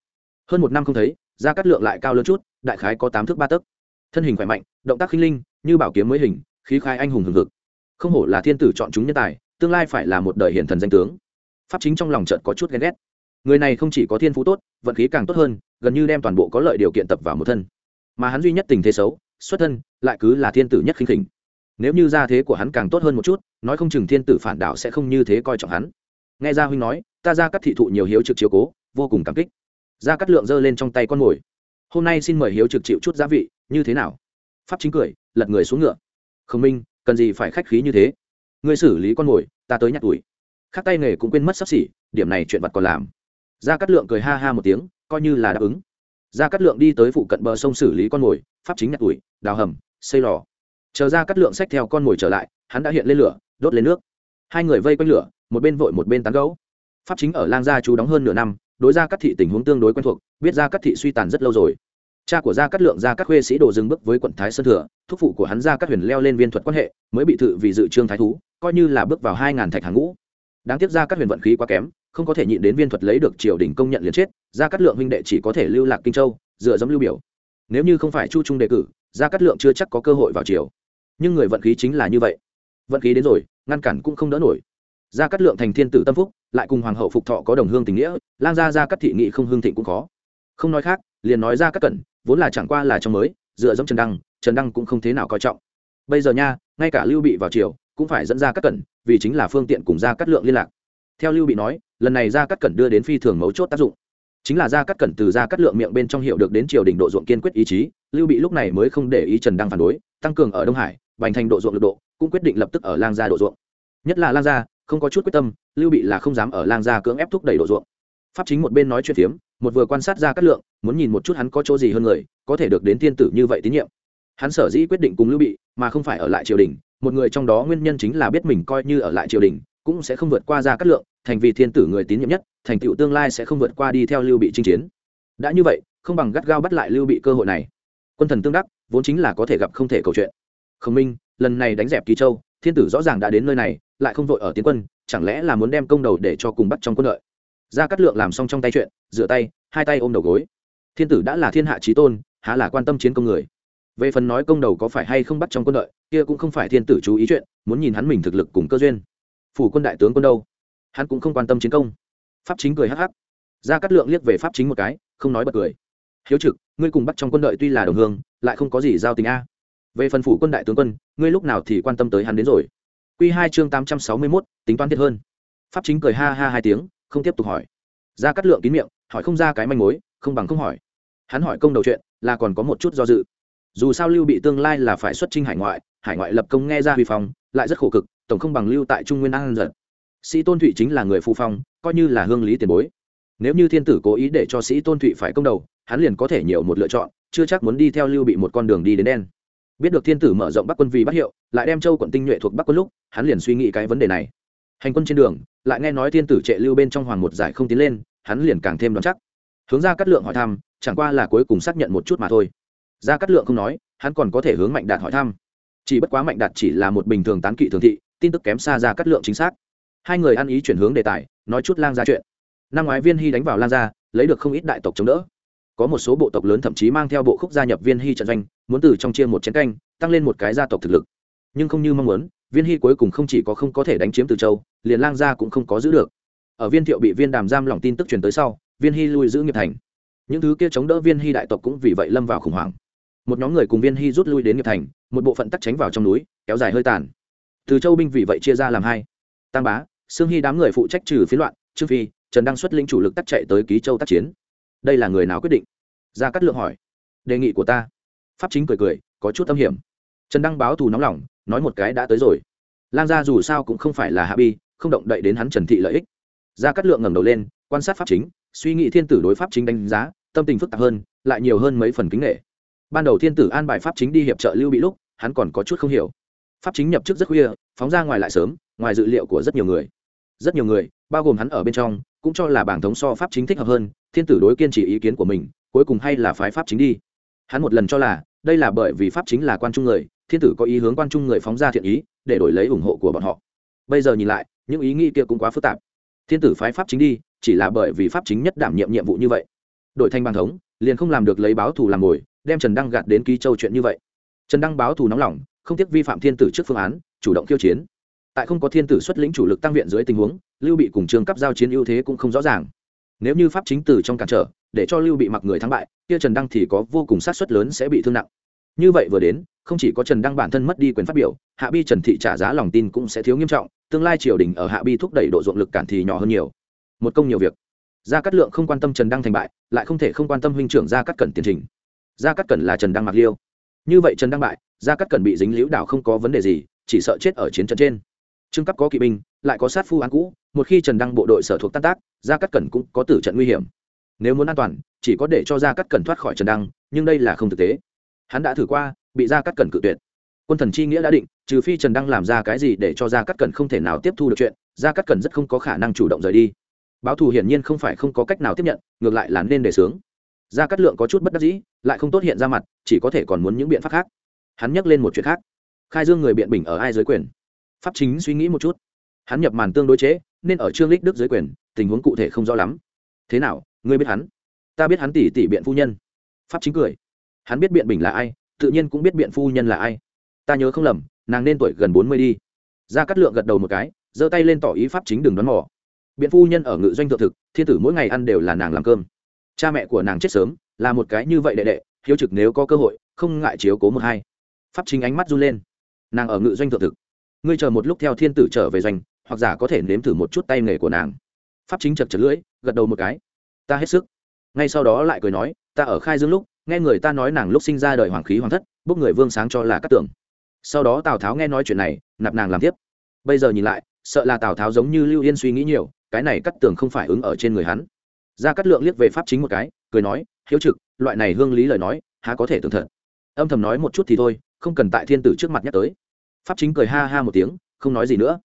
Hơn một năm không thấy ra cắt lượng lại cao lớn chút, đại khái có tám thước ba tấc. Thân hình khỏe mạnh, động tác khinh linh, như bảo kiếm mới hình, khí khai anh hùng hừng hực không hổ là thiên tử chọn chúng nhân tài, tương lai phải là một đời hiển thần danh tướng. Pháp chính trong lòng trận có chút ghen ghét. Người này không chỉ có thiên phú tốt, vận khí càng tốt hơn, gần như đem toàn bộ có lợi điều kiện tập vào một thân. Mà hắn duy nhất tình thế xấu, xuất thân, lại cứ là thiên tử nhất khinh khỉnh. Nếu như gia thế của hắn càng tốt hơn một chút, nói không chừng thiên tử phản đạo sẽ không như thế coi trọng hắn. Nghe gia huynh nói, ta ra các thị thụ nhiều hiếu trực chiếu cố, vô cùng cảm kích. Gia cắt lượng giơ lên trong tay con mồi. Hôm nay xin mời hiếu trực chịu chút giá vị, như thế nào? Pháp chính cười, lật người xuống ngựa. Khương minh cần gì phải khách khí như thế? Ngươi xử lý con mồi, ta tới nhặt tuổi. Khác tay nghề cũng quên mất sắp xỉ, điểm này chuyện vật còn làm. Gia cát lượng cười ha ha một tiếng, coi như là đáp ứng. Gia cát lượng đi tới phụ cận bờ sông xử lý con mồi, pháp chính nhặt tuổi, đào hầm, xây lò. Chờ ra cát lượng xách theo con mồi trở lại, hắn đã hiện lên lửa, đốt lên nước. Hai người vây quanh lửa, một bên vội một bên tán gấu pháp chính ở lang gia chú đóng hơn nửa năm, đối gia cát thị tình huống tương đối quen thuộc, biết gia cát thị suy tàn rất lâu rồi cha của gia cát lượng, gia cát khuê sĩ đồ dừng bước với quận thái sơn thừa, thúc phụ của hắn gia cát huyền leo lên viên thuật quan hệ, mới bị thự vì dự trương thái thú, coi như là bước vào hai ngàn thạch hàng ngũ. Đáng tiếc gia cát huyền vận khí quá kém, không có thể nhịn đến viên thuật lấy được triều đình công nhận liền chết, gia cát lượng huynh đệ chỉ có thể lưu lạc kinh châu, dựa dẫm lưu biểu. Nếu như không phải chu trung đề cử, gia cát lượng chưa chắc có cơ hội vào triều. Nhưng người vận khí chính là như vậy. Vận khí đến rồi, ngăn cản cũng không đỡ nổi. Gia cát lượng thành thiên tử tâm phúc, lại cùng hoàng hậu phục thọ có đồng hương tình nghĩa, lang gia gia cát thị nghị không hương thịnh cũng khó không nói khác, liền nói ra các cẩn, vốn là chẳng qua là trong mới, dựa dẫm trần đăng trần đăng cũng không thế nào coi trọng. Bây giờ nha, ngay cả lưu bị vào triều, cũng phải dẫn ra các cẩn, vì chính là phương tiện cùng ra cắt lượng liên lạc. Theo lưu bị nói, lần này ra cắt cẩn đưa đến phi thường mấu chốt tác dụng. Chính là ra cắt cẩn từ ra cắt lượng miệng bên trong hiệu được đến triều đình độ ruộng kiên quyết ý chí, lưu bị lúc này mới không để ý trần đăng phản đối, tăng cường ở đông hải, bành thành độ ruộng lực độ, cũng quyết định lập tức ở lang gia độ ruộng. Nhất là lang gia, không có chút quyết tâm, lưu bị là không dám ở lang gia cưỡng ép thúc đẩy độ ruộng. Pháp chính một bên nói chuyện phiếm một vừa quan sát ra cát lượng, muốn nhìn một chút hắn có chỗ gì hơn người, có thể được đến thiên tử như vậy tín nhiệm. Hắn sở dĩ quyết định cùng lưu bị, mà không phải ở lại triều đình, một người trong đó nguyên nhân chính là biết mình coi như ở lại triều đình, cũng sẽ không vượt qua ra cát lượng, thành vì thiên tử người tín nhiệm nhất, thành tựu tương lai sẽ không vượt qua đi theo lưu bị chinh chiến. Đã như vậy, không bằng gắt gao bắt lại lưu bị cơ hội này. Quân thần tương đắc, vốn chính là có thể gặp không thể cầu chuyện. Khổng minh, lần này đánh dẹp kỳ châu, thiên tử rõ ràng đã đến nơi này, lại không vội ở tiến quân, chẳng lẽ là muốn đem công đầu để cho cùng bắt trong quân lợi gia cát lượng làm xong trong tay chuyện dựa tay, hai tay ôm đầu gối. Thiên tử đã là thiên hạ trí tôn, há là quan tâm chiến công người. Về phần nói công đầu có phải hay không bắt trong quân đội, kia cũng không phải thiên tử chú ý chuyện, muốn nhìn hắn mình thực lực cùng cơ duyên. Phủ quân đại tướng quân đâu? Hắn cũng không quan tâm chiến công. Pháp chính cười hắc hắc. Gia cát lượng liếc về pháp chính một cái, không nói bật cười. Hiếu trực, ngươi cùng bắt trong quân đội tuy là đồng hương, lại không có gì giao tình a. Về phần phủ quân đại tướng quân, ngươi lúc nào thì quan tâm tới hắn đến rồi? Q hai chương tám trăm sáu mươi mốt, tính toán thiệt hơn. Pháp chính cười ha ha hai tiếng không tiếp tục hỏi. Ra cắt lượng kín miệng, hỏi không ra cái manh mối, không bằng không hỏi. Hắn hỏi công đầu chuyện, là còn có một chút do dự. Dù sao lưu bị tương lai là phải xuất trinh hải ngoại hải ngoại lập công nghe ra huy phong, lại rất khổ cực, tổng không bằng lưu tại trung nguyên an giật. Sĩ tôn thụy chính là người phù phong, coi như là hương lý tiền bối. Nếu như thiên tử cố ý để cho sĩ tôn thụy phải công đầu, hắn liền có thể nhiều một lựa chọn, chưa chắc muốn đi theo lưu bị một con đường đi đến đen. Biết được thiên tử mở rộng bắc quân vì bắc hiệu, lại đem châu quận tinh nhuệ thuộc bắc quân lúc, hắn liền suy nghĩ cái vấn đề này hành quân trên đường, lại nghe nói thiên tử trệ lưu bên trong hoàng một giải không tiến lên, hắn liền càng thêm đoán chắc. Hướng ra cắt lượng hỏi thăm, chẳng qua là cuối cùng xác nhận một chút mà thôi. Ra cắt lượng không nói, hắn còn có thể hướng mạnh đạt hỏi thăm. Chỉ bất quá mạnh đạt chỉ là một bình thường tán kỵ thường thị, tin tức kém xa ra cắt lượng chính xác. Hai người ăn ý chuyển hướng đề tài, nói chút lang gia chuyện. Năm ngoái viên hy đánh vào lang gia, lấy được không ít đại tộc chống đỡ. Có một số bộ tộc lớn thậm chí mang theo bộ khúc gia nhập viên hy trận doanh, muốn từ trong chia một chiến canh, tăng lên một cái gia tộc thực lực. Nhưng không như mong muốn viên hy cuối cùng không chỉ có không có thể đánh chiếm từ châu, liền lang gia cũng không có giữ được. Ở viên thiệu bị viên đàm giam lòng tin tức truyền tới sau, viên hy lui giữ nghiệp thành. Những thứ kia chống đỡ viên hy đại tộc cũng vì vậy lâm vào khủng hoảng. Một nhóm người cùng viên hy rút lui đến nghiệp thành, một bộ phận tắc tránh vào trong núi, kéo dài hơi tàn. Từ châu binh vì vậy chia ra làm hai. Tăng bá, sương hy đám người phụ trách trừ phiến loạn, trương phi, trần đăng xuất linh chủ lực tắc chạy tới ký châu tác chiến. Đây là người nào quyết định? Gia cát lượng hỏi. Đề nghị của ta. Pháp chính cười cười, có chút tâm hiểm. Trần đăng báo thù nóng lòng nói một cái đã tới rồi. Lang gia dù sao cũng không phải là hạ bi, không động đậy đến hắn trần thị lợi ích. Gia cát lượng ngẩng đầu lên, quan sát pháp chính, suy nghĩ thiên tử đối pháp chính đánh giá, tâm tình phức tạp hơn, lại nhiều hơn mấy phần kính nghệ. Ban đầu thiên tử an bài pháp chính đi hiệp trợ lưu bị lúc, hắn còn có chút không hiểu. Pháp chính nhập chức rất khuya, phóng ra ngoài lại sớm, ngoài dự liệu của rất nhiều người. Rất nhiều người, bao gồm hắn ở bên trong, cũng cho là bảng thống so pháp chính thích hợp hơn, thiên tử đối kiên trì ý kiến của mình, cuối cùng hay là phái pháp chính đi. Hắn một lần cho là, đây là bởi vì pháp chính là quan trung người thiên tử có ý hướng quan trung người phóng ra thiện ý, để đổi lấy ủng hộ của bọn họ. Bây giờ nhìn lại, những ý nghĩ kia cũng quá phức tạp. Thiên tử phái pháp chính đi, chỉ là bởi vì pháp chính nhất đảm nhiệm nhiệm vụ như vậy. Đội thanh bàn thống, liền không làm được lấy báo thù làm mồi đem trần đăng gạt đến ký châu chuyện như vậy. Trần đăng báo thù nóng lòng, không tiếc vi phạm thiên tử trước phương án, chủ động khiêu chiến. Tại không có thiên tử xuất lĩnh chủ lực tăng viện dưới tình huống, lưu bị cùng trường cấp giao chiến ưu thế cũng không rõ ràng. Nếu như pháp chính tử trong cản trở, để cho lưu bị mặc người thắng bại, kia trần đăng thì có vô cùng sát suất lớn sẽ bị thương nặng. Như vậy vừa đến không chỉ có trần đăng bản thân mất đi quyền phát biểu, hạ bi trần thị trả giá lòng tin cũng sẽ thiếu nghiêm trọng, tương lai triều đình ở hạ bi thúc đẩy độ ruộng lực cản thì nhỏ hơn nhiều. Một công nhiều việc. Gia cát lượng không quan tâm trần đăng thành bại, lại không thể không quan tâm huynh trưởng gia cát cẩn tiền trình. Gia cát cẩn là trần đăng mặc liêu. Như vậy trần đăng bại, gia cát cẩn bị dính liễu đảo không có vấn đề gì, chỉ sợ chết ở chiến trận trên. Trương cấp có kỵ binh, lại có sát phu án cũ, một khi trần đăng bộ đội sở thuộc tan tác, gia cát cẩn cũng có tử trận nguy hiểm. Nếu muốn an toàn, chỉ có để cho gia cát cẩn thoát khỏi trần đăng, nhưng đây là không thực tế. Hắn đã thử qua bị gia cắt cẩn cự tuyệt. Quân thần chi nghĩa đã định, trừ phi trần đăng làm ra cái gì để cho gia cắt cẩn không thể nào tiếp thu được chuyện, gia cắt cẩn rất không có khả năng chủ động rời đi. Báo thù hiển nhiên không phải không có cách nào tiếp nhận, ngược lại là nên đề xướng. Gia cắt lượng có chút bất đắc dĩ, lại không tốt hiện ra mặt, chỉ có thể còn muốn những biện pháp khác. Hắn nhắc lên một chuyện khác. Khai dương người biện bình ở ai dưới quyền? Pháp chính suy nghĩ một chút. Hắn nhập màn tương đối chế, nên ở trương lích đức dưới quyền, tình huống cụ thể không rõ lắm. Thế nào, ngươi biết hắn? Ta biết hắn tỷ tỷ biện phu nhân. Pháp chính cười. Hắn biết biện bình là ai tự nhiên cũng biết biện phu nhân là ai. Ta nhớ không lầm, nàng nên tuổi gần bốn mươi đi. Gia cát lượng gật đầu một cái, giơ tay lên tỏ ý pháp chính đừng đoán mò. Biện phu nhân ở ngự doanh thượng thực, thiên tử mỗi ngày ăn đều là nàng làm cơm. Cha mẹ của nàng chết sớm, là một cái như vậy đệ đệ, hiếu trực nếu có cơ hội, không ngại chiếu cố một hai. Pháp chính ánh mắt run lên. Nàng ở ngự doanh thượng thực. Ngươi chờ một lúc theo thiên tử trở về doanh, hoặc giả có thể nếm thử một chút tay nghề của nàng. Pháp chính chật chật lưỡi, gật đầu một cái. Ta hết sức. Ngay sau đó lại cười nói, ta ở khai dương lúc nghe người ta nói nàng lúc sinh ra đời hoàng khí hoàng thất, bốc người vương sáng cho là cát tưởng sau đó tào tháo nghe nói chuyện này, nạp nàng làm tiếp. Bây giờ nhìn lại, sợ là tào tháo giống như lưu yên suy nghĩ nhiều, cái này cắt tường không phải ứng ở trên người hắn. Ra cắt lượng liếc về pháp chính một cái, cười nói, hiếu trực, loại này hương lý lời nói, há có thể tưởng thật? Âm thầm nói một chút thì thôi, không cần tại thiên tử trước mặt nhắc tới. Pháp chính cười ha ha một tiếng, không nói gì nữa.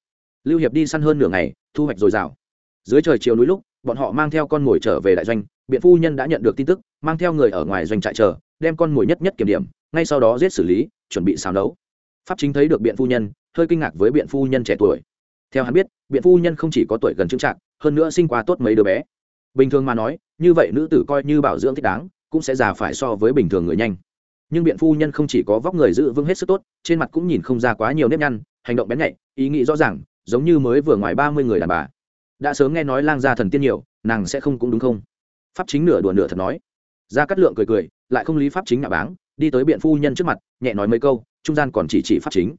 Lưu hiệp đi săn hơn nửa ngày, thu hoạch dồi dào. Dưới trời chiều núi lúc, bọn họ mang theo con mồi trở về đại doanh, biện phu nhân đã nhận được tin tức mang theo người ở ngoài doanh trại chờ, đem con mồi nhất nhất kiểm điểm, ngay sau đó giết xử lý, chuẩn bị xào nấu. Pháp chính thấy được biện phu nhân, hơi kinh ngạc với biện phu nhân trẻ tuổi. Theo hắn biết, biện phu nhân không chỉ có tuổi gần trưng trạng hơn nữa sinh qua tốt mấy đứa bé. Bình thường mà nói, như vậy nữ tử coi như bảo dưỡng thích đáng, cũng sẽ già phải so với bình thường người nhanh. Nhưng biện phu nhân không chỉ có vóc người giữ vững hết sức tốt, trên mặt cũng nhìn không ra quá nhiều nếp nhăn, hành động bén nhạy, ý nghĩ rõ ràng, giống như mới vừa ngoài ba mươi người đàn bà. Đã sớm nghe nói lang gia thần tiên nhiều, nàng sẽ không cũng đúng không? Pháp chính nửa đùa nửa thật nói ra cắt lượng cười cười, lại không lý pháp chính nạ báng, đi tới biện phu nhân trước mặt, nhẹ nói mấy câu, trung gian còn chỉ chỉ pháp chính.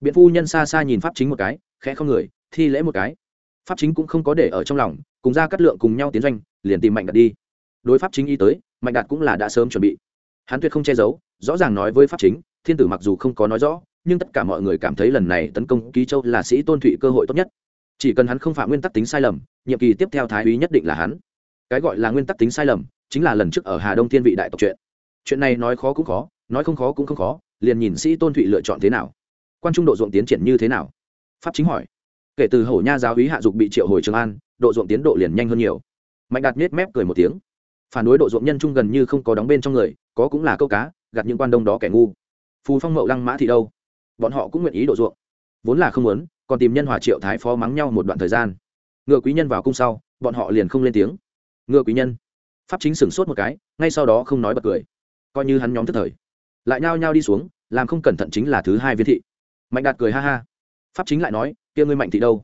Biện phu nhân xa xa nhìn pháp chính một cái, khẽ không người, thi lễ một cái. Pháp chính cũng không có để ở trong lòng, cùng ra cắt lượng cùng nhau tiến doanh, liền tìm mạnh đạt đi. Đối pháp chính y tới, mạnh đạt cũng là đã sớm chuẩn bị. Hắn tuyệt không che giấu, rõ ràng nói với pháp chính, thiên tử mặc dù không có nói rõ, nhưng tất cả mọi người cảm thấy lần này tấn công ký châu là sĩ tôn thụy cơ hội tốt nhất. Chỉ cần hắn không phạm nguyên tắc tính sai lầm, nhiệm kỳ tiếp theo thái úy nhất định là hắn. Cái gọi là nguyên tắc tính sai lầm chính là lần trước ở hà đông thiên vị đại tộc chuyện. Chuyện này nói khó cũng khó, nói không khó cũng không khó, liền nhìn sĩ tôn thụy lựa chọn thế nào. Quan trung độ ruộng tiến triển như thế nào? Pháp chính hỏi. Kể từ hổ nha giáo úy hạ dục bị triệu hồi trường an, độ ruộng tiến độ liền nhanh hơn nhiều. Mạnh đạt nết mép cười một tiếng. Phản đối độ ruộng nhân trung gần như không có đóng bên trong người, có cũng là câu cá, gặt những quan đông đó kẻ ngu. Phù phong mậu lăng mã thì đâu? Bọn họ cũng nguyện ý độ ruộng. Vốn là không muốn, còn tìm nhân hòa triệu thái phó mắng nhau một đoạn thời gian. Ngựa quý nhân vào cung sau, bọn họ liền không lên tiếng. Ngựa quý nhân pháp chính sửng sốt một cái, ngay sau đó không nói bật cười. Coi như hắn nhóm tức thời, lại nhao nhao đi xuống, làm không cẩn thận chính là thứ hai viên thị. Mạnh đạt cười ha ha. Pháp chính lại nói, kia ngươi mạnh thị đâu?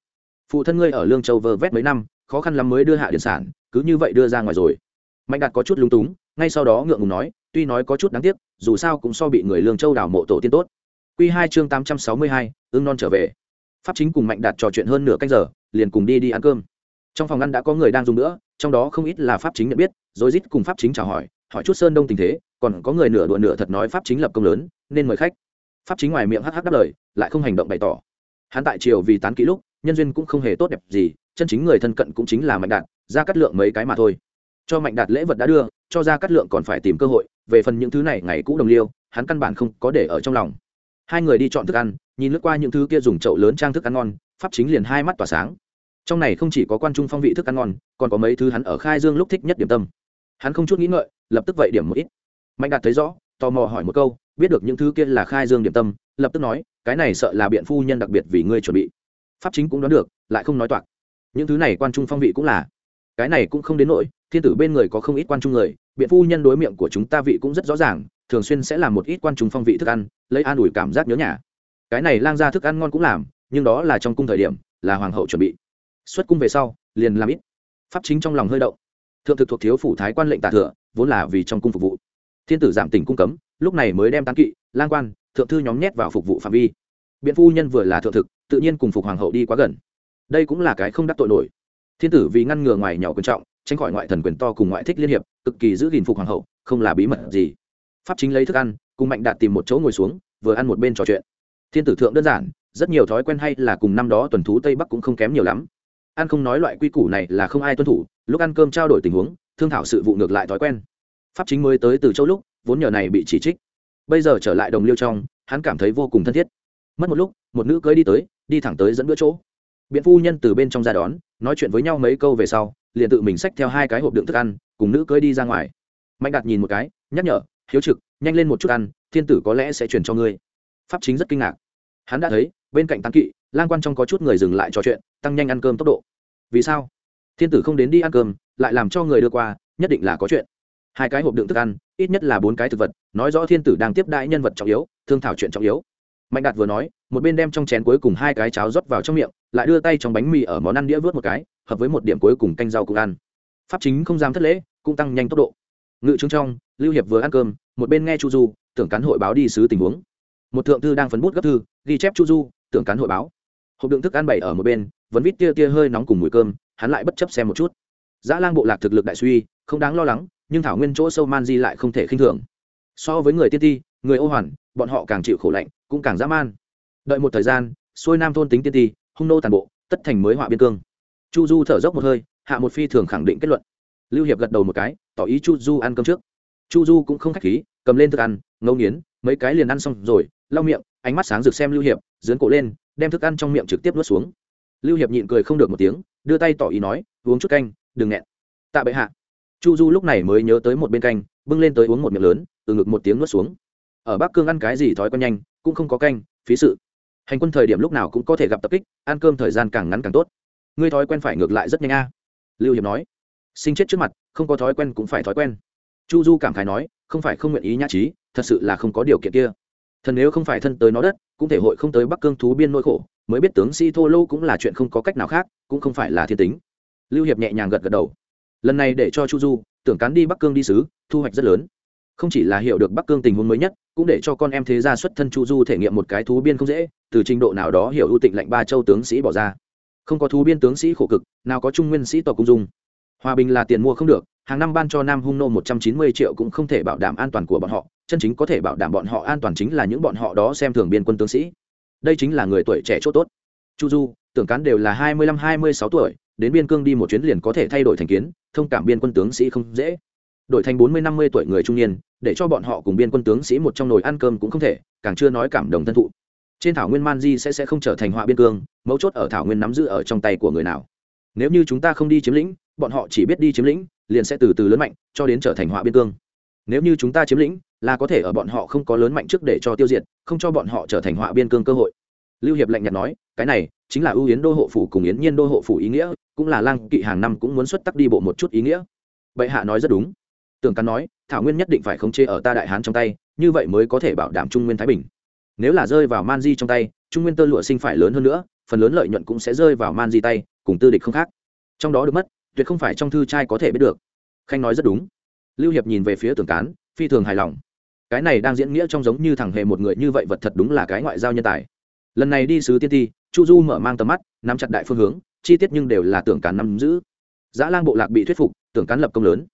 Phụ thân ngươi ở lương châu vơ vét mấy năm, khó khăn lắm mới đưa hạ điện sản, cứ như vậy đưa ra ngoài rồi. Mạnh đạt có chút lúng túng, ngay sau đó ngượng ngùng nói, tuy nói có chút đáng tiếc, dù sao cũng so bị người lương châu đào mộ tổ tiên tốt. Q hai chương tám trăm sáu mươi hai ương non trở về. Pháp chính cùng mạnh đạt trò chuyện hơn nửa canh giờ, liền cùng đi đi ăn cơm trong phòng ăn đã có người đang dùng nữa, trong đó không ít là pháp chính nhận biết, rồi rít cùng pháp chính chào hỏi hỏi chút sơn đông tình thế, còn có người nửa đùa nửa thật nói pháp chính lập công lớn, nên mời khách. Pháp chính ngoài miệng hắc hắc đáp lời, lại không hành động bày tỏ. Hắn tại triều vì tán kỹ lúc, nhân duyên cũng không hề tốt đẹp gì, chân chính người thân cận cũng chính là mạnh đạt ra cắt lượng mấy cái mà thôi. Cho mạnh đạt lễ vật đã đưa, cho ra cắt lượng còn phải tìm cơ hội, về phần những thứ này ngày cũ đồng liêu, hắn căn bản không có để ở trong lòng. Hai người đi chọn thức ăn, nhìn lướt qua những thứ kia dùng chậu lớn trang thức ăn ngon, pháp chính liền hai mắt tỏa sáng trong này không chỉ có quan trung phong vị thức ăn ngon, còn có mấy thứ hắn ở khai dương lúc thích nhất điểm tâm. Hắn không chút nghĩ ngợi, lập tức vậy điểm một ít. Mạnh đạt thấy rõ, tò mò hỏi một câu, biết được những thứ kia là khai dương điểm tâm, lập tức nói, cái này sợ là biện phu nhân đặc biệt vì ngươi chuẩn bị. Pháp chính cũng đoán được, lại không nói toạc. Những thứ này quan trung phong vị cũng là. Cái này cũng không đến nỗi, thiên tử bên người có không ít quan trung người, biện phu nhân đối miệng của chúng ta vị cũng rất rõ ràng, thường xuyên sẽ làm một ít quan trung phong vị thức ăn, lấy an ủi cảm giác nhớ nhà. Cái này lang ra thức ăn ngon cũng làm, nhưng đó là trong cung thời điểm, là hoàng hậu chuẩn bị xuất cung về sau, liền làm ít. Pháp chính trong lòng hơi động. Thượng thực thuộc thiếu phủ thái quan lệnh tả thừa, vốn là vì trong cung phục vụ. Thiên tử giảm tỉnh cung cấm, lúc này mới đem tán kỵ, lang quan, thượng thư nhóm nhét vào phục vụ phạm vi. Biện phu nhân vừa là thượng thực, tự nhiên cùng phục hoàng hậu đi quá gần. Đây cũng là cái không đắc tội nổi. Thiên tử vì ngăn ngừa ngoài nhỏ quan trọng, tránh khỏi ngoại thần quyền to cùng ngoại thích liên hiệp, cực kỳ giữ gìn phục hoàng hậu, không là bí mật gì. Pháp chính lấy thức ăn, cùng mạnh đạt tìm một chỗ ngồi xuống, vừa ăn một bên trò chuyện. Thiên tử thượng đơn giản, rất nhiều thói quen hay là cùng năm đó tuần thú tây bắc cũng không kém nhiều lắm ăn không nói loại quy củ này là không ai tuân thủ, lúc ăn cơm trao đổi tình huống, thương thảo sự vụ ngược lại thói quen. Pháp chính mới tới từ châu lúc, vốn nhờ này bị chỉ trích. Bây giờ trở lại đồng liêu trong, hắn cảm thấy vô cùng thân thiết. Mất một lúc, một nữ cưới đi tới, đi thẳng tới dẫn bữa chỗ. Biện phu nhân từ bên trong ra đón, nói chuyện với nhau mấy câu về sau, liền tự mình xách theo hai cái hộp đựng thức ăn, cùng nữ cưới đi ra ngoài. Mạnh đạt nhìn một cái, nhắc nhở, hiếu trực, nhanh lên một chút ăn, thiên tử có lẽ sẽ chuyển cho ngươi. Pháp chính rất kinh ngạc. Hắn đã thấy, bên cạnh tán kỵ lang quan trong có chút người dừng lại trò chuyện, tăng nhanh ăn cơm tốc độ. Vì sao? Thiên tử không đến đi ăn cơm, lại làm cho người đưa qua, nhất định là có chuyện. Hai cái hộp đựng thức ăn, ít nhất là bốn cái thực vật, nói rõ thiên tử đang tiếp đãi nhân vật trọng yếu, thương thảo chuyện trọng yếu. Mạnh đạt vừa nói, một bên đem trong chén cuối cùng hai cái cháo rót vào trong miệng, lại đưa tay trong bánh mì ở món ăn đĩa vớt một cái, hợp với một điểm cuối cùng canh rau cùng ăn. Pháp chính không dám thất lễ, cũng tăng nhanh tốc độ. Ngự trướng trong, lưu hiệp vừa ăn cơm, một bên nghe chu du, tưởng cán hội báo đi sứ tình huống. Một thượng thư đang phấn bút gấp thư, ghi chép chu du, tưởng cán hội báo hộp đựng thức ăn bày ở một bên, vẫn vít tia tia hơi nóng cùng mùi cơm, hắn lại bất chấp xem một chút. Dã lang bộ lạc thực lực đại suy, không đáng lo lắng, nhưng thảo nguyên chỗ sâu man di lại không thể khinh thường. So với người tiên ti, người ô hoàn, bọn họ càng chịu khổ lạnh, cũng càng dã man. Đợi một thời gian, xuôi nam thôn tính tiên ti, hung nô tàn bộ, tất thành mới họa biên cương. Chu du thở dốc một hơi, hạ một phi thường khẳng định kết luận. Lưu hiệp gật đầu một cái, tỏ ý chu du ăn cơm trước. Chu du cũng không k h á c h khí, cầm lên thức ăn ngấu nghiến, mấy cái liền ăn xong rồi, lau miệng, ánh mắt sáng rực xem lưu hiệp, dướn cổ lên đem thức ăn trong miệng trực tiếp nuốt xuống. Lưu hiệp nhịn cười không được một tiếng, đưa tay tỏ ý nói, uống chút canh, đừng nghẹn. Tạ bệ hạ. Chu du lúc này mới nhớ tới một bên canh, bưng lên tới uống một miệng lớn, từ ngực một tiếng nuốt xuống. Ở bắc cương ăn cái gì thói quen nhanh, cũng không có canh, phí sự. Hành quân thời điểm lúc nào cũng có thể gặp tập kích, ăn cơm thời gian càng ngắn càng tốt. Ngươi thói quen phải ngược lại rất nhanh a. Lưu hiệp nói. Sinh chết trước mặt, không có thói quen cũng phải thói quen. Chu du cảm khái nói, không phải không nguyện ý nhã trí, thật sự là không có điều kiện kia thần nếu không phải thân tới nó đất, cũng thể hội không tới bắc cương thú biên nỗi khổ, mới biết tướng sĩ thô lô cũng là chuyện không có cách nào khác, cũng không phải là thiên tính. Lưu hiệp nhẹ nhàng gật gật đầu. Lần này để cho chu du, tưởng cán đi bắc cương đi sứ, thu hoạch rất lớn. Không chỉ là hiểu được bắc cương tình huống mới nhất, cũng để cho con em thế gia xuất thân chu du thể nghiệm một cái thú biên không dễ, từ trình độ nào đó hiểu ưu tịnh lệnh ba châu tướng sĩ bỏ ra. Không có thú biên tướng sĩ khổ cực, nào có trung nguyên sĩ tộc cung dung. Hòa bình là tiền mua không được, hàng năm ban cho nam hung nô một trăm chín mươi triệu cũng không thể bảo đảm an toàn của bọn họ chân chính có thể bảo đảm bọn họ an toàn chính là những bọn họ đó xem thường biên quân tướng sĩ. Đây chính là người tuổi trẻ c h ỗ t ố t chu du, tưởng cán đều là hai mươi lăm, hai mươi sáu tuổi, đến biên cương đi một chuyến liền có thể thay đổi thành kiến, thông cảm biên quân tướng sĩ không dễ. Đổi thành bốn mươi, năm mươi tuổi người trung niên, để cho bọn họ cùng biên quân tướng sĩ một trong nồi ăn cơm cũng không thể, càng chưa nói cảm đồng thân thụ. Trên thảo nguyên man di sẽ sẽ không trở thành họa biên cương, mấu chốt ở thảo nguyên nắm giữ ở trong tay của người nào. Nếu như chúng ta không đi chiếm lĩnh, bọn họ chỉ biết đi chiếm lĩnh, liền sẽ từ từ lớn mạnh, cho đến trở thành họa biên cương. Nếu như chúng ta chiếm lĩnh là có thể ở bọn họ không có lớn mạnh trước để cho tiêu diệt, không cho bọn họ trở thành họa biên cương cơ hội. Lưu hiệp lạnh nhạt nói, cái này chính là ưu yến đô hộ phủ cùng yến nhiên đô hộ phủ ý nghĩa, cũng là lang kỵ hàng năm cũng muốn xuất tắc đi bộ một chút ý nghĩa. Bệ hạ nói rất đúng. Tưởng cắn nói, thảo nguyên nhất định phải khống chế ở ta đại hán trong tay, như vậy mới có thể bảo đảm trung nguyên thái bình. Nếu là rơi vào man di trong tay, trung nguyên tơ lụa sinh phải lớn hơn nữa, phần lớn lợi nhuận cũng sẽ rơi vào man di tay, cùng tư địch không khác. Trong đó được mất, tuyệt không phải trong thư trai có thể biết được. Khanh nói rất đúng. Lưu hiệp nhìn về phía tưởng cán phi thường hài lòng cái này đang diễn nghĩa trong giống như thằng hề một người như vậy vật thật đúng là cái ngoại giao nhân tài. Lần này đi sứ tiên ti, chu du mở mang tầm mắt, nắm chặt đại phương hướng, chi tiết nhưng đều là tưởng cán nắm giữ. Giã lang bộ lạc bị thuyết phục, tưởng cán lập công lớn.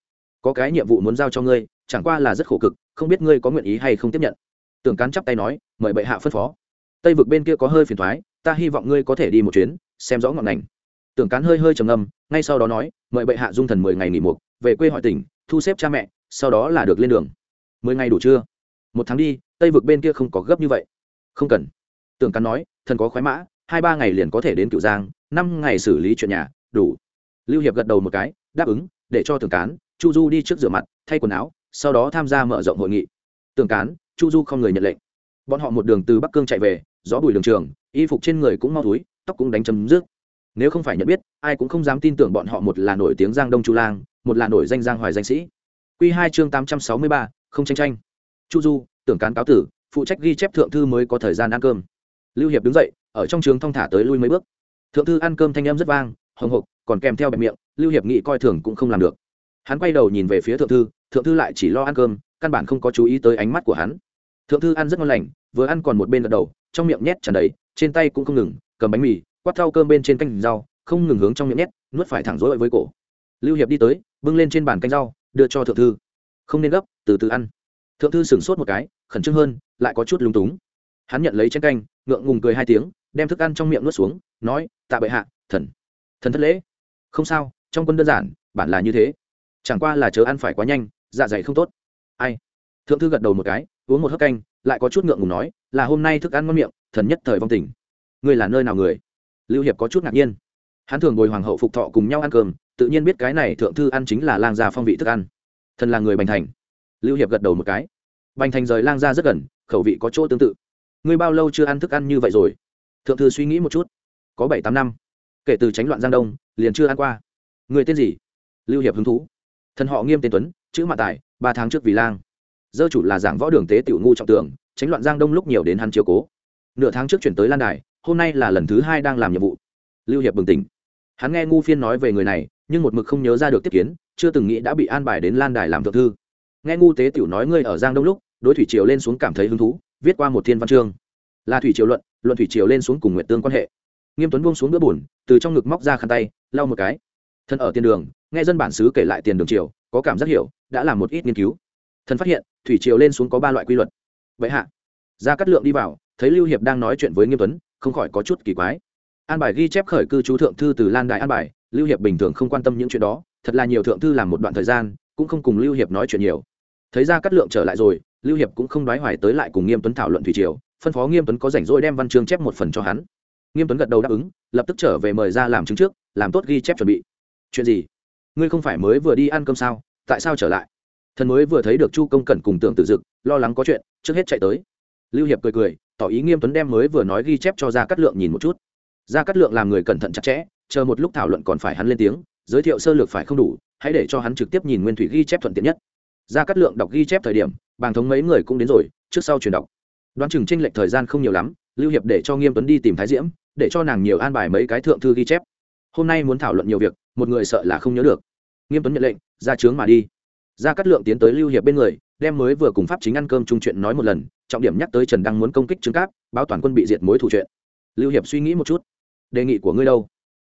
Có cái nhiệm vụ muốn giao cho ngươi, chẳng qua là rất khổ cực, không biết ngươi có nguyện ý hay không tiếp nhận. Tưởng cán chắp tay nói, mời bệ hạ phân phó. Tây vực bên kia có hơi phiền thoái, ta hy vọng ngươi có thể đi một chuyến, xem rõ ngọn ngành. Tưởng cán hơi hơi trầm ngâm, ngay sau đó nói, mời bệ hạ dung thần mười ngày nghỉ mục, về quê hỏi tỉnh, thu xếp cha mẹ, sau đó là được lên đường mười ngày đủ chưa? Một tháng đi, tây vực bên kia không có gấp như vậy. Không cần. Tưởng cán nói, thần có khoái mã, hai ba ngày liền có thể đến cựu giang, năm ngày xử lý chuyện nhà, đủ. Lưu hiệp gật đầu một cái, đáp ứng, để cho tưởng cán, chu du đi trước rửa mặt, thay quần áo, sau đó tham gia mở rộng hội nghị. Tưởng cán, chu du không người nhận lệnh. Bọn họ một đường từ bắc cương chạy về, gió bùi đường trường, y phục trên người cũng mau túi tóc cũng đánh chấm rước. Nếu không phải nhận biết, ai cũng không dám tin tưởng bọn họ một là nổi tiếng giang đông chu lang, một là nổi danh giang hoài danh sĩ. Q hai chương tám trăm sáu mươi ba không tranh tranh. Chu du, tưởng cán cáo tử, phụ trách ghi chép thượng thư mới có thời gian ăn cơm. Lưu hiệp đứng dậy, ở trong trường thong thả tới lui mấy bước. Thượng thư ăn cơm thanh âm rất vang, hồng hộc, còn kèm theo bẹp miệng, lưu hiệp nghĩ coi thường cũng không làm được. Hắn quay đầu nhìn về phía thượng thư thượng thư lại chỉ lo ăn cơm, căn bản không có chú ý tới ánh mắt của hắn. Thượng thư ăn rất ngon lành, vừa ăn còn một bên gật đầu, trong miệng nhét tràn đầy, trên tay cũng không ngừng, cầm bánh mì, quát thau cơm bên trên canh rau, không ngừng hướng trong miệng nhét, nuốt phải thẳng rối với cổ. Lưu hiệp đi tới, bưng lên trên bàn canh rau, đưa cho thượng thư không nên gấp, từ từ ăn. Thượng thư sửng sốt một cái, khẩn trương hơn, lại có chút lúng túng. Hắn nhận lấy chén canh, ngượng ngùng cười hai tiếng, đem thức ăn trong miệng nuốt xuống, nói, tạ bệ hạ, thần. Thần thất lễ. Không sao, trong quân đơn giản, bản là như thế. Chẳng qua là chớ ăn phải quá nhanh dạ dày không tốt. Ai? Thượng thư gật đầu một cái, uống một hớp canh, lại có chút ngượng ngùng nói, là hôm nay thức ăn ngon miệng, thần nhất thời vong tình. Ngươi là nơi nào người? Lưu hiệp có chút ngạc nhiên. Hắn thường ngồi hoàng hậu phục thọ cùng nhau ăn cơm, tự nhiên biết cái này thượng thư ăn chính là lang già phong vị thức ăn thần là người bành thành. Lưu hiệp gật đầu một cái. Bành thành rời lang ra rất gần, khẩu vị có chỗ tương tự. Ngươi bao lâu chưa ăn thức ăn như vậy rồi? Thượng thư suy nghĩ một chút. Có bảy tám năm. Kể từ tránh loạn giang đông, liền chưa ăn qua. Người tên gì? Lưu hiệp hứng thú. Thần họ nghiêm tên tuấn, chữ mạ tài, ba tháng trước vì lang. Dơ chủ là giảng võ đường tế tiểu ngu trọng tưởng, tránh loạn giang đông lúc nhiều đến hắn chiều cố. Nửa tháng trước chuyển tới lan đài, hôm nay là lần thứ hai đang làm nhiệm vụ. Lưu hiệp bừng tỉnh. Hắn nghe ngu phiên nói về người này, nhưng một mực không nhớ ra được tiếp kiến chưa từng nghĩ đã bị an bài đến lan đài làm thượng thư. Nghe ngu tế tiểu nói ngươi ở giang đông lúc, đối thủy triều lên xuống cảm thấy hứng thú, viết qua một thiên văn chương. Là thủy triều luận luận thủy triều lên xuống cùng nguyện tương quan hệ. Nghiêm tuấn buông xuống bữa bùn từ trong ngực móc ra khăn tay, lau một cái. Thân ở tiền đường, nghe dân bản xứ kể lại tiền đường triều, có cảm giác hiểu, đã làm một ít nghiên cứu. Thần phát hiện, thủy triều lên xuống có ba loại quy luật. Vậy hạ ra cắt lượng đi vào, thấy lưu hiệp đang nói chuyện với nghiêm tuấn, không khỏi có chút kỳ quái. An bài ghi chép khởi cư chú thượng thư từ lan đại an bài lưu hiệp bình thường không quan tâm những chuyện đó, thật là nhiều thượng thư làm một đoạn thời gian, cũng không cùng lưu hiệp nói chuyện nhiều. Thấy ra Cát lượng trở lại rồi, lưu hiệp cũng không đoái hoài tới lại cùng nghiêm tuấn thảo luận thủy triều, phân phó nghiêm tuấn có rảnh rỗi đem văn chương chép một phần cho hắn. Nghiêm tuấn gật đầu đáp ứng, lập tức trở về mời ra làm chứng trước, làm tốt ghi chép chuẩn bị. Chuyện gì? Ngươi không phải mới vừa đi ăn cơm sao? Tại sao trở lại? Thần mới vừa thấy được chu công cẩn cùng tưởng Tử dực, lo lắng có chuyện, trước hết chạy tới. Lưu hiệp cười cười, tỏ ý nghiêm tuấn đem mới vừa nói ghi chép cho ra Cát lượng nhìn một chút. Ra Cát lượng làm người cẩn thận chặt chẽ chờ một lúc thảo luận còn phải hắn lên tiếng, giới thiệu sơ lược phải không đủ, hãy để cho hắn trực tiếp nhìn nguyên thủy ghi chép thuận tiện nhất. Ra cắt lượng đọc ghi chép thời điểm, bàng thống mấy người cũng đến rồi, trước sau truyền đọc. Đoán chừng tranh lệch thời gian không nhiều lắm, lưu hiệp để cho nghiêm tuấn đi tìm thái diễm, để cho nàng nhiều an bài mấy cái thượng thư ghi chép. Hôm nay muốn thảo luận nhiều việc, một người sợ là không nhớ được. Nghiêm tuấn nhận lệnh, ra trướng mà đi. Ra cắt lượng tiến tới lưu hiệp bên người, đem mới vừa cùng pháp chính ăn cơm chung chuyện nói một lần, trọng điểm nhắc tới trần đăng muốn công kích trương cáp, báo toàn quân bị diệt mối thủ chuyện. Lưu hiệp suy nghĩ một chút. Đề nghị của ngươi đâu?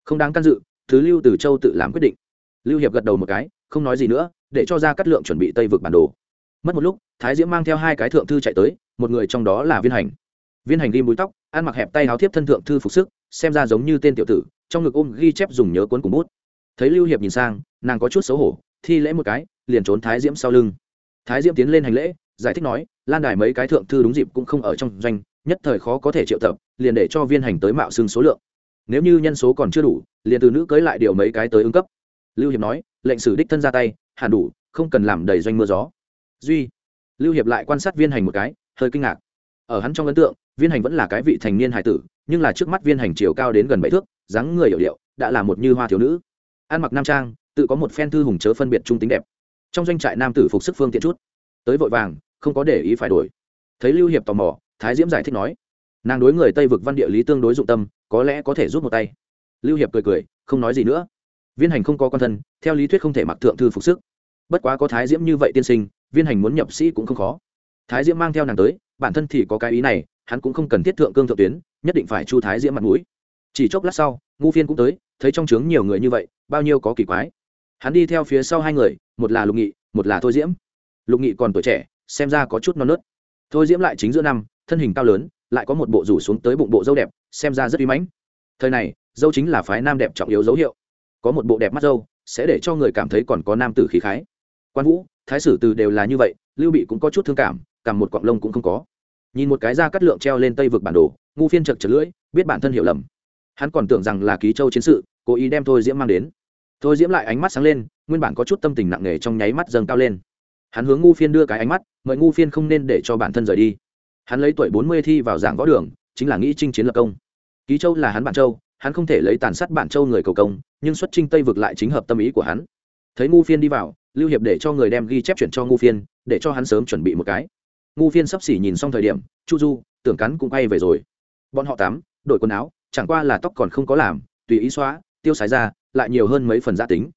Không đáng can dự, thứ lưu từ châu tự làm quyết định. Lưu hiệp gật đầu một cái, không nói gì nữa, để cho ra cắt lượng chuẩn bị tây vực bản đồ. Mất một lúc, thái diễm mang theo hai cái thượng thư chạy tới, một người trong đó là viên hành. Viên hành ghi búi tóc, ăn mặc hẹp tay áo thiếp thân thượng thư phục sức, xem ra giống như tên tiểu tử, trong ngực ôm ghi chép dùng nhớ cuốn cùng bút. Thấy lưu hiệp nhìn sang, nàng có chút xấu hổ, thi lễ một cái, liền trốn thái diễm sau lưng. Thái diễm tiến lên hành lễ, giải thích nói, lan đài mấy cái thượng thư đúng dịp cũng không ở trong doanh, nhất thời khó có thể triệu tập, liền để cho viên hành tới mạo xưng số lượng nếu như nhân số còn chưa đủ, liền từ nữ cưới lại điều mấy cái tới ứng cấp. Lưu hiệp nói, lệnh sử đích thân ra tay, hẳn đủ, không cần làm đầy doanh mưa gió. Duy, lưu hiệp lại quan sát viên hành một cái, hơi kinh ngạc. Ở hắn trong ấn tượng, viên hành vẫn là cái vị thành niên hải tử, nhưng là trước mắt viên hành chiều cao đến gần bảy thước, dáng người hiểu điệu, đã là một như hoa thiếu nữ. Ăn mặc nam trang, tự có một phen thư hùng chớ phân biệt trung tính đẹp. Trong doanh trại nam tử phục sức phương tiện chút. Tới vội vàng, không có để ý phải đổi. Thấy lưu hiệp tò mò, thái diễm giải thích nói, nàng đối người tây vực văn địa lý tương đối dụng tâm có lẽ có thể rút một tay. Lưu hiệp cười cười, không nói gì nữa. Viên hành không có con thân, theo lý thuyết không thể mặc thượng thư phục sức. Bất quá có thái diễm như vậy tiên sinh, viên hành muốn nhập sĩ cũng không khó. Thái diễm mang theo nàng tới, bản thân thì có cái ý này, hắn cũng không cần thiết thượng cương thượng tuyến, nhất định phải chu thái diễm mặt mũi. Chỉ chốc lát sau, ngu phiên cũng tới, thấy trong trướng nhiều người như vậy, bao nhiêu có kỳ quái. Hắn đi theo phía sau hai người, một là lục nghị, một là thôi diễm. Lục nghị còn tuổi trẻ, xem ra có chút non nớt. Thôi diễm lại chính giữa năm, thân hình cao lớn lại có một bộ rủ xuống tới bụng bộ dâu đẹp, xem ra rất uy mãnh. Thời này, dâu chính là phái nam đẹp trọng yếu dấu hiệu. Có một bộ đẹp mắt dâu, sẽ để cho người cảm thấy còn có nam tử khí khái. Quan vũ, thái sử từ đều là như vậy, lưu bị cũng có chút thương cảm cầm một quặng lông cũng không có. Nhìn một cái da cắt lượng treo lên tây vực bản đồ, ngu phiên chật chật lưỡi, biết bản thân hiểu lầm. Hắn còn tưởng rằng là ký châu chiến sự, cố ý đem thôi diễm mang đến. Thôi diễm lại ánh mắt sáng lên, nguyên bản có chút tâm tình nặng nề trong nháy mắt dâng cao lên. Hắn hướng ngu phiên đưa cái ánh mắt, mời ngu phiên không nên để cho bản thân rời đi hắn lấy tuổi bốn mươi thi vào giảng võ đường, chính là nghĩ chinh chiến lập công. Ký châu là hắn bản châu, hắn không thể lấy tàn sát bản châu người cầu công, nhưng xuất trinh tây vực lại chính hợp tâm ý của hắn. Thấy ngu phiên đi vào, lưu hiệp để cho người đem ghi chép chuyển cho ngu phiên, để cho hắn sớm chuẩn bị một cái. Ngu phiên sắp xỉ nhìn xong thời điểm, chu du, tưởng cắn cũng quay về rồi. Bọn họ tắm, đổi quần áo, chẳng qua là tóc còn không có làm, tùy ý xóa, tiêu sái ra, lại nhiều hơn mấy phần gia tính.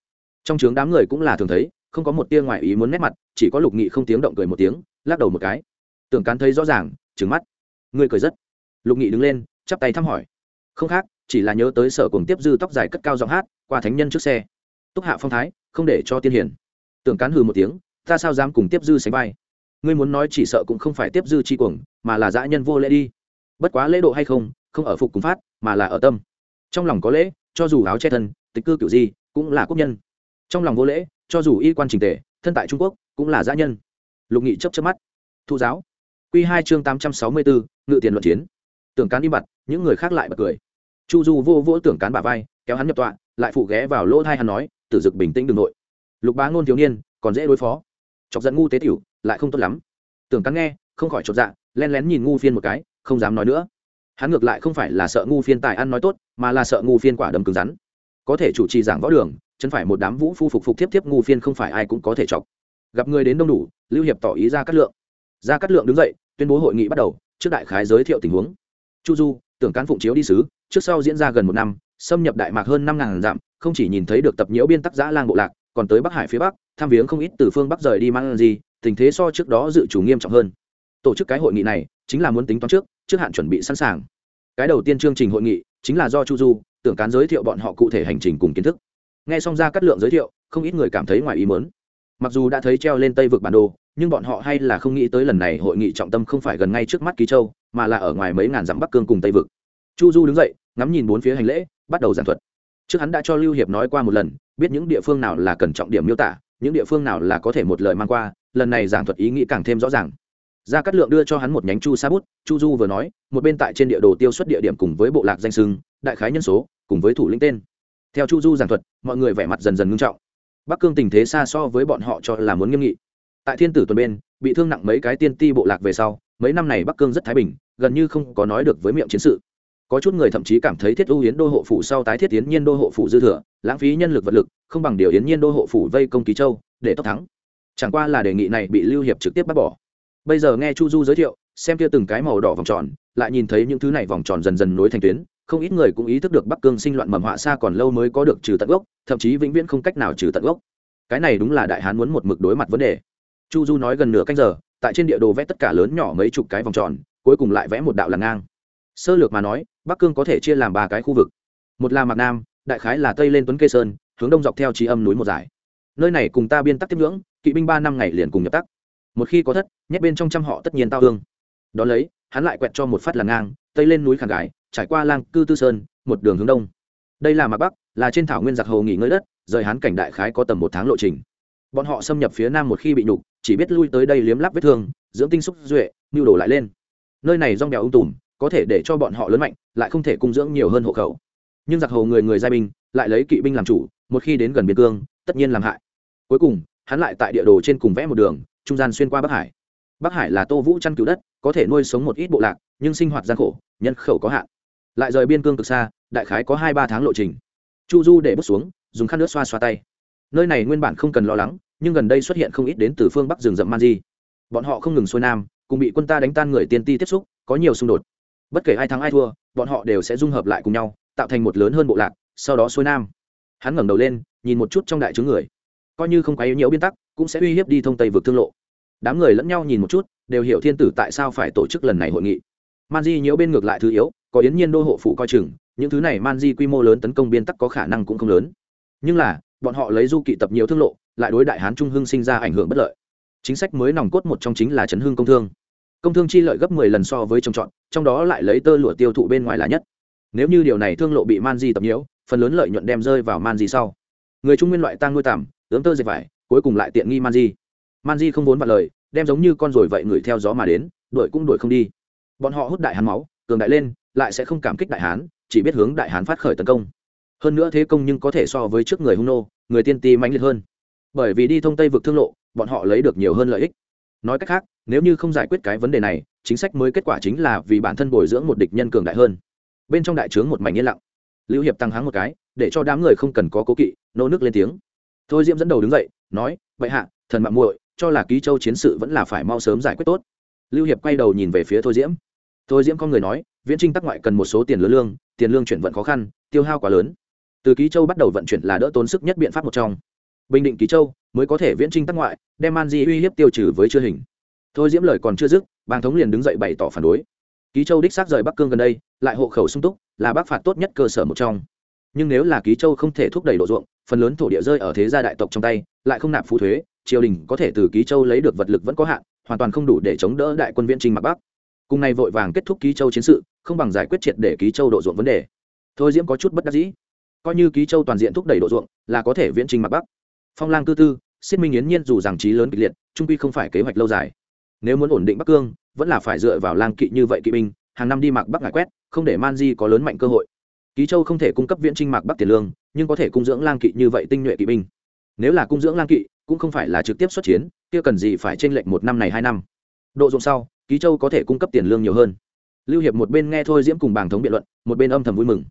Trong trướng đám người cũng là thường thấy, không có một tia ngoại ý muốn nét mặt, chỉ có lục nghị không tiếng động cười một tiếng, lắc đầu một cái tưởng cán thấy rõ ràng trứng mắt. Ngươi cười rất. Lục nghị đứng lên, chắp tay thăm hỏi. Không khác, chỉ là nhớ tới sở cùng tiếp dư tóc dài cất cao giọng hát, qua thánh nhân trước xe. Túc hạ phong thái, không để cho tiên hiển tưởng cán hừ một tiếng, ta sao dám cùng tiếp dư sánh vai? Ngươi muốn nói chỉ sợ cũng không phải tiếp dư chi cuồng, mà là dã nhân vô lễ đi. Bất quá lễ độ hay không không ở phục cùng phát, mà là ở tâm. Trong lòng có lễ, cho dù áo che thân, tịch cư kiểu gì, cũng là quốc nhân. Trong lòng vô lễ, cho dù y quan trình tề, thân tại trung quốc, cũng là dã nhân. Lục nghị chấp chấp mắt. Thu giáo. Quy hai chương tám trăm sáu mươi bốn ngự tiền luận chiến. Tưởng cán đi mặt những người khác lại bật cười. Chu du vô vỗ tưởng cán bả vai, kéo hắn nhập tọa, lại phụ ghé vào lỗ tai hắn nói, tử dực bình tĩnh đừng nội. Lục bá ngôn thiếu niên, còn dễ đối phó. Chọc giận ngu tế tiểu, lại không tốt lắm. Tưởng cán nghe, không khỏi chột dạ lén lén nhìn ngu phiên một cái, không dám nói nữa. Hắn ngược lại không phải là sợ ngu phiên tài ăn nói tốt, mà là sợ ngu phiên quả đấm cứng rắn. Có thể chủ trì giảng võ đường, chân phải một đám vũ phu phục phục tiếp tiếp ngu phiên không phải ai cũng có thể chọc. Gặp người đến đông đủ, lưu hiệp tỏ ý ra cát lượng gia cát lượng đứng dậy, tuyên bố hội nghị bắt đầu, trước đại khái giới thiệu tình huống. Chu du, tưởng cán phụng chiếu đi sứ, trước sau diễn ra gần một năm, xâm nhập đại mạc hơn năm ngàn dặm, không chỉ nhìn thấy được tập nhiễu biên tắc giã lang bộ lạc, còn tới bắc hải phía bắc tham viếng không ít từ phương bắc rời đi mang gì tình thế so trước đó dự chủ nghiêm trọng hơn. Tổ chức cái hội nghị này, chính là muốn tính toán trước trước hạn chuẩn bị sẵn sàng. Cái đầu tiên chương trình hội nghị, chính là do chu du, tưởng cán giới thiệu bọn họ cụ thể hành trình cùng kiến thức. Nghe xong ra cắt lượng giới thiệu, không ít người cảm thấy ngoài ý mớn mặc dù đã thấy treo lên tây vực bản đồ nhưng bọn họ hay là không nghĩ tới lần này hội nghị trọng tâm không phải gần ngay trước mắt ký châu, mà là ở ngoài mấy ngàn dặm bắc cương cùng tây vực. Chu du đứng dậy, ngắm nhìn bốn phía hành lễ, bắt đầu giảng thuật. Trước hắn đã cho lưu hiệp nói qua một lần, biết những địa phương nào là cần trọng điểm miêu tả, những địa phương nào là có thể một lời mang qua, lần này giảng thuật ý nghĩ càng thêm rõ ràng. Gia cát lượng đưa cho hắn một nhánh chu sa bút, chu du vừa nói, một bên tại trên địa đồ tiêu xuất địa điểm cùng với bộ lạc danh sưng đại khái nhân số, cùng với thủ lĩnh tên. Theo chu du giảng thuật, mọi người vẻ mặt dần dần ngưng trọng. Bắc cương tình thế xa so với bọn họ cho là muốn nghiêm nghị tại thiên tử tuần bên, bị thương nặng mấy cái tiên ti bộ lạc về sau, mấy năm này bắc cương rất thái bình, gần như không có nói được với miệng chiến sự. Có chút người thậm chí cảm thấy thiết ưu yến đô hộ phủ sau tái thiết yến nhiên đô hộ phủ dư thừa, lãng phí nhân lực vật lực, không bằng điều yến nhiên đô hộ phủ vây công ký châu, để tốc thắng. Chẳng qua là đề nghị này bị lưu hiệp trực tiếp bác bỏ. Bây giờ nghe chu du giới thiệu, xem kia từng cái màu đỏ vòng tròn, lại nhìn thấy những thứ này vòng tròn dần dần nối thành tuyến, không ít người cũng ý thức được bắc cương sinh loạn mầm họa xa còn lâu mới có được trừ tận gốc, thậm chí vĩnh viễn không cách nào trừ tận gốc. Cái này đúng là đại hán muốn một mực đối mặt vấn đề chu du nói gần nửa canh giờ, tại trên địa đồ vẽ tất cả lớn nhỏ mấy chục cái vòng tròn, cuối cùng lại vẽ một đạo là ngang. Sơ lược mà nói, bắc cương có thể chia làm ba cái khu vực. Một là mạc nam, đại khái là tây lên tuấn kê sơn, hướng đông dọc theo trí âm núi một giải nơi này cùng ta biên tắc tiếp ngưỡng, kỵ binh ba năm ngày liền cùng nhập tắc. Một khi có thất, nhét bên trong trăm họ tất nhiên tao hương đón lấy, hắn lại quẹt cho một phát là ngang, tây lên núi khả gái, trải qua lang cư tư sơn, một đường hướng đông. Đây là mạc bắc, là trên thảo nguyên giặc hồ nghỉ ngơi đất, rời hắn cảnh đại khái có tầm một tháng lộ trình bọn họ xâm nhập phía nam một khi bị nhục, chỉ biết lui tới đây liếm lắp vết thương, dưỡng tinh xúc duệ mưu đổ lại lên. Nơi này rong bèo ung tùm, có thể để cho bọn họ lớn mạnh, lại không thể cung dưỡng nhiều hơn hộ khẩu. Nhưng giặc hầu người người giai binh, lại lấy kỵ binh làm chủ, một khi đến gần biên cương, tất nhiên làm hại. Cuối cùng, hắn lại tại địa đồ trên cùng vẽ một đường, trung gian xuyên qua bắc hải. Bắc hải là tô vũ chăn cứu đất, có thể nuôi sống một ít bộ lạc, nhưng sinh hoạt gian khổ, nhân khẩu có hạn. Lại rời biên cương cực xa, đại khái có hai ba tháng lộ trình. Chu du để bước xuống, dùng khăn nước xoa xoa tay nơi này nguyên bản không cần lo lắng, nhưng gần đây xuất hiện không ít đến từ phương bắc rừng rậm man di. Bọn họ không ngừng xuôi nam, cùng bị quân ta đánh tan người tiên ti tiếp xúc, có nhiều xung đột. Bất kể ai thắng ai thua, bọn họ đều sẽ dung hợp lại cùng nhau, tạo thành một lớn hơn bộ lạc, sau đó xuôi nam. Hắn ngẩng đầu lên, nhìn một chút trong đại chúng người. Coi như không quá yếu nhiễu biên tắc, cũng sẽ uy hiếp đi thông tây vực thương lộ. Đám người lẫn nhau nhìn một chút, đều hiểu thiên tử tại sao phải tổ chức lần này hội nghị. Man di nhiễu bên ngược lại thứ yếu, có yến nhiên đô hộ phủ coi chừng, những thứ này man di quy mô lớn tấn công biên tắc có khả năng cũng không lớn. Nhưng là bọn họ lấy du kỵ tập nhiều thương lộ, lại đối đại hán trung hưng sinh ra ảnh hưởng bất lợi. Chính sách mới nòng cốt một trong chính là chấn hưng công thương. Công thương chi lợi gấp mười lần so với trồng trọt, trong đó lại lấy tơ lụa tiêu thụ bên ngoài là nhất. Nếu như điều này thương lộ bị man di tập nhiễu, phần lớn lợi nhuận đem rơi vào man di sau. Người trung nguyên loại tăng nuôi tằm, ướm tơ dệt vải, cuối cùng lại tiện nghi man di. Man di không vốn vặt lời, đem giống như con rồi vậy người theo gió mà đến, đuổi cũng đuổi không đi. Bọn họ hút đại hán máu, cường đại lên, lại sẽ không cảm kích đại hán, chỉ biết hướng đại hán phát khởi tấn công hơn nữa thế công nhưng có thể so với trước người hung nô, người tiên ti mãnh liệt hơn. Bởi vì đi thông tây vực thương lộ, bọn họ lấy được nhiều hơn lợi ích. Nói cách khác, nếu như không giải quyết cái vấn đề này, chính sách mới kết quả chính là vì bản thân bồi dưỡng một địch nhân cường đại hơn. Bên trong đại trướng một mảnh yên lặng. Lưu hiệp tăng háng một cái, để cho đám người không cần có cố kỵ, nô nước lên tiếng. Thôi diễm dẫn đầu đứng dậy, nói vậy hạ, thần mạng muội, cho là ký châu chiến sự vẫn là phải mau sớm giải quyết tốt. Lưu hiệp quay đầu nhìn về phía thôi diễm. Thôi diễm có người nói, viễn trinh tắc ngoại cần một số tiền lớn lương, tiền lương chuyển vận khó khăn, tiêu hao quá lớn từ ký châu bắt đầu vận chuyển là đỡ tốn sức nhất biện pháp một trong. Bình định ký châu mới có thể viễn trinh tắc ngoại, đem man di uy hiếp tiêu trừ với chưa hình. Thôi diễm lời còn chưa dứt, bàng thống liền đứng dậy bày tỏ phản đối. Ký châu đích xác rời bắc cương gần đây, lại hộ khẩu sung túc, là bác phạt tốt nhất cơ sở một trong. Nhưng nếu là ký châu không thể thúc đẩy độ ruộng, phần lớn thổ địa rơi ở thế gia đại tộc trong tay, lại không nạp phú thuế, triều đình có thể từ ký châu lấy được vật lực vẫn có hạn, hoàn toàn không đủ để chống đỡ đại quân viễn trinh mặc bắc. Cùng nay vội vàng kết thúc ký châu chiến sự, không bằng giải quyết triệt để ký châu độ ruộng vấn đề. Thôi diễm có chút bất đắc dĩ coi như ký châu toàn diện thúc đẩy độ ruộng, là có thể viễn trình mặc bắc. Phong lang tư tư, xiết minh yến nhiên dù rằng trí lớn kịch liệt, trung quy không phải kế hoạch lâu dài. Nếu muốn ổn định bắc cương, vẫn là phải dựa vào lang kỵ như vậy kỵ binh, hàng năm đi mặc bắc ngải quét, không để man di có lớn mạnh cơ hội. Ký châu không thể cung cấp viễn trinh mạc bắc tiền lương, nhưng có thể cung dưỡng lang kỵ như vậy tinh nhuệ kỵ binh. Nếu là cung dưỡng lang kỵ, cũng không phải là trực tiếp xuất chiến, kia cần gì phải tranh lệch một năm này hai năm. Độ dụng sau, ký châu có thể cung cấp tiền lương nhiều hơn. Lưu hiệp một bên nghe thôi diễm cùng bàng thống biện luận, một bên âm thầm vui mừng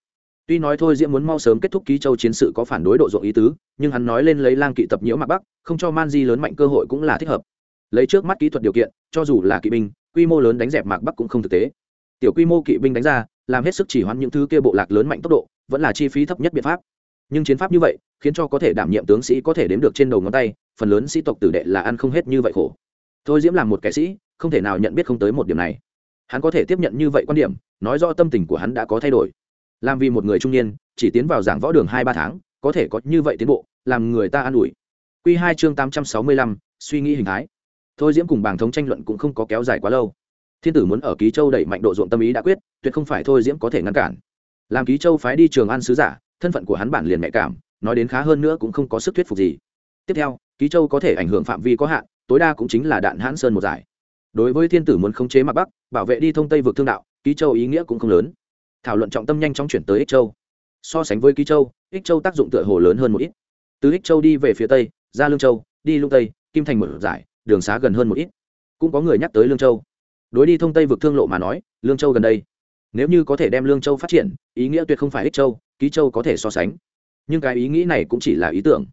tuy nói thôi diễm muốn mau sớm kết thúc ký châu chiến sự có phản đối độ ruộng ý tứ, nhưng hắn nói lên lấy lang kỵ tập nhiễu mạc bắc, không cho man di lớn mạnh cơ hội cũng là thích hợp. Lấy trước mắt kỹ thuật điều kiện, cho dù là kỵ binh, quy mô lớn đánh dẹp mạc bắc cũng không thực tế. Tiểu quy mô kỵ binh đánh ra, làm hết sức chỉ hoãn những thứ kia bộ lạc lớn mạnh tốc độ, vẫn là chi phí thấp nhất biện pháp. Nhưng chiến pháp như vậy, khiến cho có thể đảm nhiệm tướng sĩ có thể đếm được trên đầu ngón tay, phần lớn sĩ tộc tử đệ là ăn không hết như vậy khổ. Thôi diễm làm một kẻ sĩ, không thể nào nhận biết không tới một điểm này. Hắn có thể tiếp nhận như vậy quan điểm, nói rõ tâm tình của hắn đã có thay đổi làm vì một người trung niên, chỉ tiến vào giảng võ đường hai ba tháng, có thể có như vậy tiến bộ, làm người ta an ủi. Q hai chương tám trăm sáu mươi lăm, suy nghĩ hình thái. Thôi diễm cùng bảng thống tranh luận cũng không có kéo dài quá lâu. Thiên tử muốn ở ký châu đẩy mạnh độ ruộng tâm ý đã quyết, tuyệt không phải thôi diễm có thể ngăn cản. Làm ký châu phái đi trường an sứ giả, thân phận của hắn bản liền mẹ cảm, nói đến khá hơn nữa cũng không có sức thuyết phục gì. Tiếp theo, ký châu có thể ảnh hưởng phạm vi có hạn, tối đa cũng chính là đạn hãn sơn một giải. Đối với thiên tử muốn khống chế mặt bắc, bảo vệ đi thông tây vực thương đạo, ký châu ý nghĩa cũng không lớn thảo luận trọng tâm nhanh chóng chuyển tới ích châu. So sánh với ký châu, ích châu tác dụng tựa hồ lớn hơn một ít. Từ ích châu đi về phía tây, ra lương châu, đi lung tây, kim thành một giải đường xá gần hơn một ít. Cũng có người nhắc tới lương châu. Đối đi thông tây vực thương lộ mà nói, lương châu gần đây, nếu như có thể đem lương châu phát triển, ý nghĩa tuyệt không phải ích châu, ký châu có thể so sánh. Nhưng cái ý nghĩ này cũng chỉ là ý tưởng.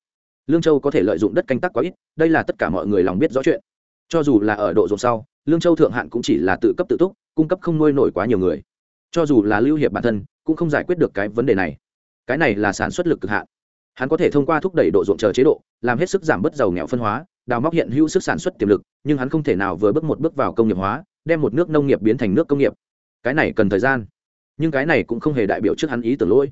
Lương châu có thể lợi dụng đất canh tác quá ít, đây là tất cả mọi người lòng biết rõ chuyện. Cho dù là ở độ rộng sau, lương châu thượng hạn cũng chỉ là tự cấp tự túc, cung cấp không nuôi nổi quá nhiều người cho dù là lưu hiệp bản thân, cũng không giải quyết được cái vấn đề này. Cái này là sản xuất lực cực hạn. Hắn có thể thông qua thúc đẩy độ ruộng chờ chế độ, làm hết sức giảm bớt giàu nghèo phân hóa, đào móc hiện hữu sức sản xuất tiềm lực, nhưng hắn không thể nào vừa bước một bước vào công nghiệp hóa, đem một nước nông nghiệp biến thành nước công nghiệp. Cái này cần thời gian. Nhưng cái này cũng không hề đại biểu trước hắn ý tưởng lỗi.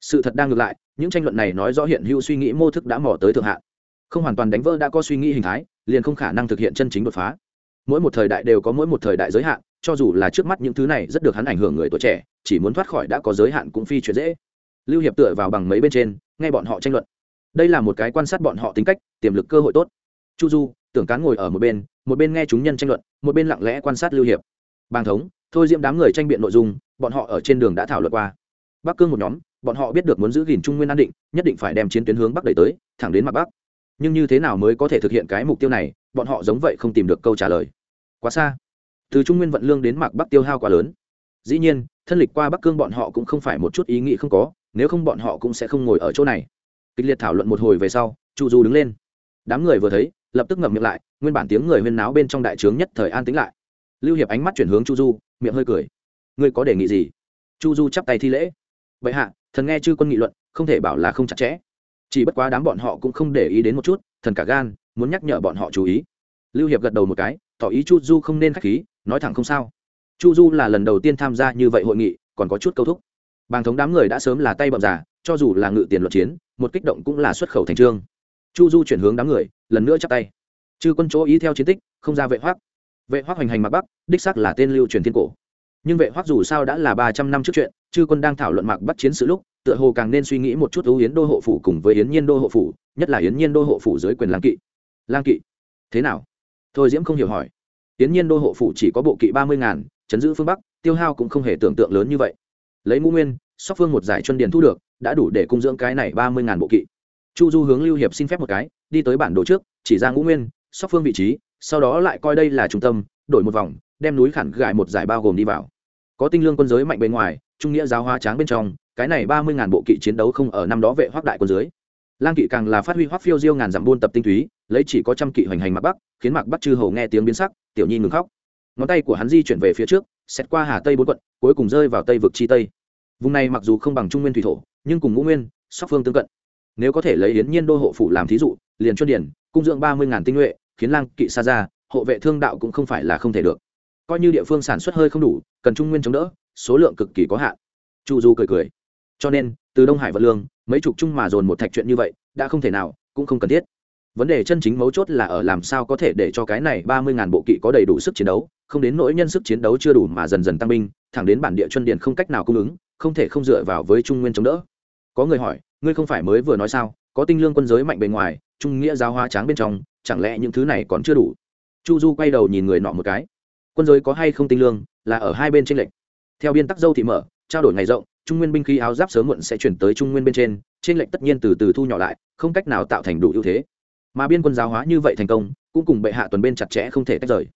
Sự thật đang ngược lại, những tranh luận này nói rõ hiện hữu suy nghĩ mô thức đã mò tới thượng hạn. Không hoàn toàn đánh vỡ đã có suy nghĩ hình thái, liền không khả năng thực hiện chân chính đột phá. Mỗi một thời đại đều có mỗi một thời đại giới hạn cho dù là trước mắt những thứ này rất được hắn ảnh hưởng người tuổi trẻ, chỉ muốn thoát khỏi đã có giới hạn cũng phi chuyện dễ. Lưu hiệp tựa vào bằng mấy bên trên, nghe bọn họ tranh luận. Đây là một cái quan sát bọn họ tính cách, tiềm lực cơ hội tốt. Chu du, tưởng cán ngồi ở một bên một bên nghe chúng nhân tranh luận, một bên lặng lẽ quan sát lưu hiệp. Bàng thống, thôi diễm đám người tranh biện nội dung, bọn họ ở trên đường đã thảo luận qua. Bắc cương một nhóm, bọn họ biết được muốn giữ gìn trung nguyên an định, nhất định phải đem chiến tuyến hướng bắc đẩy tới, thẳng đến mặt bắc. Nhưng như thế nào mới có thể thực hiện cái mục tiêu này, bọn họ giống vậy không tìm được câu trả lời. Quá xa từ trung nguyên vận lương đến mạc bắc tiêu hao quá lớn. Dĩ nhiên, thân lịch qua bắc cương bọn họ cũng không phải một chút ý nghĩ không có, nếu không bọn họ cũng sẽ không ngồi ở chỗ này. Kịch liệt thảo luận một hồi về sau, chu du đứng lên. Đám người vừa thấy, lập tức ngậm miệng lại, nguyên bản tiếng người huyên náo bên trong đại trướng nhất thời an tĩnh lại. Lưu hiệp ánh mắt chuyển hướng chu du, miệng hơi cười. Ngươi có đề nghị gì? Chu du chắp tay thi lễ. Vậy hạ, thần nghe chư quân nghị luận, không thể bảo là không chặt chẽ. Chỉ bất quá đám bọn họ cũng không để ý đến một chút, thần cả gan, muốn nhắc nhở bọn họ chú ý. Lưu hiệp gật đầu một cái, tỏ ý chu du không nên k h á c h khí nói thẳng không sao. Chu du là lần đầu tiên tham gia như vậy hội nghị, còn có chút câu thúc. Bàng thống đám người đã sớm là tay bậm giả, cho dù là ngự tiền luật chiến, một kích động cũng là xuất khẩu thành trương. Chu du chuyển hướng đám người, lần nữa chắp tay. Chư quân chỗ ý theo chiến tích, không ra vệ hoác. Vệ hoác hoành hành mạc bắc, đích sắc là tên lưu truyền thiên cổ. Nhưng vệ hoác dù sao đã là ba trăm năm trước chuyện, chư quân đang thảo luận mạc bắc chiến sự lúc, tựa hồ càng nên suy nghĩ một chút ưu yến đô hộ phủ cùng với yến nhiên đô hộ phủ, nhất là yến nhiên đô hộ phủ dưới quyền lang kỵ. Lang kỵ, thế nào? Thôi diễm không hiểu hỏi tiến nhiên đô hộ phủ chỉ có bộ kỵ ba mươi ngàn, chấn giữ phương bắc, tiêu hao cũng không hề tưởng tượng lớn như vậy. Lấy ngũ nguyên, sóc phương một giải chuân điền thu được, đã đủ để cung dưỡng cái này ba mươi ngàn bộ kỵ. Chu du hướng lưu hiệp xin phép một cái, đi tới bản đồ trước, chỉ ra ngũ nguyên, sóc phương vị trí, sau đó lại coi đây là trung tâm, đổi một vòng, đem núi khản gại một giải bao gồm đi vào. Có tinh lương quân giới mạnh bên ngoài, trung nghĩa giáo hoa tráng bên trong, cái này ba mươi ngàn bộ kỵ chiến đấu không ở năm đó vệ hoác đại quân dưới lang kỵ càng là phát huy hoác phiêu diêu ngàn dặm buôn tập tinh túy, lấy chỉ có trăm kỵ hoành hành mặt bắc, khiến mạc bắc chư hầu nghe tiếng biến sắc, tiểu nhi ngừng khóc. Ngón tay của hắn di chuyển về phía trước, xét qua hà tây bốn quận, cuối cùng rơi vào tây vực chi tây. Vùng này mặc dù không bằng trung nguyên thủy thổ, nhưng cùng ngũ nguyên, sóc phương tương cận. Nếu có thể lấy yến nhiên đô hộ phủ làm thí dụ, liền chuyên điển cung dưỡng ba mươi ngàn tinh nhuệ, khiến lang kỵ xa ra, hộ vệ thương đạo cũng không phải là không thể được. Coi như địa phương sản xuất hơi không đủ, cần trung nguyên chống đỡ, số lượng cực kỳ có hạn. Chu du cười cười cho nên, từ đông hải vật lương, mấy chục chung mà dồn một thạch chuyện như vậy, đã không thể nào, cũng không cần thiết. Vấn đề chân chính mấu chốt là ở làm sao có thể để cho cái này ba mươi ngàn bộ kỵ có đầy đủ sức chiến đấu, không đến nỗi nhân sức chiến đấu chưa đủ mà dần dần tăng binh, thẳng đến bản địa chuân điền không cách nào cung ứng, không thể không dựa vào với trung nguyên chống đỡ. Có người hỏi, ngươi không phải mới vừa nói sao, có tinh lương quân giới mạnh bề ngoài, trung nghĩa giáo hóa tráng bên trong, chẳng lẽ những thứ này còn chưa đủ? Chu du quay đầu nhìn người nọ một cái. Quân giới có hay không tinh lương, là ở hai bên tranh lệch. Theo biên tắc dâu thị mở trao đổi ngày rộng, trung nguyên binh khí áo giáp sớm muộn sẽ chuyển tới trung nguyên bên trên trên lệnh tất nhiên từ từ thu nhỏ lại, không cách nào tạo thành đủ ưu thế. Mà biên quân giáo hóa như vậy thành công, cũng cùng bệ hạ tuần bên chặt chẽ không thể tách rời.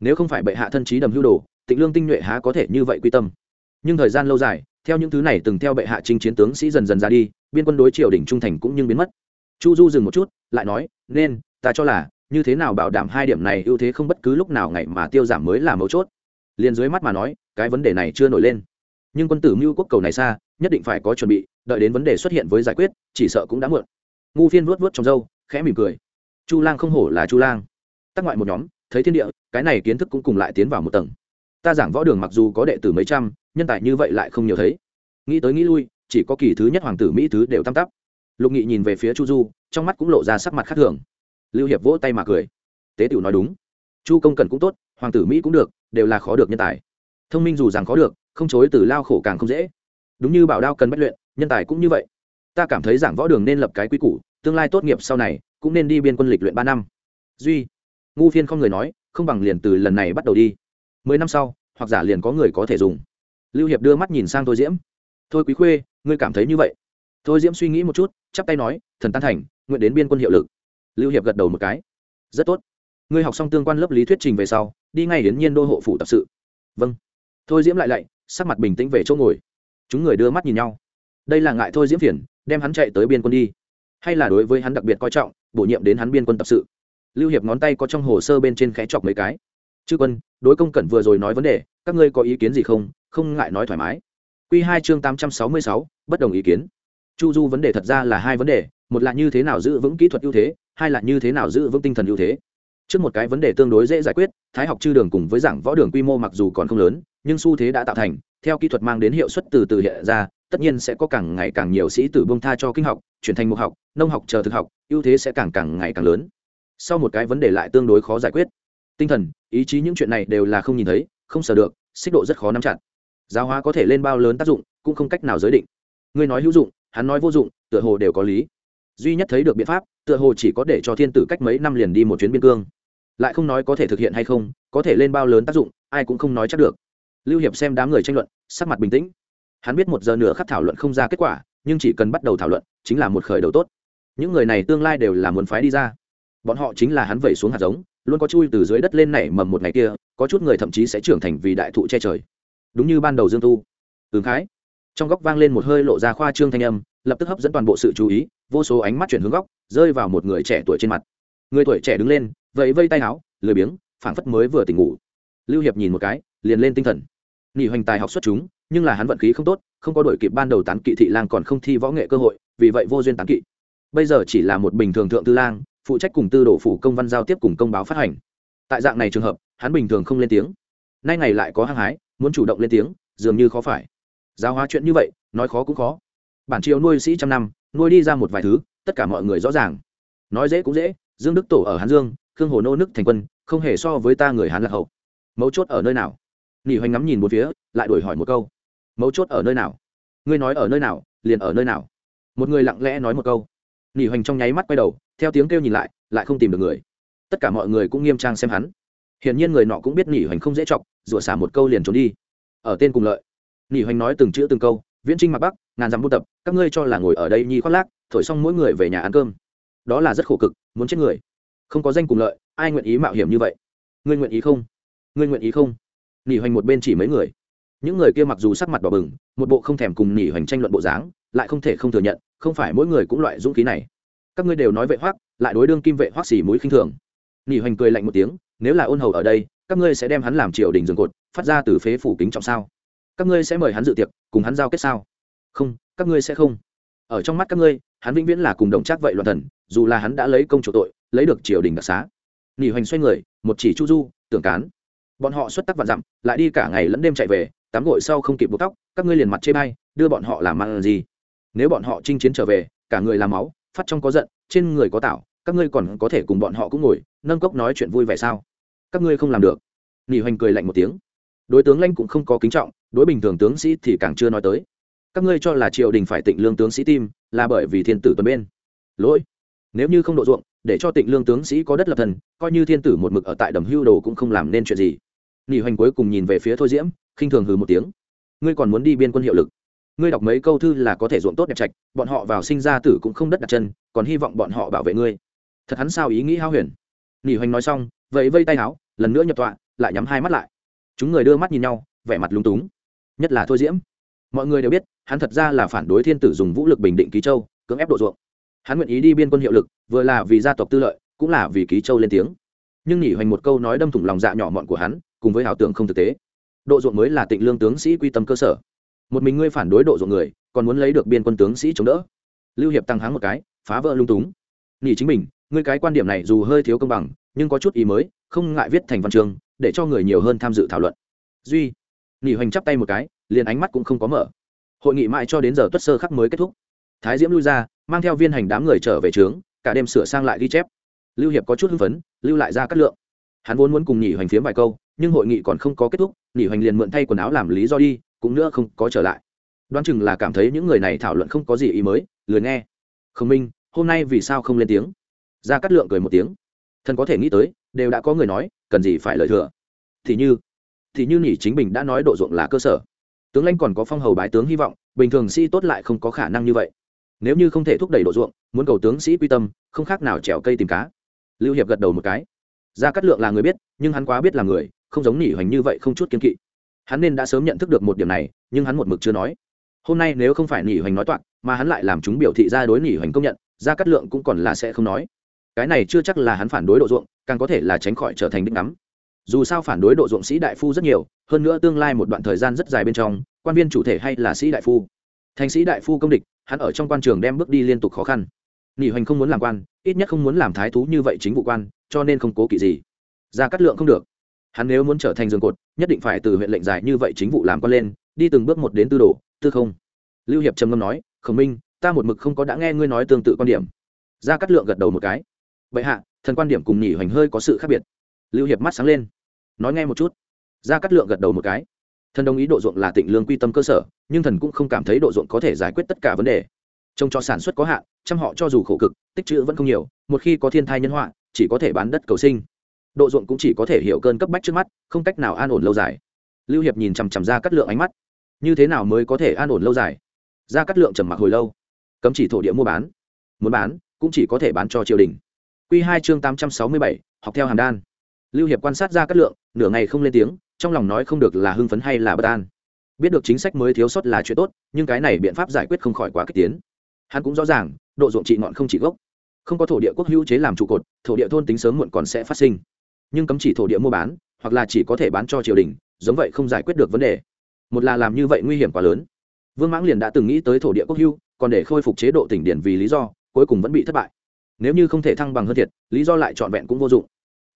Nếu không phải bệ hạ thân trí đầm hưu đồ, tịnh lương tinh nhuệ há có thể như vậy quy tâm. Nhưng thời gian lâu dài, theo những thứ này từng theo bệ hạ chinh chiến tướng sĩ dần dần ra đi, biên quân đối triều đỉnh trung thành cũng như biến mất. Chu du dừng một chút, lại nói, nên, ta cho là, như thế nào bảo đảm hai điểm này ưu thế không bất cứ lúc nào ngày mà tiêu giảm mới là mấu chốt. Liền dưới mắt mà nói, cái vấn đề này chưa nổi lên nhưng quân tử mưu quốc cầu này xa, nhất định phải có chuẩn bị, đợi đến vấn đề xuất hiện với giải quyết, chỉ sợ cũng đã muộn. Ngu phiên vuốt vuốt trong râu, khẽ mỉm cười. Chu lang không hổ là chu lang. Tắc ngoại một nhóm, thấy thiên địa, cái này kiến thức cũng cùng lại tiến vào một tầng. Ta giảng võ đường mặc dù có đệ tử mấy trăm, nhân tài như vậy lại không nhiều thấy. Nghĩ tới nghĩ lui, chỉ có kỳ thứ nhất hoàng tử mỹ thứ đều tam tắp. Lục nghị nhìn về phía chu du, trong mắt cũng lộ ra sắc mặt khác thường. Lưu hiệp vỗ tay mà cười. Tế tiểu nói đúng. Chu công cần cũng tốt, hoàng tử mỹ cũng được, đều là khó được nhân tài. Thông minh dù rằng khó được không chối từ lao khổ càng không dễ. Đúng như bảo đao cần bất luyện, nhân tài cũng như vậy. Ta cảm thấy giảng võ đường nên lập cái quy củ, tương lai tốt nghiệp sau này, cũng nên đi biên quân lịch luyện ba năm. Duy, ngu phiên không người nói, không bằng liền từ lần này bắt đầu đi. Mười năm sau, hoặc giả liền có người có thể dùng. Lưu hiệp đưa mắt nhìn sang thôi diễm. Thôi quý khuê, ngươi cảm thấy như vậy? Thôi diễm suy nghĩ một chút, chắp tay nói, thần tan thành, nguyện đến biên quân hiệu lực. Lưu hiệp gật đầu một cái. Rất tốt. Ngươi học xong tương quan lớp lý thuyết trình về sau, đi ngay đến nhiên đô hộ phủ tập sự. Vâng. Thôi diễm lại lạy sắc mặt bình tĩnh về chỗ ngồi. Chúng người đưa mắt nhìn nhau. Đây là ngại thôi diễm phiền, đem hắn chạy tới biên quân đi. Hay là đối với hắn đặc biệt coi trọng, bổ nhiệm đến hắn biên quân tập sự. Lưu hiệp ngón tay có trong hồ sơ bên trên khẽ chọc mấy cái. Chư quân, đối công cẩn vừa rồi nói vấn đề, các ngươi có ý kiến gì không? Không ngại nói thoải mái. Q hai chương tám trăm sáu mươi sáu, bất đồng ý kiến. Chu du vấn đề thật ra là hai vấn đề, một là như thế nào giữ vững kỹ thuật ưu thế, hai là như thế nào giữ vững tinh thần ưu thế. Trước một cái vấn đề tương đối dễ giải quyết, thái học chư đường cùng với giảng võ đường quy mô mặc dù còn không lớn nhưng xu thế đã tạo thành, theo kỹ thuật mang đến hiệu suất từ từ hiện ra, tất nhiên sẽ có càng ngày càng nhiều sĩ tử bông tha cho kinh học, chuyển thành mục học, nông học chờ thực học, ưu thế sẽ càng càng ngày càng lớn. Sau một cái vấn đề lại tương đối khó giải quyết. Tinh thần, ý chí những chuyện này đều là không nhìn thấy, không sờ được, xích độ rất khó nắm chặt. Giáo hóa có thể lên bao lớn tác dụng, cũng không cách nào giới định. Ngươi nói hữu dụng, hắn nói vô dụng, tựa hồ đều có lý. Duy nhất thấy được biện pháp, tựa hồ chỉ có để cho thiên tử cách mấy năm liền đi một chuyến biên cương. Lại không nói có thể thực hiện hay không, có thể lên bao lớn tác dụng, ai cũng không nói chắc được lưu hiệp xem đám người tranh luận, sắc mặt bình tĩnh. Hắn biết một giờ nửa khắc thảo luận không ra kết quả, nhưng chỉ cần bắt đầu thảo luận, chính là một khởi đầu tốt. Những người này tương lai đều là muốn phái đi ra. Bọn họ chính là hắn vẩy xuống hạt giống, luôn có chui từ dưới đất lên nảy mầm một ngày kia, có chút người thậm chí sẽ trưởng thành vì đại thụ che trời. Đúng như ban đầu dương tu. Ứng khái. Trong góc vang lên một hơi lộ ra khoa trương thanh âm, lập tức hấp dẫn toàn bộ sự chú ý, vô số ánh mắt chuyển hướng góc, rơi vào một người trẻ tuổi trên mặt. Người tuổi trẻ đứng lên, vẫy vây tay áo, lười biếng, phảng phất mới vừa tỉnh ngủ. Lưu hiệp nhìn một cái, liền lên tinh thần nghỉ hoành tài học xuất chúng, nhưng là hắn vận khí không tốt, không có đội kịp ban đầu tán kỵ thị lang còn không thi võ nghệ cơ hội, vì vậy vô duyên tán kỵ. Bây giờ chỉ là một bình thường thượng tư lang, phụ trách cùng tư đổ phủ công văn giao tiếp cùng công báo phát hành. Tại dạng này trường hợp, hắn bình thường không lên tiếng. Nay ngày lại có hăng hái, muốn chủ động lên tiếng, dường như khó phải. Giáo hóa chuyện như vậy, nói khó cũng khó. Bản triều nuôi sĩ trăm năm, nuôi đi ra một vài thứ, tất cả mọi người rõ ràng. Nói dễ cũng dễ, dương đức tổ ở hán dương, khương hồ nô nước thành quân, không hề so với ta người hán lạc hậu. Mấu chốt ở nơi nào? Nỉ hoành ngắm nhìn một phía, lại đổi hỏi một câu. Mấu chốt ở nơi nào? Ngươi nói ở nơi nào, liền ở nơi nào? Một người lặng lẽ nói một câu. Nỉ hoành trong nháy mắt quay đầu, theo tiếng kêu nhìn lại lại không tìm được người. Tất cả mọi người cũng nghiêm trang xem hắn. Hiển nhiên người nọ cũng biết nỉ hoành không dễ chọc, rủa xả một câu liền trốn đi. Ở tên cùng lợi. Nỉ hoành nói từng chữ từng câu, viễn trinh mặc bắc, ngàn dặm buôn tập, các ngươi cho là ngồi ở đây nhi khoác lác, thổi xong mỗi người về nhà ăn cơm. Đó là rất khổ cực, muốn chết người. Không có danh cùng lợi, ai nguyện ý mạo hiểm như vậy? Ngươi nguyện ý không? Ngươi nguyện ý không? Nỉ hoành một bên chỉ mấy người. Những người kia mặc dù sắc mặt đỏ bừng, một bộ không thèm cùng nỉ hoành tranh luận bộ dáng, lại không thể không thừa nhận, không phải mỗi người cũng loại dũng khí này. Các ngươi đều nói vệ hoác lại đối đương kim vệ hoác xỉ mũi khinh thường. Nỉ hoành cười lạnh một tiếng, nếu là ôn hầu ở đây, các ngươi sẽ đem hắn làm triều đình rừng cột, phát ra từ phế phủ kính trọng sao? Các ngươi sẽ mời hắn dự tiệc, cùng hắn giao kết sao? Không, các ngươi sẽ không. Ở trong mắt các ngươi, hắn vĩnh viễn là cùng đồng trác vậy loạn thần, dù là hắn đã lấy công chủ tội, lấy được triều đình đặc xá. Nỉ hoành xoay người, một chỉ chu du, tưởng cán bọn họ xuất tắc vạn dặm lại đi cả ngày lẫn đêm chạy về tắm gội sau không kịp buộc tóc các ngươi liền mặt chê bay đưa bọn họ làm ăn gì? Nếu bọn họ chinh chiến trở về cả người làm máu phát trong có giận trên người có tảo, các ngươi còn có thể cùng bọn họ cũng ngồi nâng cốc nói chuyện vui vẻ sao? Các ngươi không làm được. Nỉ hoành cười lạnh một tiếng. Đối tướng lanh cũng không có kính trọng đối bình thường tướng sĩ thì càng chưa nói tới. Các ngươi cho là triều đình phải tịnh lương tướng sĩ tim là bởi vì thiên tử tuần bên. Lỗi. Nếu như không độ ruộng để cho tịnh lương tướng sĩ có đất lập thần coi như thiên tử một mực ở tại đầm hưu đồ cũng không làm nên chuyện gì nỉ hoành cuối cùng nhìn về phía thôi diễm, khinh thường hừ một tiếng. Ngươi còn muốn đi biên quân hiệu lực? Ngươi đọc mấy câu thư là có thể ruộng tốt đẹp trạch, bọn họ vào sinh ra tử cũng không đất đặt chân, còn hy vọng bọn họ bảo vệ ngươi. Thật hắn sao ý nghĩ hao huyền? Nỉ hoành nói xong vậy vây tay áo, lần nữa nhập tọa, lại nhắm hai mắt lại. Chúng người đưa mắt nhìn nhau, vẻ mặt lúng túng. Nhất là thôi diễm. Mọi người đều biết, hắn thật ra là phản đối thiên tử dùng vũ lực bình định ký châu, cưỡng ép độ ruộng. Hắn nguyện ý đi biên quân hiệu lực, vừa là vì gia tộc tư lợi, cũng là vì ký châu lên tiếng nhưng nhỉ hoành một câu nói đâm thủng lòng dạ nhỏ mọn của hắn, cùng với ảo tưởng không thực tế. Độ ruộng mới là tịnh lương tướng sĩ quy tâm cơ sở. Một mình ngươi phản đối độ ruộng người, còn muốn lấy được biên quân tướng sĩ chống đỡ. Lưu hiệp tăng háng một cái, phá vỡ lung túng. Nghỉ chính mình, ngươi cái quan điểm này dù hơi thiếu công bằng, nhưng có chút ý mới, không ngại viết thành văn chương, để cho người nhiều hơn tham dự thảo luận. Duy nghỉ hoành chắp tay một cái, liền ánh mắt cũng không có mở. Hội nghị mãi cho đến giờ tuất sơ khắc mới kết thúc. Thái diễm lui ra, mang theo viên hành đám người trở về trướng, cả đêm sửa sang lại ghi chép lưu hiệp có chút hưng phấn, lưu lại ra Cát lượng. Hắn vốn muốn cùng nhị hoành phiếm vài câu, nhưng hội nghị còn không có kết thúc, nhị hoành liền mượn thay quần áo làm lý do đi, cũng nữa không có trở lại. Đoán chừng là cảm thấy những người này thảo luận không có gì ý mới, lười nghe. Khổng minh, hôm nay vì sao không lên tiếng? Ra Cát lượng cười một tiếng. Thần có thể nghĩ tới, đều đã có người nói, cần gì phải lời thừa. Thì như thì như nhỉ chính bình đã nói độ ruộng là cơ sở. Tướng lãnh còn có phong hầu bái tướng hy vọng, bình thường sĩ tốt lại không có khả năng như vậy. Nếu như không thể thúc đẩy độ ruộng, muốn cầu tướng sĩ quy tâm, không khác nào trèo cây tìm cá lưu hiệp gật đầu một cái. Gia cát lượng là người biết, nhưng hắn quá biết là người, không giống nỉ hoành như vậy không chút kiên kỵ. Hắn nên đã sớm nhận thức được một điểm này, nhưng hắn một mực chưa nói. Hôm nay nếu không phải nỉ hoành nói toạc, mà hắn lại làm chúng biểu thị ra đối nỉ hoành công nhận, gia cát lượng cũng còn là sẽ không nói. Cái này chưa chắc là hắn phản đối độ ruộng, càng có thể là tránh khỏi trở thành đích ngắm. Dù sao phản đối độ ruộng sĩ đại phu rất nhiều, hơn nữa tương lai một đoạn thời gian rất dài bên trong, quan viên chủ thể hay là sĩ đại phu. Thành sĩ đại phu công địch, hắn ở trong quan trường đem bước đi liên tục khó khăn nghỉ hoành không muốn làm quan, ít nhất không muốn làm thái thú như vậy chính vụ quan, cho nên không cố kỵ gì. Ra cắt lượng không được. Hắn nếu muốn trở thành giường cột, nhất định phải từ huyện lệnh dài như vậy chính vụ làm quan lên, đi từng bước một đến tư đồ, tư không. Lưu hiệp trầm ngâm nói, khổng minh, ta một mực không có đã nghe ngươi nói tương tự quan điểm. Ra cắt lượng gật đầu một cái. Vậy hạ, thần quan điểm cùng nhỉ hoành hơi có sự khác biệt. Lưu hiệp mắt sáng lên. Nói nghe một chút. Ra cắt lượng gật đầu một cái. Thần đồng ý độ ruộng là tịnh lương quy tâm cơ sở, nhưng thần cũng không cảm thấy độ ruộng có thể giải quyết tất cả vấn đề trông cho sản xuất có hạn, trăm họ cho dù khổ cực, tích trữ vẫn không nhiều, một khi có thiên thai nhân họa, chỉ có thể bán đất cầu sinh. Độ ruộng cũng chỉ có thể hiểu cơn cấp bách trước mắt, không cách nào an ổn lâu dài. Lưu hiệp nhìn chằm chằm ra cắt lượng ánh mắt. Như thế nào mới có thể an ổn lâu dài? Ra cắt lượng trầm mặc hồi lâu. Cấm chỉ thổ địa mua bán. Muốn bán, cũng chỉ có thể bán cho triều đình. Q hai chương tám trăm sáu mươi bảy, học theo hàm đan. Lưu hiệp quan sát ra cắt lượng, nửa ngày không lên tiếng, trong lòng nói không được là hưng phấn hay là bất an. Biết được chính sách mới thiếu sót là chuyện tốt, nhưng cái này biện pháp giải quyết không khỏi quá kích tiến hắn cũng rõ ràng độ ruộng trị ngọn không trị gốc. Không có thổ địa quốc hữu chế làm trụ cột thổ địa thôn tính sớm muộn còn sẽ phát sinh. Nhưng cấm chỉ thổ địa mua bán hoặc là chỉ có thể bán cho triều đình giống vậy không giải quyết được vấn đề. Một là làm như vậy nguy hiểm quá lớn. Vương mãng liền đã từng nghĩ tới thổ địa quốc hưu, còn để khôi phục chế độ tỉnh điển vì lý do cuối cùng vẫn bị thất bại. Nếu như không thể thăng bằng hơn thiệt lý do lại trọn vẹn cũng vô dụng.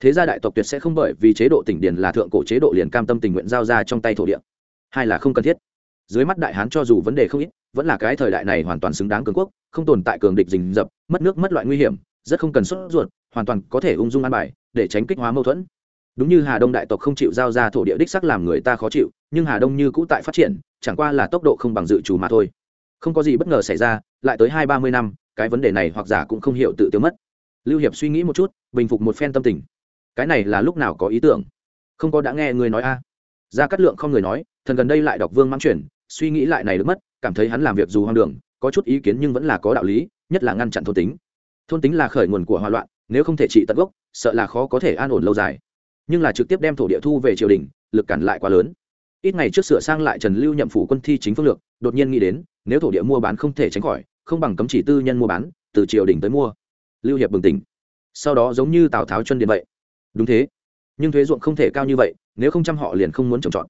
Thế gia đại tộc tuyệt sẽ không bởi vì chế độ tỉnh điển là thượng cổ chế độ liền cam tâm tình nguyện giao ra trong tay thổ địa. Hai là không cần thiết. Dưới mắt đại hán cho dù vấn đề không ít vẫn là cái thời đại này hoàn toàn xứng đáng cường quốc, không tồn tại cường địch rình rập, mất nước mất loại nguy hiểm, rất không cần sốt ruột, hoàn toàn có thể ung dung an bài, để tránh kích hóa mâu thuẫn. Đúng như hà đông đại tộc không chịu giao ra thổ địa đích sắc làm người ta khó chịu, nhưng hà đông như cũ tại phát triển, chẳng qua là tốc độ không bằng dự trù mà thôi. Không có gì bất ngờ xảy ra, lại tới hai ba mươi năm, cái vấn đề này hoặc giả cũng không hiểu tự tiêu mất. Lưu hiệp suy nghĩ một chút, bình phục một phen tâm tình. Cái này là lúc nào có ý tưởng? Không có đã nghe người nói a. À. ra cắt lượng không người nói, thần gần đây lại đọc vương mãng chuyển, suy nghĩ lại này được mất cảm thấy hắn làm việc dù hoang đường, có chút ý kiến nhưng vẫn là có đạo lý, nhất là ngăn chặn thôn tính. Thôn tính là khởi nguồn của hòa loạn, nếu không thể trị tận gốc, sợ là khó có thể an ổn lâu dài. Nhưng là trực tiếp đem thổ địa thu về triều đình, lực cản lại quá lớn. Ít ngày trước sửa sang lại trần lưu nhậm phủ quân thi chính phương lược, đột nhiên nghĩ đến, nếu thổ địa mua bán không thể tránh khỏi, không bằng cấm chỉ tư nhân mua bán, từ triều đình tới mua. Lưu hiệp bừng tỉnh. Sau đó giống như tào tháo chân điện vậy. Đúng thế. Nhưng thuế ruộng không thể cao như vậy, nếu không chăm họ liền không muốn trồng trọt.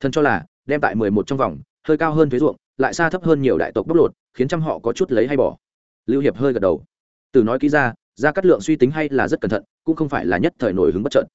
Thân cho là, đem tại mười một trong vòng, hơi cao hơn thuế ruộng lại xa thấp hơn nhiều đại tộc bóc lột, khiến trăm họ có chút lấy hay bỏ. Lưu hiệp hơi gật đầu. Từ nói kỹ ra ra cắt lượng suy tính hay là rất cẩn thận, cũng không phải là nhất thời nổi hứng bất trợn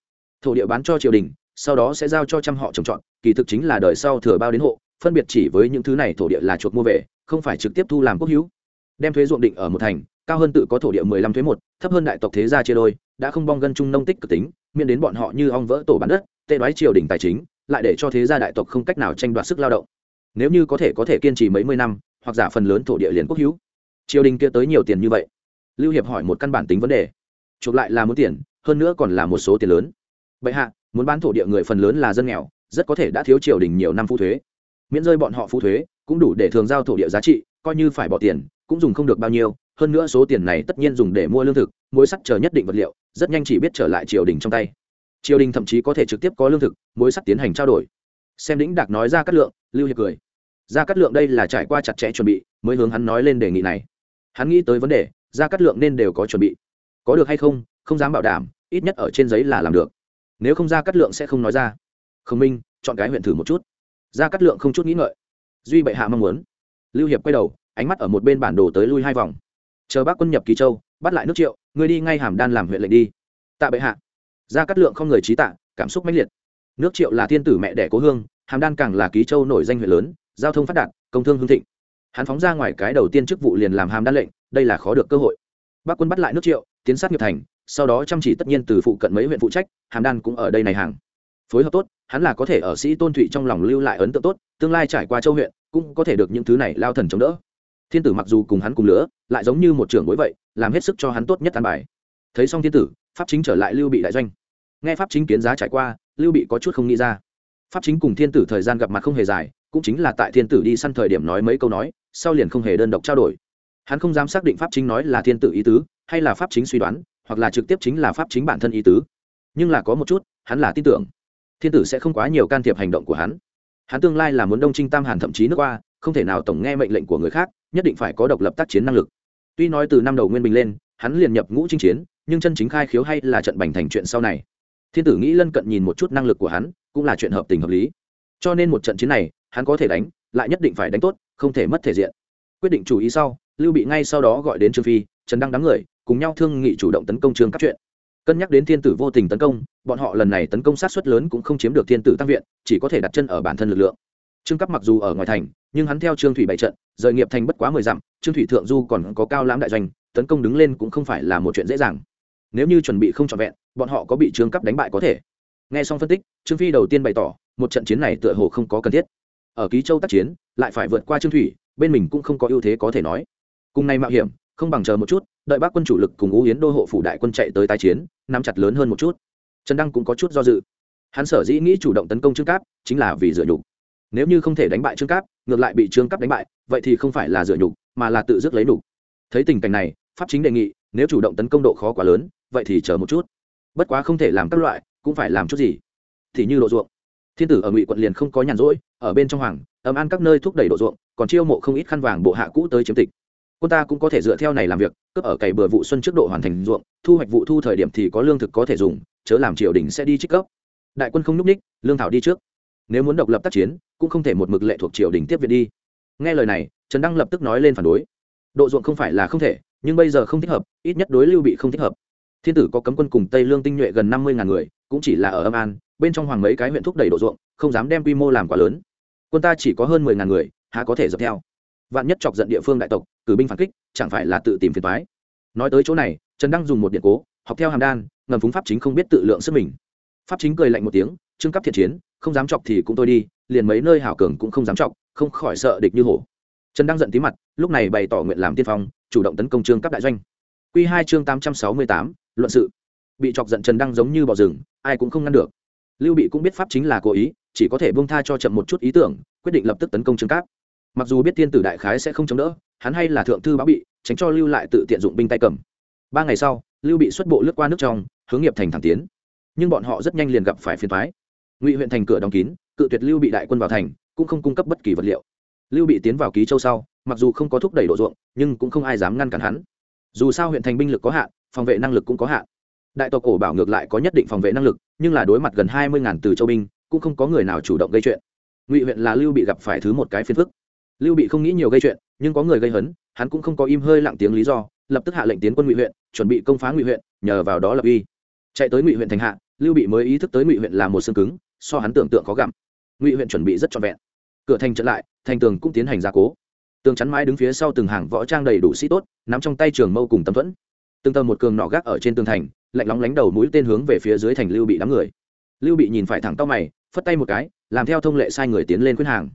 thổ địa bán cho triều đình, sau đó sẽ giao cho trăm họ trồng trọt, kỳ thực chính là đời sau thừa bao đến hộ, phân biệt chỉ với những thứ này thổ địa là chuộc mua về, không phải trực tiếp thu làm quốc hữu. Đem thuế ruộng định ở một thành, cao hơn tự có thổ địa mười lăm thuế một, thấp hơn đại tộc thế gia chia đôi, đã không bong gân chung nông tích cực tính, miễn đến bọn họ như ong vỡ tổ bán đất tệ đoái triều đình tài chính, lại để cho thế gia đại tộc không cách nào tranh đoạt sức lao động nếu như có thể có thể kiên trì mấy mươi năm, hoặc giả phần lớn thổ địa liền quốc hữu. Triều đình kia tới nhiều tiền như vậy. Lưu hiệp hỏi một căn bản tính vấn đề. Chuộc lại là muốn tiền, hơn nữa còn là một số tiền lớn. Vậy hạ, muốn bán thổ địa người phần lớn là dân nghèo, rất có thể đã thiếu triều đình nhiều năm phu thuế. Miễn rơi bọn họ phu thuế, cũng đủ để thường giao thổ địa giá trị, coi như phải bỏ tiền, cũng dùng không được bao nhiêu. Hơn nữa số tiền này tất nhiên dùng để mua lương thực, muối sắt chờ nhất định vật liệu, rất nhanh chỉ biết trở lại triều đình trong tay. Triều đình thậm chí có thể trực tiếp có lương thực, muối sắt tiến hành trao đổi. Xem đĩnh đạc nói ra cát lượng lưu hiệp cười. Gia cát lượng đây là trải qua chặt chẽ chuẩn bị, mới hướng hắn nói lên đề nghị này. Hắn nghĩ tới vấn đề, gia cát lượng nên đều có chuẩn bị. Có được hay không không dám bảo đảm, ít nhất ở trên giấy là làm được. Nếu không gia cát lượng sẽ không nói ra. Khổng minh, chọn cái huyện thử một chút. Gia cát lượng không chút nghĩ ngợi. Duy bệ hạ mong muốn. Lưu hiệp quay đầu, ánh mắt ở một bên bản đồ tới lui hai vòng. Chờ bác quân nhập kỳ châu, bắt lại nước triệu, ngươi đi ngay hàm đan làm huyện lệnh đi. Tạ bệ hạ. Gia cát lượng không người trí tạ, cảm xúc mãnh liệt. Nước triệu là thiên tử mẹ đẻ cố hương hàm đan càng là ký châu nổi danh huyện lớn, giao thông phát đạt, công thương hương thịnh. Hắn phóng ra ngoài cái đầu tiên chức vụ liền làm hàm đan lệnh, đây là khó được cơ hội. Bác quân bắt lại nước triệu, tiến sát nghiệp thành, sau đó chăm chỉ tất nhiên từ phụ cận mấy huyện phụ trách, hàm đan cũng ở đây này hàng. Phối hợp tốt, hắn là có thể ở sĩ tôn thụy trong lòng lưu lại ấn tượng tốt, tương lai trải qua châu huyện, cũng có thể được những thứ này lao thần chống đỡ. Thiên tử mặc dù cùng hắn cùng lứa, lại giống như một trưởng bối vậy, làm hết sức cho hắn tốt nhất an bài. Thấy xong thiên tử, pháp chính trở lại lưu bị đại doanh. Nghe pháp chính kiến giá trải qua, lưu bị có chút không nghĩ ra pháp chính cùng thiên tử thời gian gặp mặt không hề dài, cũng chính là tại thiên tử đi săn thời điểm nói mấy câu nói, sau liền không hề đơn độc trao đổi. Hắn không dám xác định pháp chính nói là thiên tử ý tứ, hay là pháp chính suy đoán, hoặc là trực tiếp chính là pháp chính bản thân ý tứ. Nhưng là có một chút, hắn là tin tưởng. Thiên tử sẽ không quá nhiều can thiệp hành động của hắn. Hắn tương lai là muốn đông trinh tam hàn thậm chí nước qua, không thể nào tổng nghe mệnh lệnh của người khác, nhất định phải có độc lập tác chiến năng lực. Tuy nói từ năm đầu nguyên bình lên, hắn liền nhập ngũ chinh chiến, nhưng chân chính khai khiếu hay là trận bành thành chuyện sau này. Thiên tử nghĩ lân cận nhìn một chút năng lực của hắn cũng là chuyện hợp tình hợp lý. Cho nên một trận chiến này, hắn có thể đánh, lại nhất định phải đánh tốt, không thể mất thể diện. Quyết định chủ ý sau, lưu bị ngay sau đó gọi đến trương phi, trần đăng đám người, cùng nhau thương nghị chủ động tấn công trương các chuyện cân nhắc đến thiên tử vô tình tấn công, bọn họ lần này tấn công sát xuất lớn cũng không chiếm được thiên tử tăng viện, chỉ có thể đặt chân ở bản thân lực lượng. Trương cấp mặc dù ở ngoài thành, nhưng hắn theo trương thủy bảy trận, rời nghiệp thành bất quá mười dặm, trương thủy thượng du còn có cao lãm đại doanh, tấn công đứng lên cũng không phải là một chuyện dễ dàng. Nếu như chuẩn bị không trọn vẹn, bọn họ có bị trương cấp đánh bại có thể nghe xong phân tích, trương phi đầu tiên bày tỏ, một trận chiến này tựa hồ không có cần thiết. Ở ký châu tác chiến, lại phải vượt qua trương thủy, bên mình cũng không có ưu thế có thể nói. Cùng nay mạo hiểm, không bằng chờ một chút, đợi bác quân chủ lực cùng ú yến đô hộ phủ đại quân chạy tới tái chiến, nắm chặt lớn hơn một chút. Trần đăng cũng có chút do dự. Hắn sở dĩ nghĩ chủ động tấn công trương cáp, chính là vì dựa nhục. Nếu như không thể đánh bại trương cáp, ngược lại bị trương cáp đánh bại, vậy thì không phải là dựa nhục, mà là tự dứt lấy nhục. Thấy tình cảnh này, pháp chính đề nghị, nếu chủ động tấn công độ khó quá lớn, vậy thì chờ một chút. Bất quá không thể làm các loại cũng phải làm chút gì. Thì như độ ruộng. Thiên tử ở ngụy quận liền không có nhàn rỗi, ở bên trong hoàng, ấm ăn các nơi thúc đẩy độ ruộng, còn chiêu mộ không ít khăn vàng bộ hạ cũ tới chiếm tịch. Quân ta cũng có thể dựa theo này làm việc, cướp ở cày bừa vụ xuân trước độ hoàn thành ruộng, thu hoạch vụ thu thời điểm thì có lương thực có thể dùng, chớ làm triều đình sẽ đi trích cấp đại quân không n ú c ních lương thảo đi trước. Nếu muốn độc lập tác chiến, cũng không thể một mực lệ thuộc triều đình tiếp viện đi. Nghe lời này, trần đăng lập tức nói lên phản đối. Độ ruộng không phải là không thể, nhưng bây giờ không thích hợp, ít nhất đối lưu bị không thích hợp thiên tử có cấm quân cùng tây lương tinh nhuệ gần năm mươi ngàn người, cũng chỉ là ở âm an, bên trong hoàng mấy cái huyện thúc đẩy độ ruộng, không dám đem quy mô làm quá lớn. Quân ta chỉ có hơn mười ngàn người, há có thể dập theo. Vạn nhất chọc giận địa phương đại tộc, cử binh phản kích, chẳng phải là tự tìm phiền toái. Nói tới chỗ này, trần đăng dùng một điện cố, học theo hàm đan, ngầm phúng pháp chính không biết tự lượng sức mình. Pháp chính cười lạnh một tiếng trưng cấp thiện chiến, không dám chọc thì cũng tôi đi, liền mấy nơi hảo cường cũng không dám chọc, không khỏi sợ địch như hổ. Trần đăng giận tí mặt, lúc này bày tỏ nguyện làm tiên phong, chủ động tấn công trương cấp đại doanh. Quy hai chương tám trăm sáu mươi tám, luận sự. Bị chọc giận trần đăng giống như bỏ rừng, ai cũng không ngăn được. Lưu bị cũng biết pháp chính là cố ý, chỉ có thể buông tha cho chậm một chút ý tưởng, quyết định lập tức tấn công trương cáp. Mặc dù biết tiên tử đại khái sẽ không chống đỡ, hắn hay là thượng thư báo bị, tránh cho lưu lại tự tiện dụng binh tay cầm. Ba ngày sau, lưu bị xuất bộ lướt qua nước trong, hướng nghiệp thành thẳng tiến. Nhưng bọn họ rất nhanh liền gặp phải phiền toái. ngụy huyện thành cửa đóng kín, cự tuyệt lưu bị đại quân vào thành, cũng không cung cấp bất kỳ vật liệu. Lưu bị tiến vào ký châu sau, mặc dù không có thúc đẩy độ ruộng, nhưng cũng không ai dám ngăn cản hắn dù sao huyện thành binh lực có hạn, phòng vệ năng lực cũng có hạn. Đại tộc cổ bảo ngược lại có nhất định phòng vệ năng lực, nhưng là đối mặt gần hai mươi ngàn từ châu binh, cũng không có người nào chủ động gây chuyện. Ngụy huyện là lưu bị gặp phải thứ một cái phiền phức. Lưu bị không nghĩ nhiều gây chuyện, nhưng có người gây hấn, hắn cũng không có im hơi lặng tiếng lý do, lập tức hạ lệnh tiến quân ngụy huyện, chuẩn bị công phá ngụy huyện, nhờ vào đó lập uy. Chạy tới ngụy huyện thành hạ, lưu bị mới ý thức tới ngụy huyện là một xương cứng, so hắn tưởng tượng khó gặm. Ngụy huyện chuẩn bị rất trọn vẹn. Cửa thành trận lại, thành tường cũng tiến hành gia cố tường chắn mái đứng phía sau từng hàng võ trang đầy đủ sĩ tốt, nắm trong tay trường mâu cùng tấm thuẫn. Từng tầm một cường nọ gác ở trên tường thành, lạnh lóng lánh đầu mũi tên hướng về phía dưới thành lưu bị đám người. Lưu bị nhìn phải thẳng tóc mày, phất tay một cái, làm theo thông lệ sai người tiến lên khuyên hàng.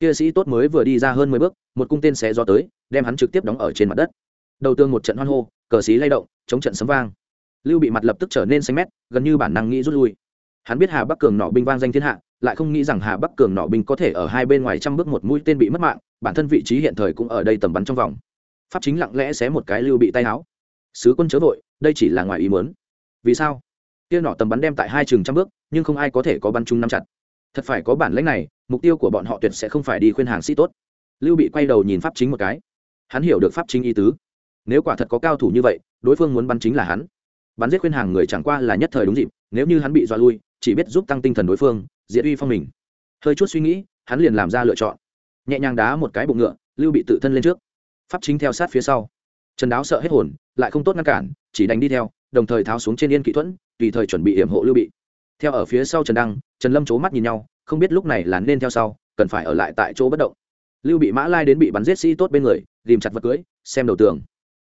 Kia sĩ tốt mới vừa đi ra hơn mười bước, một cung tên xé gió tới, đem hắn trực tiếp đóng ở trên mặt đất. Đầu tương một trận hoan hô, cờ xí lay động, chống trận sấm vang. Lưu bị mặt lập tức trở nên xanh mét, gần như bản năng nghĩ rút lui. Hắn biết hà bắc cường nọ binh vang danh thiên hạ lại không nghĩ rằng hà bắc cường nọ binh có thể ở hai bên ngoài trăm bước một mũi tên bị mất mạng, bản thân vị trí hiện thời cũng ở đây tầm bắn trong vòng. Pháp chính lặng lẽ xé một cái lưu bị tay áo. Sứ quân chớ vội, đây chỉ là ngoài ý muốn. Vì sao? Tiêu nọ tầm bắn đem tại hai chừng trăm bước, nhưng không ai có thể có bắn chung nắm chặt. Thật phải có bản lãnh này, mục tiêu của bọn họ tuyệt sẽ không phải đi khuyên hàng sĩ tốt. Lưu bị quay đầu nhìn pháp chính một cái. Hắn hiểu được pháp chính ý tứ. Nếu quả thật có cao thủ như vậy, đối phương muốn bắn chính là hắn. Bắn giết khuyên hàng người chẳng qua là nhất thời đúng dịp, nếu như hắn bị dọa lui, chỉ biết giúp tăng tinh thần đối phương diệt uy phong mình. Hơi chút suy nghĩ, hắn liền làm ra lựa chọn. Nhẹ nhàng đá một cái bụng ngựa, lưu bị tự thân lên trước. Pháp chính theo sát phía sau. Trần đáo sợ hết hồn, lại không tốt ngăn cản, chỉ đánh đi theo, đồng thời tháo xuống trên yên kỹ thuẫn, tùy thời chuẩn bị hiểm hộ lưu bị. Theo ở phía sau trần đăng, trần lâm c mắt nhìn nhau, không biết lúc này là nên theo sau, cần phải ở lại tại chỗ bất động. Lưu bị mã lai đến bị bắn giết sĩ tốt bên người ghìm chặt vật cưới, xem đầu tường.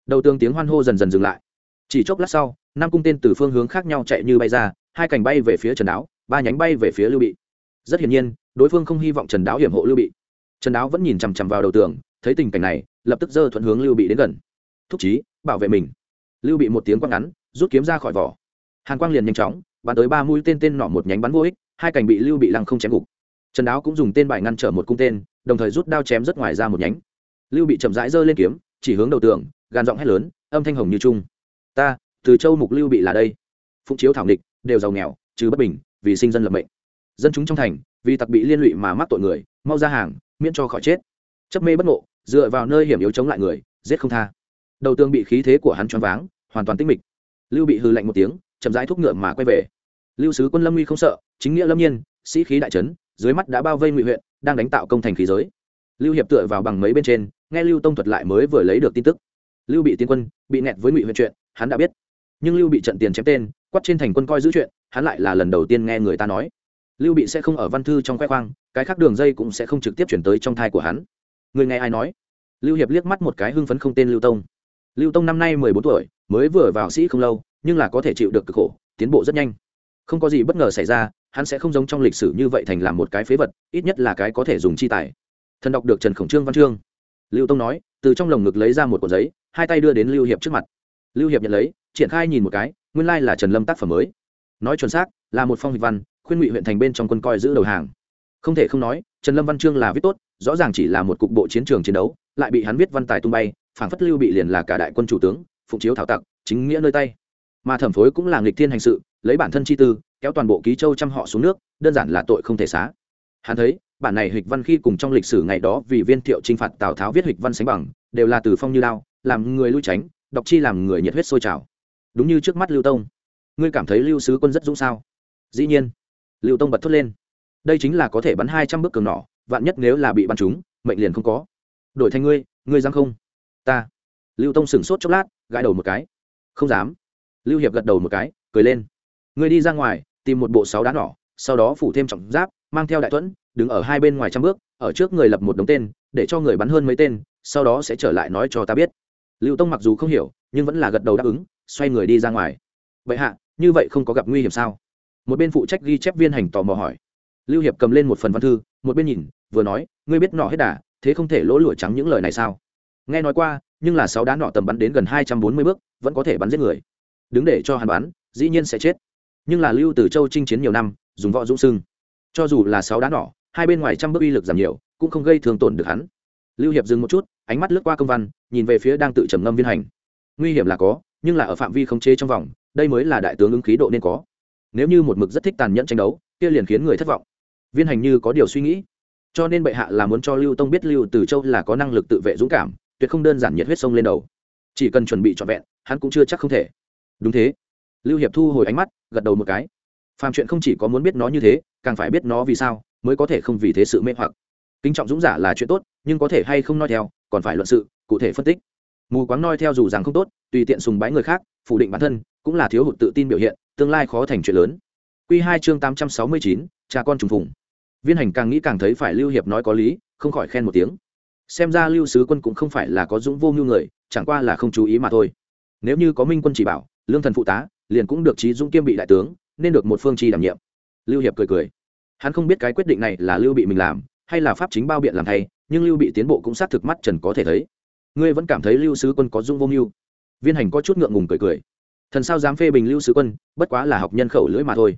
Đầu tường tiếng hoan hô dần dần dừng lại. Chỉ chốc lát sau, năm cung tên từ phương hướng khác nhau chạy như bay ra, hai cành bay về phía trần đáo ba nhánh bay về phía lưu bị. Rất hiển nhiên, đối phương không hy vọng trần đáo hiểm hộ lưu bị. Trần đáo vẫn nhìn chằm chằm vào đầu tường, thấy tình cảnh này, lập tức dơ thuận hướng lưu bị đến gần. Thúc chí, bảo vệ mình. Lưu bị một tiếng quát ngắn, rút kiếm ra khỏi vỏ. Hàn quang liền nhanh chóng, bắn tới ba mũi tên tên nọ một nhánh bắn vô ích, hai cành bị lưu bị lăng không chém gục. Trần đáo cũng dùng tên bài ngăn trở một cung tên, đồng thời rút đao chém rất ngoài ra một nhánh. Lưu bị chậm rãi giơ lên kiếm, chỉ hướng đầu tường, gàn giọng hét lớn, âm thanh hồng như trung. Ta, từ châu mục lưu bị là đây. Phụng chiếu thảo địch đều giàu nghèo chứ bất bình vì sinh dân lập mệnh. Dân chúng trong thành, vì tặc bị liên lụy mà mắc tội người, mau ra hàng, miễn cho khỏi chết. Chấp mê bất ngộ, dựa vào nơi hiểm yếu chống lại người, giết không tha. Đầu tương bị khí thế của hắn choáng váng, hoàn toàn tinh mịch. Lưu bị hư lạnh một tiếng, chậm rãi thúc ngựa mà quay về. Lưu sứ quân lâm uy không sợ, chính nghĩa lâm nhiên, sĩ khí đại trấn dưới mắt đã bao vây ngụy huyện, đang đánh tạo công thành khí giới. Lưu hiệp tựa vào bằng mấy bên trên, nghe lưu tông thuật lại mới vừa lấy được tin tức. Lưu bị tiến quân, bị nẹt với ngụy huyện chuyện, hắn đã biết. Nhưng lưu bị trận tiền chém tên quắt trên thành quân coi giữ chuyện hắn lại là lần đầu tiên nghe người ta nói. Lưu bị sẽ không ở văn thư trong khoe khoang, cái khác đường dây cũng sẽ không trực tiếp chuyển tới trong thai của hắn. Người nghe ai nói? Lưu hiệp liếc mắt một cái hưng phấn không tên lưu tông. Lưu tông năm nay mười bốn tuổi, mới vừa vào sĩ không lâu, nhưng là có thể chịu được cực khổ, tiến bộ rất nhanh. Không có gì bất ngờ xảy ra, hắn sẽ không giống trong lịch sử như vậy thành làm một cái phế vật, ít nhất là cái có thể dùng chi tài. Thần đọc được trần khổng trương văn chương. Lưu tông nói, từ trong lồng ngực lấy ra một cuộn giấy, hai tay đưa đến lưu hiệp trước mặt. Lưu hiệp nhận lấy, triển khai nhìn một cái, nguyên lai là trần lâm tác phẩm mới nói chuẩn xác, là một phong hịch văn, khuyên ngụy huyện thành bên trong quân coi giữ đầu hàng. Không thể không nói, trần lâm văn chương là viết tốt, rõ ràng chỉ là một cục bộ chiến trường chiến đấu, lại bị hắn viết văn tài tung bay phản phất lưu bị liền là cả đại quân chủ tướng, phụng chiếu thảo tặc, chính nghĩa nơi tay. Mà thẩm phối cũng là nghịch thiên hành sự, lấy bản thân chi tư, kéo toàn bộ ký châu trăm họ xuống nước, đơn giản là tội không thể xá. Hắn thấy, bản này hịch văn khi cùng trong lịch sử ngày đó vì viên thiệu t r i n h phạt tào tháo viết hịch văn sánh bằng, đều là từ phong như lao làm người lui tránh đọc chi làm người nhiệt huyết sôi trào. Đúng như trước mắt lưu tông ngươi cảm thấy lưu sứ quân rất dũng sao? Dĩ nhiên. Lưu tông bật thốt lên. Đây chính là có thể bắn hai trăm bước cường nỏ, vạn nhất nếu là bị bắn trúng, mệnh liền không có. Đổi thành ngươi ngươi dám không? Ta. Lưu tông sửng sốt chốc lát, gãi đầu một cái. Không dám. Lưu hiệp gật đầu một cái, cười lên. Ngươi đi ra ngoài, tìm một bộ sáu đá nỏ, sau đó phủ thêm trọng giáp, mang theo đại thuẫn, đứng ở hai bên ngoài trăm bước, ở trước người lập một đống tên, để cho người bắn hơn mấy tên, sau đó sẽ trở lại nói cho ta biết. Lưu tông mặc dù không hiểu, nhưng vẫn là gật đầu đáp ứng, xoay người đi ra ngoài. Vậy hạ như vậy không có gặp nguy hiểm sao? Một bên phụ trách ghi chép viên hành tò mò hỏi. Lưu hiệp cầm lên một phần văn thư, một bên nhìn, vừa nói, ngươi biết nọ hết đà, thế không thể lỗ lụa trắng những lời này sao? Nghe nói qua, nhưng là sáu đá nọ tầm bắn đến gần hai trăm bốn mươi bước, vẫn có thể bắn giết người. Đứng để cho hắn bắn, dĩ nhiên sẽ chết. Nhưng là lưu từ châu chinh chiến nhiều năm, dùng võ dũng sưng cho dù là sáu đá nỏ hai bên ngoài trăm bước uy lực giảm nhiều, cũng không gây thương tổn được hắn. Lưu hiệp dừng một chút, ánh mắt lướt qua công văn, nhìn về phía đang tự trầm ngâm viên hành. Nguy hiểm là có, nhưng là ở phạm vi khống chế trong vòng đây mới là đại tướng ứng khí độ nên có. Nếu như một mực rất thích tàn nhẫn tranh đấu, kia liền khiến người thất vọng. Viên hành như có điều suy nghĩ. Cho nên bệ hạ là muốn cho lưu tông biết lưu từ châu là có năng lực tự vệ dũng cảm, tuyệt không đơn giản nhiệt huyết sông lên đầu. Chỉ cần chuẩn bị trọn vẹn, hắn cũng chưa chắc không thể. Đúng thế. Lưu hiệp thu hồi ánh mắt, gật đầu một cái. Phàm chuyện không chỉ có muốn biết nó như thế, càng phải biết nó vì sao, mới có thể không vì thế sự mê hoặc. Kính trọng dũng giả là chuyện tốt, nhưng có thể hay không nói theo, còn phải luận sự, cụ thể phân tích. Mù quáng nói theo dù rằng không tốt, tùy tiện sùng bái người khác, phủ định bản thân cũng là thiếu hụt tự tin biểu hiện, tương lai khó thành chuyện lớn. Q hai chương tám trăm sáu mươi chín, cha con trùng phùng. Viên hành càng nghĩ càng thấy phải lưu hiệp nói có lý, không khỏi khen một tiếng. Xem ra lưu sứ quân cũng không phải là có dũng vô mưu người, chẳng qua là không chú ý mà thôi. Nếu như có minh quân chỉ bảo, lương thần phụ tá, liền cũng được trí dũng kiêm bị đại tướng, nên được một phương chi đảm nhiệm. Lưu hiệp cười cười. Hắn không biết cái quyết định này là lưu bị mình làm, hay là pháp chính bao biện làm thay, nhưng lưu bị tiến bộ cũng xác thực mắt trần có thể thấy. Ngươi vẫn cảm thấy lưu sứ quân có dung vô mưu. Viên hành có chút ngượng ngùng cười cười thần sao dám phê bình lưu sứ quân, bất quá là học nhân khẩu lưỡi mà thôi.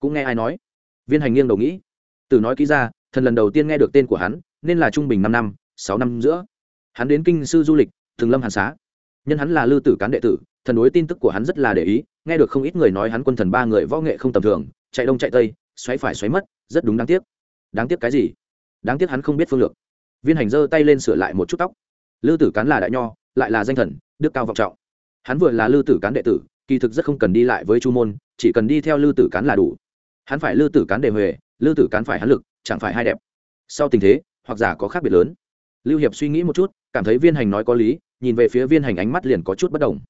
Cũng nghe ai nói. Viên hành nghiêng đầu nghĩ. Từ nói kỹ ra, thần lần đầu tiên nghe được tên của hắn, nên là trung bình năm năm, sáu năm giữa. Hắn đến kinh sư du lịch, thường lâm hàn xá. Nhân hắn là lưu tử cán đệ tử, thần đối tin tức của hắn rất là để ý, nghe được không ít người nói hắn quân thần ba người võ nghệ không tầm thường, chạy đông chạy tây, xoáy phải xoáy mất, rất đúng đáng tiếc. Đáng tiếc cái gì? Đáng tiếc hắn không biết phương lược. Viên hành giơ tay lên sửa lại một chút tóc. Lư tử cán là đại nho, lại là danh thần, đức cao vọng trọng. Hắn vừa là lư tử cán đệ tử kỳ thực rất không cần đi lại với chu môn, chỉ cần đi theo lư tử cán là đủ. Hắn phải lư tử cán đề huệ lư tử cán phải hắn lực, chẳng phải hai đẹp. Sau tình thế, hoặc giả có khác biệt lớn. Lưu hiệp suy nghĩ một chút, cảm thấy viên hành nói có lý, nhìn về phía viên hành ánh mắt liền có chút bất đồng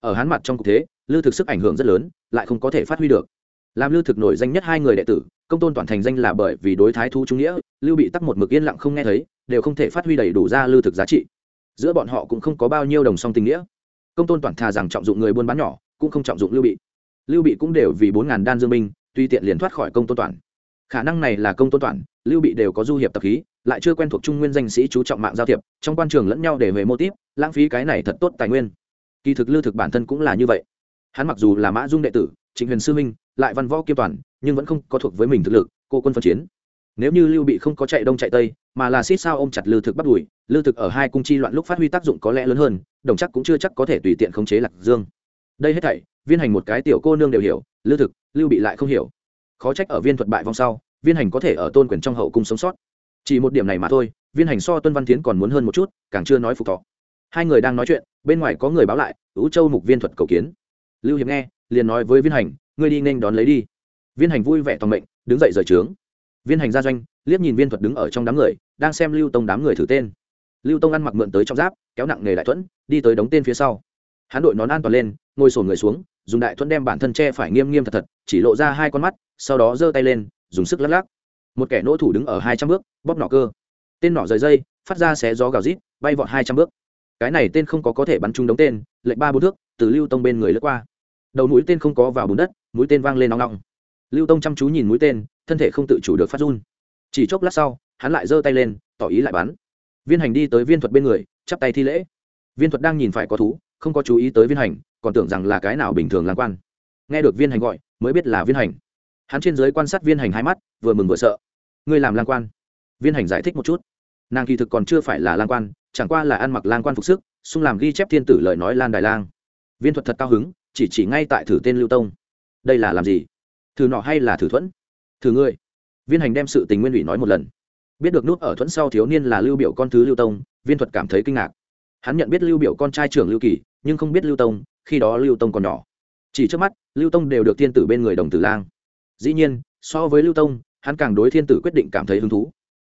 ở hắn mặt trong cục thế, lư thực sức ảnh hưởng rất lớn, lại không có thể phát huy được. Làm lưu thực nổi danh nhất hai người đệ tử, công tôn toàn thành danh là bởi vì đối thái thú trung nghĩa, lưu bị tắc một mực yên lặng không nghe thấy, đều không thể phát huy đầy đủ ra lưu thực giá trị. Giữa bọn họ cũng không có bao nhiêu đồng song tình nghĩa. Công tôn toàn thà rằng trọng dụng người buôn bán nhỏ cũng không trọng dụng lưu bị. Lưu bị cũng đều vì bốn ngàn đan dương minh tuy tiện liền thoát khỏi công tôn toàn. Khả năng này là công tôn Toàn, lưu bị đều có du hiệp tập khí lại chưa quen thuộc trung nguyên danh sĩ chú trọng mạng giao thiệp trong quan trường lẫn nhau để về mô típ lãng phí cái này thật tốt tài nguyên. Kỳ thực lưu thực bản thân cũng là như vậy. Hắn mặc dù là mã dung đệ tử trịnh huyền sư minh lại văn võ kiêm toàn nhưng vẫn không có thuộc với mình thực lực cô quân phân chiến. Nếu như lưu bị không có chạy đông chạy tây mà là xít sao ôm chặt lưu thực bắt đùi lưu thực ở hai cung chi loạn lúc phát huy tác dụng có lẽ lớn hơn đồng chắc cũng chưa chắc có thể tùy tiện khống chế lạc dương đây hết thảy, viên hành một cái tiểu cô nương đều hiểu lưu thực, lưu bị lại không hiểu. Khó trách ở viên thuật bại vong sau, viên hành có thể ở tôn quyền trong hậu cung sống sót. Chỉ một điểm này mà thôi, viên hành so tuân văn tiến còn muốn hơn một chút, càng chưa nói phục thọ. Hai người đang nói chuyện, bên ngoài có người báo lại ứ châu mục viên thuật cầu kiến. Lưu hiệp nghe, liền nói với viên hành, ngươi đi nên đón lấy đi. Viên hành vui vẻ toàn mệnh, đứng dậy rời trướng. Viên hành ra doanh, liếc nhìn viên thuật đứng ở trong đám người, đang xem lưu tông đám người thử tên. Lưu tông ăn mặc mượn tới trong giáp, kéo nặng nghề đại thuẫn, đi tới đống tên phía sau hắn đội nón an toàn lên, ngồi sổn người xuống, dùng đại thuẫn đem bản thân che phải nghiêm nghiêm thật thật, chỉ lộ ra hai con mắt, sau đó giơ tay lên, dùng sức lắc lắc. Một kẻ nỗ thủ đứng ở hai trăm bước, bóp nỏ cơ. Tên nỏ rời dây, phát ra xé gió gào rít, bay vọt hai trăm bước. Cái này tên không có có thể bắn trúng đống tên lệnh ba bốn thước, từ lưu tông bên người lướt qua. Đầu mũi tên không có vào bùn đất, mũi tên vang lên nóng nóng lưu tông chăm chú nhìn mũi tên, thân thể không tự chủ được phát run. Chỉ chốc lát sau, hắn lại giơ tay lên, tỏ ý lại bắn. Viên hành đi tới viên thuật bên người, chắp tay thi lễ. Viên thuật đang nhìn phải có thú không có chú ý tới viên hành, còn tưởng rằng là cái nào bình thường làm quan. Nghe được viên hành gọi, mới biết là viên hành. Hắn trên giới quan sát viên hành hai mắt, vừa mừng vừa sợ. Ngươi làm lang quan? Viên hành giải thích một chút. Nàng kỳ thực còn chưa phải là lang quan, chẳng qua là ăn mặc lang quan phục sức, xung làm ghi chép thiên tử lời nói lan đài lang. Viên thuật thật cao hứng, chỉ chỉ ngay tại thử tên lưu tông. Đây là làm gì? Thử nọ hay là thử thuẫn? Thử ngươi. Viên hành đem sự tình nguyên ủy nói một lần. Biết được nút ở thuẫn sau thiếu niên là lưu biểu con thứ lưu tông, viên thuật cảm thấy kinh ngạc hắn nhận biết lưu biểu con trai trưởng lưu kỳ, nhưng không biết lưu tông, khi đó lưu tông còn nhỏ. Chỉ trước mắt, lưu tông đều được thiên tử bên người đồng tử lang. Dĩ nhiên, so với lưu tông, hắn càng đối thiên tử quyết định cảm thấy hứng thú.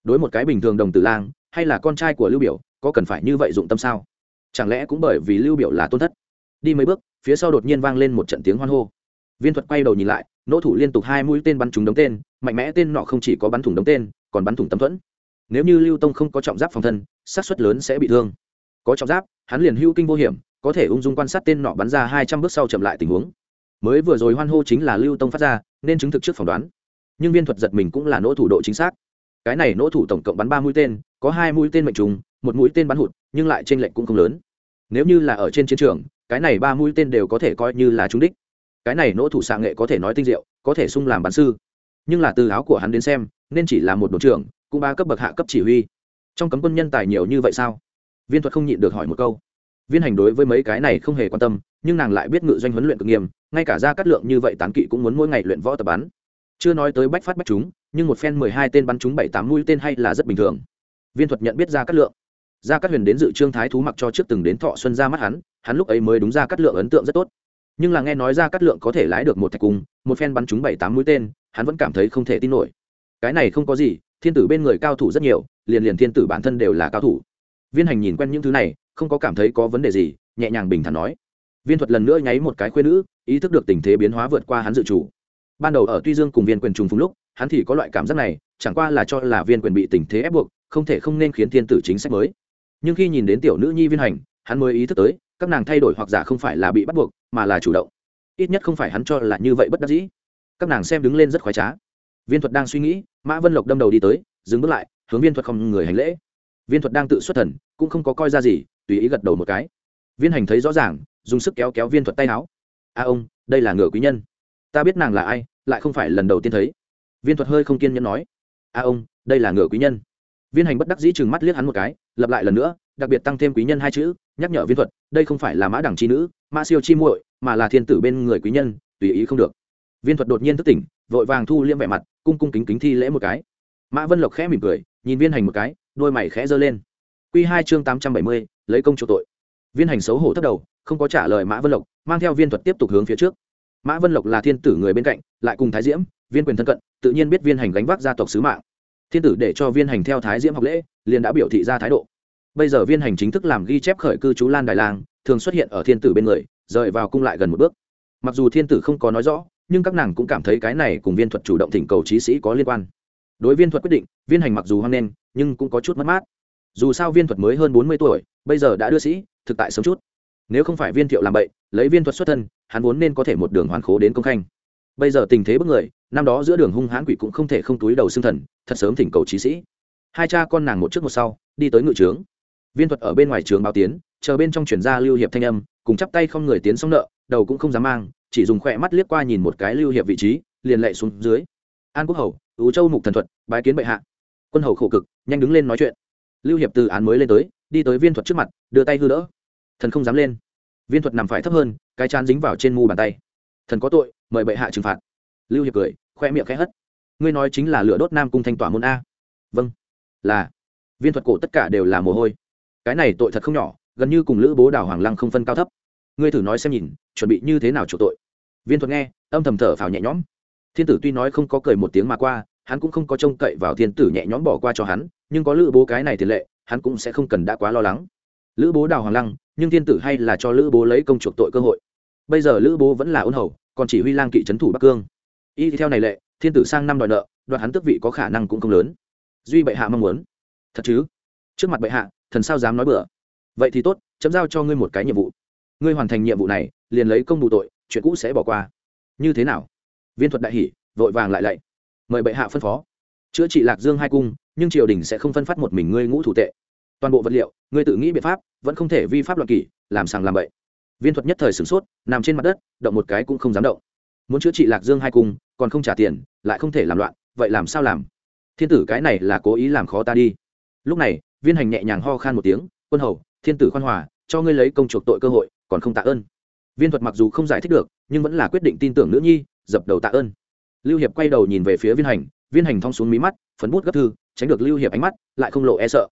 Đối một cái bình thường đồng tử lang, hay là con trai của lưu biểu, có cần phải như vậy dụng tâm sao? Chẳng lẽ cũng bởi vì lưu biểu là tôn thất? Đi mấy bước, phía sau đột nhiên vang lên một trận tiếng hoan hô. Viên thuật quay đầu nhìn lại, nỗ thủ liên tục hai mũi tên bắn trúng đống tên, mạnh mẽ tên nọ không chỉ có bắn thủng đống tên, còn bắn thủng tấm thuẫn. Nếu như lưu tông không có trọng giáp phòng thân sát suất lớn sẽ bị thương có trọng giáp, hắn liền hưu kinh vô hiểm, có thể ung dung quan sát tên nọ bắn ra hai trăm bước sau chậm lại tình huống. Mới vừa rồi hoan hô chính là lưu tông phát ra, nên chứng thực trước phỏng đoán. Nhưng viên thuật giật mình cũng là nỗ thủ độ chính xác. Cái này nỗ thủ tổng cộng bắn ba mũi tên, có hai mũi tên mệnh trùng, một mũi tên bắn hụt, nhưng lại t r ê n lệch cũng không lớn. Nếu như là ở trên chiến trường, cái này ba mũi tên đều có thể coi như là trúng đích. Cái này nỗ thủ xạ nghệ có thể nói tinh diệu, có thể sung làm bắn sư. Nhưng là từ áo của hắn đến xem, nên chỉ là một đội trưởng, cũng ba cấp bậc hạ cấp chỉ huy. Trong cấm quân nhân tài nhiều như vậy sao? Viên thuật không nhịn được hỏi một câu. Viên hành đối với mấy cái này không hề quan tâm, nhưng nàng lại biết ngự doanh huấn luyện cực nghiêm, ngay cả ra cắt lượng như vậy tán kỵ cũng muốn mỗi ngày luyện võ tập bắn. Chưa nói tới bách phát bách chúng, nhưng một phen mười hai tên bắn chúng bảy tám mũi tên hay là rất bình thường. Viên thuật nhận biết ra cắt lượng. Ra cắt huyền đến dự trương thái thú mặc cho trước từng đến thọ xuân ra mắt hắn hắn lúc ấy mới đúng ra cắt lượng ấn tượng rất tốt. Nhưng là nghe nói ra cắt lượng có thể lái được một thạch cung, một phen bắn chúng bảy tám mũi tên, hắn vẫn cảm thấy không thể tin nổi. Cái này không có gì, thiên tử bên người cao thủ rất nhiều, liền liền thiên tử bản thân đều là cao thủ viên hành nhìn quen những thứ này, không có cảm thấy có vấn đề gì, nhẹ nhàng bình thản nói. Viên thuật lần nữa nháy một cái khuyên nữ, ý thức được tình thế biến hóa vượt qua hắn dự chủ. Ban đầu ở tuy dương cùng viên quyền trùng phùng lúc, hắn thì có loại cảm giác này, chẳng qua là cho là viên quyền bị tình thế ép buộc, không thể không nên khiến thiên tử chính sách mới. Nhưng khi nhìn đến tiểu nữ nhi viên hành, hắn mới ý thức tới, các nàng thay đổi hoặc giả không phải là bị bắt buộc, mà là chủ động. Ít nhất không phải hắn cho là như vậy bất đắc dĩ. Các nàng xem đứng lên rất khoái trá. Viên thuật đang suy nghĩ, mã vân lộc đâm đầu đi tới, dừng bước lại, hướng viên thuật không người hành lễ viên thuật đang tự xuất thần, cũng không có coi ra gì, tùy ý gật đầu một cái. Viên hành thấy rõ ràng, dùng sức kéo kéo viên thuật tay áo. A ông, đây là ngựa quý nhân. Ta biết nàng là ai, lại không phải lần đầu tiên thấy. Viên thuật hơi không kiên nhẫn nói. A ông, đây là ngựa quý nhân. Viên hành bất đắc dĩ chừng mắt liếc hắn một cái, lặp lại lần nữa, đặc biệt tăng thêm quý nhân hai chữ, nhắc nhở viên thuật, đây không phải là mã đẳng chi nữ, mã siêu chi muội, mà là thiên tử bên người quý nhân, tùy ý không được. Viên thuật đột nhiên thức tỉnh, vội vàng thu liêm vẻ mặt, cung cung kính kính thi lễ một cái. Mã vân lộc khẽ mỉm cười, nhìn viên hành một cái đôi mày khẽ giơ lên. Q hai chương tám trăm bảy mươi, lấy công chủ tội. Viên hành xấu hổ thất đầu, không có trả lời mã vân lộc, mang theo viên thuật tiếp tục hướng phía trước. Mã vân lộc là thiên tử người bên cạnh, lại cùng thái diễm, viên quyền thân cận, tự nhiên biết viên hành gánh vác gia tộc sứ mạng. Thiên tử để cho viên hành theo thái diễm học lễ, liền đã biểu thị ra thái độ. Bây giờ viên hành chính thức làm ghi chép khởi cư chú lan đài lang thường xuất hiện ở thiên tử bên người, rời vào cung lại gần một bước. Mặc dù thiên tử không có nói rõ, nhưng các nàng cũng cảm thấy cái này cùng viên thuật chủ động thỉnh cầu trí sĩ có liên quan. Đối viên thuật quyết định, viên hành mặc dù hoang nên nhưng cũng có chút mất mát. Dù sao viên thuật mới hơn bốn mươi tuổi, bây giờ đã đưa sĩ, thực tại sớm chút. Nếu không phải viên thiệu làm bậy, lấy viên thuật xuất thân, hắn vốn nên có thể một đường hoàn khố đến công khanh. Bây giờ tình thế bất người, năm đó giữa đường hung hãn quỷ cũng không thể không túi đầu xương thần, thật sớm thỉnh cầu trí sĩ. Hai cha con nàng một trước một sau, đi tới ngự trướng. Viên thuật ở bên ngoài trường báo tiến, chờ bên trong chuyển ra lưu hiệp thanh âm, cùng chắp tay không người tiến xong nợ, đầu cũng không dám mang, chỉ dùng khỏe mắt liếc qua nhìn một cái lưu hiệp vị trí, liền lệ xuống dưới. An quốc hầu ứ châu mục thần thuật, bái kiến bệ hạ quân hầu khổ cực, nhanh đứng lên nói chuyện. Lưu hiệp từ án mới lên tới, đi tới viên thuật trước mặt, đưa tay hư đỡ. Thần không dám lên. Viên thuật nằm phải thấp hơn, cái chán dính vào trên mu bàn tay. Thần có tội, mời bệ hạ trừng phạt. Lưu hiệp cười, khoe miệng khẽ hất. Ngươi nói chính là lửa đốt nam cung thanh tỏa môn a. Vâng. Là. Viên thuật cổ tất cả đều là mồ hôi. Cái này tội thật không nhỏ, gần như cùng lữ bố đảo hoàng lăng không phân cao thấp. Ngươi thử nói xem nhìn, chuẩn bị như thế nào chủ tội. Viên thuật nghe, âm thầm thở phào nhẹ nhõm. Thiên tử tuy nói không có cười một tiếng mà qua hắn cũng không có trông cậy vào thiên tử nhẹ nhõm bỏ qua cho hắn, nhưng có lữ bố cái này tiền lệ, hắn cũng sẽ không cần đã quá lo lắng. Lữ bố đào hoàng lăng, nhưng thiên tử hay là cho lữ bố lấy công chuộc tội cơ hội. Bây giờ lữ bố vẫn là ôn hầu, còn chỉ huy lang kỵ trấn thủ bắc cương. Y theo này lệ, thiên tử sang năm đòi nợ, đoạt hắn tước vị có khả năng cũng không lớn. Duy bệ hạ mong muốn. Thật chứ? Trước mặt bệ hạ, thần sao dám nói bừa? Vậy thì tốt, chấm giao cho ngươi một cái nhiệm vụ. Ngươi hoàn thành nhiệm vụ này, liền lấy công bù tội, chuyện cũ sẽ bỏ qua. Như thế nào? Viên thuật đại hỷ vội vàng lại lạy mời bệ hạ phân phó. Chữa trị lạc dương hai cung, nhưng triều đình sẽ không phân phát một mình ngươi ngũ thủ tệ. Toàn bộ vật liệu, ngươi tự nghĩ biện pháp, vẫn không thể vi pháp luật kỷ, làm sàng làm bậy. Viên thuật nhất thời sửng sốt, nằm trên mặt đất, động một cái cũng không dám động. Muốn chữa trị lạc dương hai cung, còn không trả tiền, lại không thể làm loạn, vậy làm sao làm? Thiên tử cái này là cố ý làm khó ta đi. Lúc này, viên hành nhẹ nhàng ho khan một tiếng, quân hầu, thiên tử khoan hòa, cho ngươi lấy công chuộc tội cơ hội, còn không tạ ơn. Viên thuật mặc dù không giải thích được, nhưng vẫn là quyết định tin tưởng nữ nhi, dập đầu tạ ơn lưu hiệp quay đầu nhìn về phía viên hành viên hành thong xuống mí mắt, phấn bút gấp thư, tránh được lưu hiệp ánh mắt, lại không lộ e sợ.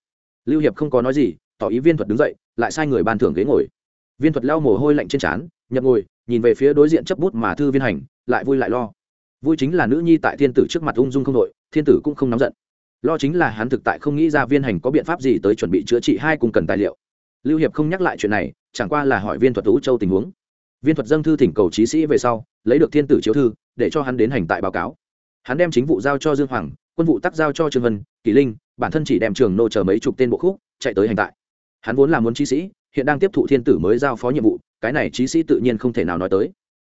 Lưu hiệp không có nói gì, tỏ ý viên thuật đứng dậy, lại sai người ban thưởng ghế ngồi. Viên thuật lau mồ hôi lạnh trên trán nhập ngồi, nhìn về phía đối diện chấp bút mà thư viên hành, lại vui lại lo. Vui chính là nữ nhi tại thiên tử trước mặt ung dung không đội, thiên tử cũng không nóng giận. Lo chính là hắn thực tại không nghĩ ra viên hành có biện pháp gì tới chuẩn bị chữa trị hai cùng cần tài liệu. Lưu hiệp không nhắc lại chuyện này, chẳng qua là hỏi viên thuật tú châu tình huống. Viên thuật dâng thư thỉnh cầu trí sĩ về sau, lấy được thiên tử chiếu thư để cho hắn đến hành tại báo cáo. Hắn đem chính vụ giao cho dương hoàng, quân vụ tắc giao cho trương vân, kỳ linh, bản thân chỉ đem trường nô chờ mấy chục tên bộ khúc, chạy tới hành tại. Hắn vốn là muốn trí sĩ, hiện đang tiếp thụ thiên tử mới giao phó nhiệm vụ, cái này trí sĩ tự nhiên không thể nào nói tới.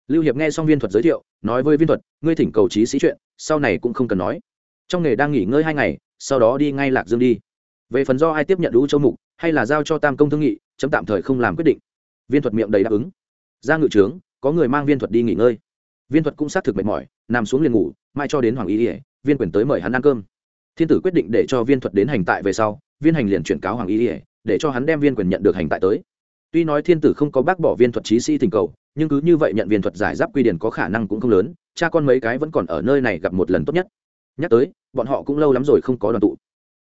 Lưu hiệp nghe xong viên thuật giới thiệu, nói với viên thuật, ngươi thỉnh cầu trí sĩ chuyện, sau này cũng không cần nói. Trong nghề đang nghỉ ngơi hai ngày, sau đó đi ngay lạc dương đi. Về phần do ai tiếp nhận lũ châu mục, hay là giao cho tam công thương nghị, chấm tạm thời không làm quyết định. Viên thuật miệng đầy đáp ứng. Ra ngự trướng, có người mang viên thuật đi nghỉ ngơi viên thuật cũng xác thực mệt mỏi, nằm xuống liền ngủ, mai cho đến hoàng y ỉa viên quyền tới mời hắn ăn cơm. Thiên tử quyết định để cho viên thuật đến hành tại về sau, viên hành liền chuyển cáo hoàng y ỉa để cho hắn đem viên quyền nhận được hành tại tới. Tuy nói thiên tử không có bác bỏ viên thuật trí sĩ tình cầu, nhưng cứ như vậy nhận viên thuật giải giáp quy điển có khả năng cũng không lớn, cha con mấy cái vẫn còn ở nơi này gặp một lần tốt nhất. Nhắc tới, bọn họ cũng lâu lắm rồi không có đoàn tụ.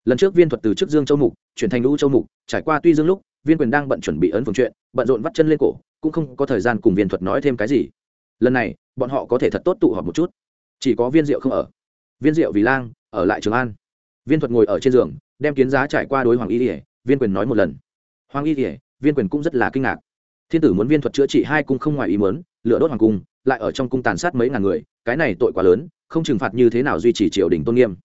Lần trước viên thuật từ trước dương châu mục, chuyển thành lũ châu mục, trải qua tuy dương lúc, viên quyền đang bận chuẩn bị ấn phương chuyện, bận rộn vắt chân lên cổ, cũng không có thời gian cùng viên thuật nói thêm cái gì. Lần này bọn họ có thể thật tốt tụ họp một chút. Chỉ có viên diệu không ở. Viên diệu vì lang, ở lại trường an. Viên thuật ngồi ở trên giường, đem kiến giá trải qua đối hoàng y ỉa viên quyền nói một lần. Hoàng y ỉa viên quyền cũng rất là kinh ngạc. Thiên tử muốn viên thuật chữa trị hai cung không ngoài ý muốn lựa đốt hoàng cung, lại ở trong cung tàn sát mấy ngàn người, cái này tội quá lớn, không trừng phạt như thế nào duy trì triều đình tôn nghiêm.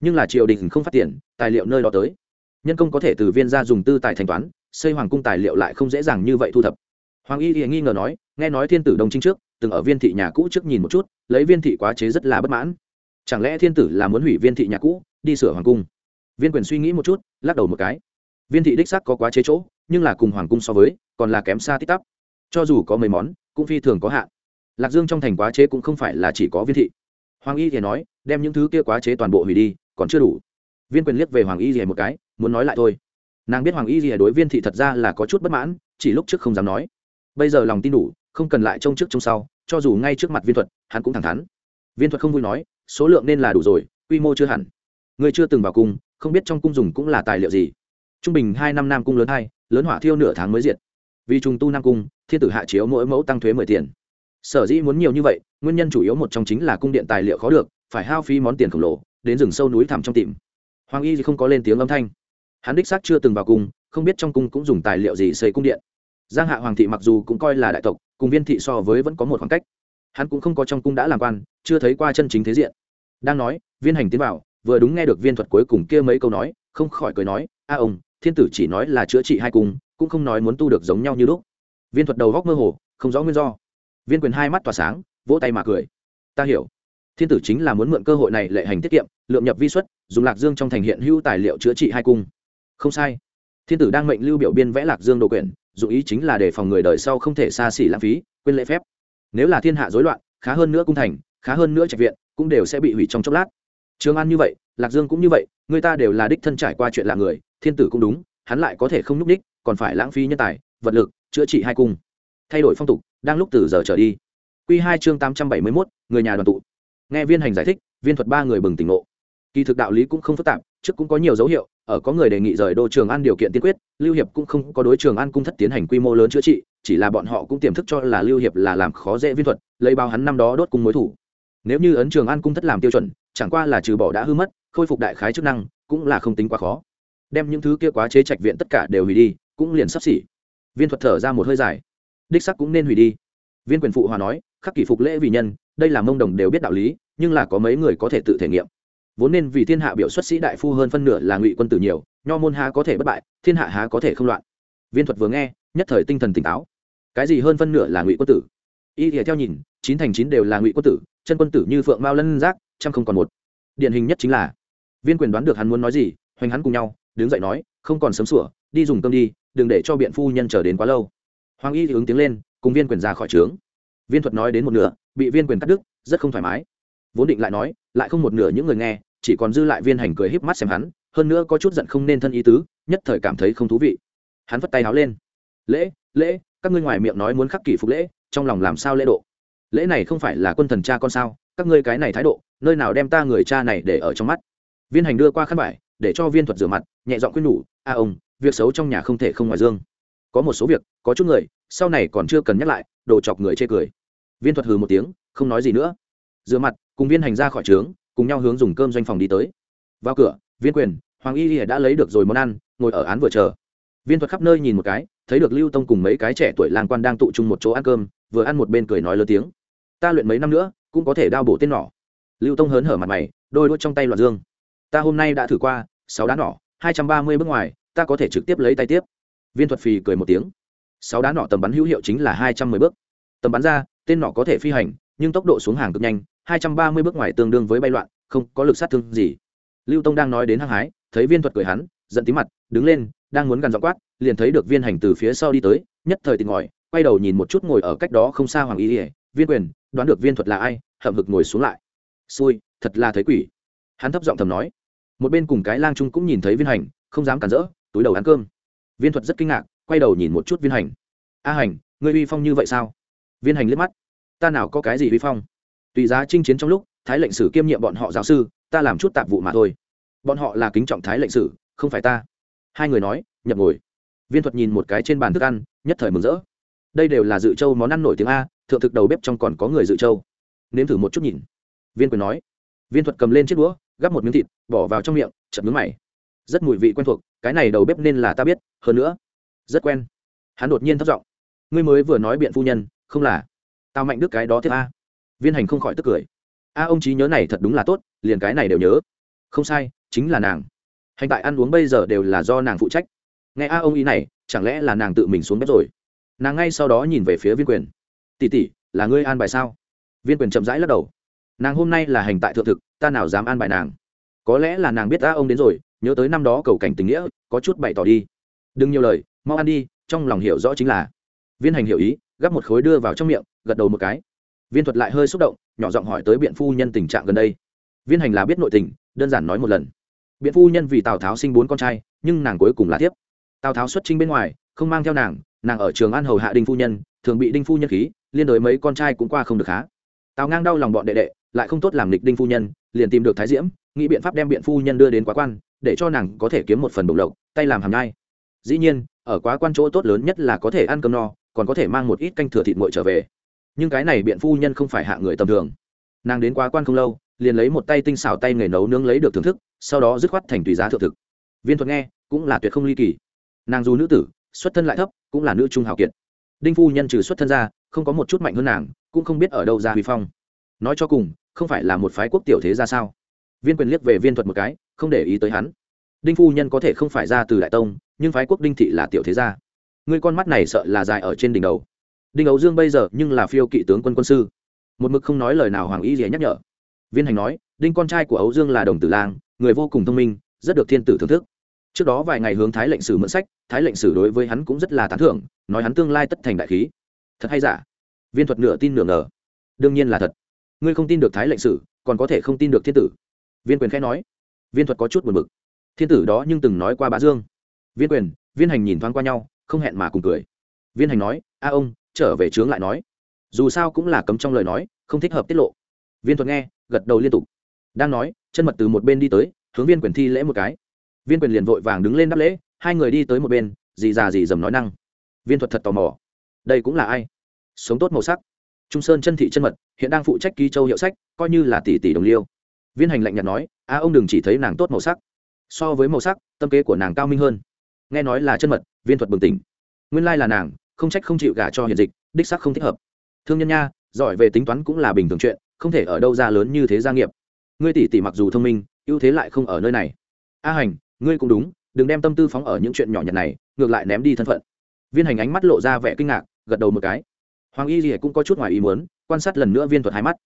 Nhưng là triều đình không phát tiền, tài liệu nơi đó tới. Nhân công có thể từ viên ra dùng tư tài thanh toán, xây hoàng cung tài liệu lại không dễ dàng như vậy thu thập. Hoàng y thì nghi ngờ nói, nghe nói thiên tử đồng chính trước từng ở viên thị nhà cũ trước nhìn một chút, lấy viên thị quá chế rất là bất mãn. Chẳng lẽ thiên tử là muốn hủy viên thị nhà cũ, đi sửa hoàng cung? Viên quyền suy nghĩ một chút, lắc đầu một cái. Viên thị đích sắc có quá chế chỗ, nhưng là cùng hoàng cung so với, còn là kém xa tích tắp. Cho dù có mấy món, cũng phi thường có hạn. Lạc dương trong thành quá chế cũng không phải là chỉ có viên thị. Hoàng y thì nói, đem những thứ kia quá chế toàn bộ hủy đi, còn chưa đủ. Viên quyền liếc về hoàng y thì một cái, muốn nói lại thôi. Nàng biết hoàng y thì đối viên thị thật ra là có chút bất mãn, chỉ lúc trước không dám nói. Bây giờ lòng tin đủ không cần lại trông trước trông sau, cho dù ngay trước mặt viên thuật, hắn cũng thẳng thắn. Viên thuật không vui nói, số lượng nên là đủ rồi, quy mô chưa hẳn. Người chưa từng vào cung, không biết trong cung dùng cũng là tài liệu gì. Trung bình hai năm nam cung lớn hai, lớn hỏa thiêu nửa tháng mới diệt. Vì trùng tu nam cung, thiên tử hạ chiếu mỗi mẫu tăng thuế mười tiền. Sở dĩ muốn nhiều như vậy, nguyên nhân chủ yếu một trong chính là cung điện tài liệu khó được, phải hao phí món tiền khổng lồ, đến rừng sâu núi thẳm trong tìm. Hoàng y thì không có lên tiếng âm thanh. Hắn đích xác chưa từng vào cung, không biết trong cung cũng dùng tài liệu gì xây cung điện. Giang hạ hoàng thị mặc dù cũng coi là đại tộc cùng viên thị so với vẫn có một khoảng cách. Hắn cũng không có trong cung đã làm quan, chưa thấy qua chân chính thế diện. Đang nói, viên hành tiến vào, vừa đúng nghe được viên thuật cuối cùng kia mấy câu nói, không khỏi cười nói, a ông, thiên tử chỉ nói là chữa trị hai cung, cũng không nói muốn tu được giống nhau như lúc. Viên thuật đầu góc mơ hồ, không rõ nguyên do. Viên quyền hai mắt tỏa sáng, vỗ tay mà cười. Ta hiểu. Thiên tử chính là muốn mượn cơ hội này lệ hành tiết kiệm, lượng nhập vi xuất, dùng lạc dương trong thành hiện hữu tài liệu chữa trị hai cung. Không sai. Thiên tử đang mệnh lưu biểu biên vẽ lạc dương đồ quyển dụng ý chính là để phòng người đời sau không thể xa xỉ lãng phí, quên lễ phép. Nếu là thiên hạ rối loạn, khá hơn nữa cung thành, khá hơn nữa trạch viện, cũng đều sẽ bị hủy trong chốc lát. Trường an như vậy, lạc dương cũng như vậy, người ta đều là đích thân trải qua chuyện lạ người, thiên tử cũng đúng, hắn lại có thể không nhúc đích còn phải lãng phí nhân tài, vật lực, chữa trị hai cung. Thay đổi phong tục, đang lúc từ giờ trở đi. Q hai chương tám trăm bảy mươi mốt, người nhà đoàn tụ. Nghe viên hành giải thích, viên thuật ba người bừng tỉnh ngộ. Kỳ thực đạo lý cũng không phức tạp trước cũng có nhiều dấu hiệu, ở có người đề nghị rời đô trường an điều kiện tiên quyết, lưu hiệp cũng không có đối trường an cung thất tiến hành quy mô lớn chữa trị, chỉ là bọn họ cũng tiềm thức cho là lưu hiệp là làm khó dễ viên thuật, lấy bao hắn năm đó đốt cung mối thủ. Nếu như ấn trường an cung thất làm tiêu chuẩn, chẳng qua là trừ bỏ đã hư mất, khôi phục đại khái chức năng, cũng là không tính quá khó. Đem những thứ kia quá chế trạch viện tất cả đều hủy đi, cũng liền sắp xỉ. Viên thuật thở ra một hơi dài. Đích sắc cũng nên hủy đi. Viên quyền phụ hòa nói, khắc kỷ phục lễ vì nhân, đây là mông đồng đều biết đạo lý, nhưng là có mấy người có thể tự thể nghiệm vốn nên vì thiên hạ biểu xuất sĩ đại phu hơn phân nửa là ngụy quân tử nhiều, nho môn há có thể bất bại, thiên hạ há có thể không loạn. Viên thuật vừa nghe, nhất thời tinh thần tỉnh táo. Cái gì hơn phân nửa là ngụy quân tử? Y thì theo nhìn, chín thành chín đều là ngụy quân tử, chân quân tử như phượng mao lân giác, trăm không còn một. Điển hình nhất chính là, viên quyền đoán được hắn muốn nói gì, hoành hắn cùng nhau, đứng dậy nói, không còn sớm sủa, đi dùng cơm đi, đừng để cho biện phu nhân chờ đến quá lâu. Hoàng y thì ứng tiếng lên, cùng viên quyền ra khỏi trướng. Viên thuật nói đến một nửa, bị viên quyền cắt đứt, rất không thoải mái. Vốn định lại nói, lại không một nửa những người nghe chỉ còn dư lại viên hành cười híp mắt xem hắn, hơn nữa có chút giận không nên thân ý tứ, nhất thời cảm thấy không thú vị. Hắn vất tay háo lên. Lễ lễ, các ngươi ngoài miệng nói muốn khắc kỷ phục lễ, trong lòng làm sao lễ độ? Lễ này không phải là quân thần cha con sao? Các ngươi cái này thái độ, nơi nào đem ta người cha này để ở trong mắt? Viên hành đưa qua khăn vải, để cho viên thuật rửa mặt, nhẹ giọng khuyên nhủ, a ông, việc xấu trong nhà không thể không ngoài dương. Có một số việc, có chút người, sau này còn chưa cần nhắc lại, đồ chọc người chê cười. Viên thuật hừ một tiếng, không nói gì nữa. Rửa mặt, cùng viên hành ra khỏi trướng cùng nhau hướng dùng cơm doanh phòng đi tới. Vào cửa, viên quyền, hoàng y lìa đã lấy được rồi món ăn, ngồi ở án vừa chờ. Viên thuật khắp nơi nhìn một cái, thấy được lưu tông cùng mấy cái trẻ tuổi làng quan đang tụ chung một chỗ ăn cơm, vừa ăn một bên cười nói lớn tiếng. Ta luyện mấy năm nữa, cũng có thể đao bổ tên nỏ. Lưu tông hớn hở mặt mày, đôi đôi trong tay loạt dương. Ta hôm nay đã thử qua, sáu đá nỏ, hai trăm ba mươi bước ngoài, ta có thể trực tiếp lấy tay tiếp. Viên thuật phì cười một tiếng. Sáu đá nỏ tầm bắn hữu hiệu chính là hai trăm mười bước. Tầm bắn ra, tên nỏ có thể phi hành, nhưng tốc độ xuống hàng cực nhanh hai trăm ba mươi bước ngoài tương đương với bay loạn, không có lực sát thương gì. Lưu tông đang nói đến hăng hái, thấy viên thuật cười hắn, giận tí mặt, đứng lên, đang muốn gần dọ quát, liền thấy được viên hành từ phía sau đi tới, nhất thời tỉnh ngòi quay đầu nhìn một chút ngồi ở cách đó không xa hoàng y ỉa viên quyền, đoán được viên thuật là ai, hậm hực ngồi xuống lại. Xui, thật là thấy quỷ. Hắn thấp giọng thầm nói. Một bên cùng cái lang trung cũng nhìn thấy viên hành, không dám cản rỡ, túi đầu ăn cơm. Viên thuật rất kinh ngạc, quay đầu nhìn một chút viên hành. A hành, ngươi uy phong như vậy sao? Viên hành liếc mắt. Ta nào có cái gì uy phong? Tùy giá chinh chiến trong lúc, thái lệnh sử kiêm nhiệm bọn họ giáo sư, ta làm chút tạp vụ mà thôi. Bọn họ là kính trọng thái lệnh sử, không phải ta. Hai người nói, nhập ngồi. Viên thuật nhìn một cái trên bàn thức ăn, nhất thời mừng rỡ. Đây đều là dự châu món ăn nổi tiếng a, thượng thực đầu bếp trong còn có người dự châu nếm thử một chút nhìn. Viên quyền nói. Viên thuật cầm lên chiếc đũa, gắp một miếng thịt, bỏ vào trong miệng chậm mướn mày. Rất mùi vị quen thuộc, cái này đầu bếp nên là ta biết, hơn nữa, rất quen. Hắn đột nhiên thất giọng. Ngươi mới vừa nói biện phu nhân, không là. Tao mạnh đức cái đó thiết a viên hành không khỏi tức cười. A, ông trí nhớ này thật đúng là tốt, liền cái này đều nhớ. Không sai, chính là nàng. Hành tại ăn uống bây giờ đều là do nàng phụ trách. Nghe a, ông ý này, chẳng lẽ là nàng tự mình xuống bếp rồi? Nàng ngay sau đó nhìn về phía viên quyền. Tỉ tỉ là ngươi an bài sao? Viên quyền chậm rãi lắc đầu. Nàng hôm nay là hành tại thượng thực, ta nào dám an bài nàng? Có lẽ là nàng biết a, ông đến rồi, nhớ tới năm đó cầu cảnh tình nghĩa, có chút bày tỏ đi. Đừng nhiều lời, mau ăn đi, trong lòng hiểu rõ chính là. Viên hành hiểu ý, gắp một khối đưa vào trong miệng, gật đầu một cái viên thuật lại hơi xúc động, nhỏ giọng hỏi tới biện phu nhân tình trạng gần đây. Viên hành là biết nội tình, đơn giản nói một lần. Biện phu nhân vì tào tháo sinh bốn con trai, nhưng nàng cuối cùng là tiếp tào tháo xuất trinh bên ngoài, không mang theo nàng nàng ở trường an hầu hạ đinh phu nhân, thường bị đinh phu nhân khí, liên đối mấy con trai cũng qua không được khá. Tào ngang đau lòng bọn đệ đệ, lại không tốt làm lịch đinh phu nhân, liền tìm được thái diễm, nghĩ biện pháp đem biện phu nhân đưa đến quá quan, để cho nàng có thể kiếm một phần bộc lộc, tay làm hàm nhai. Dĩ nhiên, ở quá quan chỗ tốt lớn nhất là có thể ăn cơm no, còn có thể mang một ít canh thừa thịt nguội trở về nhưng cái này biện phu nhân không phải hạ người tầm thường. Nàng đến quá quan không lâu, liền lấy một tay tinh xảo tay nghề nấu nướng lấy được thưởng thức, sau đó dứt khoát thành tùy giá thượng thực viên thuật nghe, cũng là tuyệt không ly kỳ. Nàng dù nữ tử, xuất thân lại thấp, cũng là nữ trung hào kiệt. Đinh phu nhân trừ xuất thân ra, không có một chút mạnh hơn nàng, cũng không biết ở đâu ra huy phong. Nói cho cùng, không phải là một phái quốc tiểu thế ra sao? Viên quyền liếc về viên thuật một cái, không để ý tới hắn. Đinh phu nhân có thể không phải ra từ đại tông, nhưng phái quốc đinh thị là tiểu thế gia. Người con mắt này sợ là dài ở trên đỉnh đầu đinh ấu dương bây giờ nhưng là phiêu kỵ tướng quân quân sư. Một mực không nói lời nào hoàng y gì nhắc nhở. Viên hành nói, đinh con trai của ấu dương là đồng tử lang, người vô cùng thông minh, rất được thiên tử thưởng thức. Trước đó vài ngày hướng thái lệnh sử mượn sách, thái lệnh sử đối với hắn cũng rất là tán thưởng, nói hắn tương lai tất thành đại khí. Thật hay giả? Viên thuật nửa tin nửa ngờ. Đương nhiên là thật. Ngươi không tin được thái lệnh sử, còn có thể không tin được thiên tử. Viên quyền khẽ nói. Viên thuật có chút buồn bực. Thiên tử đó nhưng từng nói qua bá dương. Viên quyền, viên hành nhìn thoáng qua nhau, không hẹn mà cùng cười. Viên hành nói, a ông trở về trướng lại nói. Dù sao cũng là cấm trong lời nói, không thích hợp tiết lộ. Viên thuật nghe, gật đầu liên tục. Đang nói, chân mật từ một bên đi tới, hướng viên quyền thi lễ một cái. Viên quyền liền vội vàng đứng lên đáp lễ, hai người đi tới một bên, dì già dì dầm nói năng. Viên thuật thật tò mò. Đây cũng là ai? Sống tốt màu sắc. Trung sơn chân thị chân mật, hiện đang phụ trách ký châu hiệu sách, coi như là tỷ tỷ đồng liêu. Viên hành lạnh nhạt nói, a, ông đừng chỉ thấy nàng tốt màu sắc. So với màu sắc, tâm kế của nàng cao minh hơn. Nghe nói là chân mật, viên thuật bừng tỉnh. Nguyên lai là nàng không trách không chịu gả cho hiện dịch, đích sắc không thích hợp. Thương nhân nha, giỏi về tính toán cũng là bình thường chuyện, không thể ở đâu ra lớn như thế gia nghiệp. Ngươi tỷ tỷ mặc dù thông minh, ưu thế lại không ở nơi này. A hành, ngươi cũng đúng, đừng đem tâm tư phóng ở những chuyện nhỏ nhặt này, ngược lại ném đi thân phận. Viên hành ánh mắt lộ ra vẻ kinh ngạc, gật đầu một cái. Hoàng y gì cũng có chút ngoài ý muốn, quan sát lần nữa viên thuật hai mắt.